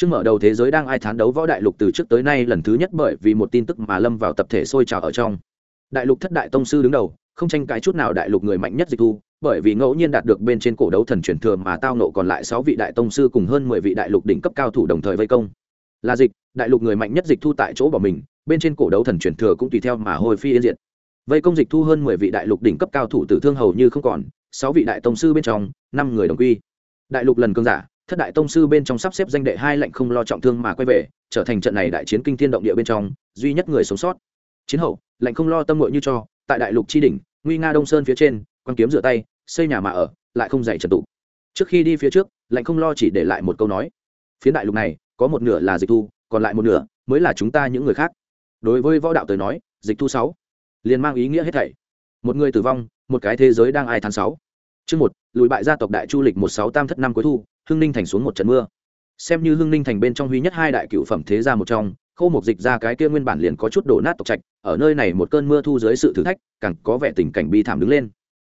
trước mở đầu thế giới đang ai thán đấu võ đại lục từ trước tới nay lần thứ nhất bởi vì một tin tức mà lâm vào tập thể sôi trào ở trong. Đại lục thất đại tông sư đứng đầu, không tranh cãi chút nào đại lục người mạnh nhất dịch thu, bởi vì ngẫu nhiên đạt được bên trên cổ đấu thần truyền thừa mà tao nộ còn lại sáu vị đại tông sư cùng hơn mười vị đại lục đỉnh cấp cao thủ đồng thời vây công. Là dịch, đại lục người mạnh nhất dịch thu tại chỗ bỏ mình, bên trên cổ đấu thần truyền thừa cũng tùy theo mà hồi phi yên diện vây công dịch thu hơn mười vị đại lục đỉnh cấp cao thủ tử thương hầu như không còn, sáu vị đại tông sư bên trong, năm người đồng quy. Đại lục lần cương giả thất đại tông sư bên trong sắp xếp danh đệ hai lệnh không lo trọng thương mà quay về, trở thành trận này đại chiến kinh thiên động địa bên trong, duy nhất người sống sót. Chiến hậu lệnh không lo tâm ngội như cho, tại đại lục tri đỉnh, nguy nga đông sơn phía trên, quan kiếm rửa tay, xây nhà mà ở, lại không dạy trật tụ. Trước khi đi phía trước lệnh không lo chỉ để lại một câu nói. Phía đại lục này, có một nửa là dịch thu, còn lại một nửa mới là chúng ta những người khác. Đối với võ đạo tới nói, dịch thu sáu liền mang ý nghĩa hết thảy. Một người tử vong, một cái thế giới đang ai tháng sáu chương một, lùi bại gia tộc đại chu lịch một sáu tam thất năm cuối thu hưng ninh thành xuống một trận mưa. Xem như hưng ninh thành bên trong huy nhất hai đại cựu phẩm thế gia một trong, khâu một dịch ra cái kia nguyên bản liền có chút đổ nát tộc trạch, ở nơi này một cơn mưa thu dưới sự thử thách, càng có vẻ tình cảnh bi thảm đứng lên.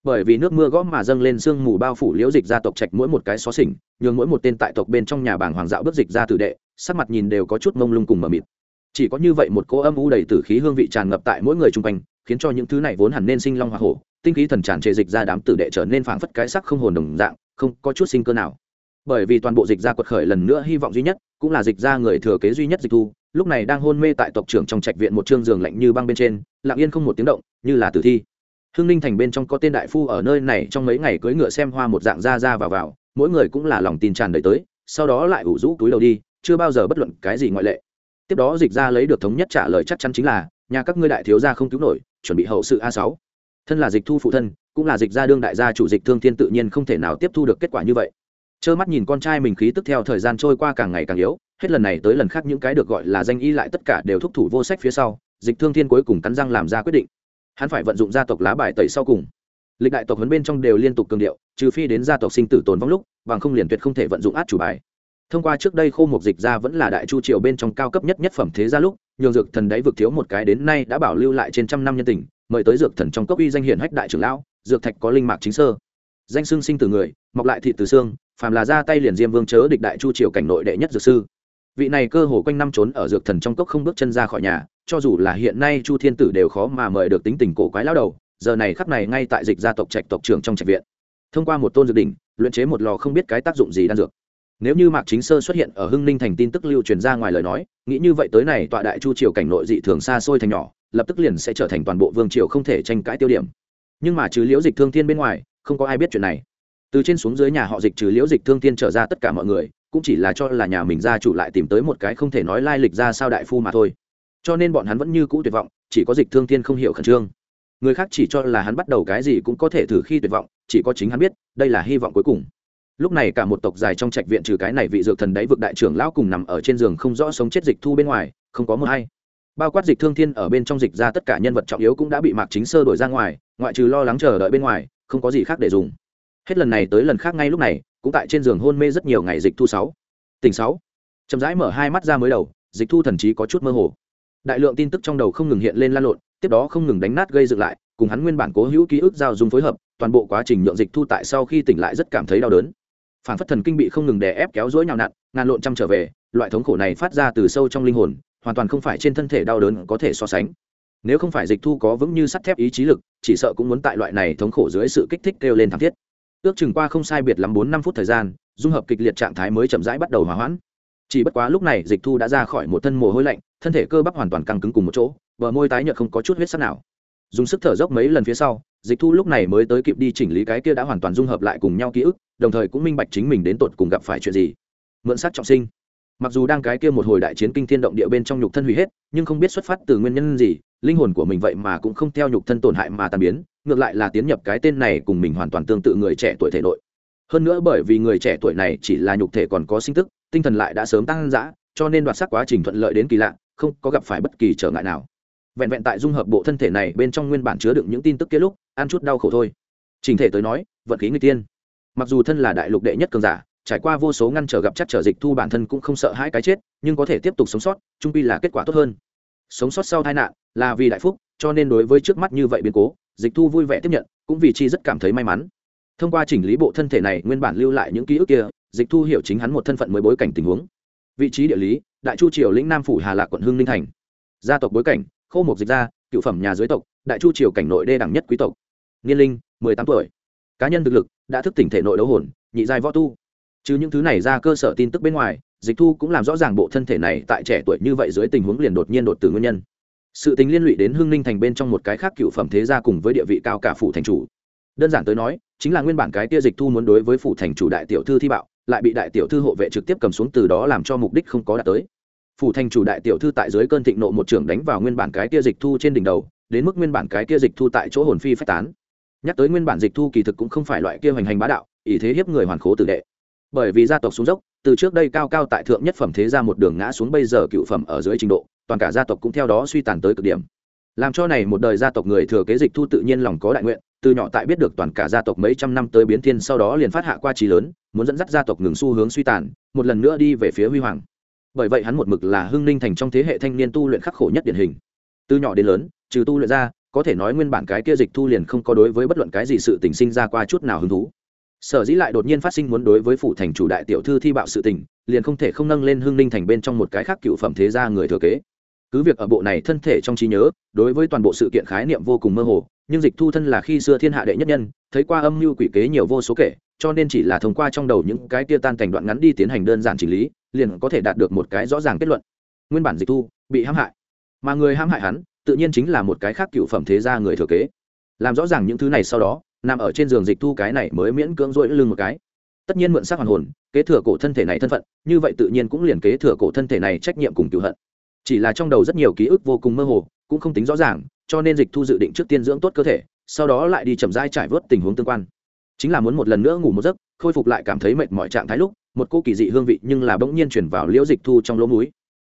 Bởi vì nước mưa gõ mà dâng lên sương mù bao phủ liễu dịch ra tộc trạch mỗi một cái xó xỉnh, nhường mỗi một tên tại tộc bên trong nhà bảng hoàng dạo bước dịch ra tử đệ, sắc mặt nhìn đều có chút mông lung cùng mờ mịt. Chỉ có như vậy một cỗ âm u đầy tử khí hương vị tràn ngập tại mỗi người chung quanh, khiến cho những thứ này vốn hẳn nên sinh long hoa hổ, tinh khí thần tràn trề dịch ra đám tử đệ trở nên phảng phất cái sắc không hồn đồng dạng, không có chút sinh cơ nào bởi vì toàn bộ dịch ra quật khởi lần nữa hy vọng duy nhất cũng là dịch ra người thừa kế duy nhất dịch thu, lúc này đang hôn mê tại tộc trưởng trong trạch viện một chương giường lạnh như băng bên trên, lặng yên không một tiếng động, như là tử thi. Hương ninh thành bên trong có tên đại phu ở nơi này trong mấy ngày cưỡi ngựa xem hoa một dạng ra ra vào vào, mỗi người cũng là lòng tin tràn đầy tới, sau đó lại ủ rũ túi đầu đi, chưa bao giờ bất luận cái gì ngoại lệ. Tiếp đó dịch ra lấy được thống nhất trả lời chắc chắn chính là, nhà các ngươi đại thiếu gia không cứu nổi, chuẩn bị hậu sự a sáu. Thân là dịch thu phụ thân, cũng là dịch gia đương đại gia chủ dịch thương thiên tự nhiên không thể nào tiếp thu được kết quả như vậy trơ mắt nhìn con trai mình khí tức theo thời gian trôi qua càng ngày càng yếu, hết lần này tới lần khác những cái được gọi là danh y lại tất cả đều thúc thủ vô sách phía sau, dịch thương thiên cuối cùng cắn răng làm ra quyết định. Hắn phải vận dụng gia tộc lá bài tẩy sau cùng. Lịch đại tộc huấn bên trong đều liên tục cường điệu, trừ phi đến gia tộc sinh tử tồn vong lúc, bằng không liền tuyệt không thể vận dụng át chủ bài. Thông qua trước đây khô một dịch gia vẫn là đại chu triều bên trong cao cấp nhất nhất phẩm thế gia lúc, nhường dược thần đấy vực thiếu một cái đến nay đã bảo lưu lại trên trăm năm nhân tình, mời tới dược thần trong cấp uy danh hiển hách đại trưởng lão, dược thạch có linh mạc chính sơ. Danh xương sinh từ người, mọc lại thị từ xương phàm là ra tay liền diêm vương chớ địch đại chu triều cảnh nội đệ nhất dược sư. Vị này cơ hồ quanh năm trốn ở dược thần trong cốc không bước chân ra khỏi nhà, cho dù là hiện nay chu thiên tử đều khó mà mời được tính tình cổ quái lao đầu, giờ này khắp này ngay tại dịch gia tộc trạch tộc trưởng trong trạch viện. Thông qua một tôn dược đỉnh, luyện chế một lò không biết cái tác dụng gì đan dược. Nếu như mạc chính sơ xuất hiện ở hưng ninh thành tin tức lưu truyền ra ngoài lời nói, nghĩ như vậy tới này tọa đại chu triều cảnh nội dị thường xa xôi thành nhỏ, lập tức liền sẽ trở thành toàn bộ vương triều không thể tranh cãi tiêu điểm. Nhưng mà trừ liễu dịch thương thiên bên ngoài, không có ai biết chuyện này từ trên xuống dưới nhà họ dịch trừ liễu dịch thương thiên trở ra tất cả mọi người, cũng chỉ là cho là nhà mình gia chủ lại tìm tới một cái không thể nói lai lịch ra sao đại phu mà thôi. Cho nên bọn hắn vẫn như cũ tuyệt vọng, chỉ có dịch thương thiên không hiểu khẩn trương. Người khác chỉ cho là hắn bắt đầu cái gì cũng có thể thử khi tuyệt vọng, chỉ có chính hắn biết, đây là hy vọng cuối cùng. Lúc này cả một tộc dài trong trạch viện trừ cái này vị dược thần đáy vực đại trưởng lão cùng nằm ở trên giường không rõ sống chết dịch thu bên ngoài, không có mưa hay bao quát dịch thương thiên ở bên trong dịch ra tất cả nhân vật trọng yếu cũng đã bị mạc chính sơ đổi ra ngoài, ngoại trừ lo lắng chờ đợi bên ngoài, không có gì khác để dùng hết lần này tới lần khác ngay lúc này, cũng tại trên giường hôn mê rất nhiều ngày dịch thu sáu. Tỉnh sáu. Chậm rãi mở hai mắt ra mới đầu, dịch thu thần trí có chút mơ hồ. Đại lượng tin tức trong đầu không ngừng hiện lên lan lộn, tiếp đó không ngừng đánh nát gây dựng lại, cùng hắn nguyên bản cố hữu ký ức giao dung phối hợp, toàn bộ quá trình nhượng dịch thu tại sau khi tỉnh lại rất cảm thấy đau đớn. Phản phất thần kinh bị không ngừng đè ép kéo dối nhào nặn, ngàn lộn chăm trở về, loại thống khổ này phát ra từ sâu trong linh hồn, hoàn toàn không phải trên thân thể đau đớn có thể so sánh. Nếu không phải dịch thu có vững như sắt thép ý chí lực, chỉ sợ cũng muốn tại loại này thống khổ dưới sự kích thích kêu lên thảm thiết ước chừng qua không sai biệt lắm bốn năm phút thời gian, dung hợp kịch liệt trạng thái mới chậm rãi bắt đầu hòa hoãn. Chỉ bất quá lúc này dịch thu đã ra khỏi một thân mồ hôi lạnh, thân thể cơ bắp hoàn toàn căng cứng cùng một chỗ, bờ môi tái nhợt không có chút huyết sắc nào. Dùng sức thở dốc mấy lần phía sau, dịch thu lúc này mới tới kịp đi chỉnh lý cái kia đã hoàn toàn dung hợp lại cùng nhau ký ức, đồng thời cũng minh bạch chính mình đến tột cùng gặp phải chuyện gì. Mượn sát trọng sinh. Mặc dù đang cái kia một hồi đại chiến kinh thiên động địa bên trong nhục thân hủy hết, nhưng không biết xuất phát từ nguyên nhân gì linh hồn của mình vậy mà cũng không theo nhục thân tổn hại mà tàn biến, ngược lại là tiến nhập cái tên này cùng mình hoàn toàn tương tự người trẻ tuổi thể nội. Hơn nữa bởi vì người trẻ tuổi này chỉ là nhục thể còn có sinh tức, tinh thần lại đã sớm tăng dã, cho nên đoạt sắc quá trình thuận lợi đến kỳ lạ, không có gặp phải bất kỳ trở ngại nào. Vẹn vẹn tại dung hợp bộ thân thể này bên trong nguyên bản chứa đựng những tin tức kia lúc, ăn chút đau khổ thôi. Trình thể tới nói, vận khí người tiên. Mặc dù thân là đại lục đệ nhất cường giả, trải qua vô số ngăn trở gặp chắc trở dịch thu bản thân cũng không sợ hãi cái chết, nhưng có thể tiếp tục sống sót, trung pi là kết quả tốt hơn sống sót sau tai nạn là vì đại phúc, cho nên đối với trước mắt như vậy biến cố, dịch thu vui vẻ tiếp nhận, cũng vì chi rất cảm thấy may mắn. Thông qua chỉnh lý bộ thân thể này nguyên bản lưu lại những ký ức kia, dịch thu hiểu chính hắn một thân phận mới bối cảnh tình huống. Vị trí địa lý, đại chu triều lĩnh nam phủ hà lạc quận hưng ninh thành. Gia tộc bối cảnh, khâu mục dịch gia, cựu phẩm nhà dưới tộc, đại chu triều cảnh nội đê đẳng nhất quý tộc. Niên linh, mười tám tuổi. Cá nhân thực lực, đã thức tỉnh thể nội đấu hồn, nhị giai võ tu. Chứ những thứ này ra cơ sở tin tức bên ngoài dịch thu cũng làm rõ ràng bộ thân thể này tại trẻ tuổi như vậy dưới tình huống liền đột nhiên đột từ nguyên nhân. Sự tính liên lụy đến hưng ninh thành bên trong một cái khác cựu phẩm thế gia cùng với địa vị cao cả phủ thành chủ. Đơn giản tới nói, chính là nguyên bản cái tia dịch thu muốn đối với phủ thành chủ đại tiểu thư thi bạo, lại bị đại tiểu thư hộ vệ trực tiếp cầm xuống từ đó làm cho mục đích không có đạt tới. Phủ thành chủ đại tiểu thư tại dưới cơn thịnh nộ một trưởng đánh vào nguyên bản cái tia dịch thu trên đỉnh đầu, đến mức nguyên bản cái kia dịch thu tại chỗ hồn phi phát tán. Nhắc tới nguyên bản dịch thu kỳ thực cũng không phải loại kia hoành hành bá đạo ý thế hiếp người hoàn khố tử đệ bởi vì gia tộc xuống dốc, từ trước đây cao cao tại thượng nhất phẩm thế ra một đường ngã xuống bây giờ cựu phẩm ở dưới trình độ, toàn cả gia tộc cũng theo đó suy tàn tới cực điểm. Làm cho này một đời gia tộc người thừa kế dịch thu tự nhiên lòng có đại nguyện, từ nhỏ tại biết được toàn cả gia tộc mấy trăm năm tới biến thiên sau đó liền phát hạ qua trí lớn, muốn dẫn dắt gia tộc ngừng xu hướng suy tàn, một lần nữa đi về phía huy hoàng. Bởi vậy hắn một mực là hưng ninh thành trong thế hệ thanh niên tu luyện khắc khổ nhất điển hình. Từ nhỏ đến lớn, trừ tu luyện ra, có thể nói nguyên bản cái kia dịch thu liền không có đối với bất luận cái gì sự tình sinh ra qua chút nào hứng thú sở dĩ lại đột nhiên phát sinh muốn đối với phủ thành chủ đại tiểu thư thi bạo sự tình, liền không thể không nâng lên hưng ninh thành bên trong một cái khác cựu phẩm thế gia người thừa kế. Cứ việc ở bộ này thân thể trong trí nhớ, đối với toàn bộ sự kiện khái niệm vô cùng mơ hồ, nhưng dịch thu thân là khi xưa thiên hạ đệ nhất nhân, thấy qua âm mưu quỷ kế nhiều vô số kể, cho nên chỉ là thông qua trong đầu những cái tia tan cảnh đoạn ngắn đi tiến hành đơn giản chỉnh lý, liền có thể đạt được một cái rõ ràng kết luận. Nguyên bản dịch thu bị hãm hại, mà người hãm hại hắn, tự nhiên chính là một cái khác cựu phẩm thế gia người thừa kế. Làm rõ ràng những thứ này sau đó nằm ở trên giường dịch thu cái này mới miễn cưỡng rỗi lưng một cái. Tất nhiên mượn xác hoàn hồn, kế thừa cổ thân thể này thân phận, như vậy tự nhiên cũng liền kế thừa cổ thân thể này trách nhiệm cùng cựu hận. Chỉ là trong đầu rất nhiều ký ức vô cùng mơ hồ, cũng không tính rõ ràng, cho nên dịch thu dự định trước tiên dưỡng tốt cơ thể, sau đó lại đi chậm rãi trải vớt tình huống tương quan. Chính là muốn một lần nữa ngủ một giấc, khôi phục lại cảm thấy mệt mỏi trạng thái lúc, một cô kỳ dị hương vị nhưng là bỗng nhiên chuyển vào liễu dịch thu trong lỗ mũi.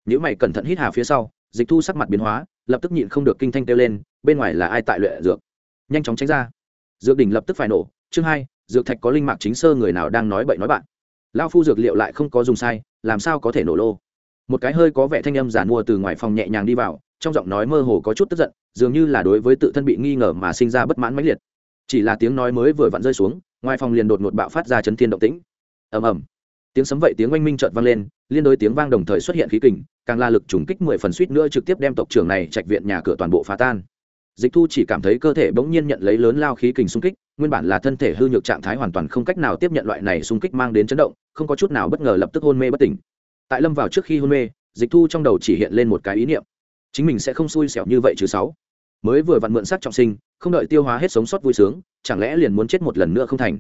nếu mày cẩn thận hít hà phía sau, dịch thu sắc mặt biến hóa, lập tức nhịn không được kinh thanh kêu lên, bên ngoài là ai tại luyện dược? Nhanh chóng tránh ra dược đỉnh lập tức phải nổ. Chương hai, dược thạch có linh mạc chính sơ, người nào đang nói bậy nói bạn? Lao phu dược liệu lại không có dùng sai, làm sao có thể nổ lô? Một cái hơi có vẻ thanh âm giản mua từ ngoài phòng nhẹ nhàng đi vào, trong giọng nói mơ hồ có chút tức giận, dường như là đối với tự thân bị nghi ngờ mà sinh ra bất mãn mãnh liệt. Chỉ là tiếng nói mới vừa vặn rơi xuống, ngoài phòng liền đột ngột bạo phát ra chấn thiên động tĩnh. Ầm ầm. Tiếng sấm vậy tiếng oanh minh chợt vang lên, liên đối tiếng vang đồng thời xuất hiện khí kình, càng la lực trùng kích mười phần suýt nữa trực tiếp đem tộc trưởng này trạch viện nhà cửa toàn bộ phá tan dịch thu chỉ cảm thấy cơ thể bỗng nhiên nhận lấy lớn lao khí kình xung kích, nguyên bản là thân thể hư nhược trạng thái hoàn toàn không cách nào tiếp nhận loại này xung kích mang đến chấn động, không có chút nào bất ngờ lập tức hôn mê bất tỉnh. Tại lâm vào trước khi hôn mê, dịch thu trong đầu chỉ hiện lên một cái ý niệm. Chính mình sẽ không xui xẻo như vậy chứ sáu. Mới vừa vặn mượn sắc trọng sinh, không đợi tiêu hóa hết sống sót vui sướng, chẳng lẽ liền muốn chết một lần nữa không thành?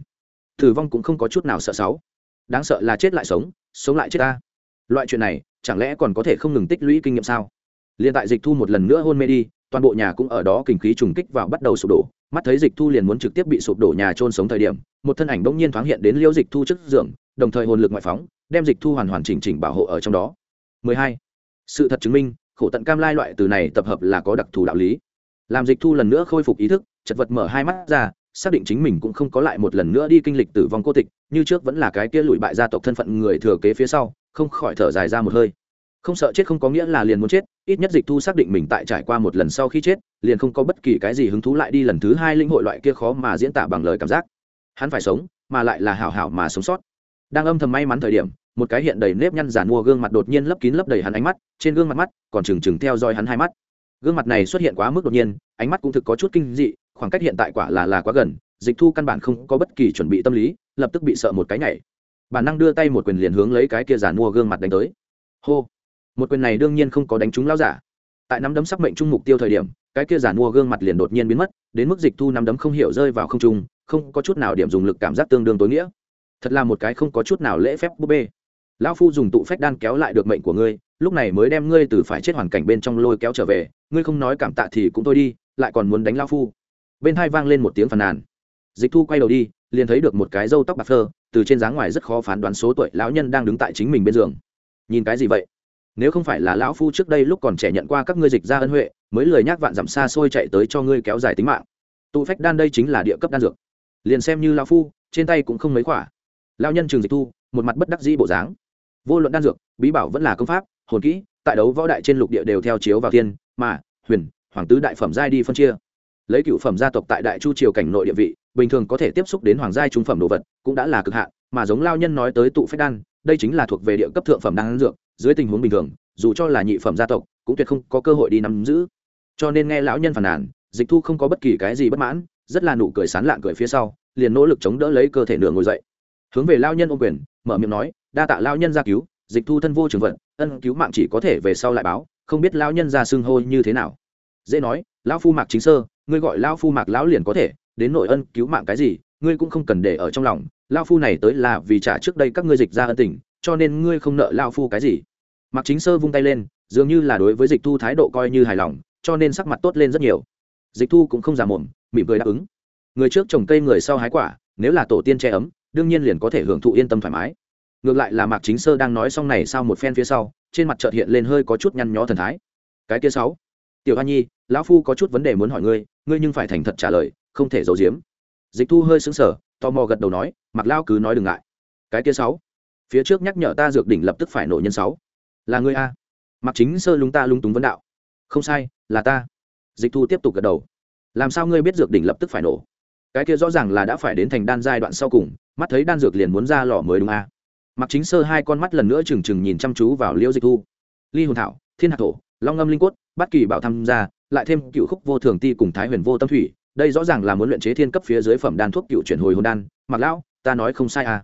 Tử vong cũng không có chút nào sợ sáu. Đáng sợ là chết lại sống sống lại chết ta. Loại chuyện này, chẳng lẽ còn có thể không ngừng tích lũy kinh nghiệm sao? Liền tại dịch thu một lần nữa hôn mê đi toàn bộ nhà cũng ở đó kinh khí trùng kích vào bắt đầu sụp đổ. Mắt thấy dịch thu liền muốn trực tiếp bị sụp đổ nhà trôn sống thời điểm, một thân ảnh bỗng nhiên thoáng hiện đến liêu dịch thu trước giường, đồng thời hồn lực ngoại phóng, đem dịch thu hoàn hoàn chỉnh chỉnh bảo hộ ở trong đó. 12. sự thật chứng minh, khổ tận cam lai loại từ này tập hợp là có đặc thù đạo lý. Làm dịch thu lần nữa khôi phục ý thức, chật vật mở hai mắt ra, xác định chính mình cũng không có lại một lần nữa đi kinh lịch tử vong cô tịch, như trước vẫn là cái kia lùi bại gia tộc thân phận người thừa kế phía sau, không khỏi thở dài ra một hơi không sợ chết không có nghĩa là liền muốn chết, ít nhất dịch thu xác định mình tại trải qua một lần sau khi chết, liền không có bất kỳ cái gì hứng thú lại đi lần thứ hai linh hội loại kia khó mà diễn tả bằng lời cảm giác. Hắn phải sống, mà lại là hảo hảo mà sống sót. Đang âm thầm may mắn thời điểm, một cái hiện đầy nếp nhăn giàn mua gương mặt đột nhiên lấp kín lấp đầy hắn ánh mắt, trên gương mặt mắt còn trừng trừng theo dõi hắn hai mắt. Gương mặt này xuất hiện quá mức đột nhiên, ánh mắt cũng thực có chút kinh dị, khoảng cách hiện tại quả là là quá gần, dịch thu căn bản không có bất kỳ chuẩn bị tâm lý, lập tức bị sợ một cái nhảy. Bản năng đưa tay một quyền liền hướng lấy cái kia giàn mua gương mặt đánh tới. Hô một quyền này đương nhiên không có đánh trúng lao giả. Tại nắm đấm sắc mệnh chung mục tiêu thời điểm, cái kia giả mua gương mặt liền đột nhiên biến mất, đến mức dịch thu nắm đấm không hiểu rơi vào không trung, không có chút nào điểm dùng lực cảm giác tương đương tối nghĩa. Thật là một cái không có chút nào lễ phép búp bê. Lão phu dùng tụ phách đan kéo lại được mệnh của ngươi, lúc này mới đem ngươi từ phải chết hoàn cảnh bên trong lôi kéo trở về, ngươi không nói cảm tạ thì cũng thôi đi, lại còn muốn đánh lão phu. Bên hai vang lên một tiếng phàn nàn. Dịch thu quay đầu đi, liền thấy được một cái râu tóc bạc phơ, từ trên dáng ngoài rất khó phán đoán số tuổi lão nhân đang đứng tại chính mình bên giường. Nhìn cái gì vậy? Nếu không phải là lão phu trước đây lúc còn trẻ nhận qua các ngươi dịch ra ân huệ, mới lời nhắc vạn dặm xa xôi chạy tới cho ngươi kéo dài tính mạng. Tụ phách đan đây chính là địa cấp đan dược. Liền xem như lão phu, trên tay cũng không mấy khỏa. Lao nhân trường dịch thu, một mặt bất đắc dĩ bộ dáng. Vô luận đan dược, bí bảo vẫn là công pháp, hồn kỹ, tại đấu võ đại trên lục địa đều theo chiếu vào thiên, mà, huyền, hoàng tứ đại phẩm giai đi phân chia. Lấy cựu phẩm gia tộc tại đại chu triều cảnh nội địa vị, bình thường có thể tiếp xúc đến hoàng giai trung phẩm đồ vật, cũng đã là cực hạn, mà giống lao nhân nói tới tụ phách đan, đây chính là thuộc về địa cấp thượng phẩm đan dược dưới tình huống bình thường, dù cho là nhị phẩm gia tộc, cũng tuyệt không có cơ hội đi nắm giữ. Cho nên nghe lão nhân phàn nàn, dịch thu không có bất kỳ cái gì bất mãn, rất là nụ cười sán lạng cười phía sau, liền nỗ lực chống đỡ lấy cơ thể nửa ngồi dậy. Hướng về lao nhân ô quyền, mở miệng nói, đa tạ lao nhân ra cứu, dịch thu thân vô trường vận, ân cứu mạng chỉ có thể về sau lại báo, không biết lao nhân ra xưng hô như thế nào. Dễ nói, lão phu mạc chính sơ, ngươi gọi lão phu mạc lão liền có thể, đến nội ân cứu mạng cái gì, ngươi cũng không cần để ở trong lòng lao phu này tới là vì trả trước đây các ngươi dịch ra ân tình cho nên ngươi không nợ lao phu cái gì. Mặc chính sơ vung tay lên, dường như là đối với dịch thu thái độ coi như hài lòng, cho nên sắc mặt tốt lên rất nhiều. Dịch thu cũng không giả mồm, mỉm cười đáp ứng. Người trước trồng cây người sau hái quả, nếu là tổ tiên che ấm, đương nhiên liền có thể hưởng thụ yên tâm thoải mái. Ngược lại là mạc chính sơ đang nói xong này sau một phen phía sau, trên mặt trợt hiện lên hơi có chút nhăn nhó thần thái. Cái kia sáu. Tiểu hoa nhi, lão phu có chút vấn đề muốn hỏi ngươi ngươi nhưng phải thành thật trả lời, không thể giấu giếm. Dịch thu hơi xứng sở tò mò gật đầu nói mặc lao cứ nói đừng ngại. Cái kia sáu phía trước nhắc nhở ta dược đỉnh lập tức phải nổ nhân sáu. Là ngươi a. Mặc chính sơ lúng ta lung túng vấn đạo. Không sai, là ta. Dịch thu tiếp tục gật đầu. Làm sao ngươi biết dược đỉnh lập tức phải nổ? Cái kia rõ ràng là đã phải đến thành đan giai đoạn sau cùng, mắt thấy đan dược liền muốn ra lò mới đúng a. Mặc chính sơ hai con mắt lần nữa trừng trừng nhìn chăm chú vào liễu dịch thu. Ly hồn thảo, thiên hạc thổ, long âm linh quất bất kỳ bảo tham gia, lại thêm cựu khúc vô thường ti cùng thái huyền vô tâm thủy, đây rõ ràng là muốn luyện chế thiên cấp phía dưới phẩm đan thuốc cựu chuyển hồi hồn đan. Mặc lão, ta nói không sai à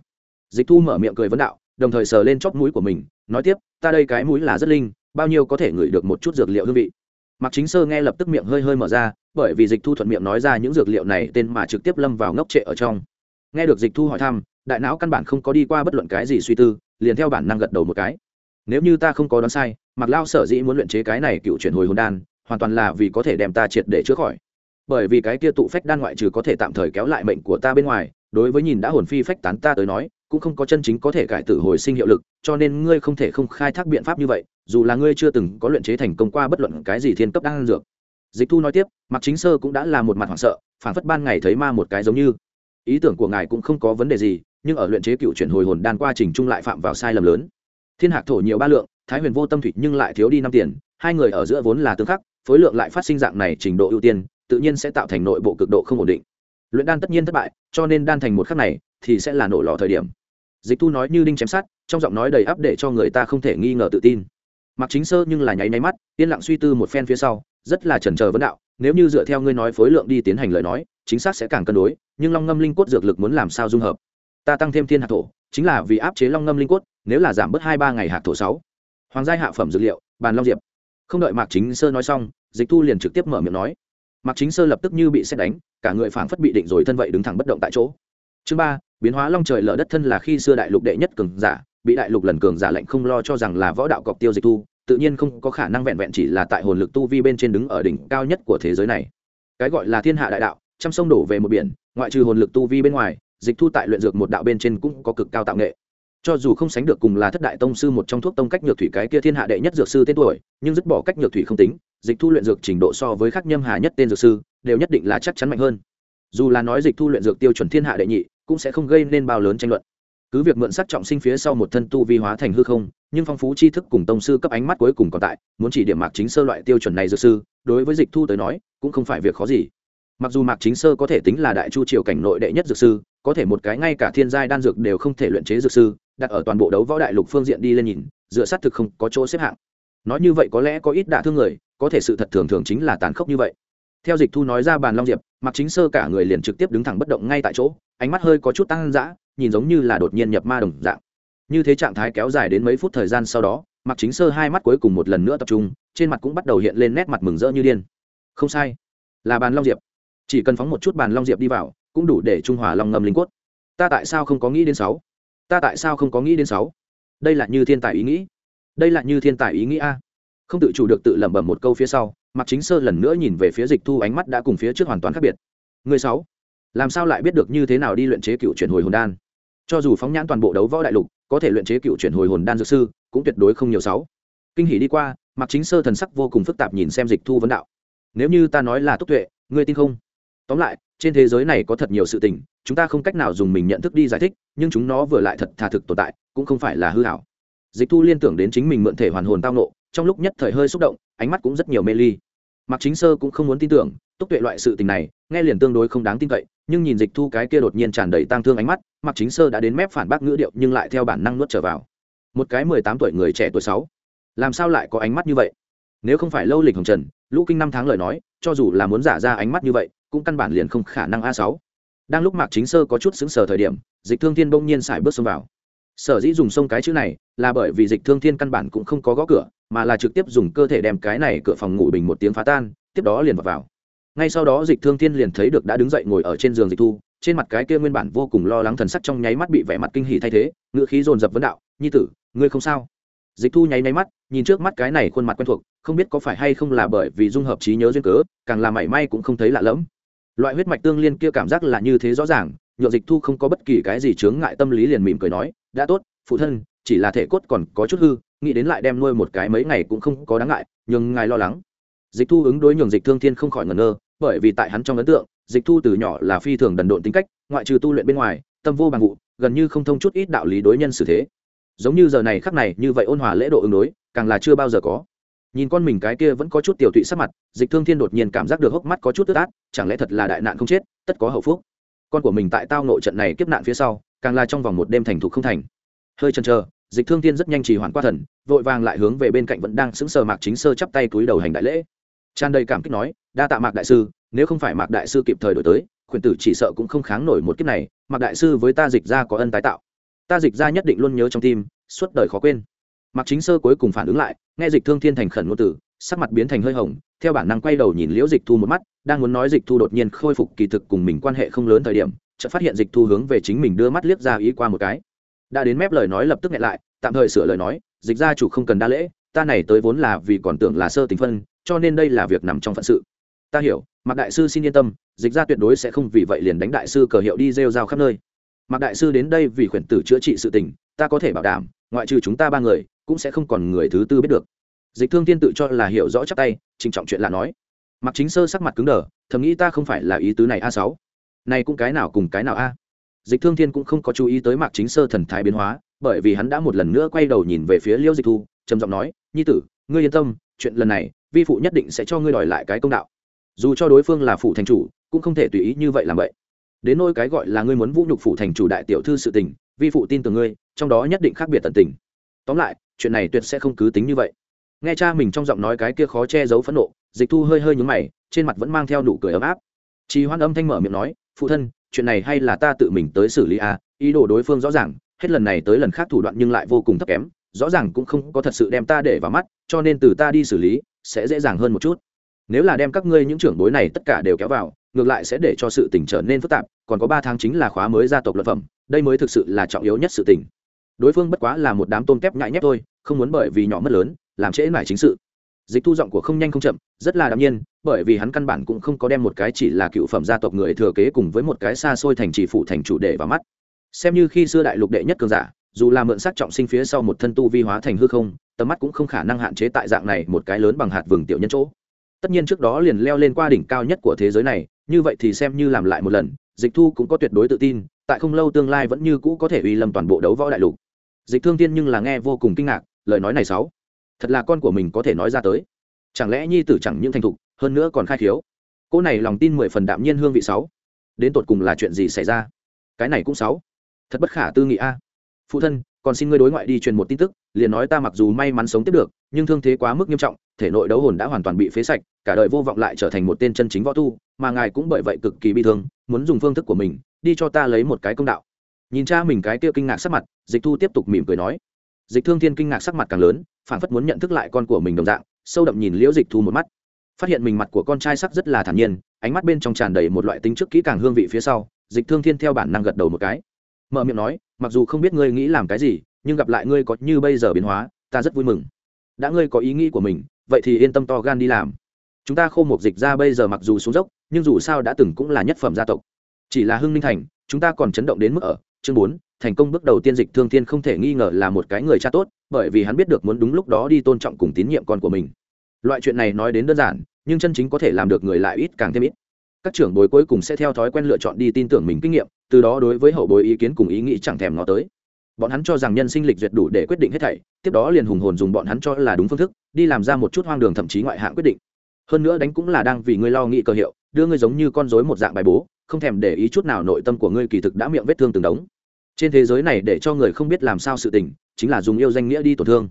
dịch thu mở miệng cười vấn đạo, đồng thời sờ lên chóp mũi của mình, nói tiếp, ta đây cái mũi là rất linh, bao nhiêu có thể ngửi được một chút dược liệu hương vị? Mặc chính sơ nghe lập tức miệng hơi hơi mở ra, bởi vì dịch thu thuận miệng nói ra những dược liệu này tên mà trực tiếp lâm vào ngốc trệ ở trong. Nghe được dịch thu hỏi thăm, đại não căn bản không có đi qua bất luận cái gì suy tư, liền theo bản năng gật đầu một cái. Nếu như ta không có đoán sai mặc lao sở dĩ muốn luyện chế cái này cựu chuyển hồi hồn đan, hoàn toàn là vì có thể đem ta triệt để chữa khỏi. Bởi vì cái kia tụ phách đan ngoại trừ có thể tạm thời kéo lại mệnh của ta bên ngoài, đối với nhìn đã hồn phi phách tán ta tới nói cũng không có chân chính có thể cải tử hồi sinh hiệu lực, cho nên ngươi không thể không khai thác biện pháp như vậy, dù là ngươi chưa từng có luyện chế thành công qua bất luận cái gì thiên cấp đan dược. Dịch thu nói tiếp mặc chính sơ cũng đã là một mặt hoảng sợ phản phất ban ngày thấy ma một cái giống như. Ý tưởng của ngài cũng không có vấn đề gì, nhưng ở luyện chế cựu chuyển hồi hồn đan qua trình trung lại phạm vào sai lầm lớn. Thiên hạc thổ nhiều ba lượng, thái huyền vô tâm thủy nhưng lại thiếu đi năm tiền, hai người ở giữa vốn là tương khắc, phối lượng lại phát sinh dạng này trình độ ưu tiên, tự nhiên sẽ tạo thành nội bộ cực độ không ổn định. Luyện đan tất nhiên thất bại, cho nên đan thành một khắc này thì sẽ là nổ lò thời điểm dịch thu nói như đinh chém sát trong giọng nói đầy áp để cho người ta không thể nghi ngờ tự tin. Mặc chính sơ nhưng là nháy nháy mắt, yên lặng suy tư một phen phía sau, rất là chần chờ vấn đạo, nếu như dựa theo ngươi nói phối lượng đi tiến hành lời nói, chính xác sẽ càng cân đối, nhưng long ngâm linh cốt dược lực muốn làm sao dung hợp? Ta tăng thêm thiên hạt thổ, chính là vì áp chế long ngâm linh cốt, nếu là giảm bớt hai ba ngày hạt thổ sáu. Hoàng gia hạ phẩm dược liệu, bàn long diệp. Không đợi mạc chính sơ nói xong, dịch thu liền trực tiếp mở miệng nói. Mạc chính sơ lập tức như bị xét đánh, cả người phảng phất bị định rồi thân vậy đứng thẳng bất động tại chỗ chương ba, biến hóa long trời lở đất thân là khi xưa đại lục đệ nhất cường giả, bị đại lục lần cường giả lệnh không lo cho rằng là võ đạo cọc tiêu dịch thu, tự nhiên không có khả năng vẹn vẹn chỉ là tại hồn lực tu vi bên trên đứng ở đỉnh cao nhất của thế giới này. Cái gọi là thiên hạ đại đạo, trăm sông đổ về một biển, ngoại trừ hồn lực tu vi bên ngoài, dịch thu tại luyện dược một đạo bên trên cũng có cực cao tạo nghệ. Cho dù không sánh được cùng là thất đại tông sư một trong thuốc tông cách nhược thủy cái kia thiên hạ đệ nhất dược sư tên tuổi, nhưng dứt bỏ cách nhược thủy không tính, dịch thu luyện dược trình độ so với khắc nhâm hà nhất tên dược sư, đều nhất định là chắc chắn mạnh hơn dù là nói dịch thu luyện dược tiêu chuẩn thiên hạ đệ nhị, cũng sẽ không gây nên bao lớn tranh luận. Cứ việc mượn sắc trọng sinh phía sau một thân tu vi hóa thành hư không, nhưng phong phú tri thức cùng tông sư cấp ánh mắt cuối cùng còn tại, muốn chỉ điểm mạc chính sơ loại tiêu chuẩn này dược sư, đối với dịch thu tới nói, cũng không phải việc khó gì. Mặc dù mạc chính sơ có thể tính là đại chu triều cảnh nội đệ nhất dược sư, có thể một cái ngay cả thiên giai đan dược đều không thể luyện chế dược sư, đặt ở toàn bộ đấu võ đại lục phương diện đi lên nhìn, dựa sát thực không có chỗ xếp hạng. Nói như vậy có lẽ có ít đả thương người, có thể sự thật thường thường chính là tàn khốc như vậy theo dịch thu nói ra bàn long diệp mặc chính sơ cả người liền trực tiếp đứng thẳng bất động ngay tại chỗ, ánh mắt hơi có chút tăng dã, nhìn giống như là đột nhiên nhập ma đồng dạng. Như thế trạng thái kéo dài đến mấy phút thời gian sau đó mặc chính sơ hai mắt cuối cùng một lần nữa tập trung, trên mặt cũng bắt đầu hiện lên nét mặt mừng rỡ như điên. Không sai, là bàn long diệp. Chỉ cần phóng một chút bàn long diệp đi vào, cũng đủ để trung hòa long ngầm linh quất ta tại sao không có nghĩ đến sáu? Ta tại sao không có nghĩ đến sáu? Đây là như thiên tài ý nghĩ. Đây là như thiên tài ý nghĩ a không tự chủ được tự lẩm bẩm một câu phía sau mặc chính sơ lần nữa nhìn về phía dịch thu ánh mắt đã cùng phía trước hoàn toàn khác biệt. Người sáu, làm sao lại biết được như thế nào đi luyện chế cựu chuyển hồi hồn đan? Cho dù phóng nhãn toàn bộ đấu võ đại lục, có thể luyện chế cựu chuyển hồi hồn đan dược sư, cũng tuyệt đối không nhiều sáu. Kinh hỉ đi qua mặc chính sơ thần sắc vô cùng phức tạp nhìn xem dịch thu vấn đạo. Nếu như ta nói là túc tuệ, ngươi tin không? Tóm lại, trên thế giới này có thật nhiều sự tình, chúng ta không cách nào dùng mình nhận thức đi giải thích, nhưng chúng nó vừa lại thật thà thực tồn tại, cũng không phải là hư hảo. Dịch thu liên tưởng đến chính mình mượn thể hoàn hồn tao nộ trong lúc nhất thời hơi xúc động, ánh mắt cũng rất nhiều mê ly. Mặc chính sơ cũng không muốn tin tưởng túc tuệ loại sự tình này, nghe liền tương đối không đáng tin cậy, nhưng nhìn dịch thu cái kia đột nhiên tràn đầy tang thương ánh mắt mặc chính sơ đã đến mép phản bác ngữ điệu nhưng lại theo bản năng nuốt trở vào. Một cái mười tám tuổi người trẻ tuổi sáu. Làm sao lại có ánh mắt như vậy? Nếu không phải lâu lịch hồng trần, lũ kinh năm tháng lời nói, cho dù là muốn giả ra ánh mắt như vậy, cũng căn bản liền không khả năng a sáu. Đang lúc mạc chính sơ có chút xứng sờ thời điểm, dịch thương thiên bỗng nhiên xài bước xông vào. Sở dĩ dùng sông cái chữ này, là bởi vì dịch thương thiên căn bản cũng không có gõ cửa mà là trực tiếp dùng cơ thể đem cái này cửa phòng ngủ bình một tiếng phá tan tiếp đó liền vào, vào. ngay sau đó dịch thương thiên liền thấy được đã đứng dậy ngồi ở trên giường dịch thu trên mặt cái kia nguyên bản vô cùng lo lắng thần sắc trong nháy mắt bị vẻ mặt kinh hỉ thay thế ngựa khí dồn dập vấn đạo nhi tử ngươi không sao dịch thu nháy nháy mắt nhìn trước mắt cái này khuôn mặt quen thuộc không biết có phải hay không là bởi vì dung hợp trí nhớ duyên cớ càng là mảy may cũng không thấy lạ lẫm loại huyết mạch tương liên kia cảm giác là như thế rõ ràng nhựa dịch thu không có bất kỳ cái gì chướng ngại tâm lý liền mỉm cười nói đã tốt phụ thân chỉ là thể cốt còn có chút hư nghĩ đến lại đem nuôi một cái mấy ngày cũng không có đáng ngại, nhưng ngài lo lắng. Dịch thu ứng đối nhường dịch thương thiên không khỏi ngẩn ngơ, bởi vì tại hắn trong ấn tượng, dịch thu từ nhỏ là phi thường đần độn tính cách, ngoại trừ tu luyện bên ngoài, tâm vô bằng vụ, gần như không thông chút ít đạo lý đối nhân xử thế. Giống như giờ này khắc này, như vậy ôn hòa lễ độ ứng đối, càng là chưa bao giờ có. Nhìn con mình cái kia vẫn có chút tiểu tụy sắc mặt, dịch thương thiên đột nhiên cảm giác được hốc mắt có chút tức át, chẳng lẽ thật là đại nạn không chết, tất có hậu phúc. Con của mình tại tao nội trận này kiếp nạn phía sau, càng là trong vòng một đêm thành thục không thành. Hơi chần chờ dịch thương thiên rất nhanh trì hoãn qua thần, vội vàng lại hướng về bên cạnh vẫn đang sững sờ mạc chính sơ chắp tay túi đầu hành đại lễ. Tràn đầy cảm kích nói, đa tạ mạc đại sư, nếu không phải mạc đại sư kịp thời đổi tới, khuyển tử chỉ sợ cũng không kháng nổi một kiếp này, mạc đại sư với ta dịch ra có ân tái tạo. Ta dịch ra nhất định luôn nhớ trong tim, suốt đời khó quên. Mạc chính sơ cuối cùng phản ứng lại, nghe dịch thương thiên thành khẩn ngôn tử sắc mặt biến thành hơi hồng, theo bản năng quay đầu nhìn liễu dịch thu một mắt, đang muốn nói dịch thu đột nhiên khôi phục kỳ thực cùng mình quan hệ không lớn thời điểm, chợt phát hiện dịch thu hướng về chính mình đưa mắt liếc ra ý qua một cái đã đến mép lời nói lập tức nghẹn lại, tạm thời sửa lời nói, dịch gia chủ không cần đa lễ, ta này tới vốn là vì còn tưởng là sơ tình phân, cho nên đây là việc nằm trong phận sự. Ta hiểu, mạc đại sư xin yên tâm, dịch gia tuyệt đối sẽ không vì vậy liền đánh đại sư cờ hiệu đi rêu rao khắp nơi. Mạc đại sư đến đây vì khuyển tử chữa trị sự tình, ta có thể bảo đảm, ngoại trừ chúng ta ba người, cũng sẽ không còn người thứ tư biết được. Dịch thương tiên tự cho là hiểu rõ chắc tay trinh trọng chuyện là nói. Mặc chính sơ sắc mặt cứng đờ, thầm nghĩ ta không phải là ý tứ này a sáu. Này cũng cái nào cùng cái nào a? Dịch thương thiên cũng không có chú ý tới mạc chính sơ thần thái biến hóa, bởi vì hắn đã một lần nữa quay đầu nhìn về phía liêu dịch thu, trầm giọng nói, nhi tử, ngươi yên tâm, chuyện lần này, vi phụ nhất định sẽ cho ngươi đòi lại cái công đạo. Dù cho đối phương là phụ thành chủ, cũng không thể tùy ý như vậy làm vậy. Đến nôi cái gọi là ngươi muốn vũ nhục phụ thành chủ đại tiểu thư sự tình, vi phụ tin tưởng ngươi, trong đó nhất định khác biệt tận tình. Tóm lại, chuyện này tuyệt sẽ không cứ tính như vậy. Nghe cha mình trong giọng nói cái kia khó che giấu phẫn nộ, dịch thu hơi hơi nhúng mày, trên mặt vẫn mang theo nụ cười ấm áp. Chị hoan âm thanh mở miệng nói, phụ thân chuyện này hay là ta tự mình tới xử lý à? Ý đồ đối phương rõ ràng, hết lần này tới lần khác thủ đoạn nhưng lại vô cùng thấp kém, rõ ràng cũng không có thật sự đem ta để vào mắt, cho nên từ ta đi xử lý, sẽ dễ dàng hơn một chút. Nếu là đem các ngươi những trưởng bối này tất cả đều kéo vào, ngược lại sẽ để cho sự tình trở nên phức tạp, còn có ba tháng chính là khóa mới gia tộc luật phẩm, đây mới thực sự là trọng yếu nhất sự tình. Đối phương bất quá là một đám tôm kép nhại nhép thôi, không muốn bởi vì nhỏ mất lớn, làm trễ mải chính sự dịch thu giọng của không nhanh không chậm, rất là đ nhiên, bởi vì hắn căn bản cũng không có đem một cái chỉ là cựu phẩm gia tộc người thừa kế cùng với một cái xa xôi thành trì phụ thành chủ đề vào mắt. Xem như khi xưa đại lục đệ nhất cường giả, dù là mượn sắc trọng sinh phía sau một thân tu vi hóa thành hư không, tầm mắt cũng không khả năng hạn chế tại dạng này một cái lớn bằng hạt vừng tiểu nhân chỗ. Tất nhiên trước đó liền leo lên qua đỉnh cao nhất của thế giới này, như vậy thì xem như làm lại một lần, dịch thu cũng có tuyệt đối tự tin, tại không lâu tương lai vẫn như cũ có thể uy lâm toàn bộ đấu võ đại lục. Dịch thương tiên nhưng là nghe vô cùng kinh ngạc, lời nói này sáu thật là con của mình có thể nói ra tới. Chẳng lẽ nhi tử chẳng những thành thục hơn nữa còn khai khiếu, cô này lòng tin mười phần đạm nhiên hương vị sáu. Đến tột cùng là chuyện gì xảy ra? Cái này cũng sáu. Thật bất khả tư nghị a. Phụ thân còn xin ngươi đối ngoại đi truyền một tin tức liền nói ta mặc dù may mắn sống tiếp được nhưng thương thế quá mức nghiêm trọng thể nội đấu hồn đã hoàn toàn bị phế sạch cả đời vô vọng lại trở thành một tên chân chính võ tu mà ngài cũng bởi vậy cực kỳ bi thương muốn dùng phương thức của mình đi cho ta lấy một cái công đạo. Nhìn cha mình cái kia kinh ngạc sắc mặt dịch thu tiếp tục mỉm cười nói. Dịch thương thiên kinh ngạc sắc mặt càng lớn phản phất muốn nhận thức lại con của mình đồng dạng, sâu đậm nhìn liễu dịch thu một mắt. Phát hiện mình mặt của con trai sắc rất là thản nhiên, ánh mắt bên trong tràn đầy một loại tính trước kỹ càng hương vị phía sau, dịch thương thiên theo bản năng gật đầu một cái. Mở miệng nói, mặc dù không biết ngươi nghĩ làm cái gì, nhưng gặp lại ngươi có như bây giờ biến hóa, ta rất vui mừng. Đã ngươi có ý nghĩ của mình, vậy thì yên tâm to gan đi làm. Chúng ta khô một dịch ra bây giờ mặc dù xuống dốc, nhưng dù sao đã từng cũng là nhất phẩm gia tộc. Chỉ là hưng ninh thành, chúng ta còn chấn động đến mức ở, chương bốn thành công bước đầu tiên dịch thương thiên không thể nghi ngờ là một cái người cha tốt, bởi vì hắn biết được muốn đúng lúc đó đi tôn trọng cùng tín nhiệm con của mình. Loại chuyện này nói đến đơn giản, nhưng chân chính có thể làm được người lại ít càng thêm ít. Các trưởng bối cuối cùng sẽ theo thói quen lựa chọn đi tin tưởng mình kinh nghiệm, từ đó đối với hậu bối ý kiến cùng ý nghĩ chẳng thèm ngó tới. Bọn hắn cho rằng nhân sinh lịch duyệt đủ để quyết định hết thảy, tiếp đó liền hùng hồn dùng bọn hắn cho là đúng phương thức, đi làm ra một chút hoang đường thậm chí ngoại hạng quyết định. Hơn nữa đánh cũng là đang vì ngươi lo nghĩ cơ hiệu, đưa ngươi giống như con rối một dạng bài bố, không thèm để ý chút nào nội tâm của ngươi kỳ thực đã miệng vết thương từng đống trên thế giới này để cho người không biết làm sao sự tình, chính là dùng yêu danh nghĩa đi tổn thương.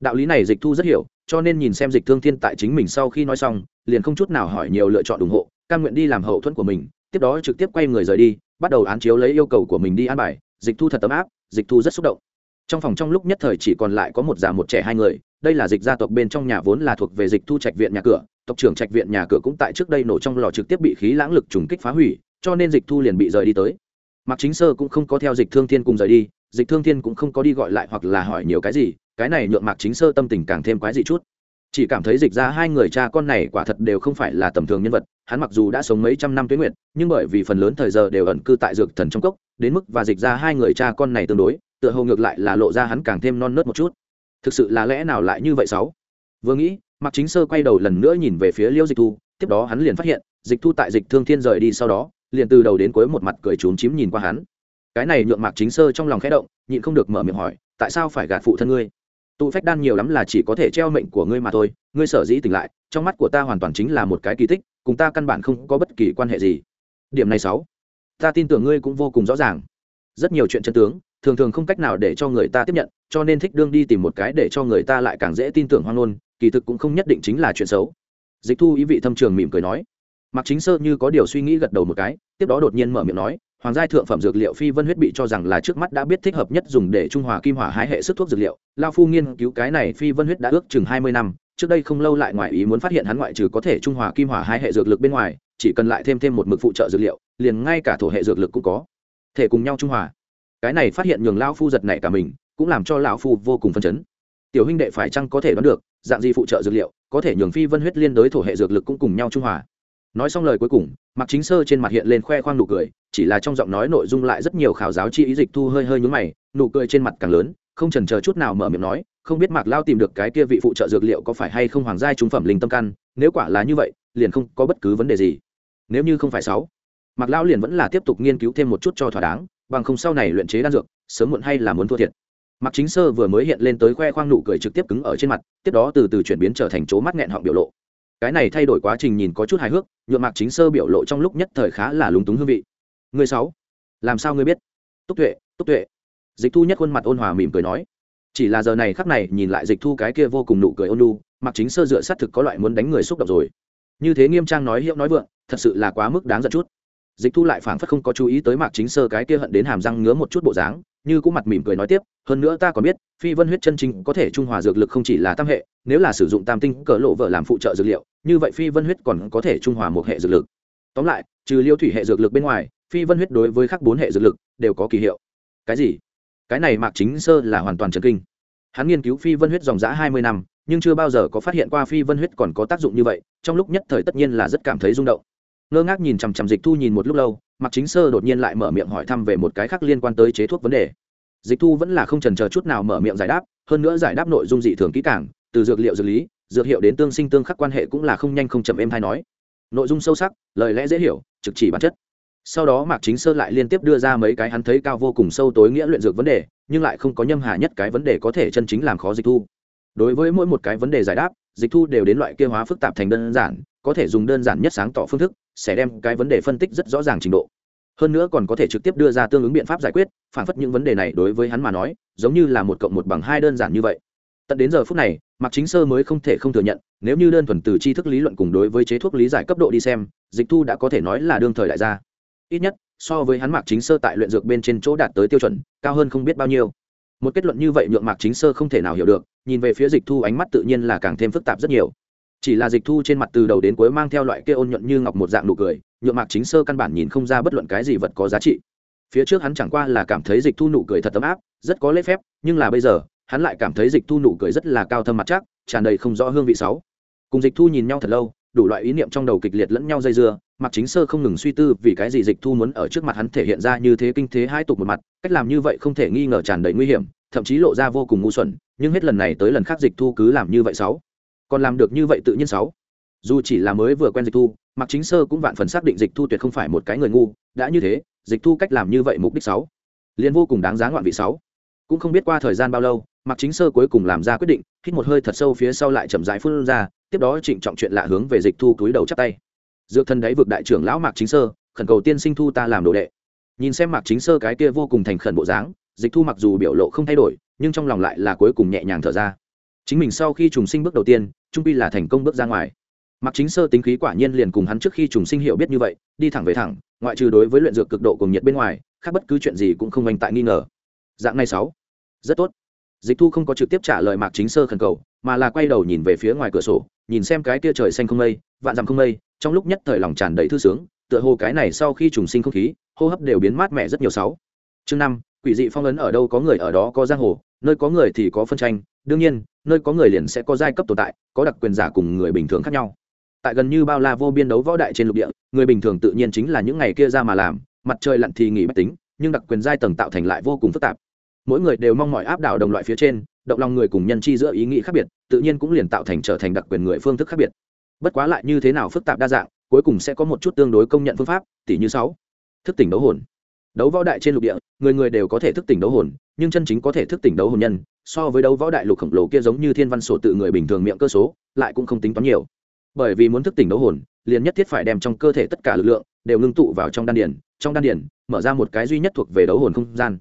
Đạo lý này dịch thu rất hiểu, cho nên nhìn xem dịch thương thiên tại chính mình sau khi nói xong, liền không chút nào hỏi nhiều lựa chọn ủng hộ căn nguyện đi làm hậu thuẫn của mình, tiếp đó trực tiếp quay người rời đi, bắt đầu án chiếu lấy yêu cầu của mình đi an bài, dịch thu thật tấm áp, dịch thu rất xúc động. Trong phòng trong lúc nhất thời chỉ còn lại có một già một trẻ hai người, đây là dịch gia tộc bên trong nhà vốn là thuộc về dịch thu trạch viện nhà cửa, tộc trưởng trạch viện nhà cửa cũng tại trước đây nổ trong lò trực tiếp bị khí lãng lực trùng kích phá hủy, cho nên dịch thu liền bị rời đi tới mặc chính sơ cũng không có theo dịch thương thiên cùng rời đi, dịch thương thiên cũng không có đi gọi lại hoặc là hỏi nhiều cái gì, cái này nhượng mạc chính sơ tâm tình càng thêm quái dị chút. Chỉ cảm thấy dịch ra hai người cha con này quả thật đều không phải là tầm thường nhân vật, hắn mặc dù đã sống mấy trăm năm tuyến nguyện nhưng bởi vì phần lớn thời giờ đều ẩn cư tại dược thần trong cốc, đến mức và dịch ra hai người cha con này tương đối, tựa hồ ngược lại là lộ ra hắn càng thêm non nớt một chút. Thực sự là lẽ nào lại như vậy sáu? Vừa nghĩ, mạc chính sơ quay đầu lần nữa nhìn về phía liêu dịch thu, tiếp đó hắn liền phát hiện, dịch thu tại dịch thương thiên rời đi sau đó liền từ đầu đến cuối một mặt cười trốn chím nhìn qua hắn. Cái này nhượng mạc chính sơ trong lòng khẽ động, nhịn không được mở miệng hỏi, tại sao phải gạt phụ thân ngươi? Tụ phách đan nhiều lắm là chỉ có thể treo mệnh của ngươi mà thôi, ngươi sở dĩ tỉnh lại, trong mắt của ta hoàn toàn chính là một cái kỳ tích, cùng ta căn bản không có bất kỳ quan hệ gì. Điểm này sáu, ta tin tưởng ngươi cũng vô cùng rõ ràng. Rất nhiều chuyện chân tướng, thường thường không cách nào để cho người ta tiếp nhận, cho nên thích đương đi tìm một cái để cho người ta lại càng dễ tin tưởng hoang ngôn, kỳ thực cũng không nhất định chính là chuyện xấu. Dịch thu ý vị thâm trường mỉm cười nói mặc chính sơ như có điều suy nghĩ gật đầu một cái, tiếp đó đột nhiên mở miệng nói, hoàng giai thượng phẩm dược liệu phi vân huyết bị cho rằng là trước mắt đã biết thích hợp nhất dùng để trung hòa kim hỏa hai hệ sức thuốc dược liệu. Lao phu nghiên cứu cái này phi vân huyết đã ước chừng hai mươi năm, trước đây không lâu lại ngoài ý muốn phát hiện hắn ngoại trừ có thể trung hòa kim hỏa hai hệ dược lực bên ngoài, chỉ cần lại thêm thêm một mực phụ trợ dược liệu, liền ngay cả thổ hệ dược lực cũng có, thể cùng nhau trung hòa. Cái này phát hiện nhường lao phu giật này cả mình, cũng làm cho lão phu vô cùng phân chấn. Tiểu huynh đệ phải chăng có thể đoán được, dạng gì phụ trợ dược liệu có thể nhường phi vân huyết liên đối thổ hệ dược lực cũng cùng nhau trung hòa? Nói xong lời cuối cùng mặc chính sơ trên mặt hiện lên khoe khoang nụ cười chỉ là trong giọng nói nội dung lại rất nhiều khảo giáo chi ý dịch thu hơi hơi nhúng mày nụ cười trên mặt càng lớn không trần chờ chút nào mở miệng nói không biết mạc lao tìm được cái kia vị phụ trợ dược liệu có phải hay không hoàng gia trung phẩm linh tâm căn nếu quả là như vậy liền không có bất cứ vấn đề gì nếu như không phải sáu mạc lao liền vẫn là tiếp tục nghiên cứu thêm một chút cho thỏa đáng bằng không sau này luyện chế đan dược sớm muộn hay là muốn thua thiệt Mạc Chính Sơ vừa mới hiện lên tới khoe khoang nụ cười trực tiếp cứng ở trên mặt, tiếp đó từ từ chuyển biến trở thành chỗ mắt nghẹn họng biểu lộ. Cái này thay đổi quá trình nhìn có chút hài hước, nhuộm Mạc Chính Sơ biểu lộ trong lúc nhất thời khá là lúng túng hương vị. Người sáu, làm sao ngươi biết? Túc Tuệ, Túc Tuệ. Dịch Thu nhất khuôn mặt ôn hòa mỉm cười nói, chỉ là giờ này khắc này nhìn lại Dịch Thu cái kia vô cùng nụ cười ôn lu Mạc Chính Sơ dựa sát thực có loại muốn đánh người xúc động rồi. Như thế nghiêm trang nói hiệu nói vượng, thật sự là quá mức đáng giận chút. Dịch Thu lại phảng phất không có chú ý tới Mạc Chính Sơ cái kia hận đến hàm răng ngứa một chút bộ dáng, như cũng mặt mỉm cười nói tiếp, hơn nữa ta còn biết, phi vân huyết chân chính có thể trung hòa dược lực không chỉ là tam hệ, nếu là sử dụng tam tinh cỡ lộ vợ làm phụ trợ dược liệu, như vậy phi vân huyết còn có thể trung hòa một hệ dược lực. Tóm lại, trừ liêu thủy hệ dược lực bên ngoài, phi vân huyết đối với các bốn hệ dược lực đều có kỳ hiệu. Cái gì? Cái này mạc chính sơ là hoàn toàn trần kinh. Hắn nghiên cứu phi vân huyết dòng giã hai mươi năm, nhưng chưa bao giờ có phát hiện qua phi vân huyết còn có tác dụng như vậy, trong lúc nhất thời tất nhiên là rất cảm thấy rung động ngơ ngác nhìn chằm chằm dịch thu nhìn một lúc lâu mặc chính sơ đột nhiên lại mở miệng hỏi thăm về một cái khác liên quan tới chế thuốc vấn đề. Dịch thu vẫn là không trần chờ chút nào mở miệng giải đáp, hơn nữa giải đáp nội dung dị thường kỹ càng, từ dược liệu dược lý, dược hiệu đến tương sinh tương khắc quan hệ cũng là không nhanh không chậm êm hay nói. Nội dung sâu sắc, lời lẽ dễ hiểu, trực chỉ bản chất. Sau đó mạc chính sơ lại liên tiếp đưa ra mấy cái hắn thấy cao vô cùng sâu tối nghĩa luyện dược vấn đề, nhưng lại không có nhâm hà nhất cái vấn đề có thể chân chính làm khó dịch thu. Đối với mỗi một cái vấn đề giải đáp, dịch thu đều đến loại kia hóa phức tạp thành đơn giản có thể dùng đơn giản nhất sáng tỏ phương thức, sẽ đem cái vấn đề phân tích rất rõ ràng trình độ. Hơn nữa còn có thể trực tiếp đưa ra tương ứng biện pháp giải quyết, phản phất những vấn đề này đối với hắn mà nói, giống như là một cộng một bằng hai đơn giản như vậy. Tận đến giờ phút này, mạc chính sơ mới không thể không thừa nhận, nếu như đơn thuần từ tri thức lý luận cùng đối với chế thuốc lý giải cấp độ đi xem, dịch thu đã có thể nói là đương thời đại gia. Ít nhất, so với hắn mạc chính sơ tại luyện dược bên trên chỗ đạt tới tiêu chuẩn, cao hơn không biết bao nhiêu. Một kết luận như vậy nhượng mạc chính sơ không thể nào hiểu được, nhìn về phía dịch thu ánh mắt tự nhiên là càng thêm phức tạp rất nhiều chỉ là dịch thu trên mặt từ đầu đến cuối mang theo loại kia ôn nhuận như ngọc một dạng nụ cười nhuộm mạc chính sơ căn bản nhìn không ra bất luận cái gì vật có giá trị. Phía trước hắn chẳng qua là cảm thấy dịch thu nụ cười thật ấm áp, rất có lễ phép, nhưng là bây giờ, hắn lại cảm thấy dịch thu nụ cười rất là cao thâm mặt chắc, tràn đầy không rõ hương vị sáu. Cùng dịch thu nhìn nhau thật lâu, đủ loại ý niệm trong đầu kịch liệt lẫn nhau dây dưa, mạc chính sơ không ngừng suy tư vì cái gì dịch thu muốn ở trước mặt hắn thể hiện ra như thế kinh thế hai tục một mặt, cách làm như vậy không thể nghi ngờ tràn đầy nguy hiểm, thậm chí lộ ra vô cùng ngu xuẩn, nhưng hết lần này tới lần khác dịch thu cứ làm như vậy sáu còn làm được như vậy tự nhiên sáu. Dù chỉ là mới vừa quen dịch thu mặc chính sơ cũng vạn phần xác định dịch thu tuyệt không phải một cái người ngu, đã như thế, dịch thu cách làm như vậy mục đích sáu. Liền vô cùng đáng giá ngoạn vị sáu. Cũng không biết qua thời gian bao lâu mặc chính sơ cuối cùng làm ra quyết định, hít một hơi thật sâu phía sau lại chậm rãi phun ra, tiếp đó trịnh trọng chuyện lạ hướng về dịch thu túi đầu chắp tay. Dược thân đáy vực đại trưởng lão mạc chính sơ, khẩn cầu tiên sinh thu ta làm đồ đệ. Nhìn xem mạc chính sơ cái kia vô cùng thành khẩn bộ dáng, dịch thu mặc dù biểu lộ không thay đổi, nhưng trong lòng lại là cuối cùng nhẹ nhàng thở ra. Chính mình sau khi trùng sinh bước đầu tiên trung pi là thành công bước ra ngoài. Mạc chính sơ tính khí quả nhiên liền cùng hắn trước khi trùng sinh hiểu biết như vậy, đi thẳng về thẳng, ngoại trừ đối với luyện dược cực độ cùng nhiệt bên ngoài, khác bất cứ chuyện gì cũng không oanh tại nghi ngờ. Dạng này sáu. Rất tốt. Dịch thu không có trực tiếp trả lời mạc chính sơ khẩn cầu, mà là quay đầu nhìn về phía ngoài cửa sổ, nhìn xem cái tia trời xanh không mây, vạn dặm không mây, trong lúc nhất thời lòng tràn đầy thư sướng, tựa hồ cái này sau khi trùng sinh không khí, hô hấp đều biến mát mẻ rất nhiều sáu. Chương năm, quỷ dị phong ấn ở đâu có người ở đó có giang hồ, nơi có người thì có phân tranh, đương nhiên nơi có người liền sẽ có giai cấp tồn tại, có đặc quyền giả cùng người bình thường khác nhau. Tại gần như bao la vô biên đấu võ đại trên lục địa, người bình thường tự nhiên chính là những ngày kia ra mà làm, mặt trời lặn thì nghỉ bách tính, nhưng đặc quyền giai tầng tạo thành lại vô cùng phức tạp. Mỗi người đều mong mọi áp đảo đồng loại phía trên, động lòng người cùng nhân chi giữa ý nghĩ khác biệt, tự nhiên cũng liền tạo thành trở thành đặc quyền người phương thức khác biệt. Bất quá lại như thế nào phức tạp đa dạng, cuối cùng sẽ có một chút tương đối công nhận phương pháp tỷ như sáu. Thức tỉnh đấu hồn. Đấu võ đại trên lục địa, người người đều có thể thức tỉnh đấu hồn nhưng chân chính có thể thức tỉnh đấu hồn nhân, so với đấu võ đại lục khổng lồ kia giống như thiên văn sổ tự người bình thường miệng cơ số, lại cũng không tính toán nhiều. Bởi vì muốn thức tỉnh đấu hồn, liền nhất thiết phải đem trong cơ thể tất cả lực lượng đều ngưng tụ vào trong đan điển trong đan điển mở ra một cái duy nhất thuộc về đấu hồn không gian.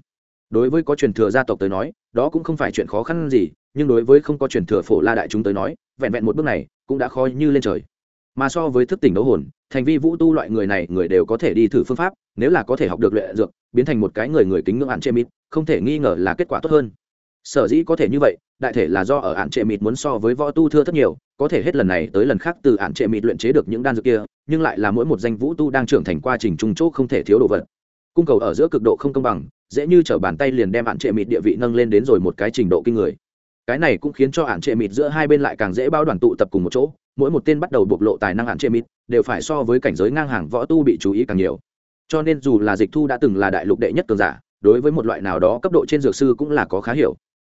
Đối với có truyền thừa gia tộc tới nói, đó cũng không phải chuyện khó khăn gì, nhưng đối với không có truyền thừa phổ la đại chúng tới nói, vẹn vẹn một bước này cũng đã khó như lên trời mà so với thức tỉnh đấu hồn, thành vi vũ tu loại người này, người đều có thể đi thử phương pháp, nếu là có thể học được luyện dược, biến thành một cái người người kính ngưỡng hạn chế mít không thể nghi ngờ là kết quả tốt hơn. Sở dĩ có thể như vậy, đại thể là do ở hạn trệ mịt muốn so với võ tu thưa rất nhiều, có thể hết lần này tới lần khác từ hạn trệ mịt luyện chế được những đan dược kia, nhưng lại là mỗi một danh vũ tu đang trưởng thành quá trình trung chỗ không thể thiếu đồ vật. Cung cầu ở giữa cực độ không công bằng, dễ như t bàn tay liền đem hạn trệ mịt địa vị nâng lên đến rồi một cái trình độ kinh người. Cái này cũng khiến cho hạn trệ mịt giữa hai bên lại càng dễ bao đoàn tụ tập cùng một chỗ mỗi một tên bắt đầu bộc lộ tài năng hạn chế mịt, đều phải so với cảnh giới ngang hàng võ tu bị chú ý càng nhiều. Cho nên dù là dịch thu đã từng là đại lục đệ nhất cường giả, đối với một loại nào đó cấp độ trên dược sư cũng là có khá hiểu.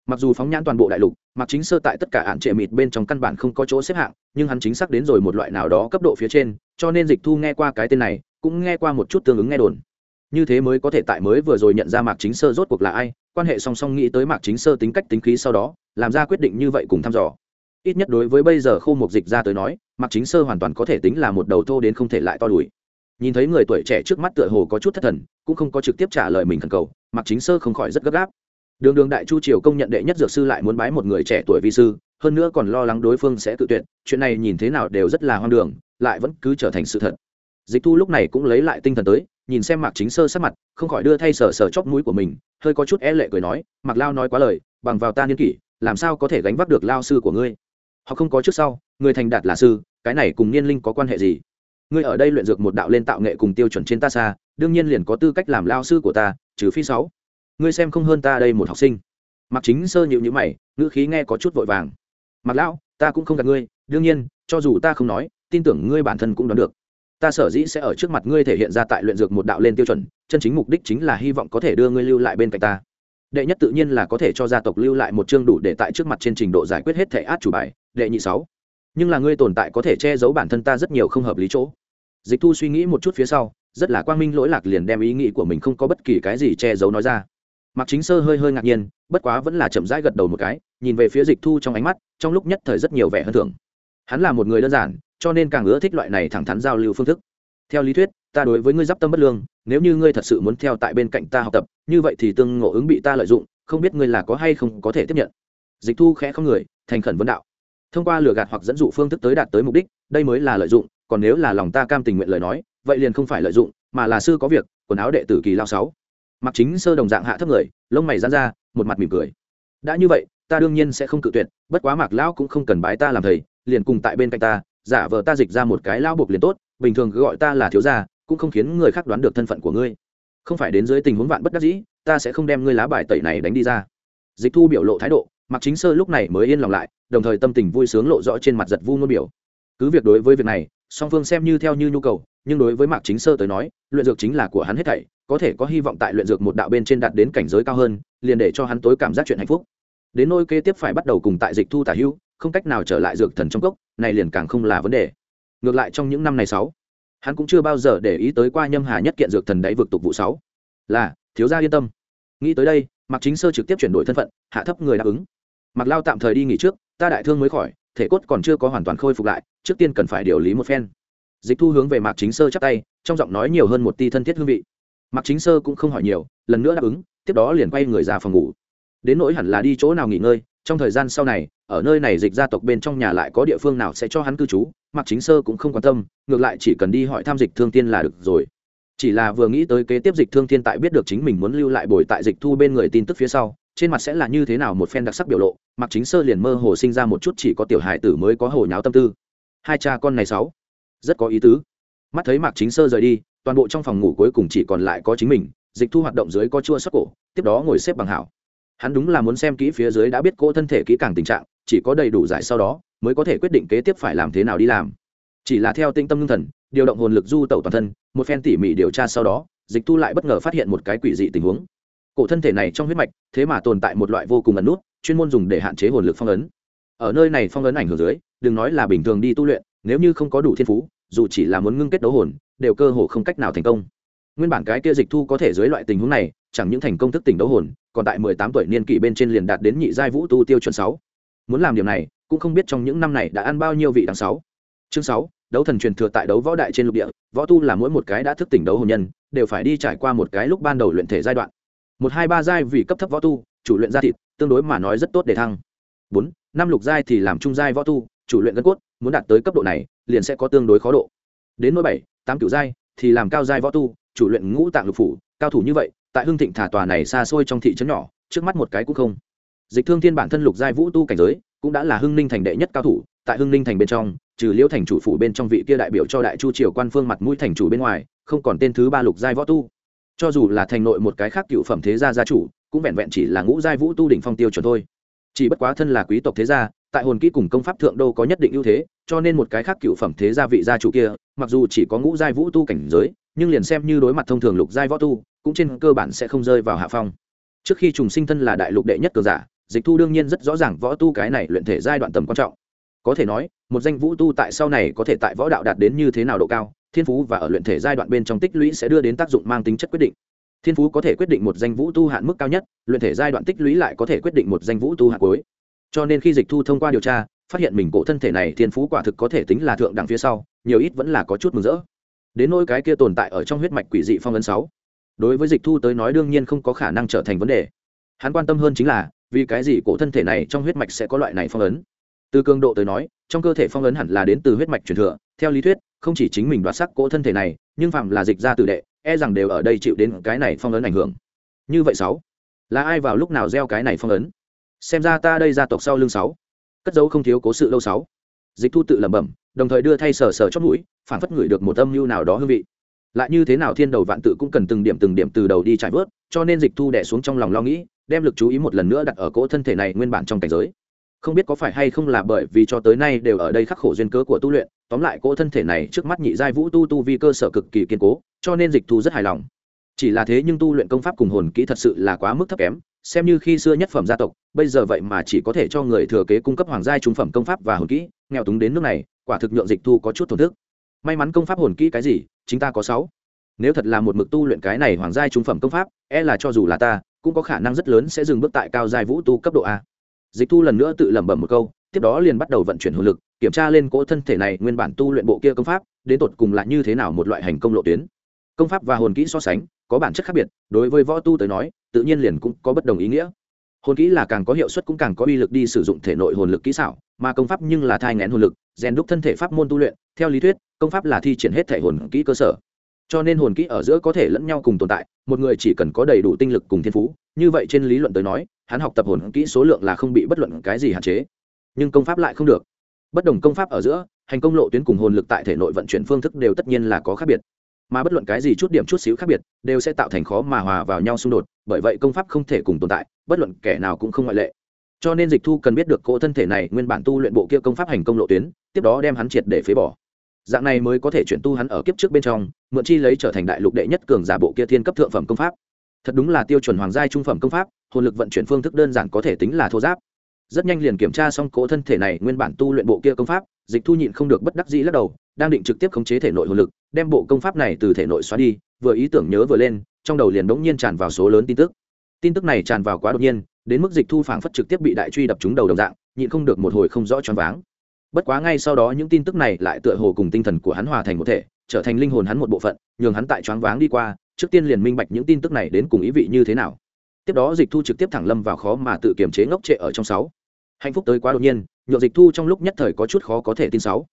Mặc dù phóng nhãn toàn bộ đại lục mặc chính sơ tại tất cả hạn trệ mịt bên trong căn bản không có chỗ xếp hạng, nhưng hắn chính xác đến rồi một loại nào đó cấp độ phía trên, cho nên dịch thu nghe qua cái tên này, cũng nghe qua một chút tương ứng nghe đồn. Như thế mới có thể tại mới vừa rồi nhận ra mạc chính sơ rốt cuộc là ai, quan hệ song song nghĩ tới mạc chính sơ tính cách tính khí sau đó, làm ra quyết định như vậy cùng thăm dò ít nhất đối với bây giờ khô mục dịch ra tới nói, mặc chính sơ hoàn toàn có thể tính là một đầu thô đến không thể lại to đùi. Nhìn thấy người tuổi trẻ trước mắt tựa hồ có chút thất thần, cũng không có trực tiếp trả lời mình thần cầu, mặc chính sơ không khỏi rất gấp gáp. Đường đường đại chu triều công nhận đệ nhất dược sư lại muốn bái một người trẻ tuổi vi sư, hơn nữa còn lo lắng đối phương sẽ tự tuyệt, chuyện này nhìn thế nào đều rất là hoang đường, lại vẫn cứ trở thành sự thật. Dịch thu lúc này cũng lấy lại tinh thần tới, nhìn xem mạc chính sơ sắc mặt, không khỏi đưa thay sờ sờ chóp mũi của mình, hơi có chút e lệ cười nói, mạc lao nói quá lời, bằng vào ta niên kỷ, làm sao có thể gánh vác được lao sư của ngươi? Họ không có trước sau, người thành đạt là sư, cái này cùng niên linh có quan hệ gì? Ngươi ở đây luyện dược một đạo lên tạo nghệ cùng tiêu chuẩn trên ta xa, đương nhiên liền có tư cách làm lao sư của ta, trừ phi sáu. Ngươi xem không hơn ta đây một học sinh. Mặc chính sơ nhịu nhữ mày, ngữ khí nghe có chút vội vàng. Mặc lão, ta cũng không gạt ngươi, đương nhiên, cho dù ta không nói, tin tưởng ngươi bản thân cũng đoán được. Ta sở dĩ sẽ ở trước mặt ngươi thể hiện ra tại luyện dược một đạo lên tiêu chuẩn, chân chính mục đích chính là hy vọng có thể đưa ngươi lưu lại bên cạnh ta đệ nhất tự nhiên là có thể cho gia tộc lưu lại một chương đủ để tại trước mặt trên trình độ giải quyết hết thể át chủ bài đệ nhị sáu nhưng là ngươi tồn tại có thể che giấu bản thân ta rất nhiều không hợp lý chỗ dịch thu suy nghĩ một chút phía sau rất là quang minh lỗi lạc liền đem ý nghĩ của mình không có bất kỳ cái gì che giấu nói ra mặc Chính Sơ hơi hơi ngạc nhiên, bất quá vẫn là chậm rãi gật đầu một cái, nhìn về phía Dịch Thu trong ánh mắt, trong lúc nhất thời rất nhiều vẻ hơn thường. Hắn là một người đơn giản, cho nên càng ưa thích loại này thẳng thắn giao lưu phương thức. Theo lý thuyết, ta đối với ngươi giáp tâm bất lương, nếu như ngươi thật sự muốn theo tại bên cạnh ta học tập, như vậy thì tương ngộ ứng bị ta lợi dụng, không biết ngươi là có hay không có thể tiếp nhận. Dịch Thu khẽ không người, thành khẩn vấn đạo. Thông qua lừa gạt hoặc dẫn dụ phương thức tới đạt tới mục đích, đây mới là lợi dụng, còn nếu là lòng ta cam tình nguyện lời nói, vậy liền không phải lợi dụng, mà là sư có việc, quần áo đệ tử kỳ lao sáu mặc chính sơ đồng dạng hạ thấp người lông mày dán ra một mặt mỉm cười đã như vậy ta đương nhiên sẽ không cự tuyệt bất quá mạc lão cũng không cần bái ta làm thầy liền cùng tại bên cạnh ta giả vờ ta dịch ra một cái lão buộc liền tốt bình thường cứ gọi ta là thiếu gia cũng không khiến người khác đoán được thân phận của ngươi. Không phải đến dưới tình huống vạn bất đắc dĩ ta sẽ không đem ngươi lá bài tẩy này đánh đi ra. Dịch thu biểu lộ thái độ mặc chính sơ lúc này mới yên lòng lại đồng thời tâm tình vui sướng lộ rõ trên mặt giật vu ngôn biểu. Cứ việc đối với việc này song phương xem như theo như nhu cầu nhưng đối với mạc chính sơ tới nói luyện dược chính là của hắn hết thảy có thể có hy vọng tại luyện dược một đạo bên trên đạt đến cảnh giới cao hơn liền để cho hắn tối cảm giác chuyện hạnh phúc. Đến nôi kế tiếp phải bắt đầu cùng tại dịch thu tả hưu, không cách nào trở lại dược thần trong cốc này liền càng không là vấn đề. Ngược lại trong những năm này sáu hắn cũng chưa bao giờ để ý tới qua nhâm hà nhất kiện dược thần đáy vực tục vụ sáu. Là, thiếu gia yên tâm. Nghĩ tới đây, mạc chính sơ trực tiếp chuyển đổi thân phận, hạ thấp người đáp ứng. Mạc lao tạm thời đi nghỉ trước, ta đại thương mới khỏi, thể cốt còn chưa có hoàn toàn khôi phục lại, trước tiên cần phải điều lý một phen. Dịch thu hướng về mạc chính sơ chắp tay, trong giọng nói nhiều hơn một ti thân thiết hương vị. Mặc chính sơ cũng không hỏi nhiều, lần nữa đáp ứng, tiếp đó liền quay người ra phòng ngủ. Đến nỗi hẳn là đi chỗ nào nghỉ ngơi trong thời gian sau này, ở nơi này dịch gia tộc bên trong nhà lại có địa phương nào sẽ cho hắn cư trú, mặc chính sơ cũng không quan tâm, ngược lại chỉ cần đi hỏi tham dịch thương tiên là được rồi. Chỉ là vừa nghĩ tới kế tiếp dịch thương thiên tại biết được chính mình muốn lưu lại bồi tại dịch thu bên người tin tức phía sau, trên mặt sẽ là như thế nào một phen đặc sắc biểu lộ, mặc chính sơ liền mơ hồ sinh ra một chút chỉ có tiểu hải tử mới có hồ nháo tâm tư. Hai cha con này sáu, rất có ý tứ. Mắt thấy mạc chính sơ rời đi, toàn bộ trong phòng ngủ cuối cùng chỉ còn lại có chính mình, dịch thu hoạt động dưới có chua xuất cổ, tiếp đó ngồi xếp bằng hảo hắn đúng là muốn xem kỹ phía dưới đã biết cô thân thể kỹ càng tình trạng, chỉ có đầy đủ giải sau đó, mới có thể quyết định kế tiếp phải làm thế nào đi làm. Chỉ là theo tinh tâm ngưng thần, điều động hồn lực du tẩu toàn thân, một phen tỉ mỉ điều tra sau đó, dịch thu lại bất ngờ phát hiện một cái quỷ dị tình huống. Cổ thân thể này trong huyết mạch, thế mà tồn tại một loại vô cùng ẩn nút, chuyên môn dùng để hạn chế hồn lực phong ấn. Ở nơi này phong ấn ảnh hưởng dưới, đừng nói là bình thường đi tu luyện, nếu như không có đủ thiên phú, dù chỉ là muốn ngưng kết đấu hồn, đều cơ hồ không cách nào thành công. Nguyên bản cái kia dịch thu có thể dưới loại tình huống này, chẳng những thành công thức tỉnh đấu hồn còn tại mười tám tuổi niên kỷ bên trên liền đạt đến nhị giai vũ tu tiêu chuẩn sáu. Muốn làm điều này, cũng không biết trong những năm này đã ăn bao nhiêu vị đằng sáu. Chương sáu, đấu thần truyền thừa tại đấu võ đại trên lục địa, võ tu là mỗi một cái đã thức tỉnh đấu hồn nhân, đều phải đi trải qua một cái lúc ban đầu luyện thể giai đoạn. Một, hai, ba giai vì cấp thấp võ tu, chủ luyện gia thịt, tương đối mà nói rất tốt để thăng. Bốn, năm lục giai thì làm trung giai võ tu, chủ luyện gân cốt, muốn đạt tới cấp độ này, liền sẽ có tương đối khó độ. Đến nỗi bảy, tám cửu giai thì làm cao giai võ tu, chủ luyện ngũ tạng lục phủ, cao thủ như vậy tại hưng thịnh thả tòa này xa xôi trong thị trấn nhỏ, trước mắt một cái cũng không. Dịch thương thiên bản thân lục giai vũ tu cảnh giới, cũng đã là hưng ninh thành đệ nhất cao thủ, tại hưng ninh thành bên trong, trừ liễu thành chủ phủ bên trong vị kia đại biểu cho đại chu triều quan phương mặt mũi thành chủ bên ngoài, không còn tên thứ ba lục giai võ tu. Cho dù là thành nội một cái khác cựu phẩm thế gia gia chủ, cũng vẹn vẹn chỉ là ngũ giai vũ tu đỉnh phong tiêu chuẩn thôi. Chỉ bất quá thân là quý tộc thế gia, tại hồn kỹ cùng công pháp thượng đô có nhất định ưu thế, cho nên một cái khác cựu phẩm thế gia vị gia chủ kia, mặc dù chỉ có ngũ giai vũ tu cảnh giới nhưng liền xem như đối mặt thông thường lục giai võ tu, cũng trên cơ bản sẽ không rơi vào hạ phong. Trước khi trùng sinh thân là đại lục đệ nhất cường giả, dịch thu đương nhiên rất rõ ràng võ tu cái này luyện thể giai đoạn tầm quan trọng. Có thể nói, một danh vũ tu tại sau này có thể tại võ đạo đạt đến như thế nào độ cao, thiên phú và ở luyện thể giai đoạn bên trong tích lũy sẽ đưa đến tác dụng mang tính chất quyết định. Thiên phú có thể quyết định một danh vũ tu hạn mức cao nhất, luyện thể giai đoạn tích lũy lại có thể quyết định một danh vũ tu hạn cuối. Cho nên khi dịch thu thông qua điều tra, phát hiện mình cổ thân thể này thiên phú quả thực có thể tính là thượng đẳng phía sau, nhiều ít vẫn là có chút mừng rỡ đến nỗi cái kia tồn tại ở trong huyết mạch quỷ dị phong ấn sáu. Đối với dịch thu tới nói đương nhiên không có khả năng trở thành vấn đề. Hắn quan tâm hơn chính là, vì cái gì cổ thân thể này trong huyết mạch sẽ có loại này phong ấn? Từ cường độ tới nói, trong cơ thể phong ấn hẳn là đến từ huyết mạch truyền thừa, theo lý thuyết, không chỉ chính mình đoạt sắc cổ thân thể này, nhưng phạm là dịch ra tử đệ e rằng đều ở đây chịu đến cái này phong ấn ảnh hưởng. Như vậy sáu, là ai vào lúc nào gieo cái này phong ấn? Xem ra ta đây gia tộc sau lưng sáu. Cất dấu không thiếu cố sự lâu sáu dịch thu tự lẩm bẩm, đồng thời đưa thay sờ sờ chót mũi phản phất ngửi được một âm mưu nào đó hương vị. Lại như thế nào thiên đầu vạn tự cũng cần từng điểm từng điểm từ đầu đi trải vớt, cho nên dịch thu đẻ xuống trong lòng lo nghĩ, đem lực chú ý một lần nữa đặt ở cỗ thân thể này nguyên bản trong cảnh giới. Không biết có phải hay không là bởi vì cho tới nay đều ở đây khắc khổ duyên cớ của tu luyện, tóm lại cỗ thân thể này trước mắt nhị giai vũ tu tu vi cơ sở cực kỳ kiên cố, cho nên dịch thu rất hài lòng. Chỉ là thế nhưng tu luyện công pháp cùng hồn kỹ thật sự là quá mức thấp kém xem như khi xưa nhất phẩm gia tộc, bây giờ vậy mà chỉ có thể cho người thừa kế cung cấp hoàng gia trung phẩm công pháp và hồn kỹ, nghèo túng đến nước này, quả thực nhượng dịch thu có chút thổn thức. May mắn công pháp hồn kỹ cái gì, chính ta có sáu. Nếu thật là một mực tu luyện cái này hoàng gia trung phẩm công pháp e là cho dù là ta, cũng có khả năng rất lớn sẽ dừng bước tại cao giai vũ tu cấp độ a. Dịch thu lần nữa tự lẩm bẩm một câu, tiếp đó liền bắt đầu vận chuyển hồn lực, kiểm tra lên cỗ thân thể này nguyên bản tu luyện bộ kia công pháp, đến tột cùng là như thế nào một loại hành công lộ tuyến. Công pháp và hồn kỹ so sánh, có bản chất khác biệt, đối với võ tu tới nói tự nhiên liền cũng có bất đồng ý nghĩa. Hồn kỹ là càng có hiệu suất cũng càng có uy lực đi sử dụng thể nội hồn lực kỹ xảo, mà công pháp nhưng là thai ngén hồn lực, rèn đúc thân thể pháp môn tu luyện, theo lý thuyết, công pháp là thi triển hết thể hồn kỹ cơ sở. Cho nên hồn kỹ ở giữa có thể lẫn nhau cùng tồn tại, một người chỉ cần có đầy đủ tinh lực cùng thiên phú, như vậy trên lý luận tới nói, hắn học tập hồn kỹ số lượng là không bị bất luận cái gì hạn chế. Nhưng công pháp lại không được. Bất đồng công pháp ở giữa, hành công lộ tuyến cùng hồn lực tại thể nội vận chuyển phương thức đều tất nhiên là có khác biệt mà bất luận cái gì chút điểm chút xíu khác biệt, đều sẽ tạo thành khó mà hòa vào nhau xung đột, bởi vậy công pháp không thể cùng tồn tại, bất luận kẻ nào cũng không ngoại lệ. Cho nên dịch thu cần biết được cỗ thân thể này nguyên bản tu luyện bộ kia công pháp hành công lộ tuyến, tiếp đó đem hắn triệt để phế bỏ. Dạng này mới có thể chuyển tu hắn ở kiếp trước bên trong, mượn chi lấy trở thành đại lục đệ nhất cường giả bộ kia thiên cấp thượng phẩm công pháp. Thật đúng là tiêu chuẩn hoàng giai trung phẩm công pháp, hồn lực vận chuyển phương thức đơn giản có thể tính là thô giáp. Rất nhanh liền kiểm tra xong cỗ thân thể này nguyên bản tu luyện bộ kia công pháp dịch thu nhịn không được bất đắc dĩ lắc đầu, đang định trực tiếp khống chế thể nội hồn lực, đem bộ công pháp này từ thể nội xóa đi, vừa ý tưởng nhớ vừa lên, trong đầu liền đống nhiên tràn vào số lớn tin tức. Tin tức này tràn vào quá đột nhiên, đến mức dịch thu phảng phất trực tiếp bị đại truy đập trúng đầu đồng dạng, nhịn không được một hồi không rõ choáng váng. Bất quá ngay sau đó những tin tức này lại tựa hồ cùng tinh thần của hắn hòa thành một thể, trở thành linh hồn hắn một bộ phận, nhường hắn tại choáng váng đi qua, trước tiên liền minh bạch những tin tức này đến cùng ý vị như thế nào. Tiếp đó dịch thu trực tiếp thẳng lâm vào khó mà tự kiềm chế ngốc trệ ở trong sáu. Hạnh phúc tới quá đột nhiên nhộn dịch thu trong lúc nhất thời có chút khó có thể tin sáu.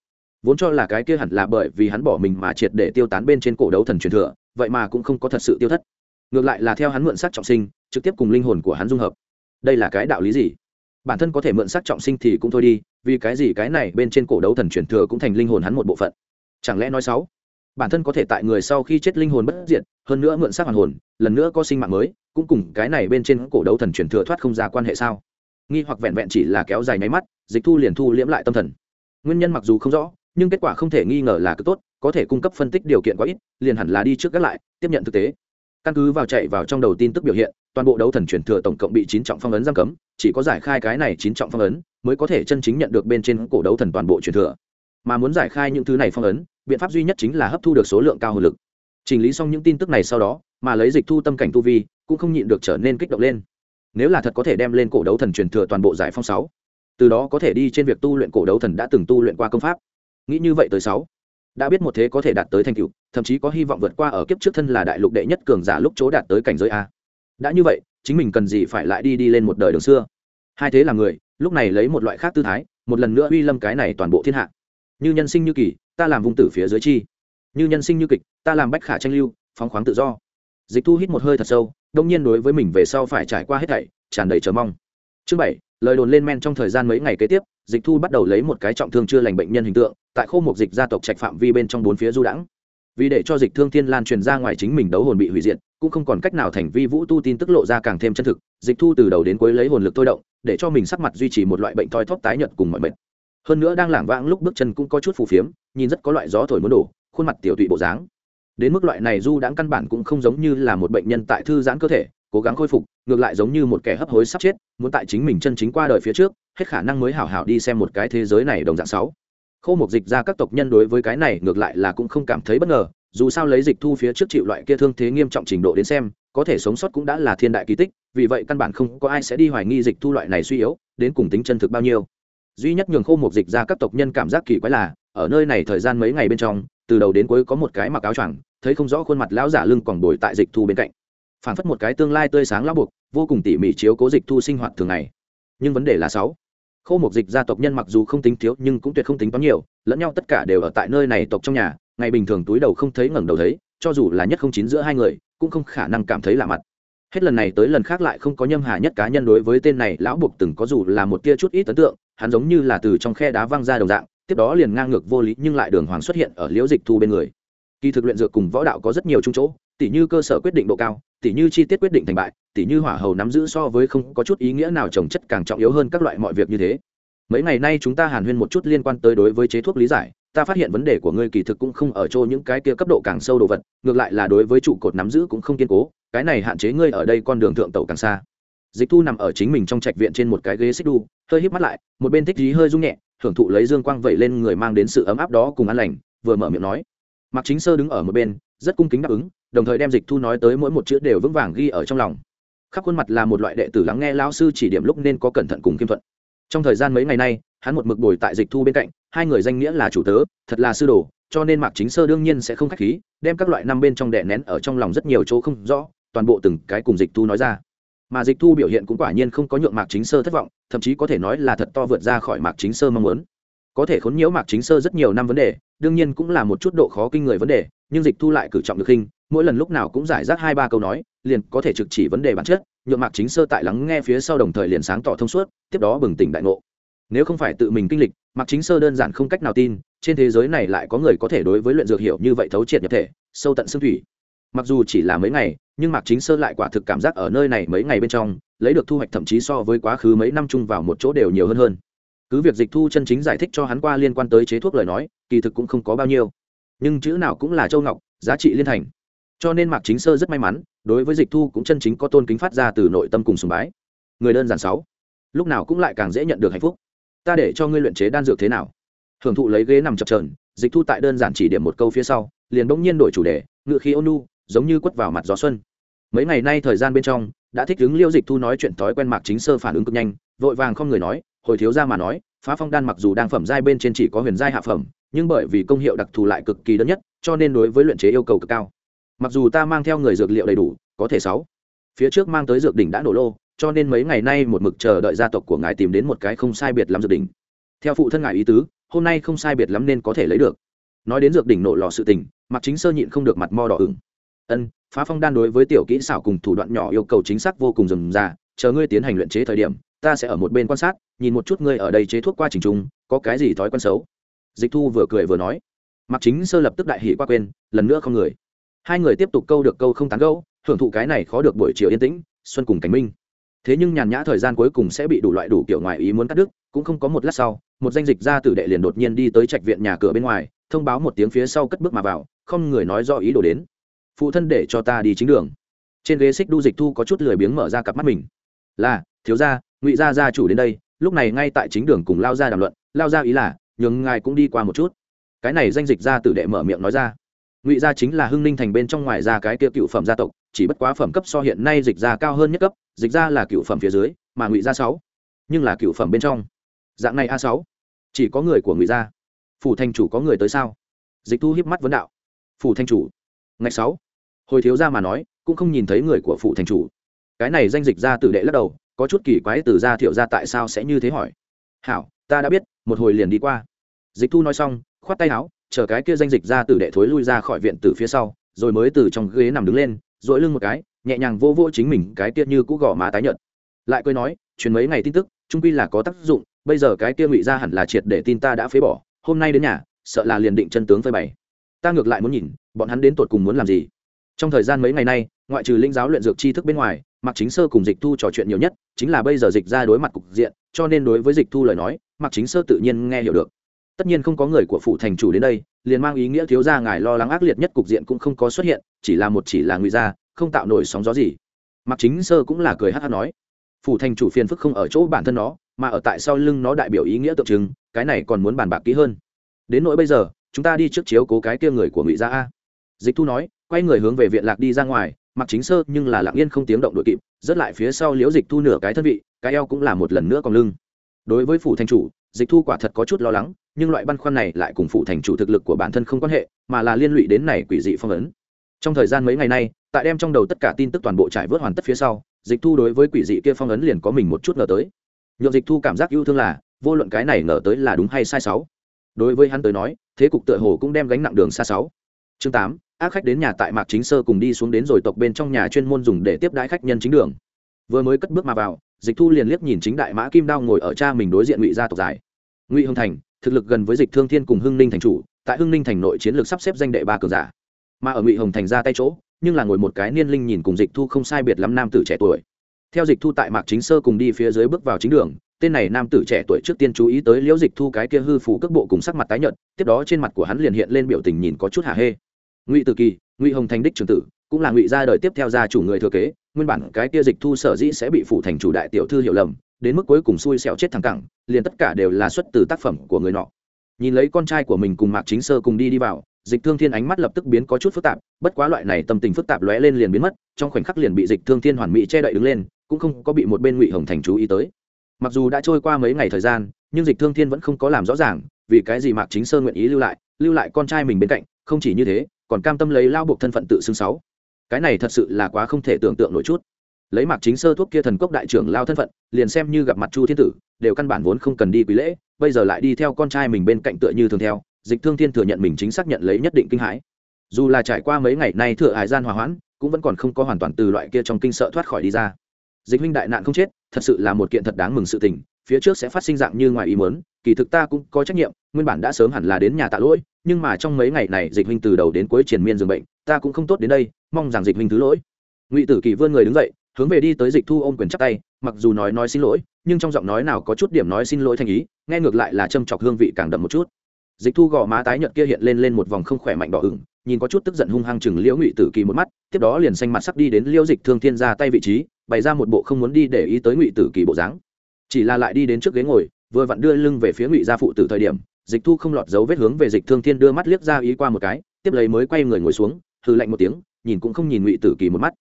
Vốn cho là cái kia hẳn là bởi vì hắn bỏ mình mà triệt để tiêu tán bên trên cổ đấu thần truyền thừa, vậy mà cũng không có thật sự tiêu thất. Ngược lại là theo hắn mượn sắc trọng sinh, trực tiếp cùng linh hồn của hắn dung hợp. Đây là cái đạo lý gì? Bản thân có thể mượn sắc trọng sinh thì cũng thôi đi, vì cái gì cái này bên trên cổ đấu thần truyền thừa cũng thành linh hồn hắn một bộ phận? Chẳng lẽ nói sáu? Bản thân có thể tại người sau khi chết linh hồn bất diệt, hơn nữa mượn sắc hoàn hồn, lần nữa có sinh mạng mới, cũng cùng cái này bên trên cổ đấu thần truyền thừa thoát không ra quan hệ sao? Nghi hoặc vẹn vẹn chỉ là kéo dài nháy mắt, dịch thu liền thu liễm lại tâm thần. Nguyên nhân mặc dù không rõ, nhưng kết quả không thể nghi ngờ là cực tốt, có thể cung cấp phân tích điều kiện quá ít, liền hẳn là đi trước gác lại, tiếp nhận thực tế. Căn cứ vào chạy vào trong đầu tin tức biểu hiện, toàn bộ đấu thần truyền thừa tổng cộng bị chín trọng phong ấn giam cấm, chỉ có giải khai cái này chín trọng phong ấn mới có thể chân chính nhận được bên trên cổ đấu thần toàn bộ truyền thừa. Mà muốn giải khai những thứ này phong ấn, biện pháp duy nhất chính là hấp thu được số lượng cao hồn lực. Chỉnh lý xong những tin tức này sau đó, mà lấy dịch thu tâm cảnh tu vi, cũng không nhịn được trở nên kích động lên nếu là thật có thể đem lên cổ đấu thần truyền thừa toàn bộ giải phong sáu, từ đó có thể đi trên việc tu luyện cổ đấu thần đã từng tu luyện qua công pháp. Nghĩ như vậy tới sáu, đã biết một thế có thể đạt tới thành tựu, thậm chí có hy vọng vượt qua ở kiếp trước thân là đại lục đệ nhất cường giả lúc chỗ đạt tới cảnh giới a. Đã như vậy, chính mình cần gì phải lại đi đi lên một đời đường xưa? Hai thế là người, lúc này lấy một loại khác tư thái, một lần nữa uy lâm cái này toàn bộ thiên hạ. Như nhân sinh như kỳ, ta làm vung tử phía dưới chi. Như nhân sinh như kịch, ta làm bách khả tranh lưu, phóng khoáng tự do. Dịch thu hít một hơi thật sâu đông nhiên đối với mình về sau phải trải qua hết thảy, tràn đầy chờ mong. Chương bảy, lời đồn lên men trong thời gian mấy ngày kế tiếp, dịch thu bắt đầu lấy một cái trọng thương chưa lành bệnh nhân hình tượng, tại khu một dịch gia tộc trạch phạm vi bên trong bốn phía du đãng. Vì để cho dịch thương thiên lan truyền ra ngoài chính mình đấu hồn bị hủy diệt, cũng không còn cách nào thành vi vũ tu tin tức lộ ra càng thêm chân thực, dịch thu từ đầu đến cuối lấy hồn lực thôi động, để cho mình sắc mặt duy trì một loại bệnh thoi thóp tái nhợt cùng mọi bệnh hơn nữa đang lảng vãng lúc bước chân cũng có chút phù phiếm, nhìn rất có loại gió thổi muốn đổ, khuôn mặt tiểu tụy bộ dáng đến mức loại này du đãng căn bản cũng không giống như là một bệnh nhân tại thư giãn cơ thể, cố gắng khôi phục, ngược lại giống như một kẻ hấp hối sắp chết, muốn tại chính mình chân chính qua đời phía trước, hết khả năng mới hảo hảo đi xem một cái thế giới này đồng dạng sáu. Khô mục dịch ra các tộc nhân đối với cái này ngược lại là cũng không cảm thấy bất ngờ, dù sao lấy dịch thu phía trước chịu loại kia thương thế nghiêm trọng trình độ đến xem, có thể sống sót cũng đã là thiên đại kỳ tích, vì vậy căn bản không có ai sẽ đi hoài nghi dịch thu loại này suy yếu, đến cùng tính chân thực bao nhiêu. Duy nhất nhường khô mục dịch ra các tộc nhân cảm giác kỳ quái là, ở nơi này thời gian mấy ngày bên trong, từ đầu đến cuối có một cái mặc áo choàng thấy không rõ khuôn mặt lão giả lưng còn bồi tại dịch thu bên cạnh. Phản phất một cái tương lai tươi sáng lão buộc, vô cùng tỉ mỉ chiếu cố dịch thu sinh hoạt thường ngày. Nhưng vấn đề là sáu. Khâu một dịch gia tộc nhân mặc dù không tính thiếu nhưng cũng tuyệt không tính toán nhiều, lẫn nhau tất cả đều ở tại nơi này tộc trong nhà, ngày bình thường túi đầu không thấy ngẩng đầu thấy, cho dù là nhất không chín giữa hai người, cũng không khả năng cảm thấy lạ mặt. Hết lần này tới lần khác lại không có nhâm hà nhất cá nhân đối với tên này lão buộc từng có dù là một tia chút ít ấn tượng, hắn giống như là từ trong khe đá văng ra đồng dạng, tiếp đó liền ngang ngược vô lý nhưng lại đường hoàng xuất hiện ở liễu dịch thu bên người kỳ thực luyện dược cùng võ đạo có rất nhiều chung chỗ, tỉ như cơ sở quyết định độ cao, tỉ như chi tiết quyết định thành bại, tỉ như hỏa hầu nắm giữ so với không có chút ý nghĩa nào trồng chất càng trọng yếu hơn các loại mọi việc như thế. Mấy ngày nay chúng ta hàn huyên một chút liên quan tới đối với chế thuốc lý giải, ta phát hiện vấn đề của ngươi kỳ thực cũng không ở chỗ những cái kia cấp độ càng sâu đồ vật, ngược lại là đối với trụ cột nắm giữ cũng không kiên cố, cái này hạn chế ngươi ở đây con đường thượng tàu càng xa. Dịch thu nằm ở chính mình trong trạch viện trên một cái ghế xích đu, hơi híp mắt lại, một bên thích dí hơi rung nhẹ, hưởng thụ lấy dương quang vẩy lên người mang đến sự ấm áp đó cùng an lành, vừa mở miệng nói. Mạc chính sơ đứng ở một bên, rất cung kính đáp ứng, đồng thời đem dịch thu nói tới mỗi một chữ đều vững vàng ghi ở trong lòng. Khắp khuôn mặt là một loại đệ tử lắng nghe lao sư chỉ điểm lúc nên có cẩn thận cùng kiêm thuận. Trong thời gian mấy ngày nay, hắn một mực bồi tại dịch thu bên cạnh, hai người danh nghĩa là chủ tớ, thật là sư đồ, cho nên mạc chính sơ đương nhiên sẽ không k h á c h khí, đem các loại năm bên trong đè nén ở trong lòng rất nhiều chỗ không rõ, toàn bộ từng cái cùng dịch thu nói ra. Mà dịch thu biểu hiện cũng quả nhiên không có nhượng mạc chính sơ thất vọng, thậm chí có thể nói là thật to vượt ra khỏi mạc chính sơ mong muốn có thể khốn nhiễu mạc chính sơ rất nhiều năm vấn đề, đương nhiên cũng là một chút độ khó kinh người vấn đề, nhưng dịch thu lại cử trọng được khinh mỗi lần lúc nào cũng giải rác hai ba câu nói, liền có thể trực chỉ vấn đề bản chất nhuộm mạc chính sơ tại lắng nghe phía sau đồng thời liền sáng tỏ thông suốt, tiếp đó bừng tỉnh đại ngộ. Nếu không phải tự mình kinh lịch, mạc chính sơ đơn giản không cách nào tin, trên thế giới này lại có người có thể đối với luyện dược hiểu như vậy thấu triệt nhập thể, sâu tận xương thủy. Mặc dù chỉ là mấy ngày, nhưng mạc chính sơ lại quả thực cảm giác ở nơi này mấy ngày bên trong, lấy được thu hoạch thậm chí so với quá khứ mấy năm chung vào một chỗ đều nhiều hơn hơn cứ việc dịch thu chân chính giải thích cho hắn qua liên quan tới chế thuốc lời nói, kỳ thực cũng không có bao nhiêu. Nhưng chữ nào cũng là châu ngọc, giá trị liên thành. Cho nên mạc chính sơ rất may mắn, đối với dịch thu cũng chân chính có tôn kính phát ra từ nội tâm cùng sùng bái. Người đơn giản sáu, lúc nào cũng lại càng dễ nhận được hạnh phúc. Ta để cho ngươi luyện chế đan dược thế nào? Hưởng thụ lấy ghế nằm chập trờn dịch thu tại đơn giản chỉ điểm một câu phía sau, liền bỗng nhiên đổi chủ đề, ngựa khí ônu giống như quất vào mặt gió xuân. Mấy ngày nay thời gian bên trong, đã thích ứng liêu dịch thu nói chuyện thói quen mạc chính sơ phản ứng cực nhanh, vội vàng không người nói hồi thiếu ra mà nói, phá phong đan mặc dù đang phẩm giai bên trên chỉ có huyền giai hạ phẩm, nhưng bởi vì công hiệu đặc thù lại cực kỳ đơn nhất, cho nên đối với luyện chế yêu cầu cực cao. Mặc dù ta mang theo người dược liệu đầy đủ, có thể sáu. Phía trước mang tới dược đỉnh đã nổ lô, cho nên mấy ngày nay một mực chờ đợi gia tộc của ngài tìm đến một cái không sai biệt lắm dược đỉnh. Theo phụ thân ngài ý tứ, hôm nay không sai biệt lắm nên có thể lấy được. Nói đến dược đỉnh nổ lò sự tình mặc chính sơ nhịn không được mặt mo đỏ ửng. Ân, phá phong đan đối với tiểu kỹ xảo cùng thủ đoạn nhỏ yêu cầu chính xác vô cùng rườm rà, chờ ngươi tiến hành luyện chế thời điểm ta sẽ ở một bên quan sát, nhìn một chút ngươi ở đây chế thuốc qua trình trung có cái gì thói quen xấu. Dịch thu vừa cười vừa nói. Mặc chính sơ lập tức đại hỷ qua quên, lần nữa không người. Hai người tiếp tục câu được câu không tán câu hưởng thụ cái này khó được buổi chiều yên tĩnh, xuân cùng cảnh minh. Thế nhưng nhàn nhã thời gian cuối cùng sẽ bị đủ loại đủ kiểu ngoài ý muốn cắt đứt, cũng không có một lát sau, một danh dịch ra tử đệ liền đột nhiên đi tới trạch viện nhà cửa bên ngoài, thông báo một tiếng phía sau cất bước mà vào, không người nói do ý đồ đến. Phụ thân để cho ta đi chính đường. Trên ghế xích đu dịch thu có chút lười biếng mở ra cặp mắt mình. Là, thiếu gia ngụy gia gia chủ đến đây, lúc này ngay tại chính đường cùng lao ra đàm luận, lao ra ý là, nhường ngài cũng đi qua một chút. Cái này danh dịch gia tử đệ mở miệng nói ra. Ngụy gia chính là hưng ninh thành bên trong ngoài ra cái kia cựu phẩm gia tộc, chỉ bất quá phẩm cấp so hiện nay dịch gia cao hơn nhất cấp, dịch gia là cựu phẩm phía dưới, mà ngụy gia sáu, nhưng là cựu phẩm bên trong. Dạng này a sáu, chỉ có người của ngụy gia. Phủ thành chủ có người tới sao? Dịch thu hiếp mắt vấn đạo. Phủ thành chủ. Ngày sáu, hồi thiếu gia mà nói, cũng không nhìn thấy người của phủ thành chủ. Cái này danh dịch gia tử đệ lắc đầu có chút kỳ quái từ gia thiệu gia tại sao sẽ như thế hỏi. Hảo, ta đã biết, một hồi liền đi qua. Dịch thu nói xong, khoát tay áo, chờ cái kia danh dịch ra từ đệ thối lui ra khỏi viện từ phía sau, rồi mới từ trong ghế nằm đứng lên dội lưng một cái, nhẹ nhàng vô vô chính mình cái kia như cũ gò má tái nhợt. Lại cười nói, truyền mấy ngày tin tức trung quy là có tác dụng, bây giờ cái kia ngụy ra hẳn là triệt để tin ta đã phế bỏ, hôm nay đến nhà, sợ là liền định chân tướng phơi bày. Ta ngược lại muốn nhìn, bọn hắn đến tột cùng muốn làm gì? Trong thời gian mấy ngày nay, ngoại trừ linh giáo luyện dược tri thức bên ngoài Mạc chính sơ cùng dịch thu trò chuyện nhiều nhất chính là bây giờ dịch ra đối mặt cục diện, cho nên đối với dịch thu lời nói, Mạc chính sơ tự nhiên nghe hiểu được. Tất nhiên không có người của phụ thành chủ đến đây, liền mang ý nghĩa thiếu gia ngài lo lắng ác liệt nhất cục diện cũng không có xuất hiện, chỉ là một chỉ là ngụy gia, không tạo nổi sóng gió gì. Mạc chính sơ cũng là cười hát hát nói phủ thành chủ phiền phức không ở chỗ bản thân nó, mà ở tại sau lưng nó đại biểu ý nghĩa tượng trưng, cái này còn muốn bàn bạc kỹ hơn. Đến nỗi bây giờ, chúng ta đi trước chiếu cố cái kia người của ngụy gia a. Dịch thu nói, quay người hướng về viện lạc đi ra ngoài mặc chính sơ nhưng là lặng yên không tiếng động đội kịp rớt lại phía sau liễu dịch thu nửa cái thân vị, cái eo cũng là một lần nữa còn lưng. Đối với phủ thành chủ, dịch thu quả thật có chút lo lắng, nhưng loại băn khoăn này lại cùng phủ thành chủ thực lực của bản thân không quan hệ, mà là liên lụy đến này quỷ dị phong ấn. Trong thời gian mấy ngày nay, tại đem trong đầu tất cả tin tức toàn bộ trải vớt hoàn tất phía sau, dịch thu đối với quỷ dị kia phong ấn liền có mình một chút ngờ tới. Nhộn dịch thu cảm giác yêu thương là, vô luận cái này ngờ tới là đúng hay sai sáu. Đối với hắn tới nói, thế cục tựa hồ cũng đem gánh nặng đường xa sáu. Chương tám ác khách đến nhà tại mạc chính sơ cùng đi xuống đến rồi tộc bên trong nhà chuyên môn dùng để tiếp đãi khách nhân chính đường. Vừa mới cất bước mà vào, dịch thu liền liếc nhìn chính đại mã kim đao ngồi ở cha mình đối diện ngụy gia tộc giải. Ngụy hưng thành, thực lực gần với dịch thương thiên cùng hưng ninh thành chủ, tại hưng ninh thành nội chiến lược sắp xếp danh đệ ba cường giả. Mà ở ngụy hồng thành ra tay chỗ, nhưng là ngồi một cái niên linh nhìn cùng dịch thu không sai biệt lắm nam tử trẻ tuổi. Theo dịch thu tại mạc chính sơ cùng đi phía dưới bước vào chính đường, tên này nam tử trẻ tuổi trước tiên chú ý tới liễu dịch thu cái kia hư phủ cước bộ cùng sắc mặt tái nhợt, tiếp đó trên mặt của hắn liền hiện lên biểu tình nhìn có chút hà hê ngụy tử kỳ, ngụy hồng thành đích trường tử, cũng là ngụy gia đời tiếp theo gia chủ người thừa kế, nguyên bản cái kia dịch thu sở dĩ sẽ bị phủ thành chủ đại tiểu thư hiểu lầm, đến mức cuối cùng xui xẻo chết thẳng cẳng, liền tất cả đều là xuất từ tác phẩm của người nọ. Nhìn lấy con trai của mình cùng mạc chính sơ cùng đi đi vào, dịch thương thiên ánh mắt lập tức biến có chút phức tạp, bất quá loại này tâm tình phức tạp lóe lên liền biến mất, trong khoảnh khắc liền bị dịch thương thiên hoàn mỹ che đậy đứng lên, cũng không có bị một bên ngụy hồng thành chú ý tới. Mặc dù đã trôi qua mấy ngày thời gian, nhưng dịch thương thiên vẫn không có làm rõ ràng, vì cái gì mạc chính sơ nguyện ý lưu lại lưu lại con trai mình bên cạnh, không chỉ như thế còn cam tâm lấy lao buộc thân phận tự xưng sáu. Cái này thật sự là quá không thể tưởng tượng nổi chút. Lấy mạc chính sơ thuốc kia thần cốc đại trưởng lao thân phận, liền xem như gặp mặt chu thiên tử, đều căn bản vốn không cần đi quý lễ, bây giờ lại đi theo con trai mình bên cạnh tựa như thường theo, dịch thương thiên thừa nhận mình chính xác nhận lấy nhất định kinh hãi. Dù là trải qua mấy ngày nay thừa hải gian hòa hoãn, cũng vẫn còn không có hoàn toàn từ loại kia trong kinh sợ thoát khỏi đi ra. Dịch huynh đại nạn không chết, thật sự là một kiện thật đáng mừng sự tình, phía trước sẽ phát sinh dạng như ngoài ý muốn, kỳ thực ta cũng có trách nhiệm nguyên bản đã sớm hẳn là đến nhà tạ lỗi, nhưng mà trong mấy ngày này dịch huynh từ đầu đến cuối triển miên dường bệnh, ta cũng không tốt đến đây, mong rằng dịch huynh thứ lỗi. Ngụy tử kỳ vươn người đứng dậy, hướng về đi tới dịch thu ôm quyền chắp tay, mặc dù nói nói xin lỗi, nhưng trong giọng nói nào có chút điểm nói xin lỗi thành ý, nghe ngược lại là châm chọc hương vị càng đậm một chút. Dịch thu gò má tái nhợt kia hiện lên lên một vòng không khỏe mạnh đỏ ửng, nhìn có chút tức giận hung hăng chừng liễu ngụy tử kỳ một mắt, tiếp đó liền xanh mặt sắc đi đến liễu dịch thương thiên ra tay vị trí, bày ra một bộ không muốn đi để ý tới ngụy tử kỳ bộ dáng. Chỉ là lại đi đến trước ghế ngồi, vừa vặn đưa lưng về phía ngụy gia phụ tử thời điểm dịch thu không lọt dấu vết hướng về dịch thương thiên đưa mắt liếc ra ý qua một cái, tiếp lấy mới quay người ngồi xuống hư lạnh một tiếng, nhìn cũng không nhìn ngụy tử kỳ một mắt.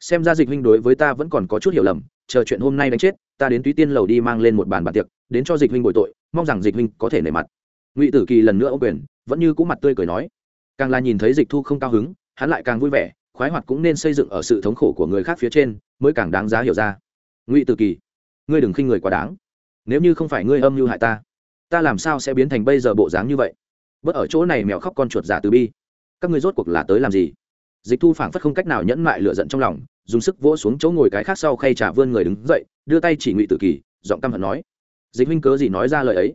Xem ra dịch huynh đối với ta vẫn còn có chút hiểu lầm, chờ chuyện hôm nay đánh chết, ta đến túy tiên lầu đi mang lên một bàn bàn tiệc, đến cho dịch huynh bồi tội, mong rằng dịch huynh có thể nể mặt. Ngụy tử kỳ lần nữa ô quyền, vẫn như cũ mặt tươi cười nói. Càng là nhìn thấy dịch thu không cao hứng, hắn lại càng vui vẻ, khoái hoạt cũng nên xây dựng ở sự thống khổ của người khác phía trên, mới càng đáng giá hiểu ra. Ngụy Tử kỳ, ngươi đừng khinh người quá đáng. Nếu như không phải ngươi âm mưu hại ta ta làm sao sẽ biến thành bây giờ bộ dáng như vậy? Bớt ở chỗ này mèo khóc con chuột giả từ bi. Các ngươi rốt cuộc là tới làm gì? Dịch thu phảng phất không cách nào nhẫn mại lựa giận trong lòng, dùng sức vỗ xuống chỗ ngồi cái khác sau khay trà vươn người đứng dậy, đưa tay chỉ ngụy tự kỳ, giọng căm hận nói. Dịch huynh cớ gì nói ra lời ấy?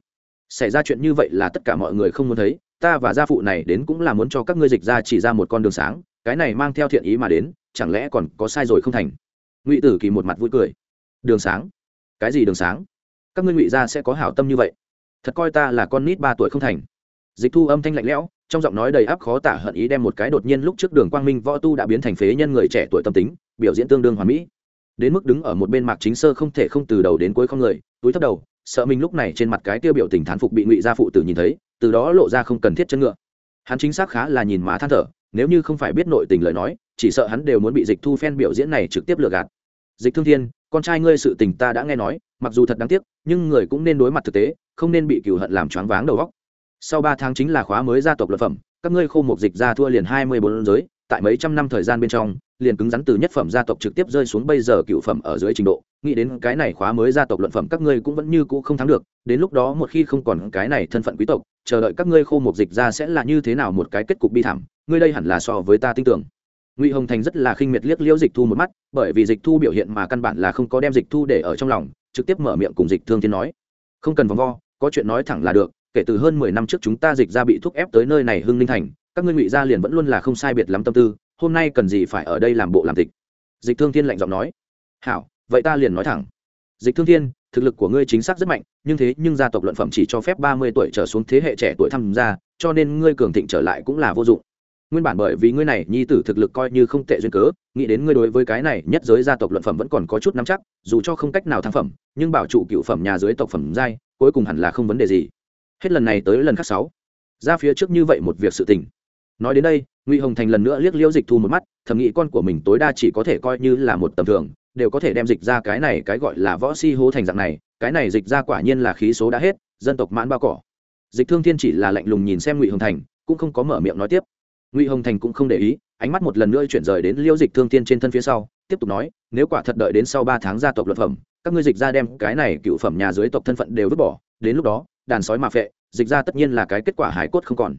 Xảy ra chuyện như vậy là tất cả mọi người không muốn thấy, ta và gia phụ này đến cũng là muốn cho các ngươi dịch ra chỉ ra một con đường sáng, cái này mang theo thiện ý mà đến, chẳng lẽ còn có sai rồi không thành? Ngụy tử kỳ một mặt vui cười. Đường sáng? Cái gì đường sáng? Các ngươi ngụy gia sẽ có hảo tâm như vậy thật coi ta là con nít ba tuổi không thành. Dịch thu âm thanh lạnh lẽo, trong giọng nói đầy áp khó tả hận ý đem một cái đột nhiên lúc trước đường quang minh võ tu đã biến thành phế nhân người trẻ tuổi tâm tính, biểu diễn tương đương hoàn mỹ. Đến mức đứng ở một bên mạc chính sơ không thể không từ đầu đến cuối không người, túi thấp đầu, sợ mình lúc này trên mặt cái tiêu biểu tình thán phục bị ngụy gia phụ tử nhìn thấy, từ đó lộ ra không cần thiết chân ngựa. Hắn chính xác khá là nhìn má than thở, nếu như không phải biết nội tình lời nói, chỉ sợ hắn đều muốn bị dịch thu phen biểu diễn này trực tiếp lừa gạt. Dịch thương thiên, con trai ngươi sự tình ta đã nghe nói, mặc dù thật đáng tiếc, nhưng người cũng nên đối mặt thực tế không nên bị cừu hận làm choáng váng đầu óc. sau ba tháng chính là khóa mới gia tộc luật phẩm, các ngươi khô một dịch ra thua liền hai mươi bốn giới, tại mấy trăm năm thời gian bên trong, liền cứng rắn từ nhất phẩm gia tộc trực tiếp rơi xuống bây giờ cựu phẩm ở dưới trình độ. Nghĩ đến cái này khóa mới gia tộc luận phẩm các ngươi cũng vẫn như cũ không thắng được, đến lúc đó một khi không còn cái này thân phận quý tộc, chờ đợi các ngươi khô một dịch ra sẽ là như thế nào một cái kết cục bi thảm, ngươi đây hẳn là so với ta tin tưởng. Ngụy hồng thành rất là khinh miệt liếc liễu dịch thu một mắt, bởi vì dịch thu biểu hiện mà căn bản là không có đem dịch thu để ở trong lòng, trực tiếp mở miệng cùng dịch thương thiên nói. Không cần vòng vo có chuyện nói thẳng là được, kể từ hơn mười năm trước chúng ta dịch ra bị thúc ép tới nơi này hưng ninh thành, các ngươi ngụy gia liền vẫn luôn là không sai biệt lắm tâm tư, hôm nay cần gì phải ở đây làm bộ làm tịch? Dịch thương thiên lạnh giọng nói. Hảo, vậy ta liền nói thẳng. Dịch thương thiên, thực lực của ngươi chính xác rất mạnh, nhưng thế nhưng gia tộc luận phẩm chỉ cho phép ba mươi tuổi trở xuống thế hệ trẻ tuổi tham gia, cho nên ngươi cường thịnh trở lại cũng là vô dụng. Nguyên bản bởi vì ngươi này, nhi tử thực lực coi như không tệ duyên cớ, nghĩ đến ngươi đối với cái này, nhất giới gia tộc luận phẩm vẫn còn có chút nắm chắc, dù cho không cách nào thăng phẩm, nhưng bảo trụ cựu phẩm nhà dưới tộc phẩm giai cuối cùng hẳn là không vấn đề gì. Hết lần này tới lần khác sáu. Ra phía trước như vậy một việc sự tình. Nói đến đây, ngụy hồng thành lần nữa liếc liễu dịch thu một mắt, thầm nghĩ con của mình tối đa chỉ có thể coi như là một tầm thường, đều có thể đem dịch ra cái này cái gọi là võ si hố thành dạng này, cái này dịch ra quả nhiên là khí số đã hết, dân tộc mãn bao cỏ. Dịch thương thiên chỉ là lạnh lùng nhìn xem ngụy hồng thành, cũng không có mở miệng nói tiếp. Ngụy hồng thành cũng không để ý, ánh mắt một lần nữa chuyển rời đến liễu dịch thương thiên trên thân phía sau, tiếp tục nói, nếu quả thật đợi đến sau ba tháng gia tộc luật phẩm các ngươi dịch ra đem cái này cựu phẩm nhà dưới tộc thân phận đều vứt bỏ, đến lúc đó, đàn sói mà phệ, dịch ra tất nhiên là cái kết quả hải cốt không còn.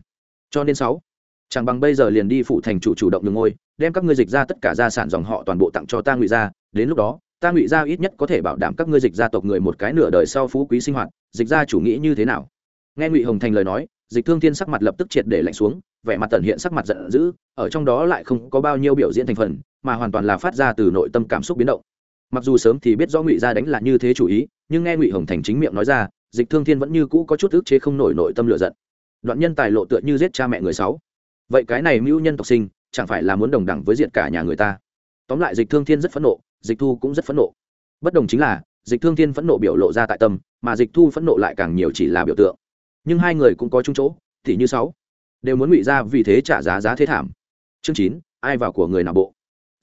Cho nên sáu, chẳng bằng bây giờ liền đi phụ thành chủ chủ động đường ngôi, đem các ngươi dịch ra tất cả gia sản dòng họ toàn bộ tặng cho ta ngụy gia, đến lúc đó, ta ngụy gia ít nhất có thể bảo đảm các ngươi dịch gia tộc người một cái nửa đời sau phú quý sinh hoạt, dịch gia chủ nghĩ như thế nào? Nghe ngụy hồng thành lời nói, dịch thương thiên sắc mặt lập tức triệt để lạnh xuống, vẻ mặt tần hiện sắc mặt giận dữ, ở trong đó lại không có bao nhiêu biểu diễn thành phần, mà hoàn toàn là phát ra từ nội tâm cảm xúc biến động mặc dù sớm thì biết rõ ngụy gia đánh là như thế chủ ý, nhưng nghe ngụy hồng thành chính miệng nói ra, dịch thương thiên vẫn như cũ có chút ức chế không nổi nội tâm lựa giận. Đoạn nhân tài lộ tựa như giết cha mẹ người sáu. Vậy cái này mưu nhân tộc sinh, chẳng phải là muốn đồng đẳng với diện cả nhà người ta? Tóm lại dịch thương thiên rất phẫn nộ, dịch thu cũng rất phẫn nộ. Bất đồng chính là, dịch thương thiên phẫn nộ biểu lộ ra tại tâm, mà dịch thu phẫn nộ lại càng nhiều chỉ là biểu tượng. Nhưng hai người cũng có chung chỗ, thì như sáu. Đều muốn ngụy ra vì thế trả giá giá thế thảm. Chương chín, ai vào của người nào bộ?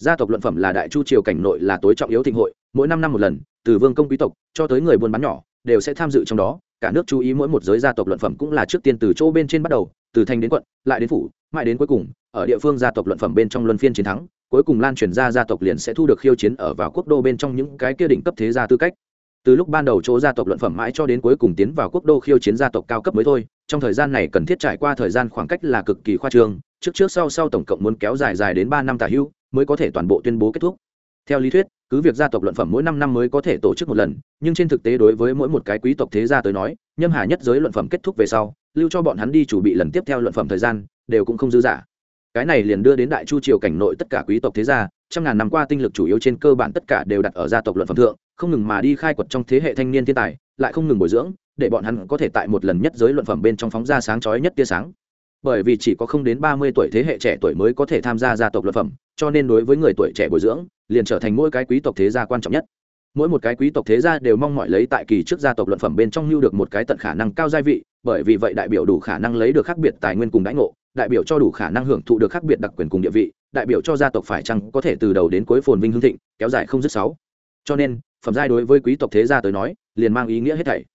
Gia tộc luận phẩm là đại chu triều cảnh nội là tối trọng yếu thịnh hội, mỗi năm năm một lần, từ vương công quý tộc cho tới người buôn bán nhỏ, đều sẽ tham dự trong đó. Cả nước chú ý mỗi một giới gia tộc luận phẩm cũng là trước tiên từ chỗ bên trên bắt đầu, từ thành đến quận, lại đến phủ, mãi đến cuối cùng, ở địa phương gia tộc luận phẩm bên trong luân phiên chiến thắng, cuối cùng lan truyền ra gia tộc liền sẽ thu được khiêu chiến ở vào quốc đô bên trong những cái kia đỉnh cấp thế gia tư cách. Từ lúc ban đầu chỗ gia tộc luận phẩm mãi cho đến cuối cùng tiến vào quốc đô khiêu chiến gia tộc cao cấp mới thôi, trong thời gian này cần thiết trải qua thời gian khoảng cách là cực kỳ khoa trương trước trước sau sau tổng cộng muốn kéo dài dài đến ba năm tả hưu, mới có thể toàn bộ tuyên bố kết thúc. Theo lý thuyết, cứ việc gia tộc luận phẩm mỗi năm năm mới có thể tổ chức một lần, nhưng trên thực tế đối với mỗi một cái quý tộc thế gia tới nói, nhâm hà nhất giới luận phẩm kết thúc về sau, lưu cho bọn hắn đi chủ bị lần tiếp theo luận phẩm thời gian, đều cũng không dư dả. Cái này liền đưa đến đại chu triều cảnh nội tất cả quý tộc thế gia, trăm ngàn năm qua tinh lực chủ yếu trên cơ bản tất cả đều đặt ở gia tộc luận phẩm thượng, không ngừng mà đi khai quật trong thế hệ thanh niên thiên tài, lại không ngừng bồi dưỡng, để bọn hắn có thể tại một lần nhất giới luận phẩm bên trong phóng ra sáng chói nhất tia sáng bởi vì chỉ có không đến ba mươi tuổi thế hệ trẻ tuổi mới có thể tham gia gia tộc luật phẩm, cho nên đối với người tuổi trẻ bồi dưỡng, liền trở thành mỗi cái quý tộc thế gia quan trọng nhất. Mỗi một cái quý tộc thế gia đều mong mọi lấy tại kỳ trước gia tộc luận phẩm bên trong lưu được một cái tận khả năng cao gia vị, bởi vì vậy đại biểu đủ khả năng lấy được khác biệt tài nguyên cùng đãi ngộ, đại biểu cho đủ khả năng hưởng thụ được khác biệt đặc quyền cùng địa vị, đại biểu cho gia tộc phải chăng có thể từ đầu đến cuối phồn vinh hương thịnh, kéo dài không dứt sáu. Cho nên, phẩm giai đối với quý tộc thế gia tới nói, liền mang ý nghĩa hết thảy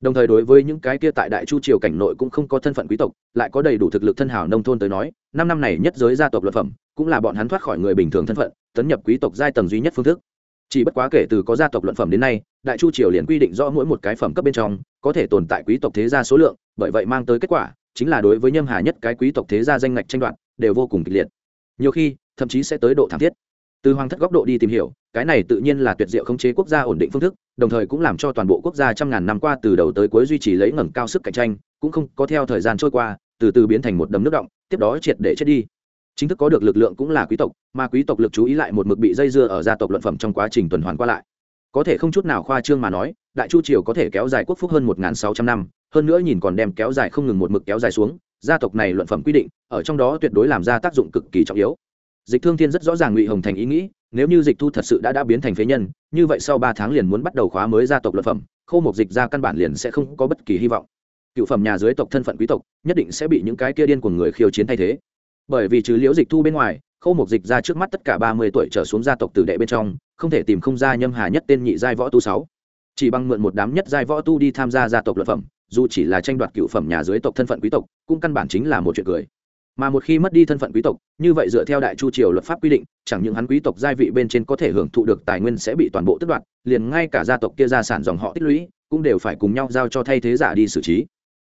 đồng thời đối với những cái kia tại đại chu triều cảnh nội cũng không có thân phận quý tộc, lại có đầy đủ thực lực thân hảo nông thôn tới nói, năm năm này nhất giới gia tộc luật phẩm, cũng là bọn hắn thoát khỏi người bình thường thân phận, tấn nhập quý tộc giai tầng duy nhất phương thức. Chỉ bất quá kể từ có gia tộc luận phẩm đến nay, đại chu triều liền quy định rõ mỗi một cái phẩm cấp bên trong, có thể tồn tại quý tộc thế gia số lượng, bởi vậy mang tới kết quả, chính là đối với nhâm hà nhất cái quý tộc thế gia danh ngạch tranh đoạt, đều vô cùng kịch liệt. Nhiều khi, thậm chí sẽ tới độ thảm thiết từ hoàng thất góc độ đi tìm hiểu, cái này tự nhiên là tuyệt diệu khống chế quốc gia ổn định phương thức, đồng thời cũng làm cho toàn bộ quốc gia trăm ngàn năm qua từ đầu tới cuối duy trì lấy ngẩng cao sức cạnh tranh, cũng không có theo thời gian trôi qua, từ từ biến thành một đầm nước động, tiếp đó triệt để chết đi. Chính thức có được lực lượng cũng là quý tộc, mà quý tộc lực chú ý lại một mực bị dây dưa ở gia tộc luận phẩm trong quá trình tuần hoàn qua lại. Có thể không chút nào khoa trương mà nói, đại chu triều có thể kéo dài quốc phúc hơn một sáu trăm năm, hơn nữa nhìn còn đem kéo dài không ngừng một mực kéo dài xuống, gia tộc này luận phẩm quy định, ở trong đó tuyệt đối làm ra tác dụng cực kỳ trọng yếu dịch thương thiên rất rõ ràng ngụy hồng thành ý nghĩ, nếu như dịch thu thật sự đã đã biến thành phế nhân, như vậy sau ba tháng liền muốn bắt đầu khóa mới gia tộc luận phẩm khâu mục dịch ra căn bản liền sẽ không có bất kỳ hy vọng. Cựu phẩm nhà dưới tộc thân phận quý tộc, nhất định sẽ bị những cái kia điên của người khiêu chiến thay thế. Bởi vì trừ liễu dịch thu bên ngoài khâu mục dịch ra trước mắt tất cả ba mươi tuổi trở xuống gia tộc tử đệ bên trong, không thể tìm không ra nhâm hà nhất tên nhị giai võ tu sáu. Chỉ bằng mượn một đám nhất giai võ tu đi tham gia gia tộc luận phẩm, dù chỉ là tranh đoạt cựu phẩm nhà dưới tộc thân phận quý tộc, cũng căn bản chính là một chuyện cười mà một khi mất đi thân phận quý tộc, như vậy dựa theo đại chu triều luật pháp quy định, chẳng những hắn quý tộc giai vị bên trên có thể hưởng thụ được tài nguyên sẽ bị toàn bộ tước đoạt, liền ngay cả gia tộc kia gia sản dòng họ tích lũy cũng đều phải cùng nhau giao cho thay thế giả đi xử trí.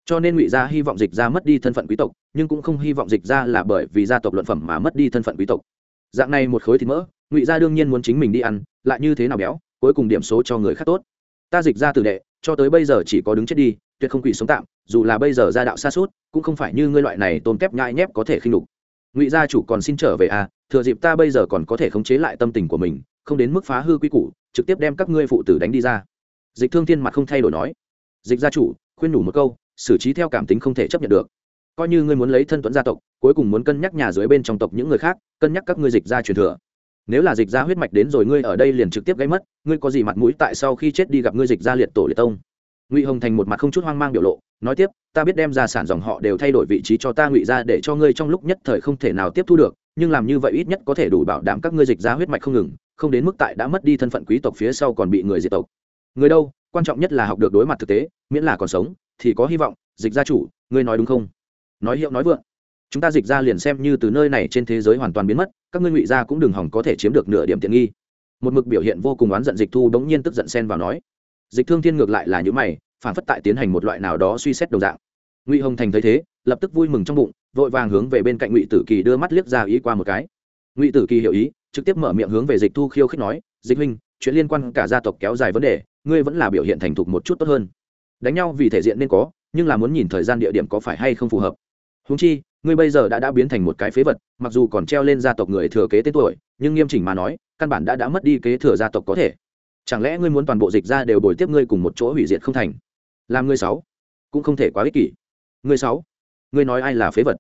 Cho nên ngụy gia hy vọng dịch ra mất đi thân phận quý tộc, nhưng cũng không hy vọng dịch ra là bởi vì gia tộc luận phẩm mà mất đi thân phận quý tộc. Dạng này một khối thịt mỡ, ngụy gia đương nhiên muốn chính mình đi ăn, lại như thế nào béo, cuối cùng điểm số cho người khác tốt. Ta dịch ra tử đệ, cho tới bây giờ chỉ có đứng chết đi tuyệt không quỷ sống tạm, dù là bây giờ gia đạo xa suốt, cũng không phải như ngươi loại này tôn kép nhai nhép có thể khinh đục ngụy gia chủ còn xin trở về à thừa dịp ta bây giờ còn có thể khống chế lại tâm tình của mình, không đến mức phá hư quy củ, trực tiếp đem các ngươi phụ tử đánh đi ra. Dịch thương thiên mặt không thay đổi nói. Dịch gia chủ, khuyên nhủ một câu, xử trí theo cảm tính không thể chấp nhận được. Coi như ngươi muốn lấy thân tuẫn gia tộc, cuối cùng muốn cân nhắc nhà dưới bên trong tộc những người khác, cân nhắc các ngươi dịch gia truyền thừa. Nếu là dịch gia huyết mạch đến rồi ngươi ở đây liền trực tiếp gây mất, ngươi có gì mặt mũi tại sau khi chết đi gặp ngươi dịch gia liệt tổ liệt tông? Ngụy hồng thành một mặt không chút hoang mang biểu lộ nói tiếp ta biết đem gia sản dòng họ đều thay đổi vị trí cho ta ngụy ra để cho ngươi trong lúc nhất thời không thể nào tiếp thu được nhưng làm như vậy ít nhất có thể đủ bảo đảm các ngươi dịch ra huyết mạch không ngừng không đến mức tại đã mất đi thân phận quý tộc phía sau còn bị người diệt tộc người đâu quan trọng nhất là học được đối mặt thực tế miễn là còn sống thì có hy vọng dịch gia chủ ngươi nói đúng không nói hiệu nói vượng chúng ta dịch ra liền xem như từ nơi này trên thế giới hoàn toàn biến mất các ngươi ngụy gia cũng đừng hỏng có thể chiếm được nửa điểm tiện nghi một mực biểu hiện vô cùng oán giận dịch thu bỗng nhiên tức giận xen vào nói dịch thương thiên ngược lại là những mày phản phất tại tiến hành một loại nào đó suy xét đồng dạng. Ngụy hồng thành thấy thế, lập tức vui mừng trong bụng, vội vàng hướng về bên cạnh ngụy tử kỳ đưa mắt liếc ra ý qua một cái. Ngụy tử kỳ hiểu ý, trực tiếp mở miệng hướng về dịch thu khiêu khích nói, dịch huynh, chuyện liên quan cả gia tộc kéo dài vấn đề, ngươi vẫn là biểu hiện thành thục một chút tốt hơn. Đánh nhau vì thể diện nên có, nhưng là muốn nhìn thời gian địa điểm có phải hay không phù hợp. Húng chi, ngươi bây giờ đã đã biến thành một cái phế vật, mặc dù còn treo lên gia tộc người thừa kế tên tuổi, nhưng nghiêm chỉnh mà nói, căn bản đã đã mất đi kế thừa gia tộc có thể chẳng lẽ ngươi muốn toàn bộ dịch ra đều bồi tiếp ngươi cùng một chỗ hủy diệt không thành? Làm ngươi sáu, cũng không thể quá ích kỷ. Ngươi sáu, ngươi nói ai là phế vật?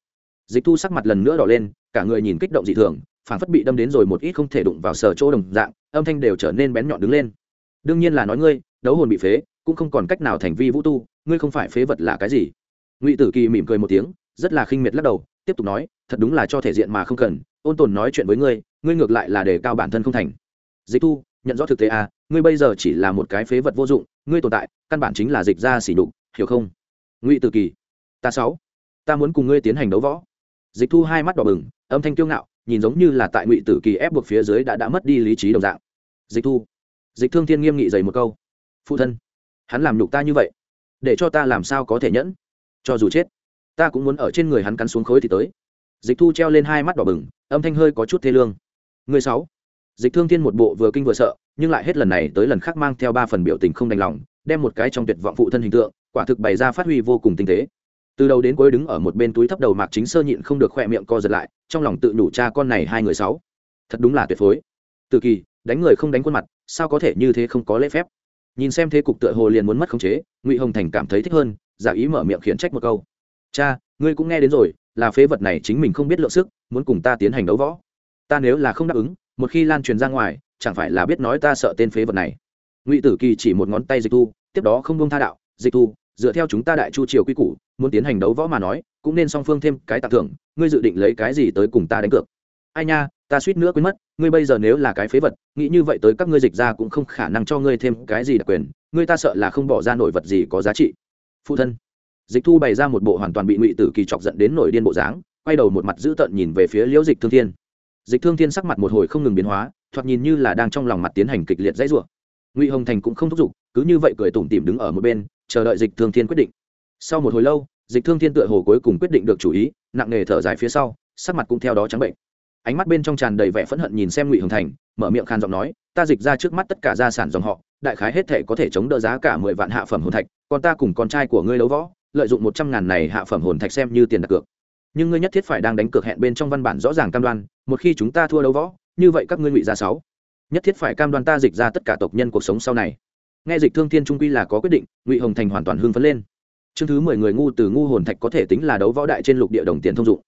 Dịch thu sắc mặt lần nữa đỏ lên, cả người nhìn kích động dị thường phản phất bị đâm đến rồi một ít không thể đụng vào sở chỗ đồng dạng, âm thanh đều trở nên bén nhọn đứng lên. Đương nhiên là nói ngươi, đấu hồn bị phế, cũng không còn cách nào thành vi vũ tu, ngươi không phải phế vật là cái gì? Ngụy tử kỳ mỉm cười một tiếng, rất là khinh miệt lắc đầu, tiếp tục nói, thật đúng là cho thể diện mà không cần, ôn tồn nói chuyện với ngươi ngươi ngược lại là đề cao bản thân không thành. Dịch thu nhận rõ thực tế à ngươi bây giờ chỉ là một cái phế vật vô dụng, ngươi tồn tại, căn bản chính là dịch ra xỉ đục hiểu không? Ngụy tử kỳ, ta sáu, ta muốn cùng ngươi tiến hành đấu võ. Dịch thu hai mắt đỏ bừng, âm thanh kiêu ngạo, nhìn giống như là tại ngụy tử kỳ ép buộc phía dưới đã đã mất đi lý trí đồng dạng. Dịch thu, dịch thương thiên nghiêm nghị dày một câu. Phụ thân, hắn làm nhục ta như vậy, để cho ta làm sao có thể nhẫn? Cho dù chết, ta cũng muốn ở trên người hắn cắn xuống khối thì tới. Dịch thu treo lên hai mắt đỏ bừng, âm thanh hơi có chút thê lương. Người sáu dịch thương thiên một bộ vừa kinh vừa sợ, nhưng lại hết lần này tới lần khác mang theo ba phần biểu tình không đành lòng, đem một cái trong tuyệt vọng phụ thân hình tượng, quả thực bày ra phát huy vô cùng tinh tế. Từ đầu đến cuối đứng ở một bên túi thấp đầu mạc chính sơ nhịn không được khỏe miệng co giật lại, trong lòng tự nhủ cha con này hai người sáu. Thật đúng là tuyệt phối. Từ kỳ, đánh người không đánh khuôn mặt, sao có thể như thế không có lễ phép? Nhìn xem thế cục tựa hồ liền muốn mất khống chế, ngụy hồng thành cảm thấy thích hơn, giả ý mở miệng khiển trách một câu. Cha, ngươi cũng nghe đến rồi, là phế vật này chính mình không biết lượng sức, muốn cùng ta tiến hành đấu võ. Ta nếu là không đáp ứng một khi lan truyền ra ngoài, chẳng phải là biết nói ta sợ tên phế vật này. Ngụy tử kỳ chỉ một ngón tay dịch thu, tiếp đó không buông tha đạo, dịch thu, dựa theo chúng ta đại chu triều quy củ, muốn tiến hành đấu võ mà nói, cũng nên song phương thêm cái tặng thưởng, ngươi dự định lấy cái gì tới cùng ta đánh cược? Ai nha, ta suýt nữa quên mất, ngươi bây giờ nếu là cái phế vật, nghĩ như vậy tới các ngươi dịch ra cũng không khả năng cho ngươi thêm cái gì đặc quyền, ngươi ta sợ là không bỏ ra nổi vật gì có giá trị. Phụ thân. Dịch thu bày ra một bộ hoàn toàn bị ngụy tử kỳ chọc giận đến nổi điên bộ dáng, quay đầu một mặt dữ tợn nhìn về phía liễu dịch thương thiên dịch thương thiên sắc mặt một hồi không ngừng biến hóa, thoạt nhìn như là đang trong lòng mặt tiến hành kịch liệt dãy rủa. Ngụy hồng thành cũng không thúc giục, cứ như vậy cười tủm tỉm đứng ở một bên, chờ đợi dịch thương thiên quyết định. Sau một hồi lâu, dịch thương thiên tựa hồ cuối cùng quyết định được chủ ý, nặng nề thở dài phía sau, sắc mặt cũng theo đó trắng bệnh. Ánh mắt bên trong tràn đầy vẻ phẫn hận nhìn xem ngụy hồng thành, mở miệng khan giọng nói, ta dịch ra trước mắt tất cả gia sản dòng họ, đại khái hết thể có thể chống đỡ giá cả mười vạn hạ phẩm hồn thạch, còn ta cùng con trai của ngươi đấu võ, lợi dụng một trăm ngàn này hạ phẩm hồn thạch xem như tiền đặt cược. Nhưng ngươi nhất thiết phải đang đánh cược hẹn bên trong văn bản rõ ràng cam đoan một khi chúng ta thua đấu võ, như vậy các ngươi ngụy gia sáu. Nhất thiết phải cam đoan ta dịch ra tất cả tộc nhân cuộc sống sau này. Nghe dịch thương thiên trung quy là có quyết định, ngụy hồng thành hoàn toàn hưng phấn lên. Chương thứ mười người ngu từ ngu hồn thạch có thể tính là đấu võ đại trên lục địa đồng tiền thông dụng.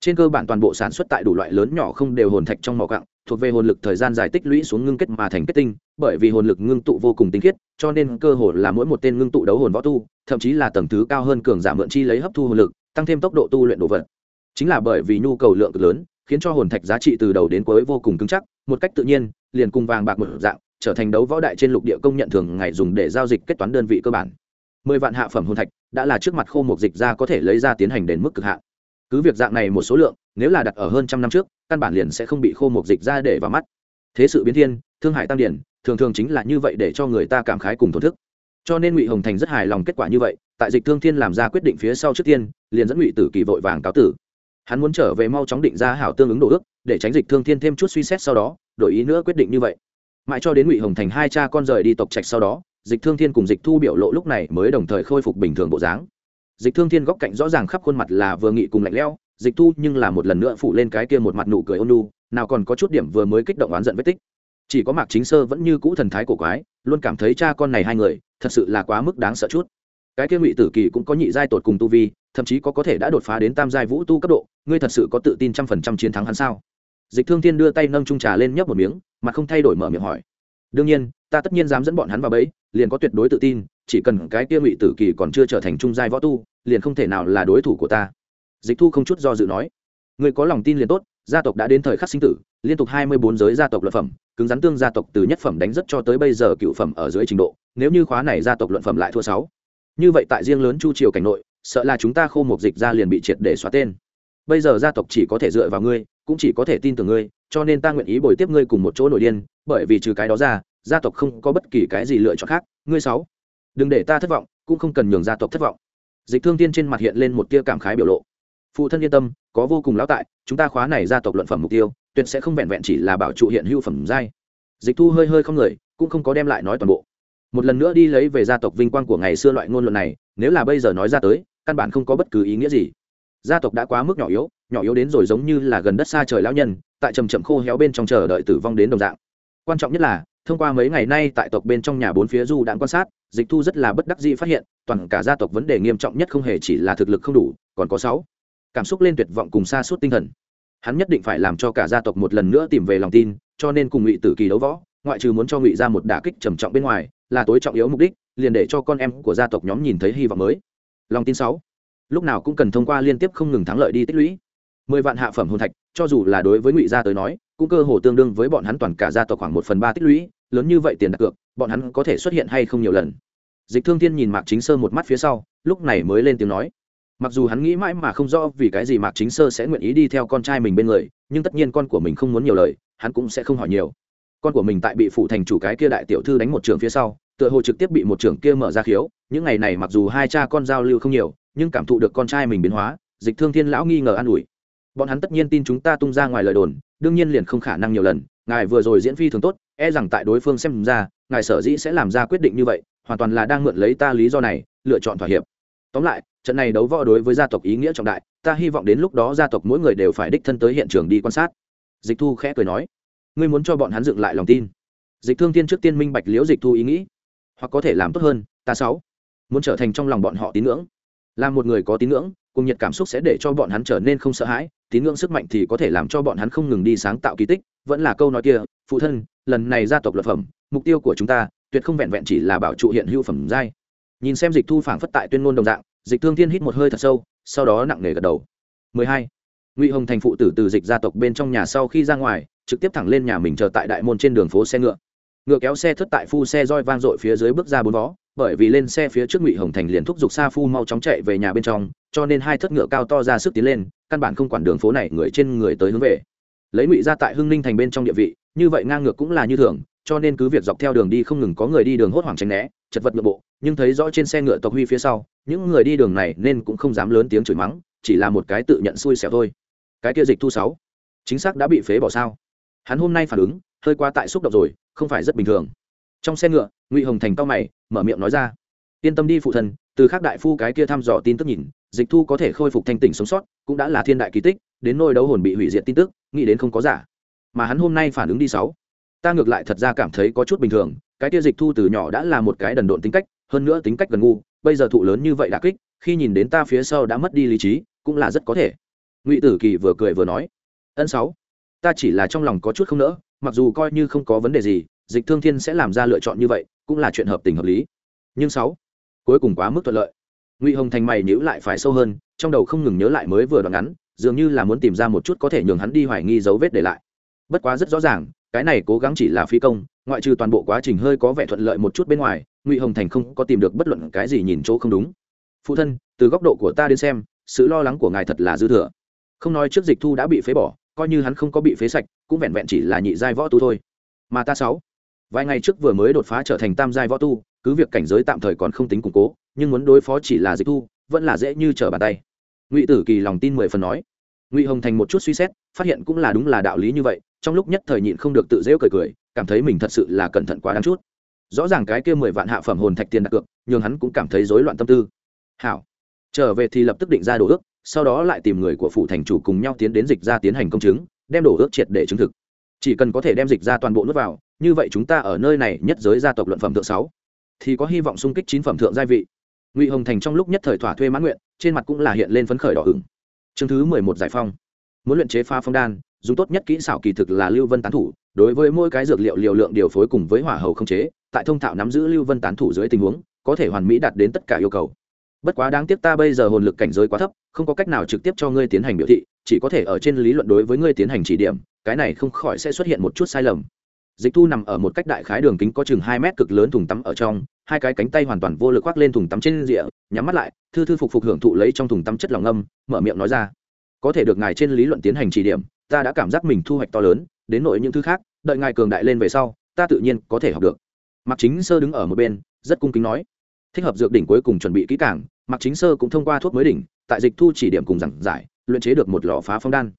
Trên cơ bản toàn bộ sản xuất tại đủ loại lớn nhỏ không đều hồn thạch trong mỏ cặng thuộc về hồn lực thời gian dài tích lũy xuống ngưng kết mà thành kết tinh, bởi vì hồn lực ngưng tụ vô cùng tinh khiết, cho nên cơ hồ là mỗi một tên ngưng tụ đấu hồn võ tu, thậm chí là tầng thứ cao hơn cường giả mượn chi lấy hấp thu hồn lực, tăng thêm tốc độ tu luyện đồ vật. Chính là bởi vì nhu cầu lượng cực lớn khiến cho hồn thạch giá trị từ đầu đến cuối vô cùng cứng chắc, một cách tự nhiên, liền cùng vàng bạc một dạng, trở thành đấu võ đại trên lục địa công nhận thường ngày dùng để giao dịch kết toán đơn vị cơ bản. Mười vạn hạ phẩm hồn thạch đã là trước mặt khô một dịch ra có thể lấy ra tiến hành đến mức cực hạn. Cứ việc dạng này một số lượng, nếu là đặt ở hơn trăm năm trước, căn bản liền sẽ không bị khô một dịch ra để vào mắt. Thế sự biến thiên, thương hại tăng điển, thường thường chính là như vậy để cho người ta cảm khái cùng thổn thức. Cho nên ngụy hồng thành rất hài lòng kết quả như vậy, tại dịch thương thiên làm ra quyết định phía sau trước tiên, liền dẫn ngụy tử kỳ vội vàng cáo tử hắn muốn trở về mau chóng định ra hảo tương ứng đồ ước, để tránh dịch thương thiên thêm chút suy xét sau đó, đổi ý nữa quyết định như vậy. Mãi cho đến ngụy hồng thành hai cha con rời đi tộc trạch sau đó, dịch thương thiên cùng dịch thu biểu lộ lúc này mới đồng thời khôi phục bình thường bộ dáng. Dịch thương thiên góc cạnh rõ ràng khắp khuôn mặt là vừa nghị cùng lạnh lẽo, dịch thu nhưng là một lần nữa phụ lên cái kia một mặt nụ cười ôn lu nào còn có chút điểm vừa mới kích động oán giận vết tích. Chỉ có mạc chính sơ vẫn như cũ thần thái cổ quái, luôn cảm thấy cha con này hai người, thật sự là quá mức đáng sợ chút cái kia ngụy tử kỳ cũng có nhị giai tột cùng tu vi, thậm chí có có thể đã đột phá đến tam giai vũ tu cấp độ, ngươi thật sự có tự tin trăm phần trăm chiến thắng hắn sao? Dịch thương thiên đưa tay nâng trung trà lên nhấp một miếng, mà không thay đổi mở miệng hỏi. Đương nhiên, ta tất nhiên dám dẫn bọn hắn vào bẫy, liền có tuyệt đối tự tin, chỉ cần cái kia ngụy tử kỳ còn chưa trở thành trung giai võ tu, liền không thể nào là đối thủ của ta. Dịch thu không chút do dự nói. Người có lòng tin liền tốt, gia tộc đã đến thời khắc sinh tử, liên tục hai mươi bốn giới gia tộc luật phẩm, cứng rắn tương gia tộc từ nhất phẩm đánh rất cho tới bây giờ cựu phẩm ở dưới trình độ, nếu như khóa này gia tộc luận phẩm lại thua sáu như vậy tại riêng lớn chu triều cảnh nội, sợ là chúng ta khô một dịch ra liền bị triệt để xóa tên. Bây giờ gia tộc chỉ có thể dựa vào ngươi, cũng chỉ có thể tin tưởng ngươi, cho nên ta nguyện ý bồi tiếp ngươi cùng một chỗ nổi điên, bởi vì trừ cái đó ra, gia tộc không có bất kỳ cái gì lựa chọn khác. Ngươi sáu, đừng để ta thất vọng, cũng không cần nhường gia tộc thất vọng. Dịch thương tiên trên mặt hiện lên một tia cảm khái biểu lộ. Phụ thân yên tâm, có vô cùng lão tại, chúng ta khóa này gia tộc luận phẩm mục tiêu, tuyệt sẽ không vẹn vẹn chỉ là bảo trụ hiện hữu phẩm giai. Dịch thu hơi hơi không người, cũng không có đem lại nói toàn bộ một lần nữa đi lấy về gia tộc vinh quang của ngày xưa loại ngôn luận này, nếu là bây giờ nói ra tới, căn bản không có bất cứ ý nghĩa gì. Gia tộc đã quá mức nhỏ yếu nhỏ yếu đến rồi giống như là gần đất xa trời lão nhân, tại trầm trầm khô héo bên trong chờ đợi tử vong đến đồng dạng. Quan trọng nhất là, thông qua mấy ngày nay tại tộc bên trong nhà bốn phía du đã quan sát, dịch thu rất là bất đắc dĩ phát hiện, toàn cả gia tộc vấn đề nghiêm trọng nhất không hề chỉ là thực lực không đủ, còn có sáu. Cảm xúc lên tuyệt vọng cùng xa suốt tinh thần. Hắn nhất định phải làm cho cả gia tộc một lần nữa tìm về lòng tin, cho nên cùng ngụy tử kỳ đấu võ, ngoại trừ muốn cho ngụy ra một đả kích trầm trọng bên ngoài là tối trọng yếu mục đích, liền để cho con em của gia tộc nhóm nhìn thấy hy vọng mới. Lòng tin sáu. Lúc nào cũng cần thông qua liên tiếp không ngừng thắng lợi đi tích lũy. Mười vạn hạ phẩm hồn thạch, cho dù là đối với ngụy gia tới nói, cũng cơ hồ tương đương với bọn hắn toàn cả gia tộc khoảng một phần ba tích lũy, lớn như vậy tiền đặt cược, bọn hắn có thể xuất hiện hay không nhiều lần. Dịch thương thiên nhìn mạc chính sơ một mắt phía sau, lúc này mới lên tiếng nói. Mặc dù hắn nghĩ mãi mà không rõ vì cái gì mạc chính sơ sẽ nguyện ý đi theo con trai mình bên người, nhưng tất nhiên con của mình không muốn nhiều lời, hắn cũng sẽ không hỏi nhiều con của mình tại bị phụ thành chủ cái kia đại tiểu thư đánh một trường phía sau, tựa hồ trực tiếp bị một trường kia mở ra khiếu. Những ngày này mặc dù hai cha con giao lưu không nhiều, nhưng cảm thụ được con trai mình biến hóa, dịch thương thiên lão nghi ngờ an ủi. Bọn hắn tất nhiên tin chúng ta tung ra ngoài lời đồn, đương nhiên liền không khả năng nhiều lần. Ngài vừa rồi diễn phi thường tốt e rằng tại đối phương xem ra, ngài sở dĩ sẽ làm ra quyết định như vậy, hoàn toàn là đang mượn lấy ta lý do này, lựa chọn thỏa hiệp. Tóm lại, trận này đấu võ đối với gia tộc ý nghĩa trọng đại, ta hy vọng đến lúc đó gia tộc mỗi người đều phải đích thân tới hiện trường đi quan sát. Dịch thu khẽ cười nói ngươi muốn cho bọn hắn dựng lại lòng tin. Dịch thương tiên trước tiên minh bạch liễu dịch thu ý nghĩ, hoặc có thể làm tốt hơn, ta sáu, muốn trở thành trong lòng bọn họ tín ngưỡng. Là một người có tín ngưỡng, cùng nhiệt cảm xúc sẽ để cho bọn hắn trở nên không sợ hãi, tín ngưỡng sức mạnh thì có thể làm cho bọn hắn không ngừng đi sáng tạo kỳ tích, vẫn là câu nói kia, phụ thân, lần này gia tộc luật phẩm, mục tiêu của chúng ta tuyệt không vẹn vẹn chỉ là bảo trụ hiện hữu phẩm giai. Nhìn xem dịch thu phảng phất tại tuyên ngôn đồng dạng, dịch thương thiên hít một hơi thật sâu, sau đó nặng nề gật đầu. 12 ngụy hồng thành phụ tử từ dịch gia tộc bên trong nhà sau khi ra ngoài, trực tiếp thẳng lên nhà mình chờ tại đại môn trên đường phố xe ngựa. Ngựa kéo xe thất tại phu xe roi vang dội phía dưới bước ra bốn vó, bởi vì lên xe phía trước ngụy hồng thành liền thúc giục xa phu mau chóng chạy về nhà bên trong, cho nên hai thất ngựa cao to ra sức tiến lên, căn bản không quản đường phố này người trên người tới hướng về. Lấy ngụy ra tại hưng ninh thành bên trong địa vị, như vậy ngang ngược cũng là như thường, cho nên cứ việc dọc theo đường đi không ngừng có người đi đường hốt hoảng tránh né, chật vật ngựa bộ, nhưng thấy rõ trên xe ngựa tộc huy phía sau, những người đi đường này nên cũng không dám lớn tiếng chửi mắng, chỉ là một cái tự nhận xui xẻo thôi cái kia dịch thu sáu. Chính xác đã bị phế bỏ sao? Hắn hôm nay phản ứng, hơi quá tại xúc động rồi, không phải rất bình thường. Trong xe ngựa, ngụy hồng thành cao mày, mở miệng nói ra. Yên tâm đi phụ thân, từ khác đại phu cái kia thăm dò tin tức nhìn, dịch thu có thể khôi phục thanh tỉnh sống sót, cũng đã là thiên đại kỳ tích, đến nôi đấu hồn bị hủy diệt tin tức, nghĩ đến không có giả. Mà hắn hôm nay phản ứng đi sáu. Ta ngược lại thật ra cảm thấy có chút bình thường, cái kia dịch thu từ nhỏ đã là một cái đần độn tính cách, hơn nữa tính cách gần ngu, bây giờ thụ lớn như vậy đã kích, khi nhìn đến ta phía sau đã mất đi lý trí, cũng là rất có thể ngụy tử kỳ vừa cười vừa nói, ân sáu, ta chỉ là trong lòng có chút không nỡ, mặc dù coi như không có vấn đề gì, dịch thương thiên sẽ làm ra lựa chọn như vậy, cũng là chuyện hợp tình hợp lý. Nhưng sáu, cuối cùng quá mức thuận lợi. Ngụy hồng thành mày nhữ lại phải sâu hơn, trong đầu không ngừng nhớ lại mới vừa đoạn ngắn, dường như là muốn tìm ra một chút có thể nhường hắn đi hoài nghi dấu vết để lại. Bất quá rất rõ ràng, cái này cố gắng chỉ là phi công, ngoại trừ toàn bộ quá trình hơi có vẻ thuận lợi một chút bên ngoài, ngụy hồng thành không có tìm được bất luận cái gì nhìn chỗ không đúng. Phụ thân, từ góc độ của ta đến xem, sự lo lắng của ngài thật là dư thừa không nói trước dịch thu đã bị phế bỏ, coi như hắn không có bị phế sạch, cũng vẹn vẹn chỉ là nhị giai võ tu thôi. Mà ta sáu, vài ngày trước vừa mới đột phá trở thành tam giai võ tu, cứ việc cảnh giới tạm thời còn không tính củng cố, nhưng muốn đối phó chỉ là dịch thu, vẫn là dễ như trở bàn tay. Ngụy tử kỳ lòng tin mười phần nói. Ngụy hồng thành một chút suy xét, phát hiện cũng là đúng là đạo lý như vậy, trong lúc nhất thời nhịn không được tự dễu cười cười, cảm thấy mình thật sự là cẩn thận quá đáng chút. Rõ ràng cái kia mười vạn hạ phẩm hồn thạch tiền đặt cược nhưng hắn cũng cảm thấy rối loạn tâm tư. Hảo. Trở về thì lập tức định ra đồ ước sau đó lại tìm người của phủ thành chủ cùng nhau tiến đến dịch ra tiến hành công chứng, đem đổ ước triệt để chứng thực. Chỉ cần có thể đem dịch ra toàn bộ nước vào, như vậy chúng ta ở nơi này nhất giới gia tộc luận phẩm thượng sáu. Thì có hy vọng xung kích chín phẩm thượng gia vị. Ngụy hồng thành trong lúc nhất thời thỏa thuê mãn nguyện, trên mặt cũng là hiện lên phấn khởi đỏ hửng chương thứ mười một giải phong muốn luyện chế pha phong đan, dùng tốt nhất kỹ xảo kỳ thực là lưu vân tán thủ, đối với mỗi cái dược liệu liều lượng điều phối cùng với hỏa hầu không chế, tại thông thạo nắm giữ lưu vân tán thủ dưới tình huống, có thể hoàn mỹ đạt đến tất cả yêu cầu bất quá đáng tiếc ta bây giờ hồn lực cảnh giới quá thấp, không có cách nào trực tiếp cho ngươi tiến hành biểu thị, chỉ có thể ở trên lý luận đối với ngươi tiến hành chỉ điểm, cái này không khỏi sẽ xuất hiện một chút sai lầm. Dịch thu nằm ở một cách đại khái đường kính có chừng hai mét cực lớn thùng tắm ở trong, hai cái cánh tay hoàn toàn vô lực khoác lên thùng tắm trên rìa, nhắm mắt lại, thư thư phục phục hưởng thụ lấy trong thùng tắm chất lòng âm, mở miệng nói ra. Có thể được ngài trên lý luận tiến hành chỉ điểm, ta đã cảm giác mình thu hoạch to lớn, đến nội những thứ khác, đợi ngài cường đại lên về sau, ta tự nhiên có thể học được. Mặc chính sơ đứng ở một bên, rất cung kính nói thích hợp dược đỉnh cuối cùng chuẩn bị kỹ càng mặc chính sơ cũng thông qua thuốc mới đỉnh, tại dịch thu chỉ điểm cùng giảng giải, luyện chế được một lò phá phong đan.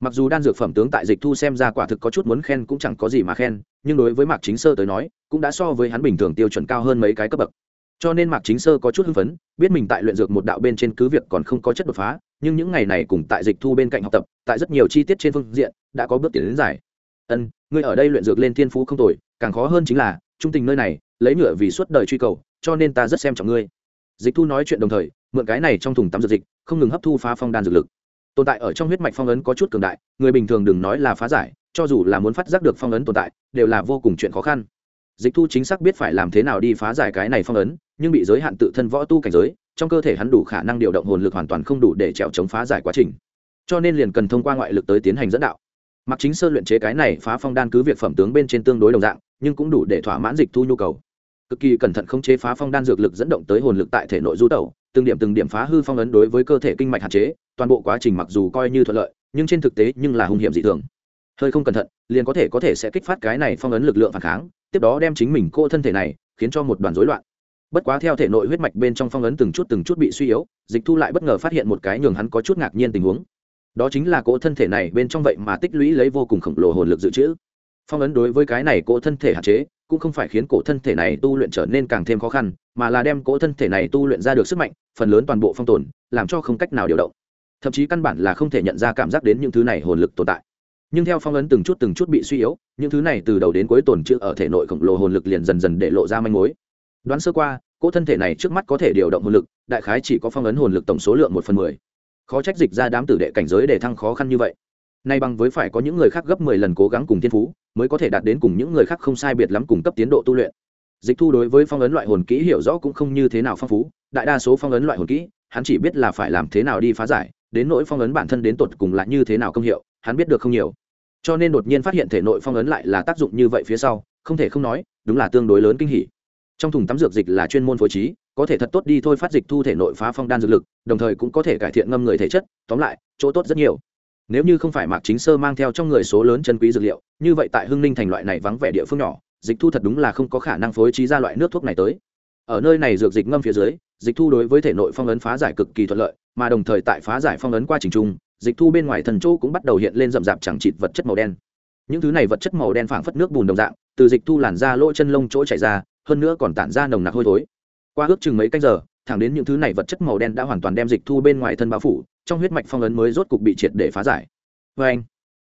Mặc dù đan dược phẩm tướng tại dịch thu xem ra quả thực có chút muốn khen cũng chẳng có gì mà khen, nhưng đối với mạc chính sơ tới nói, cũng đã so với hắn bình thường tiêu chuẩn cao hơn mấy cái cấp bậc. Cho nên mạc chính sơ có chút hưng phấn, biết mình tại luyện dược một đạo bên trên cứ việc còn không có chất đột phá, nhưng những ngày này cùng tại dịch thu bên cạnh học tập, tại rất nhiều chi tiết trên phương diện, đã có bước tiến đến giải. Ân, ngươi ở đây luyện dược lên thiên phú không tồi, càng khó hơn chính là, trung tình nơi này, lấy nhựa vì suốt đời truy cầu cho nên ta rất xem trọng ngươi. Dịch thu nói chuyện đồng thời, mượn cái này trong thùng tắm dược dịch, không ngừng hấp thu phá phong đan dược lực. Tồn tại ở trong huyết mạch phong ấn có chút cường đại, người bình thường đừng nói là phá giải, cho dù là muốn phát giác được phong ấn tồn tại, đều là vô cùng chuyện khó khăn. Dịch thu chính xác biết phải làm thế nào đi phá giải cái này phong ấn, nhưng bị giới hạn tự thân võ tu cảnh giới, trong cơ thể hắn đủ khả năng điều động hồn lực hoàn toàn không đủ để trèo chống phá giải quá trình. Cho nên liền cần thông qua ngoại lực tới tiến hành dẫn đạo. Mặc chính sơ luyện chế cái này phá phong đan cứ việc phẩm tướng bên trên tương đối đồng dạng, nhưng cũng đủ để thỏa mãn dịch thu nhu cầu cực kỳ cẩn thận không chế phá phong đan dược lực dẫn động tới hồn lực tại thể nội du tẩu, từng điểm từng điểm phá hư phong ấn đối với cơ thể kinh mạch hạn chế, toàn bộ quá trình mặc dù coi như thuận lợi, nhưng trên thực tế nhưng là hung hiểm dị thường. Hơi không cẩn thận, liền có thể có thể sẽ kích phát cái này phong ấn lực lượng phản kháng, tiếp đó đem chính mình cô thân thể này khiến cho một đoàn rối loạn. Bất quá theo thể nội huyết mạch bên trong phong ấn từng chút từng chút bị suy yếu, dịch thu lại bất ngờ phát hiện một cái nhường hắn có chút ngạc nhiên tình huống. Đó chính là cỗ thân thể này bên trong vậy mà tích lũy lấy vô cùng khổng lồ hồn lực dự trữ. Phong ấn đối với cái này cỗ thân thể hạn chế cũng không phải khiến cổ thân thể này tu luyện trở nên càng thêm khó khăn, mà là đem cổ thân thể này tu luyện ra được sức mạnh, phần lớn toàn bộ phong tồn, làm cho không cách nào điều động. Thậm chí căn bản là không thể nhận ra cảm giác đến những thứ này hồn lực tồn tại. Nhưng theo phong ấn từng chút từng chút bị suy yếu, những thứ này từ đầu đến cuối tồn chữ ở thể nội khổng lồ hồn lực liền dần dần để lộ ra manh mối. Đoán sơ qua cỗ thân thể này trước mắt có thể điều động hồn lực, đại khái chỉ có phong ấn hồn lực tổng số lượng một phần mười. Khó trách dịch ra đám tử đệ cảnh giới để thăng khó khăn như vậy nay bằng với phải có những người khác gấp mười lần cố gắng cùng thiên phú, mới có thể đạt đến cùng những người khác không sai biệt lắm cùng cấp tiến độ tu luyện. Dịch thu đối với phong ấn loại hồn kỹ hiểu rõ cũng không như thế nào phong phú, đại đa số phong ấn loại hồn kỹ, hắn chỉ biết là phải làm thế nào đi phá giải, đến nỗi phong ấn bản thân đến tột cùng là như thế nào công hiệu, hắn biết được không nhiều. Cho nên đột nhiên phát hiện thể nội phong ấn lại là tác dụng như vậy phía sau, không thể không nói, đúng là tương đối lớn kinh hỉ. Trong thùng tắm dược dịch là chuyên môn phối trí, có thể thật tốt đi thôi phát dịch thu thể nội phá phong đan dược lực, đồng thời cũng có thể cải thiện ngâm người thể chất, tóm lại, chỗ tốt rất nhiều nếu như không phải mạc chính sơ mang theo trong người số lớn chân quý dược liệu, như vậy tại hưng ninh thành loại này vắng vẻ địa phương nhỏ, dịch thu thật đúng là không có khả năng phối trí ra loại nước thuốc này tới. Ở nơi này dược dịch ngâm phía dưới, dịch thu đối với thể nội phong ấn phá giải cực kỳ thuận lợi, mà đồng thời tại phá giải phong ấn qua trình trung dịch thu bên ngoài thần chỗ cũng bắt đầu hiện lên rậm rạp chẳng chịt vật chất màu đen. Những thứ này vật chất màu đen phảng phất nước bùn đồng dạng, từ dịch thu làn ra lỗ chân lông chỗ chảy ra, hơn nữa còn tản ra nồng nặc hôi thối. Qua ước chừng mấy canh giờ thẳng đến những thứ này vật chất màu đen đã hoàn toàn đem dịch thu bên ngoài thân bao phủ, trong huyết mạch phong ấn mới rốt cục bị triệt để phá giải. Vê anh,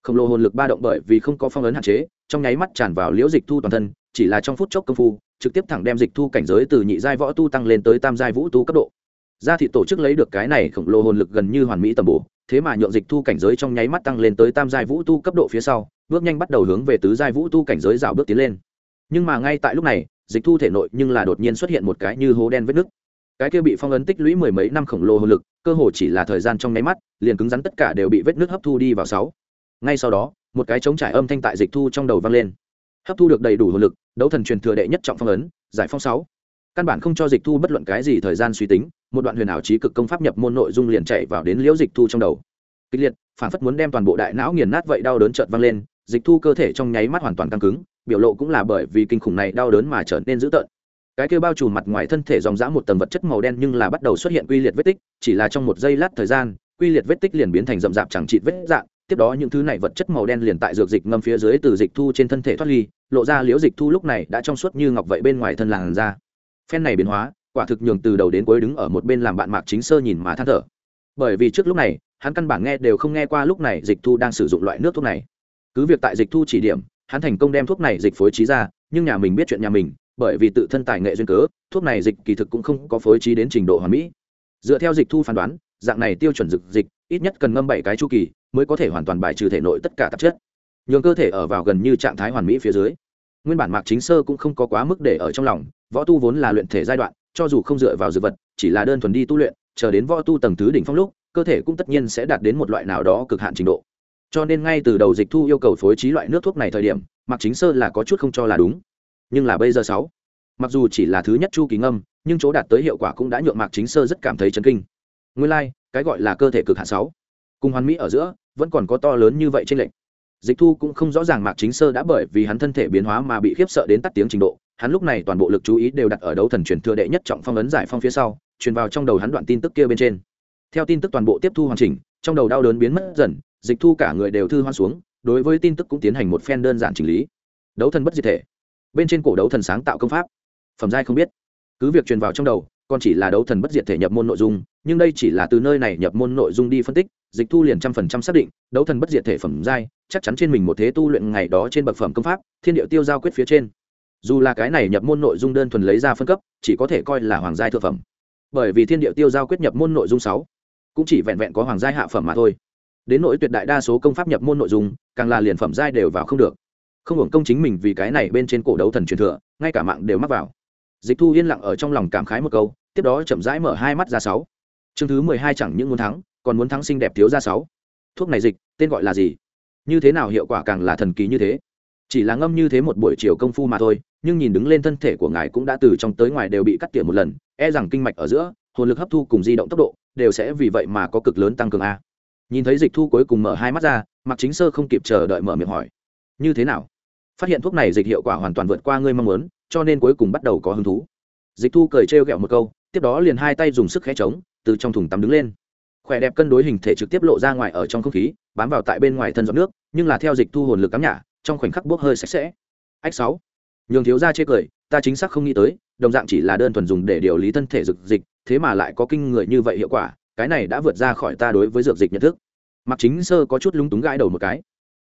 khổng lồ hồn lực ba động bởi vì không có phong ấn hạn chế, trong nháy mắt tràn vào liễu dịch thu toàn thân, chỉ là trong phút chốc công phu, trực tiếp thẳng đem dịch thu cảnh giới từ nhị giai võ tu tăng lên tới tam giai vũ tu cấp độ. Gia thị tổ chức lấy được cái này khổng lồ hồn lực gần như hoàn mỹ tầm bổ, thế mà nhượng dịch thu cảnh giới trong nháy mắt tăng lên tới tam giai vũ tu cấp độ phía sau, bước nhanh bắt đầu hướng về tứ giai vũ tu cảnh giới rào bước tiến lên. Nhưng mà ngay tại lúc này, dịch thu thể nội nhưng là đột nhiên xuất hiện một cái như hố đen vết nứt cái kia bị phong ấn tích lũy mười mấy năm khổng lồ hồn lực, cơ hồ chỉ là thời gian trong nháy mắt, liền cứng rắn tất cả đều bị vết nước hấp thu đi vào sáu. Ngay sau đó, một cái chống trải âm thanh tại dịch thu trong đầu vang lên. Hấp thu được đầy đủ hồn lực, đấu thần truyền thừa đệ nhất trọng phong ấn, giải phong sáu. Căn bản không cho dịch thu bất luận cái gì thời gian suy tính, một đoạn huyền ảo trí cực công pháp nhập môn nội dung liền chạy vào đến liễu dịch thu trong đầu. Kịch liệt, phản phất muốn đem toàn bộ đại não nghiền nát vậy đau đớn chợt vang lên, dịch thu cơ thể trong nháy mắt hoàn toàn căng cứng, biểu lộ cũng là bởi vì kinh khủng này đau đớn mà trở nên dữ tợn cái kia bao trùm mặt ngoài thân thể dòng dã một tầng vật chất màu đen nhưng là bắt đầu xuất hiện quy liệt vết tích, chỉ là trong một giây lát thời gian, quy liệt vết tích liền biến thành rậm rạp chẳng trị vết dạng. Tiếp đó những thứ này vật chất màu đen liền tại dược dịch ngâm phía dưới từ dịch thu trên thân thể thoát ly, lộ ra liễu dịch thu lúc này đã trong suốt như ngọc vậy bên ngoài thân làn da. Phen này biến hóa, quả thực nhường từ đầu đến cuối đứng ở một bên làm bạn mạc chính sơ nhìn mà than thở. Bởi vì trước lúc này, hắn căn bản nghe đều không nghe qua lúc này dịch thu đang sử dụng loại nước thuốc này. Cứ việc tại dịch thu chỉ điểm, hắn thành công đem thuốc này dịch phối trí ra, nhưng nhà mình biết chuyện nhà mình bởi vì tự thân tài nghệ duyên cớ, thuốc này dịch kỳ thực cũng không có phối trí đến trình độ hoàn mỹ. Dựa theo dịch thu phán đoán, dạng này tiêu chuẩn dực dịch ít nhất cần ngâm bảy cái chu kỳ mới có thể hoàn toàn bài trừ thể nội tất cả tạp chất. Nhường cơ thể ở vào gần như trạng thái hoàn mỹ phía dưới. Nguyên bản mạc chính sơ cũng không có quá mức để ở trong lòng, võ tu vốn là luyện thể giai đoạn, cho dù không dựa vào dược vật, chỉ là đơn thuần đi tu luyện, chờ đến võ tu tầng thứ đỉnh phong lúc, cơ thể cũng tất nhiên sẽ đạt đến một loại nào đó cực hạn trình độ. Cho nên ngay từ đầu dịch thu yêu cầu phối trí loại nước thuốc này thời điểm, mạc chính sơ là có chút không cho là đúng nhưng là bây giờ sáu. Mặc dù chỉ là thứ nhất chu kỳ ngâm nhưng chỗ đạt tới hiệu quả cũng đã nhượng mạc chính sơ rất cảm thấy chấn kinh. Nguyên lai、like, cái gọi là cơ thể cực hạn sáu. Cùng hoàn mỹ ở giữa vẫn còn có to lớn như vậy trên lệnh dịch thu cũng không rõ ràng mạc chính sơ đã bởi vì hắn thân thể biến hóa mà bị khiếp sợ đến tắt tiếng trình độ. Hắn lúc này toàn bộ lực chú ý đều đặt ở đấu thần truyền thừa đệ nhất trọng phong ấn giải phong phía sau truyền vào trong đầu hắn đoạn tin tức kia bên trên. Theo tin tức toàn bộ tiếp thu hoàn chỉnh trong đầu đau đớn biến mất dần dịch thu cả người đều thư hoan xuống đối với tin tức cũng tiến hành một phen đơn giản chỉnh lý. Đấu thần bất diệt thể bên trên cổ đấu thần sáng tạo công pháp. Phẩm giai không biết. Cứ việc truyền vào trong đầu, còn chỉ là đấu thần bất diệt thể nhập môn nội dung, nhưng đây chỉ là từ nơi này nhập môn nội dung đi phân tích, dịch thu liền trăm phần trăm xác định, đấu thần bất diệt thể phẩm giai, chắc chắn trên mình một thế tu luyện ngày đó trên bậc phẩm công pháp, thiên điệu tiêu giao quyết phía trên. Dù là cái này nhập môn nội dung đơn thuần lấy ra phân cấp, chỉ có thể coi là hoàng giai thượng phẩm. Bởi vì thiên điệu tiêu giao quyết nhập môn nội dung sáu, cũng chỉ vẹn vẹn có hoàng giai hạ phẩm mà thôi. Đến nỗi tuyệt đại đa số công pháp nhập môn nội dung, càng là liền phẩm giai đều vào không được không hưởng công chính mình vì cái này bên trên cổ đấu thần truyền thừa, ngay cả mạng đều mắc vào. Dịch thu yên lặng ở trong lòng cảm khái một câu, tiếp đó chậm rãi mở hai mắt ra sáu. Chương thứ mười hai chẳng những muốn thắng, còn muốn thắng xinh đẹp thiếu ra sáu. Thuốc này dịch, tên gọi là gì? Như thế nào hiệu quả càng là thần kỳ như thế? Chỉ là ngâm như thế một buổi chiều công phu mà thôi, nhưng nhìn đứng lên thân thể của ngài cũng đã từ trong tới ngoài đều bị cắt tỉa một lần e rằng kinh mạch ở giữa, hồn lực hấp thu cùng di động tốc độ, đều sẽ vì vậy mà có cực lớn tăng cường a. Nhìn thấy dịch thu cuối cùng mở hai mắt ra mặc chính sơ không kịp chờ đợi mở miệng hỏi, như thế nào? Phát hiện thuốc này dịch hiệu quả hoàn toàn vượt qua ngươi mong muốn, cho nên cuối cùng bắt đầu có hứng thú. Dịch thu cười trêu ghẹo một câu, tiếp đó liền hai tay dùng sức khẽ trống từ trong thùng tắm đứng lên. Khỏe đẹp cân đối hình thể trực tiếp lộ ra ngoài ở trong không khí, bám vào tại bên ngoài thân giọt nước, nhưng là theo dịch thu hồn lực cắm nhả, trong khoảnh khắc bốc hơi sạch sẽ. Ách sáu. Nhường thiếu ra chê cười, ta chính xác không nghĩ tới, đồng dạng chỉ là đơn thuần dùng để điều lý thân thể dược dịch, thế mà lại có kinh người như vậy hiệu quả, cái này đã vượt ra khỏi ta đối với dược dịch nhận thức. Mặc chính sơ có chút lúng túng gãi đầu một cái.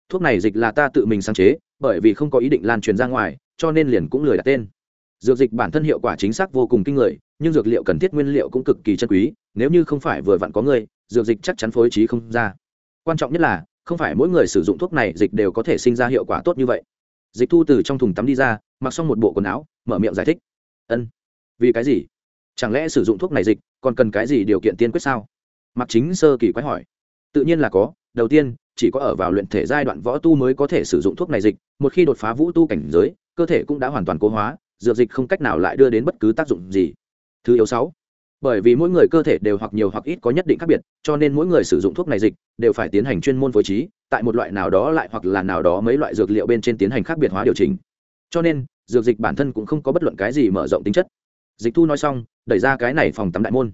Thuốc này dịch là ta tự mình sáng chế bởi vì không có ý định lan truyền ra ngoài, cho nên liền cũng lười đặt tên. Dược dịch bản thân hiệu quả chính xác vô cùng kinh người, nhưng dược liệu cần thiết nguyên liệu cũng cực kỳ chân quý, nếu như không phải vừa vặn có người, dược dịch chắc chắn phối trí không ra. Quan trọng nhất là, không phải mỗi người sử dụng thuốc này dịch đều có thể sinh ra hiệu quả tốt như vậy. Dịch thu từ trong thùng tắm đi ra, mặc xong một bộ quần áo, mở miệng giải thích. Ân, vì cái gì? Chẳng lẽ sử dụng thuốc này dịch còn cần cái gì điều kiện tiên quyết sao? Mặc chính sơ kỳ quái hỏi. Tự nhiên là có đầu tiên, chỉ có ở vào luyện thể giai đoạn võ tu mới có thể sử dụng thuốc này dịch, một khi đột phá vũ tu cảnh giới, cơ thể cũng đã hoàn toàn cố hóa, dược dịch không cách nào lại đưa đến bất cứ tác dụng gì. Thứ yếu sáu, bởi vì mỗi người cơ thể đều hoặc nhiều hoặc ít có nhất định khác biệt, cho nên mỗi người sử dụng thuốc này dịch đều phải tiến hành chuyên môn phối trí, tại một loại nào đó lại hoặc là nào đó mấy loại dược liệu bên trên tiến hành khác biệt hóa điều chỉnh. Cho nên, dược dịch bản thân cũng không có bất luận cái gì mở rộng tính chất. Dịch thu nói xong, đẩy ra cái này phòng tắm đại môn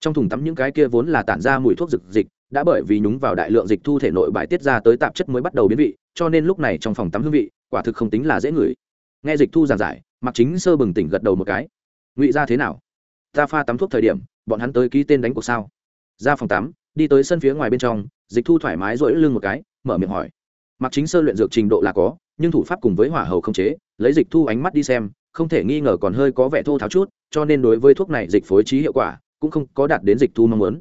trong thùng tắm những cái kia vốn là tản ra mùi thuốc dược dịch, đã bởi vì nhúng vào đại lượng dịch thu thể nội bài tiết ra tới tạp chất mới bắt đầu biến vị, cho nên lúc này trong phòng tắm hương vị, quả thực không tính là dễ ngửi. Nghe dịch thu giảng giải mặc chính sơ bừng tỉnh gật đầu một cái. Ngụy ra thế nào? Ta pha tắm thuốc thời điểm, bọn hắn tới ký tên đánh cuộc sao? Ra phòng tắm, đi tới sân phía ngoài bên trong, dịch thu thoải mái rỗi lưng một cái, mở miệng hỏi. Mặc chính sơ luyện dược trình độ là có, nhưng thủ pháp cùng với hỏa hầu không chế, lấy dịch thu ánh mắt đi xem, không thể nghi ngờ còn hơi có vẻ thô tháo chút, cho nên đối với thuốc này dịch phối trí hiệu quả cũng không có đạt đến dịch thu mong muốn.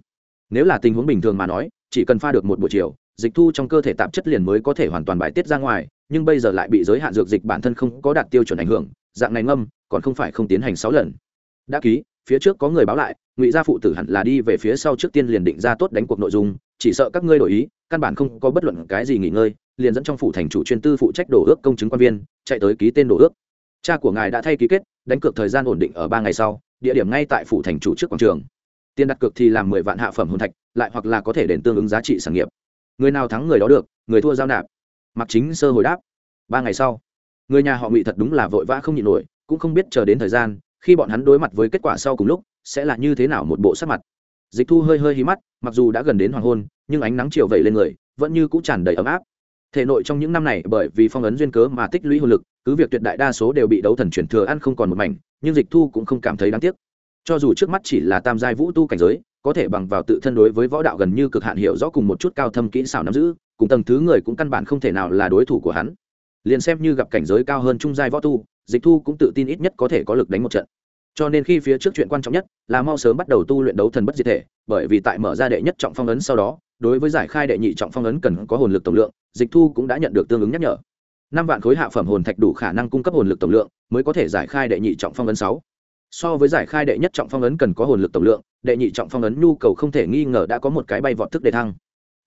Nếu là tình huống bình thường mà nói, chỉ cần pha được một buổi chiều, dịch thu trong cơ thể tạp chất liền mới có thể hoàn toàn bài tiết ra ngoài, nhưng bây giờ lại bị giới hạn dược dịch bản thân không có đạt tiêu chuẩn ảnh hưởng, dạng này ngâm, còn không phải không tiến hành sáu lần. Đã ký, phía trước có người báo lại, ngụy gia phụ tử hẳn là đi về phía sau trước tiên liền định ra tốt đánh cuộc nội dung, chỉ sợ các ngươi đổi ý, căn bản không có bất luận cái gì nghỉ ngơi, liền dẫn trong phủ thành chủ chuyên tư phụ trách đổ ước công chứng quan viên, chạy tới ký tên đổ ước. Cha của ngài đã thay ký kết, đánh cược thời gian ổn định ở ba ngày sau địa điểm ngay tại phủ thành chủ trước quảng trường. Tiền đặt cược thì làm mười vạn hạ phẩm hồn thạch, lại hoặc là có thể đền tương ứng giá trị sản nghiệp. Người nào thắng người đó được, người thua giao nạp. Mặc chính sơ hồi đáp. Ba ngày sau, người nhà họ ngụy thật đúng là vội vã không nhịn nổi, cũng không biết chờ đến thời gian, khi bọn hắn đối mặt với kết quả sau cùng lúc, sẽ là như thế nào một bộ sắc mặt. Dịch thu hơi hơi hí mắt, mặc dù đã gần đến hoàng hôn, nhưng ánh nắng chiều vẩy lên người, vẫn như cũng tràn đầy ấm áp. Thể nội trong những năm này, bởi vì phong ấn duyên cớ mà tích lũy hồn lực, cứ việc tuyệt đại đa số đều bị đấu thần chuyển thừa ăn không còn một mảnh nhưng dịch thu cũng không cảm thấy đáng tiếc. Cho dù trước mắt chỉ là tam giai vũ tu cảnh giới, có thể bằng vào tự thân đối với võ đạo gần như cực hạn hiểu rõ cùng một chút cao thâm kỹ xảo nắm giữ, cùng tầng thứ người cũng căn bản không thể nào là đối thủ của hắn. Liền xem như gặp cảnh giới cao hơn trung giai võ tu, dịch thu cũng tự tin ít nhất có thể có lực đánh một trận. Cho nên khi phía trước chuyện quan trọng nhất là mau sớm bắt đầu tu luyện đấu thần bất diệt thể, bởi vì tại mở ra đệ nhất trọng phong ấn sau đó, đối với giải khai đệ nhị trọng phong ấn cần có hồn lực tổng lượng, dịch thu cũng đã nhận được tương ứng nhắc nhở năm vạn khối hạ phẩm hồn thạch đủ khả năng cung cấp hồn lực tổng lượng, mới có thể giải khai đệ nhị trọng phong ấn sáu. So với giải khai đệ nhất trọng phong ấn cần có hồn lực tổng lượng, đệ nhị trọng phong ấn nhu cầu không thể nghi ngờ đã có một cái bay vọt thức đề thăng.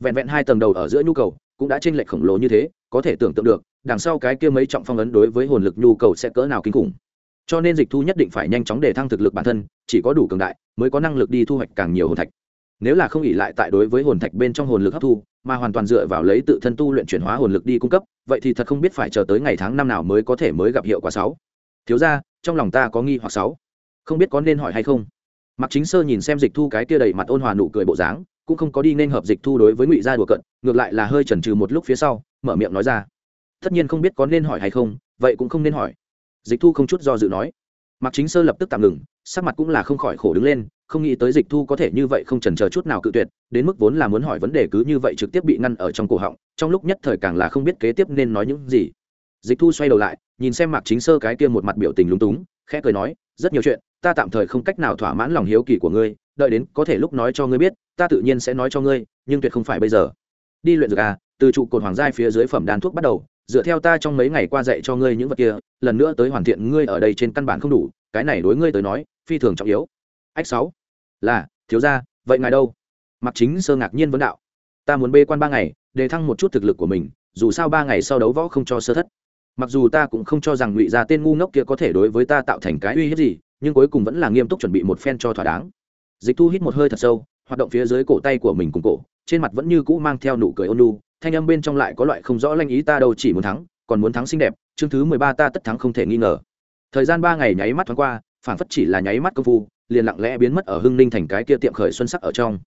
Vẹn vẹn hai tầng đầu ở giữa nhu cầu, cũng đã chênh lệch khổng lồ như thế, có thể tưởng tượng được, đằng sau cái kia mấy trọng phong ấn đối với hồn lực nhu cầu sẽ cỡ nào kinh khủng. Cho nên dịch thu nhất định phải nhanh chóng để thăng thực lực bản thân, chỉ có đủ cường đại, mới có năng lực đi thu hoạch càng nhiều hồn thạch nếu là không ỉ lại tại đối với hồn thạch bên trong hồn lực hấp thu, mà hoàn toàn dựa vào lấy tự thân tu luyện chuyển hóa hồn lực đi cung cấp, vậy thì thật không biết phải chờ tới ngày tháng năm nào mới có thể mới gặp hiệu quả sáu. Thiếu ra trong lòng ta có nghi hoặc sáu. Không biết có nên hỏi hay không? Mặc chính sơ nhìn xem dịch thu cái kia đầy mặt ôn hòa nụ cười bộ dáng, cũng không có đi nên hợp dịch thu đối với ngụy gia đùa cận ngược lại là hơi chần chừ một lúc phía sau, mở miệng nói ra. Tất nhiên không biết có nên hỏi hay không, vậy cũng không nên hỏi. Dịch thu không chút do dự nói mặc chính sơ lập tức tạm ngừng, sắc mặt cũng là không khỏi khổ đứng lên, không nghĩ tới dịch thu có thể như vậy không chần chờ chút nào cự tuyệt, đến mức vốn là muốn hỏi vấn đề cứ như vậy trực tiếp bị ngăn ở trong cổ họng, trong lúc nhất thời càng là không biết kế tiếp nên nói những gì. Dịch thu xoay đầu lại, nhìn xem mặc chính sơ cái kia một mặt biểu tình lúng túng, khẽ cười nói, rất nhiều chuyện, ta tạm thời không cách nào thỏa mãn lòng hiếu kỳ của ngươi, đợi đến có thể lúc nói cho ngươi biết, ta tự nhiên sẽ nói cho ngươi, nhưng tuyệt không phải bây giờ. Đi luyện dược à từ trụ cột hoàng giai phía dưới phẩm đan thuốc bắt đầu dựa theo ta trong mấy ngày qua dạy cho ngươi những vật kia, lần nữa tới hoàn thiện ngươi ở đây trên căn bản không đủ, cái này đối ngươi tới nói, phi thường trọng yếu. Ách sáu, là, thiếu gia, vậy ngài đâu? Mặc chính sơ ngạc nhiên vấn đạo. Ta muốn bê quan ba ngày, để thăng một chút thực lực của mình, dù sao ba ngày sau đấu võ không cho sơ thất. Mặc dù ta cũng không cho rằng ngụy gia tên ngu ngốc kia có thể đối với ta tạo thành cái uy hiếp gì, nhưng cuối cùng vẫn là nghiêm túc chuẩn bị một phen cho thỏa đáng. Dịch thu hít một hơi thật sâu, hoạt động phía dưới cổ tay của mình cùng cổ, trên mặt vẫn như cũ mang theo nụ cười ôn lu thanh âm bên trong lại có loại không rõ lanh ý ta đâu chỉ muốn thắng, còn muốn thắng xinh đẹp, chương thứ mười ba ta tất thắng không thể nghi ngờ. Thời gian ba ngày nháy mắt thoáng qua phản phất chỉ là nháy mắt công phu, liền lặng lẽ biến mất ở hưng ninh thành cái kia tiệm khởi xuân sắc ở trong.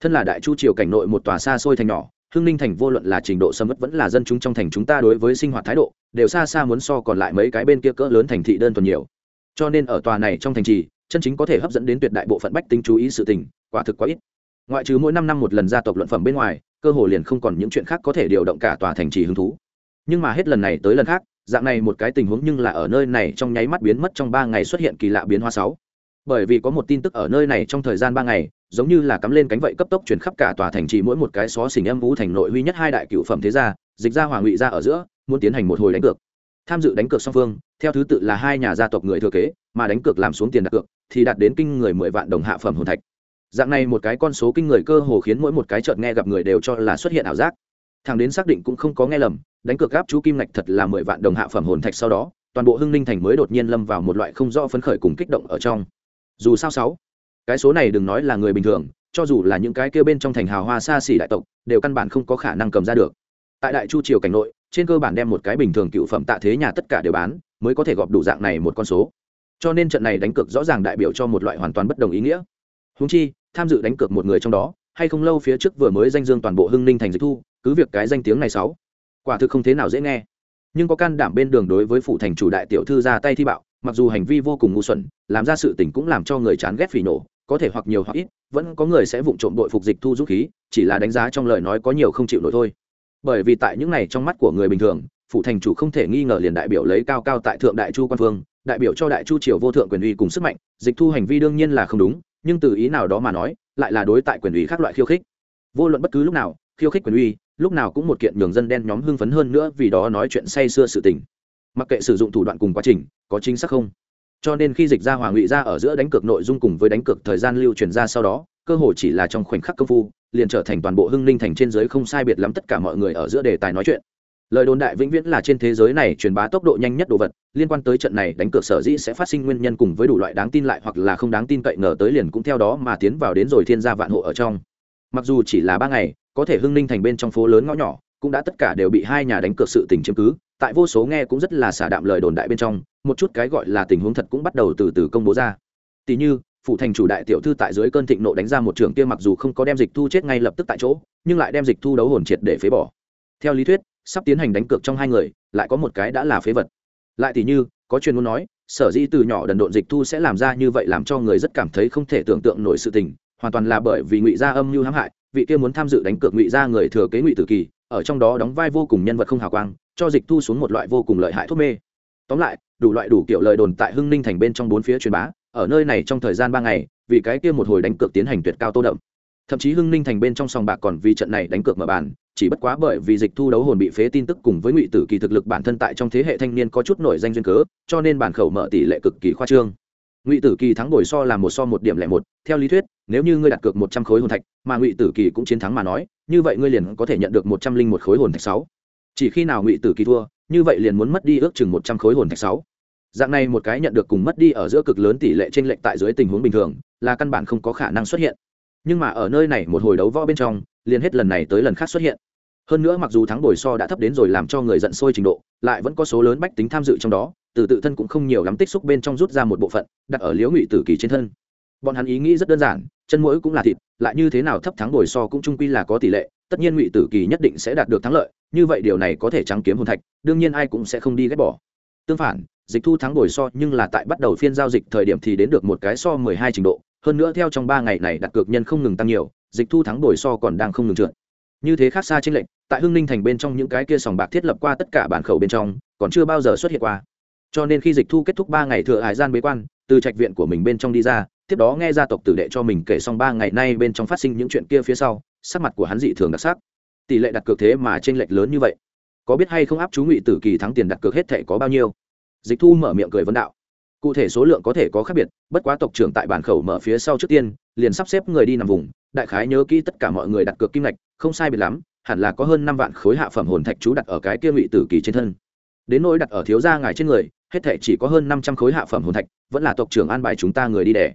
Thân là đại chu triều cảnh nội một tòa xa xôi thành nhỏ, hưng ninh thành vô luận là trình độ sâm mất vẫn là dân chúng trong thành chúng ta đối với sinh hoạt thái độ, đều xa xa muốn so còn lại mấy cái bên kia cỡ lớn thành thị đơn thuần nhiều. Cho nên ở tòa này trong thành trì, chân chính có thể hấp dẫn đến tuyệt đại bộ phận bách tính chú ý sự tình, quả thực quá ít. Ngoại trừ mỗi năm năm một lần gia tộc luận phẩm bên ngoài cơ hồ liền không còn những chuyện khác có thể điều động cả tòa thành trì hứng thú. Nhưng mà hết lần này tới lần khác, dạng này một cái tình huống nhưng là ở nơi này trong nháy mắt biến mất trong ba ngày xuất hiện kỳ lạ biến hóa sáu. Bởi vì có một tin tức ở nơi này trong thời gian ba ngày, giống như là cắm lên cánh vậy cấp tốc chuyển khắp cả tòa thành trì mỗi một cái xó xỉnh em vũ thành nội huy nhất hai đại cựu phẩm thế gia, dịch ra hoàng ngụy ra ở giữa, muốn tiến hành một hồi đánh cược. Tham dự đánh cược song phương, theo thứ tự là hai nhà gia tộc người thừa kế, mà đánh cược làm xuống tiền đặt cược, thì đạt đến kinh người mười vạn đồng hạ phẩm hồn thạch dạng này một cái con số kinh người cơ hồ khiến mỗi một cái chợt nghe gặp người đều cho là xuất hiện ảo giác. Thằng đến xác định cũng không có nghe lầm, đánh cược gáp chú kim ngạch thật là mười vạn đồng hạ phẩm hồn thạch sau đó, toàn bộ hưng ninh thành mới đột nhiên lâm vào một loại không rõ phấn khởi cùng kích động ở trong. Dù sao sáu, cái số này đừng nói là người bình thường, cho dù là những cái kêu bên trong thành hào hoa xa xỉ đại tộc, đều căn bản không có khả năng cầm ra được. Tại đại chu triều cảnh nội, trên cơ bản đem một cái bình thường cựu phẩm tạ thế nhà tất cả đều bán, mới có thể gọp đủ dạng này một con số. Cho nên trận này đánh cược rõ ràng đại biểu cho một loại hoàn toàn bất đồng ý nghĩa húng chi, tham dự đánh cược một người trong đó, hay không lâu phía trước vừa mới danh dương toàn bộ hưng ninh thành dịch thu, cứ việc cái danh tiếng này sáu quả thực không thế nào dễ nghe. Nhưng có can đảm bên đường đối với phụ thành chủ đại tiểu thư ra tay thi bạo, mặc dù hành vi vô cùng ngu xuẩn, làm ra sự tình cũng làm cho người chán ghét phỉ nổ có thể hoặc nhiều hoặc ít, vẫn có người sẽ vụng trộm đội phục dịch thu dũng khí, chỉ là đánh giá trong lời nói có nhiều không chịu nổi thôi. Bởi vì tại những này trong mắt của người bình thường phụ thành chủ không thể nghi ngờ liền đại biểu lấy cao cao tại thượng đại chu quan phương, đại biểu cho đại chu triều vô thượng quyền uy cùng sức mạnh, dịch thu hành vi đương nhiên là không đúng nhưng từ ý nào đó mà nói, lại là đối tại quyền uy khác loại khiêu khích. Vô luận bất cứ lúc nào, khiêu khích quyền uy, lúc nào cũng một kiện nhường dân đen nhóm hưng phấn hơn nữa vì đó nói chuyện say xưa sự tình. Mặc kệ sử dụng thủ đoạn cùng quá trình, có chính xác không? Cho nên khi dịch ra hòa ngụy ra ở giữa đánh cược nội dung cùng với đánh cược thời gian lưu truyền ra sau đó, cơ hội chỉ là trong khoảnh khắc công phu, liền trở thành toàn bộ hưng ninh thành trên giới không sai biệt lắm tất cả mọi người ở giữa đề tài nói chuyện lời đồn đại vĩnh viễn là trên thế giới này truyền bá tốc độ nhanh nhất đồ vật, liên quan tới trận này đánh cược sở dĩ sẽ phát sinh nguyên nhân cùng với đủ loại đáng tin lại hoặc là không đáng tin cậy ngờ tới liền cũng theo đó mà tiến vào đến rồi thiên gia vạn hộ ở trong. Mặc dù chỉ là ba ngày, có thể hưng ninh thành bên trong phố lớn ngõ nhỏ, cũng đã tất cả đều bị hai nhà đánh cược sự tình chiếm cứ, tại vô số nghe cũng rất là xả đạm lời đồn đại bên trong, một chút cái gọi là tình huống thật cũng bắt đầu từ từ công bố ra. Tỷ như phụ thành chủ đại tiểu thư tại dưới cơn thịnh nộ đánh ra một trường kia mặc dù không có đem dịch thu chết ngay lập tức tại chỗ, nhưng lại đem dịch thu đấu hồn triệt để phế bỏ. Theo lý thuyết sắp tiến hành đánh cược trong hai người, lại có một cái đã là phế vật. Lại thì như, có chuyên muốn nói, sở dĩ từ nhỏ đần độn dịch thu sẽ làm ra như vậy làm cho người rất cảm thấy không thể tưởng tượng nổi sự tình, hoàn toàn là bởi vì ngụy gia âm mưu hãm hại, vị kia muốn tham dự đánh cược ngụy gia người thừa kế ngụy tử kỳ, ở trong đó đóng vai vô cùng nhân vật không hào quang, cho dịch thu xuống một loại vô cùng lợi hại thuốc mê. Tóm lại, đủ loại đủ kiểu lời đồn tại hưng ninh thành bên trong bốn phía truyền bá, ở nơi này trong thời gian ba ngày, vì cái kia một hồi đánh cược tiến hành tuyệt cao tô đậm. Thậm chí hưng ninh thành bên trong sòng bạc còn vì trận này đánh cược mở bàn chỉ bất quá bởi vì dịch thu đấu hồn bị phế tin tức cùng với ngụy tử kỳ thực lực bản thân tại trong thế hệ thanh niên có chút nổi danh duyên cớ, cho nên bản khẩu mở tỷ lệ cực kỳ khoa trương. Ngụy tử kỳ thắng bồi so là một so một điểm lẻ một, theo lý thuyết, nếu như ngươi đặt cược một trăm khối hồn thạch, mà ngụy tử kỳ cũng chiến thắng mà nói, như vậy ngươi liền có thể nhận được một trăm linh một khối hồn thạch sáu. Chỉ khi nào ngụy tử kỳ thua, như vậy liền muốn mất đi ước chừng một trăm khối hồn thạch sáu. Dạng này một cái nhận được cùng mất đi ở giữa cực lớn tỷ lệ trên lệnh tại dưới tình huống bình thường, là căn bản không có khả năng xuất hiện. Nhưng mà ở nơi này một hồi đấu võ bên trong, liền hết lần này tới lần khác xuất hiện hơn nữa mặc dù thắng bồi so đã thấp đến rồi làm cho người giận sôi trình độ, lại vẫn có số lớn bách tính tham dự trong đó, từ tự thân cũng không nhiều lắm tích xúc bên trong rút ra một bộ phận, đặt ở liễu ngụy tử kỳ trên thân. Bọn hắn ý nghĩ rất đơn giản, chân mũi cũng là thịt, lại như thế nào thấp thắng bồi so cũng trung quy là có tỷ lệ, tất nhiên ngụy tử kỳ nhất định sẽ đạt được thắng lợi, như vậy điều này có thể trắng kiếm hồn thạch, đương nhiên ai cũng sẽ không đi ghét bỏ. Tương phản, dịch thu thắng bồi so nhưng là tại bắt đầu phiên giao dịch thời điểm thì đến được một cái so mười hai trình độ, hơn nữa theo trong ba ngày này đặt cược nhân không ngừng tăng nhiều, dịch thu thắng bồi so còn đang không ngừng trượt như thế khác xa trên lệnh tại hưng ninh thành bên trong những cái kia sòng bạc thiết lập qua tất cả bản khẩu bên trong, còn chưa bao giờ xuất hiện qua. Cho nên khi dịch thu kết thúc ba ngày thừa hải gian bế quan, từ trạch viện của mình bên trong đi ra, tiếp đó nghe gia tộc tử đệ cho mình kể xong ba ngày nay bên trong phát sinh những chuyện kia phía sau, sắc mặt của hắn dị thường đặc sắc. Tỷ lệ đặt cược thế mà trên lệch lớn như vậy. Có biết hay không áp chú ngụy tử kỳ thắng tiền đặt cược hết thể có bao nhiêu? Dịch thu mở miệng cười vấn đạo. Cụ thể số lượng có thể có khác biệt, bất quá tộc trưởng tại bản khẩu mở phía sau trước tiên, liền sắp xếp người đi nằm vùng. Đại khái nhớ kỹ tất cả mọi người đặt cược kim ngạch không sai biệt lắm, hẳn là có hơn năm vạn khối hạ phẩm hồn thạch chú đặt ở cái kia ngụy tử kỳ trên thân. Đến nỗi đặt ở thiếu gia ngài trên người, hết thể chỉ có hơn năm trăm khối hạ phẩm hồn thạch, vẫn là tộc trưởng an bài chúng ta người đi đẻ.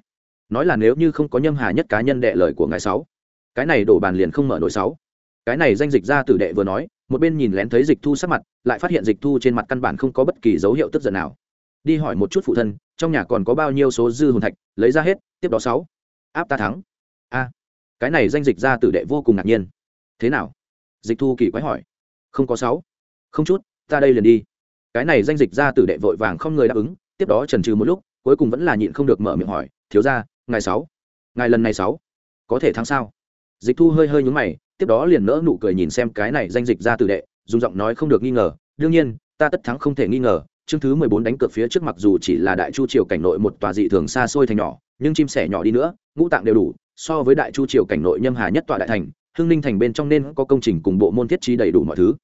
Nói là nếu như không có nhâm hà nhất cá nhân đệ lời của ngài sáu. Cái này đổ bàn liền không mở nổi sáu. Cái này danh dịch ra tử đệ vừa nói, một bên nhìn lén thấy dịch thu sắc mặt, lại phát hiện dịch thu trên mặt căn bản không có bất kỳ dấu hiệu tức giận nào. Đi hỏi một chút phụ thân, trong nhà còn có bao nhiêu số dư hồn thạch, lấy ra hết, tiếp đó sáu. Áp ta thắng. A. Cái này danh dịch ra tử đệ vô cùng ngạc nhiên thế nào? Dịch thu kỳ quái hỏi. Không có sáu. Không chút, ta đây liền đi. Cái này danh dịch ra tử đệ vội vàng không người đáp ứng, tiếp đó trần trừ một lúc, cuối cùng vẫn là nhịn không được mở miệng hỏi, thiếu ra ngày sáu? Ngày lần này sáu? Có thể thắng sao? Dịch thu hơi hơi nhúng mày, tiếp đó liền nỡ nụ cười nhìn xem cái này danh dịch ra tử đệ, dùng giọng nói không được nghi ngờ, đương nhiên, ta tất thắng không thể nghi ngờ, chương thứ mười bốn đánh cược phía trước mặc dù chỉ là đại chu triều cảnh nội một tòa dị thường xa xôi thành nhỏ, nhưng chim sẻ nhỏ đi nữa, ngũ tạng đều đủ, so với đại chu triều cảnh nội nhâm hà nhất tòa đại thành hưng ninh thành bên trong nên có công trình cùng bộ môn thiết trí đầy đủ mọi thứ.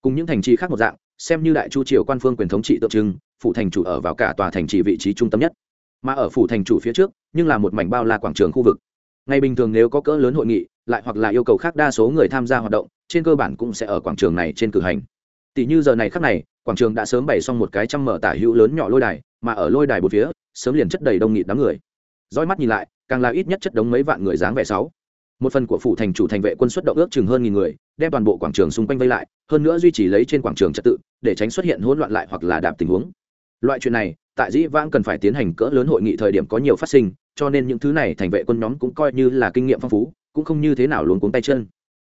Cùng những thành trì khác một dạng, xem như đại chu triều quan phương quyền thống trị tượng trưng, phủ thành chủ ở vào cả tòa thành trì vị trí trung tâm nhất. Mà ở phủ thành chủ phía trước, nhưng là một mảnh bao la quảng trường khu vực. Ngày bình thường nếu có cỡ lớn hội nghị, lại hoặc là yêu cầu khác đa số người tham gia hoạt động, trên cơ bản cũng sẽ ở quảng trường này trên cử hành. Tỷ như giờ này khác này, quảng trường đã sớm bày xong một cái trăm mở tả hữu lớn nhỏ lôi đài, mà ở lôi đài một phía, sớm liền chất đầy đông nghịt đám người. Roi mắt nhìn lại, càng là ít nhất chất đống mấy vạn người dáng vẻ sáu một phần của phủ thành chủ thành vệ quân xuất động ước chừng hơn nghìn người, đem toàn bộ quảng trường xung quanh vây lại, hơn nữa duy trì lấy trên quảng trường trật tự, để tránh xuất hiện hỗn loạn lại hoặc là đạp tình huống. Loại chuyện này, tại dĩ vãng cần phải tiến hành cỡ lớn hội nghị thời điểm có nhiều phát sinh, cho nên những thứ này thành vệ quân nhóm cũng coi như là kinh nghiệm phong phú, cũng không như thế nào luống cuống tay chân.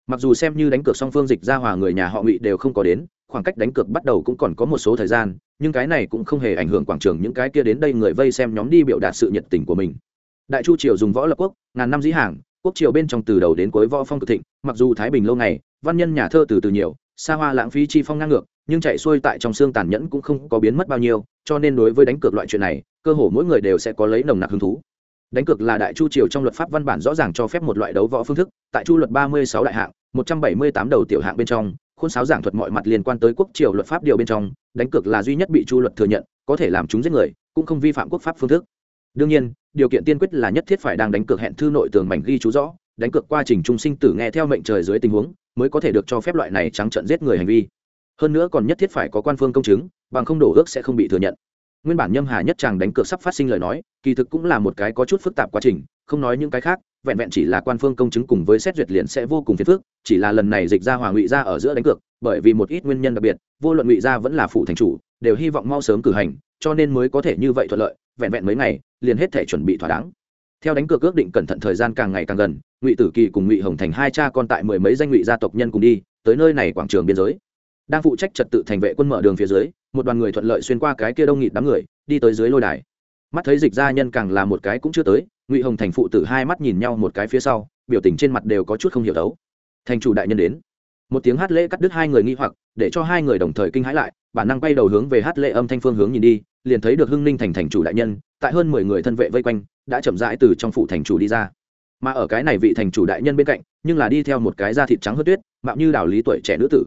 Mặc dù xem như đánh cược song phương dịch ra hòa người nhà họ ngụy đều không có đến, khoảng cách đánh cược bắt đầu cũng còn có một số thời gian, nhưng cái này cũng không hề ảnh hưởng quảng trường những cái kia đến đây người vây xem nhóm đi biểu đạt sự nhiệt tình của mình. Đại chu triều dùng võ lập quốc, ngàn năm dĩ hàng quốc triều bên trong từ đầu đến cuối võ phong cực thịnh, mặc dù thái bình lâu ngày, văn nhân nhà thơ từ từ nhiều, xa hoa lãng phí chi phong ngang ngược, nhưng chạy xuôi tại trong xương tàn nhẫn cũng không có biến mất bao nhiêu, cho nên đối với đánh cược loại chuyện này, cơ hồ mỗi người đều sẽ có lấy nồng nặc hứng thú. Đánh cược là đại chu triều trong luật pháp văn bản rõ ràng cho phép một loại đấu võ phương thức, tại chu luật ba mươi sáu đại hạng, một trăm bảy mươi tám đầu tiểu hạng bên trong, khuôn sáo giảng thuật mọi mặt liên quan tới quốc triều luật pháp điều bên trong, đánh cược là duy nhất bị chu luật thừa nhận, có thể làm chúng giết người, cũng không vi phạm quốc pháp phương thức đương nhiên, điều kiện tiên quyết là nhất thiết phải đang đánh cược hẹn thư nội tường mảnh ghi chú rõ, đánh cược quá trình trung sinh tử nghe theo mệnh trời dưới tình huống, mới có thể được cho phép loại này trắng trận giết người hành vi. Hơn nữa còn nhất thiết phải có quan phương công chứng, bằng không đổ ước sẽ không bị thừa nhận. Nguyên bản nhâm hà nhất chàng đánh cược sắp phát sinh lời nói, kỳ thực cũng là một cái có chút phức tạp quá trình, không nói những cái khác, vẹn vẹn chỉ là quan phương công chứng cùng với xét duyệt liền sẽ vô cùng phiền phức, chỉ là lần này dịch ra hòa ngụy ra ở giữa đánh cược, bởi vì một ít nguyên nhân đặc biệt, vô luận ngụy ra vẫn là phụ thành chủ, đều hy vọng mau sớm cử hành, cho nên mới có thể như vậy thuận lợi vẹn vẹn mấy ngày, liền hết thể chuẩn bị thỏa đáng. Theo đánh cược ước định cẩn thận thời gian càng ngày càng gần, ngụy tử kỳ cùng ngụy hồng thành hai cha con tại mười mấy danh ngụy gia tộc nhân cùng đi, tới nơi này quảng trường biên giới. Đang phụ trách trật tự thành vệ quân mở đường phía dưới, một đoàn người thuận lợi xuyên qua cái kia đông nghịt đám người, đi tới dưới lôi đài. Mắt thấy dịch gia nhân càng là một cái cũng chưa tới, ngụy hồng thành phụ tử hai mắt nhìn nhau một cái phía sau, biểu tình trên mặt đều có chút không hiểu đấu. Thành chủ đại nhân đến một tiếng hát lễ cắt đứt hai người nghi hoặc, để cho hai người đồng thời kinh hãi lại, bản năng quay đầu hướng về hát lễ âm thanh phương hướng nhìn đi, liền thấy được hưng ninh thành thành chủ đại nhân, tại hơn mười người thân vệ vây quanh, đã chậm rãi từ trong phủ thành chủ đi ra. Mà ở cái này vị thành chủ đại nhân bên cạnh, nhưng là đi theo một cái da thịt trắng hớt tuyết, mạo như đảo lý tuổi trẻ nữ tử.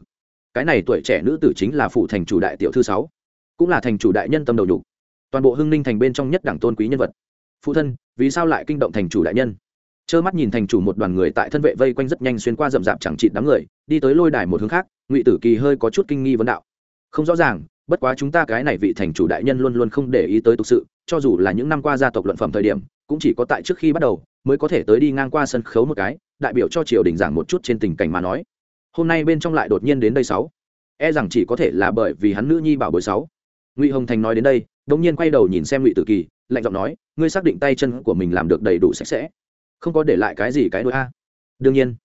Cái này tuổi trẻ nữ tử chính là phụ thành chủ đại tiểu thư sáu, cũng là thành chủ đại nhân tâm đầu nhục. Toàn bộ hưng ninh thành bên trong nhất đảng tôn quý nhân vật. Phụ thân, vì sao lại kinh động thành chủ đại nhân? Trơ mắt nhìn thành chủ một đoàn người tại thân vệ vây quanh rất nhanh xuyên qua rậm rạp chẳng chịt đám người đi tới lôi đài một hướng khác, ngụy tử kỳ hơi có chút kinh nghi vấn đạo. Không rõ ràng, bất quá chúng ta cái này vị thành chủ đại nhân luôn luôn không để ý tới thực sự, cho dù là những năm qua gia tộc luận phẩm thời điểm, cũng chỉ có tại trước khi bắt đầu mới có thể tới đi ngang qua sân khấu một cái, đại biểu cho triều đình giảng một chút trên tình cảnh mà nói. Hôm nay bên trong lại đột nhiên đến đây sáu. E rằng chỉ có thể là bởi vì hắn nữ nhi bảo bối sáu. Ngụy hồng thành nói đến đây, đống nhiên quay đầu nhìn xem ngụy tử kỳ, lạnh giọng nói, ngươi xác định tay chân của mình làm được đầy đủ sạch sẽ, không có để lại cái gì cái đôi a. Đương nhiên.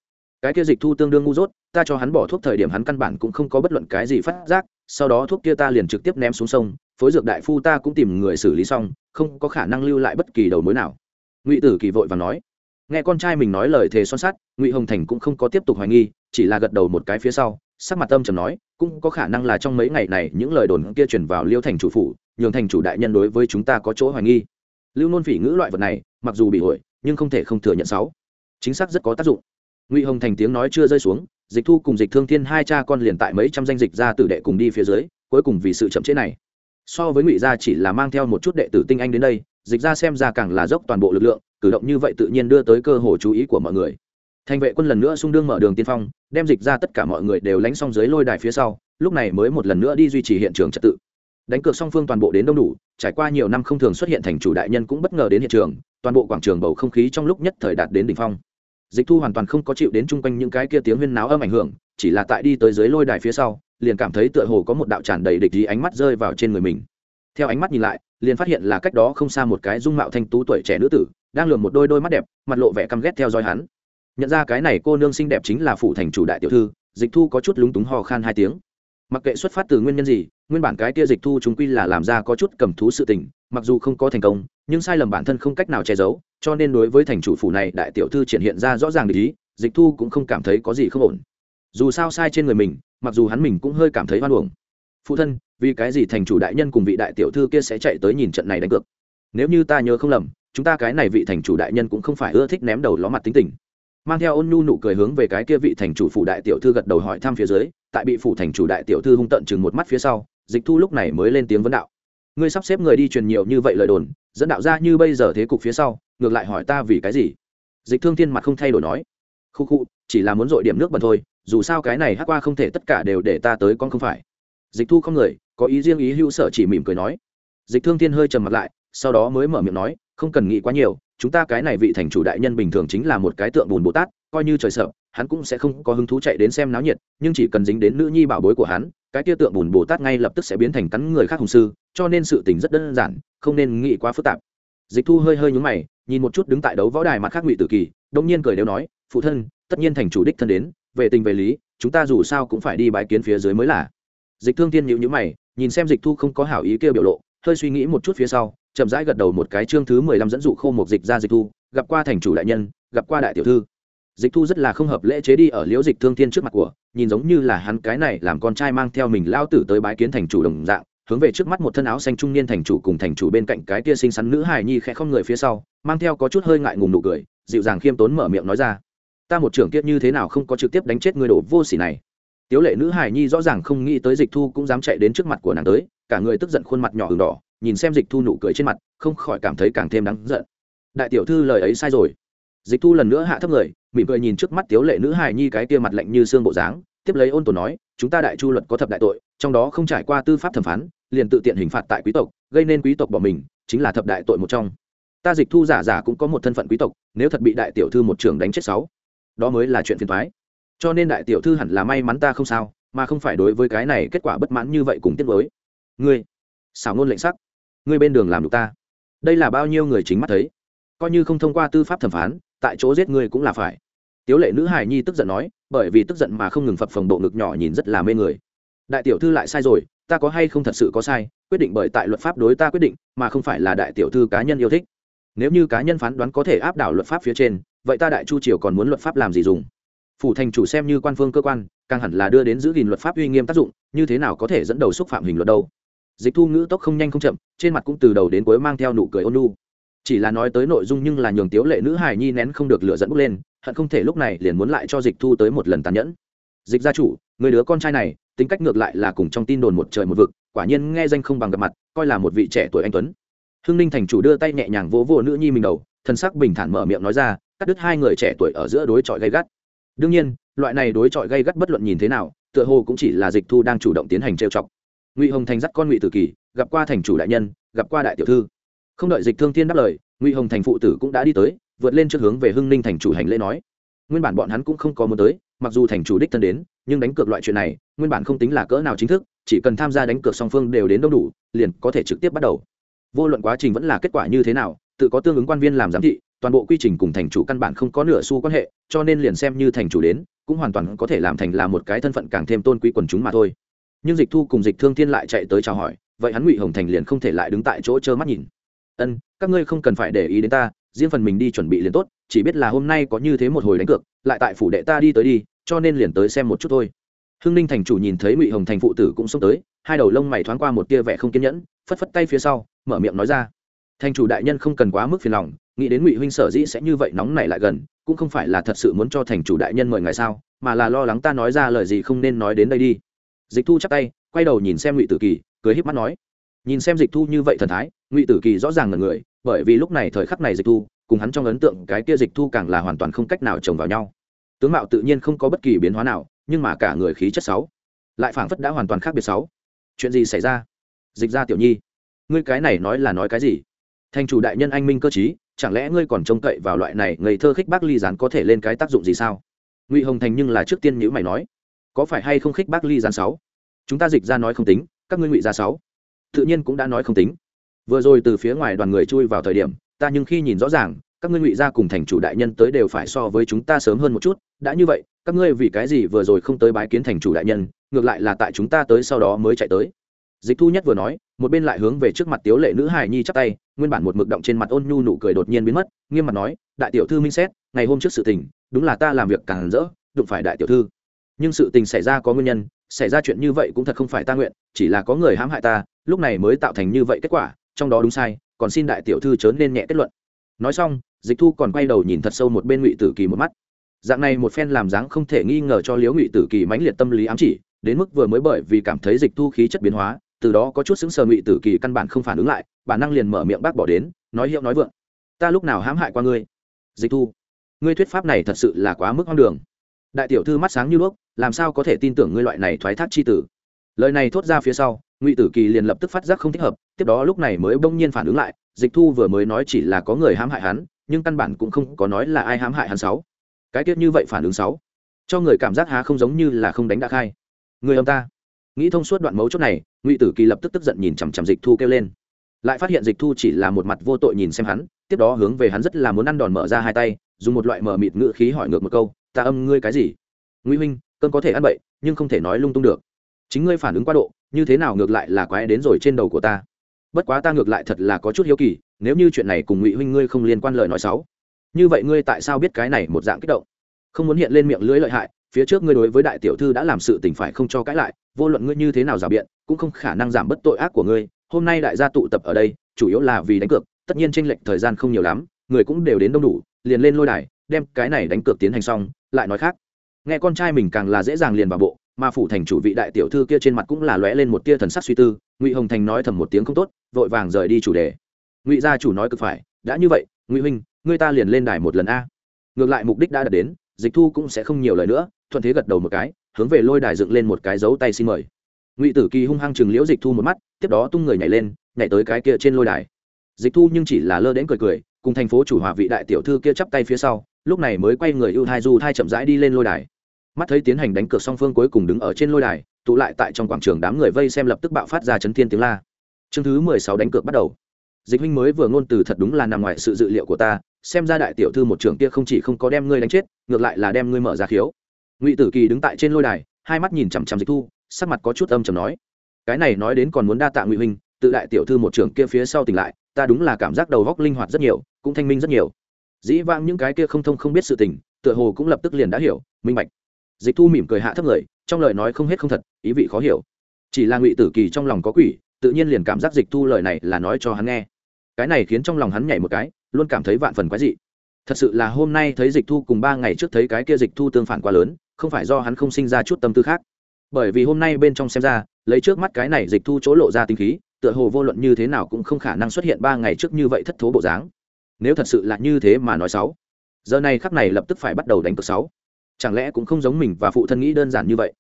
Cái kia dịch thu tương đương ngu dốt ta cho hắn bỏ thuốc thời điểm hắn căn bản cũng không có bất luận cái gì phát giác, sau đó thuốc kia ta liền trực tiếp ném xuống sông, phối dược đại phu ta cũng tìm người xử lý xong, không có khả năng lưu lại bất kỳ đầu mối nào. Ngụy tử kỳ vội và nói. Nghe con trai mình nói lời thề son sắt, ngụy hồng thành cũng không có tiếp tục hoài nghi, chỉ là gật đầu một cái phía sau, sắc mặt tâm trầm nói, cũng có khả năng là trong mấy ngày này những lời đồn kia chuyển vào liêu thành chủ phủ, nhường thành chủ đại nhân đối với chúng ta có chỗ hoài nghi. Lưu nôn phỉ ngữ loại vật này, mặc dù bị hội nhưng không thể không thừa nhận sáu chính xác rất có tác dụng. Ngụy hồng thành tiếng nói chưa rơi xuống dịch thu cùng dịch thương thiên hai cha con liền tại mấy trăm danh dịch ra tử đệ cùng đi phía dưới, cuối cùng vì sự chậm chế này. So với ngụy gia chỉ là mang theo một chút đệ tử tinh anh đến đây, dịch ra xem ra càng là dốc toàn bộ lực lượng, cử động như vậy tự nhiên đưa tới cơ hồ chú ý của mọi người. Thành vệ quân lần nữa xung đương mở đường tiên phong, đem dịch ra tất cả mọi người đều lánh xong dưới lôi đài phía sau, lúc này mới một lần nữa đi duy trì hiện trường trật tự. Đánh cược song phương toàn bộ đến đông đủ, trải qua nhiều năm không thường xuất hiện thành chủ đại nhân cũng bất ngờ đến hiện trường, toàn bộ quảng trường bầu không khí trong lúc nhất thời đạt đến đỉnh phong dịch thu hoàn toàn không có chịu đến chung quanh những cái kia tiếng huyên náo âm ảnh hưởng, chỉ là tại đi tới dưới lôi đài phía sau, liền cảm thấy tựa hồ có một đạo tràn đầy địch ý ánh mắt rơi vào trên người mình. Theo ánh mắt nhìn lại, liền phát hiện là cách đó không xa một cái dung mạo thanh tú tuổi trẻ nữ tử, đang lường một đôi đôi mắt đẹp, mặt lộ vẻ căm ghét theo dõi hắn. Nhận ra cái này cô nương xinh đẹp chính là phụ thành chủ đại tiểu thư, dịch thu có chút lúng túng hò khan hai tiếng. Mặc kệ xuất phát từ nguyên nhân gì, nguyên bản cái kia dịch thu chúng quy là làm ra có chút cầm thú sự tình, mặc dù không có thành công, nhưng sai lầm bản thân không cách nào che giấu cho nên đối với thành chủ phủ này đại tiểu thư triển hiện ra rõ ràng để ý, dịch thu cũng không cảm thấy có gì không ổn. Dù sao sai trên người mình, mặc dù hắn mình cũng hơi cảm thấy hoan hồng phụ thân, vì cái gì thành chủ đại nhân cùng vị đại tiểu thư kia sẽ chạy tới nhìn trận này đánh cược? Nếu như ta nhớ không lầm, chúng ta cái này vị thành chủ đại nhân cũng không phải ưa thích ném đầu ló mặt tính tình. Mang theo ôn nhu nụ cười hướng về cái kia vị thành chủ phủ đại tiểu thư gật đầu hỏi thăm phía dưới, tại bị phủ thành chủ đại tiểu thư hung tận chừng một mắt phía sau, dịch thu lúc này mới lên tiếng vấn đạo. Ngươi sắp xếp người đi truyền nhiều như vậy lời đồn, dẫn đạo ra như bây giờ thế cục phía sau ngược lại hỏi ta vì cái gì? Dịch thương thiên mặt không thay đổi nói, khu khu, chỉ là muốn dội điểm nước bẩn thôi, dù sao cái này hát qua không thể tất cả đều để ta tới con không phải. Dịch thu không người, có ý riêng ý hữu sở chỉ mỉm cười nói. Dịch thương thiên hơi trầm mặt lại, sau đó mới mở miệng nói, không cần nghĩ quá nhiều, chúng ta cái này vị thành chủ đại nhân bình thường chính là một cái tượng bùn bồ tát, coi như trời sợ, hắn cũng sẽ không có hứng thú chạy đến xem náo nhiệt, nhưng chỉ cần dính đến nữ nhi bảo bối của hắn, cái tia tượng bùn bồ tát ngay lập tức sẽ biến thành cắn người khác hùng sư, cho nên sự tình rất đơn giản, không nên nghĩ quá phức tạp. Dịch thu hơi hơi nhúng mày nhìn một chút đứng tại đấu võ đài mặt khác ngụy tử kỳ, đông nhiên cười đều nói, phụ thân, tất nhiên thành chủ đích thân đến, về tình về lý, chúng ta dù sao cũng phải đi bái kiến phía dưới mới là. Dịch thương thiên nhịu nhữ mày, nhìn xem dịch thu không có hảo ý kêu biểu lộ, hơi suy nghĩ một chút phía sau, chậm rãi gật đầu một cái chương thứ mười lăm dẫn dụ khô một dịch ra dịch thu, gặp qua thành chủ đại nhân, gặp qua đại tiểu thư. Dịch thu rất là không hợp lễ chế đi ở liễu dịch thương thiên trước mặt của, nhìn giống như là hắn cái này làm con trai mang theo mình lao tử tới bái kiến thành chủ đồng dạng hướng về trước mắt một thân áo xanh trung niên thành chủ cùng thành chủ bên cạnh cái tia xinh xắn nữ hài nhi khẽ không người phía sau, mang theo có chút hơi ngại ngùng nụ cười, dịu dàng khiêm tốn mở miệng nói ra, ta một trưởng kiếp như thế nào không có trực tiếp đánh chết người đổ vô sỉ này. Tiếu lệ nữ hài nhi rõ ràng không nghĩ tới dịch thu cũng dám chạy đến trước mặt của nàng tới, cả người tức giận khuôn mặt nhỏ hừng đỏ, nhìn xem dịch thu nụ cười trên mặt, không khỏi cảm thấy càng thêm đáng giận. Đại tiểu thư, lời ấy sai rồi. Dịch thu lần nữa hạ thấp người, mỉm cười nhìn trước mắt tiếu lệ nữ hài nhi cái kia mặt lạnh như xương bộ dáng, tiếp lấy ôn tồn nói chúng ta đại chu luật có thập đại tội, trong đó không trải qua tư pháp thẩm phán, liền tự tiện hình phạt tại quý tộc, gây nên quý tộc bỏ mình, chính là thập đại tội một trong. Ta dịch thu giả giả cũng có một thân phận quý tộc, nếu thật bị đại tiểu thư một trường đánh chết sáu, đó mới là chuyện phiền thoái cho nên đại tiểu thư hẳn là may mắn ta không sao, mà không phải đối với cái này kết quả bất mãn như vậy cùng tiết với ngươi, xảo ngôn lệnh sắc, ngươi bên đường làm được ta. Đây là bao nhiêu người chính mắt thấy. Coi như không thông qua tư pháp thẩm phán, tại chỗ giết ngươi cũng là phải tiếu lệ nữ hài nhi tức giận nói, bởi vì tức giận mà không ngừng phập phồng bộ ngực nhỏ nhìn rất là mê người. Đại tiểu thư lại sai rồi, ta có hay không thật sự có sai, quyết định bởi tại luật pháp đối ta quyết định, mà không phải là đại tiểu thư cá nhân yêu thích. Nếu như cá nhân phán đoán có thể áp đảo luật pháp phía trên, vậy ta đại chu triều còn muốn luật pháp làm gì dùng? Phủ thành chủ xem như quan phương cơ quan, càng hẳn là đưa đến giữ gìn luật pháp uy nghiêm tác dụng, như thế nào có thể dẫn đầu xúc phạm hình luật đâu? Dịch thu ngữ tốc không nhanh không chậm, trên mặt cũng từ đầu đến cuối mang theo nụ cười ôn lu chỉ là nói tới nội dung nhưng là nhường tiếu lệ nữ hài nhi nén không được lựa dẫn bốc lên hận không thể lúc này liền muốn lại cho dịch thu tới một lần tàn nhẫn. Dịch gia chủ, người đứa con trai này, tính cách ngược lại là cùng trong tin đồn một trời một vực, quả nhiên nghe danh không bằng gặp mặt, coi là một vị trẻ tuổi anh tuấn. Hưng ninh thành chủ đưa tay nhẹ nhàng vỗ vỗ nữ nhi mình đầu, thân sắc bình thản mở miệng nói ra, cắt đứt hai người trẻ tuổi ở giữa đối chọi gây gắt. Đương nhiên, loại này đối chọi gây gắt bất luận nhìn thế nào, tựa hồ cũng chỉ là dịch thu đang chủ động tiến hành trêu chọc. Ngụy hồng thành dắt con ngụy tử kỳ, gặp qua thành chủ đại nhân, gặp qua đại tiểu thư. Không đợi dịch thương thiên đáp lời, ngụy hồng thành phụ tử cũng đã đi tới vượt lên trước hướng về hưng ninh thành chủ hành lễ nói. Nguyên bản bọn hắn cũng không có muốn tới, mặc dù thành chủ đích thân đến, nhưng đánh cược loại chuyện này, nguyên bản không tính là cỡ nào chính thức, chỉ cần tham gia đánh cược song phương đều đến đông đủ, liền có thể trực tiếp bắt đầu. Vô luận quá trình vẫn là kết quả như thế nào, tự có tương ứng quan viên làm giám thị, toàn bộ quy trình cùng thành chủ căn bản không có nửa xu quan hệ, cho nên liền xem như thành chủ đến, cũng hoàn toàn có thể làm thành là một cái thân phận càng thêm tôn quý quần chúng mà thôi. Nhưng dịch thu cùng dịch thương thiên lại chạy tới chào hỏi, vậy hắn ngụy hồng thành liền không thể lại đứng tại chỗ trơ mắt nhìn. Ân, các ngươi không cần phải để ý đến ta riêng phần mình đi chuẩn bị liền tốt, chỉ biết là hôm nay có như thế một hồi đánh cược, lại tại phủ đệ ta đi tới đi, cho nên liền tới xem một chút thôi. Hưng ninh thành chủ nhìn thấy ngụy hồng thành phụ tử cũng xông tới, hai đầu lông mày thoáng qua một tia vẻ không kiên nhẫn, phất phất tay phía sau, mở miệng nói ra. Thành chủ đại nhân không cần quá mức phiền lòng, nghĩ đến ngụy huynh sở dĩ sẽ như vậy nóng này lại gần, cũng không phải là thật sự muốn cho thành chủ đại nhân mời ngài sao, mà là lo lắng ta nói ra lời gì không nên nói đến đây đi. Dịch thu chắc tay, quay đầu nhìn xem ngụy tử kỳ, cười híp mắt nói. Nhìn xem dịch thu như vậy thần thái, ngụy tử kỳ rõ ràng là người bởi vì lúc này thời khắc này dịch thu, cùng hắn trong ấn tượng cái kia dịch thu càng là hoàn toàn không cách nào chồng vào nhau. Tướng mạo tự nhiên không có bất kỳ biến hóa nào, nhưng mà cả người khí chất sáu, lại phảng phất đã hoàn toàn khác biệt sáu. Chuyện gì xảy ra? Dịch ra tiểu nhi, ngươi cái này nói là nói cái gì? Thành chủ đại nhân anh minh cơ chí chẳng lẽ ngươi còn trông cậy vào loại này ngây thơ khích bác ly gián có thể lên cái tác dụng gì sao? Ngụy hồng thành nhưng là trước tiên nhữ mày nói, có phải hay không khích bác ly gián sáu? Chúng ta dịch ra nói không tính, các ngươi ngụy ra sáu. Tự nhiên cũng đã nói không tính vừa rồi từ phía ngoài đoàn người chui vào thời điểm, ta nhưng khi nhìn rõ ràng, các ngươi ngụy gia cùng thành chủ đại nhân tới đều phải so với chúng ta sớm hơn một chút, đã như vậy, các ngươi vì cái gì vừa rồi không tới bái kiến thành chủ đại nhân, ngược lại là tại chúng ta tới sau đó mới chạy tới. Dịch thu nhất vừa nói, một bên lại hướng về trước mặt tiếu lệ nữ hài nhi chắp tay, nguyên bản một mực động trên mặt ôn nhu nụ cười đột nhiên biến mất, nghiêm mặt nói, đại tiểu thư minh xét, ngày hôm trước sự tình, đúng là ta làm việc càng rỡ, đụng phải đại tiểu thư. Nhưng sự tình xảy ra có nguyên nhân, xảy ra chuyện như vậy cũng thật không phải ta nguyện, chỉ là có người hãm hại ta, lúc này mới tạo thành như vậy kết quả trong đó đúng sai, còn xin đại tiểu thư chớ nên nhẹ kết luận. Nói xong, dịch thu còn quay đầu nhìn thật sâu một bên ngụy tử kỳ một mắt. Dạng này một phen làm dáng không thể nghi ngờ cho liếu ngụy tử kỳ mãnh liệt tâm lý ám chỉ, đến mức vừa mới bởi vì cảm thấy dịch thu khí chất biến hóa, từ đó có chút xứng sờ ngụy tử kỳ căn bản không phản ứng lại, bản năng liền mở miệng bác bỏ đến, nói hiệu nói vượng. Ta lúc nào hãm hại qua ngươi? Dịch thu, ngươi thuyết pháp này thật sự là quá mức hoang đường. Đại tiểu thư mắt sáng như đuốc, làm sao có thể tin tưởng ngươi loại này thoái thác chi tử? Lời này thốt ra phía sau, ngụy tử kỳ liền lập tức phát giác không thích hợp tiếp đó lúc này mới bỗng nhiên phản ứng lại, dịch thu vừa mới nói chỉ là có người hãm hại hắn, nhưng căn bản cũng không có nói là ai hãm hại hắn sáu. Cái tiết như vậy phản ứng sáu, cho người cảm giác há không giống như là không đánh đã khai. Người ông ta. Nghĩ thông suốt đoạn mấu chốt này, ngụy tử kỳ lập tức tức giận nhìn chằm chằm dịch thu kêu lên. Lại phát hiện dịch thu chỉ là một mặt vô tội nhìn xem hắn, tiếp đó hướng về hắn rất là muốn ăn đòn mở ra hai tay, dùng một loại mở mịt ngữ khí hỏi ngược một câu, ta âm ngươi cái gì? Ngụy huynh cơn có thể ăn bậy, nhưng không thể nói lung tung được. Chính ngươi phản ứng quá độ, như thế nào ngược lại là quái đến rồi trên đầu của ta? Bất quá ta ngược lại thật là có chút hiếu kỳ, nếu như chuyện này cùng ngụy huynh ngươi không liên quan lời nói xấu, như vậy ngươi tại sao biết cái này một dạng kích động? Không muốn hiện lên miệng lưới lợi hại, phía trước ngươi đối với đại tiểu thư đã làm sự tình phải không cho cãi lại, vô luận ngươi như thế nào rào biện, cũng không khả năng giảm bớt tội ác của ngươi. Hôm nay đại gia tụ tập ở đây, chủ yếu là vì đánh cược, tất nhiên tranh lệch thời gian không nhiều lắm, người cũng đều đến đông đủ, liền lên lôi đài, đem cái này đánh cược tiến hành xong, lại nói khác. Nghe con trai mình càng là dễ dàng liền vào bộ mà phủ thành chủ vị đại tiểu thư kia trên mặt cũng là lóe lên một tia thần sắc suy tư, ngụy hồng thành nói thầm một tiếng không tốt, vội vàng rời đi chủ đề. Ngụy gia chủ nói cực phải, đã như vậy, ngụy huynh, ngươi ta liền lên đài một lần a. Ngược lại mục đích đã đạt đến, dịch thu cũng sẽ không nhiều lời nữa, thuận thế gật đầu một cái, hướng về lôi đài dựng lên một cái dấu tay xin mời. Ngụy tử kỳ hung hăng chừng liễu dịch thu một mắt, tiếp đó tung người nhảy lên, nhảy tới cái kia trên lôi đài. Dịch thu nhưng chỉ là lơ đến cười cười, cùng thành phố chủ hòa vị đại tiểu thư kia chắp tay phía sau, lúc này mới quay người ưu thai du thai chậm rãi đi lên lôi đài mắt thấy tiến hành đánh cược song phương cuối cùng đứng ở trên lôi đài, tụ lại tại trong quảng trường đám người vây xem lập tức bạo phát ra chấn thiên tiếng la. Chương thứ mười sáu đánh cược bắt đầu. Dịch huynh mới vừa ngôn từ thật đúng là nằm ngoài sự dự liệu của ta, xem ra đại tiểu thư một trưởng kia không chỉ không có đem ngươi đánh chết, ngược lại là đem ngươi mở ra khiếu. Ngụy tử kỳ đứng tại trên lôi đài, hai mắt nhìn chằm chằm dịch thu, sắc mặt có chút âm chầm nói, cái này nói đến còn muốn đa tạ ngụy huynh, tự đại tiểu thư một trưởng kia phía sau tỉnh lại, ta đúng là cảm giác đầu góc linh hoạt rất nhiều, cũng thanh minh rất nhiều. Dĩ vãng những cái kia không thông không biết sự tình, tựa hồ cũng lập tức liền đã hiểu, minh bạch dịch thu mỉm cười hạ thấp người trong lời nói không hết không thật, ý vị khó hiểu. Chỉ là ngụy tử kỳ trong lòng có quỷ, tự nhiên liền cảm giác dịch thu lời này là nói cho hắn nghe. Cái này khiến trong lòng hắn nhảy một cái, luôn cảm thấy vạn phần quái dị. Thật sự là hôm nay thấy dịch thu cùng ba ngày trước thấy cái kia dịch thu tương phản quá lớn, không phải do hắn không sinh ra chút tâm tư khác. Bởi vì hôm nay bên trong xem ra, lấy trước mắt cái này dịch thu chỗ lộ ra tinh khí, tựa hồ vô luận như thế nào cũng không khả năng xuất hiện ba ngày trước như vậy thất thố bộ dáng. Nếu thật sự là như thế mà nói sáu giờ này khắc này lập tức phải bắt đầu đánh cược sáu chẳng lẽ cũng không giống mình và phụ thân nghĩ đơn giản như vậy?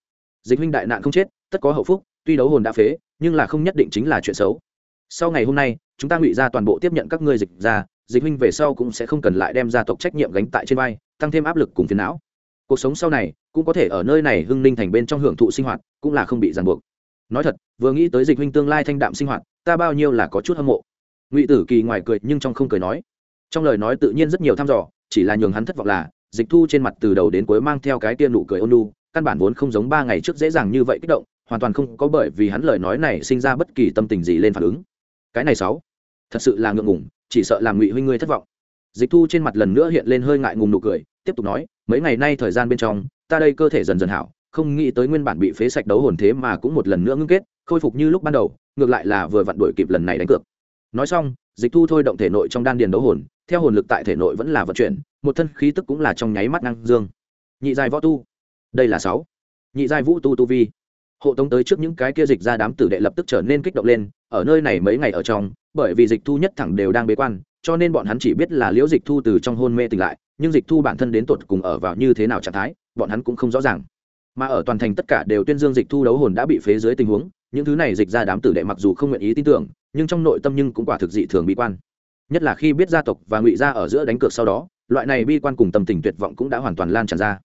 Dịch huynh đại nạn không chết, tất có hậu phúc, tuy đấu hồn đã phế, nhưng là không nhất định chính là chuyện xấu. Sau ngày hôm nay, chúng ta ngụy ra toàn bộ tiếp nhận các ngươi dịch ra, dịch huynh về sau cũng sẽ không cần lại đem gia tộc trách nhiệm gánh tại trên vai, tăng thêm áp lực cùng phiền não. Cuộc sống sau này, cũng có thể ở nơi này hưng ninh thành bên trong hưởng thụ sinh hoạt, cũng là không bị ràng buộc. Nói thật, vừa nghĩ tới dịch huynh tương lai thanh đạm sinh hoạt, ta bao nhiêu là có chút hâm mộ. Ngụy tử kỳ ngoài cười nhưng trong không cười nói. Trong lời nói tự nhiên rất nhiều thăm dò, chỉ là nhường hắn thất vọng là dịch thu trên mặt từ đầu đến cuối mang theo cái tia nụ cười ôn lu căn bản vốn không giống ba ngày trước dễ dàng như vậy kích động, hoàn toàn không có bởi vì hắn lời nói này sinh ra bất kỳ tâm tình gì lên phản ứng. Cái này sáu, thật sự là ngượng ngùng, chỉ sợ làm ngụy huynh ngươi thất vọng. Dịch thu trên mặt lần nữa hiện lên hơi ngại ngùng nụ cười, tiếp tục nói, mấy ngày nay thời gian bên trong, ta đây cơ thể dần dần hảo, không nghĩ tới nguyên bản bị phế sạch đấu hồn thế mà cũng một lần nữa ngưng kết, khôi phục như lúc ban đầu, ngược lại là vừa vặn đuổi kịp lần này đánh cược. Nói xong, dịch thu thôi động thể nội trong đan điền đấu hồn, theo hồn lực tại thể nội vẫn là vận chuyển một thân khí tức cũng là trong nháy mắt năng dương. Nhị giai võ tu. Đây là sáu. Nhị giai vũ tu tu vi. Hộ tống tới trước những cái kia dịch ra đám tử đệ lập tức trở nên kích động lên, ở nơi này mấy ngày ở trong, bởi vì dịch thu nhất thẳng đều đang bế quan, cho nên bọn hắn chỉ biết là liễu dịch thu từ trong hôn mê tỉnh lại, nhưng dịch thu bản thân đến tột cùng ở vào như thế nào trạng thái, bọn hắn cũng không rõ ràng. Mà ở toàn thành tất cả đều tuyên dương dịch thu đấu hồn đã bị phế dưới tình huống, những thứ này dịch ra đám tử đệ mặc dù không nguyện ý tin tưởng, nhưng trong nội tâm nhưng cũng quả thực dị thường bị quan. Nhất là khi biết gia tộc và ngụy gia ở giữa đánh cược sau đó loại này bi quan cùng tâm tình tuyệt vọng cũng đã hoàn toàn lan tràn ra.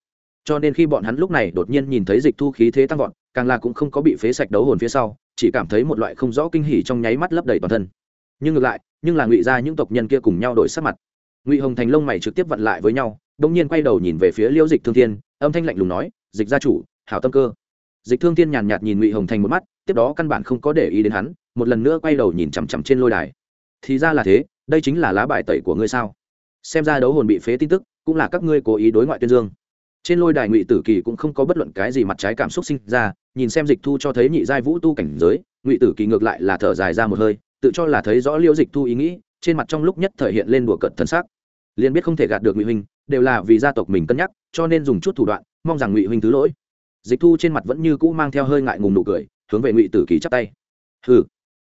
Cho nên khi bọn hắn lúc này đột nhiên nhìn thấy dịch thu khí thế tăng vọt, càng là cũng không có bị phế sạch đấu hồn phía sau, chỉ cảm thấy một loại không rõ kinh hỉ trong nháy mắt lấp đầy toàn thân. Nhưng ngược lại, nhưng là ngụy gia những tộc nhân kia cùng nhau đổi sắc mặt. Ngụy hồng thành lông mày trực tiếp vặn lại với nhau đông nhiên quay đầu nhìn về phía liễu dịch thương thiên, âm thanh lạnh lùng nói, dịch gia chủ, hảo tâm cơ. Dịch thương thiên nhàn nhạt nhìn ngụy hồng thành một mắt, tiếp đó căn bản không có để ý đến hắn, một lần nữa quay đầu nhìn chằm chằm trên lôi đài. Thì ra là thế, đây chính là lá bài tẩy của ngươi sao? Xem ra đấu hồn bị phế tin tức, cũng là các ngươi cố ý đối ngoại tuyên dương. Trên lôi đài ngụy tử kỳ cũng không có bất luận cái gì mặt trái cảm xúc sinh ra, nhìn xem dịch thu cho thấy nhị giai vũ tu cảnh giới, ngụy tử kỳ ngược lại là thở dài ra một hơi, tự cho là thấy rõ liễu dịch thu ý nghĩ, trên mặt trong lúc nhất thể hiện lên đùa cợt thân xác liền biết không thể gạt được ngụy huynh, đều là vì gia tộc mình cân nhắc, cho nên dùng chút thủ đoạn, mong rằng ngụy huynh thứ lỗi. Dịch thu trên mặt vẫn như cũ mang theo hơi ngại ngùng nụ cười, hướng về ngụy tử kỳ chắp tay. Ừ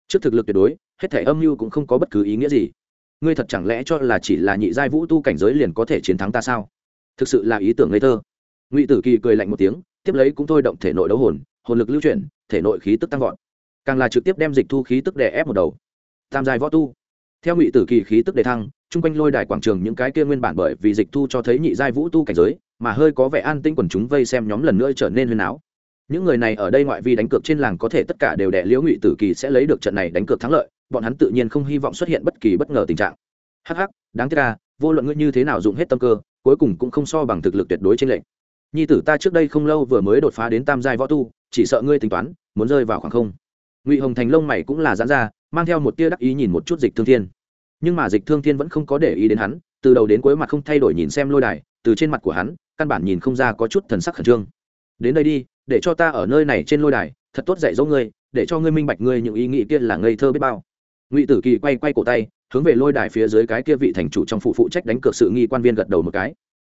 trước thực lực tuyệt đối, hết thể âm mưu cũng không có bất cứ ý nghĩa gì ngươi thật chẳng lẽ cho là chỉ là nhị giai vũ tu cảnh giới liền có thể chiến thắng ta sao? Thực sự là ý tưởng ngây thơ. Ngụy tử kỳ cười lạnh một tiếng, tiếp lấy cũng thôi động thể nội đấu hồn hồn lực lưu chuyển, thể nội khí tức tăng vọt. Càng là trực tiếp đem dịch thu khí tức đè ép một đầu. Tam giai võ tu. Theo ngụy tử kỳ khí tức đề thăng, chung quanh lôi đài quảng trường những cái kia nguyên bản bởi vì dịch thu cho thấy nhị giai vũ tu cảnh giới, mà hơi có vẻ an tĩnh quần chúng vây xem nhóm lần nữa trở nên huyên áo. Những người này ở đây ngoại vi đánh cược trên làng có thể tất cả đều đẻ liễu ngụy tử kỳ sẽ lấy được trận này đánh cược thắng lợi bọn hắn tự nhiên không hy vọng xuất hiện bất kỳ bất ngờ tình trạng. Hh đáng tiếc ca vô luận ngươi như thế nào dụng hết tâm cơ, cuối cùng cũng không so bằng thực lực tuyệt đối trên lệnh nhi tử ta trước đây không lâu vừa mới đột phá đến tam giai võ tu, chỉ sợ ngươi tính toán, muốn rơi vào khoảng không. Ngụy hồng thành lông mày cũng là dán ra, mang theo một tia đắc ý nhìn một chút dịch thương thiên. Nhưng mà dịch thương thiên vẫn không có để ý đến hắn, từ đầu đến cuối mặt không thay đổi nhìn xem lôi đài, từ trên mặt của hắn, căn bản nhìn không ra có chút thần sắc khẩn trương. Đến đây đi, để cho ta ở nơi này trên lôi đài, thật tốt dạy dỗ ngươi, để cho ngươi minh bạch ngươi những ý nghĩ kia là ngây thơ biết bao ngụy tử kỳ quay quay cổ tay hướng về lôi đài phía dưới cái kia vị thành chủ trong phụ phụ trách đánh cược sự nghi quan viên gật đầu một cái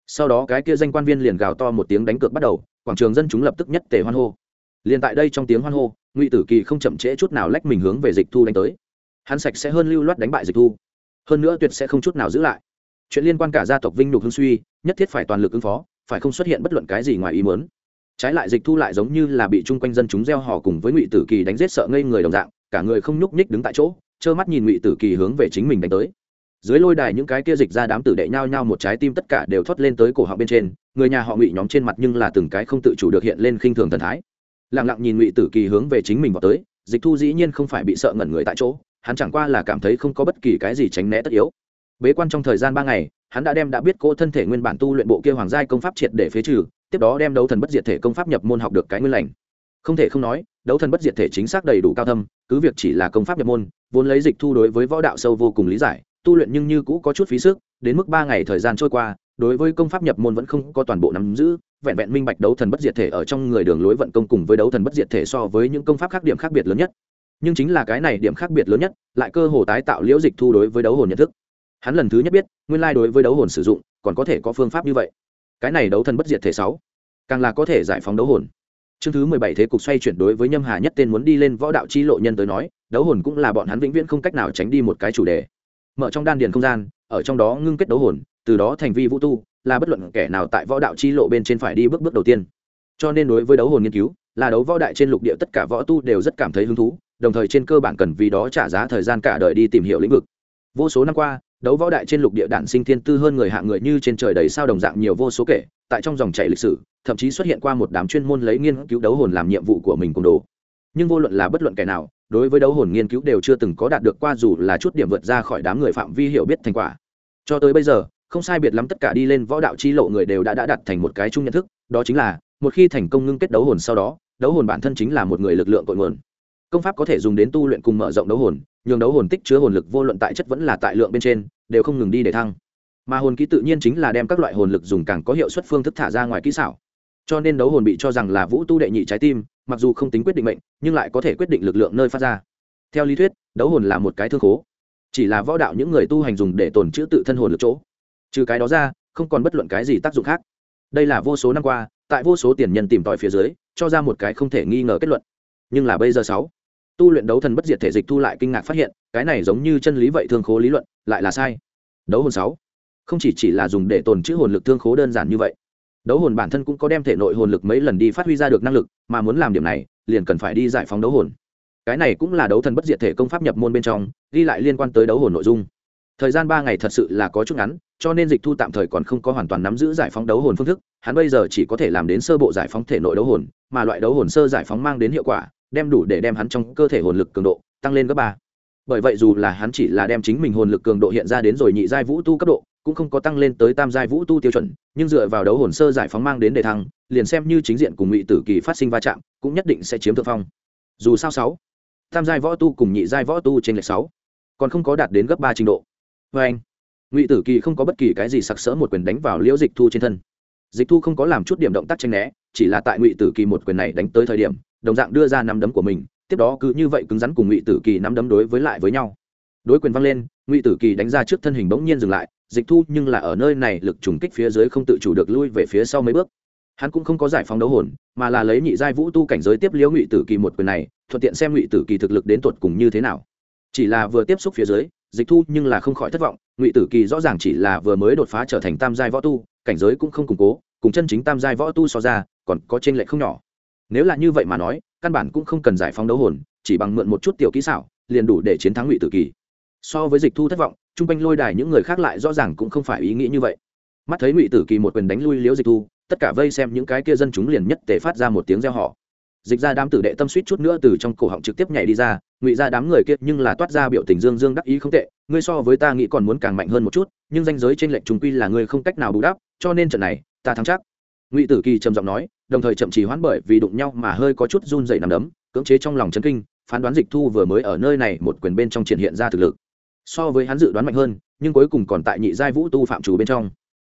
sau đó cái kia danh quan viên liền gào to một tiếng đánh cược bắt đầu quảng trường dân chúng lập tức nhất tề hoan hô liền tại đây trong tiếng hoan hô ngụy tử kỳ không chậm trễ chút nào lách mình hướng về dịch thu đánh tới hắn sạch sẽ hơn lưu loát đánh bại dịch thu hơn nữa tuyệt sẽ không chút nào giữ lại chuyện liên quan cả gia tộc vinh nhục hưng suy nhất thiết phải toàn lực ứng phó phải không xuất hiện bất luận cái gì ngoài ý muốn trái lại dịch thu lại giống như là bị chung quanh dân chúng gieo hò cùng với ngụy tử kỳ đánh giết sợ ngây người đồng dạng cả người không nhúc nhích đứng tại chỗ trơ mắt nhìn ngụy tử kỳ hướng về chính mình đánh tới. Dưới lôi đài những cái kia dịch ra đám tử đệ nhao nhao một trái tim tất cả đều thoát lên tới cổ họng bên trên, người nhà họ ngụy nhóm trên mặt nhưng là từng cái không tự chủ được hiện lên khinh thường thần thái. Lặng lặng nhìn ngụy tử kỳ hướng về chính mình vào tới, dịch thu dĩ nhiên không phải bị sợ ngẩn người tại chỗ, hắn chẳng qua là cảm thấy không có bất kỳ cái gì tránh né tất yếu. Bế quan trong thời gian ba ngày, hắn đã đem đã biết cô thân thể nguyên bản tu luyện bộ kia hoàng giai công pháp triệt để phế trừ, tiếp đó đem đấu thần bất diệt thể công pháp nhập môn học được cái nguyên lành không thể không nói, đấu thần bất diệt thể chính xác đầy đủ cao thâm, cứ việc chỉ là công pháp nhập môn, vốn lấy dịch thu đối với võ đạo sâu vô cùng lý giải, tu luyện nhưng như cũ có chút phí sức, đến mức ba ngày thời gian trôi qua, đối với công pháp nhập môn vẫn không có toàn bộ nắm giữ, vẹn vẹn minh bạch đấu thần bất diệt thể ở trong người đường lối vận công cùng với đấu thần bất diệt thể so với những công pháp khác điểm khác biệt lớn nhất. Nhưng chính là cái này điểm khác biệt lớn nhất, lại cơ hồ tái tạo liễu dịch thu đối với đấu hồn nhận thức. Hắn lần thứ nhất biết, nguyên lai đối với đấu hồn sử dụng, còn có thể có phương pháp như vậy. Cái này đấu thần bất diệt thể sáu, càng là có thể giải phóng đấu hồn chương thứ mười bảy thế cục xoay chuyển đối với nhâm hà nhất tên muốn đi lên võ đạo chi lộ nhân tới nói, đấu hồn cũng là bọn hắn vĩnh viễn không cách nào tránh đi một cái chủ đề. Mở trong đan điền không gian, ở trong đó ngưng kết đấu hồn, từ đó thành vi vũ tu, là bất luận kẻ nào tại võ đạo chi lộ bên trên phải đi bước bước đầu tiên. Cho nên đối với đấu hồn nghiên cứu, là đấu võ đại trên lục địa tất cả võ tu đều rất cảm thấy hứng thú, đồng thời trên cơ bản cần vì đó trả giá thời gian cả đời đi tìm hiểu lĩnh vực. Vô số năm qua đấu võ đại trên lục địa đản sinh thiên tư hơn người hạng người như trên trời đầy sao đồng dạng nhiều vô số kể, tại trong dòng chảy lịch sử, thậm chí xuất hiện qua một đám chuyên môn lấy nghiên cứu đấu hồn làm nhiệm vụ của mình cùng đồ. Nhưng vô luận là bất luận kẻ nào, đối với đấu hồn nghiên cứu đều chưa từng có đạt được qua dù là chút điểm vượt ra khỏi đám người phạm vi hiểu biết thành quả. Cho tới bây giờ, không sai biệt lắm tất cả đi lên võ đạo chi lộ người đều đã đã đặt thành một cái chung nhận thức, đó chính là, một khi thành công ngưng kết đấu hồn sau đó, đấu hồn bản thân chính là một người lực lượng cội nguồn. Công pháp có thể dùng đến tu luyện cùng mở rộng đấu hồn nhường đấu hồn tích chứa hồn lực vô luận tại chất vẫn là tại lượng bên trên, đều không ngừng đi để thăng. Mà hồn kỹ tự nhiên chính là đem các loại hồn lực dùng càng có hiệu suất phương thức thả ra ngoài kỹ xảo. Cho nên đấu hồn bị cho rằng là vũ tu đệ nhị trái tim, mặc dù không tính quyết định mệnh, nhưng lại có thể quyết định lực lượng nơi phát ra. Theo lý thuyết, đấu hồn là một cái thương khố. Chỉ là võ đạo những người tu hành dùng để tồn chữ tự thân hồn lực chỗ. Trừ cái đó ra, không còn bất luận cái gì tác dụng khác. Đây là vô số năm qua, tại vô số tiền nhân tìm tòi phía dưới, cho ra một cái không thể nghi ngờ kết luận. Nhưng là bây giờ sáu tu luyện đấu thần bất diệt thể dịch thu lại kinh ngạc phát hiện, cái này giống như chân lý vậy thương khố lý luận, lại là sai. Đấu hồn sáu. Không chỉ chỉ là dùng để tồn chữ hồn lực thương khố đơn giản như vậy. Đấu hồn bản thân cũng có đem thể nội hồn lực mấy lần đi phát huy ra được năng lực, mà muốn làm điểm này, liền cần phải đi giải phóng đấu hồn. Cái này cũng là đấu thần bất diệt thể công pháp nhập môn bên trong, ghi lại liên quan tới đấu hồn nội dung. Thời gian ba ngày thật sự là có chút ngắn, cho nên dịch thu tạm thời còn không có hoàn toàn nắm giữ giải phóng đấu hồn phương thức, hắn bây giờ chỉ có thể làm đến sơ bộ giải phóng thể nội đấu hồn, mà loại đấu hồn sơ giải phóng mang đến hiệu quả đem đủ để đem hắn trong cơ thể hồn lực cường độ tăng lên gấp ba. Bởi vậy dù là hắn chỉ là đem chính mình hồn lực cường độ hiện ra đến rồi nhị giai vũ tu cấp độ, cũng không có tăng lên tới tam giai vũ tu tiêu chuẩn, nhưng dựa vào đấu hồn sơ giải phóng mang đến đề thăng, liền xem như chính diện cùng ngụy tử kỳ phát sinh va chạm, cũng nhất định sẽ chiếm thượng phong. Dù sao sáu, tam giai võ tu cùng nhị giai võ tu trên lệch sáu, còn không có đạt đến gấp ba trình độ. Vê anh, ngụy tử kỳ không có bất kỳ cái gì sặc sỡ một quyền đánh vào liễu dịch thu trên thân. Dịch thu không có làm chút điểm động tác tranh né, chỉ là tại ngụy tử kỳ một quyền này đánh tới thời điểm đồng dạng đưa ra nắm đấm của mình, tiếp đó cứ như vậy cứng rắn cùng ngụy tử kỳ nắm đấm đối với lại với nhau. Đối quyền văng lên, ngụy tử kỳ đánh ra trước thân hình bỗng nhiên dừng lại, dịch thu nhưng là ở nơi này lực trùng kích phía dưới không tự chủ được lui về phía sau mấy bước. Hắn cũng không có giải phóng đấu hồn, mà là lấy nhị giai vũ tu cảnh giới tiếp liễu ngụy tử kỳ một quyền này, thuận tiện xem ngụy tử kỳ thực lực đến tuột cùng như thế nào. Chỉ là vừa tiếp xúc phía dưới, dịch thu nhưng là không khỏi thất vọng, ngụy tử kỳ rõ ràng chỉ là vừa mới đột phá trở thành tam giai võ tu, cảnh giới cũng không củng cố, cùng chân chính tam giai võ tu so ra, còn có t r ê n lệch không nhỏ nếu là như vậy mà nói, căn bản cũng không cần giải phóng đấu hồn, chỉ bằng mượn một chút tiểu kỹ xảo, liền đủ để chiến thắng ngụy tử kỳ. So với dịch thu thất vọng chung quanh lôi đài những người khác lại rõ ràng cũng không phải ý nghĩ như vậy. Mắt thấy ngụy tử kỳ một quyền đánh lui liễu dịch thu, tất cả vây xem những cái kia dân chúng liền nhất tề phát ra một tiếng reo họ dịch ra đám tử đệ tâm suýt chút nữa từ trong cổ họng trực tiếp nhảy đi ra, ngụy ra đám người kia nhưng là toát ra biểu tình dương dương đắc ý không tệ, ngươi so với ta nghĩ còn muốn càng mạnh hơn một chút, nhưng danh giới trên lệnh chúng quy là ngươi không cách nào bù đắp, cho nên trận này, ta thắng chắc ngụy tử kỳ trầm giọng nói, đồng thời chậm trì hoãn bởi vì đụng nhau mà hơi có chút run dày nằm đấm, cưỡng chế trong lòng chấn kinh, phán đoán dịch thu vừa mới ở nơi này một quyền bên trong triển hiện ra thực lực. So với hắn dự đoán mạnh hơn, nhưng cuối cùng còn tại nhị giai vũ tu phạm chủ bên trong.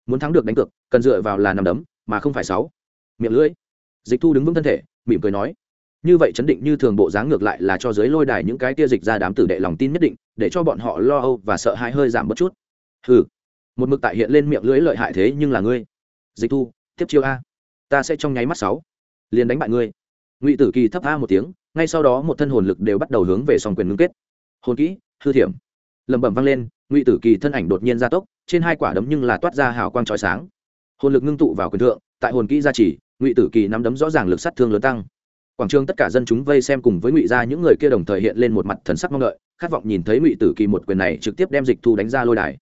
Muốn thắng được đánh cược, cần dựa vào là nằm đấm, mà không phải sáu. Miệng lưỡi. Dịch thu đứng vững thân thể, mỉm cười nói. Như vậy chấn định như thường bộ dáng ngược lại là cho giới lôi đài những cái tia dịch ra đám tử đệ lòng tin nhất định, để cho bọn họ lo âu và sợ hãi hơi giảm bớt chút. Hừ. Một mực tại hiện lên miệng lưỡi lợi hại thế nhưng là ngươi. Dịch thu tiếp chiêu a. Ta sẽ trong nháy mắt sáu. Liền đánh bại ngươi. Ngụy tử kỳ thấp a một tiếng, ngay sau đó một thân hồn lực đều bắt đầu hướng về song quyền ngưng kết. Hồn kỹ, hư thiểm. Lẩm bẩm vang lên, ngụy tử kỳ thân ảnh đột nhiên gia tốc, trên hai quả đấm nhưng là toát ra hào quang trói sáng. Hồn lực ngưng tụ vào quyền thượng, tại hồn kỹ gia trì, ngụy tử kỳ nắm đấm rõ ràng lực sát thương lớn tăng. Quảng trường tất cả dân chúng vây xem cùng với ngụy gia những người kia đồng thời hiện lên một mặt thần sắc mong đợi, khát vọng nhìn thấy ngụy tử kỳ một quyền này trực tiếp đem dịch thu đánh ra lôi đài.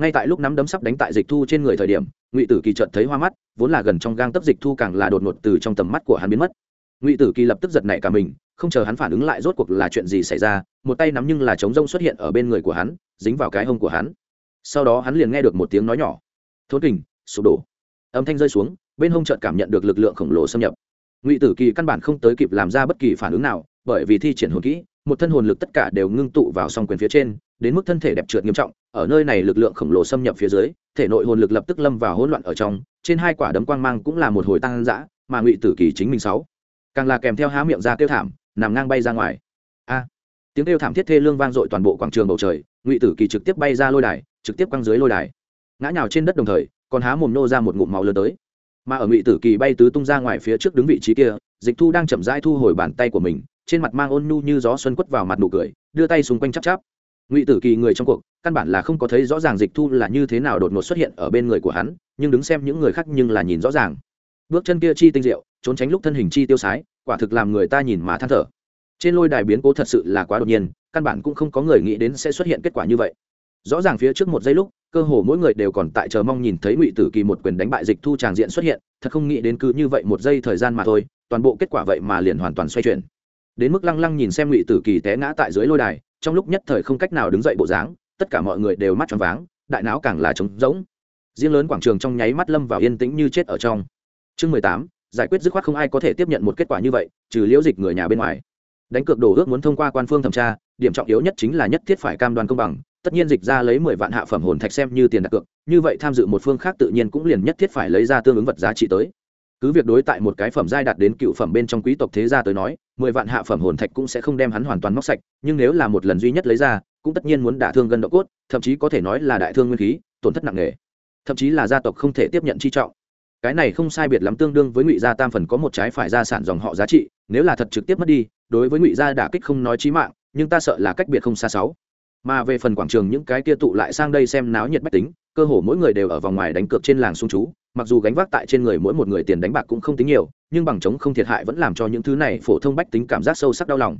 Ngay tại lúc nắm đấm sắp đánh tại dịch thu trên người thời điểm, ngụy tử kỳ chợt thấy hoa mắt vốn là gần trong gang tấp dịch thu càng là đột ngột từ trong tầm mắt của hắn biến mất. Ngụy tử kỳ lập tức giật nảy cả mình, không chờ hắn phản ứng lại rốt cuộc là chuyện gì xảy ra, một tay nắm nhưng là trống rông xuất hiện ở bên người của hắn, dính vào cái hông của hắn. Sau đó hắn liền nghe được một tiếng nói nhỏ. Thốt kình, sụp đổ. Âm thanh rơi xuống, bên hông chợt cảm nhận được lực lượng khổng lồ xâm nhập. Ngụy tử kỳ căn bản không tới kịp làm ra bất kỳ phản ứng nào, bởi vì thi triển hồn kỹ, một thân hồn lực tất cả đều ngưng tụ vào song quyền phía trên đến mức thân thể đẹp trượt nghiêm trọng, ở nơi này lực lượng khổng lồ xâm nhập phía dưới, thể nội hồn lực lập tức lâm vào hỗn loạn ở trong, trên hai quả đấm quang mang cũng là một hồi tăng dã, mà ngụy tử kỳ chính mình sáu. Càng là kèm theo há miệng ra kêu thảm, nằm ngang bay ra ngoài. A! Tiếng kêu thảm thiết thê lương vang dội toàn bộ quảng trường bầu trời, ngụy tử kỳ trực tiếp bay ra lôi đài, trực tiếp quăng dưới lôi đài. Ngã nhào trên đất đồng thời, còn há mồm nô ra một ngụm máu lớn tới. Mà ở ngụy tử kỳ bay tứ tung ra ngoài phía trước đứng vị trí kia, dịch thu đang chậm rãi thu hồi bàn tay của mình, trên mặt mang ôn nhu như gió xuân quất vào mặt nụ cười, đưa tay xung quanh chắp chắp ngụy tử kỳ người trong cuộc căn bản là không có thấy rõ ràng dịch thu là như thế nào đột ngột xuất hiện ở bên người của hắn, nhưng đứng xem những người khác nhưng là nhìn rõ ràng. Bước chân kia chi tinh diệu, trốn tránh lúc thân hình chi tiêu sái, quả thực làm người ta nhìn mà than thở. Trên lôi đài biến cố thật sự là quá đột nhiên, căn bản cũng không có người nghĩ đến sẽ xuất hiện kết quả như vậy. Rõ ràng phía trước một giây lúc, cơ hồ mỗi người đều còn tại chờ mong nhìn thấy ngụy tử kỳ một quyền đánh bại dịch thu tràng diện xuất hiện, thật không nghĩ đến cứ như vậy một giây thời gian mà thôi, toàn bộ kết quả vậy mà liền hoàn toàn xoay chuyển. Đến mức lăng lăng nhìn xem ngụy tử kỳ té ngã tại dưới lôi đài trong lúc nhất thời không cách nào đứng dậy bộ dáng, tất cả mọi người đều mắt tròn váng, đại não càng là trống rỗng. Riêng lớn quảng trường trong nháy mắt lâm vào yên tĩnh như chết ở trong. Chương mười tám, giải quyết dứt khoát không ai có thể tiếp nhận một kết quả như vậy, trừ liễu dịch người nhà bên ngoài. Đánh cược đổ ước muốn thông qua quan phương thẩm tra, điểm trọng yếu nhất chính là nhất thiết phải cam đoan công bằng, tất nhiên dịch ra lấy mười vạn hạ phẩm hồn thạch xem như tiền đặt cược, như vậy tham dự một phương khác tự nhiên cũng liền nhất thiết phải lấy ra tương ứng vật giá trị tới. Cứ việc đối tại một cái phẩm giai đạt đến cựu phẩm bên trong quý tộc thế gia tới nói mười vạn hạ phẩm hồn thạch cũng sẽ không đem hắn hoàn toàn móc sạch, nhưng nếu là một lần duy nhất lấy ra, cũng tất nhiên muốn đả thương gân độ cốt, thậm chí có thể nói là đại thương nguyên khí, tổn thất nặng nề. Thậm chí là gia tộc không thể tiếp nhận chi trọng. Cái này không sai biệt lắm tương đương với ngụy gia tam phần có một trái phải gia sản dòng họ giá trị, nếu là thật trực tiếp mất đi, đối với ngụy gia đả kích không nói chí mạng, nhưng ta sợ là cách biệt không xa sáu mà về phần quảng trường những cái kia tụ lại sang đây xem náo nhiệt bách tính, cơ hồ mỗi người đều ở vòng ngoài đánh cược trên làng xung chú, mặc dù gánh vác tại trên người mỗi một người tiền đánh bạc cũng không tính nhiều, nhưng bằng chống không thiệt hại vẫn làm cho những thứ này phổ thông bách tính cảm giác sâu sắc đau lòng.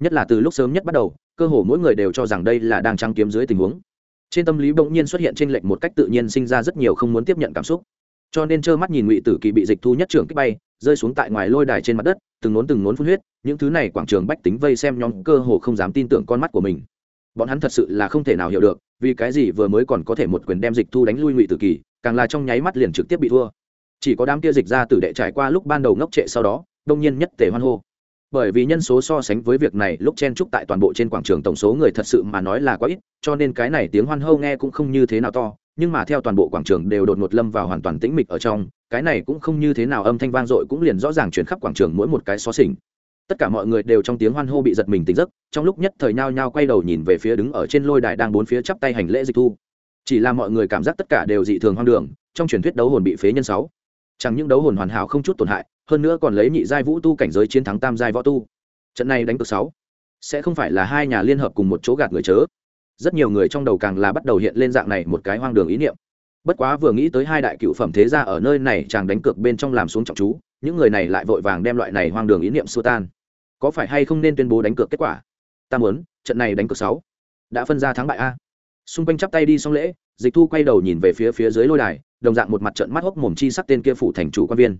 Nhất là từ lúc sớm nhất bắt đầu, cơ hồ mỗi người đều cho rằng đây là đang trăng kiếm dưới tình huống. Trên tâm lý bỗng nhiên xuất hiện trên lệnh một cách tự nhiên sinh ra rất nhiều không muốn tiếp nhận cảm xúc. Cho nên trơ mắt nhìn ngụy tử kỳ bị dịch thu nhất trưởng kích bay, rơi xuống tại ngoài lôi đài trên mặt đất, từng nốn từng nốn phun huyết, những thứ này quảng trường bách tính vây xem nhóm cơ hồ không dám tin tưởng con mắt của mình bọn hắn thật sự là không thể nào hiểu được, vì cái gì vừa mới còn có thể một quyền đem dịch thu đánh lui ngụy tử kỳ, càng là trong nháy mắt liền trực tiếp bị thua. Chỉ có đám kia dịch ra tử đệ trải qua lúc ban đầu ngốc trệ sau đó, đông nhiên nhất tề hoan hô. Bởi vì nhân số so sánh với việc này, lúc chen trúc tại toàn bộ trên quảng trường tổng số người thật sự mà nói là quá ít, cho nên cái này tiếng hoan hô nghe cũng không như thế nào to, nhưng mà theo toàn bộ quảng trường đều đột ngột lâm vào hoàn toàn tĩnh mịch ở trong, cái này cũng không như thế nào âm thanh vang dội cũng liền rõ ràng chuyển khắp quảng trường mỗi một cái xó xỉnh tất cả mọi người đều trong tiếng hoan hô bị giật mình tỉnh giấc, trong lúc nhất thời nhao nhao quay đầu nhìn về phía đứng ở trên lôi đài đang bốn phía chắp tay hành lễ dịch thu. Chỉ là mọi người cảm giác tất cả đều dị thường hoang đường, trong truyền thuyết đấu hồn bị phế nhân sáu. Chẳng những đấu hồn hoàn hảo không chút tổn hại, hơn nữa còn lấy nhị giai vũ tu cảnh giới chiến thắng tam giai võ tu. Trận này đánh cược sáu sẽ không phải là hai nhà liên hợp cùng một chỗ gạt người chớ. Rất nhiều người trong đầu càng là bắt đầu hiện lên dạng này một cái hoang đường ý niệm. Bất quá vừa nghĩ tới hai đại cựu phẩm thế gia ở nơi này chàng đánh cược bên trong làm xuống trọng chú những người này lại vội vàng đem loại này hoang đường ý niệm xua tan. Có phải hay không nên tuyên bố đánh cược kết quả? Ta muốn, trận này đánh cược sáu. Đã phân ra thắng bại a. Xung quanh chắp tay đi xong lễ, dịch thu quay đầu nhìn về phía phía dưới lôi đài, đồng dạng một mặt trận mắt hốc mồm chi sắc tên kia phủ thành chủ quan viên.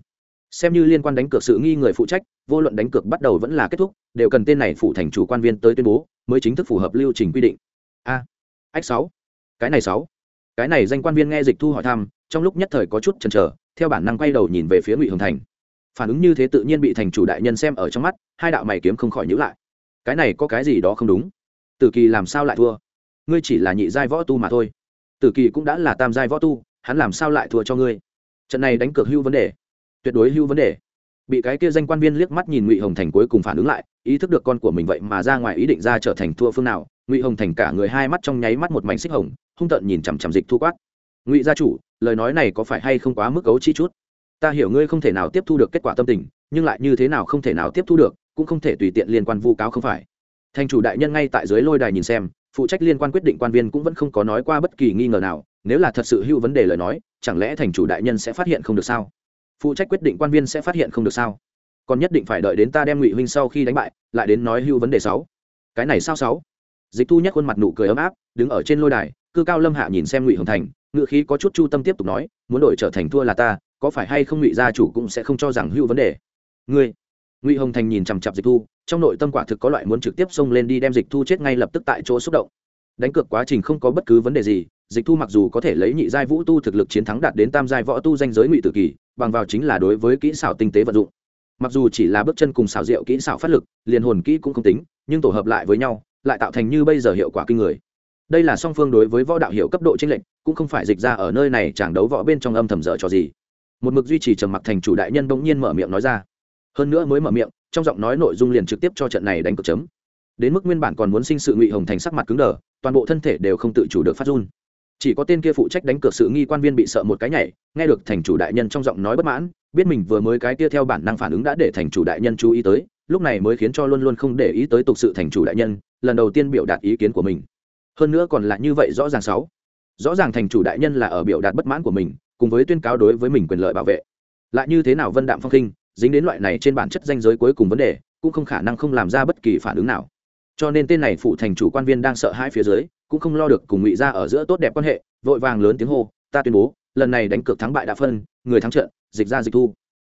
Xem như liên quan đánh cược sự nghi người phụ trách, vô luận đánh cược bắt đầu vẫn là kết thúc, đều cần tên này phủ thành chủ quan viên tới tuyên bố, mới chính thức phù hợp lưu trình quy định. A. Ách sáu. Cái này sáu. Cái này danh quan viên nghe dịch thu hỏi thăm, trong lúc nhất thời có chút chần chờ, theo bản năng quay đầu nhìn về phía ngụy hồng thành phản ứng như thế tự nhiên bị thành chủ đại nhân xem ở trong mắt, hai đạo mày kiếm không khỏi nhữ lại. Cái này có cái gì đó không đúng? Tử kỳ làm sao lại thua? Ngươi chỉ là nhị giai võ tu mà thôi. Tử kỳ cũng đã là tam giai võ tu, hắn làm sao lại thua cho ngươi? Trận này đánh cược hưu vấn đề. Tuyệt đối hưu vấn đề. Bị cái kia danh quan viên liếc mắt nhìn ngụy hồng thành cuối cùng phản ứng lại, ý thức được con của mình vậy mà ra ngoài ý định ra trở thành thua phương nào, ngụy hồng thành cả người hai mắt trong nháy mắt một mảnh xích hồng, hung tợn nhìn chằm chằm dịch thu quát. Ngụy gia chủ, lời nói này có phải hay không quá mức cấu chi chút? Ta hiểu ngươi không thể nào tiếp thu được kết quả tâm tình, nhưng lại như thế nào không thể nào tiếp thu được, cũng không thể tùy tiện liên quan vu cáo không phải. Thành chủ đại nhân ngay tại dưới lôi đài nhìn xem, phụ trách liên quan quyết định quan viên cũng vẫn không có nói qua bất kỳ nghi ngờ nào, nếu là thật sự hữu vấn đề lời nói, chẳng lẽ thành chủ đại nhân sẽ phát hiện không được sao? Phụ trách quyết định quan viên sẽ phát hiện không được sao? Còn nhất định phải đợi đến ta đem ngụy huynh sau khi đánh bại, lại đến nói hữu vấn đề sáu. Cái này sao sáu? Dịch thu nhắc khuôn mặt nụ cười ấm áp, đứng ở trên lôi đài, cư cao lâm hạ nhìn xem ngụy hồng thành ngự khí có chút chu tâm tiếp tục nói, muốn đổi trở thành thua là ta có phải hay không ngụy gia chủ cũng sẽ không cho rằng hữu vấn đề? Ngươi, ngụy hồng thành nhìn chằm chặp dịch thu, trong nội tâm quả thực có loại muốn trực tiếp xông lên đi đem dịch thu chết ngay lập tức tại chỗ xúc động. Đánh cược quá trình không có bất cứ vấn đề gì, dịch thu mặc dù có thể lấy nhị giai vũ tu thực lực chiến thắng đạt đến tam giai võ tu danh giới ngụy tử kỳ, bằng vào chính là đối với kỹ xảo tinh tế vận dụng. Mặc dù chỉ là bước chân cùng xảo diệu kỹ xảo phát lực, liền hồn kỹ cũng không tính, nhưng tổ hợp lại với nhau, lại tạo thành như bây giờ hiệu quả kinh người. Đây là song phương đối với võ đạo hiệu cấp độ tranh lệch, cũng không phải dịch ra ở nơi này chẳng đấu võ bên trong âm thầm dở trò gì một mực duy trì trầm mặc thành chủ đại nhân bỗng nhiên mở miệng nói ra. Hơn nữa mới mở miệng, trong giọng nói nội dung liền trực tiếp cho trận này đánh cược chấm. Đến mức nguyên bản còn muốn sinh sự ngụy hồng thành sắc mặt cứng đờ, toàn bộ thân thể đều không tự chủ được phát run. Chỉ có tên kia phụ trách đánh cược sự nghi quan viên bị sợ một cái nhảy, nghe được thành chủ đại nhân trong giọng nói bất mãn, biết mình vừa mới cái kia theo bản năng phản ứng đã để thành chủ đại nhân chú ý tới, lúc này mới khiến cho luôn luôn không để ý tới tục sự thành chủ đại nhân, lần đầu tiên biểu đạt ý kiến của mình. Hơn nữa còn là như vậy rõ ràng sáu. Rõ ràng thành chủ đại nhân là ở biểu đạt bất mãn của mình cùng với tuyên cáo đối với mình quyền lợi bảo vệ. Lại như thế nào vân đạm phong khinh dính đến loại này trên bản chất danh giới cuối cùng vấn đề, cũng không khả năng không làm ra bất kỳ phản ứng nào. Cho nên tên này phụ thành chủ quan viên đang sợ hãi phía dưới, cũng không lo được cùng ngụy ra ở giữa tốt đẹp quan hệ, vội vàng lớn tiếng hô, ta tuyên bố, lần này đánh cược thắng bại đã phân, người thắng trận, dịch ra dịch thu.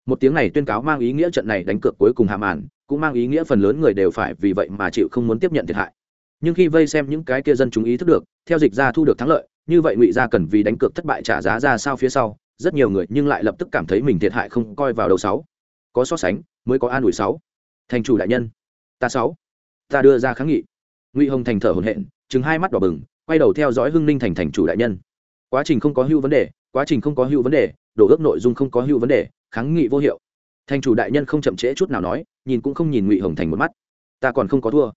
Một tiếng này tuyên cáo mang ý nghĩa trận này đánh cược cuối cùng hạ màn, cũng mang ý nghĩa phần lớn người đều phải vì vậy mà chịu không muốn tiếp nhận thiệt hại. Nhưng khi vây xem những cái kia dân chúng ý thức được, theo dịch ra thu được thắng lợi như vậy ngụy gia cần vì đánh cược thất bại trả giá ra sao phía sau, rất nhiều người nhưng lại lập tức cảm thấy mình thiệt hại không coi vào đầu sáu. Có so sánh, mới có an ủi sáu. Thành chủ đại nhân, ta sáu. Ta đưa ra kháng nghị. Ngụy hồng thành thở hổn hển chừng hai mắt đỏ bừng, quay đầu theo dõi hưng ninh thành thành chủ đại nhân. Quá trình không có hưu vấn đề, quá trình không có hưu vấn đề, đổ ước nội dung không có hưu vấn đề, kháng nghị vô hiệu. Thành chủ đại nhân không chậm trễ chút nào nói, nhìn cũng không nhìn ngụy hồng thành một mắt. Ta còn không có thua.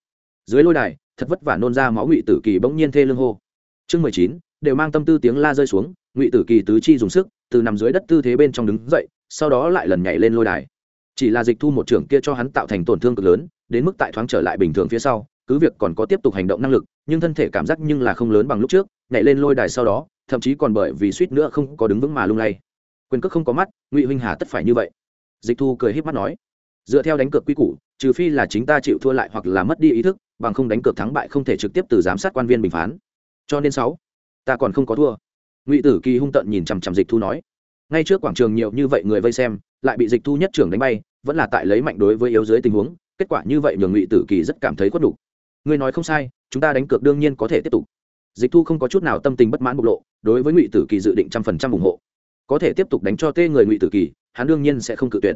Dưới lôi đài, thật vất vả nôn ra máu ngụy tử kỳ bỗng nhiên thê lương hô. Chương mười chín đều mang tâm tư tiếng la rơi xuống, ngụy tử kỳ tứ chi dùng sức, từ nằm dưới đất tư thế bên trong đứng dậy, sau đó lại lần nhảy lên lôi đài. Chỉ là dịch thu một trưởng kia cho hắn tạo thành tổn thương cực lớn, đến mức tại thoáng trở lại bình thường phía sau, cứ việc còn có tiếp tục hành động năng lực, nhưng thân thể cảm giác nhưng là không lớn bằng lúc trước, nhảy lên lôi đài sau đó, thậm chí còn bởi vì suýt nữa không có đứng vững mà lung lay. Quyền cước không có mắt, ngụy huynh hà tất phải như vậy. Dịch thu cười híp mắt nói, dựa theo đánh cược quy củ, trừ phi là chính ta chịu thua lại hoặc là mất đi ý thức, bằng không đánh cược thắng bại không thể trực tiếp từ giám sát quan viên bình phán. Cho nên sáu ta còn không có thua. Ngụy tử kỳ hung tận nhìn chằm chằm dịch thu nói, ngay trước quảng trường nhiều như vậy người vây xem, lại bị dịch thu nhất trưởng đánh bay, vẫn là tại lấy mạnh đối với yếu dưới tình huống, kết quả như vậy nhường ngụy tử kỳ rất cảm thấy khuất đủ. ngươi nói không sai, chúng ta đánh cược đương nhiên có thể tiếp tục. Dịch thu không có chút nào tâm tình bất mãn bộc lộ, đối với ngụy tử kỳ dự định trăm phần trăm ủng hộ. Có thể tiếp tục đánh cho tê người ngụy tử kỳ, hắn đương nhiên sẽ không cự tuyệt.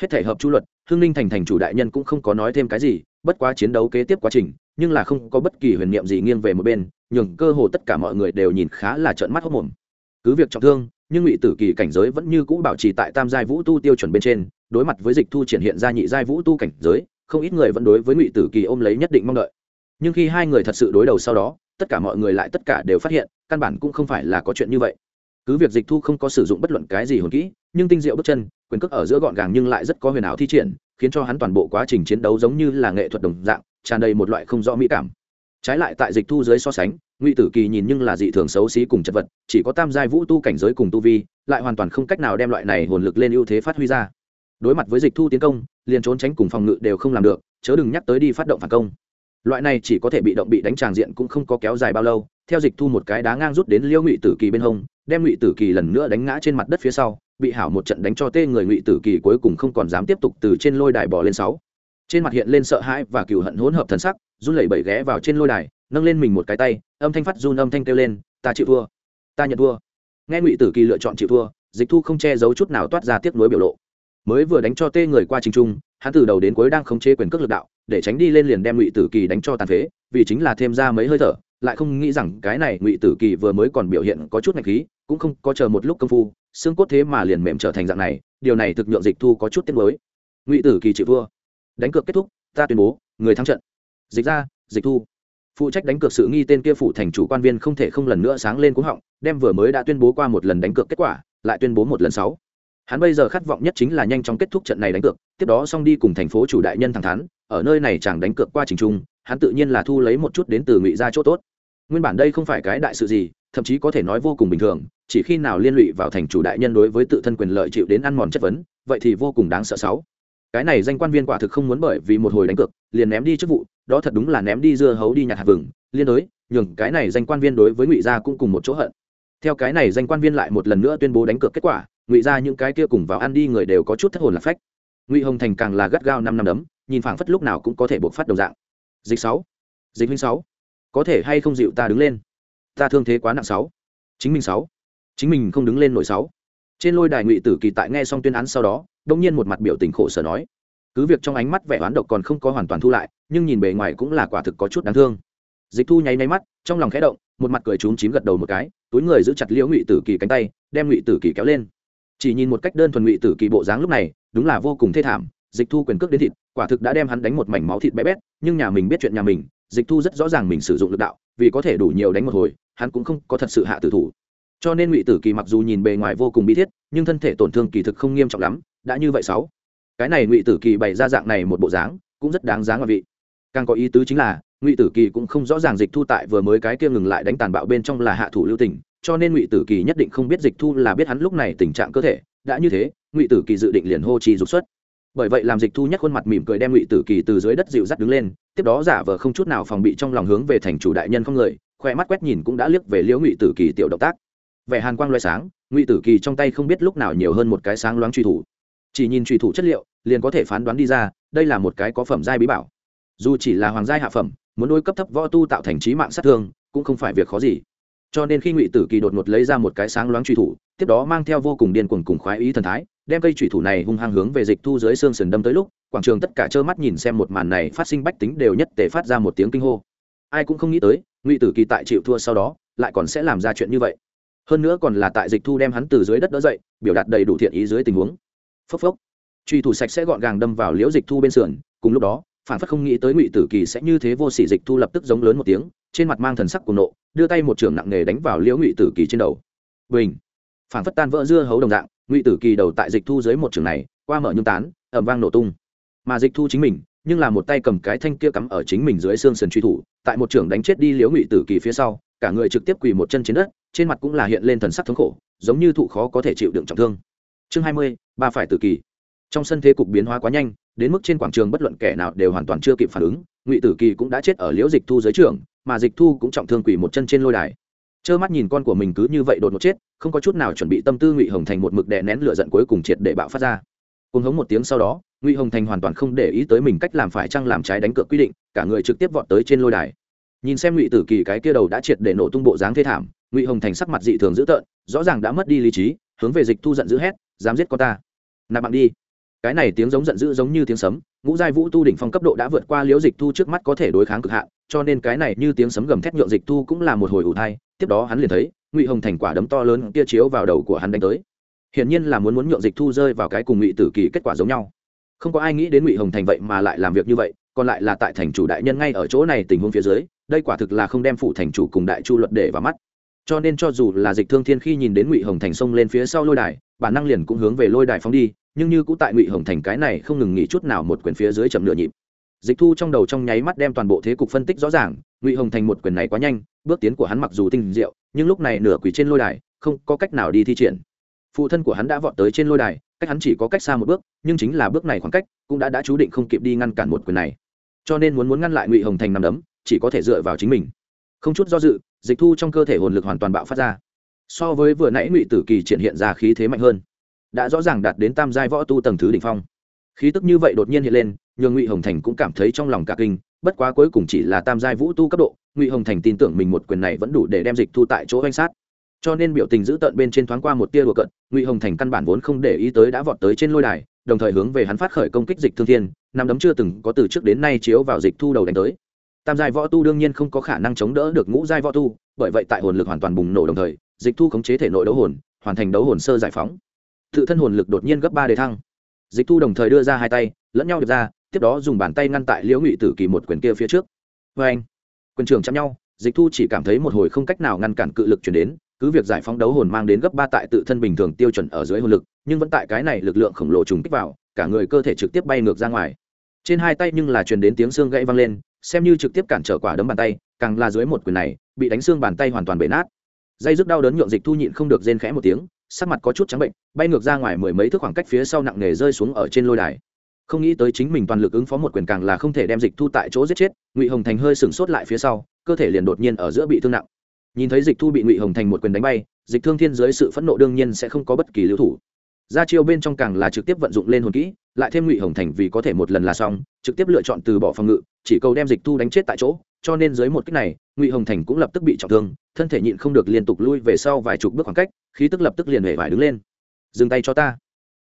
Hết thể hợp chu luật hương ninh thành thành chủ đại nhân cũng không có nói thêm cái gì bất quá chiến đấu kế tiếp quá trình, nhưng là không có bất kỳ huyền niệm gì nghiêng về một bên, nhường cơ hồ tất cả mọi người đều nhìn khá là trợn mắt hốc mồm. Cứ việc trọng thương, nhưng ngụy tử kỳ cảnh giới vẫn như cũ bảo trì tại tam giai vũ tu tiêu chuẩn bên trên, đối mặt với dịch thu triển hiện ra nhị giai vũ tu cảnh giới, không ít người vẫn đối với ngụy tử kỳ ôm lấy nhất định mong đợi. Nhưng khi hai người thật sự đối đầu sau đó, tất cả mọi người lại tất cả đều phát hiện, căn bản cũng không phải là có chuyện như vậy. Cứ việc dịch thu không có sử dụng bất luận cái gì hồn kỹ, nhưng tinh diệu bước chân, quyền cước ở giữa gọn gàng nhưng lại rất có huyền ảo thi triển khiến cho hắn toàn bộ quá trình chiến đấu giống như là nghệ thuật đồng dạng, tràn đầy một loại không rõ mỹ cảm. Trái lại tại dịch thu dưới so sánh, ngụy tử kỳ nhìn nhưng là dị thường xấu xí cùng chật vật, chỉ có tam giai vũ tu cảnh giới cùng tu vi, lại hoàn toàn không cách nào đem loại này hồn lực lên ưu thế phát huy ra. Đối mặt với dịch thu tiến công, liền trốn tránh cùng phòng ngự đều không làm được, chớ đừng nhắc tới đi phát động phản công. Loại này chỉ có thể bị động bị đánh tràng diện cũng không có kéo dài bao lâu, theo dịch thu một cái đá ngang rút đến liêu ngụy tử kỳ bên hông, đem ngụy tử kỳ lần nữa đánh ngã trên mặt đất phía sau bị hảo một trận đánh cho tê người ngụy tử kỳ cuối cùng không còn dám tiếp tục từ trên lôi đài bỏ lên sáu. Trên mặt hiện lên sợ hãi và cựu hận hỗn hợp thần sắc, run lẩy bẩy ghé vào trên lôi đài, nâng lên mình một cái tay, âm thanh phát run, âm thanh kêu lên, ta chịu thua, ta nhận thua. Nghe ngụy tử kỳ lựa chọn chịu thua, dịch thu không che giấu chút nào toát ra tiếc nuối biểu lộ. Mới vừa đánh cho tê người qua trình trung, hắn từ đầu đến cuối đang khống chế quyền cước lực đạo, để tránh đi lên liền đem ngụy tử kỳ đánh cho tàn phế, vì chính là thêm ra mấy hơi thở, lại không nghĩ rằng cái này ngụy tử kỳ vừa mới còn biểu hiện có chút ngạch khí, cũng không có chờ một lúc công phu xương cốt thế mà liền mềm trở thành dạng này, điều này thực nhượng dịch thu có chút tiếc mới ngụy tử kỳ chịu vua đánh cược kết thúc, ta tuyên bố, người thắng trận. Dịch ra, dịch thu. Phụ trách đánh cược sự nghi tên kia phụ thành chủ quan viên không thể không lần nữa sáng lên cúng họng, đem vừa mới đã tuyên bố qua một lần đánh cược kết quả, lại tuyên bố một lần sáu. Hắn bây giờ khát vọng nhất chính là nhanh chóng kết thúc trận này đánh cược, tiếp đó xong đi cùng thành phố chủ đại nhân thẳng thắn, ở nơi này chẳng đánh cược qua trình trung, hắn tự nhiên là thu lấy một chút đến từ ngụy gia chỗ tốt. Nguyên bản đây không phải cái đại sự gì thậm chí có thể nói vô cùng bình thường, chỉ khi nào liên lụy vào thành chủ đại nhân đối với tự thân quyền lợi chịu đến ăn mòn chất vấn, vậy thì vô cùng đáng sợ sáu. Cái này danh quan viên quả thực không muốn bởi vì một hồi đánh cược, liền ném đi chức vụ, đó thật đúng là ném đi dưa hấu đi nhặt hạt vừng, liên đối, nhường cái này danh quan viên đối với ngụy gia cũng cùng một chỗ hận. Theo cái này danh quan viên lại một lần nữa tuyên bố đánh cược kết quả, ngụy gia những cái kia cùng vào ăn đi người đều có chút thất hồn lạc phách. Ngụy hồng thành càng là gắt gao năm năm đấm, nhìn phảng phất lúc nào cũng có thể buộc phát đồng dạng. Dịch sáu. Dịch huynh sáu. Có thể hay không dịu ta đứng lên? Ta thương thế quá nặng sáu. Chính mình sáu. Chính mình không đứng lên nổi sáu. Trên lôi đài ngụy tử kỳ tại nghe xong tuyên án sau đó, đông nhiên một mặt biểu tình khổ sở nói. Cứ việc trong ánh mắt vẻ oán độc còn không có hoàn toàn thu lại, nhưng nhìn bề ngoài cũng là quả thực có chút đáng thương. Dịch thu nháy nháy mắt, trong lòng khẽ động, một mặt cười trúng chím gật đầu một cái, túi người giữ chặt liễu ngụy tử kỳ cánh tay, đem ngụy tử kỳ kéo lên. Chỉ nhìn một cách đơn thuần ngụy tử kỳ bộ dáng lúc này, đúng là vô cùng thê thảm, dịch thu quyền cước đến thịt, quả thực đã đem hắn đánh một mảnh máu thịt bé bét, nhưng nhà mình biết chuyện nhà mình, dịch thu rất rõ ràng mình sử dụng lực đạo, vì có thể đủ nhiều đánh một hồi hắn cũng không có thật sự hạ tử thủ. Cho nên ngụy tử kỳ mặc dù nhìn bề ngoài vô cùng bi thiết, nhưng thân thể tổn thương kỳ thực không nghiêm trọng lắm, đã như vậy sáu. Cái này ngụy tử kỳ bày ra dạng này một bộ dáng, cũng rất đáng giá ngoại vị. Càng có ý tứ chính là, ngụy tử kỳ cũng không rõ ràng dịch thu tại vừa mới cái kia ngừng lại đánh tàn bạo bên trong là hạ thủ lưu tình, cho nên ngụy tử kỳ nhất định không biết dịch thu là biết hắn lúc này tình trạng cơ thể. Đã như thế, ngụy tử kỳ dự định liền hô chi dục xuất. Bởi vậy làm dịch thu nhất khuôn mặt mỉm cười đem ngụy tử kỳ từ dưới đất dịu dắt đứng lên, tiếp đó giả vờ không chút nào phòng bị trong lòng hướng về thành chủ đại nhân không người khoe mắt quét nhìn cũng đã liếc về liễu ngụy tử kỳ tiểu động tác. Vẻ hàn quang loại sáng, ngụy tử kỳ trong tay không biết lúc nào nhiều hơn một cái sáng loáng truy thủ. Chỉ nhìn truy thủ chất liệu, liền có thể phán đoán đi ra, đây là một cái có phẩm giai bí bảo. Dù chỉ là hoàng giai hạ phẩm, muốn đôi cấp thấp võ tu tạo thành trí mạng sát thương, cũng không phải việc khó gì. Cho nên khi ngụy tử kỳ đột ngột lấy ra một cái sáng loáng truy thủ, tiếp đó mang theo vô cùng điên cuồng cùng khoái ý thần thái, đem cây truy thủ này hung hăng hướng về dịch thu dưới xương sườn đâm tới lúc, quảng trường tất cả trơ mắt nhìn xem một màn này phát sinh bách tính đều nhất tề phát ra một tiếng kinh hô ai cũng không nghĩ tới, ngụy tử kỳ tại chịu thua sau đó, lại còn sẽ làm ra chuyện như vậy. Hơn nữa còn là tại dịch thu đem hắn từ dưới đất đỡ dậy, biểu đạt đầy đủ thiện ý dưới tình huống. Phốc phốc. Truy thủ sạch sẽ gọn gàng đâm vào liễu dịch thu bên sườn, cùng lúc đó, phản phất không nghĩ tới ngụy tử kỳ sẽ như thế vô sỉ dịch thu lập tức giống lớn một tiếng, trên mặt mang thần sắc cuồng nộ, đưa tay một trường nặng nề đánh vào liễu ngụy tử kỳ trên đầu. Bình. Phản phất tan vỡ dưa hấu đồng dạng, ngụy tử kỳ đầu tại dịch thu dưới một trường này, qua mở nhung tán ẩm vang nổ tung. Mà dịch thu chính mình, nhưng là một tay cầm cái thanh kia cắm ở chính mình dưới xương sườn truy thủ tại một trưởng đánh chết đi liễu ngụy tử kỳ phía sau, cả người trực tiếp quỳ một chân trên đất, trên mặt cũng là hiện lên thần sắc thống khổ, giống như thụ khó có thể chịu đựng trọng thương. Chương hai mươi, ba phải tử kỳ. Trong sân thế cục biến hóa quá nhanh, đến mức trên quảng trường bất luận kẻ nào đều hoàn toàn chưa kịp phản ứng, ngụy tử kỳ cũng đã chết ở liễu dịch thu dưới trưởng, mà dịch thu cũng trọng thương quỳ một chân trên lôi đài. Trơ mắt nhìn con của mình cứ như vậy đột ngột chết, không có chút nào chuẩn bị tâm tư ngụy hồng thành một mực đè nén lửa giận cuối cùng triệt để bạo phát ra cùng hống một tiếng sau đó, ngụy hồng thành hoàn toàn không để ý tới mình cách làm phải chăng làm trái đánh cược quy định, cả người trực tiếp vọt tới trên lôi đài. Nhìn xem ngụy tử kỳ cái kia đầu đã triệt để nổ tung bộ dáng thê thảm, ngụy hồng thành sắc mặt dị thường dữ tợn, rõ ràng đã mất đi lý trí, hướng về dịch thu giận dữ hét, dám giết con ta. Nạp mạng đi. Cái này tiếng giống giận dữ giống như tiếng sấm, ngũ giai vũ tu đỉnh phong cấp độ đã vượt qua liễu dịch thu trước mắt có thể đối kháng cực hạn, cho nên cái này như tiếng sấm gầm thét nhượng dịch thu cũng là một hồi ủ thai, tiếp đó hắn liền thấy, ngụy hồng thành quả đấm to lớn kia chiếu vào đầu của hắn đánh tới hiển nhiên là muốn muốn nhượng dịch thu rơi vào cái cùng ngụy tử kỳ kết quả giống nhau. Không có ai nghĩ đến ngụy hồng thành vậy mà lại làm việc như vậy, còn lại là tại thành chủ đại nhân ngay ở chỗ này tình huống phía dưới, đây quả thực là không đem phụ thành chủ cùng đại chu luật để vào mắt. Cho nên cho dù là dịch thương thiên khi nhìn đến ngụy hồng thành xông lên phía sau lôi đài, bản năng liền cũng hướng về lôi đài phóng đi, nhưng như cũng tại ngụy hồng thành cái này không ngừng nghỉ chút nào một quyền phía dưới chậm nửa nhịp. Dịch thu trong đầu trong nháy mắt đem toàn bộ thế cục phân tích rõ ràng, ngụy hồng thành một quyền này quá nhanh, bước tiến của hắn mặc dù tinh diệu, nhưng lúc này nửa quỷ trên lôi đài, không có cách nào đi thi triển phụ thân của hắn đã vọt tới trên lôi đài, cách hắn chỉ có cách xa một bước, nhưng chính là bước này khoảng cách cũng đã đã chú định không kịp đi ngăn cản một quyền này. Cho nên muốn muốn ngăn lại ngụy hồng thành nằm đấm, chỉ có thể dựa vào chính mình. Không chút do dự, dịch thu trong cơ thể hồn lực hoàn toàn bạo phát ra. So với vừa nãy ngụy tử kỳ triển hiện ra khí thế mạnh hơn, đã rõ ràng đạt đến tam giai võ tu tầng thứ đ ỉ n h phong. Khí tức như vậy đột nhiên hiện lên nhường ngụy hồng thành cũng cảm thấy trong lòng cả kinh, bất quá cuối cùng chỉ là tam giai vũ tu cấp độ, ngụy hồng thành tin tưởng mình một quyền này vẫn đủ để đem dịch thu tại chỗ oanh sát. Cho nên biểu tình giữ tợn bên trên thoáng qua một tia đùa cận ngụy hồng thành căn bản vốn không để ý tới đã vọt tới trên lôi đài đồng thời hướng về hắn phát khởi công kích dịch thương thiên nằm đấm chưa từng có từ trước đến nay chiếu vào dịch thu đầu đánh tới tam giai võ tu đương nhiên không có khả năng chống đỡ được ngũ giai võ tu bởi vậy tại hồn lực hoàn toàn bùng nổ đồng thời dịch thu khống chế thể nội đấu hồn hoàn thành đấu hồn sơ giải phóng tự thân hồn lực đột nhiên gấp ba đề thăng dịch thu đồng thời đưa ra hai tay lẫn nhau được ra tiếp đó dùng bàn tay ngăn tại liễu ngụy tử kỳ một quyền kia phía trước vê anh quyền trường chạm nhau dịch thu chỉ cảm thấy một hồi không cách nào ngăn cản cự lực chuyển đến cứ việc giải phóng đấu hồn mang đến gấp ba tại tự thân bình thường tiêu chuẩn ở dưới hồn lực, nhưng vẫn tại cái này lực lượng khổng lồ trùng kích vào, cả người cơ thể trực tiếp bay ngược ra ngoài. Trên hai tay nhưng là truyền đến tiếng xương gãy văng lên, xem như trực tiếp cản trở quả đấm bàn tay, càng là dưới một quyền này, bị đánh xương bàn tay hoàn toàn bể nát. Dây dứt đau đớn nhượng dịch thu nhịn không được rên khẽ một tiếng, sắc mặt có chút trắng bệnh, bay ngược ra ngoài mười mấy thước khoảng cách phía sau nặng nề rơi xuống ở trên lôi đài. Không nghĩ tới chính mình toàn lực ứng phó một quyền càng là không thể đem dịch thu tại chỗ giết chết, ngụy hồng thành hơi sừng sốt lại phía sau, cơ thể liền đột nhiên ở giữa bị thương nặng nhìn thấy dịch thu bị ngụy hồng thành một quyền đánh bay, dịch thương thiên dưới sự phẫn nộ đương nhiên sẽ không có bất kỳ lưu thủ. Ra chiêu bên trong càng là trực tiếp vận dụng lên hồn kỹ, lại thêm ngụy hồng thành vì có thể một lần là xong, trực tiếp lựa chọn từ bỏ phòng ngự, chỉ cầu đem dịch thu đánh chết tại chỗ, cho nên dưới một cách này, ngụy hồng thành cũng lập tức bị trọng thương, thân thể nhịn không được liên tục lui về sau vài chục bước khoảng cách, khí tức lập tức liền hề vải đứng lên. Dừng tay cho ta.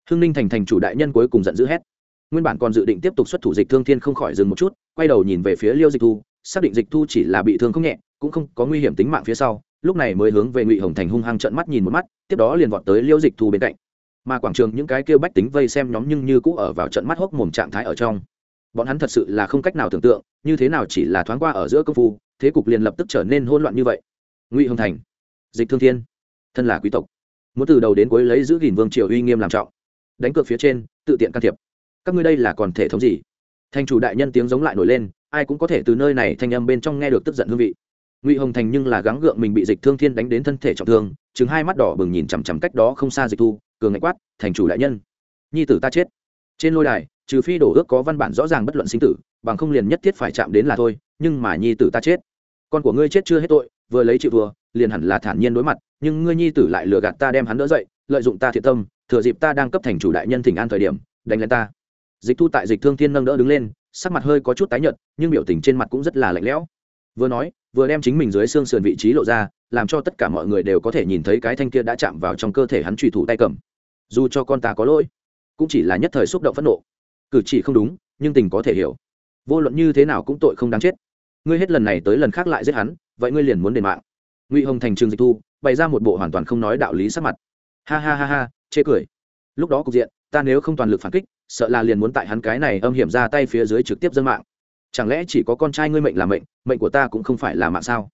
Hưng ninh thành thành chủ đại nhân cuối cùng giận dữ hét. Nguyên bản còn dự định tiếp tục xuất thủ dịch thương thiên không khỏi dừng một chút, quay đầu nhìn về phía liêu dịch thu, xác định dịch thu chỉ là bị thương không nhẹ cũng không có nguy hiểm tính mạng phía sau, lúc này mới hướng về ngụy hồng thành hung hăng trợn mắt nhìn một mắt, tiếp đó liền vọt tới liêu dịch thu bên cạnh. Mà quảng trường những cái kêu bách tính vây xem nhóm nhưng như cũ ở vào trận mắt hốc mồm trạng thái ở trong. Bọn hắn thật sự là không cách nào tưởng tượng, như thế nào chỉ là thoáng qua ở giữa công phu, thế cục liền lập tức trở nên hỗn loạn như vậy. Ngụy hồng thành, dịch thương thiên, thân là quý tộc. Muốn từ đầu đến cuối lấy giữ gìn vương triều uy nghiêm làm trọng. Đánh cược phía trên, tự tiện can thiệp. Các ngươi đây là còn thể thống gì? Thành chủ đại nhân tiếng giống lại nổi lên, ai cũng có thể từ nơi này thanh âm bên trong nghe được tức giận hương vị ngụy hồng thành nhưng là gắng gượng mình bị dịch thương thiên đánh đến thân thể trọng thương chứng hai mắt đỏ bừng nhìn chằm chằm cách đó không xa dịch thu cường ngạch quát thành chủ đại nhân nhi tử ta chết. Trên lôi đài trừ phi đổ ước có văn bản rõ ràng bất luận sinh tử bằng không liền nhất thiết phải chạm đến là thôi nhưng mà nhi tử ta chết. Con của ngươi chết chưa hết tội vừa lấy chịu vừa, liền hẳn là thản nhiên đối mặt nhưng ngươi nhi tử lại lừa gạt ta đem hắn đỡ dậy lợi dụng ta thiệt tâm thừa dịp ta đang cấp thành chủ đại nhân thỉnh an thời điểm đánh lên ta. Dịch thu tại dịch thương thiên nâng đỡ đứng lên sắc mặt hơi có chút tái nhợt nhưng biểu tình trên mặt cũng rất là lạnh lẽo vừa nói, vừa đem chính mình dưới xương sườn vị trí lộ ra, làm cho tất cả mọi người đều có thể nhìn thấy cái thanh kia đã chạm vào trong cơ thể hắn trùy thủ tay cầm. Dù cho con ta có lỗi, cũng chỉ là nhất thời xúc động phẫn nộ. Cử chỉ không đúng, nhưng tình có thể hiểu. Vô luận như thế nào cũng tội không đáng chết. Ngươi hết lần này tới lần khác lại giết hắn, vậy ngươi liền muốn đền mạng. Ngụy hồng thành trường dịch thu, bày ra một bộ hoàn toàn không nói đạo lý sắc mặt. Ha ha ha ha, chê cười. Lúc đó cục diện, ta nếu không toàn lực phản kích, sợ là liền muốn tại hắn cái này âm hiểm ra tay phía dưới trực tiếp dân mạng chẳng lẽ chỉ có con trai ngươi mệnh là mệnh mệnh của ta cũng không phải là mạng sao?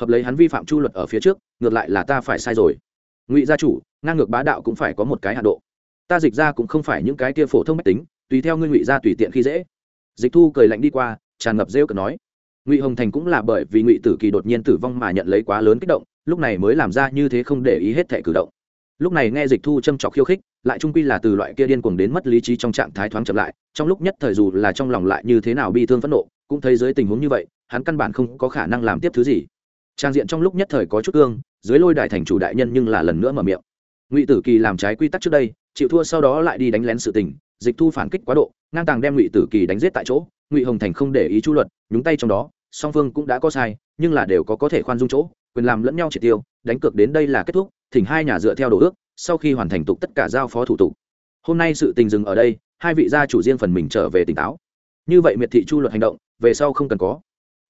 Hợp lấy hắn vi phạm chu luật ở phía trước, ngược lại là ta phải sai rồi. Ngụy gia chủ, ngang ngược bá đạo cũng phải có một cái hạ độ. Ta dịch ra cũng không phải những cái kia phổ thông mách tính, tùy theo ngươi ngụy gia tùy tiện khi dễ. Dịch thu cười lạnh đi qua, tràn ngập rêu cờ nói. Ngụy hồng thành cũng là bởi vì ngụy tử kỳ đột nhiên tử vong mà nhận lấy quá lớn kích động, lúc này mới làm ra như thế không để ý hết thẻ cử động lúc này nghe dịch thu châm trọc khiêu khích, lại trung quy là từ loại kia điên cuồng đến mất lý trí trong trạng thái thoáng chậm lại, trong lúc nhất thời dù là trong lòng lại như thế nào bi thương phẫn nộ, cũng thấy dưới tình huống như vậy, hắn căn bản không có khả năng làm tiếp thứ gì. Trang diện trong lúc nhất thời có chút cương, dưới lôi đại thành chủ đại nhân nhưng là lần nữa mở miệng. Ngụy tử kỳ làm trái quy tắc trước đây, chịu thua sau đó lại đi đánh lén sự tình, dịch thu phản kích quá độ, ngang tàng đem ngụy tử kỳ đánh giết tại chỗ, ngụy hồng thành không để ý chu luật, nhúng tay trong đó, song phương cũng đã có sai, nhưng là đều có có thể khoan dung chỗ quyền làm lẫn nhau triệt tiêu, đánh cược đến đây là kết thúc, thỉnh hai nhà dựa theo đồ ước, sau khi hoàn thành tục tất cả giao phó thủ tục. Hôm nay sự tình dừng ở đây, hai vị gia chủ riêng phần mình trở về tỉnh táo. Như vậy miệt thị chu luật hành động, về sau không cần có.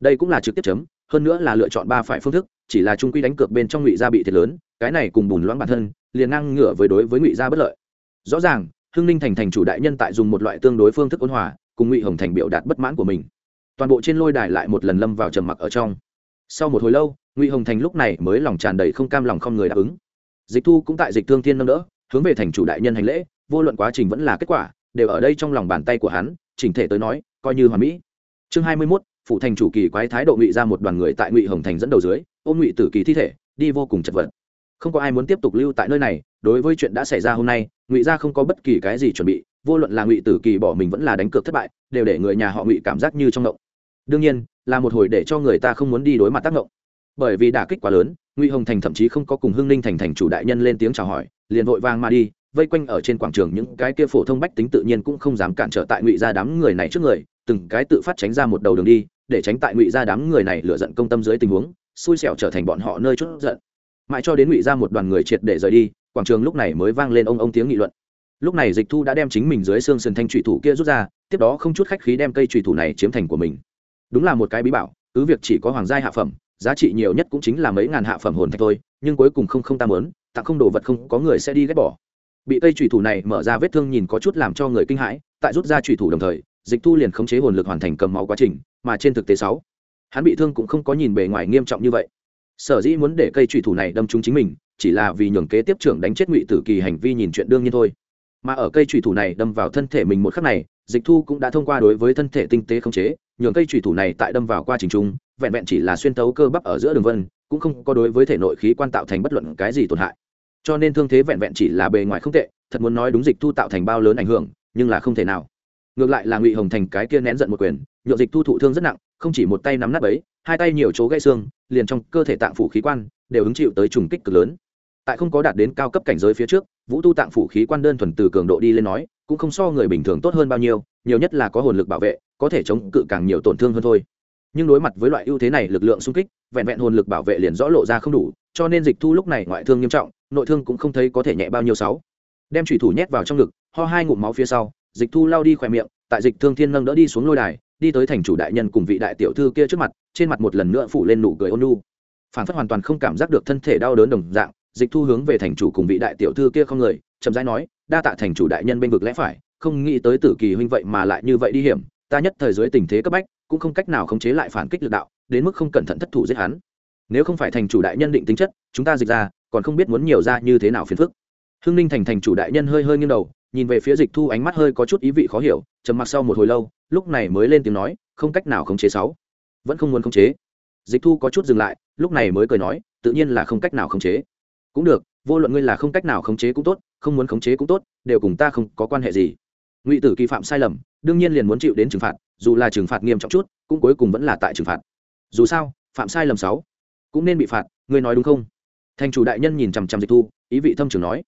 Đây cũng là trực tiếp chấm, hơn nữa là lựa chọn ba phải phương thức, chỉ là trung quy đánh cược bên trong ngụy gia bị thiệt lớn, cái này cùng bùn loãng bản thân, liền ngang ngửa với đối với ngụy gia bất lợi. Rõ ràng, hưng ninh thành thành chủ đại nhân tại dùng một loại tương đối phương thức ôn hòa, cùng ngụy hồng thành biểu đạt bất mãn của mình. Toàn bộ trên lôi đài lại một lần lâm vào trầm mặc ở trong sau một hồi lâu ngụy hồng thành lúc này mới lòng tràn đầy không cam lòng không người đáp ứng. Dịch thu cũng tại dịch thương thiên nâng đỡ hướng về thành chủ đại nhân hành lễ vô luận quá trình vẫn là kết quả đều ở đây trong lòng bàn tay của hắn chỉnh thể tới nói coi như hoàn mỹ. Chương hai mươi 21, phụ thành chủ kỳ quái thái độ ngụy ra một đoàn người tại ngụy hồng thành dẫn đầu dưới ôm ngụy tử kỳ thi thể đi vô cùng chật vật. Không có ai muốn tiếp tục lưu tại nơi này đối với chuyện đã xảy ra hôm nay ngụy gia không có bất kỳ cái gì chuẩn bị vô luận là ngụy tử kỳ bỏ mình vẫn là đánh cược thất bại đều để người nhà họ ngụy cảm giác như trong động đương nhiên là một hồi để cho người ta không muốn đi đối mặt tác động bởi vì đả kích quá lớn, ngụy hồng thành thậm chí không có cùng hưng ninh thành thành chủ đại nhân lên tiếng chào hỏi, liền vội vàng mà đi, vây quanh ở trên quảng trường những cái kia phổ thông bách tính tự nhiên cũng không dám cản trở tại ngụy ra đám người này trước người, từng cái tự phát tránh ra một đầu đường đi, để tránh tại ngụy ra đám người này lựa giận công tâm dưới tình huống, xui xẻo trở thành bọn họ nơi chút giận. Mãi cho đến ngụy ra một đoàn người triệt để rời đi, quảng trường lúc này mới vang lên ông ông tiếng nghị luận. Lúc này dịch thu đã đem chính mình dưới xương sườn thanh trụy thủ kia rút ra, tiếp đó không chút khách khí đem cây trụy thủ này chiếm thành của mình đúng là một cái bí bảo, cứ việc chỉ có hoàng gia hạ phẩm, giá trị nhiều nhất cũng chính là mấy ngàn hạ phẩm hồn thạch thôi, nhưng cuối cùng không không ta mớn tặng không đồ vật không, có người sẽ đi ghét bỏ. Bị cây trùy thủ này mở ra vết thương nhìn có chút làm cho người kinh hãi, tại rút ra trùy thủ đồng thời, dịch thu liền khống chế hồn lực hoàn thành cầm máu quá trình, mà trên thực tế sáu, hắn bị thương cũng không có nhìn bề ngoài nghiêm trọng như vậy. Sở dĩ muốn để cây trùy thủ này đâm trúng chính mình, chỉ là vì nhường kế tiếp trưởng đánh chết ngụy tử kỳ hành vi nhìn chuyện đương nhiên thôi mà ở cây chủy thủ này đâm vào thân thể mình một khắc này, dịch thu cũng đã thông qua đối với thân thể tinh tế khống chế, nhường cây chủy thủ này tại đâm vào qua trình trung, vẹn vẹn chỉ là xuyên tấu cơ bắp ở giữa đường vân, cũng không có đối với thể nội khí quan tạo thành bất luận cái gì tổn hại. Cho nên thương thế vẹn vẹn chỉ là bề ngoài không tệ, thật muốn nói đúng dịch thu tạo thành bao lớn ảnh hưởng, nhưng là không thể nào. Ngược lại là ngụy hồng thành cái kia nén giận một quyền nhựa dịch thu thụ thương rất nặng, không chỉ một tay nắm nát ấy, hai tay nhiều chỗ gãy xương, liền trong cơ thể tạng phủ khí quan, đều hứng chịu tới trùng kích cực lớn. Tại không có đạt đến cao cấp cảnh giới phía trước vũ tu tạng phủ khí quan đơn thuần từ cường độ đi lên nói, cũng không so người bình thường tốt hơn bao nhiêu, nhiều nhất là có hồn lực bảo vệ, có thể chống cự càng nhiều tổn thương hơn thôi. Nhưng đối mặt với loại ưu thế này, lực lượng xung kích, vẹn vẹn hồn lực bảo vệ liền rõ lộ ra không đủ, cho nên dịch thu lúc này ngoại thương nghiêm trọng, nội thương cũng không thấy có thể nhẹ bao nhiêu sáu. Đem thủy thủ nhét vào trong ngực, ho hai ngụm máu phía sau, dịch thu lao đi khỏe miệng, tại dịch thương thiên nâng đỡ đi xuống lôi đài, đi tới thành chủ đại nhân cùng vị đại tiểu thư kia trước mặt, trên mặt một lần nữa phủ lên nụ cười ôn nu phản phất hoàn toàn không cảm giác được thân thể đau đớn đồng dạng dịch thu hướng về thành chủ cùng vị đại tiểu thư kia không người, chậm rãi nói, đa tạ thành chủ đại nhân bên vực lẽ phải, không nghĩ tới tử kỳ huynh vậy mà lại như vậy đi hiểm, ta nhất thời dưới tình thế cấp bách, cũng không cách nào khống chế lại phản kích lực đạo, đến mức không cẩn thận thất thủ giết hắn. Nếu không phải thành chủ đại nhân định tính chất, chúng ta dịch ra, còn không biết muốn nhiều ra như thế nào phiền phức. Hưng ninh thành thành chủ đại nhân hơi hơi nghiêng đầu, nhìn về phía dịch thu ánh mắt hơi có chút ý vị khó hiểu, trầm mặc sau một hồi lâu, lúc này mới lên tiếng nói, không cách nào khống chế sáu. Vẫn không muốn khống chế. Dịch thu có chút dừng lại, lúc này mới cười nói, tự nhiên là không cách nào khống chế cũng được, vô luận ngươi là không cách nào khống chế cũng tốt, không muốn khống chế cũng tốt, đều cùng ta không có quan hệ gì. Ngụy tử kỳ phạm sai lầm, đương nhiên liền muốn chịu đến trừng phạt, dù là trừng phạt nghiêm trọng chút, cũng cuối cùng vẫn là tại trừng phạt. Dù sao, phạm sai lầm sáu, cũng nên bị phạt, ngươi nói đúng không? Thành chủ đại nhân nhìn chằm chằm dịch thu, ý vị thâm trường nói.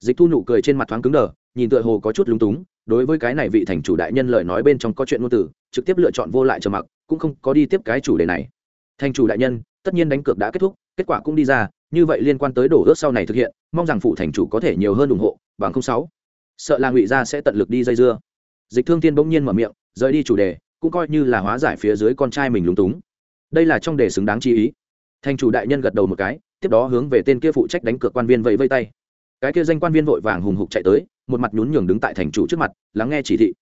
Dịch thu nụ cười trên mặt thoáng cứng đờ, nhìn tựa hồ có chút lúng túng, đối với cái này vị thành chủ đại nhân lời nói bên trong có chuyện ngôn từ, trực tiếp lựa chọn vô lại trầm mặc, cũng không có đi tiếp cái chủ đề này. Thành chủ đại nhân, tất nhiên đánh cược đã kết thúc, kết quả cũng đi ra như vậy liên quan tới đổ ước sau này thực hiện, mong rằng phụ thành chủ có thể nhiều hơn ủng hộ, bằng không sáu. Sợ là ngụy gia sẽ tận lực đi dây dưa. Dịch thương thiên bỗng nhiên mở miệng, rời đi chủ đề, cũng coi như là hóa giải phía dưới con trai mình lúng túng. Đây là trong đề xứng đáng chi ý. Thành chủ đại nhân gật đầu một cái, tiếp đó hướng về tên kia phụ trách đánh cược quan viên vẫy vây tay. Cái kia danh quan viên vội vàng hùng hục chạy tới, một mặt nhún nhường đứng tại thành chủ trước mặt, lắng nghe chỉ thị.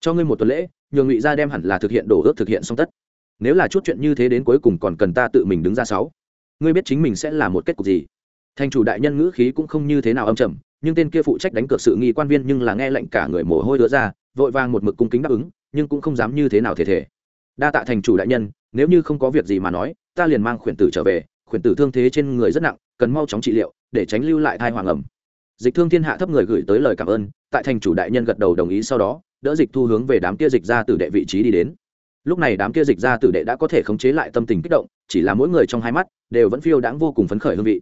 Cho ngươi một tuần lễ, nhường ngụy gia đem hẳn là thực hiện đổ ước thực hiện xong tất. Nếu là chút chuyện như thế đến cuối cùng còn cần ta tự mình đứng ra sáu ngươi biết chính mình sẽ là một kết cục gì. Thành chủ đại nhân ngữ khí cũng không như thế nào âm trầm, nhưng tên kia phụ trách đánh cược sự nghi quan viên nhưng là nghe lệnh cả người mồ hôi đứa ra, vội vàng một mực cung kính đáp ứng, nhưng cũng không dám như thế nào thể thể. Đa tạ thành chủ đại nhân, nếu như không có việc gì mà nói, ta liền mang khuyển tử trở về, khuyển tử thương thế trên người rất nặng, cần mau chóng trị liệu, để tránh lưu lại thai hoàng ẩm. Dịch thương thiên hạ thấp người gửi tới lời cảm ơn, tại thành chủ đại nhân gật đầu đồng ý sau đó, đỡ dịch thu hướng về đám kia dịch ra từ đệ vị trí đi đến lúc này đám kia dịch ra tử đệ đã có thể khống chế lại tâm tình kích động, chỉ là mỗi người trong hai mắt đều vẫn phiêu đãng vô cùng phấn khởi hương vị.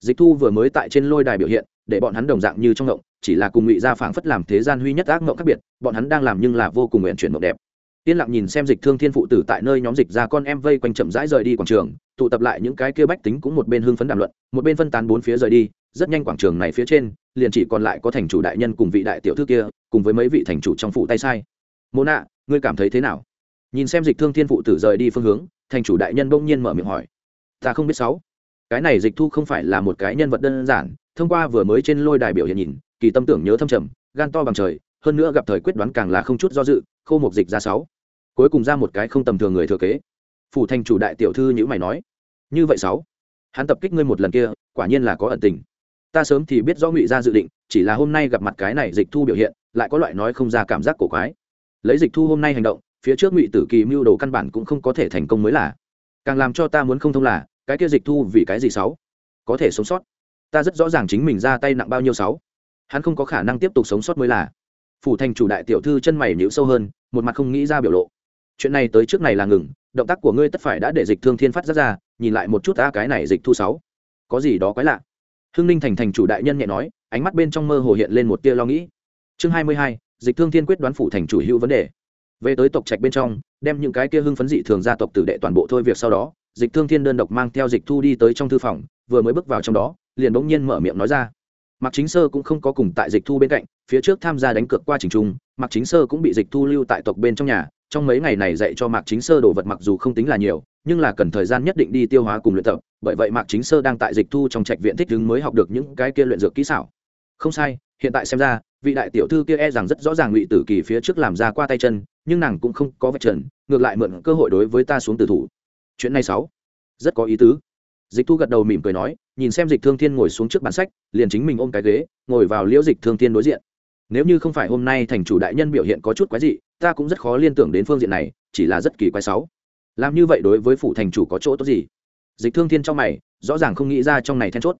Dịch thu vừa mới tại trên lôi đài biểu hiện, để bọn hắn đồng dạng như trong ngộng, chỉ là cùng ngụy gia phảng phất làm thế gian huy nhất ác ngộng khác biệt, bọn hắn đang làm nhưng là vô cùng nguyện chuyển mộng đẹp. Yên lặng nhìn xem dịch thương thiên phụ tử tại nơi nhóm dịch ra con em vây quanh chậm rãi rời đi quảng trường, tụ tập lại những cái kia bách tính cũng một bên hưng phấn đàm luận, một bên phân tán bốn phía rời đi, rất nhanh quảng trường này phía trên, liền chỉ còn lại có thành chủ đại nhân cùng vị đại tiểu thư kia, cùng với mấy vị thành chủ trong phụ tay sai. Mô nạ ngươi cảm thấy thế nào? Nhìn xem dịch thương thiên phụ tử rời đi phương hướng, thành chủ đại nhân bỗng nhiên mở miệng hỏi. Ta không biết sáu. Cái này dịch thu không phải là một cái nhân vật đơn giản, thông qua vừa mới trên lôi đài biểu hiện nhìn, kỳ tâm tưởng nhớ thâm trầm, gan to bằng trời, hơn nữa gặp thời quyết đoán càng là không chút do dự, khô một dịch ra sáu. Cuối cùng ra một cái không tầm thường người thừa kế. Phủ thành chủ đại tiểu thư nhữ mày nói. Như vậy sáu. Hắn tập kích ngươi một lần kia, quả nhiên là có ẩn tình. Ta sớm thì biết do ngụy ra dự định, chỉ là hôm nay gặp mặt cái này dịch thu biểu hiện, lại có loại nói không ra cảm giác cổ quái. Lấy dịch thu hôm nay hành động phía trước ngụy tử kỳ mưu đồ căn bản cũng không có thể thành công mới là. Càng làm cho ta muốn không thông là, cái kia dịch thu vì cái gì sáu? Có thể sống sót. Ta rất rõ ràng chính mình ra tay nặng bao nhiêu sáu. Hắn không có khả năng tiếp tục sống sót mới là. Phủ thành chủ đại tiểu thư chân mày nhíu sâu hơn, một mặt không nghĩ ra biểu lộ. Chuyện này tới trước này là ngừng, động tác của ngươi tất phải đã để dịch thương thiên phát ra ra, nhìn lại một chút ta cái này dịch thu sáu. Có gì đó quái lạ. Hưng ninh thành thành chủ đại nhân nhẹ nói, ánh mắt bên trong mơ hồ hiện lên một tia lo nghĩ. Chương hai mươi hai, dịch thương thiên quyết đoán phủ thành chủ hữu vấn đề về tới tộc trạch bên trong, đem những cái kia hưng phấn dị thường gia tộc tử đệ toàn bộ thôi việc sau đó, dịch thương thiên đơn độc mang theo dịch thu đi tới trong thư phòng, vừa mới bước vào trong đó, liền bỗng nhiên mở miệng nói ra. Mạc chính sơ cũng không có cùng tại dịch thu bên cạnh, phía trước tham gia đánh cược qua trình trung, mạc chính sơ cũng bị dịch thu lưu tại tộc bên trong nhà, trong mấy ngày này dạy cho mạc chính sơ đồ vật mặc dù không tính là nhiều, nhưng là cần thời gian nhất định đi tiêu hóa cùng luyện tập, bởi vậy mạc chính sơ đang tại dịch thu trong trạch viện thích đứng mới học được những cái kia luyện dược kỹ xảo. Không sai, hiện tại xem ra, vị đại tiểu thư kia e rằng rất rõ ràng ngụy tử kỳ phía trước làm ra qua tay chân nhưng nàng cũng không có vạch trần, ngược lại mượn cơ hội đối với ta xuống từ thủ. Chuyện này sáu. Rất có ý tứ. Dịch thu gật đầu mỉm cười nói, nhìn xem dịch thương thiên ngồi xuống trước bản sách, liền chính mình ôm cái ghế, ngồi vào liễu dịch thương thiên đối diện. Nếu như không phải hôm nay thành chủ đại nhân biểu hiện có chút quái dị, ta cũng rất khó liên tưởng đến phương diện này, chỉ là rất kỳ quái sáu. Làm như vậy đối với phủ thành chủ có chỗ tốt gì? Dịch thương thiên trong mày, rõ ràng không nghĩ ra trong này then chốt.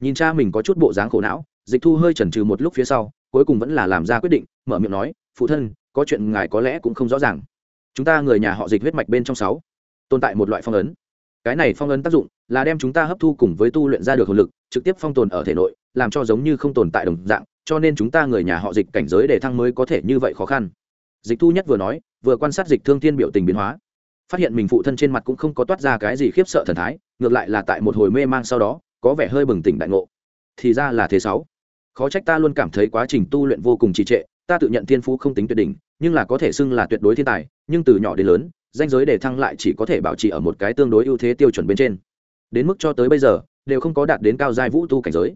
Nhìn cha mình có chút bộ dáng khổ não, dịch thu hơi chần chừ một lúc phía sau, cuối cùng vẫn là làm ra quyết định, mở miệng nói, phụ thân có chuyện ngài có lẽ cũng không rõ ràng. Chúng ta người nhà họ dịch huyết mạch bên trong sáu, tồn tại một loại phong ấn. Cái này phong ấn tác dụng là đem chúng ta hấp thu cùng với tu luyện ra được hồn lực, trực tiếp phong tồn ở thể nội, làm cho giống như không tồn tại đồng dạng, cho nên chúng ta người nhà họ dịch cảnh giới để thăng mới có thể như vậy khó khăn. Dịch thu nhất vừa nói, vừa quan sát dịch thương thiên biểu tình biến hóa. Phát hiện mình phụ thân trên mặt cũng không có toát ra cái gì khiếp sợ thần thái, ngược lại là tại một hồi mê mang sau đó, có vẻ hơi bừng tỉnh đại ngộ. Thì ra là thế sáu. Khó trách ta luôn cảm thấy quá trình tu luyện vô cùng trì trệ ta tự nhận thiên phú không tính tuyệt đỉnh, nhưng là có thể xưng là tuyệt đối thiên tài, nhưng từ nhỏ đến lớn, danh giới để thăng lại chỉ có thể bảo trì ở một cái tương đối ưu thế tiêu chuẩn bên trên. Đến mức cho tới bây giờ, đều không có đạt đến cao giai vũ tu cảnh giới.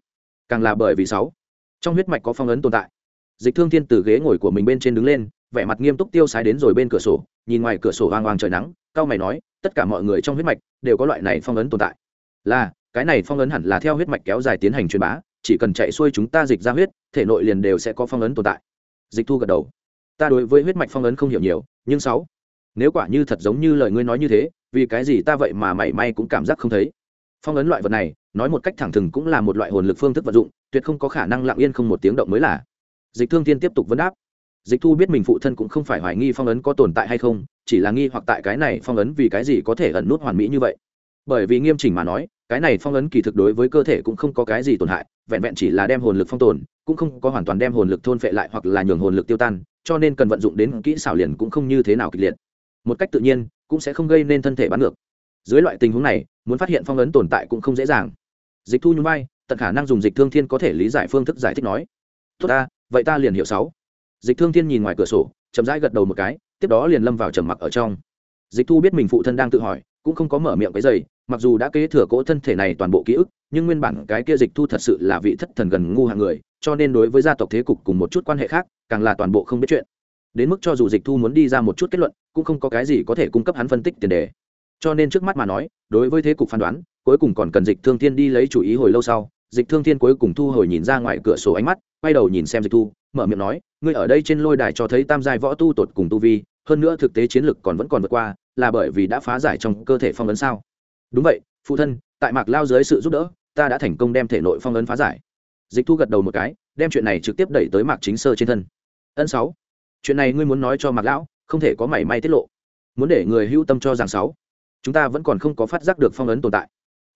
Càng là bởi vì sáu, trong huyết mạch có phong ấn tồn tại. Dịch thương thiên từ ghế ngồi của mình bên trên đứng lên, vẻ mặt nghiêm túc tiêu sái đến rồi bên cửa sổ, nhìn ngoài cửa sổ hoang hoang trời nắng, cao mày nói, tất cả mọi người trong huyết mạch đều có loại này phong ấn tồn tại. Là, cái này phong ấn hẳn là theo huyết mạch kéo dài tiến hành truyền bá, chỉ cần chạy xuôi chúng ta dịch ra huyết, thể nội liền đều sẽ có phong ấn tồn tại dịch thu gật đầu. Ta đối với huyết mạch phong ấn không hiểu nhiều, nhưng sáu, nếu quả như thật giống như lời ngươi nói như thế, vì cái gì ta vậy mà mảy may cũng cảm giác không thấy? Phong ấn loại vật này, nói một cách thẳng thừng cũng là một loại hồn lực phương thức vận dụng, tuyệt không có khả năng lặng yên không một tiếng động mới là. Dịch thương thiên tiếp tục vấn đáp. Dịch thu biết mình phụ thân cũng không phải hoài nghi phong ấn có tồn tại hay không, chỉ là nghi hoặc tại cái này phong ấn vì cái gì có thể ẩn nút hoàn mỹ như vậy. Bởi vì nghiêm chỉnh mà nói, cái này phong ấn kỳ thực đối với cơ thể cũng không có cái gì tổn hại, vẹn vẹn chỉ là đem hồn lực phong tồn cũng không có hoàn toàn đem hồn lực thôn phệ lại hoặc là nhường hồn lực tiêu tan, cho nên cần vận dụng đến kỹ xảo liền cũng không như thế nào kịch liệt. Một cách tự nhiên, cũng sẽ không gây nên thân thể bắn ngược. Dưới loại tình huống này, muốn phát hiện phong ấn tồn tại cũng không dễ dàng. Dịch thu nhún vai, tận khả năng dùng dịch thương thiên có thể lý giải phương thức giải thích nói. Tốt ta, vậy ta liền hiểu sáu. Dịch thương thiên nhìn ngoài cửa sổ, chậm rãi gật đầu một cái, tiếp đó liền lâm vào trầm mặc ở trong. Dịch thu biết mình phụ thân đang tự hỏi, cũng không có mở miệng cái giày, mặc dù đã kế thừa cỗ thân thể này toàn bộ ký ức, nhưng nguyên bản cái kia dịch thu thật sự là vị thất thần gần ngu hàng người cho nên đối với gia tộc thế cục cùng một chút quan hệ khác, càng là toàn bộ không biết chuyện. Đến mức cho dù dịch thu muốn đi ra một chút kết luận, cũng không có cái gì có thể cung cấp hắn phân tích tiền đề. Cho nên trước mắt mà nói, đối với thế cục phán đoán, cuối cùng còn cần dịch thương thiên đi lấy chủ ý hồi lâu sau, dịch thương thiên cuối cùng thu hồi nhìn ra ngoài cửa sổ ánh mắt, quay đầu nhìn xem dịch thu, mở miệng nói, ngươi ở đây trên lôi đài cho thấy tam giai võ tu tột cùng tu vi, hơn nữa thực tế chiến lực còn vẫn còn vượt qua, là bởi vì đã phá giải trong cơ thể phong ấn sao? Đúng vậy, phụ thân, tại mạc lao dưới sự giúp đỡ, ta đã thành công đem thể nội phong ấn phá giải dịch thu gật đầu một cái, đem chuyện này trực tiếp đẩy tới mạc chính sơ trên thân. Ân sáu, chuyện này ngươi muốn nói cho mạc lão, không thể có mảy may tiết lộ. Muốn để người hữu tâm cho rằng sáu, chúng ta vẫn còn không có phát giác được phong ấn tồn tại.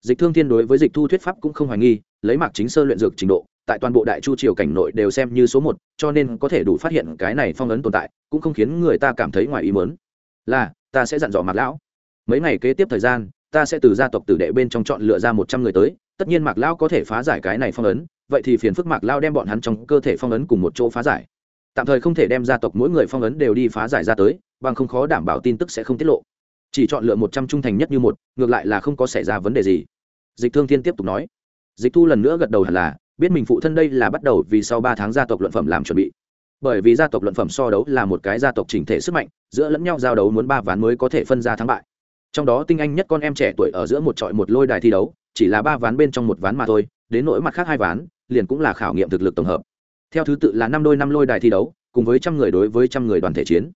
Dịch thương thiên đối với dịch thu thuyết pháp cũng không hoài nghi, lấy mạc chính sơ luyện dược trình độ, tại toàn bộ đại chu triều cảnh nội đều xem như số một, cho nên có thể đủ phát hiện cái này phong ấn tồn tại, cũng không khiến người ta cảm thấy ngoài ý mớn là, ta sẽ dặn dò mạc lão. Mấy ngày kế tiếp thời gian, ta sẽ từ gia tộc tử đệ bên trong chọn lựa ra một trăm người tới, tất nhiên mạc lão có thể phá giải cái này phong ấn vậy thì phiền phức mạc lao đem bọn hắn trong cơ thể phong ấn cùng một chỗ phá giải. Tạm thời không thể đem gia tộc mỗi người phong ấn đều đi phá giải ra tới, bằng không khó đảm bảo tin tức sẽ không tiết lộ. Chỉ chọn lựa một trăm trung thành nhất như một, ngược lại là không có xảy ra vấn đề gì. Dịch thương thiên tiếp tục nói. Dịch thu lần nữa gật đầu hẳn là, biết mình phụ thân đây là bắt đầu vì sau ba tháng gia tộc luận phẩm làm chuẩn bị. Bởi vì gia tộc luận phẩm so đấu là một cái gia tộc chỉnh thể sức mạnh, giữa lẫn nhau giao đấu muốn ba ván mới có thể phân ra thắng bại. Trong đó tinh anh nhất con em trẻ tuổi ở giữa một trọi một lôi đài thi đấu, chỉ là ba ván bên trong một ván mà thôi, đến nỗi mặt khác hai ván liền cũng là khảo nghiệm thực lực tổng hợp. Theo thứ tự là năm đôi năm lôi đài thi đấu, cùng với trăm người đối với trăm người đoàn thể chiến.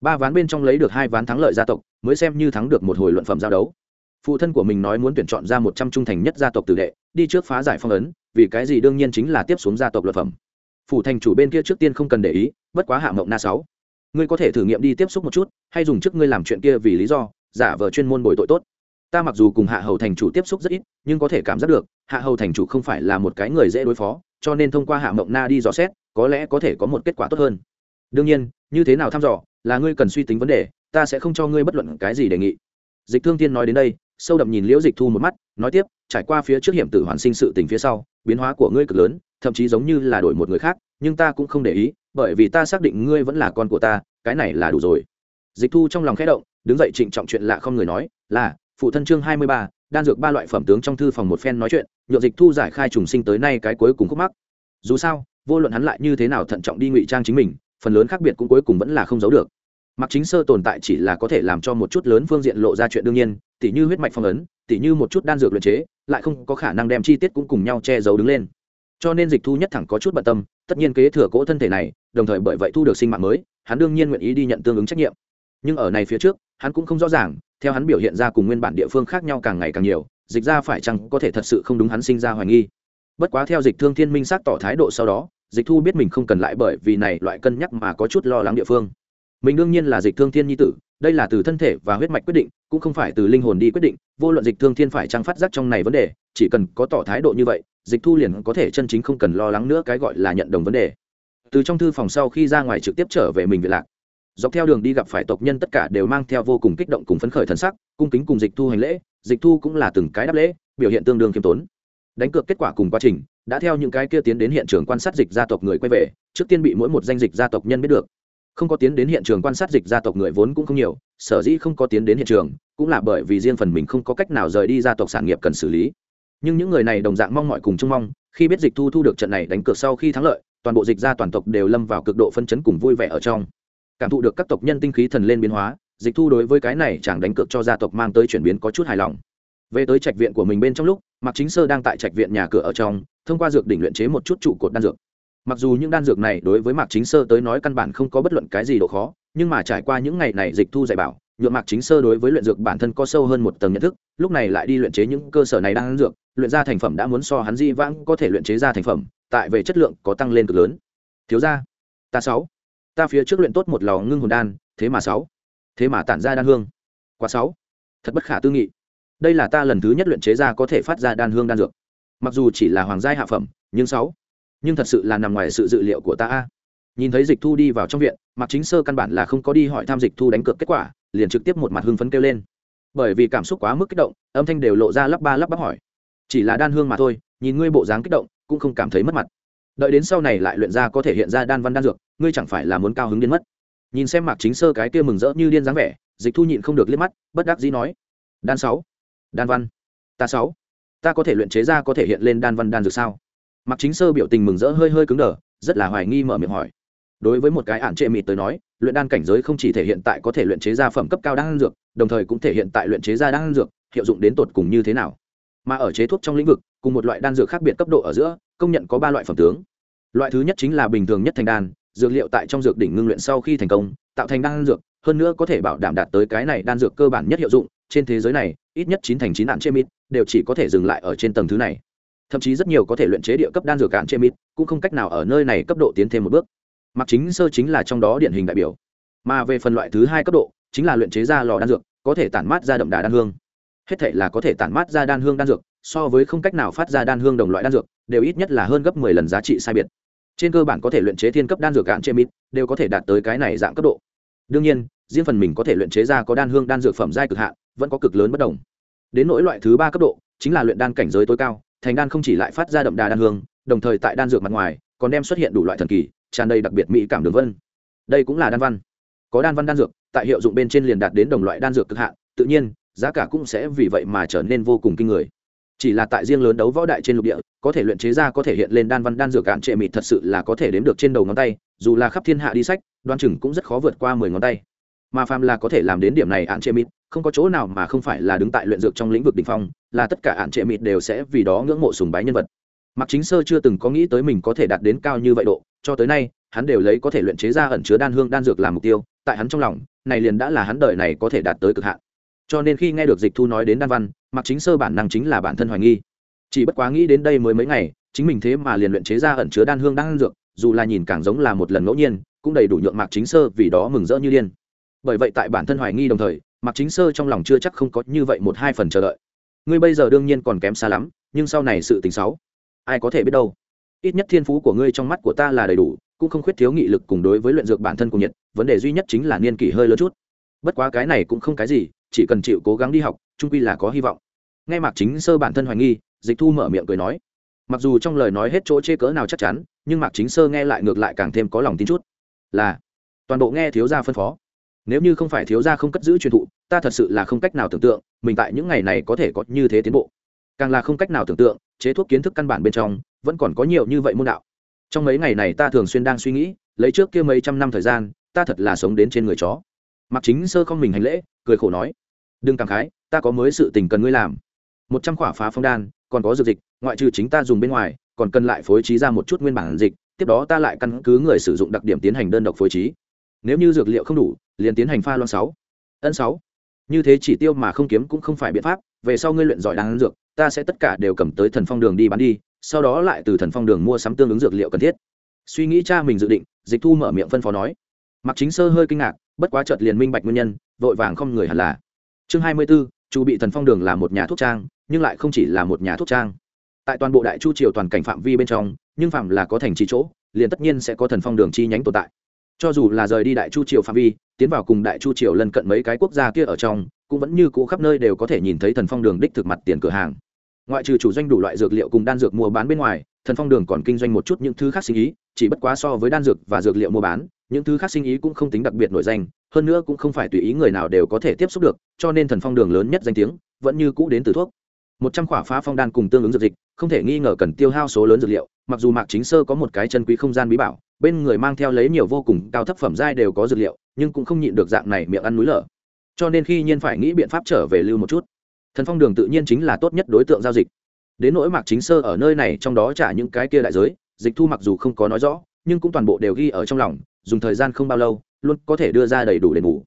Ba ván bên trong lấy được hai ván thắng lợi gia tộc, mới xem như thắng được một hồi luận phẩm giao đấu. Phụ thân của mình nói muốn tuyển chọn ra một trăm trung thành nhất gia tộc tử đệ, đi trước phá giải phong ấn, vì cái gì đương nhiên chính là tiếp xuống gia tộc luật phẩm. Phủ thành chủ bên kia trước tiên không cần để ý, bất quá hạ mộng na sáu. Ngươi có thể thử nghiệm đi tiếp xúc một chút, hay dùng trước ngươi làm chuyện kia vì lý do, giả vờ chuyên môn bồi tội tốt ta mặc dù cùng hạ hầu thành chủ tiếp xúc rất ít, nhưng có thể cảm giác được, hạ hầu thành chủ không phải là một cái người dễ đối phó, cho nên thông qua hạ mộng na đi dò xét, có lẽ có thể có một kết quả tốt hơn. Đương nhiên, như thế nào thăm dò, là ngươi cần suy tính vấn đề, ta sẽ không cho ngươi bất luận cái gì đề nghị. Dịch thương Tiên nói đến đây, sâu đậm nhìn liễu dịch thu một mắt, nói tiếp, trải qua phía trước hiểm tử hoàn sinh sự tình phía sau, biến hóa của ngươi cực lớn, thậm chí giống như là đổi một người khác, nhưng ta cũng không để ý, bởi vì ta xác định ngươi vẫn là con của ta, cái này là đủ rồi. Dịch thu trong lòng khẽ động, đứng dậy trịnh trọng chuyện lạ không người nói, là phụ thân chương hai mươi ba, đan dược ba loại phẩm tướng trong thư phòng một phen nói chuyện, nhượng dịch thu giải khai trùng sinh tới nay cái cuối cùng khúc mắc. Dù sao, vô luận hắn lại như thế nào thận trọng đi ngụy trang chính mình, phần lớn khác biệt cũng cuối cùng vẫn là không giấu được. Mặc chính sơ tồn tại chỉ là có thể làm cho một chút lớn phương diện lộ ra chuyện đương nhiên, tỉ như huyết mạch phong ấn, tỉ như một chút đan dược luyện chế, lại không có khả năng đem chi tiết cũng cùng nhau che giấu đứng lên. Cho nên dịch thu nhất thẳng có chút bận tâm, tất nhiên kế thừa cỗ thân thể này, đồng thời bởi vậy thu được sinh mạng mới, hắn đương nhiên nguyện ý đi nhận tương ứng trách nhiệm. Nhưng ở này phía trước, hắn cũng không rõ ràng theo hắn biểu hiện ra cùng nguyên bản địa phương khác nhau càng ngày càng nhiều, dịch ra phải chăng có thể thật sự không đúng hắn sinh ra hoài nghi. Bất quá theo dịch thương thiên minh xác tỏ thái độ sau đó, dịch thu biết mình không cần lại bởi vì này loại cân nhắc mà có chút lo lắng địa phương. Mình đương nhiên là dịch thương thiên nhi tử, đây là từ thân thể và huyết mạch quyết định, cũng không phải từ linh hồn đi quyết định, vô luận dịch thương thiên phải chăng phát giác trong này vấn đề, chỉ cần có tỏ thái độ như vậy, dịch thu liền có thể chân chính không cần lo lắng nữa cái gọi là nhận đồng vấn đề. Từ trong thư phòng sau khi ra ngoài trực tiếp trở về mình về lạc dọc theo đường đi gặp phải tộc nhân tất cả đều mang theo vô cùng kích động cùng phấn khởi thần sắc, cung kính cùng dịch thu hành lễ, dịch thu cũng là từng cái đáp lễ, biểu hiện tương đương khiêm tốn. Đánh cược kết quả cùng quá trình, đã theo những cái kia tiến đến hiện trường quan sát dịch gia tộc người quay về, trước tiên bị mỗi một danh dịch gia tộc nhân biết được. Không có tiến đến hiện trường quan sát dịch gia tộc người vốn cũng không nhiều, sở dĩ không có tiến đến hiện trường, cũng là bởi vì riêng phần mình không có cách nào rời đi gia tộc sản nghiệp cần xử lý. Nhưng những người này đồng dạng mong mọi cùng chung mong, khi biết dịch thu thu được trận này đánh cược sau khi thắng lợi, toàn bộ dịch gia toàn tộc đều lâm vào cực độ phân chấn cùng vui vẻ ở trong cảm thụ được các tộc nhân tinh khí thần lên biến hóa, dịch thu đối với cái này chẳng đánh cược cho gia tộc mang tới chuyển biến có chút hài lòng. Về tới trạch viện của mình bên trong lúc, mạc chính sơ đang tại trạch viện nhà cửa ở trong, thông qua dược đỉnh luyện chế một chút trụ cột đan dược. Mặc dù những đan dược này đối với mạc chính sơ tới nói căn bản không có bất luận cái gì độ khó, nhưng mà trải qua những ngày này dịch thu dạy bảo nhuộm mạc chính sơ đối với luyện dược bản thân có sâu hơn một tầng nhận thức, lúc này lại đi luyện chế những cơ sở này đan dược, luyện ra thành phẩm đã muốn so hắn di vãng có thể luyện chế ra thành phẩm, tại về chất lượng có tăng lên cực lớn. Thiếu ra ta sáu ta phía trước luyện tốt một lò ngưng hồn đan, thế mà sáu. Thế mà tản ra đan hương. Quá sáu. Thật bất khả tư nghị. Đây là ta lần thứ nhất luyện chế ra có thể phát ra đan hương đan dược. Mặc dù chỉ là hoàng gia hạ phẩm, nhưng sáu. Nhưng thật sự là nằm ngoài sự dự liệu của ta a. Nhìn thấy dịch thu đi vào trong viện mặc chính sơ căn bản là không có đi hỏi tham dịch thu đánh cược kết quả, liền trực tiếp một mặt hưng phấn kêu lên. Bởi vì cảm xúc quá mức kích động, âm thanh đều lộ ra lắp ba lắp bắp hỏi. Chỉ là đan hương mà thôi, nhìn ngươi bộ dáng kích động, cũng không cảm thấy mất mặt đợi đến sau này lại luyện ra có thể hiện ra đan văn đan dược, ngươi chẳng phải là muốn cao hứng đến mất. Nhìn xem mạc chính sơ cái kia mừng rỡ như điên dáng vẻ, dịch thu nhịn không được liếc mắt, bất đắc dĩ nói, đan sáu, đan văn, ta sáu, ta có thể luyện chế ra có thể hiện lên đan văn đan dược sao? Mạc chính sơ biểu tình mừng rỡ hơi hơi cứng đờ, rất là hoài nghi mở miệng hỏi. Đối với một cái ản trệ mịt tới nói, luyện đan cảnh giới không chỉ thể hiện tại có thể luyện chế ra phẩm cấp cao đan dược, đồng thời cũng thể hiện tại luyện chế ra đan dược, hiệu dụng đến tột cùng như thế nào. Mà ở chế thuốc trong lĩnh vực, cùng một loại đan dược khác biệt cấp độ ở giữa, công nhận có ba loại phẩm tướng loại thứ nhất chính là bình thường nhất thành đan, dược liệu tại trong dược đỉnh ngưng luyện sau khi thành công, tạo thành đan dược, hơn nữa có thể bảo đảm đạt tới cái này đan dược cơ bản nhất hiệu dụng, trên thế giới này, ít nhất chín thành chín đạn chê mít đều chỉ có thể dừng lại ở trên tầng thứ này. Thậm chí rất nhiều có thể luyện chế địa cấp đan dược cạn chê mít cũng không cách nào ở nơi này cấp độ tiến thêm một bước. Mặc chính sơ chính là trong đó điển hình đại biểu. Mà về phần loại thứ hai cấp độ, chính là luyện chế ra lò đan dược, có thể tản mát ra đậm đà đan hương. Hết thể là có thể tản mát ra đan hương đan dược, so với không cách nào phát ra đan hương đồng loại đan dược, đều ít nhất là hơn gấp mười lần giá trị sai biệt trên cơ bản có thể luyện chế thiên cấp đan dược cạn chế mít, đều có thể đạt tới cái này dạng cấp độ. Đương nhiên, riêng phần mình có thể luyện chế ra có đan hương đan dược phẩm giai cực hạn, vẫn có cực lớn bất đồng. Đến nỗi loại thứ ba cấp độ, chính là luyện đan cảnh giới tối cao, thành đan không chỉ lại phát ra đậm đà đan hương, đồng thời tại đan dược mặt ngoài, còn đem xuất hiện đủ loại thần kỳ, tràn đầy đặc biệt mỹ cảm đường vân. Đây cũng là đan văn. Có đan văn đan dược, tại hiệu dụng bên trên liền đạt đến đồng loại đan dược cực hạn, tự nhiên, giá cả cũng sẽ vì vậy mà trở nên vô cùng kinh người chỉ là tại riêng lớn đấu võ đại trên lục địa, có thể luyện chế ra có thể hiện lên đan văn đan dược cạn trệ mịt thật sự là có thể đếm được trên đầu ngón tay, dù là khắp thiên hạ đi sách, đoan chừng cũng rất khó vượt qua mười ngón tay. Mà phàm là có thể làm đến điểm này ạn trệ mịt, không có chỗ nào mà không phải là đứng tại luyện dược trong lĩnh vực đ ỉ n h phong, là tất cả ạn trệ mịt đều sẽ vì đó ngưỡng mộ sùng bái nhân vật. Mặc chính sơ chưa từng có nghĩ tới mình có thể đạt đến cao như vậy độ, cho tới nay, hắn đều lấy có thể luyện chế ra ẩn chứa đan hương đan dược làm mục tiêu, tại hắn trong lòng, này liền đã là hắn đời này có thể đạt tới cực hạn cho nên khi nghe được dịch thu nói đến đan văn, mặc chính sơ bản năng chính là bản thân hoài nghi. Chỉ bất quá nghĩ đến đây mới mấy ngày, chính mình thế mà liền luyện chế ra ẩn chứa đan hương đan dược, dù là nhìn càng giống là một lần ngẫu nhiên, cũng đầy đủ nhượng mạc chính sơ vì đó mừng rỡ như điên. Bởi vậy tại bản thân hoài nghi đồng thời, mặc chính sơ trong lòng chưa chắc không có như vậy một hai phần chờ đợi. Ngươi bây giờ đương nhiên còn kém xa lắm, nhưng sau này sự tình xấu, ai có thể biết đâu. Ít nhất thiên phú của ngươi trong mắt của ta là đầy đủ, cũng không khuyết thiếu nghị lực cùng đối với luyện dược bản thân cùng nhiệt, vấn đề duy nhất chính là niên kỷ hơi lớn chút. Bất quá cái này cũng không cái gì chỉ cần chịu cố gắng đi học trung quy là có hy vọng. Nghe mạc chính sơ bản thân hoài nghi, dịch thu mở miệng cười nói. Mặc dù trong lời nói hết chỗ chê cỡ nào chắc chắn, nhưng mạc chính sơ nghe lại ngược lại càng thêm có lòng tin chút. Là, toàn bộ nghe thiếu gia phân phó. Nếu như không phải thiếu gia không cất giữ truyền thụ, ta thật sự là không cách nào tưởng tượng, mình tại những ngày này có thể có như thế tiến bộ. Càng là không cách nào tưởng tượng, chế thuốc kiến thức căn bản bên trong, vẫn còn có nhiều như vậy môn đạo. Trong mấy ngày này ta thường xuyên đang suy nghĩ, lấy trước kia mấy trăm năm thời gian, ta thật là sống đến trên người chó mặc chính sơ không mình hành lễ, cười khổ nói, đừng cảm khái, ta có mới sự tình cần ngươi làm. Một trăm quả phá phong đan, còn có dược dịch, ngoại trừ chính ta dùng bên ngoài, còn cần lại phối trí ra một chút nguyên bản dịch, tiếp đó ta lại căn cứ người sử dụng đặc điểm tiến hành đơn độc phối trí. Nếu như dược liệu không đủ, liền tiến hành pha loan sáu. Ân sáu. Như thế chỉ tiêu mà không kiếm cũng không phải biện pháp, về sau ngươi luyện giỏi đáng dược, ta sẽ tất cả đều cầm tới thần phong đường đi bán đi, sau đó lại từ thần phong đường mua sắm tương ứng dược liệu cần thiết. Suy nghĩ cha mình dự định, dịch thu mở miệng phân phó nói. Mặc chính sơ hơi kinh ngạc bất quá chợt liền minh bạch nguyên nhân vội vàng không người hẳn là. Chương hai mươi 24, chu bị thần phong đường là một nhà thuốc trang nhưng lại không chỉ là một nhà thuốc trang. Tại toàn bộ đại chu triều toàn cảnh phạm vi bên trong nhưng phạm là có thành trì chỗ liền tất nhiên sẽ có thần phong đường chi nhánh tồn tại. Cho dù là rời đi đại chu triều phạm vi tiến vào cùng đại chu triều lân cận mấy cái quốc gia kia ở trong cũng vẫn như cũ khắp nơi đều có thể nhìn thấy thần phong đường đích thực mặt tiền cửa hàng. Ngoại trừ chủ doanh đủ loại dược liệu cùng đan dược mua bán bên ngoài thần phong đường còn kinh doanh một chút những thứ khác sinh ý chỉ bất quá so với đan dược và dược liệu mua bán những thứ khác sinh ý cũng không tính đặc biệt nổi danh, hơn nữa cũng không phải tùy ý người nào đều có thể tiếp xúc được, cho nên thần phong đường lớn nhất danh tiếng vẫn như cũ đến từ thuốc. Một trăm khỏa phá phong đan cùng tương ứng dược dịch, không thể nghi ngờ cần tiêu hao số lớn dược liệu, mặc dù mạc chính sơ có một cái chân quý không gian bí bảo, bên người mang theo lấy nhiều vô cùng cao thấp phẩm giai đều có dược liệu, nhưng cũng không nhịn được dạng này miệng ăn núi lở. Cho nên khi nhiên phải nghĩ biện pháp trở về lưu một chút. Thần phong đường tự nhiên chính là tốt nhất đối tượng giao dịch. Đến nỗi mạc chính sơ ở nơi này trong đó trả những cái kia đại giới, dịch thu mặc dù không có nói rõ, nhưng cũng toàn bộ đều ghi ở trong lòng dùng thời gian không bao lâu, luôn có thể đưa ra đầy đủ đền bù.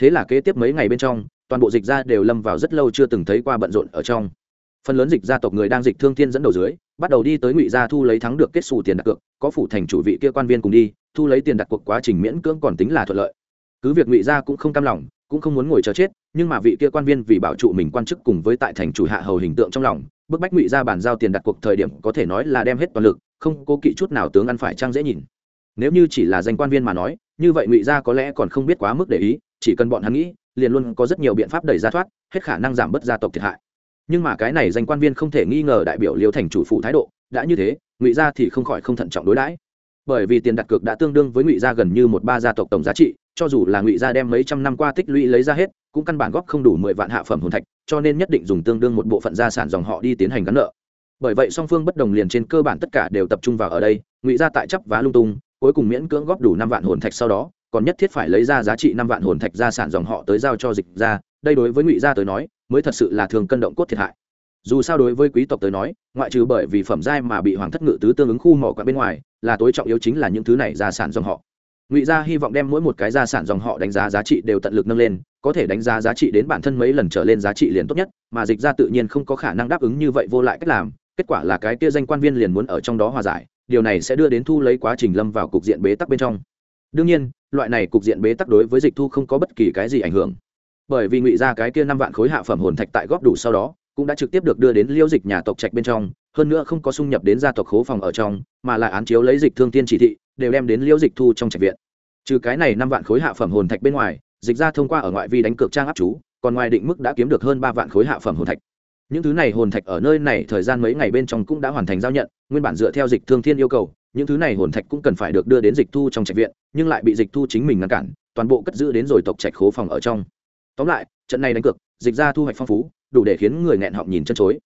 Thế là kế tiếp mấy ngày bên trong, toàn bộ dịch ra đều lâm vào rất lâu chưa từng thấy qua bận rộn ở trong. Phần lớn dịch gia tộc người đang dịch thương thiên dẫn đầu dưới, bắt đầu đi tới ngụy gia thu lấy thắng được kết xù tiền đặt cược, có phủ thành chủ vị kia quan viên cùng đi, thu lấy tiền đặt cuộc quá trình miễn cưỡng còn tính là thuận lợi. Cứ việc ngụy gia cũng không cam lòng, cũng không muốn ngồi chờ chết, nhưng mà vị kia quan viên vì bảo trụ mình quan chức cùng với tại thành chủ hạ hầu hình tượng trong lòng, bức bách ngụy gia bàn giao tiền đặt cuộc thời điểm có thể nói là đem hết toàn lực, không cố kỵ chút nào tướng ăn phải trang dễ nhìn nếu như chỉ là danh quan viên mà nói, như vậy ngụy gia có lẽ còn không biết quá mức để ý, chỉ cần bọn hắn nghĩ, liền luôn có rất nhiều biện pháp đẩy ra thoát, hết khả năng giảm bớt gia tộc thiệt hại. Nhưng mà cái này danh quan viên không thể nghi ngờ đại biểu liêu thành chủ phụ thái độ, đã như thế, ngụy gia thì không khỏi không thận trọng đối đãi. Bởi vì tiền đặt cược đã tương đương với ngụy gia gần như một ba gia tộc tổng giá trị, cho dù là ngụy gia đem mấy trăm năm qua tích lũy lấy ra hết, cũng căn bản góp không đủ mười vạn hạ phẩm hồn thạch, cho nên nhất định dùng tương đương một bộ phận gia sản dòng họ đi tiến hành gắn nợ. Bởi vậy song phương bất đồng liền trên cơ bản tất cả đều tập trung vào ở đây, ngụy gia tại chấp vá lung tung cuối cùng miễn cưỡng góp đủ năm vạn hồn thạch sau đó, còn nhất thiết phải lấy ra giá trị năm vạn hồn thạch gia sản dòng họ tới giao cho dịch ra đây đối với ngụy gia tới nói, mới thật sự là thường cân động cốt thiệt hại. Dù sao đối với quý tộc tới nói, ngoại trừ bởi vì phẩm giai mà bị hoàng thất ngự tứ tương ứng khu mỏ quạ bên ngoài, là tối trọng yếu chính là những thứ này gia sản dòng họ. Ngụy gia hy vọng đem mỗi một cái gia sản dòng họ đánh giá giá trị đều tận lực nâng lên, có thể đánh giá giá trị đến bản thân mấy lần trở lên giá trị liền tốt nhất, mà dịch ra tự nhiên không có khả năng đáp ứng như vậy vô lại cách làm, kết quả là cái kia danh quan viên liền muốn ở trong đó hòa giải điều này sẽ đưa đến thu lấy quá trình lâm vào cục diện bế tắc bên trong. Đương nhiên, loại này cục diện bế tắc đối với dịch thu không có bất kỳ cái gì ảnh hưởng. Bởi vì ngụy ra cái kia năm vạn khối hạ phẩm hồn thạch tại góp đủ sau đó, cũng đã trực tiếp được đưa đến liêu dịch nhà tộc trạch bên trong, hơn nữa không có xung nhập đến gia tộc khố phòng ở trong, mà lại án chiếu lấy dịch thương tiên chỉ thị, đều đem đến liêu dịch thu trong trạch viện. Trừ cái này năm vạn khối hạ phẩm hồn thạch bên ngoài, dịch ra thông qua ở ngoại vi đánh cược trang áp chú, còn ngoài định mức đã kiếm được hơn ba vạn khối hạ phẩm hồn thạch những thứ này hồn thạch ở nơi này thời gian mấy ngày bên trong cũng đã hoàn thành giao nhận, nguyên bản dựa theo dịch thương thiên yêu cầu, những thứ này hồn thạch cũng cần phải được đưa đến dịch thu trong trạch viện, nhưng lại bị dịch thu chính mình ngăn cản, toàn bộ cất giữ đến rồi tộc trạch khố phòng ở trong. Tóm lại, trận này đánh cược, dịch ra thu hoạch phong phú, đủ để khiến người nghẹn họng nhìn chân chối.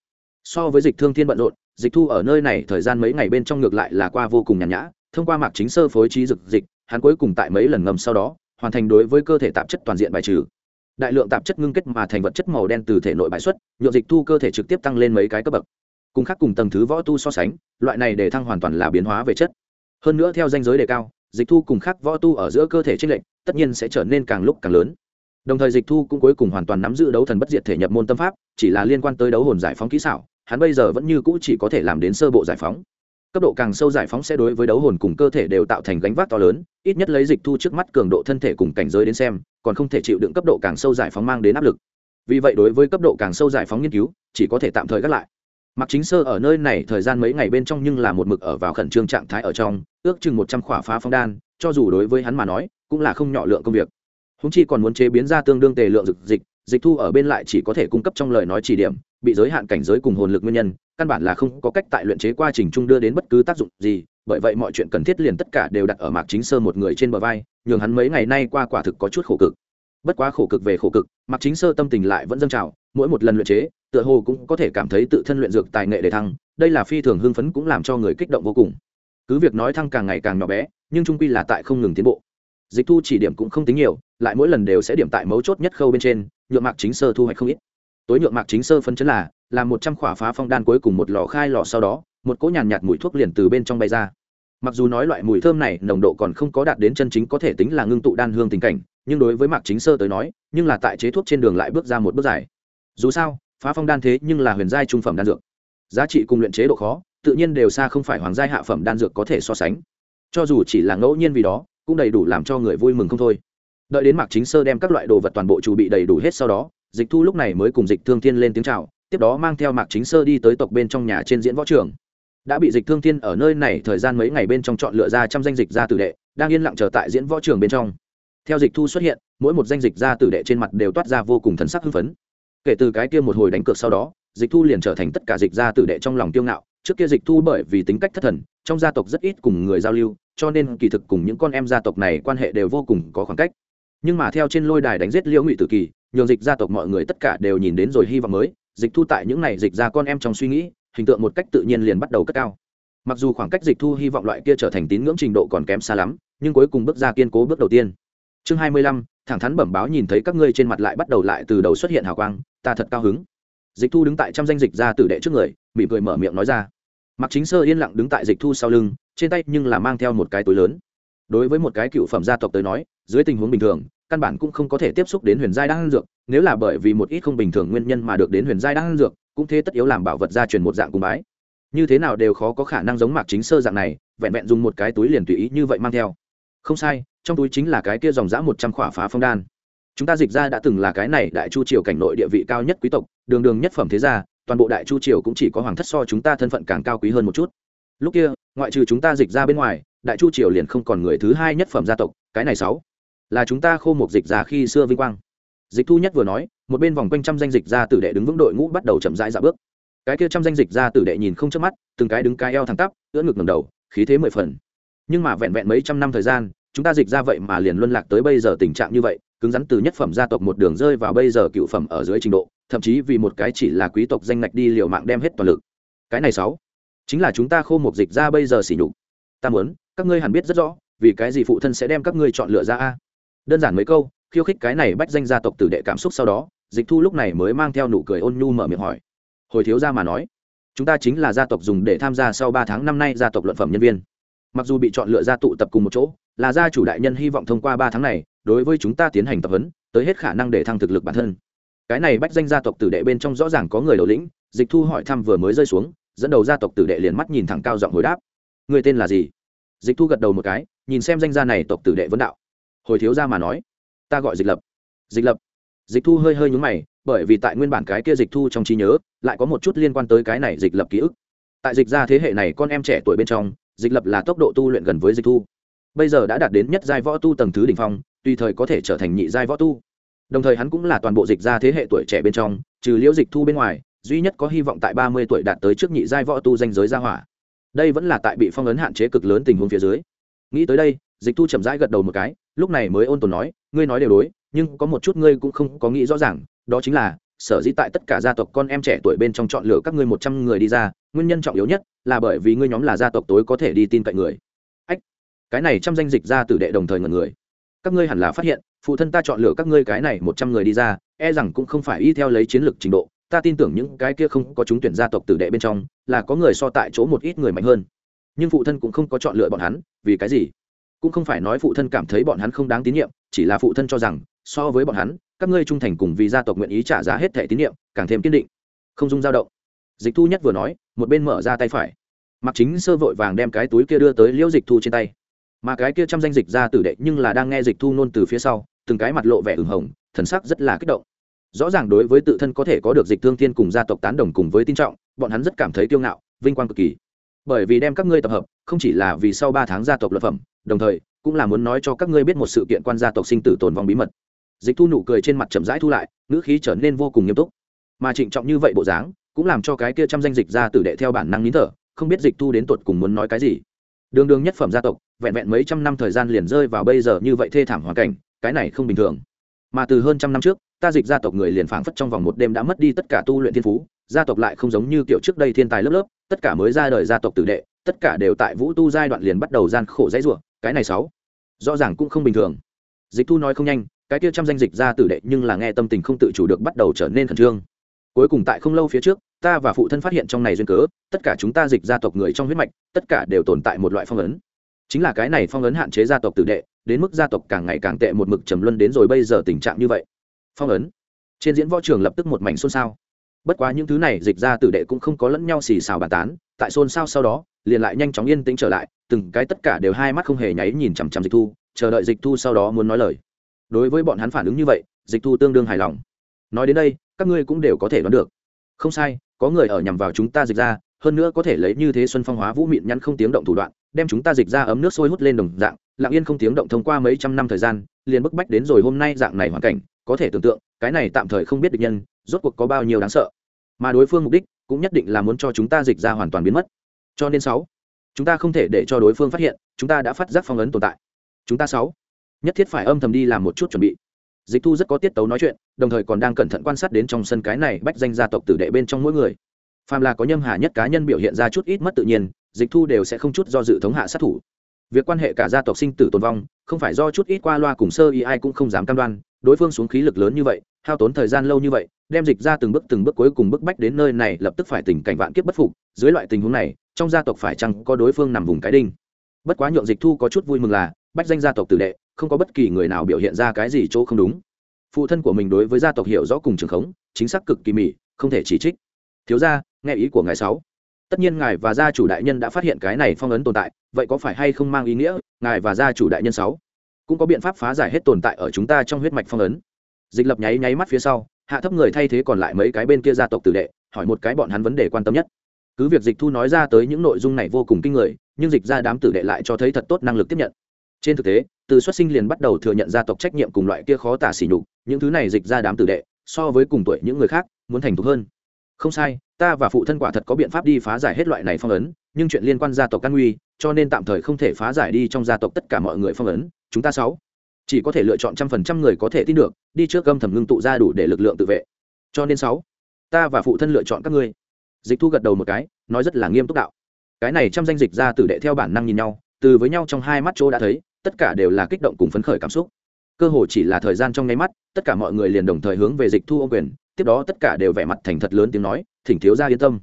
So với dịch thương thiên bận rộn, dịch thu ở nơi này thời gian mấy ngày bên trong ngược lại là qua vô cùng nhàn nhã, thông qua mạc chính sơ phối trí dực dịch, hắn cuối cùng tại mấy lần ngầm sau đó, hoàn thành đối với cơ thể tạp chất toàn diện bài trừ đại lượng tạp chất ngưng kết mà thành vật chất màu đen từ thể nội bãi xuất nhuộm dịch thu cơ thể trực tiếp tăng lên mấy cái cấp bậc. Cùng khác cùng tầng thứ võ tu so sánh, loại này để thăng hoàn toàn là biến hóa về chất. Hơn nữa theo danh giới đề cao, dịch thu cùng khác võ tu ở giữa cơ thể trích lệnh tất nhiên sẽ trở nên càng lúc càng lớn. Đồng thời dịch thu cũng cuối cùng hoàn toàn nắm giữ đấu thần bất diệt thể nhập môn tâm pháp, chỉ là liên quan tới đấu hồn giải phóng kỹ xảo, hắn bây giờ vẫn như cũ chỉ có thể làm đến sơ bộ giải phóng cấp độ càng sâu giải phóng sẽ đối với đấu hồn cùng cơ thể đều tạo thành gánh vác to lớn, ít nhất lấy dịch thu trước mắt cường độ thân thể cùng cảnh giới đến xem, còn không thể chịu đựng cấp độ càng sâu giải phóng mang đến áp lực. Vì vậy đối với cấp độ càng sâu giải phóng nghiên cứu, chỉ có thể tạm thời gác lại. Mặc chính sơ ở nơi này thời gian mấy ngày bên trong nhưng là một mực ở vào khẩn trương trạng thái ở trong, ước chừng một trăm khỏa phá phong đan, cho dù đối với hắn mà nói, cũng là không nhỏ lượng công việc. Húng chi còn muốn chế biến ra tương đương tề lượng dịch dịch dịch thu ở bên lại chỉ có thể cung cấp trong lời nói chỉ điểm, bị giới hạn cảnh giới cùng hồn lực nguyên nhân căn bản là không có cách tại luyện chế quá trình chung đưa đến bất cứ tác dụng gì, bởi vậy mọi chuyện cần thiết liền tất cả đều đặt ở mạc chính sơ một người trên bờ vai, nhường hắn mấy ngày nay qua quả thực có chút khổ cực. Bất quá khổ cực về khổ cực, mạc chính sơ tâm tình lại vẫn dâng trào, mỗi một lần luyện chế, tựa hồ cũng có thể cảm thấy tự thân luyện dược tài nghệ để thăng, đây là phi thường hưng phấn cũng làm cho người kích động vô cùng. Cứ việc nói thăng càng ngày càng nhỏ bé, nhưng trung quy là tại không ngừng tiến bộ. Dịch thu chỉ điểm cũng không tính nhiều, lại mỗi lần đều sẽ điểm tại mấu chốt nhất khâu bên trên, nhượng mạc chính sơ thu hoạch không ít tối nhượng mạc chính sơ phân chấn là, làm một trăm khỏa phá phong đan cuối cùng một lò khai lò sau đó, một cỗ nhàn nhạt mùi thuốc liền từ bên trong bay ra. Mặc dù nói loại mùi thơm này nồng độ còn không có đạt đến chân chính có thể tính là ngưng tụ đan hương tình cảnh, nhưng đối với mạc chính sơ tới nói, nhưng là tại chế thuốc trên đường lại bước ra một bước dài. Dù sao, phá phong đan thế nhưng là huyền giai trung phẩm đan dược. Giá trị cùng luyện chế độ khó, tự nhiên đều xa không phải hoàng giai hạ phẩm đan dược có thể so sánh. Cho dù chỉ là ngẫu nhiên vì đó, cũng đầy đủ làm cho người vui mừng không thôi. Đợi đến mạc chính sơ đem các loại đồ vật toàn bộ chuẩn bị đầy đủ hết sau đó dịch thu lúc này mới cùng dịch thương thiên lên tiếng chào, tiếp đó mang theo mạc chính sơ đi tới tộc bên trong nhà trên diễn võ trường. Đã bị dịch thương thiên ở nơi này thời gian mấy ngày bên trong chọn lựa ra trăm danh dịch ra tử đệ, đang yên lặng chờ tại diễn võ trường bên trong. Theo dịch thu xuất hiện, mỗi một danh dịch ra tử đệ trên mặt đều toát ra vô cùng thần sắc hưng phấn. Kể từ cái kia một hồi đánh cược sau đó, dịch thu liền trở thành tất cả dịch ra tử đệ trong lòng tiêu ngạo. Trước kia dịch thu bởi vì tính cách thất thần, trong gia tộc rất ít cùng người giao lưu, cho nên kỳ thực cùng những con em gia tộc này quan hệ đều vô cùng có khoảng cách. Nhưng mà theo trên lôi đài đánh giết liễu ngụy tử kỳ nhường dịch gia tộc mọi người tất cả đều nhìn đến rồi hy vọng mới, dịch thu tại những này dịch ra con em trong suy nghĩ, hình tượng một cách tự nhiên liền bắt đầu cất cao. Mặc dù khoảng cách dịch thu hy vọng loại kia trở thành tín ngưỡng trình độ còn kém xa lắm, nhưng cuối cùng bước ra kiên cố bước đầu tiên. Chương hai mươi lăm, thẳng thắn bẩm báo nhìn thấy các ngươi trên mặt lại bắt đầu lại từ đầu xuất hiện hào quang, ta thật cao hứng. Dịch thu đứng tại trăm danh dịch ra tử đệ trước người, mỉm cười mở miệng nói ra. Mặc chính sơ yên lặng đứng tại dịch thu sau lưng, trên tay nhưng là mang theo một cái túi lớn. Đối với một cái cựu phẩm gia tộc tới nói, dưới tình huống bình thường căn bản cũng không có thể tiếp xúc đến huyền giai đan dược, nếu là bởi vì một ít không bình thường nguyên nhân mà được đến huyền giai đan dược, cũng thế tất yếu làm bảo vật gia truyền một dạng cung bái. Như thế nào đều khó có khả năng giống mạc chính sơ dạng này, vẹn vẹn dùng một cái túi liền tùy ý như vậy mang theo. Không sai, trong túi chính là cái kia dòng dã một trăm khỏa phá phong đan. Chúng ta dịch ra đã từng là cái này đại chu triều cảnh nội địa vị cao nhất quý tộc, đường đường nhất phẩm thế gia, toàn bộ đại chu triều cũng chỉ có hoàng thất so chúng ta thân phận càng cao quý hơn một chút. Lúc kia, ngoại trừ chúng ta dịch ra bên ngoài, đại chu triều liền không còn người thứ hai nhất phẩm gia tộc, cái này sáu là chúng ta khô một dịch ra khi xưa vinh quang. Dịch thu nhất vừa nói, một bên vòng quanh trăm danh dịch ra tử đệ đứng vững đội ngũ bắt đầu chậm rãi dạo bước. Cái kia trăm danh dịch ra tử đệ nhìn không chớp mắt, từng cái đứng cái eo thẳng tắp, ưỡn ngực ngầm đầu, khí thế mười phần. Nhưng mà vẹn vẹn mấy trăm năm thời gian, chúng ta dịch ra vậy mà liền luân lạc tới bây giờ tình trạng như vậy, cứng rắn từ nhất phẩm gia tộc một đường rơi vào bây giờ cựu phẩm ở dưới trình độ, thậm chí vì một cái chỉ là quý tộc danh ngạch đi liều mạng đem hết toàn lực. Cái này sáu, chính là chúng ta khô một dịch ra bây giờ xỉ nhục. Ta muốn, các ngươi hẳn biết rất rõ, vì cái gì phụ thân sẽ đem các ngươi chọn lựa ra a? Đơn giản mấy câu, khiêu khích cái này bách danh gia tộc tử đệ cảm xúc sau đó, dịch thu lúc này mới mang theo nụ cười ôn nhu mở miệng hỏi. Hồi thiếu gia mà nói, chúng ta chính là gia tộc dùng để tham gia sau ba tháng năm nay gia tộc luận phẩm nhân viên. Mặc dù bị chọn lựa ra tụ tập cùng một chỗ, là gia chủ đại nhân hy vọng thông qua ba tháng này, đối với chúng ta tiến hành tập huấn, tới hết khả năng để thăng thực lực bản thân. Cái này bách danh gia tộc tử đệ bên trong rõ ràng có người đầu lĩnh, dịch thu hỏi thăm vừa mới rơi xuống, dẫn đầu gia tộc tử đệ liền mắt nhìn thẳng cao giọng hồi đáp. Người tên là gì? Dịch thu gật đầu một cái, nhìn xem danh gia này tộc tử đệ vấn đạo hồi thiếu gia mà nói, ta gọi dịch lập. Dịch lập? Dịch thu hơi hơi nhúng mày, bởi vì tại nguyên bản cái kia dịch thu trong trí nhớ, lại có một chút liên quan tới cái này dịch lập ký ức. Tại dịch gia thế hệ này con em trẻ tuổi bên trong, dịch lập là tốc độ tu luyện gần với dịch thu. Bây giờ đã đạt đến nhất giai võ tu tầng thứ đ ỉ n h phong, tùy thời có thể trở thành nhị giai võ tu. Đồng thời hắn cũng là toàn bộ dịch gia thế hệ tuổi trẻ bên trong, trừ liễu dịch thu bên ngoài, duy nhất có hy vọng tại ba mươi tuổi đạt tới trước nhị giai võ tu danh giới gia hỏa. Đây vẫn là tại bị phong ấn hạn chế cực lớn tình huống phía dưới. Nghĩ tới đây, dịch thu chậm rãi gật đầu một cái lúc này mới ôn tồn nói, ngươi nói đều đối, nhưng có một chút ngươi cũng không có nghĩ rõ ràng, đó chính là, sở dĩ tại tất cả gia tộc con em trẻ tuổi bên trong chọn lựa các ngươi một trăm người đi ra, nguyên nhân trọng yếu nhất là bởi vì ngươi nhóm là gia tộc tối có thể đi tin cậy người. Ách, cái này trăm danh dịch ra tử đệ đồng thời ngần người. Các ngươi hẳn là phát hiện, phụ thân ta chọn lựa các ngươi cái này một trăm người đi ra e rằng cũng không phải y theo lấy chiến lược trình độ, ta tin tưởng những cái kia không có chúng tuyển gia tộc tử đệ bên trong, là có người so tại chỗ một ít người mạnh hơn. Nhưng phụ thân cũng không có chọn lựa bọn hắn, vì cái gì? Cũng không phải nói phụ thân cảm thấy bọn hắn không đáng tín nhiệm, chỉ là phụ thân cho rằng, so với bọn hắn, các ngươi trung thành cùng vì gia tộc nguyện ý trả giá hết thẻ tín nhiệm, càng thêm kiên định. Không dung dao động. Dịch thu nhất vừa nói, một bên mở ra tay phải. Mặc chính sơ vội vàng đem cái túi kia đưa tới liễu dịch thu trên tay. Mà cái kia chăm danh dịch ra tử đệ nhưng là đang nghe dịch thu nôn từ phía sau, từng cái mặt lộ vẻ ửng hồng, thần sắc rất là kích động. Rõ ràng đối với tự thân có thể có được dịch thương thiên cùng gia tộc tán đồng cùng với tin trọng, bọn hắn rất cảm thấy kiêu ngạo, vinh quang cực kỳ. Bởi vì đem các ngươi tập hợp, không chỉ là vì sau ba tháng gia tộc luật phẩm đồng thời, cũng là muốn nói cho các ngươi biết một sự kiện quan gia tộc sinh tử tồn vong bí mật. Dịch thu nụ cười trên mặt chậm rãi thu lại, ngữ khí trở nên vô cùng nghiêm túc. Mà trịnh trọng như vậy bộ dáng, cũng làm cho cái kia trăm danh dịch ra tử đệ theo bản năng nín thở, không biết dịch thu đến tột cùng muốn nói cái gì. Đường đường nhất phẩm gia tộc, vẹn vẹn mấy trăm năm thời gian liền rơi vào bây giờ như vậy thê thảm hoàn cảnh, cái này không bình thường. Mà từ hơn trăm năm trước, ta dịch gia tộc người liền phảng phất trong vòng một đêm đã mất đi tất cả tu luyện thiên phú, gia tộc lại không giống như kiểu trước đây thiên tài lớp lớp, tất cả mới ra đời gia tộc tử đệ, tất cả đều tại vũ tu giai đoạn liền bắt đầu gian khổ dãy rủa cái này sáu, rõ ràng cũng không bình thường. Dịch thu nói không nhanh, cái kia trăm danh dịch ra tử đệ nhưng là nghe tâm tình không tự chủ được bắt đầu trở nên khẩn trương. Cuối cùng tại không lâu phía trước, ta và phụ thân phát hiện trong này duyên cớ, tất cả chúng ta dịch gia tộc người trong huyết mạch, tất cả đều tồn tại một loại phong ấn. Chính là cái này phong ấn hạn chế gia tộc tử đệ, đến mức gia tộc càng ngày càng tệ một mực trầm luân đến rồi bây giờ tình trạng như vậy. Phong ấn. Trên diễn võ trường lập tức một mảnh xôn xao bất quá những thứ này dịch ra tử đệ cũng không có lẫn nhau xì xào bàn tán, tại xôn xao sau đó, liền lại nhanh chóng yên tĩnh trở lại, từng cái tất cả đều hai mắt không hề nháy nhìn chằm chằm dịch thu, chờ đợi dịch thu sau đó muốn nói lời. Đối với bọn hắn phản ứng như vậy, dịch thu tương đương hài lòng. Nói đến đây, các ngươi cũng đều có thể đoán được. Không sai, có người ở nhằm vào chúng ta dịch ra, hơn nữa có thể lấy như thế xuân phong hóa vũ mịn nhắn không tiếng động thủ đoạn, đem chúng ta dịch ra ấm nước sôi hút lên đồng dạng, lặng yên không tiếng động thông qua mấy trăm năm thời gian, liền bức bách đến rồi hôm nay dạng này hoàn cảnh có thể tưởng tượng, cái này tạm thời không biết được nhân, rốt cuộc có bao nhiêu đáng sợ. Mà đối phương mục đích cũng nhất định là muốn cho chúng ta dịch ra hoàn toàn biến mất. Cho nên sáu, chúng ta không thể để cho đối phương phát hiện, chúng ta đã phát giác phong ấn tồn tại. Chúng ta sáu, nhất thiết phải âm thầm đi làm một chút chuẩn bị. Dịch thu rất có tiết tấu nói chuyện, đồng thời còn đang cẩn thận quan sát đến trong sân cái này bách danh gia tộc tử đệ bên trong mỗi người. Phàm là có nhâm hà nhất cá nhân biểu hiện ra chút ít mất tự nhiên, dịch thu đều sẽ không chút do dự thống hạ sát thủ việc quan hệ cả gia tộc sinh tử tồn vong, không phải do chút ít qua loa cùng sơ ý ai cũng không dám cam đoan, đối phương xuống khí lực lớn như vậy, hao tốn thời gian lâu như vậy, đem dịch ra từng bước từng bước cuối cùng bức bách đến nơi này lập tức phải tình cảnh vạn kiếp bất phục, dưới loại tình huống này, trong gia tộc phải chăng có đối phương nằm vùng cái đinh? Bất quá nhượng dịch thu có chút vui mừng là, bách danh gia tộc tử đệ, không có bất kỳ người nào biểu hiện ra cái gì chỗ không đúng. Phụ thân của mình đối với gia tộc hiểu rõ cùng trường khống, chính xác cực kỳ mỉ, không thể chỉ trích. Thiếu ra nghe ý của ngài sáu tất nhiên ngài và gia chủ đại nhân đã phát hiện cái này phong ấn tồn tại, vậy có phải hay không mang ý nghĩa ngài và gia chủ đại nhân sáu? Cũng có biện pháp phá giải hết tồn tại ở chúng ta trong huyết mạch phong ấn. Dịch lập nháy nháy mắt phía sau, hạ thấp người thay thế còn lại mấy cái bên kia gia tộc tử đệ, hỏi một cái bọn hắn vấn đề quan tâm nhất. Cứ việc dịch thu nói ra tới những nội dung này vô cùng kinh người, nhưng dịch ra đám tử đệ lại cho thấy thật tốt năng lực tiếp nhận. Trên thực tế, từ xuất sinh liền bắt đầu thừa nhận gia tộc trách nhiệm cùng loại kia khó tả xỉ nhục, những thứ này dịch ra đám tử đệ, so với cùng tuổi những người khác, muốn thành thục hơn. Không sai ta và phụ thân quả thật có biện pháp đi phá giải hết loại này phong ấn, nhưng chuyện liên quan gia tộc căn nguy, cho nên tạm thời không thể phá giải đi trong gia tộc tất cả mọi người phong ấn, chúng ta sáu chỉ có thể lựa chọn trăm phần trăm người có thể tin được, đi trước gâm thầm ngưng tụ ra đủ để lực lượng tự vệ. Cho nên sáu ta và phụ thân lựa chọn các ngươi. Dịch thu gật đầu một cái, nói rất là nghiêm túc đạo. Cái này trăm danh dịch ra tử đệ theo bản năng nhìn nhau, từ với nhau trong hai mắt chỗ đã thấy, tất cả đều là kích động cùng phấn khởi cảm xúc. Cơ hồ chỉ là thời gian trong nháy mắt, tất cả mọi người liền đồng thời hướng về dịch thu ô quyền, tiếp đó tất cả đều vẻ mặt thành thật lớn tiếng nói thỉnh thiếu gia yên tâm.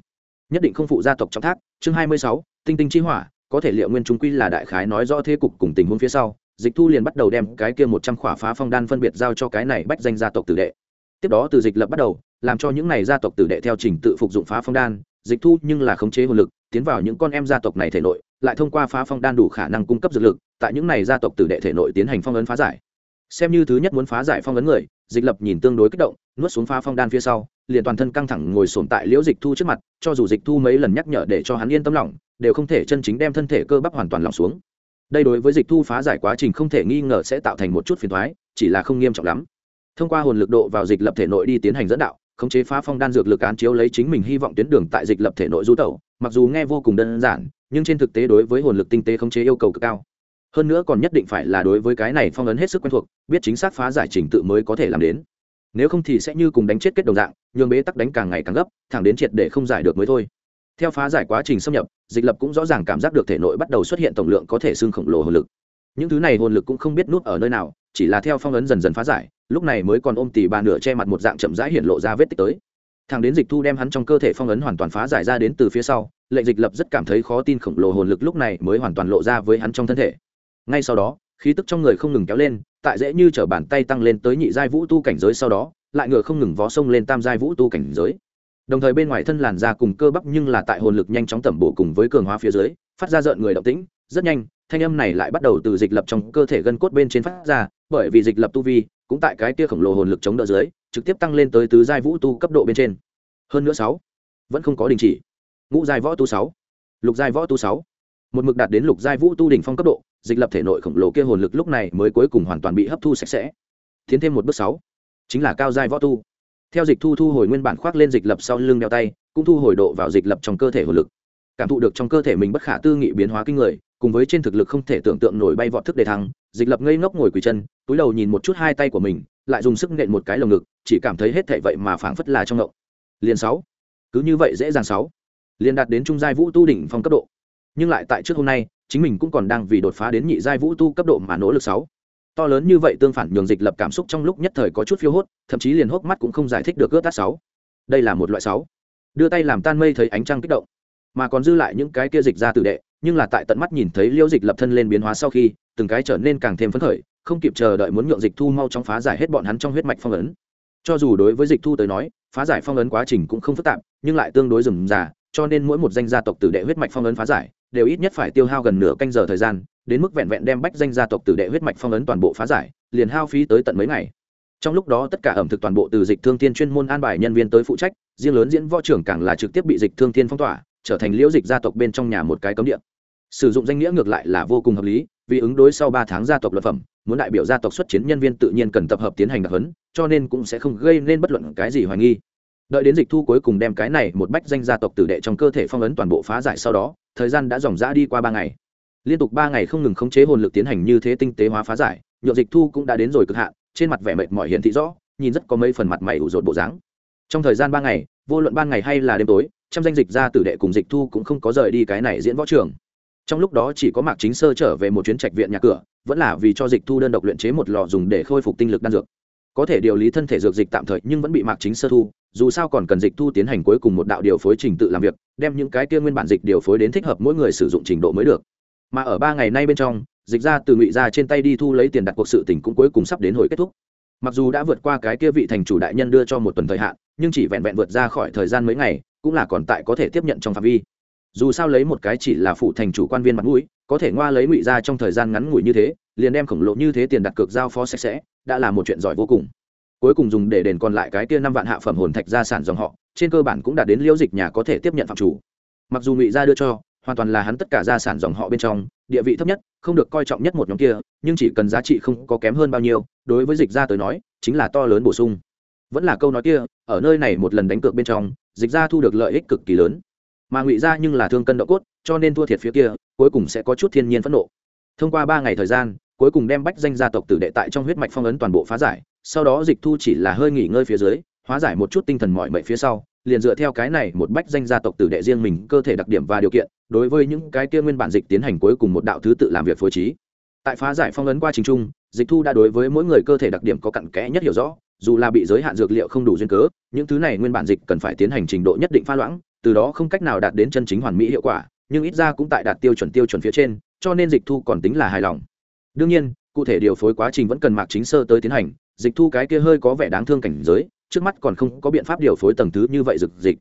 Nhất định không phụ gia tộc trọng thác. Chương hai mươi sáu, tinh tinh chi hỏa, có thể liệu nguyên trung quy là đại khái nói rõ thế cục cùng tình huống phía sau, dịch thu liền bắt đầu đem cái kia một trăm khỏa phá phong đan phân biệt giao cho cái này bách danh gia tộc tử đệ. Tiếp đó từ dịch lập bắt đầu, làm cho những này gia tộc tử đệ theo trình tự phục dụng phá phong đan, dịch thu nhưng là khống chế hồn lực, tiến vào những con em gia tộc này thể nội, lại thông qua phá phong đan đủ khả năng cung cấp dược lực, tại những này gia tộc tử đệ thể nội tiến hành phong ấn phá giải. Xem như thứ nhất muốn phá giải phong ấn người, dịch lập nhìn tương đối kích động, nuốt xuống phá phong đan phía sau liền toàn thân căng thẳng ngồi sồn tại liễu dịch thu trước mặt, cho dù dịch thu mấy lần nhắc nhở để cho hắn yên tâm lòng, đều không thể chân chính đem thân thể cơ bắp hoàn toàn lỏng xuống. Đây đối với dịch thu phá giải quá trình không thể nghi ngờ sẽ tạo thành một chút phiền thoái chỉ là không nghiêm trọng lắm. Thông qua hồn lực độ vào dịch lập thể nội đi tiến hành dẫn đạo, khống chế phá phong đan dược lực án chiếu lấy chính mình hy vọng tuyến đường tại dịch lập thể nội du tẩu, mặc dù nghe vô cùng đơn giản, nhưng trên thực tế đối với hồn lực tinh tế khống chế yêu cầu cực cao. Hơn nữa còn nhất định phải là đối với cái này phong ấn hết sức quen thuộc, biết chính xác phá giải trình tự mới có thể làm đến nếu không thì sẽ như cùng đánh chết kết đồng dạng, nhường bế tắc đánh càng ngày càng gấp, thẳng đến triệt để không giải được mới thôi. Theo phá giải quá trình xâm nhập, dịch lập cũng rõ ràng cảm giác được thể nội bắt đầu xuất hiện tổng lượng có thể xương khổng lồ hồn lực. Những thứ này hồn lực cũng không biết nút ở nơi nào, chỉ là theo phong ấn dần dần phá giải, lúc này mới còn ôm tỉ bà nửa che mặt một dạng chậm rãi hiện lộ ra vết tích tới. Thằng đến dịch thu đem hắn trong cơ thể phong ấn hoàn toàn phá giải ra đến từ phía sau, lệnh dịch lập rất cảm thấy khó tin khổng lồ hồn lực lúc này mới hoàn toàn lộ ra với hắn trong thân thể. Ngay sau đó khí tức trong người không ngừng kéo lên, tại dễ như t r ở bàn tay tăng lên tới nhị giai vũ tu cảnh giới sau đó, lại ngựa không ngừng vó sông lên tam giai vũ tu cảnh giới. Đồng thời bên ngoài thân làn da cùng cơ bắp nhưng là tại hồn lực nhanh chóng tẩm bổ cùng với cường hóa phía dưới, phát ra rợn người động tĩnh, rất nhanh, thanh âm này lại bắt đầu từ dịch lập trong cơ thể gân cốt bên trên phát ra, bởi vì dịch lập tu vi, cũng tại cái kia khổng lồ hồn lực chống đỡ dưới, trực tiếp tăng lên tới tứ giai vũ tu cấp độ bên trên. Hơn nữa sáu, vẫn không có đình chỉ. Ngũ giai võ tu sáu, lục giai võ tu sáu. Một mực đạt đến lục giai vũ tu đỉnh phong cấp độ dịch lập thể nội khổng lồ kia hồn lực lúc này mới cuối cùng hoàn toàn bị hấp thu sạch sẽ. Tiến thêm một bước sáu, chính là cao giai võ tu. Theo dịch thu thu hồi nguyên bản khoác lên dịch lập sau lưng đeo tay, cũng thu hồi độ vào dịch lập trong cơ thể hồn lực. Cảm thụ được trong cơ thể mình bất khả tư nghị biến hóa kinh người, cùng với trên thực lực không thể tưởng tượng nổi bay vọt thức đề thăng, dịch lập ngây ngốc ngồi quỳ chân, túi đầu nhìn một chút hai tay của mình, lại dùng sức nện một cái lồng ngực, chỉ cảm thấy hết thệ vậy mà phảng phất là trong ngộng. Liền sáu, cứ như vậy dễ dàng sáu. Liền đạt đến trung giai vũ tu đỉnh phong cấp độ. Nhưng lại tại trước hôm nay chính mình cũng còn đang vì đột phá đến nhị giai vũ tu cấp độ mà nỗ lực sáu. To lớn như vậy tương phản nhường dịch lập cảm xúc trong lúc nhất thời có chút phiêu hốt, thậm chí liền hốc mắt cũng không giải thích được ướt tát sáu. Đây là một loại sáu. Đưa tay làm tan mây thấy ánh trăng kích động. Mà còn dư lại những cái kia dịch ra tự đệ, nhưng là tại tận mắt nhìn thấy liễu dịch lập thân lên biến hóa sau khi, từng cái trở nên càng thêm phấn khởi, không kịp chờ đợi muốn nhượng dịch thu mau chóng phá giải hết bọn hắn trong huyết mạch phong ấn. Cho dù đối với dịch thu tới nói, phá giải phong ấn quá trình cũng không phức tạp, nhưng lại tương đối rườm rà, cho nên mỗi một danh gia tộc tử đệ huyết mạch phong ấn phá giải đều ít nhất phải tiêu hao gần nửa canh giờ thời gian, đến mức vẹn vẹn đem bách danh gia tộc tử đệ huyết mạch phong ấn toàn bộ phá giải, liền hao phí tới tận mấy ngày. Trong lúc đó tất cả ẩm thực toàn bộ từ dịch thương thiên chuyên môn an bài nhân viên tới phụ trách, riêng lớn diễn võ trưởng càng là trực tiếp bị dịch thương thiên phong tỏa, trở thành liễu dịch gia tộc bên trong nhà một cái cấm địa. Sử dụng danh nghĩa ngược lại là vô cùng hợp lý, vì ứng đối sau ba tháng gia tộc luật phẩm, muốn đại biểu gia tộc xuất chiến nhân viên tự nhiên cần tập hợp tiến hành đặc huấn, cho nên cũng sẽ không gây nên bất luận cái gì hoài nghi. Đợi đến dịch thu cuối cùng đem cái này một bách danh gia tộc tử đệ trong cơ thể phong ấn toàn bộ phá giải sau đó thời gian đã dòng dã đi qua ba ngày. Liên tục ba ngày không ngừng khống chế hồn lực tiến hành như thế tinh tế hóa phá giải nhựa dịch thu cũng đã đến rồi cực hạn, trên mặt vẻ mệt mỏi hiển thị rõ, nhìn rất có mấy phần mặt mày ủ rột bộ dáng. Trong thời gian ba ngày, vô luận ban ngày hay là đêm tối, trăm danh dịch ra tử đệ cùng dịch thu cũng không có rời đi cái này diễn võ trường. Trong lúc đó chỉ có mạc chính sơ trở về một chuyến trạch viện nhà cửa, vẫn là vì cho dịch thu đơn độc luyện chế một lò dùng để khôi phục tinh lực đan dược có thể điều lý thân thể dược dịch tạm thời nhưng vẫn bị mạc chính sơ thu, dù sao còn cần dịch thu tiến hành cuối cùng một đạo điều phối trình tự làm việc, đem những cái kia nguyên bản dịch điều phối đến thích hợp mỗi người sử dụng trình độ mới được. Mà ở ba ngày nay bên trong, dịch ra từ ngụy ra trên tay đi thu lấy tiền đặt cuộc sự tỉnh cũng cuối cùng sắp đến hồi kết thúc. Mặc dù đã vượt qua cái kia vị thành chủ đại nhân đưa cho một tuần thời hạn, nhưng chỉ vẹn vẹn vượt ra khỏi thời gian mấy ngày, cũng là còn tại có thể tiếp nhận trong phạm vi. Dù sao lấy một cái chỉ là phụ thành chủ quan viên mặt mũi, có thể ngoa lấy ngụy ra trong thời gian ngắn ngủi như thế, liền đem khổng lồ như thế tiền đặt cược giao phó sạch sẽ đã là một chuyện giỏi vô cùng. Cuối cùng dùng để đền còn lại cái kia năm vạn hạ phẩm hồn thạch gia sản dòng họ, trên cơ bản cũng đã đến liễu dịch nhà có thể tiếp nhận phạm chủ. Mặc dù ngụy gia đưa cho, hoàn toàn là hắn tất cả gia sản dòng họ bên trong, địa vị thấp nhất, không được coi trọng nhất một nhóm kia, nhưng chỉ cần giá trị không có kém hơn bao nhiêu, đối với dịch gia tới nói, chính là to lớn bổ sung. Vẫn là câu nói kia, ở nơi này một lần đánh cược bên trong, dịch gia thu được lợi ích cực kỳ lớn. Mà ngụy gia nhưng là thương cân độ cốt, cho nên thua thiệt phía kia, cuối cùng sẽ có chút thiên nhiên phẫn nộ. Thông qua ba ngày thời gian cuối cùng đem bách danh gia tộc tử đệ tại trong huyết mạch phong ấn toàn bộ phá giải, sau đó dịch thu chỉ là hơi nghỉ ngơi phía dưới, hóa giải một chút tinh thần mọi mệnh phía sau, liền dựa theo cái này một bách danh gia tộc tử đệ riêng mình cơ thể đặc điểm và điều kiện, đối với những cái kia nguyên bản dịch tiến hành cuối cùng một đạo thứ tự làm việc phối trí. Tại phá giải phong ấn qua trình trung, dịch thu đã đối với mỗi người cơ thể đặc điểm có cặn kẽ nhất hiểu rõ, dù là bị giới hạn dược liệu không đủ duyên cớ, những thứ này nguyên bản dịch cần phải tiến hành trình độ nhất định pha loãng, từ đó không cách nào đạt đến chân chính hoàn mỹ hiệu quả, nhưng ít ra cũng tại đạt tiêu chuẩn tiêu chuẩn phía trên, cho nên dịch thu còn tính là hài lòng đương nhiên, cụ thể điều phối quá trình vẫn cần mạc chính sơ tới tiến hành, dịch thu cái kia hơi có vẻ đáng thương cảnh giới, trước mắt còn không có biện pháp điều phối tầng thứ như vậy dược dịch.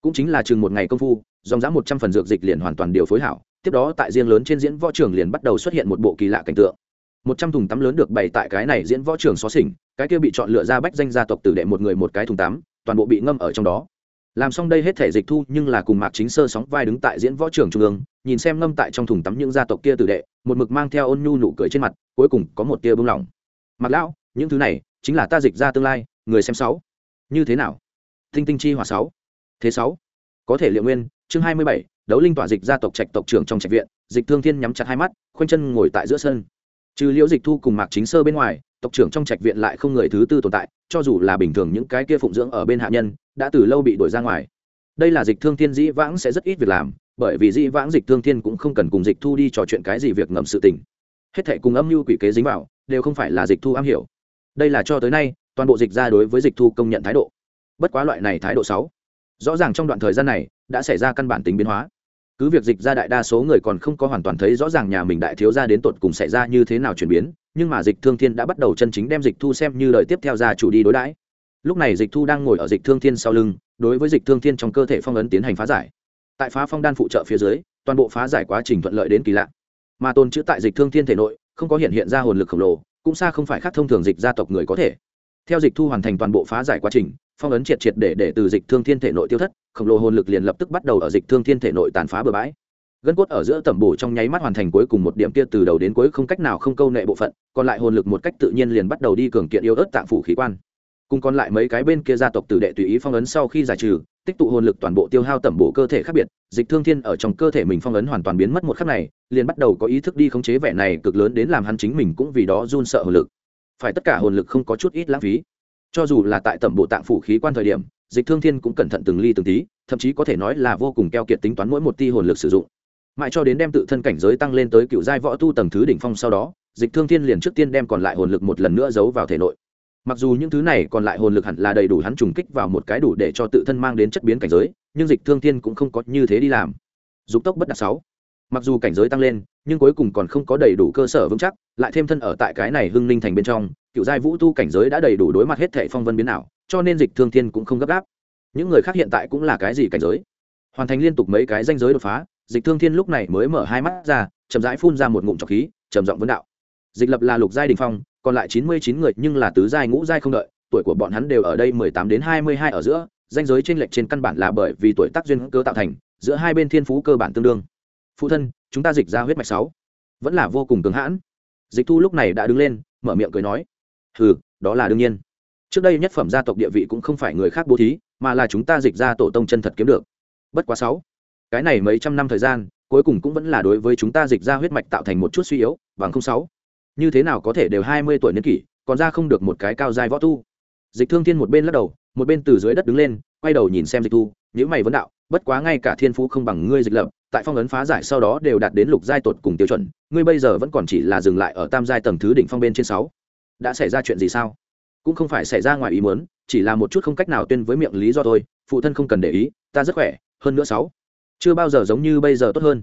Cũng chính là chừng một ngày công phu, dòng giá một trăm phần dược dịch liền hoàn toàn điều phối hảo, tiếp đó tại riêng lớn trên diễn võ trường liền bắt đầu xuất hiện một bộ kỳ lạ cảnh tượng. Một trăm thùng tắm lớn được bày tại cái này diễn võ trường xó xỉnh, cái kia bị chọn lựa ra bách danh gia tộc tử đệ một người một cái thùng tắm, toàn bộ bị ngâm ở trong đó làm xong đây hết thể dịch thu, nhưng là cùng mạc chính sơ sóng vai đứng tại diễn võ trường trung ương, nhìn xem ngâm tại trong thùng tắm những gia tộc kia tử đệ, một mực mang theo ôn nhu nụ cười trên mặt, cuối cùng có một tia bưng lỏng mặc lão, những thứ này chính là ta dịch ra tương lai, người xem sáu. Như thế nào? Tinh tinh chi hỏa sáu. Thế sáu. Có thể liệu nguyên. Chương hai mươi bảy, đấu linh tỏa dịch gia tộc trạch tộc trưởng trong trạch viện. Dịch thương thiên nhắm chặt hai mắt, khoanh chân ngồi tại giữa sân trừ liễu dịch thu cùng mạc chính sơ bên ngoài, tộc trưởng trong trạch viện lại không người thứ tư tồn tại, cho dù là bình thường những cái kia phụng dưỡng ở bên hạ nhân, đã từ lâu bị đuổi ra ngoài. Đây là dịch thương thiên dĩ vãng sẽ rất ít việc làm, bởi vì dĩ vãng dịch thương thiên cũng không cần cùng dịch thu đi trò chuyện cái gì việc ngầm sự tình. Hết thệ cùng âm mưu quỷ kế dính vào, đều không phải là dịch thu am hiểu. Đây là cho tới nay, toàn bộ dịch ra đối với dịch thu công nhận thái độ. Bất quá loại này thái độ sáu rõ ràng trong đoạn thời gian này, đã xảy ra căn bản tính biến hóa cứ việc dịch ra đại đa số người còn không có hoàn toàn thấy rõ ràng nhà mình đại thiếu gia đến tột cùng xảy ra như thế nào chuyển biến, nhưng mà dịch thương thiên đã bắt đầu chân chính đem dịch thu xem như lời tiếp theo ra chủ đi đối đãi. Lúc này dịch thu đang ngồi ở dịch thương thiên sau lưng, đối với dịch thương thiên trong cơ thể phong ấn tiến hành phá giải. Tại phá phong đan phụ trợ phía dưới, toàn bộ phá giải quá trình thuận lợi đến kỳ lạ. Mà tồn chữ tại dịch thương thiên thể nội, không có hiện hiện ra hồn lực khổng lồ, cũng xa không phải khác thông thường dịch gia tộc người có thể. Theo dịch thu hoàn thành toàn bộ phá giải quá trình phong ấn triệt triệt để để từ dịch thương thiên thể nội tiêu thất, khổng lồ hồn lực liền lập tức bắt đầu ở dịch thương thiên thể nội tàn phá bừa bãi. Gân cốt ở giữa tẩm bổ trong nháy mắt hoàn thành cuối cùng một điểm kia từ đầu đến cuối không cách nào không câu nệ bộ phận, còn lại hồn lực một cách tự nhiên liền bắt đầu đi cường kiện yếu ớt tạng phủ khí quan. Cùng còn lại mấy cái bên kia gia tộc tử đệ tùy ý phong ấn sau khi giải trừ, tích tụ hồn lực toàn bộ tiêu hao tẩm bổ cơ thể khác biệt, dịch thương thiên ở trong cơ thể mình phong ấn hoàn toàn biến mất một khắc này, liền bắt đầu có ý thức đi khống chế vẻ này cực lớn đến làm hắn chính mình cũng vì đó run sợ hồn lực. Phải tất cả hồn lực không có chút ít lãng phí cho dù là tại tẩm bộ tạng phủ khí quan thời điểm, dịch thương thiên cũng cẩn thận từng ly từng tí, thậm chí có thể nói là vô cùng keo kiệt tính toán mỗi một ti hồn lực sử dụng. Mãi cho đến đem tự thân cảnh giới tăng lên tới cựu giai võ tu tầng thứ đỉnh phong sau đó, dịch thương thiên liền trước tiên đem còn lại hồn lực một lần nữa giấu vào thể nội. Mặc dù những thứ này còn lại hồn lực hẳn là đầy đủ hắn trùng kích vào một cái đủ để cho tự thân mang đến chất biến cảnh giới, nhưng dịch thương thiên cũng không có như thế đi làm. Dục tốc bất đạt sáu mặc dù cảnh giới tăng lên, nhưng cuối cùng còn không có đầy đủ cơ sở vững chắc, lại thêm thân ở tại cái này hưng ninh thành bên trong cựu giai vũ tu cảnh giới đã đầy đủ đối mặt hết thệ phong vân biến ảo, cho nên dịch thương thiên cũng không gấp gáp. Những người khác hiện tại cũng là cái gì cảnh giới? Hoàn thành liên tục mấy cái danh giới đột phá, dịch thương thiên lúc này mới mở hai mắt ra, chậm rãi phun ra một ngụm trọc khí, trầm giọng vấn đạo. Dịch lập là lục giai đình phong, còn lại chín mươi chín người nhưng là tứ giai ngũ giai không đợi, tuổi của bọn hắn đều ở đây mười tám đến hai mươi hai ở giữa danh giới trên lệch trên căn bản là bởi vì tuổi tác duyên cơ tạo thành, giữa hai bên thiên phú cơ bản tương đương phụ thân, chúng ta dịch ra huyết mạch sáu. Vẫn là vô cùng cứng hãn. Dịch thu lúc này đã đứng lên, mở miệng cười nói. Ừ đó là đương nhiên. Trước đây nhất phẩm gia tộc địa vị cũng không phải người khác bố thí, mà là chúng ta dịch ra tổ tông chân thật kiếm được. Bất quá sáu. Cái này mấy trăm năm thời gian, cuối cùng cũng vẫn là đối với chúng ta dịch ra huyết mạch tạo thành một chút suy yếu, bằng không sáu. Như thế nào có thể đều hai mươi tuổi niên kỷ, còn ra không được một cái cao dài võ tu? Dịch thương thiên một bên lắc đầu, một bên từ dưới đất đứng lên, quay đầu nhìn xem dịch thu những mày vấn đạo, bất quá ngay cả thiên phú không bằng ngươi dịch lập tại phong ấn phá giải sau đó đều đạt đến lục giai tột cùng tiêu chuẩn, ngươi bây giờ vẫn còn chỉ là dừng lại ở tam giai tầng thứ đỉnh phong bên trên sáu. Đã xảy ra chuyện gì sao? Cũng không phải xảy ra ngoài ý muốn, chỉ là một chút không cách nào tuyên với miệng lý do thôi, phụ thân không cần để ý, ta rất khỏe, hơn nữa sáu. Chưa bao giờ giống như bây giờ tốt hơn.